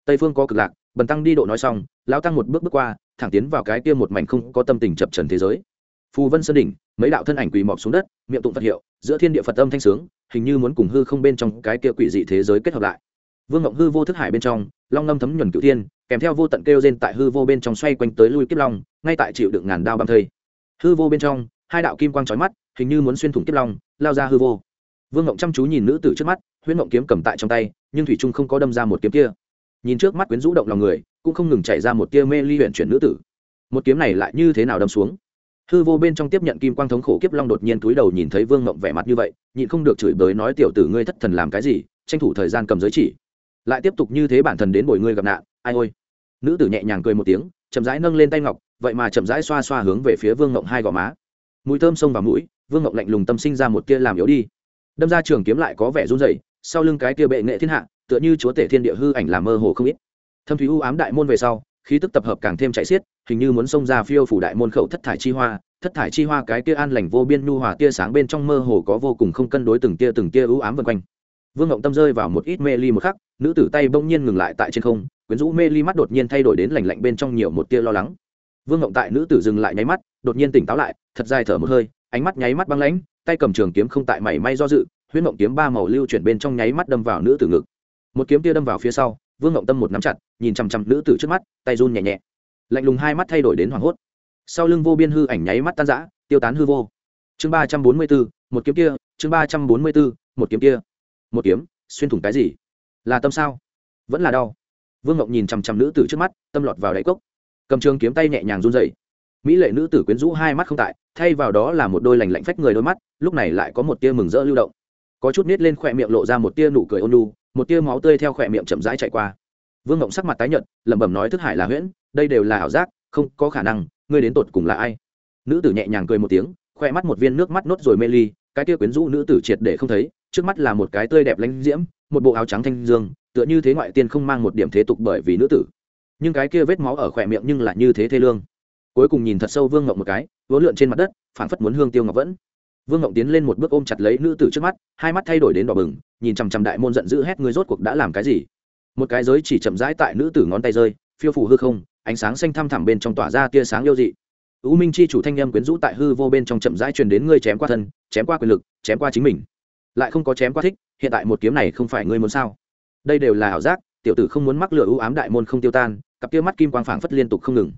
Tây phương có cực lạc, bần tăng đi độ nói xong, lao tăng một bước bước qua, thẳng tiến vào cái kia một mảnh không có tâm tình chập trần thế giới. Phù vân sơn đỉnh, mấy đạo thân ảnh quỳ mọc xuống đất, miệng tụng phật hiệu, giữa thiên địa phật âm thanh sướng, hình như muốn cùng hư không bên trong cái kia quỷ dị thế giới kết hợp lại vương ngộng hư vô thức hải bên trong, long ngâm thấm nhuần cựu thiên, kèm theo vô tận kêu rên tại hư vô bên trong xoay quanh tới lui kiếp long, ngay tại chịu đựng ngàn đao băm thây. Hư vô bên trong, hai đạo kim quang trói mắt, hình như muốn xuyên thủng kiếp long, lao ra hư vô. Vương ngộng chăm chú nhìn nữ tử trước mắt, huyễn ngộng kiếm cầm tại trong tay, nhưng thủy trung không có đâm ra một kiếm kia. Nhìn trước mắt quyến rũ động lòng người, cũng không ngừng chạy ra một tia mê ly huyện chuyển nữ tử. Một kiếm này lại như thế nào đâm xuống? Hư vô bên trong tiếp nhận kim quang thống khổ kiếp long đột nhiên túi đầu nhìn thấy vương ngộng vẻ mặt như vậy, nhịn không được chửi bới nói, tiểu tử ngươi thất thần làm cái gì? Tranh thủ thời gian cầm giới chỉ lại tiếp tục như thế bản thân đến bồi ngươi gặp nạn ai ôi. Nữ tử nhẹ nhàng cười một tiếng chậm rãi nâng lên tay ngọc vậy mà chậm rãi xoa xoa hướng về phía vương ngộng hai gò má. Mùi thơm xông vào mũi vương ngộng lạnh lùng tâm sinh ra một tia làm yếu đi. Đâm ra trường kiếm lại có vẻ run rẩy, sau lưng cái tia bệ nghệ thiên hạ tựa như chúa tể thiên địa hư ảnh làm mơ hồ không ít. Thâm thúy u ám đại môn về sau khí tức tập hợp càng thêm chạy xiết hình như muốn xông ra phiêu phủ đại môn khẩu thất thải chi hoa thất thải chi hoa cái tia an lành vô biên nhu hòa tia sáng bên trong mơ hồ có vô cùng không cân đối từng tia từng tia u ám vân quanh vương ngộng tâm rơi vào một ít mê ly một khắc, nữ tử tay bỗng nhiên ngừng lại tại trên không, quyến rũ mê ly mắt đột nhiên thay đổi đến lành lạnh bên trong nhiều một tia lo lắng. Vương ngộng tại nữ tử dừng lại nháy mắt, đột nhiên tỉnh táo lại, thật dài thở một hơi, ánh mắt nháy mắt băng lãnh, tay cầm trường kiếm không tại mảy may do dự, huyễn ngộng kiếm ba màu lưu chuyển bên trong nháy mắt đâm vào nữ tử ngực. Một kiếm tia đâm vào phía sau, vương ngộng tâm một nắm chặt, nhìn chằm chằm nữ tử trước mắt, tay run nhẹ nhẹ. Lạnh lùng hai mắt thay đổi đến hoảng hốt. Sau lưng vô biên hư ảnh nháy mắt tan rã, tiêu tán hư vô. Chương ba trăm bốn mươi bốn một kiếm kia, chương ba trăm bốn mươi bốn một kiếm kia một kiếm, xuyên thủng cái gì? Là tâm sao? Vẫn là đau. Vương ngọc nhìn chằm chằm nữ tử trước mắt, tâm lọt vào đáy cốc. Cầm trường kiếm tay nhẹ nhàng run dậy mỹ lệ nữ tử quyến rũ hai mắt không tại, thay vào đó là một đôi lành lạnh phách người đôi mắt, lúc này lại có một tia mừng rỡ lưu động. Có chút nít lên khỏe miệng lộ ra một tia nụ cười ôn lu một tia máu tươi theo khỏe miệng chậm rãi chạy qua. Vương ngộng sắc mặt tái nhợt, lẩm bẩm nói thức hải là huyễn, đây đều là ảo giác, không có khả năng, ngươi đến tột cùng là ai? Nữ tử nhẹ nhàng cười một tiếng khoe mắt một viên nước mắt nốt rồi mê ly, cái tia quyến rũ nữ tử triệt để không thấy trước mắt là một cái tươi đẹp lãnh diễm, một bộ áo trắng thanh dương, tựa như thế ngoại tiên không mang một điểm thế tục bởi vì nữ tử. Nhưng cái kia vết máu ở khỏe miệng nhưng lại như thế thê lương. Cuối cùng nhìn thật sâu vương ngộng một cái, vỗ lượn trên mặt đất, phảng phất muốn hương tiêu ngọc vẫn. Vương ngộng tiến lên một bước ôm chặt lấy nữ tử trước mắt, hai mắt thay đổi đến đỏ bừng, nhìn chằm chằm đại môn giận dữ hét người rốt cuộc đã làm cái gì? Một cái giới chỉ chậm rãi tại nữ tử ngón tay rơi, phiêu phủ hư không, ánh sáng xanh thăm thẳm bên trong tỏa ra tia sáng yêu dị. U minh chi chủ thanh â quyến rũ tại hư vô bên trong chậm rãi truyền đến ngươi chém qua thân, chém qua quyền lực, chém qua chính mình lại không có chém quá thích, hiện tại một kiếm này không phải ngươi muốn sao? Đây đều là ảo giác, tiểu tử không muốn mắc lửa ưu ám đại môn không tiêu tan, cặp kia mắt kim quang phảng phất liên tục không ngừng.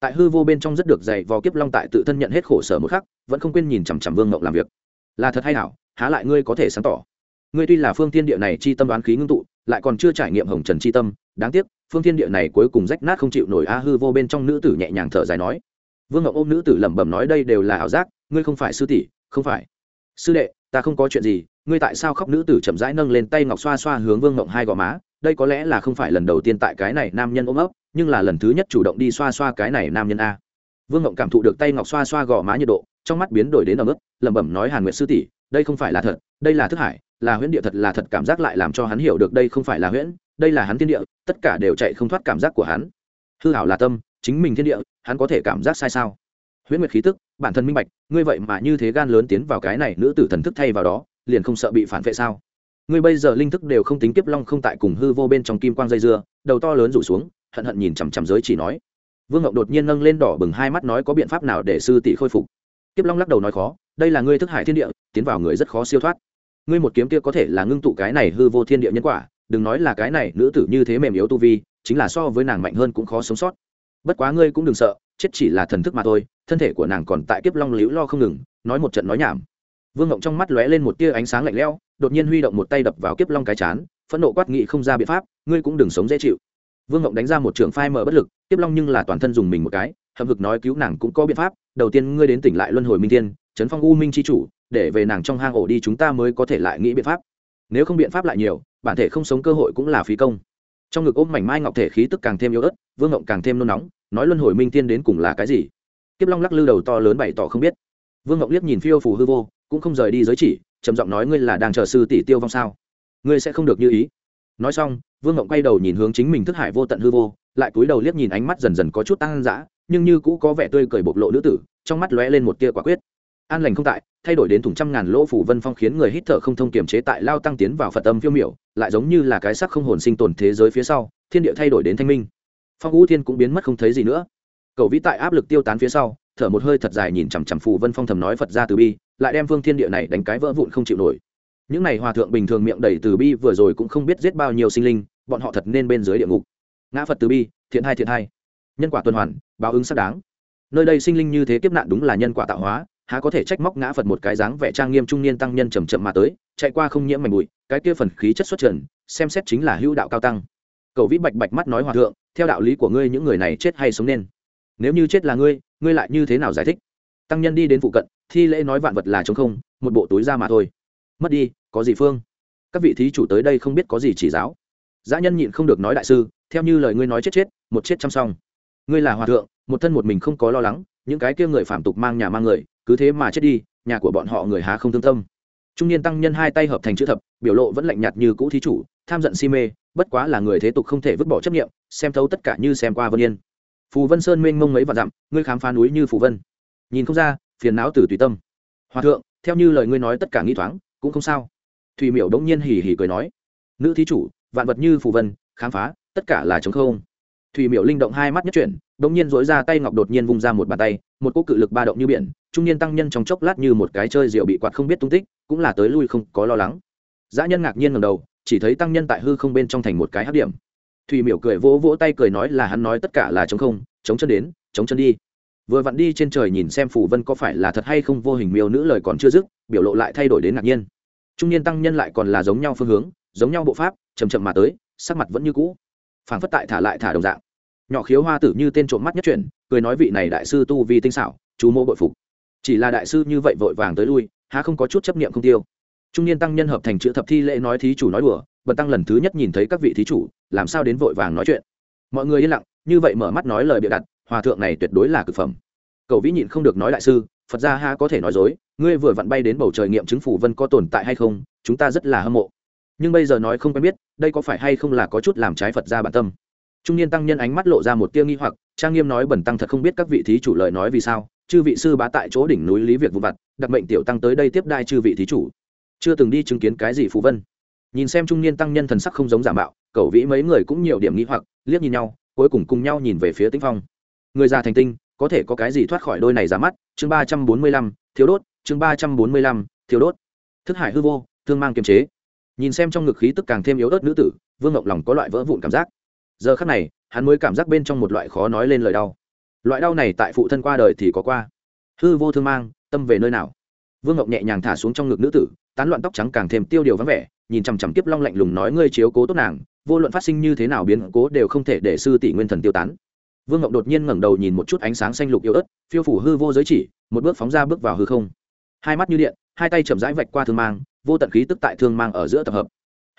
Tại hư vô bên trong rất được dày vò kiếp long tại tự thân nhận hết khổ sở một khắc, vẫn không quên nhìn chằm chằm vương ngộng làm việc. Là thật hay nào? Há lại ngươi có thể sáng tỏ? Ngươi tuy là phương thiên địa này chi tâm đoán khí ngưng tụ, lại còn chưa trải nghiệm hồng trần chi tâm, đáng tiếc, phương thiên địa này cuối cùng rách nát không chịu nổi a hư vô bên trong nữ tử nhẹ nhàng thở dài nói. Vương ngọc ôm nữ tử lẩm bẩm nói đây đều là ảo giác, ngươi không phải sư tỷ, không phải. Sư đệ, ta không có chuyện gì ngươi tại sao khóc nữ tử chậm rãi nâng lên tay ngọc xoa xoa hướng vương mộng hai gò má? Đây có lẽ là không phải lần đầu tiên tại cái này nam nhân ôm ấp, nhưng là lần thứ nhất chủ động đi xoa xoa cái này nam nhân a. Vương mộng cảm thụ được tay ngọc xoa xoa gò má nhiệt độ, trong mắt biến đổi đến ấm ức, lẩm bẩm nói hàn nguyệt sư tỷ, đây không phải là thật, đây là thức hải, là huyễn địa thật là thật cảm giác lại làm cho hắn hiểu được đây không phải là huyễn, đây là hắn thiên địa, tất cả đều chạy không thoát cảm giác của hắn. Hư hảo là tâm, chính mình thiên địa, hắn có thể cảm giác sai sao? Huyễn nguyệt khí tức, bản thân minh bạch, ngươi vậy mà như thế gan lớn tiến vào cái này nữ tử thần thức thay vào đó liền không sợ bị phản vệ sao? Ngươi bây giờ linh thức đều không tính kiếp long không tại cùng hư vô bên trong kim quang dây dưa, đầu to lớn rủ xuống, hận hận nhìn chằm chằm giới chỉ nói. Vương ngọc đột nhiên nâng lên đỏ bừng hai mắt nói có biện pháp nào để sư tỷ khôi phục. Kiếp long lắc đầu nói khó, đây là ngươi thức hải thiên địa, tiến vào người rất khó siêu thoát. Ngươi một kiếm kia có thể là ngưng tụ cái này hư vô thiên địa nhân quả, đừng nói là cái này, nữ tử như thế mềm yếu tu vi, chính là so với nàng mạnh hơn cũng khó sống sót. Bất quá ngươi cũng đừng sợ, chết chỉ là thần thức mà thôi, thân thể của nàng còn tại kiếp long liễu lo không ngừng, nói một trận nói nhảm vương ngộng trong mắt lóe lên một tia ánh sáng lạnh lẽo, đột nhiên huy động một tay đập vào kiếp long cái chán, phẫn nộ quát nghị không ra biện pháp, ngươi cũng đừng sống dễ chịu. Vương ngộng đánh ra một trường phai mở bất lực, kiếp long nhưng là toàn thân dùng mình một cái, hậm hực nói cứu nàng cũng có biện pháp, đầu tiên ngươi đến tỉnh lại luân hồi minh tiên trấn phong u minh c h i chủ, để về nàng trong hang ổ đi chúng ta mới có thể lại nghĩ biện pháp. Nếu không biện pháp lại nhiều, bản thể không sống cơ hội cũng là phí công. Trong ngực ôm mảnh mai ngọc thể khí tức càng thêm yếu ớt, vương ngộng càng thêm nôn nóng, nói luân hồi minh tiên đến cùng là cái gì? Kiếp long lắc lư đầu to lớn bày tỏ không biết. Vương ngộng liếc nhìn phiêu phù hư vô cũng không rời đi giới chỉ, trầm giọng nói ngươi là đang chờ sư tỷ tiêu vong sao? Ngươi sẽ không được như ý. Nói xong, vương ngộng quay đầu nhìn hướng chính mình thức hải vô tận hư vô, lại cúi đầu liếc nhìn ánh mắt dần dần có chút tăng dã, nhưng như cũ có vẻ tươi cười bộc lộ nữ tử, trong mắt lóe lên một tia quả quyết. An lành không tại, thay đổi đến thủng trăm ngàn lỗ phủ vân phong khiến người hít thở không thông kiềm chế tại lao tăng tiến vào phật âm phiêu miểu, lại giống như là cái sắc không hồn sinh tồn thế giới phía sau, thiên địa thay đổi đến thanh minh. Phong vũ thiên cũng biến mất không thấy gì nữa. Cầu vĩ tại áp lực tiêu tán phía sau, thở một hơi thật dài nhìn chằm chằm phù vân phong thầm nói phật ra từ bi lại đem phương thiên địa này đánh cái vỡ vụn không chịu nổi. Những này hòa thượng bình thường miệng đầy từ bi vừa rồi cũng không biết giết bao nhiêu sinh linh, bọn họ thật nên bên dưới địa ngục. Ngã phật từ bi, thiện hai thiện hai. Nhân quả tuần hoàn, báo ứng xác đáng. Nơi đây sinh linh như thế kiếp nạn đúng là nhân quả tạo hóa, há có thể trách móc ngã phật một cái dáng vẻ trang nghiêm trung niên tăng nhân chầm chậm mà tới, chạy qua không nhiễm mảnh bụi, cái kia phần khí chất xuất trần, xem xét chính là hữu đạo cao tăng. Cầu vĩ bạch bạch mắt nói hòa thượng, theo đạo lý của ngươi những người này chết hay sống nên. Nếu như chết là ngươi ngươi lại như thế nào giải thích? Tăng nhân đi đến phụ cận, thi lễ nói vạn vật là chống không, một bộ túi ra mà thôi. Mất đi, có gì phương? Các vị thí chủ tới đây không biết có gì chỉ giáo. Dã nhân nhịn không được nói đại sư, theo như lời ngươi nói chết chết, một chết chăm xong. Ngươi là hòa thượng, một thân một mình không có lo lắng, những cái kia người phạm tục mang nhà mang người, cứ thế mà chết đi, nhà của bọn họ người há không thương tâm. Trung niên tăng nhân hai tay hợp thành chữ thập, biểu lộ vẫn lạnh nhạt như cũ thí chủ, tham giận si mê, bất quá là người thế tục không thể vứt bỏ chấp nghiệm xem thấu tất cả như xem qua vân yên. Phù vân sơn mênh mông mấy và dặm, ngươi khám phá núi như phù vân nhìn không ra, phiền não từ tùy tâm. Hòa thượng, theo như lời ngươi nói tất cả nghi thoáng, cũng không sao. Thùy miểu đống nhiên hỉ hỉ cười nói, nữ thí chủ, vạn vật như phù vân, khám phá, tất cả là chống không. Thùy miểu linh động hai mắt nhất chuyển, đống nhiên dối ra tay ngọc đột nhiên vung ra một bàn tay, một cỗ cự lực ba động như biển, trung niên tăng nhân trong chốc lát như một cái chơi rượu bị quạt không biết tung tích, cũng là tới lui không có lo lắng. Dã nhân ngạc nhiên ngầm đầu, chỉ thấy tăng nhân tại hư không bên trong thành một cái hát điểm. Thùy miểu cười vỗ vỗ tay cười nói là hắn nói tất cả là chống không chống chân đến chống chân đi vừa vặn đi trên trời nhìn xem phù vân có phải là thật hay không, vô hình miêu nữ lời còn chưa dứt, biểu lộ lại thay đổi đến ngạc nhiên. Trung niên tăng nhân lại còn là giống nhau phương hướng, giống nhau bộ pháp chầm chậm mà tới, sắc mặt vẫn như cũ. Phảng phất tại thả lại thả đồng dạng. Nhỏ khiếu hoa tử như tên trộm mắt nhất chuyển, cười nói vị này đại sư tu vi tinh xảo, chú mô bội phục. Chỉ là đại sư như vậy vội vàng tới lui, há không có chút chấp niệm không tiêu. Trung niên tăng nhân hợp thành chữ thập thi lễ nói thí chủ nói đùa, bần tăng lần thứ nhất nhìn thấy các vị thí chủ, làm sao đến vội vàng nói chuyện. Mọi người yên lặng, như vậy mở mắt nói lời bịa đặt hòa thượng này tuyệt đối là cực phẩm. Cầu vĩ nhịn không được nói đại sư, phật gia ha có thể nói dối, ngươi vừa vặn bay đến bầu trời nghiệm chứng phủ vân có tồn tại hay không, chúng ta rất là hâm mộ. Nhưng bây giờ nói không quen biết, đây có phải hay không là có chút làm trái phật gia bản tâm? Trung niên tăng nhân ánh mắt lộ ra một tia nghi hoặc, trang nghiêm nói bẩn tăng thật không biết các vị thí chủ lời nói vì sao, chư vị sư bá tại chỗ đỉnh núi lý việc vụ vặt, đặc mệnh tiểu tăng tới đây tiếp đai chư vị thí chủ. Chưa từng đi chứng kiến cái gì phù vân. Nhìn xem trung niên tăng nhân thần sắc không giống giả mạo cẩu vĩ mấy người cũng nhiều điểm nghi hoặc, liếc nhìn nhau, cuối cùng cùng nhau nhìn về phía tĩnh phong người già thành tinh, có thể có cái gì thoát khỏi đôi này ra mắt? Chương ba trăm bốn mươi lăm, thiếu đốt, chương ba trăm bốn mươi lăm, thiếu đốt. Thức hải hư vô, thương mang kiềm chế. Nhìn xem trong ngực khí tức càng thêm yếu ớt nữ tử, vương ngọc lòng có loại vỡ vụn cảm giác. Giờ khắc này, hắn mới cảm giác bên trong một loại khó nói lên lời đau. Loại đau này tại phụ thân qua đời thì có qua. Hư vô thương mang, tâm về nơi nào? Vương ngọc nhẹ nhàng thả xuống trong ngực nữ tử, tán loạn tóc trắng càng thêm tiêu điều vắng vẻ, nhìn chằm chằm tiếp long lạnh lùng nói ngươi chiếu cố tốt nàng, vô luận phát sinh như thế nào biến cố đều không thể để sư tỷ nguyên thần tiêu tán vương ngộng đột nhiên ngẩng đầu nhìn một chút ánh sáng xanh lục yếu ớt, phiêu phủ hư vô giới chỉ, một bước phóng ra bước vào hư không. Hai mắt như điện, hai tay chậm rãi vạch qua thương mang, vô tận khí tức tại thương mang ở giữa tập hợp.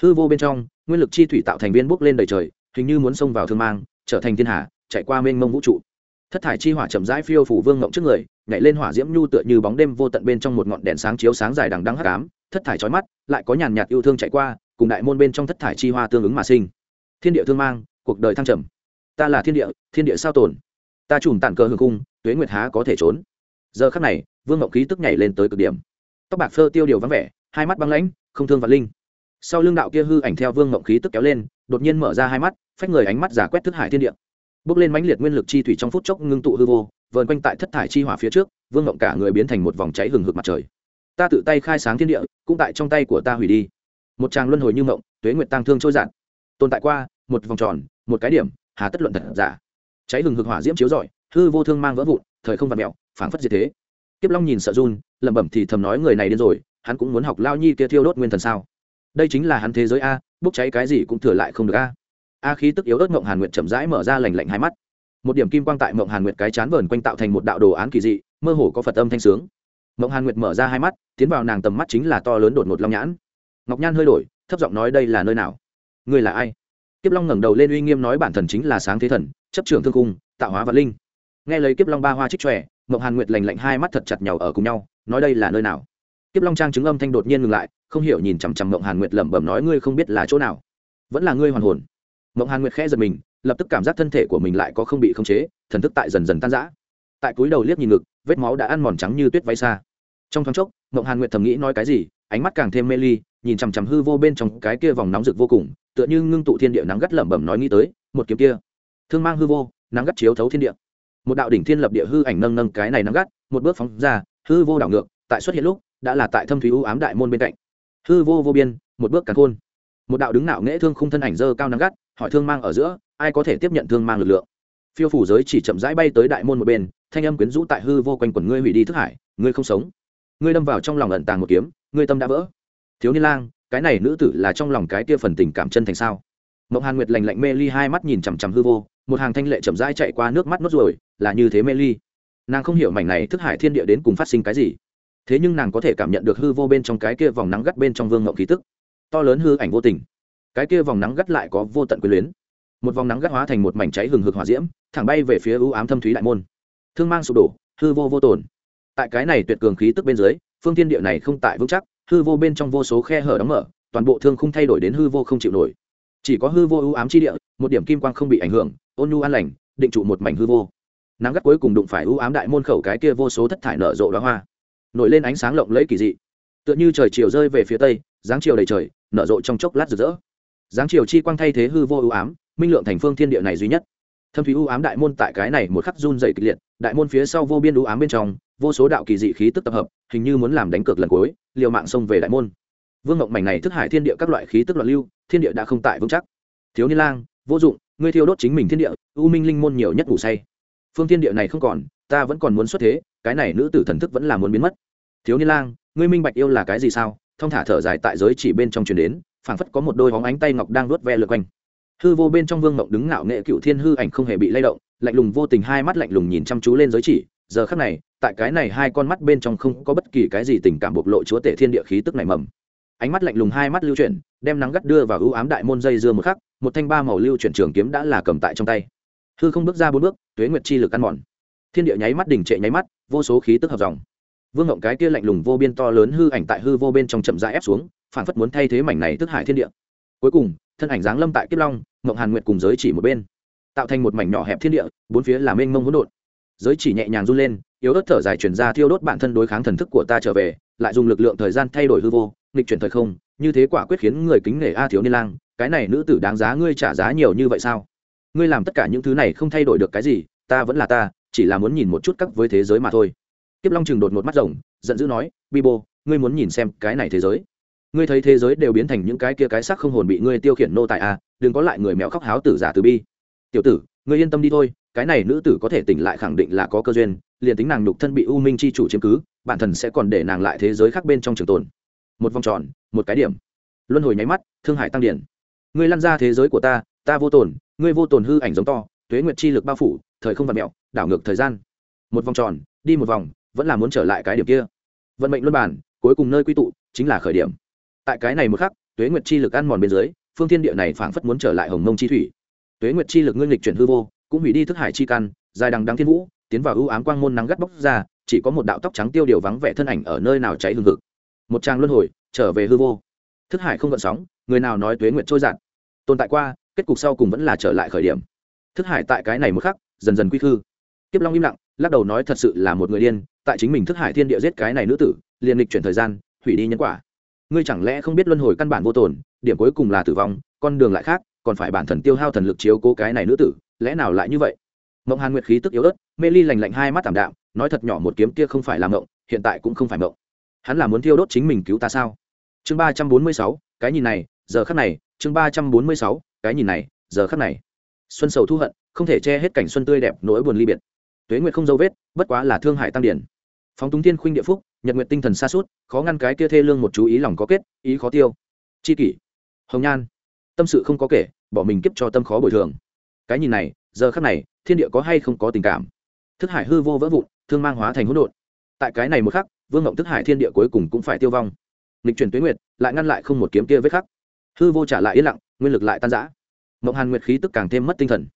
Hư vô bên trong, nguyên lực chi thủy tạo thành viên bước lên đầy trời, hình như muốn xông vào thương mang, trở thành thiên hà, chạy qua mênh mông vũ trụ. Thất thải chi hỏa chậm rãi phiêu phủ vương ngộng trước người, nhảy lên hỏa diễm nhu tựa như bóng đêm vô tận bên trong một ngọn đèn sáng chiếu sáng dài đằng đắng hắc ám, thất thải chói mắt, lại có nhàn nhạt yêu thương chạy qua, cùng đại môn bên trong thất thải chi hoa tương ứng mà sinh. Thiên địa thương mang, cuộc đời thăng trầm ta là thiên địa thiên địa sao tồn? Ta chùm tàn cờ hương cung, tuế nguyệt há có thể trốn? Giờ khắc này, vương ngọc khí tức nhảy lên tới cực điểm. Tóc bạc phơ tiêu điều vắng vẻ, hai mắt băng lãnh, không thương vạn linh. Sau lưng đạo kia hư ảnh theo vương ngọc khí tức kéo lên, đột nhiên mở ra hai mắt, phách người ánh mắt giả quét thức hải thiên địa. Bước lên mãnh liệt nguyên lực chi thủy trong phút chốc ngưng tụ hư vô, vờn quanh tại thất thải chi hỏa phía trước, vương ngọc cả người biến thành một vòng cháy hừng hực mặt trời. Ta tự tay khai sáng thiên địa, cũng tại trong tay của ta hủy đi. Một tràng luân hồi như mộng, tuế nguyệt tăng thương trôi giạt tồn tại qua, một vòng tròn, một cái điểm hà tất luận thật giả. Cháy hừng hực hỏa diễm chiếu rọi, hư vô thương mang vỡ vụn, thời không vặt mẹo phảng phất diệt thế. Kiếp long nhìn sợ run, lẩm bẩm thì thầm nói người này điên rồi, hắn cũng muốn học lao nhi kia thiêu đốt nguyên thần sao? Đây chính là hắn thế giới a, bốc cháy cái gì cũng thừa lại không được a. A khí tức yếu ớt mộng hàn nguyện chậm rãi mở ra lành lạnh hai mắt. Một điểm kim quang tại mộng hàn nguyệt cái chán vờn quanh tạo thành một đạo đồ án kỳ dị, mơ hồ có phật âm thanh sướng. Mộng hàn nguyệt mở ra hai mắt, tiến vào nàng tầm mắt chính là to lớn đột ngột long nhãn. Ngọc nhan hơi đổi, thấp giọng nói đây là nơi nào? Ngươi là ai? Kiếp long ngẩng đầu lên uy nghiêm nói bản thần chính là sáng thế thần, chấp trưởng thương cung tạo hóa vật linh. Nghe lấy kiếp long ba hoa trích tròe mộng hàn nguyệt lành lạnh hai mắt thật chặt nhau ở cùng nhau, nói đây là nơi nào? Kiếp long trang chứng âm thanh đột nhiên ngừng lại, không hiểu nhìn chằm chằm mộng hàn nguyệt lẩm bẩm nói ngươi không biết là chỗ nào. Vẫn là ngươi hoàn hồn. Mộng hàn nguyệt khẽ giật mình, lập tức cảm giác thân thể của mình lại có không bị khống chế, thần thức tại dần dần tan rã. Tại cúi đầu liếc nhìn ngực, vết máu đã ăn mòn trắng như tuyết váy xa. Trong thoáng chốc mộng hàn nguyệt thầm nghĩ nói cái gì ánh mắt càng thêm mê ly, nhìn chằm chằm hư vô bên trong cái kia vòng nóng rực vô cùng, tựa như ngưng tụ thiên địa nắng gắt lẩm bẩm nói nghĩ tới, một kiếm kia. Thương mang hư vô, nắng gắt chiếu thấu thiên địa. Một đạo đỉnh thiên lập địa hư ảnh nâng nâng cái này nắng gắt, một bước phóng ra, hư vô đảo ngược, tại xuất hiện lúc, đã là tại thâm thúy u ám đại môn bên cạnh. Hư vô vô biên, một bước càng khôn. Một đạo đứng nạo nghễ thương khung thân ảnh dơ cao nắng gắt, hỏi thương mang ở giữa, ai có thể tiếp nhận thương mang lực lượng? Phiêu phủ giới chỉ chậm rãi bay tới đại môn một bên, thanh âm quyến rũ tại hư vô quanh quần ngươi hủy đi thức hải, ngươi không sống. Ngươi đâm vào trong lòng ẩn tàng một kiếm ngươi tâm đã vỡ. Thiếu niên lang, cái này nữ tử là trong lòng cái kia phần tình cảm chân thành sao? Mộng hàn nguyệt lành lạnh mê ly hai mắt nhìn chằm chằm hư vô, một hàng thanh lệ chậm rãi chạy qua nước mắt nốt ruồi là như thế mê ly. Nàng không hiểu mảnh này thức hải thiên địa đến cùng phát sinh cái gì. Thế nhưng nàng có thể cảm nhận được hư vô bên trong cái kia vòng nắng gắt bên trong vương ngộng khí tức. To lớn hư ảnh vô tình. Cái kia vòng nắng gắt lại có vô tận quyền luyến. Một vòng nắng gắt hóa thành một mảnh cháy hừng hực hỏa diễm, thẳng bay về phía ưu ám thâm thúy đại môn. Thương mang sụp đổ, hư vô vô tồn. Tại cái này tuyệt cường khí tức bên dưới phương thiên địa này không tại vững chắc, hư vô bên trong vô số khe hở đóng mở, toàn bộ thương không thay đổi đến hư vô không chịu nổi. Chỉ có hư vô ưu ám chi địa, một điểm kim quang không bị ảnh hưởng, ôn nhu an lành, định trụ một mảnh hư vô. Nắng gắt cuối cùng đụng phải ưu ám đại môn khẩu cái kia vô số thất thải nở rộ đoá hoa. Nổi lên ánh sáng lộng lẫy kỳ dị. Tựa như trời chiều rơi về phía tây, dáng chiều đầy trời, nở rộ trong chốc lát rực rỡ. Dáng chiều chi quang thay thế hư vô ưu ám, minh lượng thành phương thiên địa này duy nhất thâm thúy u ám đại môn tại cái này một khắc run dày kịch liệt, đại môn phía sau vô biên u ám bên trong, vô số đạo kỳ dị khí tức tập hợp, hình như muốn làm đánh cược lần cuối, liều mạng xông về đại môn. Vương ngộng mảnh này thức hải thiên địa các loại khí tức loạn lưu, thiên địa đã không tại vững chắc. Thiếu niên lang, vô dụng, ngươi thiêu đốt chính mình thiên địa, u minh linh môn nhiều nhất ngủ say. Phương thiên địa này không còn, ta vẫn còn muốn xuất thế, cái này nữ tử thần thức vẫn là muốn biến mất. Thiếu niên lang, ngươi minh bạch yêu là cái gì sao? Thong thả thở dài tại giới chỉ bên trong truyền đến, phảng phất có một đôi hóng ánh tay ngọc đang nuốt ve lượt quanh hư vô bên trong vương mộng đứng ngạo nghệ cựu thiên hư ảnh không hề bị lay động, lạnh lùng vô tình hai mắt lạnh lùng nhìn chăm chú lên giới chỉ. Giờ khắc này, tại cái này hai con mắt bên trong không có bất kỳ cái gì tình cảm bộc lộ chúa tể thiên địa khí tức này mầm. Ánh mắt lạnh lùng hai mắt lưu chuyển, đem nắng gắt đưa vào ưu ám đại môn dây dưa một khắc, một thanh ba màu lưu chuyển trường kiếm đã là cầm tại trong tay. Hư không bước ra bốn bước, tuế nguyệt chi lực ăn mòn. Thiên địa nháy mắt đỉnh trệ nháy mắt, vô số khí tức hợp dòng. Vương ngộng cái kia lạnh lùng vô biên to lớn hư ảnh tại hư vô bên trong chậm rãi ép xuống phản phất muốn thay thế mảnh này tức hải thiên địa. Cuối cùng, thân ảnh giáng lâm tại kiếp long mộng hàn nguyệt cùng giới chỉ một bên, tạo thành một mảnh nhỏ hẹp thiên địa, bốn phía là mênh mông hỗn độn. Giới chỉ nhẹ nhàng run lên, yếu ớt thở dài chuyển ra thiêu đốt bản thân đối kháng thần thức của ta trở về, lại dùng lực lượng thời gian thay đổi hư vô, nghịch chuyển thời không, như thế quả quyết khiến người kính nể a thiếu niên lang, cái này nữ tử đáng giá ngươi trả giá nhiều như vậy sao? Ngươi làm tất cả những thứ này không thay đổi được cái gì, ta vẫn là ta, chỉ là muốn nhìn một chút các với thế giới mà thôi. Kiếp long chừng đột một mắt rồng, giận dữ nói bibo ngươi muốn nhìn xem cái này thế giới? Ngươi thấy thế giới đều biến thành những cái kia cái sắc không hồn bị ngươi tiêu khiển nô tại a à, đừng có lại người mèo khóc háo tử giả từ bi. Tiểu tử, ngươi yên tâm đi thôi, cái này nữ tử có thể tỉnh lại khẳng định là có cơ duyên, liền tính nàng nhục thân bị u minh chi chủ chiếm cứ, bản thân sẽ còn để nàng lại thế giới khác bên trong trường tồn. Một vòng tròn, một cái điểm. Luân hồi nháy mắt, thương hải tăng điển. Ngươi lăn ra thế giới của ta ta vô tồn, ngươi vô tồn hư ảnh giống to, tuế nguyệt chi lực bao phủ, thời không vật mẹo, đảo ngược thời gian. Một vòng tròn, đi một vòng, vẫn là muốn trở lại cái điểm kia. Vận mệnh luân bản cuối cùng nơi quy tụ, chính là khởi điểm tại cái này một khắc, tuế nguyệt chi lực ăn mòn bên dưới, phương thiên địa này phảng phất muốn trở lại hồng mông chi thủy. Tuế nguyệt chi lực ngưng lịch chuyển hư vô, cũng hủy đi thức hải chi căn, dài đằng đăng thiên vũ, tiến vào ưu ám quang môn nắng gắt bóc ra, chỉ có một đạo tóc trắng tiêu điều vắng vẻ thân ảnh ở nơi nào cháy hương thực một trang luân hồi, trở về hư vô. Thức hải không gợn sóng, người nào nói tuế nguyệt trôi giạt tồn tại qua, kết cục sau cùng vẫn là trở lại khởi điểm. Thức hải tại cái này một khắc, dần dần quy khư. Kiếp long im lặng, lắc đầu nói thật sự là một người điên, tại chính mình thức hải thiên địa giết cái này nữ tử, liền lịch chuyển thời gian, hủy đi nhân quả ngươi chẳng lẽ không biết luân hồi căn bản vô tồn, điểm cuối cùng là tử vong, con đường lại khác, còn phải bản thần tiêu hao thần lực chiếu cố cái này nữ tử, lẽ nào lại như vậy? Mộng hàn nguyệt khí tức yếu ớt, mê ly lành lạnh hai mắt tảm đạm, nói thật nhỏ một kiếm kia không phải là mộng, hiện tại cũng không phải mộng. Hắn là muốn thiêu đốt chính mình cứu ta sao? Chương ba trăm bốn mươi sáu, cái nhìn này, giờ khắc này, chương ba trăm bốn mươi sáu, cái nhìn này, giờ khắc này. Xuân sầu thu hận, không thể che hết cảnh xuân tươi đẹp nỗi buồn ly biệt. Tuế nguyệt không dấu vết, bất quá là thương hại tăng điển. Phóng túng thiên khuynh địa phúc nhật nguyệt tinh thần xa suốt, khó ngăn cái kia thê lương một chú ý lòng có kết, ý khó tiêu. Chi kỷ. Hồng nhan. Tâm sự không có kể, bỏ mình kiếp cho tâm khó bồi thường. Cái nhìn này, giờ khắc này, thiên địa có hay không có tình cảm? Thức hải hư vô vỡ vụn, thương mang hóa thành hỗn độn. Tại cái này một khắc, vương ngộng thức hải thiên địa cuối cùng cũng phải tiêu vong. Lịch truyền tuế nguyệt, lại ngăn lại không một kiếm kia vết khắc. Hư vô trả lại yên lặng, nguyên lực lại tan giã mộng hàn nguyệt khí tức càng thêm mất tinh thần.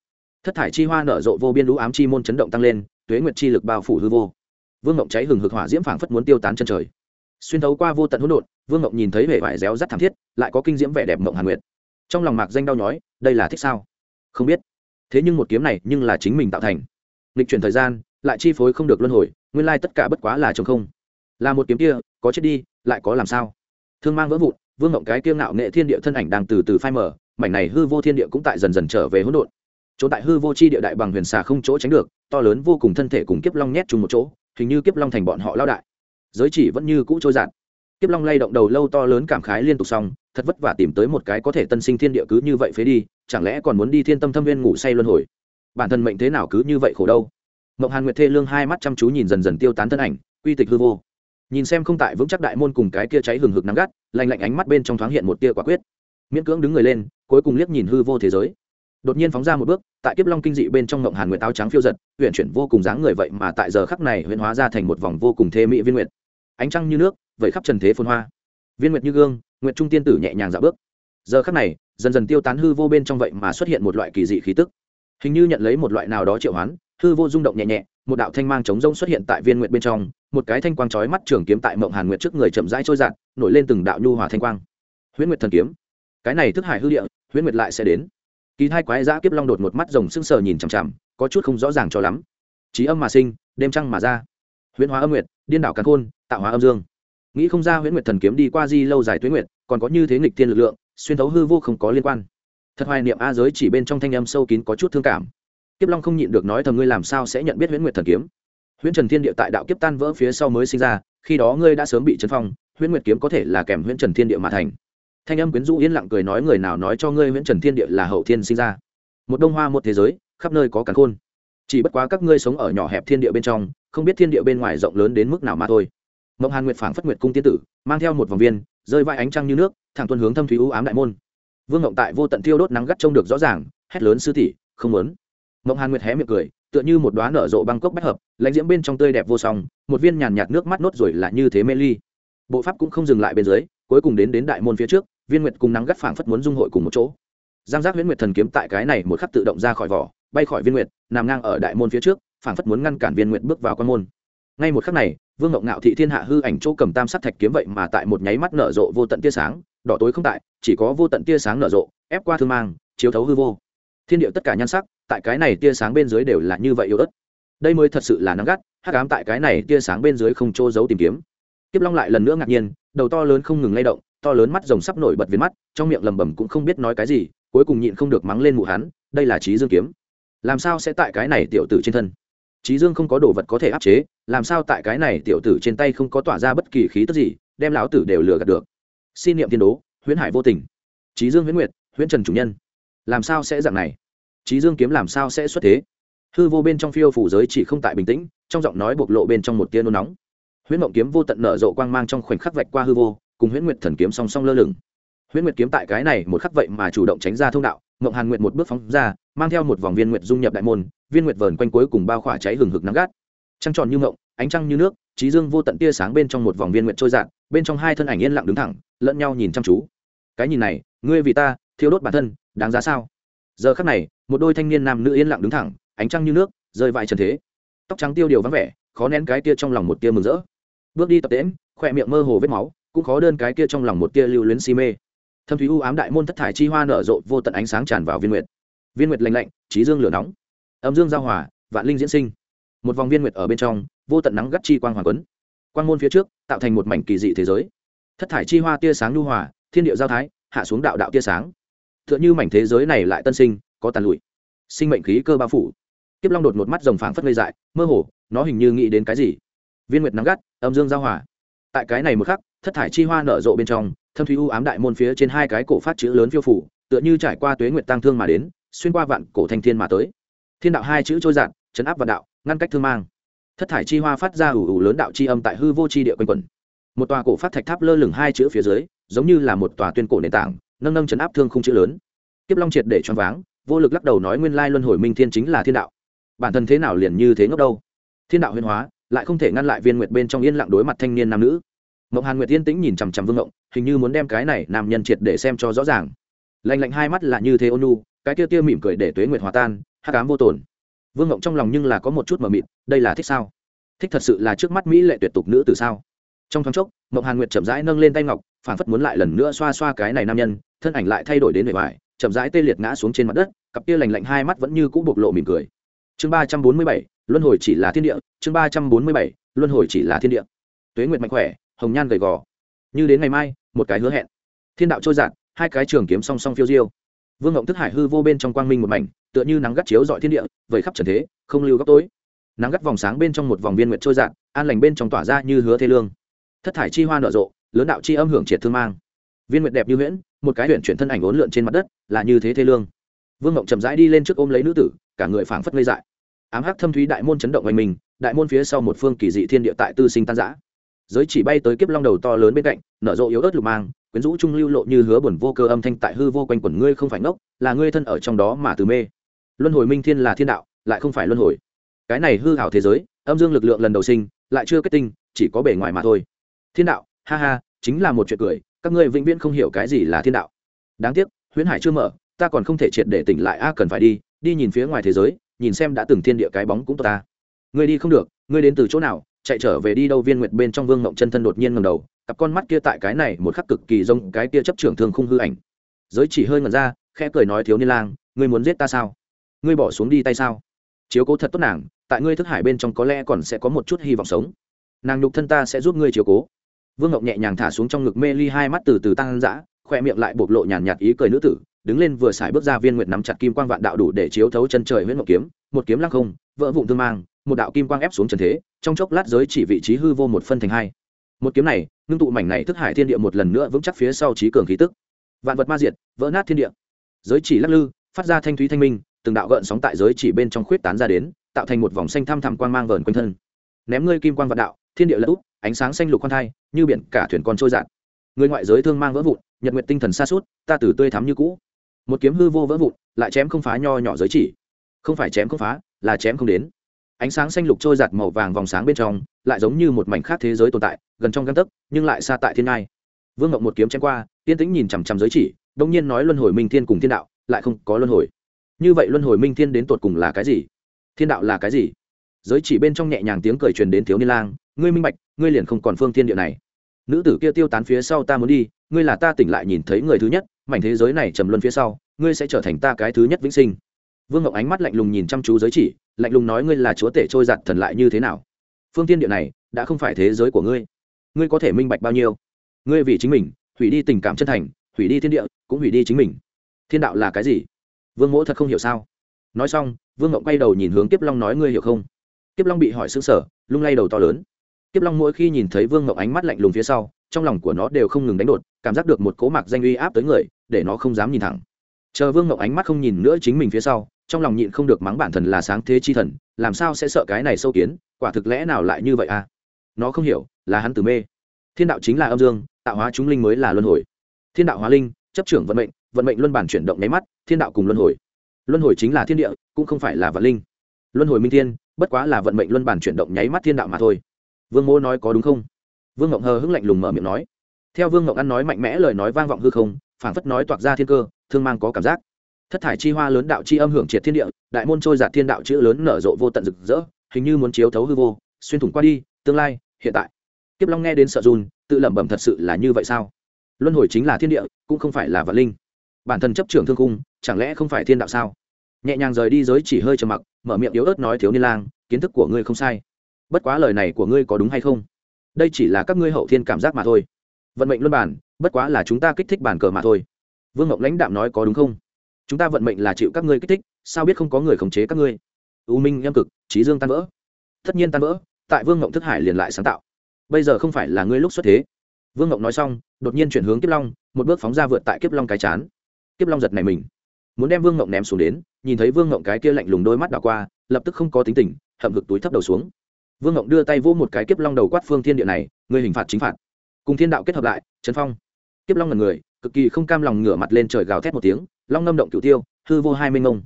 Thất thải chi hoa nở rộ vô biên lũ ám chi môn chấn động tăng lên, tuế nguyệt chi lực bao phủ hư vô vương ngộng cháy hừng hực hỏa diễm phảng phất muốn tiêu tán chân trời. Xuyên thấu qua vô tận hỗn độn, vương ngộng nhìn thấy vẻ vải réo rắt thảm thiết, lại có kinh diễm vẻ đẹp ngộng hàn nguyệt. Trong lòng mạc danh đau nhói, đây là thích sao? Không biết. Thế nhưng một kiếm này nhưng là chính mình tạo thành. Lịch chuyển thời gian, lại chi phối không được luân hồi, nguyên lai tất cả bất quá là trong không. Là một kiếm kia, có chết đi, lại có làm sao? Thương mang vỡ vụn, vương ngộng cái kiêng ngạo nghệ thiên địa thân ảnh đang từ từ phai mở mảnh này hư vô thiên địa cũng tại dần dần trở về hỗn độn. Chỗ tại hư vô chi địa đại bằng huyền xà không chỗ tránh được, to lớn vô cùng thân thể cùng kiếp long nhét chung một chỗ hình như kiếp long thành bọn họ lao đại. Giới chỉ vẫn như cũ trôi giạt kiếp long lay động đầu lâu to lớn cảm khái liên tục xong, thật vất vả tìm tới một cái có thể tân sinh thiên địa cứ như vậy phế đi, chẳng lẽ còn muốn đi thiên tâm thâm viên ngủ say luân hồi? Bản thân mệnh thế nào cứ như vậy khổ đâu? Mộng hàn nguyệt thê lương hai mắt chăm chú nhìn dần dần tiêu tán thân ảnh uy tịch hư vô. Nhìn xem không tại vững chắc đại môn cùng cái kia cháy hừng hực nắng gắt, lạnh lạnh ánh mắt bên trong thoáng hiện một tia quả quyết. Miễn cưỡng đứng người lên, cuối cùng liếc nhìn hư vô thế giới đột nhiên phóng ra một bước, tại kiếp long kinh dị bên trong ngộng hàn nguyệt áo trắng phiêu giật huyện chuyển vô cùng dáng người vậy mà tại giờ khắc này huyện hóa ra thành một vòng vô cùng thê mỹ viên nguyệt. Ánh trăng như nước vậy khắp trần thế phôn hoa. Viên nguyệt như gương, nguyệt trung tiên tử nhẹ nhàng dạo bước. Giờ khắc này, dần dần tiêu tán hư vô bên trong vậy mà xuất hiện một loại kỳ dị khí tức. Hình như nhận lấy một loại nào đó triệu hoán, hư vô rung động nhẹ nhẹ, một đạo thanh mang chống rông xuất hiện tại viên nguyệt bên trong, một cái thanh quang chói mắt trường kiếm tại mộng hàn nguyệt trước người chậm rãi trôi dạt, nổi lên từng đạo nhu hòa thanh quang. Huyễn nguyệt thần kiếm. Cái này thức hải hư địa, huyễn nguyệt lại sẽ đến kỳ thai quái giã kiếp long đột một mắt rồng sưng sờ nhìn chằm chằm, có chút không rõ ràng cho lắm. Trí âm mà sinh, đêm trăng mà ra. Huyễn hóa âm nguyệt, điên đảo càn khôn, tạo hóa âm dương. Nghĩ không ra huyễn nguyệt thần kiếm đi qua di lâu dài tuyến nguyệt, còn có như thế nghịch thiên lực lượng, xuyên thấu hư vô không có liên quan. Thật hoài niệm a giới chỉ bên trong thanh âm sâu kín có chút thương cảm. Kiếp long không nhịn được nói thầm ngươi làm sao sẽ nhận biết huyễn nguyệt thần kiếm? Huyễn trần thiên địa tại đạo kiếp tan vỡ phía sau mới sinh ra, khi đó ngươi đã sớm bị chấn phong, huyễn nguyệt kiếm có thể là kèm huyễn trần thiên địa mà thành thanh âm quyến rũ yên lặng cười nói người nào nói cho ngươi nguyễn trần thiên địa là hậu thiên sinh ra. Một đông hoa một thế giới, khắp nơi có càn khôn. Chỉ bất quá các ngươi sống ở nhỏ hẹp thiên địa bên trong, không biết thiên địa bên ngoài rộng lớn đến mức nào mà thôi. Mộng hàn nguyệt phảng phất nguyệt cung tiên tử, mang theo một vòng viên, rơi vai ánh trăng như nước, thẳng tuân hướng thâm thúy u ám đại môn. Vương ngộng tại vô tận thiêu đốt nắng gắt trông được rõ ràng, hét lớn sư tỷ, không muốn. Mộng hàn nguyệt hé miệng cười, tựa như một đoá nở rộ băng cốc bách hợp, lãnh diễm bên trong tươi đẹp vô song, một viên nhàn nhạt nước mắt nốt rồi là như thế mê ly. Bộ pháp cũng không dừng lại bên dưới, cuối cùng đến đến đại môn phía trước viên nguyệt cùng nắng gắt phảng phất muốn dung hội cùng một chỗ. Giang giác huyễn nguyệt thần kiếm tại cái này một khắc tự động ra khỏi vỏ, bay khỏi viên nguyệt, nằm ngang ở đại môn phía trước, phảng phất muốn ngăn cản viên nguyệt bước vào quan môn. Ngay một khắc này, vương ngọc ngạo thị thiên hạ hư ảnh chỗ cầm tam sắc thạch kiếm vậy mà tại một nháy mắt nở rộ vô tận tia sáng, đỏ tối không tại, chỉ có vô tận tia sáng nở rộ, ép qua thương mang, chiếu thấu hư vô. Thiên điệu tất cả nhan sắc, tại cái này tia sáng bên dưới đều là như vậy yếu ớt. Đây mới thật sự là nắng gắt, hắc cám tại cái này tia sáng bên dưới không trô giấu tìm kiếm. Kiếp long lại lần nữa ngạc nhiên, đầu to lớn không ngừng lay động to lớn mắt rồng sắp nổi bật viên mắt, trong miệng lầm bầm cũng không biết nói cái gì, cuối cùng nhịn không được mắng lên mụ hắn, đây là trí dương kiếm. Làm sao sẽ tại cái này tiểu tử trên thân? Trí dương không có đồ vật có thể áp chế, làm sao tại cái này tiểu tử trên tay không có tỏa ra bất kỳ khí tức gì, đem lão tử đều lừa gạt được. Xin niệm thiên đố, huyễn hải vô tình. Trí dương huyễn nguyệt, huyễn trần chủ nhân. Làm sao sẽ dạng này? Trí dương kiếm làm sao sẽ xuất thế? Hư vô bên trong phiêu phủ giới chỉ không tại bình tĩnh, trong giọng nói bộc lộ bên trong một tia nôn nóng. Huyễn mộng kiếm vô tận nở rộ quang mang trong khoảnh khắc vạch qua hư vô cùng huyễn nguyệt thần kiếm song song lơ lửng. Huyễn nguyệt kiếm tại cái này một khắc vậy mà chủ động tránh ra thông đạo mộng hàn nguyệt một bước phóng ra, mang theo một vòng viên nguyệt dung nhập đại môn, viên nguyệt vờn quanh cuối cùng bao khỏa cháy hừng hực nắng gắt. Trăng tròn như mộng ánh trăng như nước, trí dương vô tận tia sáng bên trong một vòng viên nguyệt trôi dạt, bên trong hai thân ảnh yên lặng đứng thẳng, lẫn nhau nhìn chăm chú. Cái nhìn này, ngươi vì ta, thiêu đốt bản thân, đáng giá sao? Giờ khắc này, một đôi thanh niên nam nữ yên lặng đứng thẳng, ánh trăng như nước, rơi vãi trần thế. Tóc trắng tiêu điều vắng vẻ, khó nén cái tia trong lòng một tia mừng rỡ. Bước đi tập tễm khỏe miệng mơ hồ vết máu cũng khó đơn cái kia trong lòng một tia lưu luyến si mê. Thâm thúy u ám đại môn thất thải chi hoa nở rộ, vô tận ánh sáng tràn vào viên nguyệt. Viên nguyệt lạnh lạnh, trí dương lửa nóng. Âm dương giao hòa, vạn linh diễn sinh. Một vòng viên nguyệt ở bên trong, vô tận nắng gắt chi quang hoàng quấn. Quang môn phía trước, tạo thành một mảnh kỳ dị thế giới. Thất thải chi hoa tia sáng nhu hòa, thiên địa giao thái, hạ xuống đạo đạo tia sáng. T h ư ợ n h ư mảnh thế giới này lại tân sinh, có tàn lụi. Sinh mệnh khí cơ bao phủ. Kiếp long đột một mắt rồng phảng phất ngây dại, mơ hồ, nó hình như nghĩ đến cái gì? Viên nguyệt nắng gắt, âm dương giao hòa. Tại cái này một khắc thất thải chi hoa nở rộ bên trong, thâm thúy u ám đại môn phía trên hai cái cổ phát chữ lớn phiêu phủ, tựa như trải qua tuế nguyệt tăng thương mà đến, xuyên qua vạn cổ thanh thiên mà tới. Thiên đạo hai chữ trôi dạt, chấn áp vạn đạo, ngăn cách thương mang. Thất thải chi hoa phát ra ủ ủ lớn đạo chi âm tại hư vô chi địa quanh quẩn. Một tòa cổ phát thạch tháp lơ lửng hai chữ phía dưới, giống như là một tòa tuyên cổ nền tảng, nâng nâng chấn áp thương không chữ lớn. Kiếp long triệt để choáng váng, vô lực lắc đầu nói nguyên lai luân hồi minh thiên chính là thiên đạo. Bản thân thế nào liền như thế ngốc đâu? Thiên đạo huyên hóa, lại không thể ngăn lại viên nguyệt bên trong yên lặng đối mặt thanh niên nam nữ mộng hàn nguyệt yên tĩnh nhìn chằm chằm vương ngộng hình như muốn đem cái này nam nhân triệt để xem cho rõ ràng. Lạnh lạnh hai mắt là như thế ônu cái kia tia mỉm cười để tuế nguyệt hòa tan hát cám vô tồn. Vương ngộng trong lòng nhưng là có một chút mờ mịt, đây là thích sao? Thích thật sự là trước mắt mỹ lệ tuyệt tục nữ từ sao? Trong thoáng chốc, mộng hàn nguyệt chậm rãi nâng lên tay ngọc phản phất muốn lại lần nữa xoa xoa cái này nam nhân, thân ảnh lại thay đổi đến bề ngoài, chậm rãi tê liệt ngã xuống trên mặt đất, cặp kia lành lạnh hai mắt vẫn như cũ bộc lộ mỉm cười. Chương ba trăm bốn mươi bảy, luân hồi chỉ là thiên địa, chương ba trăm bốn mươi bảy, luân hồi chỉ là thiên địa. Tuế nguyệt mạnh khỏe hồng nhan gầy gò. Như đến ngày mai, một cái hứa hẹn. Thiên đạo trôi giạt hai cái trường kiếm song song phiêu diêu. Vương ngộng thức hải hư vô bên trong quang minh một mảnh, tựa như nắng gắt chiếu dọi thiên địa, vẩy khắp trần thế, không lưu góc tối. Nắng gắt vòng sáng bên trong một vòng viên nguyệt trôi giạt an lành bên trong tỏa ra như hứa thế lương. Thất thải chi hoa nở rộ, lớn đạo chi âm hưởng triệt thương mang. Viên nguyệt đẹp như huyễn, một cái huyện chuyển thân ảnh ốn lượn trên mặt đất, là như thế thế lương. Vương ngộng chậm rãi đi lên trước ôm lấy nữ tử, cả người phảng phất ngây dại. Ám hắc thâm thúy đại môn chấn động oanh mình, đại môn phía sau một phương kỳ dị thiên địa tại tư sinh tan giã giới chỉ bay tới kiếp long đầu to lớn bên cạnh, nở rộ yếu ớt lục mang, quyến rũ trung lưu lộ như hứa buồn vô cơ âm thanh tại hư vô quanh quẩn ngươi không phải ngốc, là ngươi thân ở trong đó mà từ mê. Luân hồi minh thiên là thiên đạo, lại không phải luân hồi. Cái này hư hảo thế giới, âm dương lực lượng lần đầu sinh, lại chưa kết tinh, chỉ có bề ngoài mà thôi. Thiên đạo, ha ha, chính là một chuyện cười, các ngươi vĩnh viễn không hiểu cái gì là thiên đạo. Đáng tiếc, huyễn hải chưa mở, ta còn không thể triệt để tỉnh lại, a, cần phải đi đi nhìn phía ngoài thế giới, nhìn xem đã từng thiên địa cái bóng cũng tốt ta. Ngươi đi không được, ngươi đến từ chỗ nào chạy trở về đi đâu viên nguyệt bên trong vương ngộng chân thân đột nhiên ngầm đầu, cặp con mắt kia tại cái này một khắc cực kỳ rông cái kia chấp trưởng thương không hư ảnh. Giới chỉ hơi ngẩn ra, khẽ cười nói thiếu niên lang, ngươi muốn giết ta sao? Ngươi bỏ xuống đi tay sao? Chiếu cố thật tốt nàng, tại ngươi thức hải bên trong có lẽ còn sẽ có một chút hy vọng sống. Nàng nhục thân ta sẽ giúp ngươi chiếu cố. Vương ngọc nhẹ nhàng thả xuống trong ngực mê ly hai mắt từ từ tăng dã, khoe miệng lại bộc lộ nhàn nhạt ý cười nữ tử, đứng lên vừa xài bước ra viên nguyệt nắm chặt kim quang vạn đạo đủ để chiếu thấu chân trời huyễn ngọc kiếm, một kiếm lăng không, vỡ vụn thương mang một đạo kim quang ép xuống trần thế, trong chốc lát giới chỉ vị trí hư vô một phân thành hai. Một kiếm này, ngưng tụ mảnh này thức hải thiên địa một lần nữa vững chắc phía sau trí cường khí tức. Vạn vật ma diệt, vỡ nát thiên địa. Giới chỉ lắc lư, phát ra thanh thúy thanh minh, từng đạo gợn sóng tại giới chỉ bên trong khuyết tán ra đến, tạo thành một vòng xanh thăm thẳm quang mang vờn quanh thân. Ném ngươi kim quang vạn đạo, thiên địa lật úp, ánh sáng xanh lục khoan thai, như biển cả thuyền con trôi giạt người ngoại giới thương mang vỡ vụn, nhật nguyện tinh thần xa suốt ta tử tươi thắm như cũ. Một kiếm hư vô vỡ vụn, lại chém không phá nho nhỏ giới chỉ. Không phải chém không phá, là chém không đến ánh sáng xanh lục trôi giạt màu vàng vòng sáng bên trong, lại giống như một mảnh khác thế giới tồn tại, gần trong găng tấc, nhưng lại xa tại thiên ngai. Vương ngộng một kiếm chém qua tiên tĩnh nhìn chằm chằm giới chỉ đông nhiên nói luân hồi minh thiên cùng thiên đạo, lại không có luân hồi. Như vậy luân hồi minh thiên đến tột cùng là cái gì? Thiên đạo là cái gì? Giới chỉ bên trong nhẹ nhàng tiếng cười truyền đến thiếu niên lang, ngươi minh bạch, ngươi liền không còn phương thiên địa này. Nữ tử kia tiêu tán phía sau ta muốn đi, ngươi là ta tỉnh lại nhìn thấy người thứ nhất, mảnh thế giới này trầm luân phía sau, ngươi sẽ trở thành ta cái thứ nhất vĩnh sinh vương ngọc ánh mắt lạnh lùng nhìn chăm chú giới chỉ, lạnh lùng nói ngươi là chúa tể trôi giặt thần lại như thế nào? Phương tiên địa này, đã không phải thế giới của ngươi. Ngươi có thể minh bạch bao nhiêu? Ngươi vì chính mình, hủy đi tình cảm chân thành, hủy đi thiên địa, cũng hủy đi chính mình. Thiên đạo là cái gì? Vương mỗ thật không hiểu sao? Nói xong, vương ngộng quay đầu nhìn hướng kiếp long nói ngươi hiểu không? Kiếp long bị hỏi xứng sở lung lay đầu to lớn. Kiếp long mỗi khi nhìn thấy vương ngộng ánh mắt lạnh lùng phía sau, trong lòng của nó đều không ngừng đánh đột, cảm giác được một cố mạc danh uy áp tới người, để nó không dám nhìn thẳng. Chờ vương ngộng ánh mắt không nhìn nữa chính mình phía sau trong lòng nhịn không được mắng bản thần là sáng thế chi thần, làm sao sẽ sợ cái này sâu kiến, quả thực lẽ nào lại như vậy à? Nó không hiểu, là hắn từ mê. Thiên đạo chính là âm dương, tạo hóa chúng linh mới là luân hồi. Thiên đạo hóa linh, chấp trưởng vận mệnh vận mệnh luân bản chuyển động nháy mắt, thiên đạo cùng luân hồi. Luân hồi chính là thiên địa, cũng không phải là vận linh. Luân hồi minh thiên, bất quá là vận mệnh luân bản chuyển động nháy mắt thiên đạo mà thôi. Vương mô nói có đúng không? Vương ngộng hờ hững lạnh lùng mở miệng nói. Theo vương ngộng ăn nói mạnh mẽ lời nói vang vọng hư không, phảng phất nói toạc ra thiên cơ, thương mang có cảm giác thất thải chi hoa lớn đạo chi âm hưởng triệt thiên địa, đại môn trôi giạt thiên đạo chữ lớn nở rộ vô tận rực rỡ, hình như muốn chiếu thấu hư vô, xuyên thủng qua đi, tương lai, hiện tại. Kiếp long nghe đến sợ run, tự lẩm bẩm thật sự là như vậy sao? Luân hồi chính là thiên địa, cũng không phải là vạn linh. Bản thân chấp trưởng thương cung chẳng lẽ không phải thiên đạo sao? Nhẹ nhàng rời đi giới chỉ hơi trầm mặc, mở miệng yếu ớt nói thiếu niên lang, kiến thức của ngươi không sai. Bất quá lời này của ngươi có đúng hay không? Đây chỉ là các ngươi hậu thiên cảm giác mà thôi. Vận mệnh luân bản, bất quá là chúng ta kích thích bản cờ mà thôi. Vương ngọc lãnh đạm nói, có đúng không? Chúng ta vận mệnh là chịu các ngươi kích thích, sao biết không có người khống chế các ngươi? U minh nhâm cực trí dương tan vỡ. Tất nhiên tan vỡ, tại vương ngộng thức hải liền lại sáng tạo. Bây giờ không phải là ngươi lúc xuất thế. Vương ngộng nói xong, đột nhiên chuyển hướng kiếp long, một bước phóng ra vượt tại kiếp long cái chán. Kiếp long giật này mình. Muốn đem vương ngộng ném xuống đến, nhìn thấy vương ngộng cái kia lạnh lùng đôi mắt đảo qua, lập tức không có tính tình, hậm hực túi thấp đầu xuống. Vương ngộng đưa tay vỗ một cái kiếp long đầu quát phương thiên địa này người hình phạt chính phạt. Cùng thiên đạo kết hợp lại, trấn phong. Kiếp long là người, cực kỳ không cam lòng ngửa mặt lên trời gào thét một tiếng long ngâm động cửu tiêu, hư vô hai minh ngông.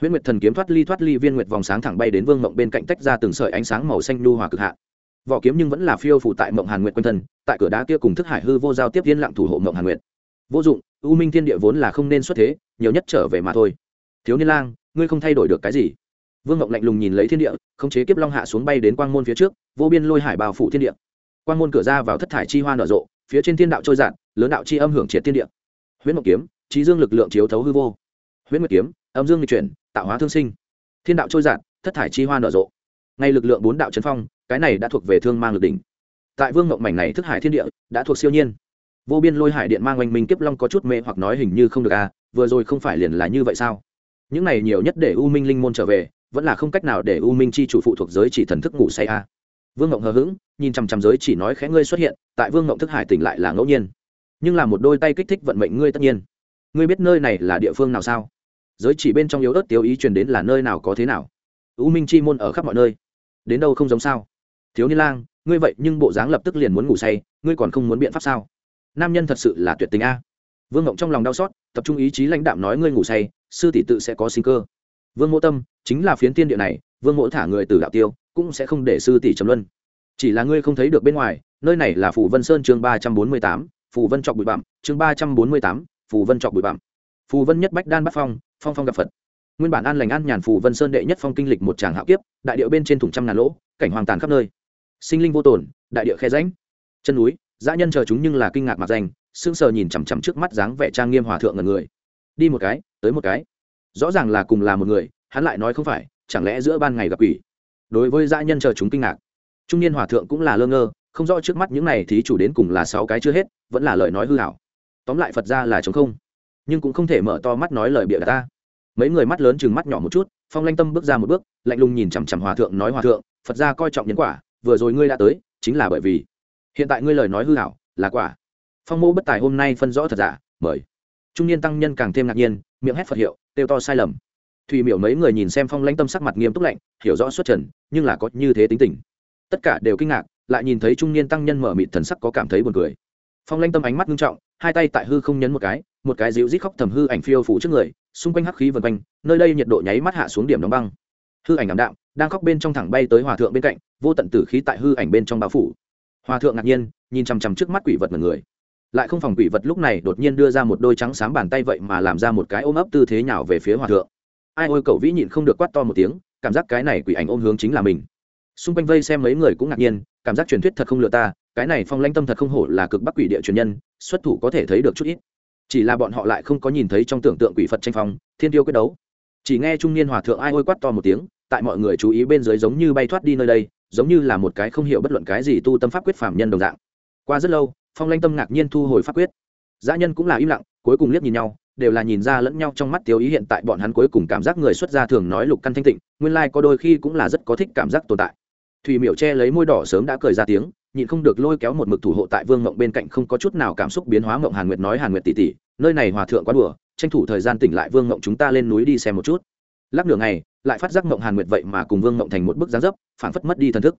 Huyễn nguyệt thần kiếm thoát ly thoát ly, viên nguyệt vòng sáng thẳng bay đến vương mộng bên cạnh tách ra từng sợi ánh sáng màu xanh lưu hòa cực hạ. Vỏ kiếm nhưng vẫn là phiêu phủ tại mộng hàn nguyệt quanh thân, tại cửa đá kia cùng thức hải hư vô giao tiếp viên lặng thủ hộ mộng hàn nguyệt. Vô dụng, u minh thiên địa vốn là không nên xuất thế, nhiều nhất trở về mà thôi. Thiếu niên lang, ngươi không thay đổi được cái gì? Vương mộng lạnh lùng nhìn lấy thiên địa không chế kiếp long hạ xuống bay đến quang môn phía trước, vô biên lôi hải bào phủ thiên địa. Quang môn cửa ra vào thất thải chi hoa nở rộ, phía trên thiên đạo trôi giạt lớn đạo chi âm hưởng triệt thiên địa. Huyễn mộng kiếm trí dương lực lượng chiếu thấu hư vô. Huyễn nguyệt kiếm, âm dương lịch chuyển, tạo hóa thương sinh. Thiên đạo trôi giạt, thất thải chi hoa nở rộ. Ngay lực lượng bốn đạo trấn phong, cái này đã thuộc về thương mang lực đỉnh. Tại vương mộng mảnh này thức hải thiên địa, đã thuộc siêu nhiên. Vô biên lôi hải điện mang oanh minh kiếp long có chút mê hoặc nói hình như không được à vừa rồi không phải liền là như vậy sao? Những này nhiều nhất để u minh linh môn trở về, vẫn là không cách nào để u minh chi chủ phụ thuộc giới chỉ thần thức ngủ say à. vương ngộng hờ hững, nhìn chằm chằm giới chỉ nói khẽ ngươi xuất hiện, tại vương ngộng thức hải tỉnh lại là ngẫu nhiên. Nhưng là một đôi tay kích thích vận mệnh ngươi tất nhiên ngươi biết nơi này là địa phương nào sao? Giới chỉ bên trong yếu ớt tiêu ý truyền đến là nơi nào có thế nào? U minh chi môn ở khắp mọi nơi. Đến đâu không giống sao? Thiếu niên lang, ngươi vậy nhưng bộ dáng lập tức liền muốn ngủ say, ngươi còn không muốn biện pháp sao? Nam nhân thật sự là tuyệt tình a. Vương ngộng trong lòng đau xót, tập trung ý chí lãnh đạm nói ngươi ngủ say, sư tỷ tự sẽ có sinh cơ. Vương mộ tâm, chính là phiến tiên địa này, vương mộ thả người từ đạo tiêu, cũng sẽ không để sư tỷ trầm luân. Chỉ là ngươi không thấy được bên ngoài, nơi này là phủ vân sơn chương ba trăm bốn mươi tám phủ vân trọc bụi bặm, chương ba trăm bốn mươi tám phù vân chọc bụi bặm. Phù vân nhất bách đan bắt phong phong phong gặp phật. Nguyên bản an lành an nhàn phù vân sơn đệ nhất phong kinh lịch một tràng hạo kiếp, đại điệu bên trên thủng trăm ngàn lỗ, cảnh hoàng tàn khắp nơi. Sinh linh vô tổn đại địa khe ránh chân núi, dã nhân chờ chúng nhưng là kinh ngạc mặt danh sững sờ nhìn chằm chằm trước mắt dáng vẻ trang nghiêm hòa thượng ngần người. Đi một cái, tới một cái. Rõ ràng là cùng là một người, hắn lại nói không phải, chẳng lẽ giữa ban ngày gặp quỷ? Đối với dã nhân chờ chúng kinh ngạc. Trung niên hòa thượng cũng là lơ ngơ, không rõ trước mắt những này thí chủ đến cùng là sáu cái chưa hết, vẫn là lời nói hư hảo tóm lại phật ra là chống không. Nhưng cũng không thể mở to mắt nói lời bịa ta. Mấy người mắt lớn chừng mắt nhỏ một chút, phong lanh tâm bước ra một bước, lạnh lùng nhìn chằm chằm hòa thượng, nói hòa thượng, phật ra coi trọng nhân quả, vừa rồi ngươi đã tới, chính là bởi vì, hiện tại ngươi lời nói hư hảo, là quả. Phong mô bất tài hôm nay phân rõ thật giả, mời. Trung niên tăng nhân càng thêm ngạc nhiên, miệng hét phật hiệu têu to sai lầm. Thùy miểu mấy người nhìn xem phong lãnh tâm sắc mặt nghiêm túc lạnh, hiểu rõ xuất trần, nhưng là có như thế tính tình. Tất cả đều kinh ngạc, lại nhìn thấy trung niên tăng nhân mở mịt thần sắc có cảm thấy buồn cười phong lanh tâm ánh mắt nghiêm trọng, hai tay tại hư không nhấn một cái một cái dịu rít khóc thầm hư ảnh phiêu phủ trước người, xung quanh hắc khí vần quanh, nơi đây nhiệt độ nháy mắt hạ xuống điểm đóng băng. Hư ảnh ảm đạm, đang khóc bên trong thẳng bay tới hòa thượng bên cạnh, vô tận tử khí tại hư ảnh bên trong bao phủ. Hòa thượng ngạc nhiên, nhìn chằm chằm trước mắt quỷ vật mật người. Lại không phòng quỷ vật lúc này đột nhiên đưa ra một đôi trắng sáng bàn tay vậy mà làm ra một cái ôm ấp tư thế nhào về phía hòa thượng. Ai ôi cậu vĩ nhịn không được quát to một tiếng, cảm giác cái này quỷ ảnh ôm hướng chính là mình. Xung quanh vây xem mấy người cũng ngạc nhiên, cảm giác truyền thuyết thật không lừa ta cái này phong lanh tâm thật không hổ là cực bắc quỷ địa truyền nhân, xuất thủ có thể thấy được chút ít. Chỉ là bọn họ lại không có nhìn thấy trong tưởng tượng quỷ phật tranh phong, thiên tiêu quyết đấu. Chỉ nghe trung niên hòa thượng ai ôi quát to một tiếng, tại mọi người chú ý bên dưới giống như bay thoát đi nơi đây, giống như là một cái không hiểu bất luận cái gì tu tâm pháp quyết phạm nhân đồng dạng. Qua rất lâu, phong lanh tâm ngạc nhiên thu hồi pháp quyết. Dã nhân cũng là im lặng, cuối cùng liếc nhìn nhau, đều là nhìn ra lẫn nhau trong mắt tiêu ý hiện tại bọn hắn cuối cùng cảm giác người xuất gia thường nói lục căn thanh tịnh, nguyên lai có đôi khi cũng là rất có thích cảm giác tồn tại. Thùy miểu che lấy môi đỏ sớm đã cười ra tiếng nhịn không được lôi kéo một mực thủ hộ tại vương mộng bên cạnh không có chút nào cảm xúc biến hóa mộng hàn nguyệt nói hàn nguyệt tỷ tỷ, nơi này hòa thượng quá đùa, tranh thủ thời gian tỉnh lại vương mộng chúng ta lên núi đi xem một chút. Lắc nửa ngày, lại phát giác mộng hàn nguyệt vậy mà cùng vương mộng thành một bức gián dấp phản phất mất đi thần thức.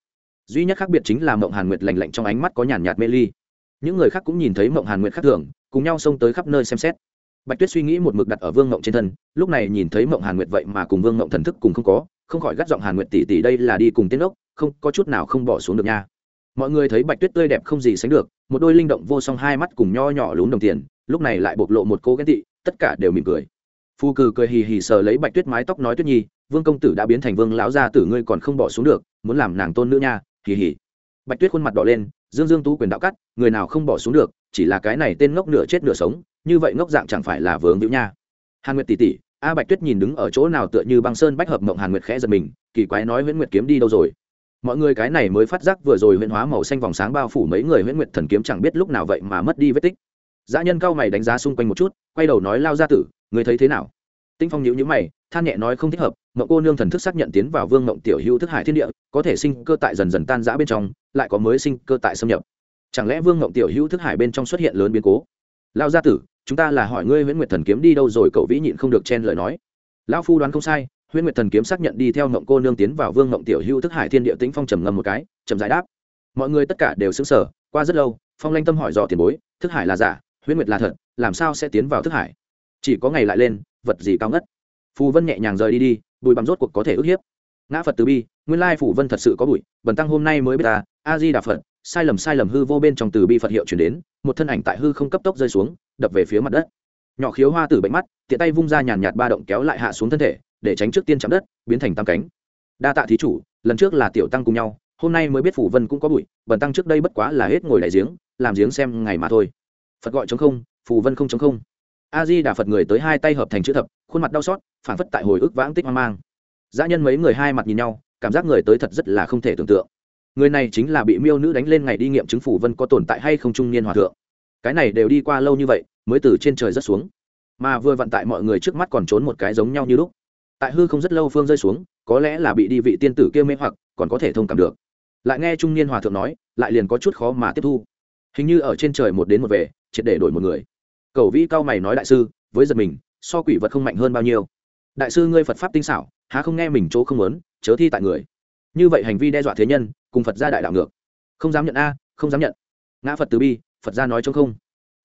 Duy nhất khác biệt chính là mộng hàn nguyệt lành lạnh trong ánh mắt có nhàn nhạt mê ly. Những người khác cũng nhìn thấy mộng hàn nguyệt khác thường, cùng nhau xông tới khắp nơi xem xét. Bạch tuyết suy nghĩ một mực đặt ở vương mộng trên thân, lúc này nhìn thấy mộng hàn nguyệt vậy mà cùng vương mộng thần thức cùng không có, không khỏi gắt giọng hàn nguyệt tỷ tỷ đây là đi cùng tiên ốc không, có chút nào không bỏ xuống được nha mọi người thấy bạch tuyết tươi đẹp không gì sánh được, một đôi linh động vô song hai mắt cùng nho nhỏ lún đồng tiền, lúc này lại bộc lộ một cô ghen tị, tất cả đều mỉm cười. Phu cừ cười hì hì sờ lấy bạch tuyết mái tóc nói tuyết nhi, vương công tử đã biến thành vương lão gia tử ngươi còn không bỏ xuống được, muốn làm nàng tôn nữ nha, hì hì. Bạch tuyết khuôn mặt đỏ lên, dương dương tú quyền đạo cắt, người nào không bỏ xuống được, chỉ là cái này tên ngốc nửa chết nửa sống, như vậy ngốc dạng chẳng phải là vướng hữu nha. Hàn nguyệt tỷ tỷ, a bạch tuyết nhìn đứng ở chỗ nào tựa như băng sơn bách hợp mộng hàn nguyệt khẽ giật mình, kỳ quái nói nguyễn nguyệt kiếm đi đâu rồi? Mọi người cái này mới phát giác vừa rồi huyễn hóa màu xanh vòng sáng bao phủ mấy người huyễn nguyệt thần kiếm chẳng biết lúc nào vậy mà mất đi vết tích. Dã nhân cao mày đánh giá xung quanh một chút, quay đầu nói lao ra tử, người thấy thế nào? Tinh phong nhíu nhíu mày, than nhẹ nói không thích hợp mộng cô nương thần thức xác nhận tiến vào vương mộng tiểu hữu thức hải thiên địa, có thể sinh cơ tại dần dần tan rã bên trong, lại có mới sinh cơ tại xâm nhập. Chẳng lẽ vương mộng tiểu hữu thức hải bên trong xuất hiện lớn biến cố? Lao gia tử, chúng ta là hỏi ngươi nguyễn nguyệt thần kiếm đi đâu rồi, cậu vĩ nhịn không được chen lời nói. Lão phu đoán không sai huyễn nguyệt thần kiếm xác nhận đi theo ngộng cô nương tiến vào vương ngộng tiểu hữu thức hải thiên địa tĩnh phong trầm ngâm một cái trầm giải đáp. Mọi người tất cả đều xứng sở qua rất lâu, phong lanh tâm hỏi dò tiền bối, thức hải là giả, huyễn nguyệt là thật, làm sao sẽ tiến vào thức hải? Chỉ có ngày lại lên, vật gì cao ngất? Phù vân nhẹ nhàng rời đi đi, bùi bằng rốt cuộc có thể ức hiếp. Ngã phật từ bi, nguyên lai phủ vân thật sự có bụi, bần tăng hôm nay mới biết ta a di đà phật, sai lầm sai lầm hư vô bên trong từ bi phật hiệu chuyển đến, một thân ảnh tại hư không cấp tốc rơi xuống, đập về phía mặt đất. Nhỏ khiếu hoa tử bệnh mắt, tiện tay vung ra nhàn nhạt ba động kéo lại hạ xuống thân thể để tránh trước tiên chạm đất, biến thành tam cánh. Đa tạ thí chủ, lần trước là tiểu tăng cùng nhau, hôm nay mới biết phủ vân cũng có bụi, bần tăng trước đây bất quá là hết ngồi đại giếng, làm giếng xem ngày mà thôi. Phật gọi chống không, phù vân không chống không. A di đà phật người tới hai tay hợp thành chữ thập, khuôn mặt đau xót phản phất tại hồi ức vãng tích hoang mang. Dã nhân mấy người hai mặt nhìn nhau, cảm giác người tới thật rất là không thể tưởng tượng. Người này chính là bị miêu nữ đánh lên ngày đi nghiệm chứng phủ vân có tồn tại hay không trung niên hòa thượng. Cái này đều đi qua lâu như vậy, mới từ trên trời rất xuống. Mà vừa vận tại mọi người trước mắt còn trốn một cái giống nhau như lúc tại hư không rất lâu phương rơi xuống, có lẽ là bị đi vị tiên tử kia mê hoặc, còn có thể thông cảm được. Lại nghe trung niên hòa thượng nói, lại liền có chút khó mà tiếp thu. Hình như ở trên trời một đến một về, triệt để đổi một người. Cầu vĩ cao mày nói đại sư, với giật mình, so quỷ vật không mạnh hơn bao nhiêu. Đại sư ngươi phật pháp tinh xảo, há không nghe mình chỗ không muốn, chớ thi tại người. Như vậy hành vi đe dọa thế nhân, cùng phật gia đại đạo ngược. Không dám nhận a, không dám nhận. Ngã phật từ bi, phật gia nói trong không.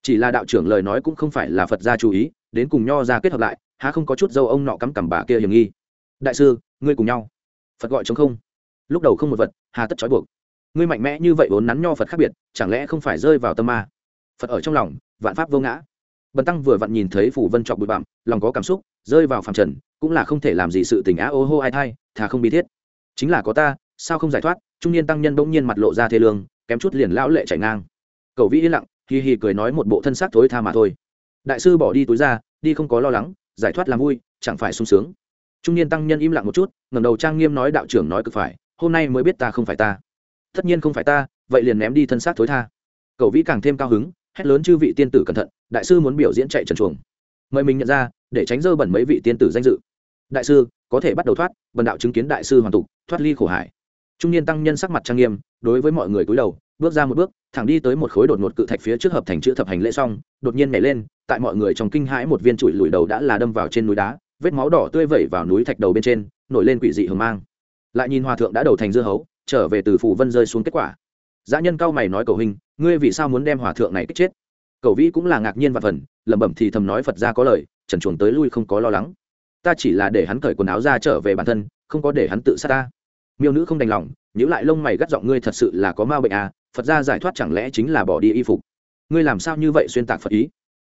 Chỉ là đạo trưởng lời nói cũng không phải là phật gia chú ý đến cùng nho ra kết hợp lại, há không có chút dâu ông nọ cắm cằm bà kia hiểm nghi. Đại sư, ngươi cùng nhau. Phật gọi chống không. Lúc đầu không một vật, hà tất trói buộc. Ngươi mạnh mẽ như vậy vốn nắn nho phật khác biệt, chẳng lẽ không phải rơi vào tâm ma? Phật ở trong lòng, vạn pháp vô ngã. Bần tăng vừa vặn nhìn thấy phủ vân trọc bụi bặm, lòng có cảm xúc, rơi vào phàm trần, cũng là không thể làm gì sự tình á, ô hô ai thai, thà không bi thiết. Chính là có ta, sao không giải thoát? Trung niên tăng nhân bỗng nhiên mặt lộ ra thê lương, kém chút liền lão lệ chảy ngang. Cầu vĩ yên lặng hì hì cười nói một bộ thân xác thối tha mà thôi đại sư bỏ đi túi ra, đi không có lo lắng, giải thoát làm vui, chẳng phải sung sướng. Trung niên tăng nhân im lặng một chút, ngẩng đầu trang nghiêm nói đạo trưởng nói cực phải, hôm nay mới biết ta không phải ta. Tất nhiên không phải ta, vậy liền ném đi thân xác thối tha. Cầu vĩ càng thêm cao hứng, hét lớn chư vị tiên tử cẩn thận, đại sư muốn biểu diễn chạy trần chuồng. Mời mình nhận ra, để tránh dơ bẩn mấy vị tiên tử danh dự. Đại sư, có thể bắt đầu thoát, bần đạo chứng kiến đại sư hoàn tục, thoát ly khổ hải. Trung niên tăng nhân sắc mặt trang nghiêm, đối với mọi người cúi đầu, bước ra một bước, thẳng đi tới một khối đột ngột cự thạch phía trước hợp thành chữ thập hành lễ xong, đột nhiên nhảy lên tại mọi người trong kinh hãi một viên trụi lùi đầu đã là đâm vào trên núi đá, vết máu đỏ tươi vẩy vào núi thạch đầu bên trên, nổi lên quỷ dị hờ mang. Lại nhìn hòa thượng đã đầu thành dưa hấu, trở về từ phủ vân rơi xuống kết quả. Dã nhân cao mày nói cầu hình ngươi vì sao muốn đem hòa thượng này kích chết? Cầu vĩ cũng là ngạc nhiên và phần, lẩm bẩm thì thầm nói phật ra có lời, trần chuồng tới lui không có lo lắng. Ta chỉ là để hắn cởi quần áo ra trở về bản thân, không có để hắn tự sát ta. Miêu nữ không đành lòng nhữ lại lông mày gắt giọng ngươi thật sự là có ma bệnh à phật ra giải thoát chẳng lẽ chính là bỏ đi y phục. Ngươi làm sao như vậy xuyên tạc phật ý?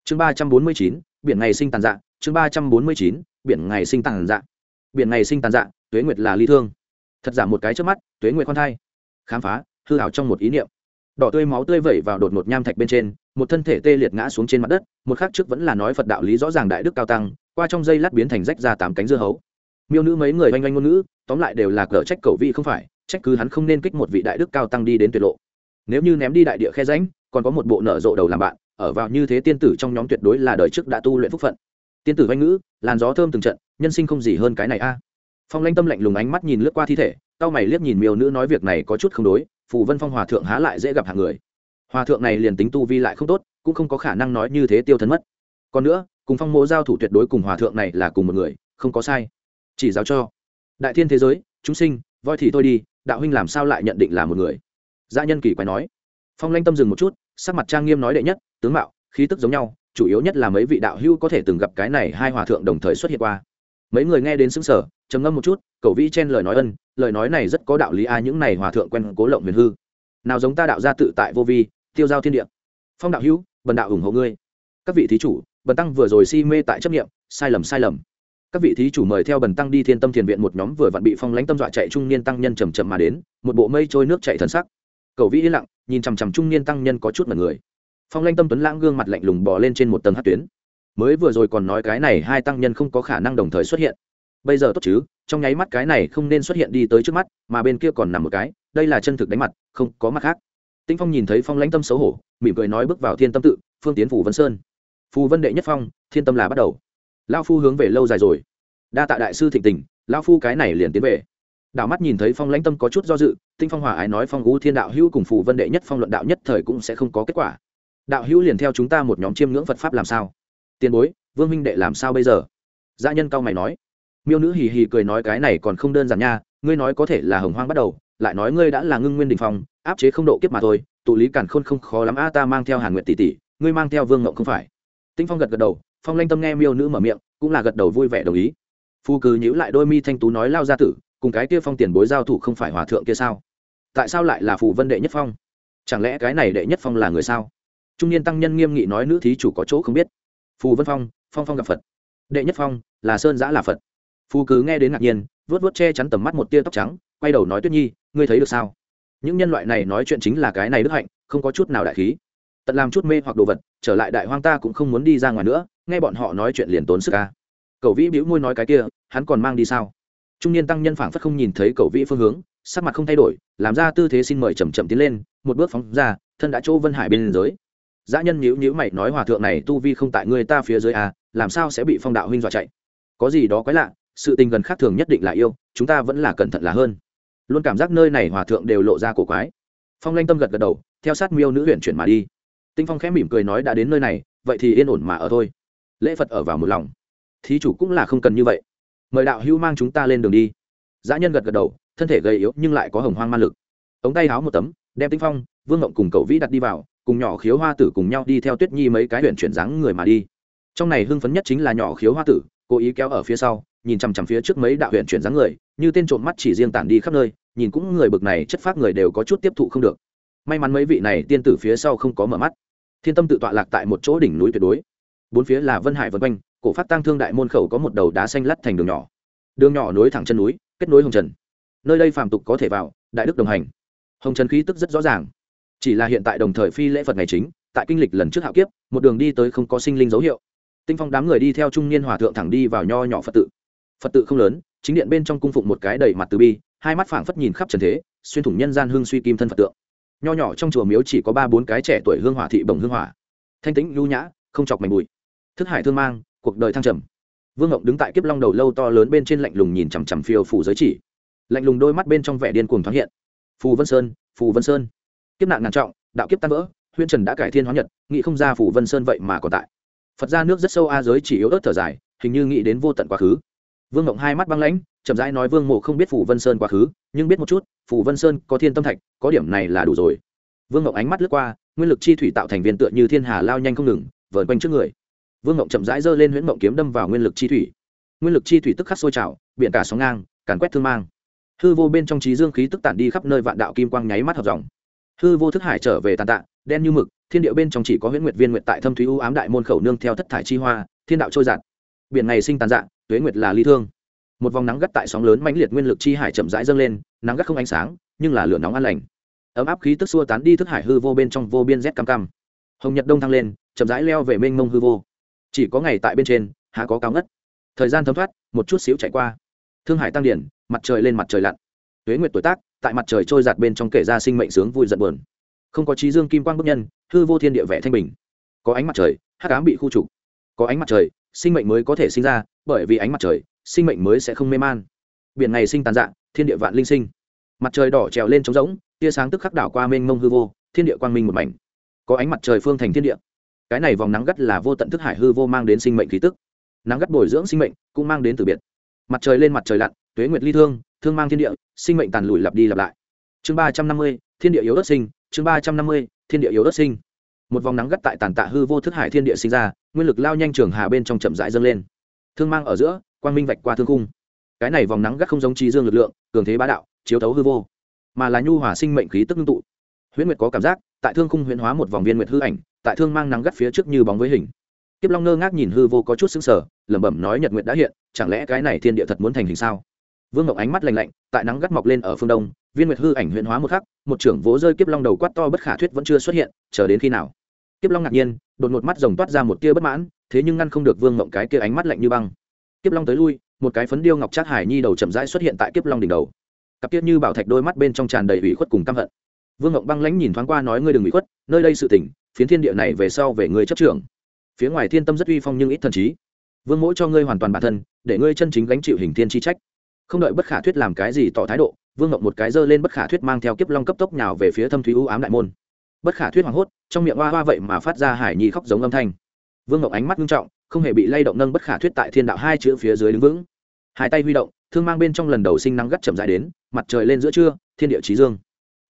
Chương ba trăm bốn mươi chín, biển ngày sinh tàn dạ. Chương ba trăm bốn mươi chín, biển ngày sinh tàn dạ. Biển ngày sinh tàn dạ tuế nguyệt là ly thương. Thật giả một cái trước mắt, tuế nguyệt con thai. Khám phá, hư hảo trong một ý niệm. Đỏ tươi máu tươi vẩy vào đột ngột nham thạch bên trên, một thân thể tê liệt ngã xuống trên mặt đất, một khắc trước vẫn là nói phật đạo lý rõ ràng đại đức cao tăng, qua trong dây lát biến thành rách ra tám cánh dưa hấu. Miêu nữ mấy người oanh oanh ngôn ngữ, tóm lại đều là cờ trách cầu vị không phải, trách cứ hắn không nên kích một vị đại đức cao tăng đi đến tuyệt lộ. Nếu như ném đi đại địa khe ránh còn có một bộ nở rộ đầu làm bạn ở vào như thế tiên tử trong nhóm tuyệt đối là đời trước đã tu luyện phúc phận. Tiên tử văn ngữ, làn gió thơm từng trận, nhân sinh không gì hơn cái này a. Phong lanh tâm lạnh lùng ánh mắt nhìn lướt qua thi thể tao mày liếc nhìn miêu nữ nói việc này có chút không đối, phù vân phong hòa thượng há lại dễ gặp hàng người. Hòa thượng này liền tính tu vi lại không tốt, cũng không có khả năng nói như thế tiêu thân mất. Còn nữa, cùng phong mộ giao thủ tuyệt đối cùng hòa thượng này là cùng một người, không có sai. Chỉ giáo cho. Đại thiên thế giới, chúng sinh, voi thì tôi đi, đạo huynh làm sao lại nhận định là một người? Gia nhân kỳ quái nói. Phong lanh tâm dừng một chút, sắc mặt trang nghiêm nói đệ nhất tướng mạo, khí tức giống nhau, chủ yếu nhất là mấy vị đạo hữu có thể từng gặp cái này hai hòa thượng đồng thời xuất hiện qua. Mấy người nghe đến xứng sở trầm ngâm một chút cậu vĩ chen lời nói ân, lời nói này rất có đạo lý a, những này hòa thượng quen cố lộng huyền hư. Nào giống ta đạo gia tự tại vô vi, tiêu giao thiên địa. Phong đạo hữu, bần đạo ủng hộ ngươi. Các vị thí chủ, bần tăng vừa rồi si mê tại chấp nghiệm sai lầm sai lầm. Các vị thí chủ mời theo bần tăng đi thiên tâm thiền viện một nhóm vừa vặn bị phong lãnh tâm dọa chạy trung niên tăng nhân chầm chậm mà đến, một bộ mây trôi nước chạy thần sắc. Cầu vĩ yên lặng, nhìn chằm chằm trung niên tăng nhân có chút mật người phong Lanh tâm tuấn lãng gương mặt lạnh lùng bỏ lên trên một tầng hát tuyến. Mới vừa rồi còn nói cái này hai tăng nhân không có khả năng đồng thời xuất hiện. Bây giờ tốt chứ, trong nháy mắt cái này không nên xuất hiện đi tới trước mắt, mà bên kia còn nằm một cái, đây là chân thực đánh mặt, không có mặt khác. Tĩnh phong nhìn thấy phong lãnh tâm xấu hổ, mỉm cười nói bước vào thiên tâm tự, phương tiến phủ vân sơn. Phù vân đệ nhất phong, thiên tâm là bắt đầu. Lao phu hướng về lâu dài rồi. Đa tạ đại sư thịnh tình lao phu cái này liền tiến về. Đảo mắt nhìn thấy phong lãnh tâm có chút do dự tinh phong hòa ái nói phong gú thiên đạo hữu cùng phù vân đệ nhất phong luận đạo nhất thời cũng sẽ không có kết quả đạo hữu liền theo chúng ta một nhóm chiêm ngưỡng phật pháp làm sao? Tiền bối, vương minh đệ làm sao bây giờ? Gia nhân cao mày nói. Miêu nữ hì hì cười nói cái này còn không đơn giản nha, ngươi nói có thể là hồng hoang bắt đầu, lại nói ngươi đã là ngưng nguyên đình phong, áp chế không độ kiếp mà thôi, tụ lý cản khôn không khó lắm. A, ta mang theo hàn nguyện tỷ tỷ, ngươi mang theo vương ngộng không phải? Tinh phong gật gật đầu, phong lanh tâm nghe miêu nữ mở miệng, cũng là gật đầu vui vẻ đồng ý. Phu cứ nhíu lại đôi mi thanh tú nói, lao ra tử, cùng cái kia phong tiền bối giao thủ không phải hòa thượng kia sao? Tại sao lại là phù vân đệ nhất phong? Chẳng lẽ cái này đệ nhất phong là người sao? Trung niên tăng nhân nghiêm nghị nói nữ thí chủ có chỗ không biết. Phù vân phong phong phong gặp phật. Đệ nhất phong, là sơn giã là phật. Phù cứ nghe đến ngạc nhiên vớt vớt che chắn tầm mắt một tia tóc trắng, quay đầu nói tuyết nhi, ngươi thấy được sao? Những nhân loại này nói chuyện chính là cái này đức hạnh, không có chút nào đại khí. Tận làm chút mê hoặc đồ vật, trở lại đại hoang ta cũng không muốn đi ra ngoài nữa, nghe bọn họ nói chuyện liền tốn sức ca cậu vĩ bĩu môi nói cái kia, hắn còn mang đi sao? Trung niên tăng nhân phảng phất không nhìn thấy cậu vĩ phương hướng, sắc mặt không thay đổi, làm ra tư thế xin mời chầm chậm tiến lên, một bước phóng ra, thân đã chỗ vân hải bên giới dã nhân nhíu nhíu mày nói, hòa thượng này tu vi không tại ngươi ta phía dưới à làm sao sẽ bị phong đạo huynh dọa chạy? Có gì đó quái lạ, sự tình gần khác thường nhất định là yêu, chúng ta vẫn là cẩn thận là hơn. Luôn cảm giác nơi này hòa thượng đều lộ ra cổ quái. Phong lanh tâm gật gật đầu, theo sát miêu nữ huyện chuyển mà đi. Tinh phong khẽ mỉm cười nói, đã đến nơi này, vậy thì yên ổn mà ở thôi. Lễ phật ở vào một lòng. Thí chủ cũng là không cần như vậy. Mời đạo hữu mang chúng ta lên đường đi. Dã nhân gật gật đầu, thân thể gầy yếu nhưng lại có hồng hoang man lực. Ống tay háo một tấm, đem tinh phong vương ngộng cùng cậu vĩ đặt đi vào, cùng nhỏ khiếu hoa tử cùng nhau đi theo tuyết nhi mấy cái huyện chuyển dáng người mà đi. Trong này hưng phấn nhất chính là nhỏ khiếu hoa tử, cố ý kéo ở phía sau, nhìn chằm chằm phía trước mấy đạo huyện chuyển dáng người, như tên trộm mắt chỉ riêng tản đi khắp nơi, nhìn cũng người bực này, chất phác người đều có chút tiếp thụ không được. May mắn mấy vị này tiên tử phía sau không có mở mắt. Thiên tâm tự tọa lạc tại một chỗ đỉnh núi tuyệt đối. Bốn phía là vân hải vân quanh, cổ phát tăng thương đại môn khẩu có một đầu đá xanh lắt thành đường nhỏ. Đường nhỏ nối thẳng chân núi, kết nối hồng trần. Nơi đây phàm tục có thể vào, đại đức đồng hành. Hồng trần khí tức rất rõ ràng chỉ là hiện tại đồng thời phi lễ phật ngày chính, tại kinh lịch lần trước hạo kiếp, một đường đi tới không có sinh linh dấu hiệu. Tinh phong đám người đi theo trung niên hòa thượng thẳng đi vào nho nhỏ phật tự. Phật tự không lớn, chính điện bên trong cung phụng một cái đầy mặt từ bi, hai mắt phảng phất nhìn khắp trần thế, xuyên thủng nhân gian hương suy kim thân phật tượng. Nho nhỏ trong chùa miếu chỉ có ba bốn cái trẻ tuổi hương hỏa thị bồng hương hỏa. Thanh tĩnh lưu nhã, không chọc mảnh bụi. Thức hải thương mang, cuộc đời thăng trầm. Vương ngộng đứng tại kiếp long đầu lâu to lớn bên trên lạnh lùng nhìn chằm chằm phiêu phủ giới chỉ. Lạnh lùng đôi mắt bên trong vẻ điên cuồng thoáng hiện. Phù vân sơn, phù vân sơn kiếp nạn ngàn trọng, đạo kiếp tan vỡ huyên trần đã cải thiên hóa nhật, nghĩ không ra phủ vân sơn vậy mà còn tại. Phật ra nước rất sâu a giới chỉ yếu ớt thở dài, hình như nghĩ đến vô tận quá khứ. Vương ngộng hai mắt băng lãnh, chậm rãi nói vương mộ không biết phủ vân sơn quá khứ, nhưng biết một chút, Phủ vân sơn có thiên tâm thạch, có điểm này là đủ rồi. Vương ngộng ánh mắt lướt qua, nguyên lực chi thủy tạo thành viên tựa như thiên hà lao nhanh không ngừng, vờn quanh trước người. Vương ngộng chậm rãi giơ lên huyễn ngộng kiếm đâm vào nguyên lực chi thủy. Nguyên lực chi thủy tức khắc sôi trào, biển cả sóng ngang, càn quét thương mang. Hư vô bên trong trí dương khí tức tản đi khắp nơi vạn đạo kim quang nháy mắt hợp dòng hư vô thức hải trở về tàn tạ, đen như mực, thiên điệu bên trong chỉ có huyễn nguyệt viên nguyệt tại thâm thúy u ám đại môn khẩu nương theo thất thải chi hoa, thiên đạo trôi giạt. Biển này sinh tàn dạng tuế nguyệt là ly thương. Một vòng nắng gắt tại sóng lớn mãnh liệt nguyên lực chi hải chậm rãi dâng lên, nắng gắt không ánh sáng, nhưng là lửa nóng an lành. Ấm áp khí tức xua tán đi thức hải hư vô bên trong vô biên rét cam cam. Hồng nhật đông thăng lên, chậm rãi leo về mênh mông hư vô. Chỉ có ngày tại bên trên, há có cao ngất. Thời gian thấm thoát, một chút xíu chạy qua. Thương hải tăng điển, mặt trời lên mặt trời lặn. Tuế nguyệt tuổi tác tại mặt trời trôi giạt bên trong kể ra sinh mệnh sướng vui giận buồn. Không có trí dương kim quang bức nhân, hư vô thiên địa vẽ thanh bình. Có ánh mặt trời, hắc ám bị khu trục. Có ánh mặt trời, sinh mệnh mới có thể sinh ra, bởi vì ánh mặt trời, sinh mệnh mới sẽ không mê man. Biển ngày sinh tàn dạng thiên địa vạn linh sinh. Mặt trời đỏ trèo lên trống rỗng, tia sáng tức khắc đảo qua mênh mông hư vô, thiên địa quang minh một mảnh. Có ánh mặt trời phương thành thiên địa. Cái này vòng nắng gắt là vô tận thức hải hư vô mang đến sinh mệnh khí tức. Nắng gắt bồi dưỡng sinh mệnh, cũng mang đến từ biệt. Mặt trời lên mặt trời lặn, tuế nguyệt ly thương thương mang thiên địa, sinh mệnh tàn lùi lặp đi lặp lại. Chương ba trăm năm mươi, thiên địa yếu đất sinh, chương ba trăm năm mươi, thiên địa yếu đất sinh. Một vòng nắng gắt tại tàn tạ hư vô thức hải thiên địa sinh ra, nguyên lực lao nhanh trường hà bên trong chậm rãi dâng lên. Thương mang ở giữa, quang minh vạch qua thương cung cái này vòng nắng gắt không giống trí dương lực lượng, cường thế bá đạo, chiếu thấu hư vô, mà là nhu hòa sinh mệnh khí tức ngưng tụ. Huyễn nguyệt có cảm giác, tại thương khung huyễn hóa một vòng viên nguyệt hư ảnh, tại thương mang nắng gắt phía trước như bóng với hình. Kiếp long ngơ ngác nhìn hư vô có chút xứng sở lẩm bẩm nói nhật nguyệt đã hiện, chẳng lẽ cái này thiên địa thật muốn thành hình sao? Vương ngọc ánh mắt lạnh lạnh, tại nắng gắt mọc lên ở phương đông, viên nguyệt hư ảnh huyện hóa một khắc, một trưởng vỗ rơi kiếp long đầu quát to bất khả thuyết vẫn chưa xuất hiện, chờ đến khi nào? Kiếp long ngạc nhiên, đột ngột mắt rồng toát ra một tia bất mãn, thế nhưng ngăn không được vương ngộng cái kia ánh mắt lạnh như băng. Kiếp long tới lui, một cái phấn điêu ngọc trác hải nhi đầu chậm rãi xuất hiện tại kiếp long đỉnh đầu. Cặp kiếp như bảo thạch đôi mắt bên trong tràn đầy ủy khuất cùng căm hận. Vương ngộng băng lãnh nhìn thoáng qua nói ngươi đừng ủy khuất, nơi đây sự tỉnh phiến thiên địa này về sau về ngươi chấp trưởng. Phía ngoài thiên tâm rất uy phong nhưng ít thần trí. Vương mỗi cho ngươi hoàn toàn bản thân, để ngươi chân chính gánh chịu hình thiên chi trách không đợi bất khả thuyết làm cái gì tỏ thái độ, vương ngộng một cái giơ lên bất khả thuyết mang theo kiếp long cấp tốc nhào về phía thâm thúy u ám đại môn. Bất khả thuyết hoảng hốt, trong miệng hoa hoa vậy mà phát ra hải nhi khóc giống âm thanh. Vương ngộng ánh mắt nghiêm trọng, không hề bị lay động nâng bất khả thuyết tại thiên đạo hai chữ phía dưới đứng vững. Hai tay huy động, thương mang bên trong lần đầu sinh nắng gắt chậm dài đến, mặt trời lên giữa trưa, thiên địa trí dương.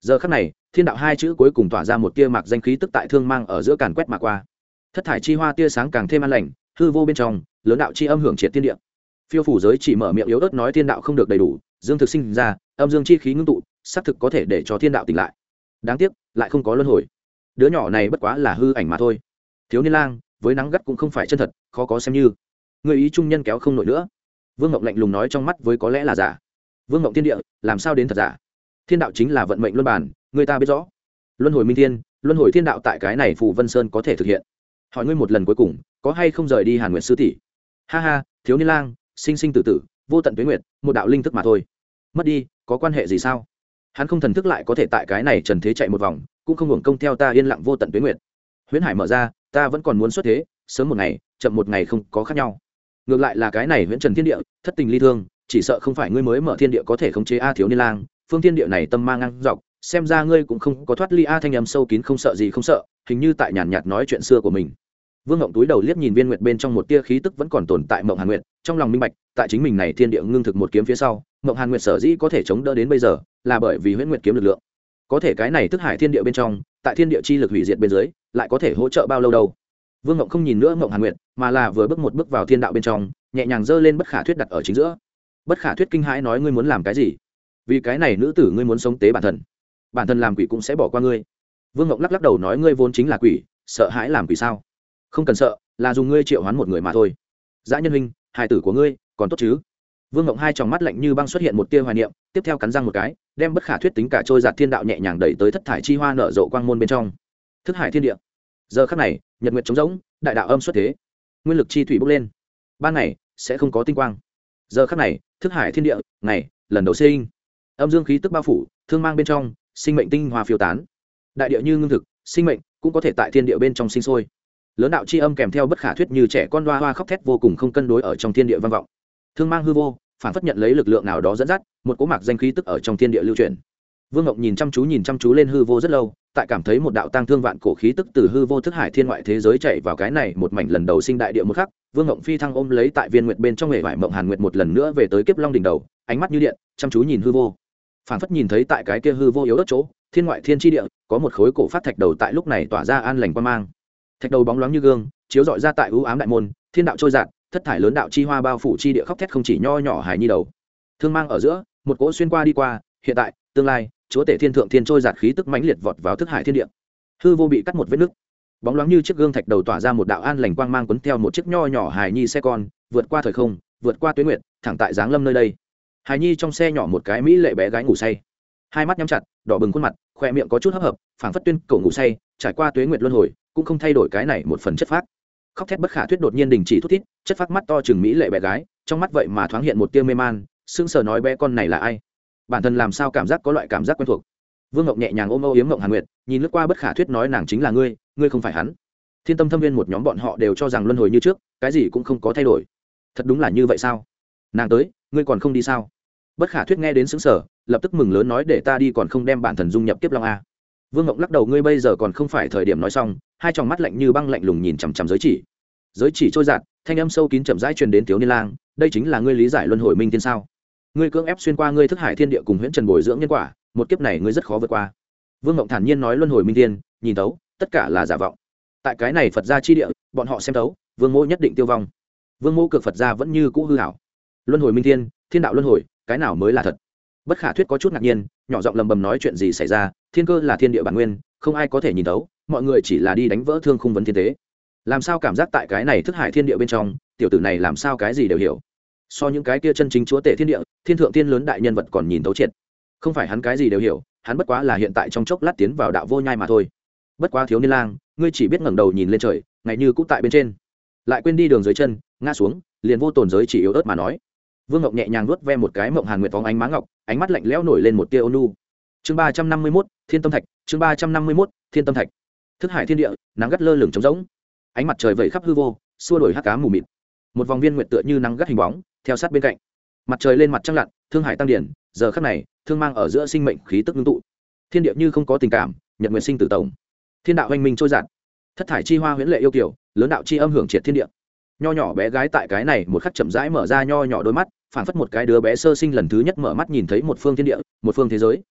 Giờ khắc này, thiên đạo hai chữ cuối cùng tỏa ra một tia mạc danh khí tức tại thương mang ở giữa càn quét mà qua. Thất thải chi hoa tia sáng càng thêm an lành, hư vô bên trong, lớn đạo chi âm hưởng triệt thiên địa phiêu phủ giới chỉ mở miệng yếu ớt nói thiên đạo không được đầy đủ, dương thực sinh ra, âm dương chi khí ngưng tụ, xác thực có thể để cho thiên đạo tỉnh lại. Đáng tiếc, lại không có luân hồi. Đứa nhỏ này bất quá là hư ảnh mà thôi. Thiếu niên lang, với nắng gắt cũng không phải chân thật, khó có xem như. Người ý trung nhân kéo không nổi nữa. Vương ngộng lạnh lùng nói trong mắt với có lẽ là giả. Vương ngộng thiên địa, làm sao đến thật giả? Thiên đạo chính là vận mệnh luân bản người ta biết rõ. Luân hồi minh thiên, luân hồi thiên đạo tại cái này phù vân sơn có thể thực hiện. Hỏi ngươi một lần cuối cùng, có hay không rời đi hàn nguyện sư tỷ? Ha ha, thiếu niên lang sinh sinh tử tử, vô tận tuyến nguyệt, một đạo linh thức mà thôi. Mất đi, có quan hệ gì sao? Hắn không thần thức lại có thể tại cái này trần thế chạy một vòng, cũng không hưởng công theo ta yên lặng vô tận tuyến nguyệt. Huyễn hải mở ra, ta vẫn còn muốn xuất thế, sớm một ngày, chậm một ngày không có khác nhau. Ngược lại là cái này huyễn trần thiên địa, thất tình ly thương, chỉ sợ không phải ngươi mới mở thiên địa có thể khống chế a thiếu niên lang, phương thiên địa này tâm mang ngang dọc, xem ra ngươi cũng không có thoát ly a thanh âm sâu kín không sợ gì không sợ, hình như tại nhàn nhạt nói chuyện xưa của mình vương ngộng túi đầu liếc nhìn viên nguyệt bên trong một tia khí tức vẫn còn tồn tại mộng hàn nguyệt, trong lòng minh bạch, tại chính mình này thiên địa ngưng thực một kiếm phía sau, mộng hàn nguyệt sở dĩ có thể chống đỡ đến bây giờ, là bởi vì huyễn nguyệt kiếm lực lượng. Có thể cái này thức hải thiên địa bên trong, tại thiên địa chi lực hủy diệt bên dưới, lại có thể hỗ trợ bao lâu đâu? Vương ngộng không nhìn nữa mộng hàn nguyệt, mà là vừa bước một bước vào thiên đạo bên trong, nhẹ nhàng giơ lên bất khả thuyết đặt ở chính giữa. Bất khả thuyết kinh hãi nói ngươi muốn làm cái gì? Vì cái này nữ tử ngươi muốn sống tế bản thân bản thân làm quỷ cũng sẽ bỏ qua ngươi. Vương ngộng lắc lắc đầu nói ngươi vốn chính là quỷ, sợ hãi làm quỷ sao? Không cần sợ, là dùng ngươi triệu hoán một người mà thôi. Dã nhân huynh, hài tử của ngươi, còn tốt chứ? Vương ngộng hai tròng mắt lạnh như băng xuất hiện một tia hoài niệm, tiếp theo cắn răng một cái, đem bất khả thuyết tính cả trôi giạt thiên đạo nhẹ nhàng đẩy tới thất thải chi hoa nở rộ quang môn bên trong. Thức hải thiên địa. Giờ khắc này, nhật nguyệt trống rỗng, đại đạo âm xuất thế. Nguyên lực chi thủy bốc lên. Ban ngày, sẽ không có tinh quang. Giờ khắc này, thức hải thiên địa, ngày, lần đầu sinh. Âm dương khí tức bao phủ, thương mang bên trong, sinh mệnh tinh hoa phiêu tán. Đại địa như ngưng thực, sinh mệnh cũng có thể tại thiên địa bên trong sinh sôi lớn đạo c h i âm kèm theo bất khả thuyết như trẻ con hoa hoa khóc thét vô cùng không cân đối ở trong thiên địa văn vọng. Thương mang hư vô, phản phất nhận lấy lực lượng nào đó dẫn dắt, một cỗ mạc danh khí tức ở trong thiên địa lưu truyền. Vương ngọc nhìn chăm chú nhìn chăm chú lên hư vô rất lâu, tại cảm thấy một đạo tăng thương vạn cổ khí tức từ hư vô thức hải thiên ngoại thế giới chạy vào cái này một mảnh lần đầu sinh đại địa một khắc, vương ngọc phi thăng ôm lấy tại viên nguyệt bên trong hệ vải mộng hàn nguyệt một lần nữa về tới kiếp long đỉnh đầu, ánh mắt như điện, chăm chú nhìn hư vô. Phản phất nhìn thấy tại cái kia hư vô yếu đất chỗ, thiên ngoại thiên tri địa, có một khối cổ phát thạch đầu tại lúc này tỏa ra an lành quan mang thạch đầu bóng loáng như gương, chiếu dọi ra tại ưu ám đại môn, thiên đạo trôi giạt thất thải lớn đạo chi hoa bao phủ chi địa khóc thét không chỉ nho nhỏ hài nhi đầu. Thương mang ở giữa, một cỗ xuyên qua đi qua, hiện tại, tương lai, chúa tể thiên thượng thiên trôi giạt khí tức mãnh liệt vọt vào thức hải thiên địa. Hư vô bị cắt một vết nứt. Bóng loáng như chiếc gương thạch đầu tỏa ra một đạo an lành quang mang quấn theo một chiếc nho nhỏ hài nhi xe con, vượt qua thời không, vượt qua tuyến nguyệt, thẳng tại giáng lâm nơi đây. Hài nhi trong xe nhỏ một cái mỹ lệ bé gái ngủ say. Hai mắt nhắm chặt, đỏ bừng khuôn mặt, khoe miệng có chút hấp hợp phảng phất tuyên cổ ngủ say, trải qua tuế nguyệt luân hồi cũng không thay đổi cái này một phần chất phác. Khóc thét bất khả thuyết đột nhiên đình chỉ thút thít, chất phác mắt to chừng mỹ lệ bé gái, trong mắt vậy mà thoáng hiện một tia mê man, sững sờ nói bé con này là ai? Bản thân làm sao cảm giác có loại cảm giác quen thuộc? Vương ngọc nhẹ nhàng ôm âu yếm ngọc hà nguyệt, nhìn lướt qua bất khả thuyết nói nàng chính là ngươi ngươi không phải hắn. Thiên tâm thâm viên một nhóm bọn họ đều cho rằng luân hồi như trước, cái gì cũng không có thay đổi. Thật đúng là như vậy sao? Nàng tới, ngươi còn không đi sao? Bất khả thuyết nghe đến xứng sở lập tức mừng lớn nói để ta đi còn không đem bản thần dung nhập kiếp long a. Vương ngộng lắc đầu, ngươi bây giờ còn không phải thời điểm nói xong hai tròng mắt lạnh như băng lạnh lùng nhìn chằm chằm giới chỉ. Giới chỉ trôi giạt thanh âm sâu kín chậm rãi truyền đến thiếu niên lang, đây chính là ngươi lý giải luân hồi minh thiên sao? Ngươi cưỡng ép xuyên qua ngươi thức hải thiên địa cùng huyễn trần bồi dưỡng nhân quả, một kiếp này ngươi rất khó vượt qua. Vương ngộng thản nhiên nói luân hồi minh thiên, nhìn tấu tất cả là giả vọng. Tại cái này phật gia chi địa, bọn họ xem tấu vương mô nhất định tiêu vong. Vương mô cực phật gia vẫn như cũ hư hảo luân hồi minh thiên thiên đạo luân hồi, cái nào mới là thật? Bất khả thuyết có chút ngạc nhiên, nhỏ giọng lầm bầm nói chuyện gì xảy ra, thiên cơ là thiên địa bản nguyên, không ai có thể nhìn tấu mọi người chỉ là đi đánh vỡ thương khung vấn thiên tế. Làm sao cảm giác tại cái này thức hải thiên địa bên trong, tiểu tử này làm sao cái gì đều hiểu. So những cái kia chân chính chúa tể thiên địa, thiên thượng tiên lớn đại nhân vật còn nhìn thấu triệt. Không phải hắn cái gì đều hiểu, hắn bất quá là hiện tại trong chốc lát tiến vào đạo vô nhai mà thôi. Bất quá thiếu niên lang, ngươi chỉ biết ngẩng đầu nhìn lên trời, ngày như cũ tại bên trên. Lại quên đi đường dưới chân, ngã xuống, liền vô tồn giới chỉ yếu ớt mà nói. Vương ngọc nhẹ nhàng nuốt ve một cái mộng hàn nguyệt phóng ánh má ngọc, ánh mắt lạnh lẽo nổi lên một tia ônu chương ba trăm năm mươi mốt, thiên tâm thạch, chương ba trăm năm mươi mốt, thiên tâm thạch thức hải thiên địa, nắng gắt lơ lửng trống rỗng. Ánh mặt trời vẩy khắp hư vô, xua đổi hắc cá mù mịt. Một vòng viên nguyện tựa như nắng gắt hình bóng, theo sát bên cạnh. Mặt trời lên mặt trăng lặn, thương hải tăng điển, giờ khắc này, thương mang ở giữa sinh mệnh khí tức ngưng tụ. Thiên địa như không có tình cảm, nhật nguyện sinh tử tổng. Thiên đạo hoành minh trôi giạt thất thải chi hoa huyễn lệ yêu kiểu lớn đạo chi âm hưởng triệt thiên địa. Nho nhỏ bé gái tại cái này một khắc chậm rãi mở ra nho nhỏ đôi mắt phản phất một cái đứa bé sơ sinh lần thứ nhất mở mắt nhìn thấy một phương thiên địa, một phương thế giới.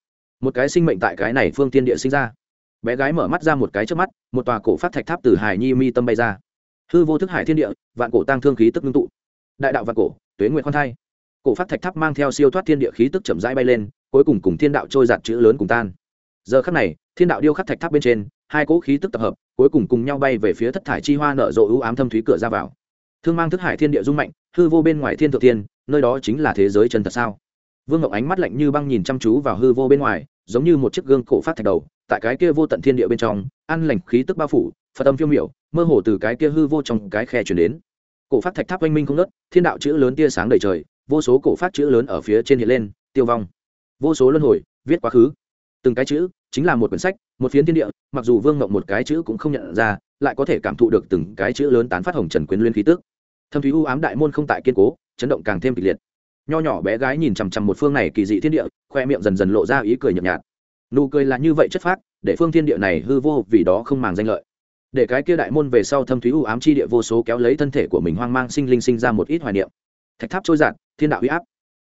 Một cái sinh mệnh tại cái này phương thiên địa sinh ra bé gái mở mắt ra một cái trước mắt, một tòa cổ phát thạch tháp từ hải nhi mi tâm bay ra. Hư vô thức hải thiên địa, vạn cổ tăng thương khí tức ngưng tụ. Đại đạo vạn cổ, tuế nguyện khoan thai. Cổ phát thạch tháp mang theo siêu thoát thiên địa khí tức chậm rãi bay lên, cuối cùng cùng thiên đạo trôi giạt chữ lớn cùng tan. Giờ khắc này, thiên đạo điêu khắc thạch tháp bên trên, hai cỗ khí tức tập hợp, cuối cùng cùng nhau bay về phía thất thải chi hoa nở rộ ưu ám thâm thúy cửa ra vào. Thương mang thức hải thiên địa dung mạnh, hư vô bên ngoài thiên thượng thiên, nơi đó chính là thế giới chân thật sao? Vương ngọc ánh mắt lạnh như băng nhìn chăm chú vào hư vô bên ngoài, giống như một chiếc gương cổ phát thạch đầu tại cái kia vô tận thiên địa bên trong ăn lành khí tức bao phủ, phật tâm phiêu miểu, mơ hồ từ cái kia hư vô trong cái khe chuyển đến. Cổ phát thạch tháp oanh minh không nớt thiên đạo chữ lớn tia sáng đầy trời, vô số cổ phát chữ lớn ở phía trên hiện lên, tiêu vong. Vô số luân hồi, viết quá khứ. Từng cái chữ, chính là một quyển sách, một phiến thiên địa, mặc dù vương ngộng một cái chữ cũng không nhận ra, lại có thể cảm thụ được từng cái chữ lớn tán phát hồng trần quyến liên khí tức. Thâm thúy u ám đại môn không tại kiên cố, chấn động càng thêm kịch liệt. Nho nhỏ bé gái nhìn chằm chằm một phương này kỳ dị thiên địa, khoe miệng dần dần lộ ra ý cười nhợt nhạt nụ cười là như vậy chất phác, để phương thiên địa này hư vô vì đó không màng danh lợi. Để cái kia đại môn về sau thâm thúy u ám chi địa vô số kéo lấy thân thể của mình hoang mang sinh linh sinh ra một ít hoài niệm. Thạch tháp trôi giạt, thiên đạo huy áp.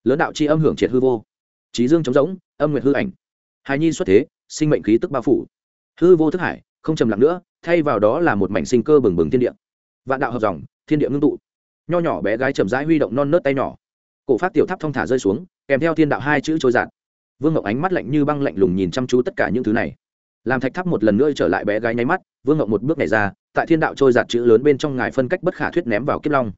Lớn đạo chi âm hưởng triệt hư vô. Trí dương trống rỗng, âm nguyệt hư ảnh. Hài nhi xuất thế, sinh mệnh khí tức bao phủ. Hư vô thức hải, không trầm lặng nữa, thay vào đó là một mảnh sinh cơ bừng bừng thiên địa. Vạn đạo hợp dòng, thiên địa ngưng tụ. Nho nhỏ bé gái chậm rãi huy động non nớt tay nhỏ. Cổ phát tiểu tháp thong thả rơi xuống, kèm theo thiên đạo hai chữ trôi giạt vương ngọc ánh mắt lạnh như băng lạnh lùng nhìn chăm chú tất cả những thứ này. Làm thạch tháp một lần nữa trở lại bé gái nháy mắt, vương ngọc một bước này ra, tại thiên đạo trôi giạt chữ lớn bên trong ngài phân cách bất khả thuyết ném vào kiếp long.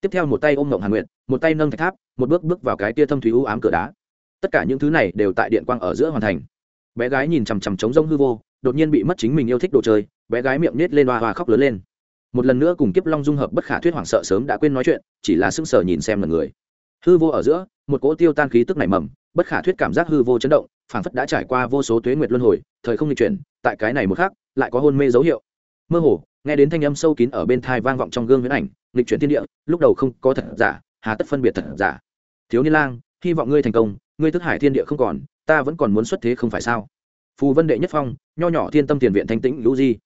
Tiếp theo một tay ôm ngọc hàn nguyện một tay nâng thạch tháp, một bước bước vào cái tia thâm thúy u ám cửa đá. Tất cả những thứ này đều tại điện quang ở giữa hoàn thành. Bé gái nhìn chằm chằm trống rông hư vô, đột nhiên bị mất chính mình yêu thích đồ chơi, bé gái miệng nết lên hoa hoa khóc lớn lên. Một lần nữa cùng kiếp long dung hợp bất khả thuyết hoảng sợ sớm đã quên nói chuyện, chỉ là sững sờ nhìn xem là người hư vô ở giữa, một cỗ tiêu tan khí tức nảy mầm, bất khả thuyết cảm giác hư vô chấn động, phảng phất đã trải qua vô số tuế nguyệt luân hồi, thời không lịch chuyển, tại cái này một khác lại có hôn mê dấu hiệu. Mơ hồ, nghe đến thanh âm sâu kín ở bên thai vang vọng trong gương huyễn ảnh lịch chuyển thiên địa, lúc đầu không có thật giả, hà tất phân biệt thật giả. Thiếu niên lang, hy vọng ngươi thành công, ngươi thức hải thiên địa không còn, ta vẫn còn muốn xuất thế không phải sao? Phù vân đệ nhất phong, nho nhỏ thiên tâm tiền viện thanh tĩnh, lũ di.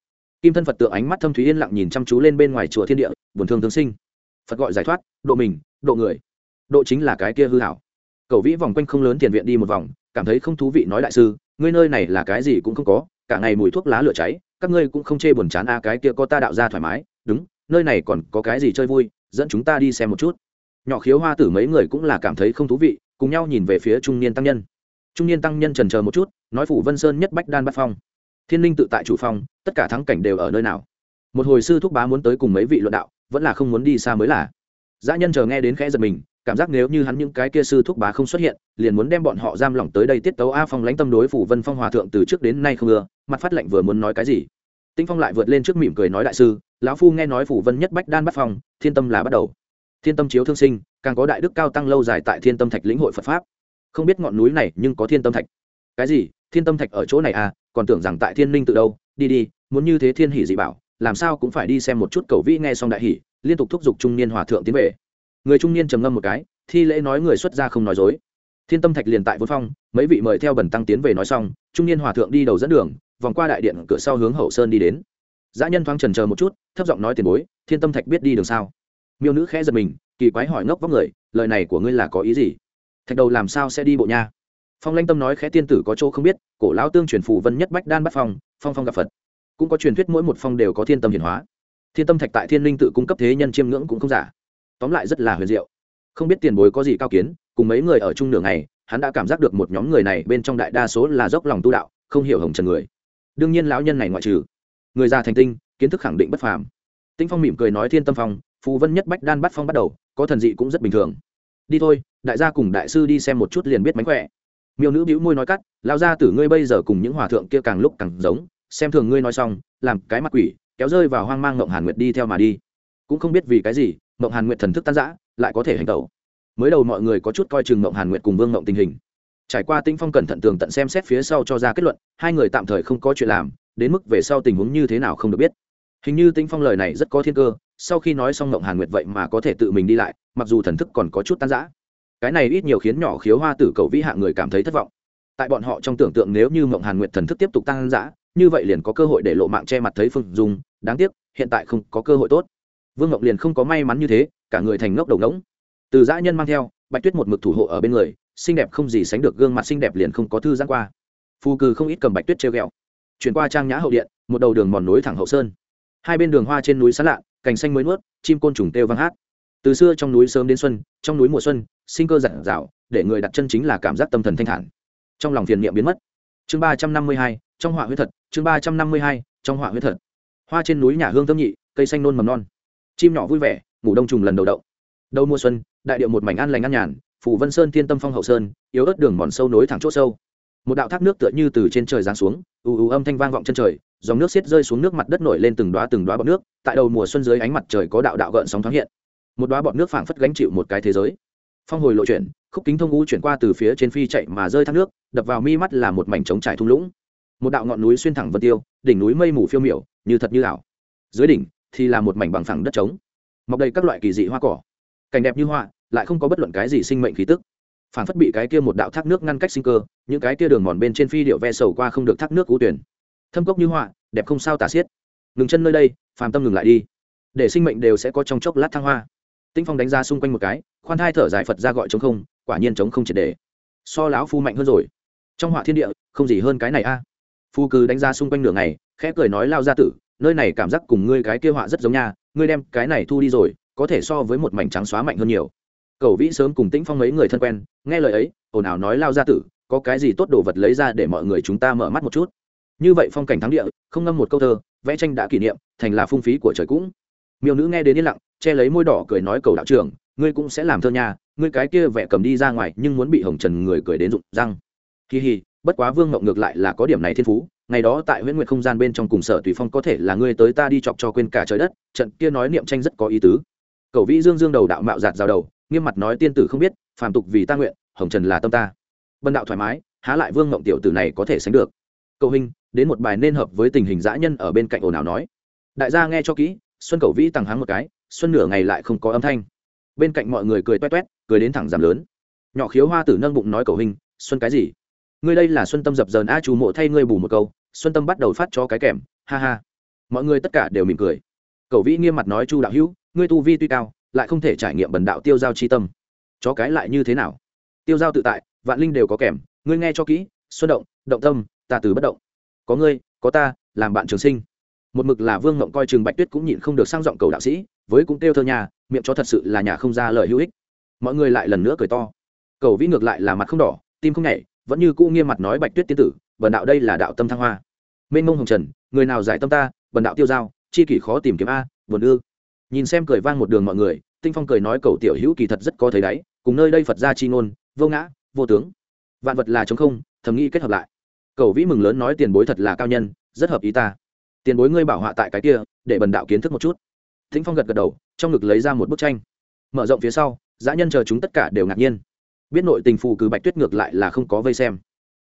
Kim thân phật tượng ánh mắt thâm thúy yên lặng nhìn chăm chú lên bên ngoài chùa thiên địa, buồn thương thương sinh. Phật gọi giải thoát, độ mình, độ người độ chính là cái kia hư hảo. Cầu vĩ vòng quanh không lớn tiền viện đi một vòng cảm thấy không thú vị nói đại sư ngươi nơi này là cái gì cũng không có cả ngày mùi thuốc lá lửa cháy các ngươi cũng không chê buồn chán a à, cái kia có ta đạo ra thoải mái đúng nơi này còn có cái gì chơi vui dẫn chúng ta đi xem một chút. Nhỏ khiếu hoa tử mấy người cũng là cảm thấy không thú vị cùng nhau nhìn về phía trung niên tăng nhân. Trung niên tăng nhân trần chờ một chút nói phủ vân sơn nhất bách đan bát phong. Thiên linh tự tại chủ phong tất cả thắng cảnh đều ở nơi nào? Một hồi sư thúc bá muốn tới cùng mấy vị luận đạo vẫn là không muốn đi xa mới là. Dã nhân chờ nghe đến khẽ giật mình cảm giác nếu như hắn những cái kia sư thúc bá không xuất hiện, liền muốn đem bọn họ giam lỏng tới đây tiết tấu a phong lãnh tâm đối phủ vân phong hòa thượng từ trước đến nay không ưa, mặt phát lệnh vừa muốn nói cái gì. Tinh phong lại vượt lên trước mỉm cười nói đại sư, lão phu nghe nói phủ vân nhất bách đan bắt phong, thiên tâm là bắt đầu. Thiên tâm chiếu thương sinh, càng có đại đức cao tăng lâu dài tại thiên tâm thạch lĩnh hội phật pháp. Không biết ngọn núi này nhưng có thiên tâm thạch. Cái gì? Thiên tâm thạch ở chỗ này à? Còn tưởng rằng tại thiên ninh tự đâu? Đi đi, muốn như thế thiên hỉ dị bảo, làm sao cũng phải đi xem một chút cầu vĩ nghe xong đại hỉ liên tục thúc giục trung niên hòa thượng tiến về người trung niên trầm ngâm một cái, thi lễ nói người xuất gia không nói dối. Thiên tâm thạch liền tại vân phong, mấy vị mời theo bần tăng tiến về nói xong, trung niên hòa thượng đi đầu dẫn đường, vòng qua đại điện cửa sau hướng hậu sơn đi đến. Dã nhân thoáng trần chờ một chút, thấp giọng nói tiền bối, thiên tâm thạch biết đi đường sao? Miêu nữ khẽ giật mình, kỳ quái hỏi ngốc vóc người, lời này của ngươi là có ý gì? Thạch đầu làm sao sẽ đi bộ nha? Phong lanh tâm nói khẽ tiên tử có chỗ không biết, cổ lão tương truyền phủ vân nhất bách đan bắt phong phong phong gặp phật. Cũng có truyền thuyết mỗi một phong đều có thiên tâm hiển hóa. Thiên tâm thạch tại thiên linh tự cung cấp thế nhân chiêm ngưỡng cũng không giả tóm lại rất là huyền diệu. Không biết tiền bối có gì cao kiến, cùng mấy người ở chung nửa ngày, hắn đã cảm giác được một nhóm người này bên trong đại đa số là dốc lòng tu đạo, không hiểu hồng trần người. Đương nhiên lão nhân này ngoại trừ người già thành tinh, kiến thức khẳng định bất phàm. Tinh phong mỉm cười nói thiên tâm phong, phù vân nhất bách đan bắt phong bắt đầu, có thần dị cũng rất bình thường. Đi thôi, đại gia cùng đại sư đi xem một chút liền biết mánh khỏe. Miêu nữ bĩu môi nói cắt lao ra tử ngươi bây giờ cùng những hòa thượng kia càng lúc càng giống, xem thường ngươi nói xong, làm cái mặt quỷ, kéo rơi vào hoang mang ngộng hàn nguyệt đi theo mà đi. Cũng không biết vì cái gì Mộng hàn nguyệt thần thức tan giã lại có thể hành tẩu. Mới đầu mọi người có chút coi chừng Mộng hàn nguyệt cùng vương Mộng tình hình. Trải qua tinh phong cẩn thận tường tận xem xét phía sau cho ra kết luận, hai người tạm thời không có chuyện làm, đến mức về sau tình huống như thế nào không được biết. Hình như tinh phong lời này rất có thiên cơ, sau khi nói xong Mộng hàn nguyệt vậy mà có thể tự mình đi lại, mặc dù thần thức còn có chút tan giã cái này ít nhiều khiến nhỏ khiếu hoa tử cầu vĩ hạ người cảm thấy thất vọng. Tại bọn họ trong tưởng tượng nếu như mộng hàn nguyệt thần thức tiếp tục tăng giã như vậy liền có cơ hội để lộ mạng che mặt thấy phương dung, đáng tiếc, hiện tại không có cơ hội tốt vương ngọc liền không có may mắn như thế, cả người thành ngốc đầu ngỗng. Từ dã nhân mang theo, bạch tuyết một mực thủ hộ ở bên người, xinh đẹp không gì sánh được gương mặt xinh đẹp liền không có thư giãn qua. Phù cừ không ít cầm bạch tuyết treo ghẹo. Chuyển qua trang nhã hậu điện, một đầu đường mòn núi thẳng hậu sơn. Hai bên đường hoa trên núi sán lạ, cành xanh mới nuốt, chim côn trùng têu vang hát. Từ xưa trong núi sớm đến xuân, trong núi mùa xuân, sinh cơ giản dạo để người đặt chân chính là cảm giác tâm thần thanh thản. Trong lòng phiền niệm biến mất. Chương ba trăm năm mươi hai, trong họa huyết thật chương ba trăm năm mươi hai, trong họa huyết thật hoa trên núi nhà hương thơm nhị, cây xanh nôn mầm non chim nhỏ vui vẻ, ngủ đông trùng lần đầu đậu đầu mùa xuân, đại điệu một mảnh an lành an nhàn, phủ vân sơn thiên tâm phong hậu sơn, yếu ớt đường mòn sâu nối thẳng chỗ sâu. Một đạo thác nước tựa như từ trên trời giáng xuống, ù ù âm thanh vang vọng chân trời, dòng nước xiết rơi xuống nước mặt đất nổi lên từng đoá từng đoá bọt nước, tại đầu mùa xuân dưới ánh mặt trời có đạo đạo gợn sóng thoáng hiện. Một đoá bọt nước phảng phất gánh chịu một cái thế giới. Phong hồi lộ chuyển, khúc kính thông u chuyển qua từ phía trên phi chạy mà rơi thác nước, đập vào mi mắt là một mảnh trống trải thung lũng. Một đạo ngọn núi xuyên thẳng vân tiêu, đỉnh núi mây mù phiêu miểu, như thật như ảo. Dưới đỉnh thì là một mảnh bằng phẳng đất trống, mọc đầy các loại kỳ dị hoa cỏ. Cảnh đẹp như hoa, lại không có bất luận cái gì sinh mệnh khí tức. Phản phất bị cái kia một đạo thác nước ngăn cách sinh cơ, những cái kia đường mòn bên trên phi điệu ve sầu qua không được thác nước cú tuyển. Thâm cốc như họa đẹp không sao tả xiết. Ngừng chân nơi đây, phàm tâm ngừng lại đi. Để sinh mệnh đều sẽ có trong chốc lát thăng hoa. Tinh phong đánh ra xung quanh một cái, khoan thai thở dài phật ra gọi chống không, quả nhiên chống không triệt đề so lão phu mạnh hơn rồi. Trong họa thiên địa, không gì hơn cái này a. Phu cứ đánh ra xung quanh nửa ngày, khẽ cười nói lao ra tử nơi này cảm giác cùng ngươi cái kia họa rất giống nha, ngươi đem cái này thu đi rồi, có thể so với một mảnh trắng xóa mạnh hơn nhiều. Cầu vĩ sớm cùng tĩnh phong mấy người thân quen, nghe lời ấy, ồn ào nói lao ra tử, có cái gì tốt đồ vật lấy ra để mọi người chúng ta mở mắt một chút. Như vậy phong cảnh thắng địa, không ngâm một câu thơ, vẽ tranh đã kỷ niệm, thành là phung phí của trời cũng. Miêu nữ nghe đến yên lặng, che lấy môi đỏ cười nói cầu đạo trưởng, ngươi cũng sẽ làm thơ nhà ngươi cái kia vẽ cầm đi ra ngoài nhưng muốn bị hồng trần người cười đến rụng răng. Kỳ hì, bất quá vương mộng ngược lại là có điểm này thiên phú ngày đó tại huyễn nguyệt không gian bên trong cùng sở tùy phong có thể là ngươi tới ta đi chọc cho quên cả trời đất, trận kia nói niệm tranh rất có ý tứ. Cầu vĩ dương dương đầu đạo mạo giạt rào đầu, nghiêm mặt nói tiên tử không biết, phàm tục vì ta nguyện, hồng trần là tâm ta. Bần đạo thoải mái, há lại vương ngộng tiểu tử này có thể sánh được. Cầu hình, đến một bài nên hợp với tình hình dã nhân ở bên cạnh ồn ào nói. Đại gia nghe cho kỹ, xuân cầu vĩ tăng háng một cái, xuân nửa ngày lại không có âm thanh. Bên cạnh mọi người cười toét toét, cười đến thẳng giảm lớn. Nhỏ khiếu hoa tử nâng bụng nói cầu hình, xuân cái gì? Ngươi đây là xuân tâm dập dờn a chú mộ thay ngươi bù một câu xuân tâm bắt đầu phát cho cái kèm, ha ha. Mọi người tất cả đều mỉm cười. Cầu vĩ nghiêm mặt nói, chu đạo hữu, ngươi tu vi tuy cao, lại không thể trải nghiệm bần đạo tiêu giao chi tâm. Chó cái lại như thế nào? Tiêu giao tự tại, vạn linh đều có kèm, ngươi nghe cho kỹ, xuân động động tâm, ta từ bất động. Có ngươi, có ta, làm bạn trường sinh. Một mực là vương ngộng coi trường bạch tuyết cũng nhịn không được sang giọng cầu đạo sĩ, với cũng kêu thơ nhà, miệng cho thật sự là nhà không ra lời hữu ích. Mọi người lại lần nữa cười to. Cầu vĩ ngược lại là mặt không đỏ, tim không nhảy, vẫn như cũ nghiêm mặt nói bạch tuyết tiên tử bần đạo đây là đạo tâm thăng hoa. Mênh mông hồng trần, người nào giải tâm ta bần đạo tiêu giao, chi kỷ khó tìm kiếm a, buồn ư. Nhìn xem cười vang một đường mọi người, tinh phong cười nói cầu tiểu hữu kỳ thật rất có thấy đáy, cùng nơi đây phật gia chi ngôn, vô ngã, vô tướng. Vạn vật là chống không, thầm nghĩ kết hợp lại. Cầu vĩ mừng lớn nói tiền bối thật là cao nhân, rất hợp ý ta. Tiền bối ngươi bảo họa tại cái kia, để bần đạo kiến thức một chút. Thính phong gật gật đầu, trong ngực lấy ra một bức tranh. Mở rộng phía sau, dã nhân chờ chúng tất cả đều ngạc nhiên. Biết nội tình phù cứ bạch tuyết ngược lại là không có vây xem.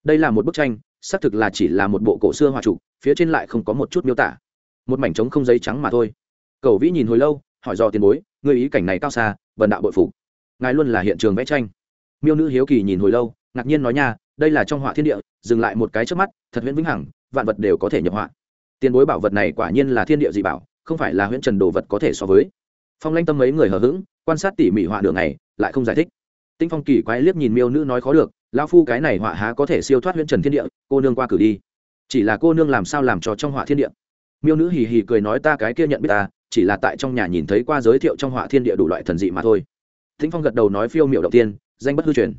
Đây là một bức tranh xác thực là chỉ là một bộ cổ xưa hòa trụ phía trên lại không có một chút miêu tả. Một mảnh trống không giấy trắng mà thôi. Cầu vĩ nhìn hồi lâu, hỏi do tiền bối người ý cảnh này cao xa vần đạo bội phục. Ngài luôn là hiện trường vẽ tranh. Miêu nữ hiếu kỳ nhìn hồi lâu, ngạc nhiên nói nha, đây là trong họa thiên địa, dừng lại một cái trước mắt, thật huyễn vĩnh hằng, vạn vật đều có thể nhập họa. Tiền bối bảo vật này quả nhiên là thiên địa dị bảo, không phải là huyễn trần đồ vật có thể so với. Phong lanh tâm mấy người hờ hững, quan sát tỉ mỉ họa đường này lại không giải thích. Tinh phong kỳ quái liếc nhìn miêu nữ nói khó được lao phu cái này họa há có thể siêu thoát huyễn trần thiên địa, cô nương qua cử đi. Chỉ là cô nương làm sao làm cho trong họa thiên địa? Miêu nữ hì hì cười nói ta cái kia nhận biết ta, chỉ là tại trong nhà nhìn thấy qua giới thiệu trong họa thiên địa đủ loại thần dị mà thôi. Thính phong gật đầu nói phiêu miệu đầu tiên, danh bất hư truyền.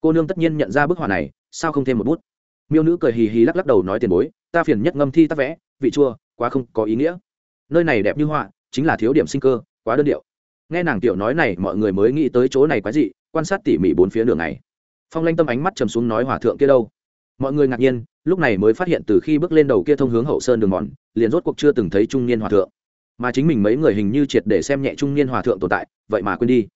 Cô nương tất nhiên nhận ra bức họa này, sao không thêm một bút? Miêu nữ cười hì hì lắc lắc đầu nói tiền bối, ta phiền nhất ngâm thi tác vẽ, vị chua, quá không có ý nghĩa. Nơi này đẹp như họa, chính là thiếu điểm sinh cơ, quá đơn điệu. Nghe nàng tiểu nói này, mọi người mới nghĩ tới chỗ này quá dị, quan sát tỉ mỉ bốn phía đường này phong lanh tâm ánh mắt trầm xuống nói hòa thượng kia đâu? Mọi người ngạc nhiên, lúc này mới phát hiện từ khi bước lên đầu kia thông hướng hậu sơn đường mòn, liền rốt cuộc chưa từng thấy trung niên hòa thượng. Mà chính mình mấy người hình như triệt để xem nhẹ trung niên hòa thượng tồn tại, vậy mà quên đi.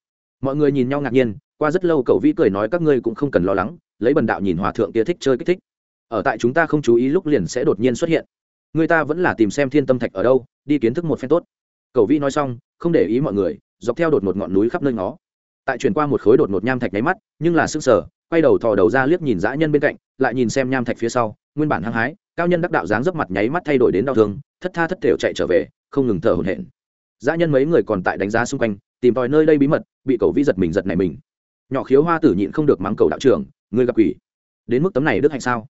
Mọi người nhìn nhau ngạc nhiên, qua rất lâu cậu vĩ cười nói các ngươi cũng không cần lo lắng, lấy bần đạo nhìn hòa thượng kia thích chơi kích thích. Ở tại chúng ta không chú ý lúc liền sẽ đột nhiên xuất hiện. Người ta vẫn là tìm xem thiên tâm thạch ở đâu, đi kiến thức một phen tốt. Cậu vĩ nói xong, không để ý mọi người, dọc theo đột một ngọn núi khắp nơi ngó. Tại chuyển qua một khối đột một nham thạch nháy mắt, nhưng là sức sở quay đầu thò đầu ra liếc nhìn dã nhân bên cạnh, lại nhìn xem nham thạch phía sau, nguyên bản hăng hái, cao nhân đắc đạo dáng dấp mặt nháy mắt thay đổi đến đau thương, thất tha thất thểu chạy trở về, không ngừng thở hổn hển. Dã nhân mấy người còn tại đánh giá xung quanh, tìm tòi nơi đây bí mật, bị cầu vi giật mình giật này mình. Nhỏ khiếu hoa tử nhịn không được mắng cầu đạo trưởng ngươi gặp quỷ. Đến mức tấm này đức hạnh sao?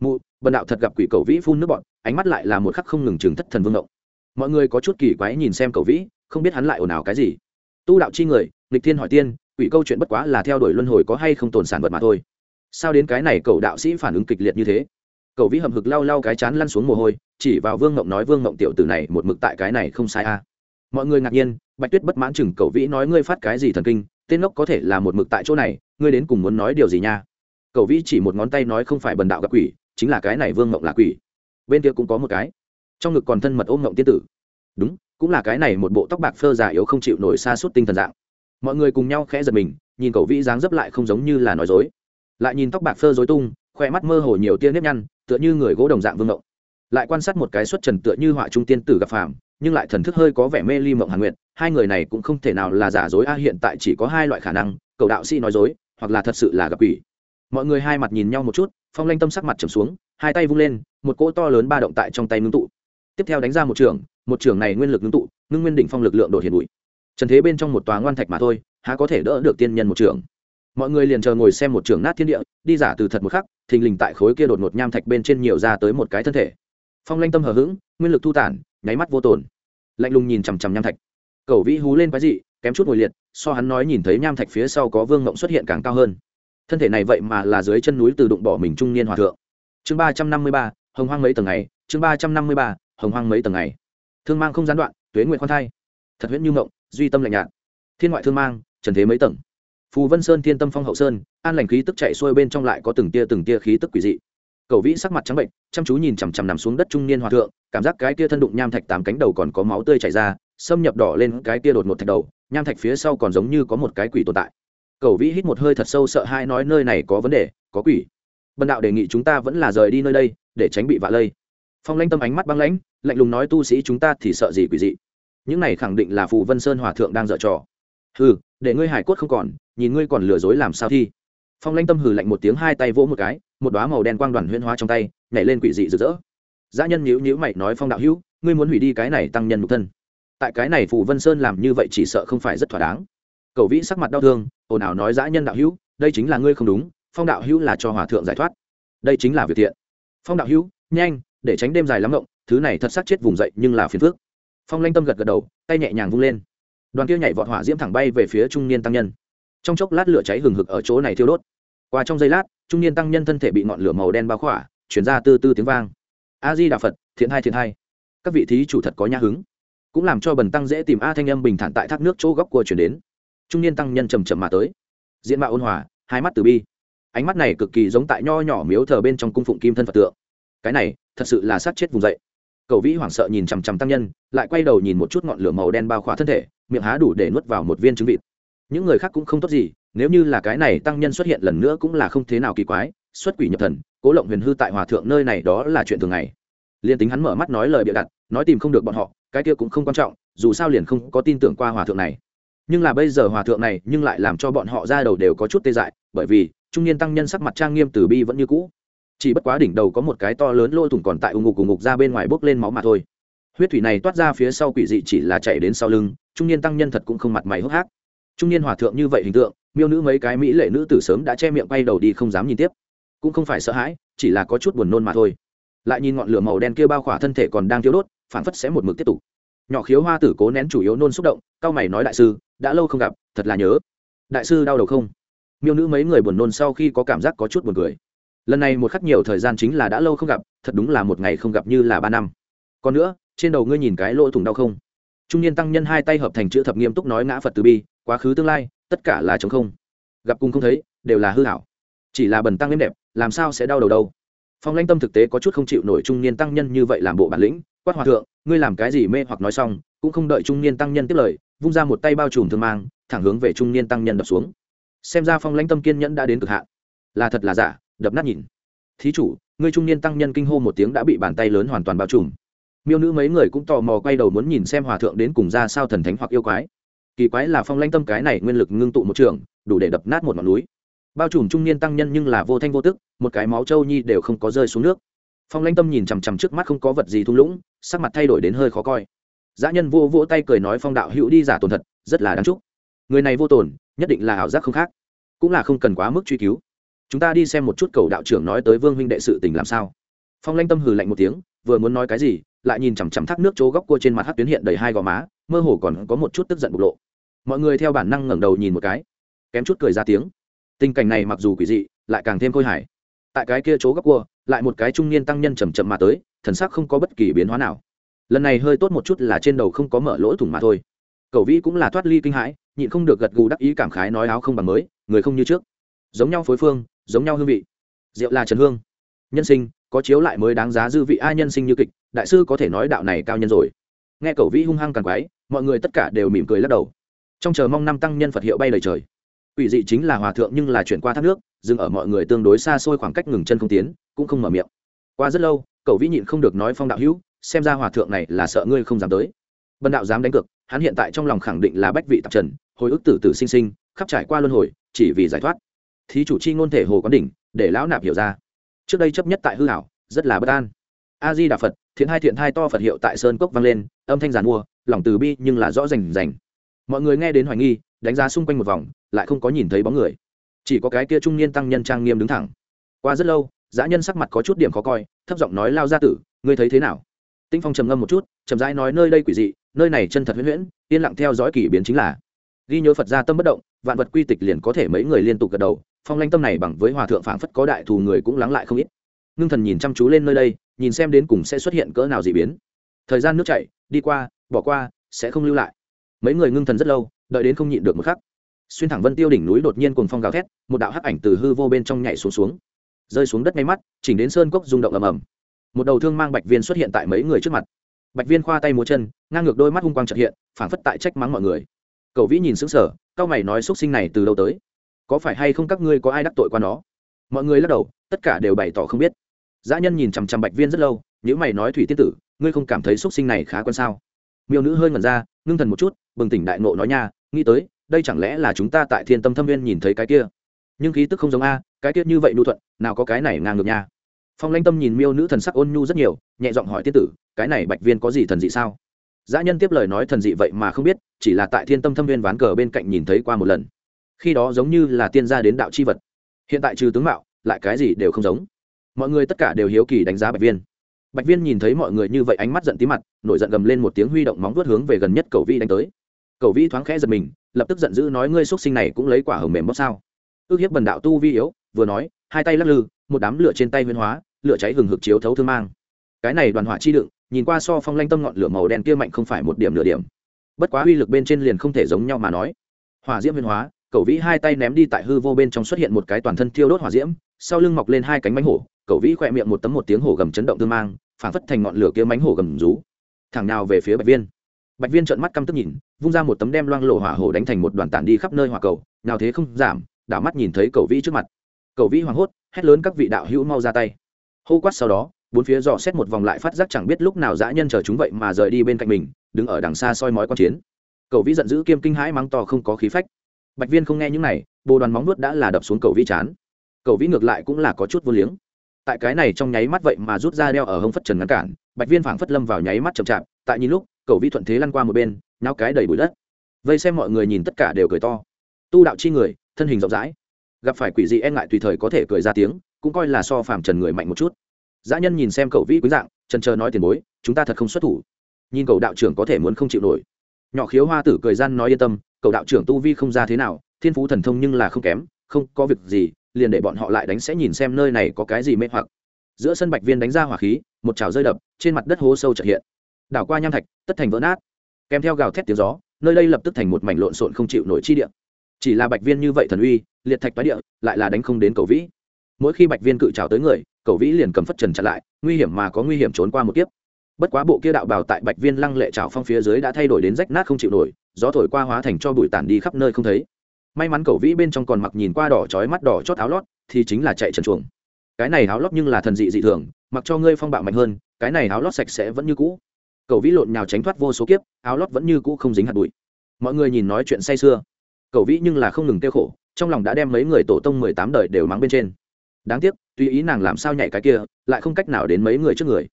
Mụ, bần đạo thật gặp quỷ cầu vĩ phun nước bọn ánh mắt lại là một khắc không ngừng chừng thất thần vương động mọi người có chút kỳ quái nhìn xem cầu vĩ, không biết hắn lại ồn ào cái gì. Tu đạo chi người, nghịch thiên hỏi tiên quỷ câu chuyện bất quá là theo đuổi luân hồi có hay không tồn sản vật mà thôi. Sao đến cái này cậu đạo sĩ phản ứng kịch liệt như thế? Cậu vĩ hầm hực lau lau cái chán lăn xuống mồ hôi, chỉ vào vương ngộng nói, vương ngộng tiểu tử này một mực tại cái này không sai a. Mọi người ngạc nhiên, bạch tuyết bất mãn chừng cậu vĩ nói, ngươi phát cái gì thần kinh? Tên ngốc có thể là một mực tại chỗ này, ngươi đến cùng muốn nói điều gì nha? Cậu vĩ chỉ một ngón tay nói, không phải bần đạo gặp quỷ, chính là cái này vương ngộng là quỷ. Bên kia cũng có một cái. Trong ngực còn thân mật ôm ngộng tiên tử. Đúng, cũng là cái này một bộ tóc bạc phơ già yếu không chịu nổi xa suốt tinh thần dạng mọi người cùng nhau khẽ giật mình, nhìn cậu vĩ dáng dấp lại không giống như là nói dối. Lại nhìn tóc bạc phơ dối tung khoe mắt mơ hồ nhiều tia nếp nhăn, tựa như người gỗ đồng dạng vương mộng lại quan sát một cái xuất trần tựa như họa trung tiên tử gặp phàm, nhưng lại thần thức hơi có vẻ mê ly mộng hàn nguyện hai người này cũng không thể nào là giả dối a à, hiện tại chỉ có hai loại khả năng cầu đạo sĩ nói dối, hoặc là thật sự là gặp quỷ. Mọi người hai mặt nhìn nhau một chút, phong lanh tâm sắc mặt trầm xuống, hai tay vung lên, một cỗ to lớn ba động tại trong tay ngưng tụ. Tiếp theo đánh ra một trường một trường này nguyên lực ngưng tụ, ngưng nguyên đỉnh phong lực lượng đột hiện bụi trần thế bên trong một tòa ngoan thạch mà thôi, há có thể đỡ được tiên nhân một trường. Mọi người liền chờ ngồi xem một trường nát thiên địa, đi giả từ thật một khắc, thình lình tại khối kia đột ngột nham thạch bên trên nhiều ra tới một cái thân thể. Phong lanh tâm hờ hững, nguyên lực thu tản, nháy mắt vô tồn. Lạnh lùng nhìn chằm chằm nham thạch. Cầu vĩ hú lên quái dị, kém chút ngồi liệt, so hắn nói nhìn thấy nham thạch phía sau có vương mộng xuất hiện càng cao hơn. Thân thể này vậy mà là dưới chân núi từ đụng bỏ mình trung niên hòa thượng. Chương ba trăm năm mươi ba, hồng hoang mấy tầng ngày, chương ba trăm năm mươi ba, hồng hoang mấy tầng ngày. Thương mang không gián đoạn, tuế nguyện khoan thai. Thật huyễn như mộng duy tâm lạnh nhạt. Thiên ngoại thương mang, trần thế mấy tầng. Phù vân sơn, thiên tâm phong hậu sơn, an lành khí tức chạy xuôi bên trong lại có từng tia từng tia khí tức quỷ dị. Cầu vĩ sắc mặt trắng bệnh, chăm chú nhìn chằm chằm nằm xuống đất trung niên hòa thượng, cảm giác cái tia thân đụng nham thạch tám cánh đầu còn có máu tươi chảy ra, xâm nhập đỏ lên cái tia đột một thạch đầu, nham thạch phía sau còn giống như có một cái quỷ tồn tại. Cầu vĩ hít một hơi thật sâu sợ hai nói nơi này có vấn đề, có quỷ. Bần đạo đề nghị chúng ta vẫn là rời đi nơi đây, để tránh bị vạ lây. Phong lanh tâm ánh mắt băng lãnh, lạnh lùng nói tu sĩ chúng ta thì sợ gì quỷ dị những này khẳng định là phù vân sơn hòa thượng đang dở trò. Hừ, để ngươi hải cốt không còn, nhìn ngươi còn lừa dối làm sao thi? Phong lanh tâm hừ lạnh một tiếng hai tay vỗ một cái, một đoá màu đen quang đoàn huyên hóa trong tay, nhảy lên quỷ dị rực rỡ. Dã nhân nhíu nhíu mày nói phong đạo hữu, ngươi muốn hủy đi cái này tăng nhân nhục thân. Tại cái này phù vân sơn làm như vậy chỉ sợ không phải rất thỏa đáng. Cầu vĩ sắc mặt đau thương, ồn ào nói dã nhân đạo hữu, đây chính là ngươi không đúng, phong đạo hữu là cho hòa thượng giải thoát. Đây chính là việc thiện. Phong đạo hữu, nhanh, để tránh đêm dài lắm rộng thứ này thật sát chết vùng dậy nhưng là phiền phước phong lanh tâm gật gật đầu, tay nhẹ nhàng vung lên. Đoàn kia nhảy vọt hỏa diễm thẳng bay về phía trung niên tăng nhân. Trong chốc lát lửa cháy hừng hực ở chỗ này thiêu đốt. Qua trong giây lát, trung niên tăng nhân thân thể bị ngọn lửa màu đen bao khỏa, chuyển ra tư tư tiếng vang. A di đà phật, thiện hai thiện hai. Các vị thí chủ thật có nhã hứng. Cũng làm cho bần tăng dễ tìm a thanh âm bình thản tại thác nước chỗ góc cua chuyển đến. Trung niên tăng nhân trầm trầm mà tới. Diễn mạo ôn hòa, hai mắt từ bi. Ánh mắt này cực kỳ giống tại nho nhỏ miếu thờ bên trong cung phụng kim thân phật tượng. Cái này, thật sự là sát chết vùng dậy cầu vĩ hoảng sợ nhìn chằm chằm tăng nhân, lại quay đầu nhìn một chút ngọn lửa màu đen bao khỏa thân thể, miệng há đủ để nuốt vào một viên trứng vịt. Những người khác cũng không tốt gì, nếu như là cái này tăng nhân xuất hiện lần nữa cũng là không thế nào kỳ quái, xuất quỷ nhập thần, cố lộng huyền hư tại hòa thượng nơi này đó là chuyện thường ngày. Liền tính hắn mở mắt nói lời bịa đặt, nói tìm không được bọn họ, cái kia cũng không quan trọng, dù sao liền không có tin tưởng qua hòa thượng này. Nhưng là bây giờ hòa thượng này nhưng lại làm cho bọn họ ra đầu đều có chút tê dại, bởi vì trung niên tăng nhân sắc mặt trang nghiêm từ bi vẫn như cũ chỉ bất quá đỉnh đầu có một cái to lớn lỗ thủng còn tại ù ngục ù ngục ra bên ngoài bốc lên máu mà thôi. Huyết thủy này toát ra phía sau quỷ dị chỉ là chạy đến sau lưng, trung niên tăng nhân thật cũng không mặt mày hốc hác. Trung niên hòa thượng như vậy hình tượng, miêu nữ mấy cái mỹ lệ nữ tử sớm đã che miệng quay đầu đi không dám nhìn tiếp. Cũng không phải sợ hãi, chỉ là có chút buồn nôn mà thôi. Lại nhìn ngọn lửa màu đen kia bao khỏa thân thể còn đang thiếu đốt phản phất sẽ một mực tiếp tục. Nhỏ khiếu hoa tử cố nén chủ yếu nôn xúc động, cao mày nói đại sư, đã lâu không gặp, thật là nhớ. Đại sư đau đầu không? Miêu nữ mấy người buồn nôn sau khi có cảm giác có chút buồn cười lần này một khắc nhiều thời gian chính là đã lâu không gặp, thật đúng là một ngày không gặp như là ba năm. Còn nữa, trên đầu ngươi nhìn cái lỗ thủng đau không? Trung niên tăng nhân hai tay hợp thành chữ thập nghiêm túc nói ngã phật từ bi, quá khứ tương lai, tất cả là chống không. Gặp cùng không thấy, đều là hư hảo chỉ là bần tăng nếm đẹp, làm sao sẽ đau đầu đâu? Phong lãnh tâm thực tế có chút không chịu nổi trung niên tăng nhân như vậy làm bộ bản lĩnh, quát hòa thượng, ngươi làm cái gì mê hoặc nói xong, cũng không đợi trung niên tăng nhân tiếp lời, vung ra một tay bao trùm thương mang, thẳng hướng về trung niên tăng nhân đập xuống. Xem ra phong lãnh tâm kiên nhẫn đã đến cực hạn. Là thật là giả đập nát nhìn. Thí chủ người trung niên tăng nhân kinh hô một tiếng đã bị bàn tay lớn hoàn toàn bao trùm. Miêu nữ mấy người cũng tò mò quay đầu muốn nhìn xem hòa thượng đến cùng ra sao thần thánh hoặc yêu quái. Kỳ quái là phong lanh tâm cái này nguyên lực ngưng tụ một trường, đủ để đập nát một ngọn núi. Bao trùm trung niên tăng nhân nhưng là vô thanh vô tức, một cái máu trâu nhi đều không có rơi xuống nước. Phong lanh tâm nhìn chằm chằm trước mắt không có vật gì thung lũng, sắc mặt thay đổi đến hơi khó coi. Dã nhân vô vỗ tay cười nói phong đạo hữu đi giả tồn thật, rất là đáng chúc. Người này vô tồn, nhất định là ảo giác không khác, cũng là không cần quá mức truy cứu chúng ta đi xem một chút cầu đạo trưởng nói tới vương huynh đệ sự tình làm sao. Phong lanh tâm hừ lạnh một tiếng, vừa muốn nói cái gì, lại nhìn chằm chằm thác nước chỗ góc cua trên mặt hát tuyến hiện đầy hai gò má, mơ hồ còn có một chút tức giận bộc lộ. Mọi người theo bản năng ngẩng đầu nhìn một cái, kém chút cười ra tiếng. Tình cảnh này mặc dù quỷ dị, lại càng thêm khôi hài. Tại cái kia chỗ góc cua, lại một cái trung niên tăng nhân chầm chậm mà tới, thần sắc không có bất kỳ biến hóa nào. Lần này hơi tốt một chút là trên đầu không có mở lỗ thủng mà thôi. Cậu vĩ cũng là thoát ly kinh hãi, nhịn không được gật gù đắc ý cảm khái nói áo không bằng mới, người không như trước giống nhau phối phương, giống nhau hương vị. Rượu là trần hương. Nhân sinh, có chiếu lại mới đáng giá dư vị ai nhân sinh như kịch, đại sư có thể nói đạo này cao nhân rồi. Nghe cậu vĩ hung hăng càng quái, mọi người tất cả đều mỉm cười lắc đầu. Trong chờ mong năm tăng nhân phật hiệu bay lời trời. Quỷ dị chính là hòa thượng nhưng là chuyển qua thác nước, dừng ở mọi người tương đối xa xôi khoảng cách ngừng chân không tiến, cũng không mở miệng. Qua rất lâu, cậu vĩ nhịn không được nói phong đạo hữu, xem ra hòa thượng này là sợ ngươi không dám tới. Bần đạo dám đánh cược, hắn hiện tại trong lòng khẳng định là bách vị tạp trần, hồi ức tử tử sinh sinh, khắp trải qua luân hồi, chỉ vì giải thoát thí chủ chi ngôn thể hồ quán đỉnh, để lão nạp hiểu ra. Trước đây chấp nhất tại hư hảo, rất là bất an. A di đà phật, thiện hai thiện hai to phật hiệu tại sơn cốc vang lên, âm thanh giàn mua, lòng từ bi nhưng là rõ rành rành. Mọi người nghe đến hoài nghi, đánh giá xung quanh một vòng, lại không có nhìn thấy bóng người. Chỉ có cái kia trung niên tăng nhân trang nghiêm đứng thẳng. Qua rất lâu, dã nhân sắc mặt có chút điểm khó coi, thấp giọng nói, lao ra tử, ngươi thấy thế nào? Tinh phong trầm ngâm một chút trầm rãi nói, nơi đây quỷ dị, nơi này chân thật huyễn huyễn, yên lặng theo dõi kỷ biến chính là. Ghi nhớ phật gia tâm bất động, vạn vật quy tịch liền có thể mấy người liên tục gật đầu phong lanh tâm này bằng với hòa thượng phảng phất có đại thù người cũng lắng lại không ít. Ngưng thần nhìn chăm chú lên nơi đây, nhìn xem đến cùng sẽ xuất hiện cỡ nào dị biến. Thời gian nước chảy, đi qua, bỏ qua, sẽ không lưu lại. Mấy người ngưng thần rất lâu, đợi đến không nhịn được một khắc. Xuyên thẳng vân tiêu đỉnh núi đột nhiên cùng phong gào thét, một đạo hắc ảnh từ hư vô bên trong nhảy xuống xuống. Rơi xuống đất ngay mắt, chỉnh đến sơn cốc rung động ầm ầm. Một đầu thương mang bạch viên xuất hiện tại mấy người trước mặt. Bạch viên khoa tay múa chân, ngang ngược đôi mắt hung quang trật hiện, phảng phất tại trách mắng mọi người. Cậu vĩ nhìn sững sờ cao mày nói xuất sinh này từ đâu tới? Có phải hay không các ngươi có ai đắc tội qua nó? Mọi người lắc đầu, tất cả đều bày tỏ không biết. Dã nhân nhìn chằm chằm bạch viên rất lâu nếu mày nói thủy tiên tử, ngươi không cảm thấy xuất sinh này khá quan sao? Miêu nữ hơi ngẩn ra, ngưng thần một chút, bừng tỉnh đại nộ nói nha, nghĩ tới, đây chẳng lẽ là chúng ta tại thiên tâm thâm viên nhìn thấy cái kia? Nhưng khí tức không giống a, cái kia như vậy nhu thuận, nào có cái này ngang ngược nha. Phong lanh tâm nhìn miêu nữ thần sắc ôn nhu rất nhiều, nhẹ giọng hỏi tiên tử, cái này bạch viên có gì thần dị sao? Dã nhân tiếp lời nói thần dị vậy mà không biết, chỉ là tại thiên tâm thâm viên ván cờ bên cạnh nhìn thấy qua một lần khi đó giống như là tiên gia đến đạo c h i vật. Hiện tại trừ tướng mạo, lại cái gì đều không giống. Mọi người tất cả đều hiếu kỳ đánh giá bạch viên. Bạch viên nhìn thấy mọi người như vậy ánh mắt giận tí mặt, nổi giận gầm lên một tiếng huy động móng vuốt hướng về gần nhất cầu vi đánh tới. Cầu vi thoáng khẽ giật mình, lập tức giận dữ nói, ngươi x sinh này cũng lấy quả hồng mềm bóc sao? Ước hiếp bần đạo tu vi yếu, vừa nói, hai tay lắc lư, một đám lửa trên tay huyên hóa, lửa cháy hừng hực chiếu thấu thương mang. Cái này đoàn hỏa chi đựng, nhìn qua so phong lanh tâm ngọn lửa màu đen kia mạnh không phải một điểm nửa điểm. Bất quá uy lực bên trên liền không thể giống nhau mà nói. Hỏa diễm huyên hóa cậu vĩ hai tay ném đi tại hư vô bên trong xuất hiện một cái toàn thân thiêu đốt hỏa diễm, sau lưng mọc lên hai cánh mánh hổ cậu vĩ khỏe miệng một tấm một tiếng hổ gầm chấn động tương mang phản phất thành ngọn lửa kia mánh hổ gầm rú. Thẳng nào về phía bạch viên. Bạch viên trợn mắt căm tức nhìn, vung ra một tấm đem loang lộ hỏa hổ đánh thành một đoàn tản đi khắp nơi hỏa cầu, nào thế không giảm, đảo mắt nhìn thấy cậu vĩ trước mặt. Cậu vĩ hoảng hốt, hét lớn các vị đạo hữu mau ra tay. Hô quát sau đó, bốn phía dò xét một vòng lại phát giác chẳng biết lúc nào dã nhân chờ chúng vậy mà rời đi bên cạnh mình, đứng ở đằng xa soi mói quan chiến. Cậu vĩ giận dữ kiêm kinh hãi mắng to không có khí phách bạch viên không nghe những này, bồ đoàn móng nuốt đã là đập xuống cầu vĩ chán. Cầu vĩ ngược lại cũng là có chút vô liếng. Tại cái này trong nháy mắt vậy mà rút ra đeo ở hông phất trần ngăn cản, bạch viên phảng phất lâm vào nháy mắt chậm chạp, tại nhìn lúc, cầu vĩ thuận thế lăn qua một bên, nháo cái đầy bụi đất. Vây xem mọi người nhìn tất cả đều cười to. Tu đạo chi người, thân hình rộng rãi. Gặp phải quỷ dị e ngại tùy thời có thể cười ra tiếng, cũng coi là so phàm trần người mạnh một chút. Dã nhân nhìn xem cậu vĩ quý dạng trần chờ nói tiền bối, chúng ta thật không xuất thủ. Nhìn cậu đạo trưởng có thể muốn không chịu nổi nhỏ khiếu hoa tử cười gian nói yên tâm cậu đạo trưởng tu vi không ra thế nào, thiên phú thần thông nhưng là không kém, không có việc gì, liền để bọn họ lại đánh sẽ nhìn xem nơi này có cái gì mê hoặc. Giữa sân bạch viên đánh ra hỏa khí, một trào rơi đập, trên mặt đất hố sâu trật hiện. Đảo qua nham thạch, tất thành vỡ nát. Kèm theo gào thét tiếng gió, nơi đây lập tức thành một mảnh lộn xộn không chịu nổi chi địa. Chỉ là bạch viên như vậy thần uy, liệt thạch toái địa, lại là đánh không đến cầu vĩ. Mỗi khi bạch viên cự trào tới người, cầu vĩ liền cầm phất trần chặn lại, nguy hiểm mà có nguy hiểm trốn qua một kiếp bất quá bộ kia đạo bào tại bạch viên lăng lệ trào phong phía dưới đã thay đổi đến rách nát không chịu nổi, gió thổi qua hóa thành cho bụi tản đi khắp nơi không thấy. May mắn cầu vĩ bên trong còn mặc nhìn qua đỏ trói mắt đỏ chót áo lót, thì chính là chạy trần chuồng. Cái này áo lót nhưng là thần dị dị thường, mặc cho ngươi phong bạo mạnh hơn, cái này áo lót sạch sẽ vẫn như cũ. Cầu vĩ lộn nhào tránh thoát vô số kiếp, áo lót vẫn như cũ không dính hạt bụi. Mọi người nhìn nói chuyện say sưa. Cầu vĩ nhưng là không ngừng tiêu khổ, trong lòng đã đem mấy người tổ tông mười tám đời đều mắng bên trên. Đáng tiếc, tùy ý nàng làm sao nhảy cái kia, lại không cách nào đến mấy người trước người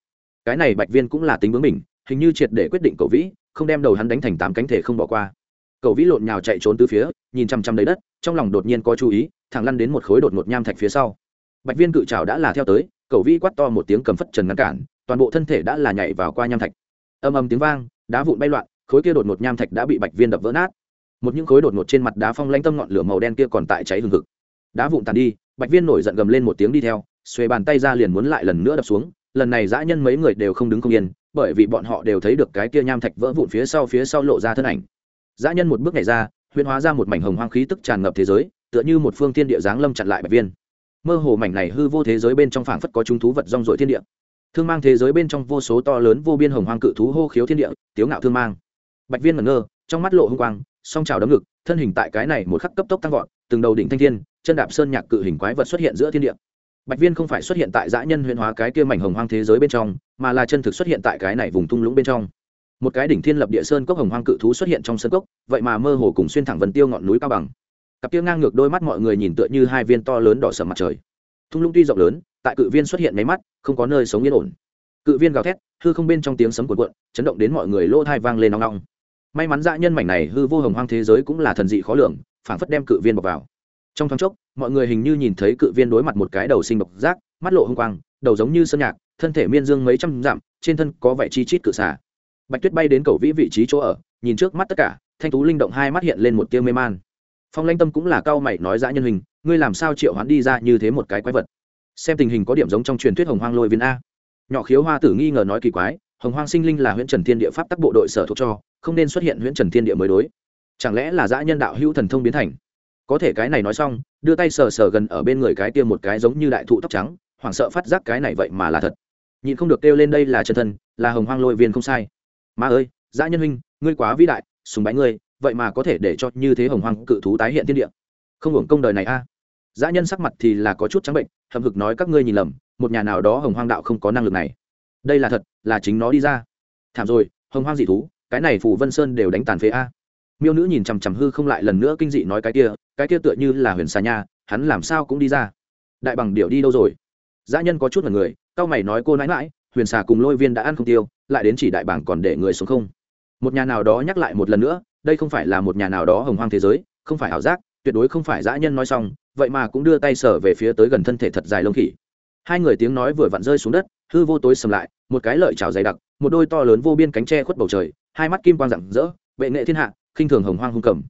cái này bạch viên cũng là tính bướng mình, hình như triệt để quyết định cầu vĩ, không đem đầu hắn đánh thành tám cánh thể không bỏ qua. Cầu vĩ lộn nhào chạy trốn từ phía, nhìn chăm chăm đầy đất, trong lòng đột nhiên có chú ý, thẳng lăn đến một khối đột ngột nham thạch phía sau. Bạch viên cự trào đã là theo tới cầu vĩ quát to một tiếng cầm phất trần ngăn cản, toàn bộ thân thể đã là nhảy vào qua nham thạch. Âm âm tiếng vang, đá vụn bay loạn, khối kia đột ngột nham thạch đã bị bạch viên đập vỡ nát. Một những khối đột ngột trên mặt đá phong lanh tâm ngọn lửa màu đen kia còn tại cháy hừng hực. Đá vụn tàn đi, bạch viên nổi giận gầm lên một tiếng đi theo, xuề bàn tay ra liền muốn lại lần nữa đập xuống lần này dã nhân mấy người đều không đứng không yên, bởi vì bọn họ đều thấy được cái kia nham thạch vỡ vụn phía sau phía sau lộ ra thân ảnh. Dã nhân một bước nhảy ra, huyễn hóa ra một mảnh hồng hoang khí tức tràn ngập thế giới, tựa như một phương thiên địa giáng lâm chặn lại bạch viên. Mơ hồ mảnh này hư vô thế giới bên trong phảng phất có chúng thú vật rong rổi thiên địa. Thương mang thế giới bên trong vô số to lớn vô biên hồng hoang cự thú hô khiếu thiên địa, tiếu ngạo thương mang. Bạch viên ngẩn ngơ, trong mắt lộ hung quang, song trào đấm ngực, thân hình tại cái này một khắc cấp tốc tăng vọt, từng đầu đỉnh thanh thiên, chân đạp sơn nhạc cự hình quái vật xuất hiện giữa thiên địa bạch viên không phải xuất hiện tại dã nhân huyền hóa cái kia mảnh hồng hoang thế giới bên trong, mà là chân thực xuất hiện tại cái này vùng thung lũng bên trong. Một cái đỉnh thiên lập địa sơn cốc hồng hoang cự thú xuất hiện trong sơn cốc, vậy mà mơ hồ cùng xuyên thẳng vần tiêu ngọn núi cao bằng. Cặp kia ngang ngược đôi mắt mọi người nhìn tựa như hai viên to lớn đỏ sầm mặt trời. Thung lũng tuy rộng lớn, tại cự viên xuất hiện máy mắt, không có nơi sống yên ổn. Cự viên gào thét, hư không bên trong tiếng sấm cuộn cuộn, chấn động đến mọi người lỗ thai vang lên nong nong may mắn dã nhân mảnh này hư vô hồng hoang thế giới cũng là thần dị khó lường, phảng phất đem cự viên bọc vào trong thoáng chốc, mọi người hình như nhìn thấy cự viên đối mặt một cái đầu sinh độc giác, mắt lộ hung quang, đầu giống như sơn nhạc, thân thể miên dương mấy trăm dặm, trên thân có vẻ chi chít cự xả bạch tuyết bay đến cầu vĩ vị trí chỗ ở, nhìn trước mắt tất cả, thanh tú linh động hai mắt hiện lên một tia mê man. Phong lanh tâm cũng là cao mày nói dã nhân hình, ngươi làm sao triệu hoán đi ra như thế một cái quái vật? Xem tình hình có điểm giống trong truyền thuyết hồng hoang lôi viên a. Nhỏ khiếu hoa tử nghi ngờ nói kỳ quái, hồng hoang sinh linh là huyện trần thiên địa pháp tắc bộ đội sở thuộc cho, không nên xuất hiện huyện trần thiên địa mới đối. Chẳng lẽ là dã nhân đạo hữu thần thông biến thành? Có thể cái này nói xong, đưa tay sờ sờ gần ở bên người cái tiêm một cái giống như đại thụ tóc trắng, hoảng sợ phát giác cái này vậy mà là thật. Nhìn không được kêu lên đây là chân thân, là hồng hoang lôi viên không sai. Mà ơi, dã nhân huynh, ngươi quá vĩ đại, sùng bái ngươi, vậy mà có thể để cho như thế hồng hoang cự thú tái hiện thiên địa. Không hưởng công đời này a. À. dã nhân sắc mặt thì là có chút trắng bệnh, hậm hực nói các ngươi nhìn lầm, một nhà nào đó hồng hoang đạo không có năng lực này. Đây là thật, là chính nó đi ra. Thảm rồi, hồng hoang dị thú, cái này phù vân sơn đều đánh tàn phế a miêu nữ nhìn chằm chằm hư không lại lần nữa kinh dị nói cái kia cái kia tựa như là huyền xà nha, hắn làm sao cũng đi ra. Đại bằng điệu đi đâu rồi? Dã nhân có chút là người, cao mày nói cô nãi mãi huyền xà cùng lôi viên đã ăn không tiêu, lại đến chỉ đại bảng còn để người xuống không. Một nhà nào đó nhắc lại một lần nữa, đây không phải là một nhà nào đó hồng hoang thế giới, không phải ảo giác, tuyệt đối không phải dã nhân nói xong, vậy mà cũng đưa tay sở về phía tới gần thân thể thật dài lông khỉ. Hai người tiếng nói vừa vặn rơi xuống đất, hư vô tối sầm lại, một cái lợi trào dày đặc, một đôi to lớn vô biên cánh tre khuất bầu trời, hai mắt kim quang rạng rỡ vệ nghệ thiên hạ khinh thường hồng hoang hung cầm.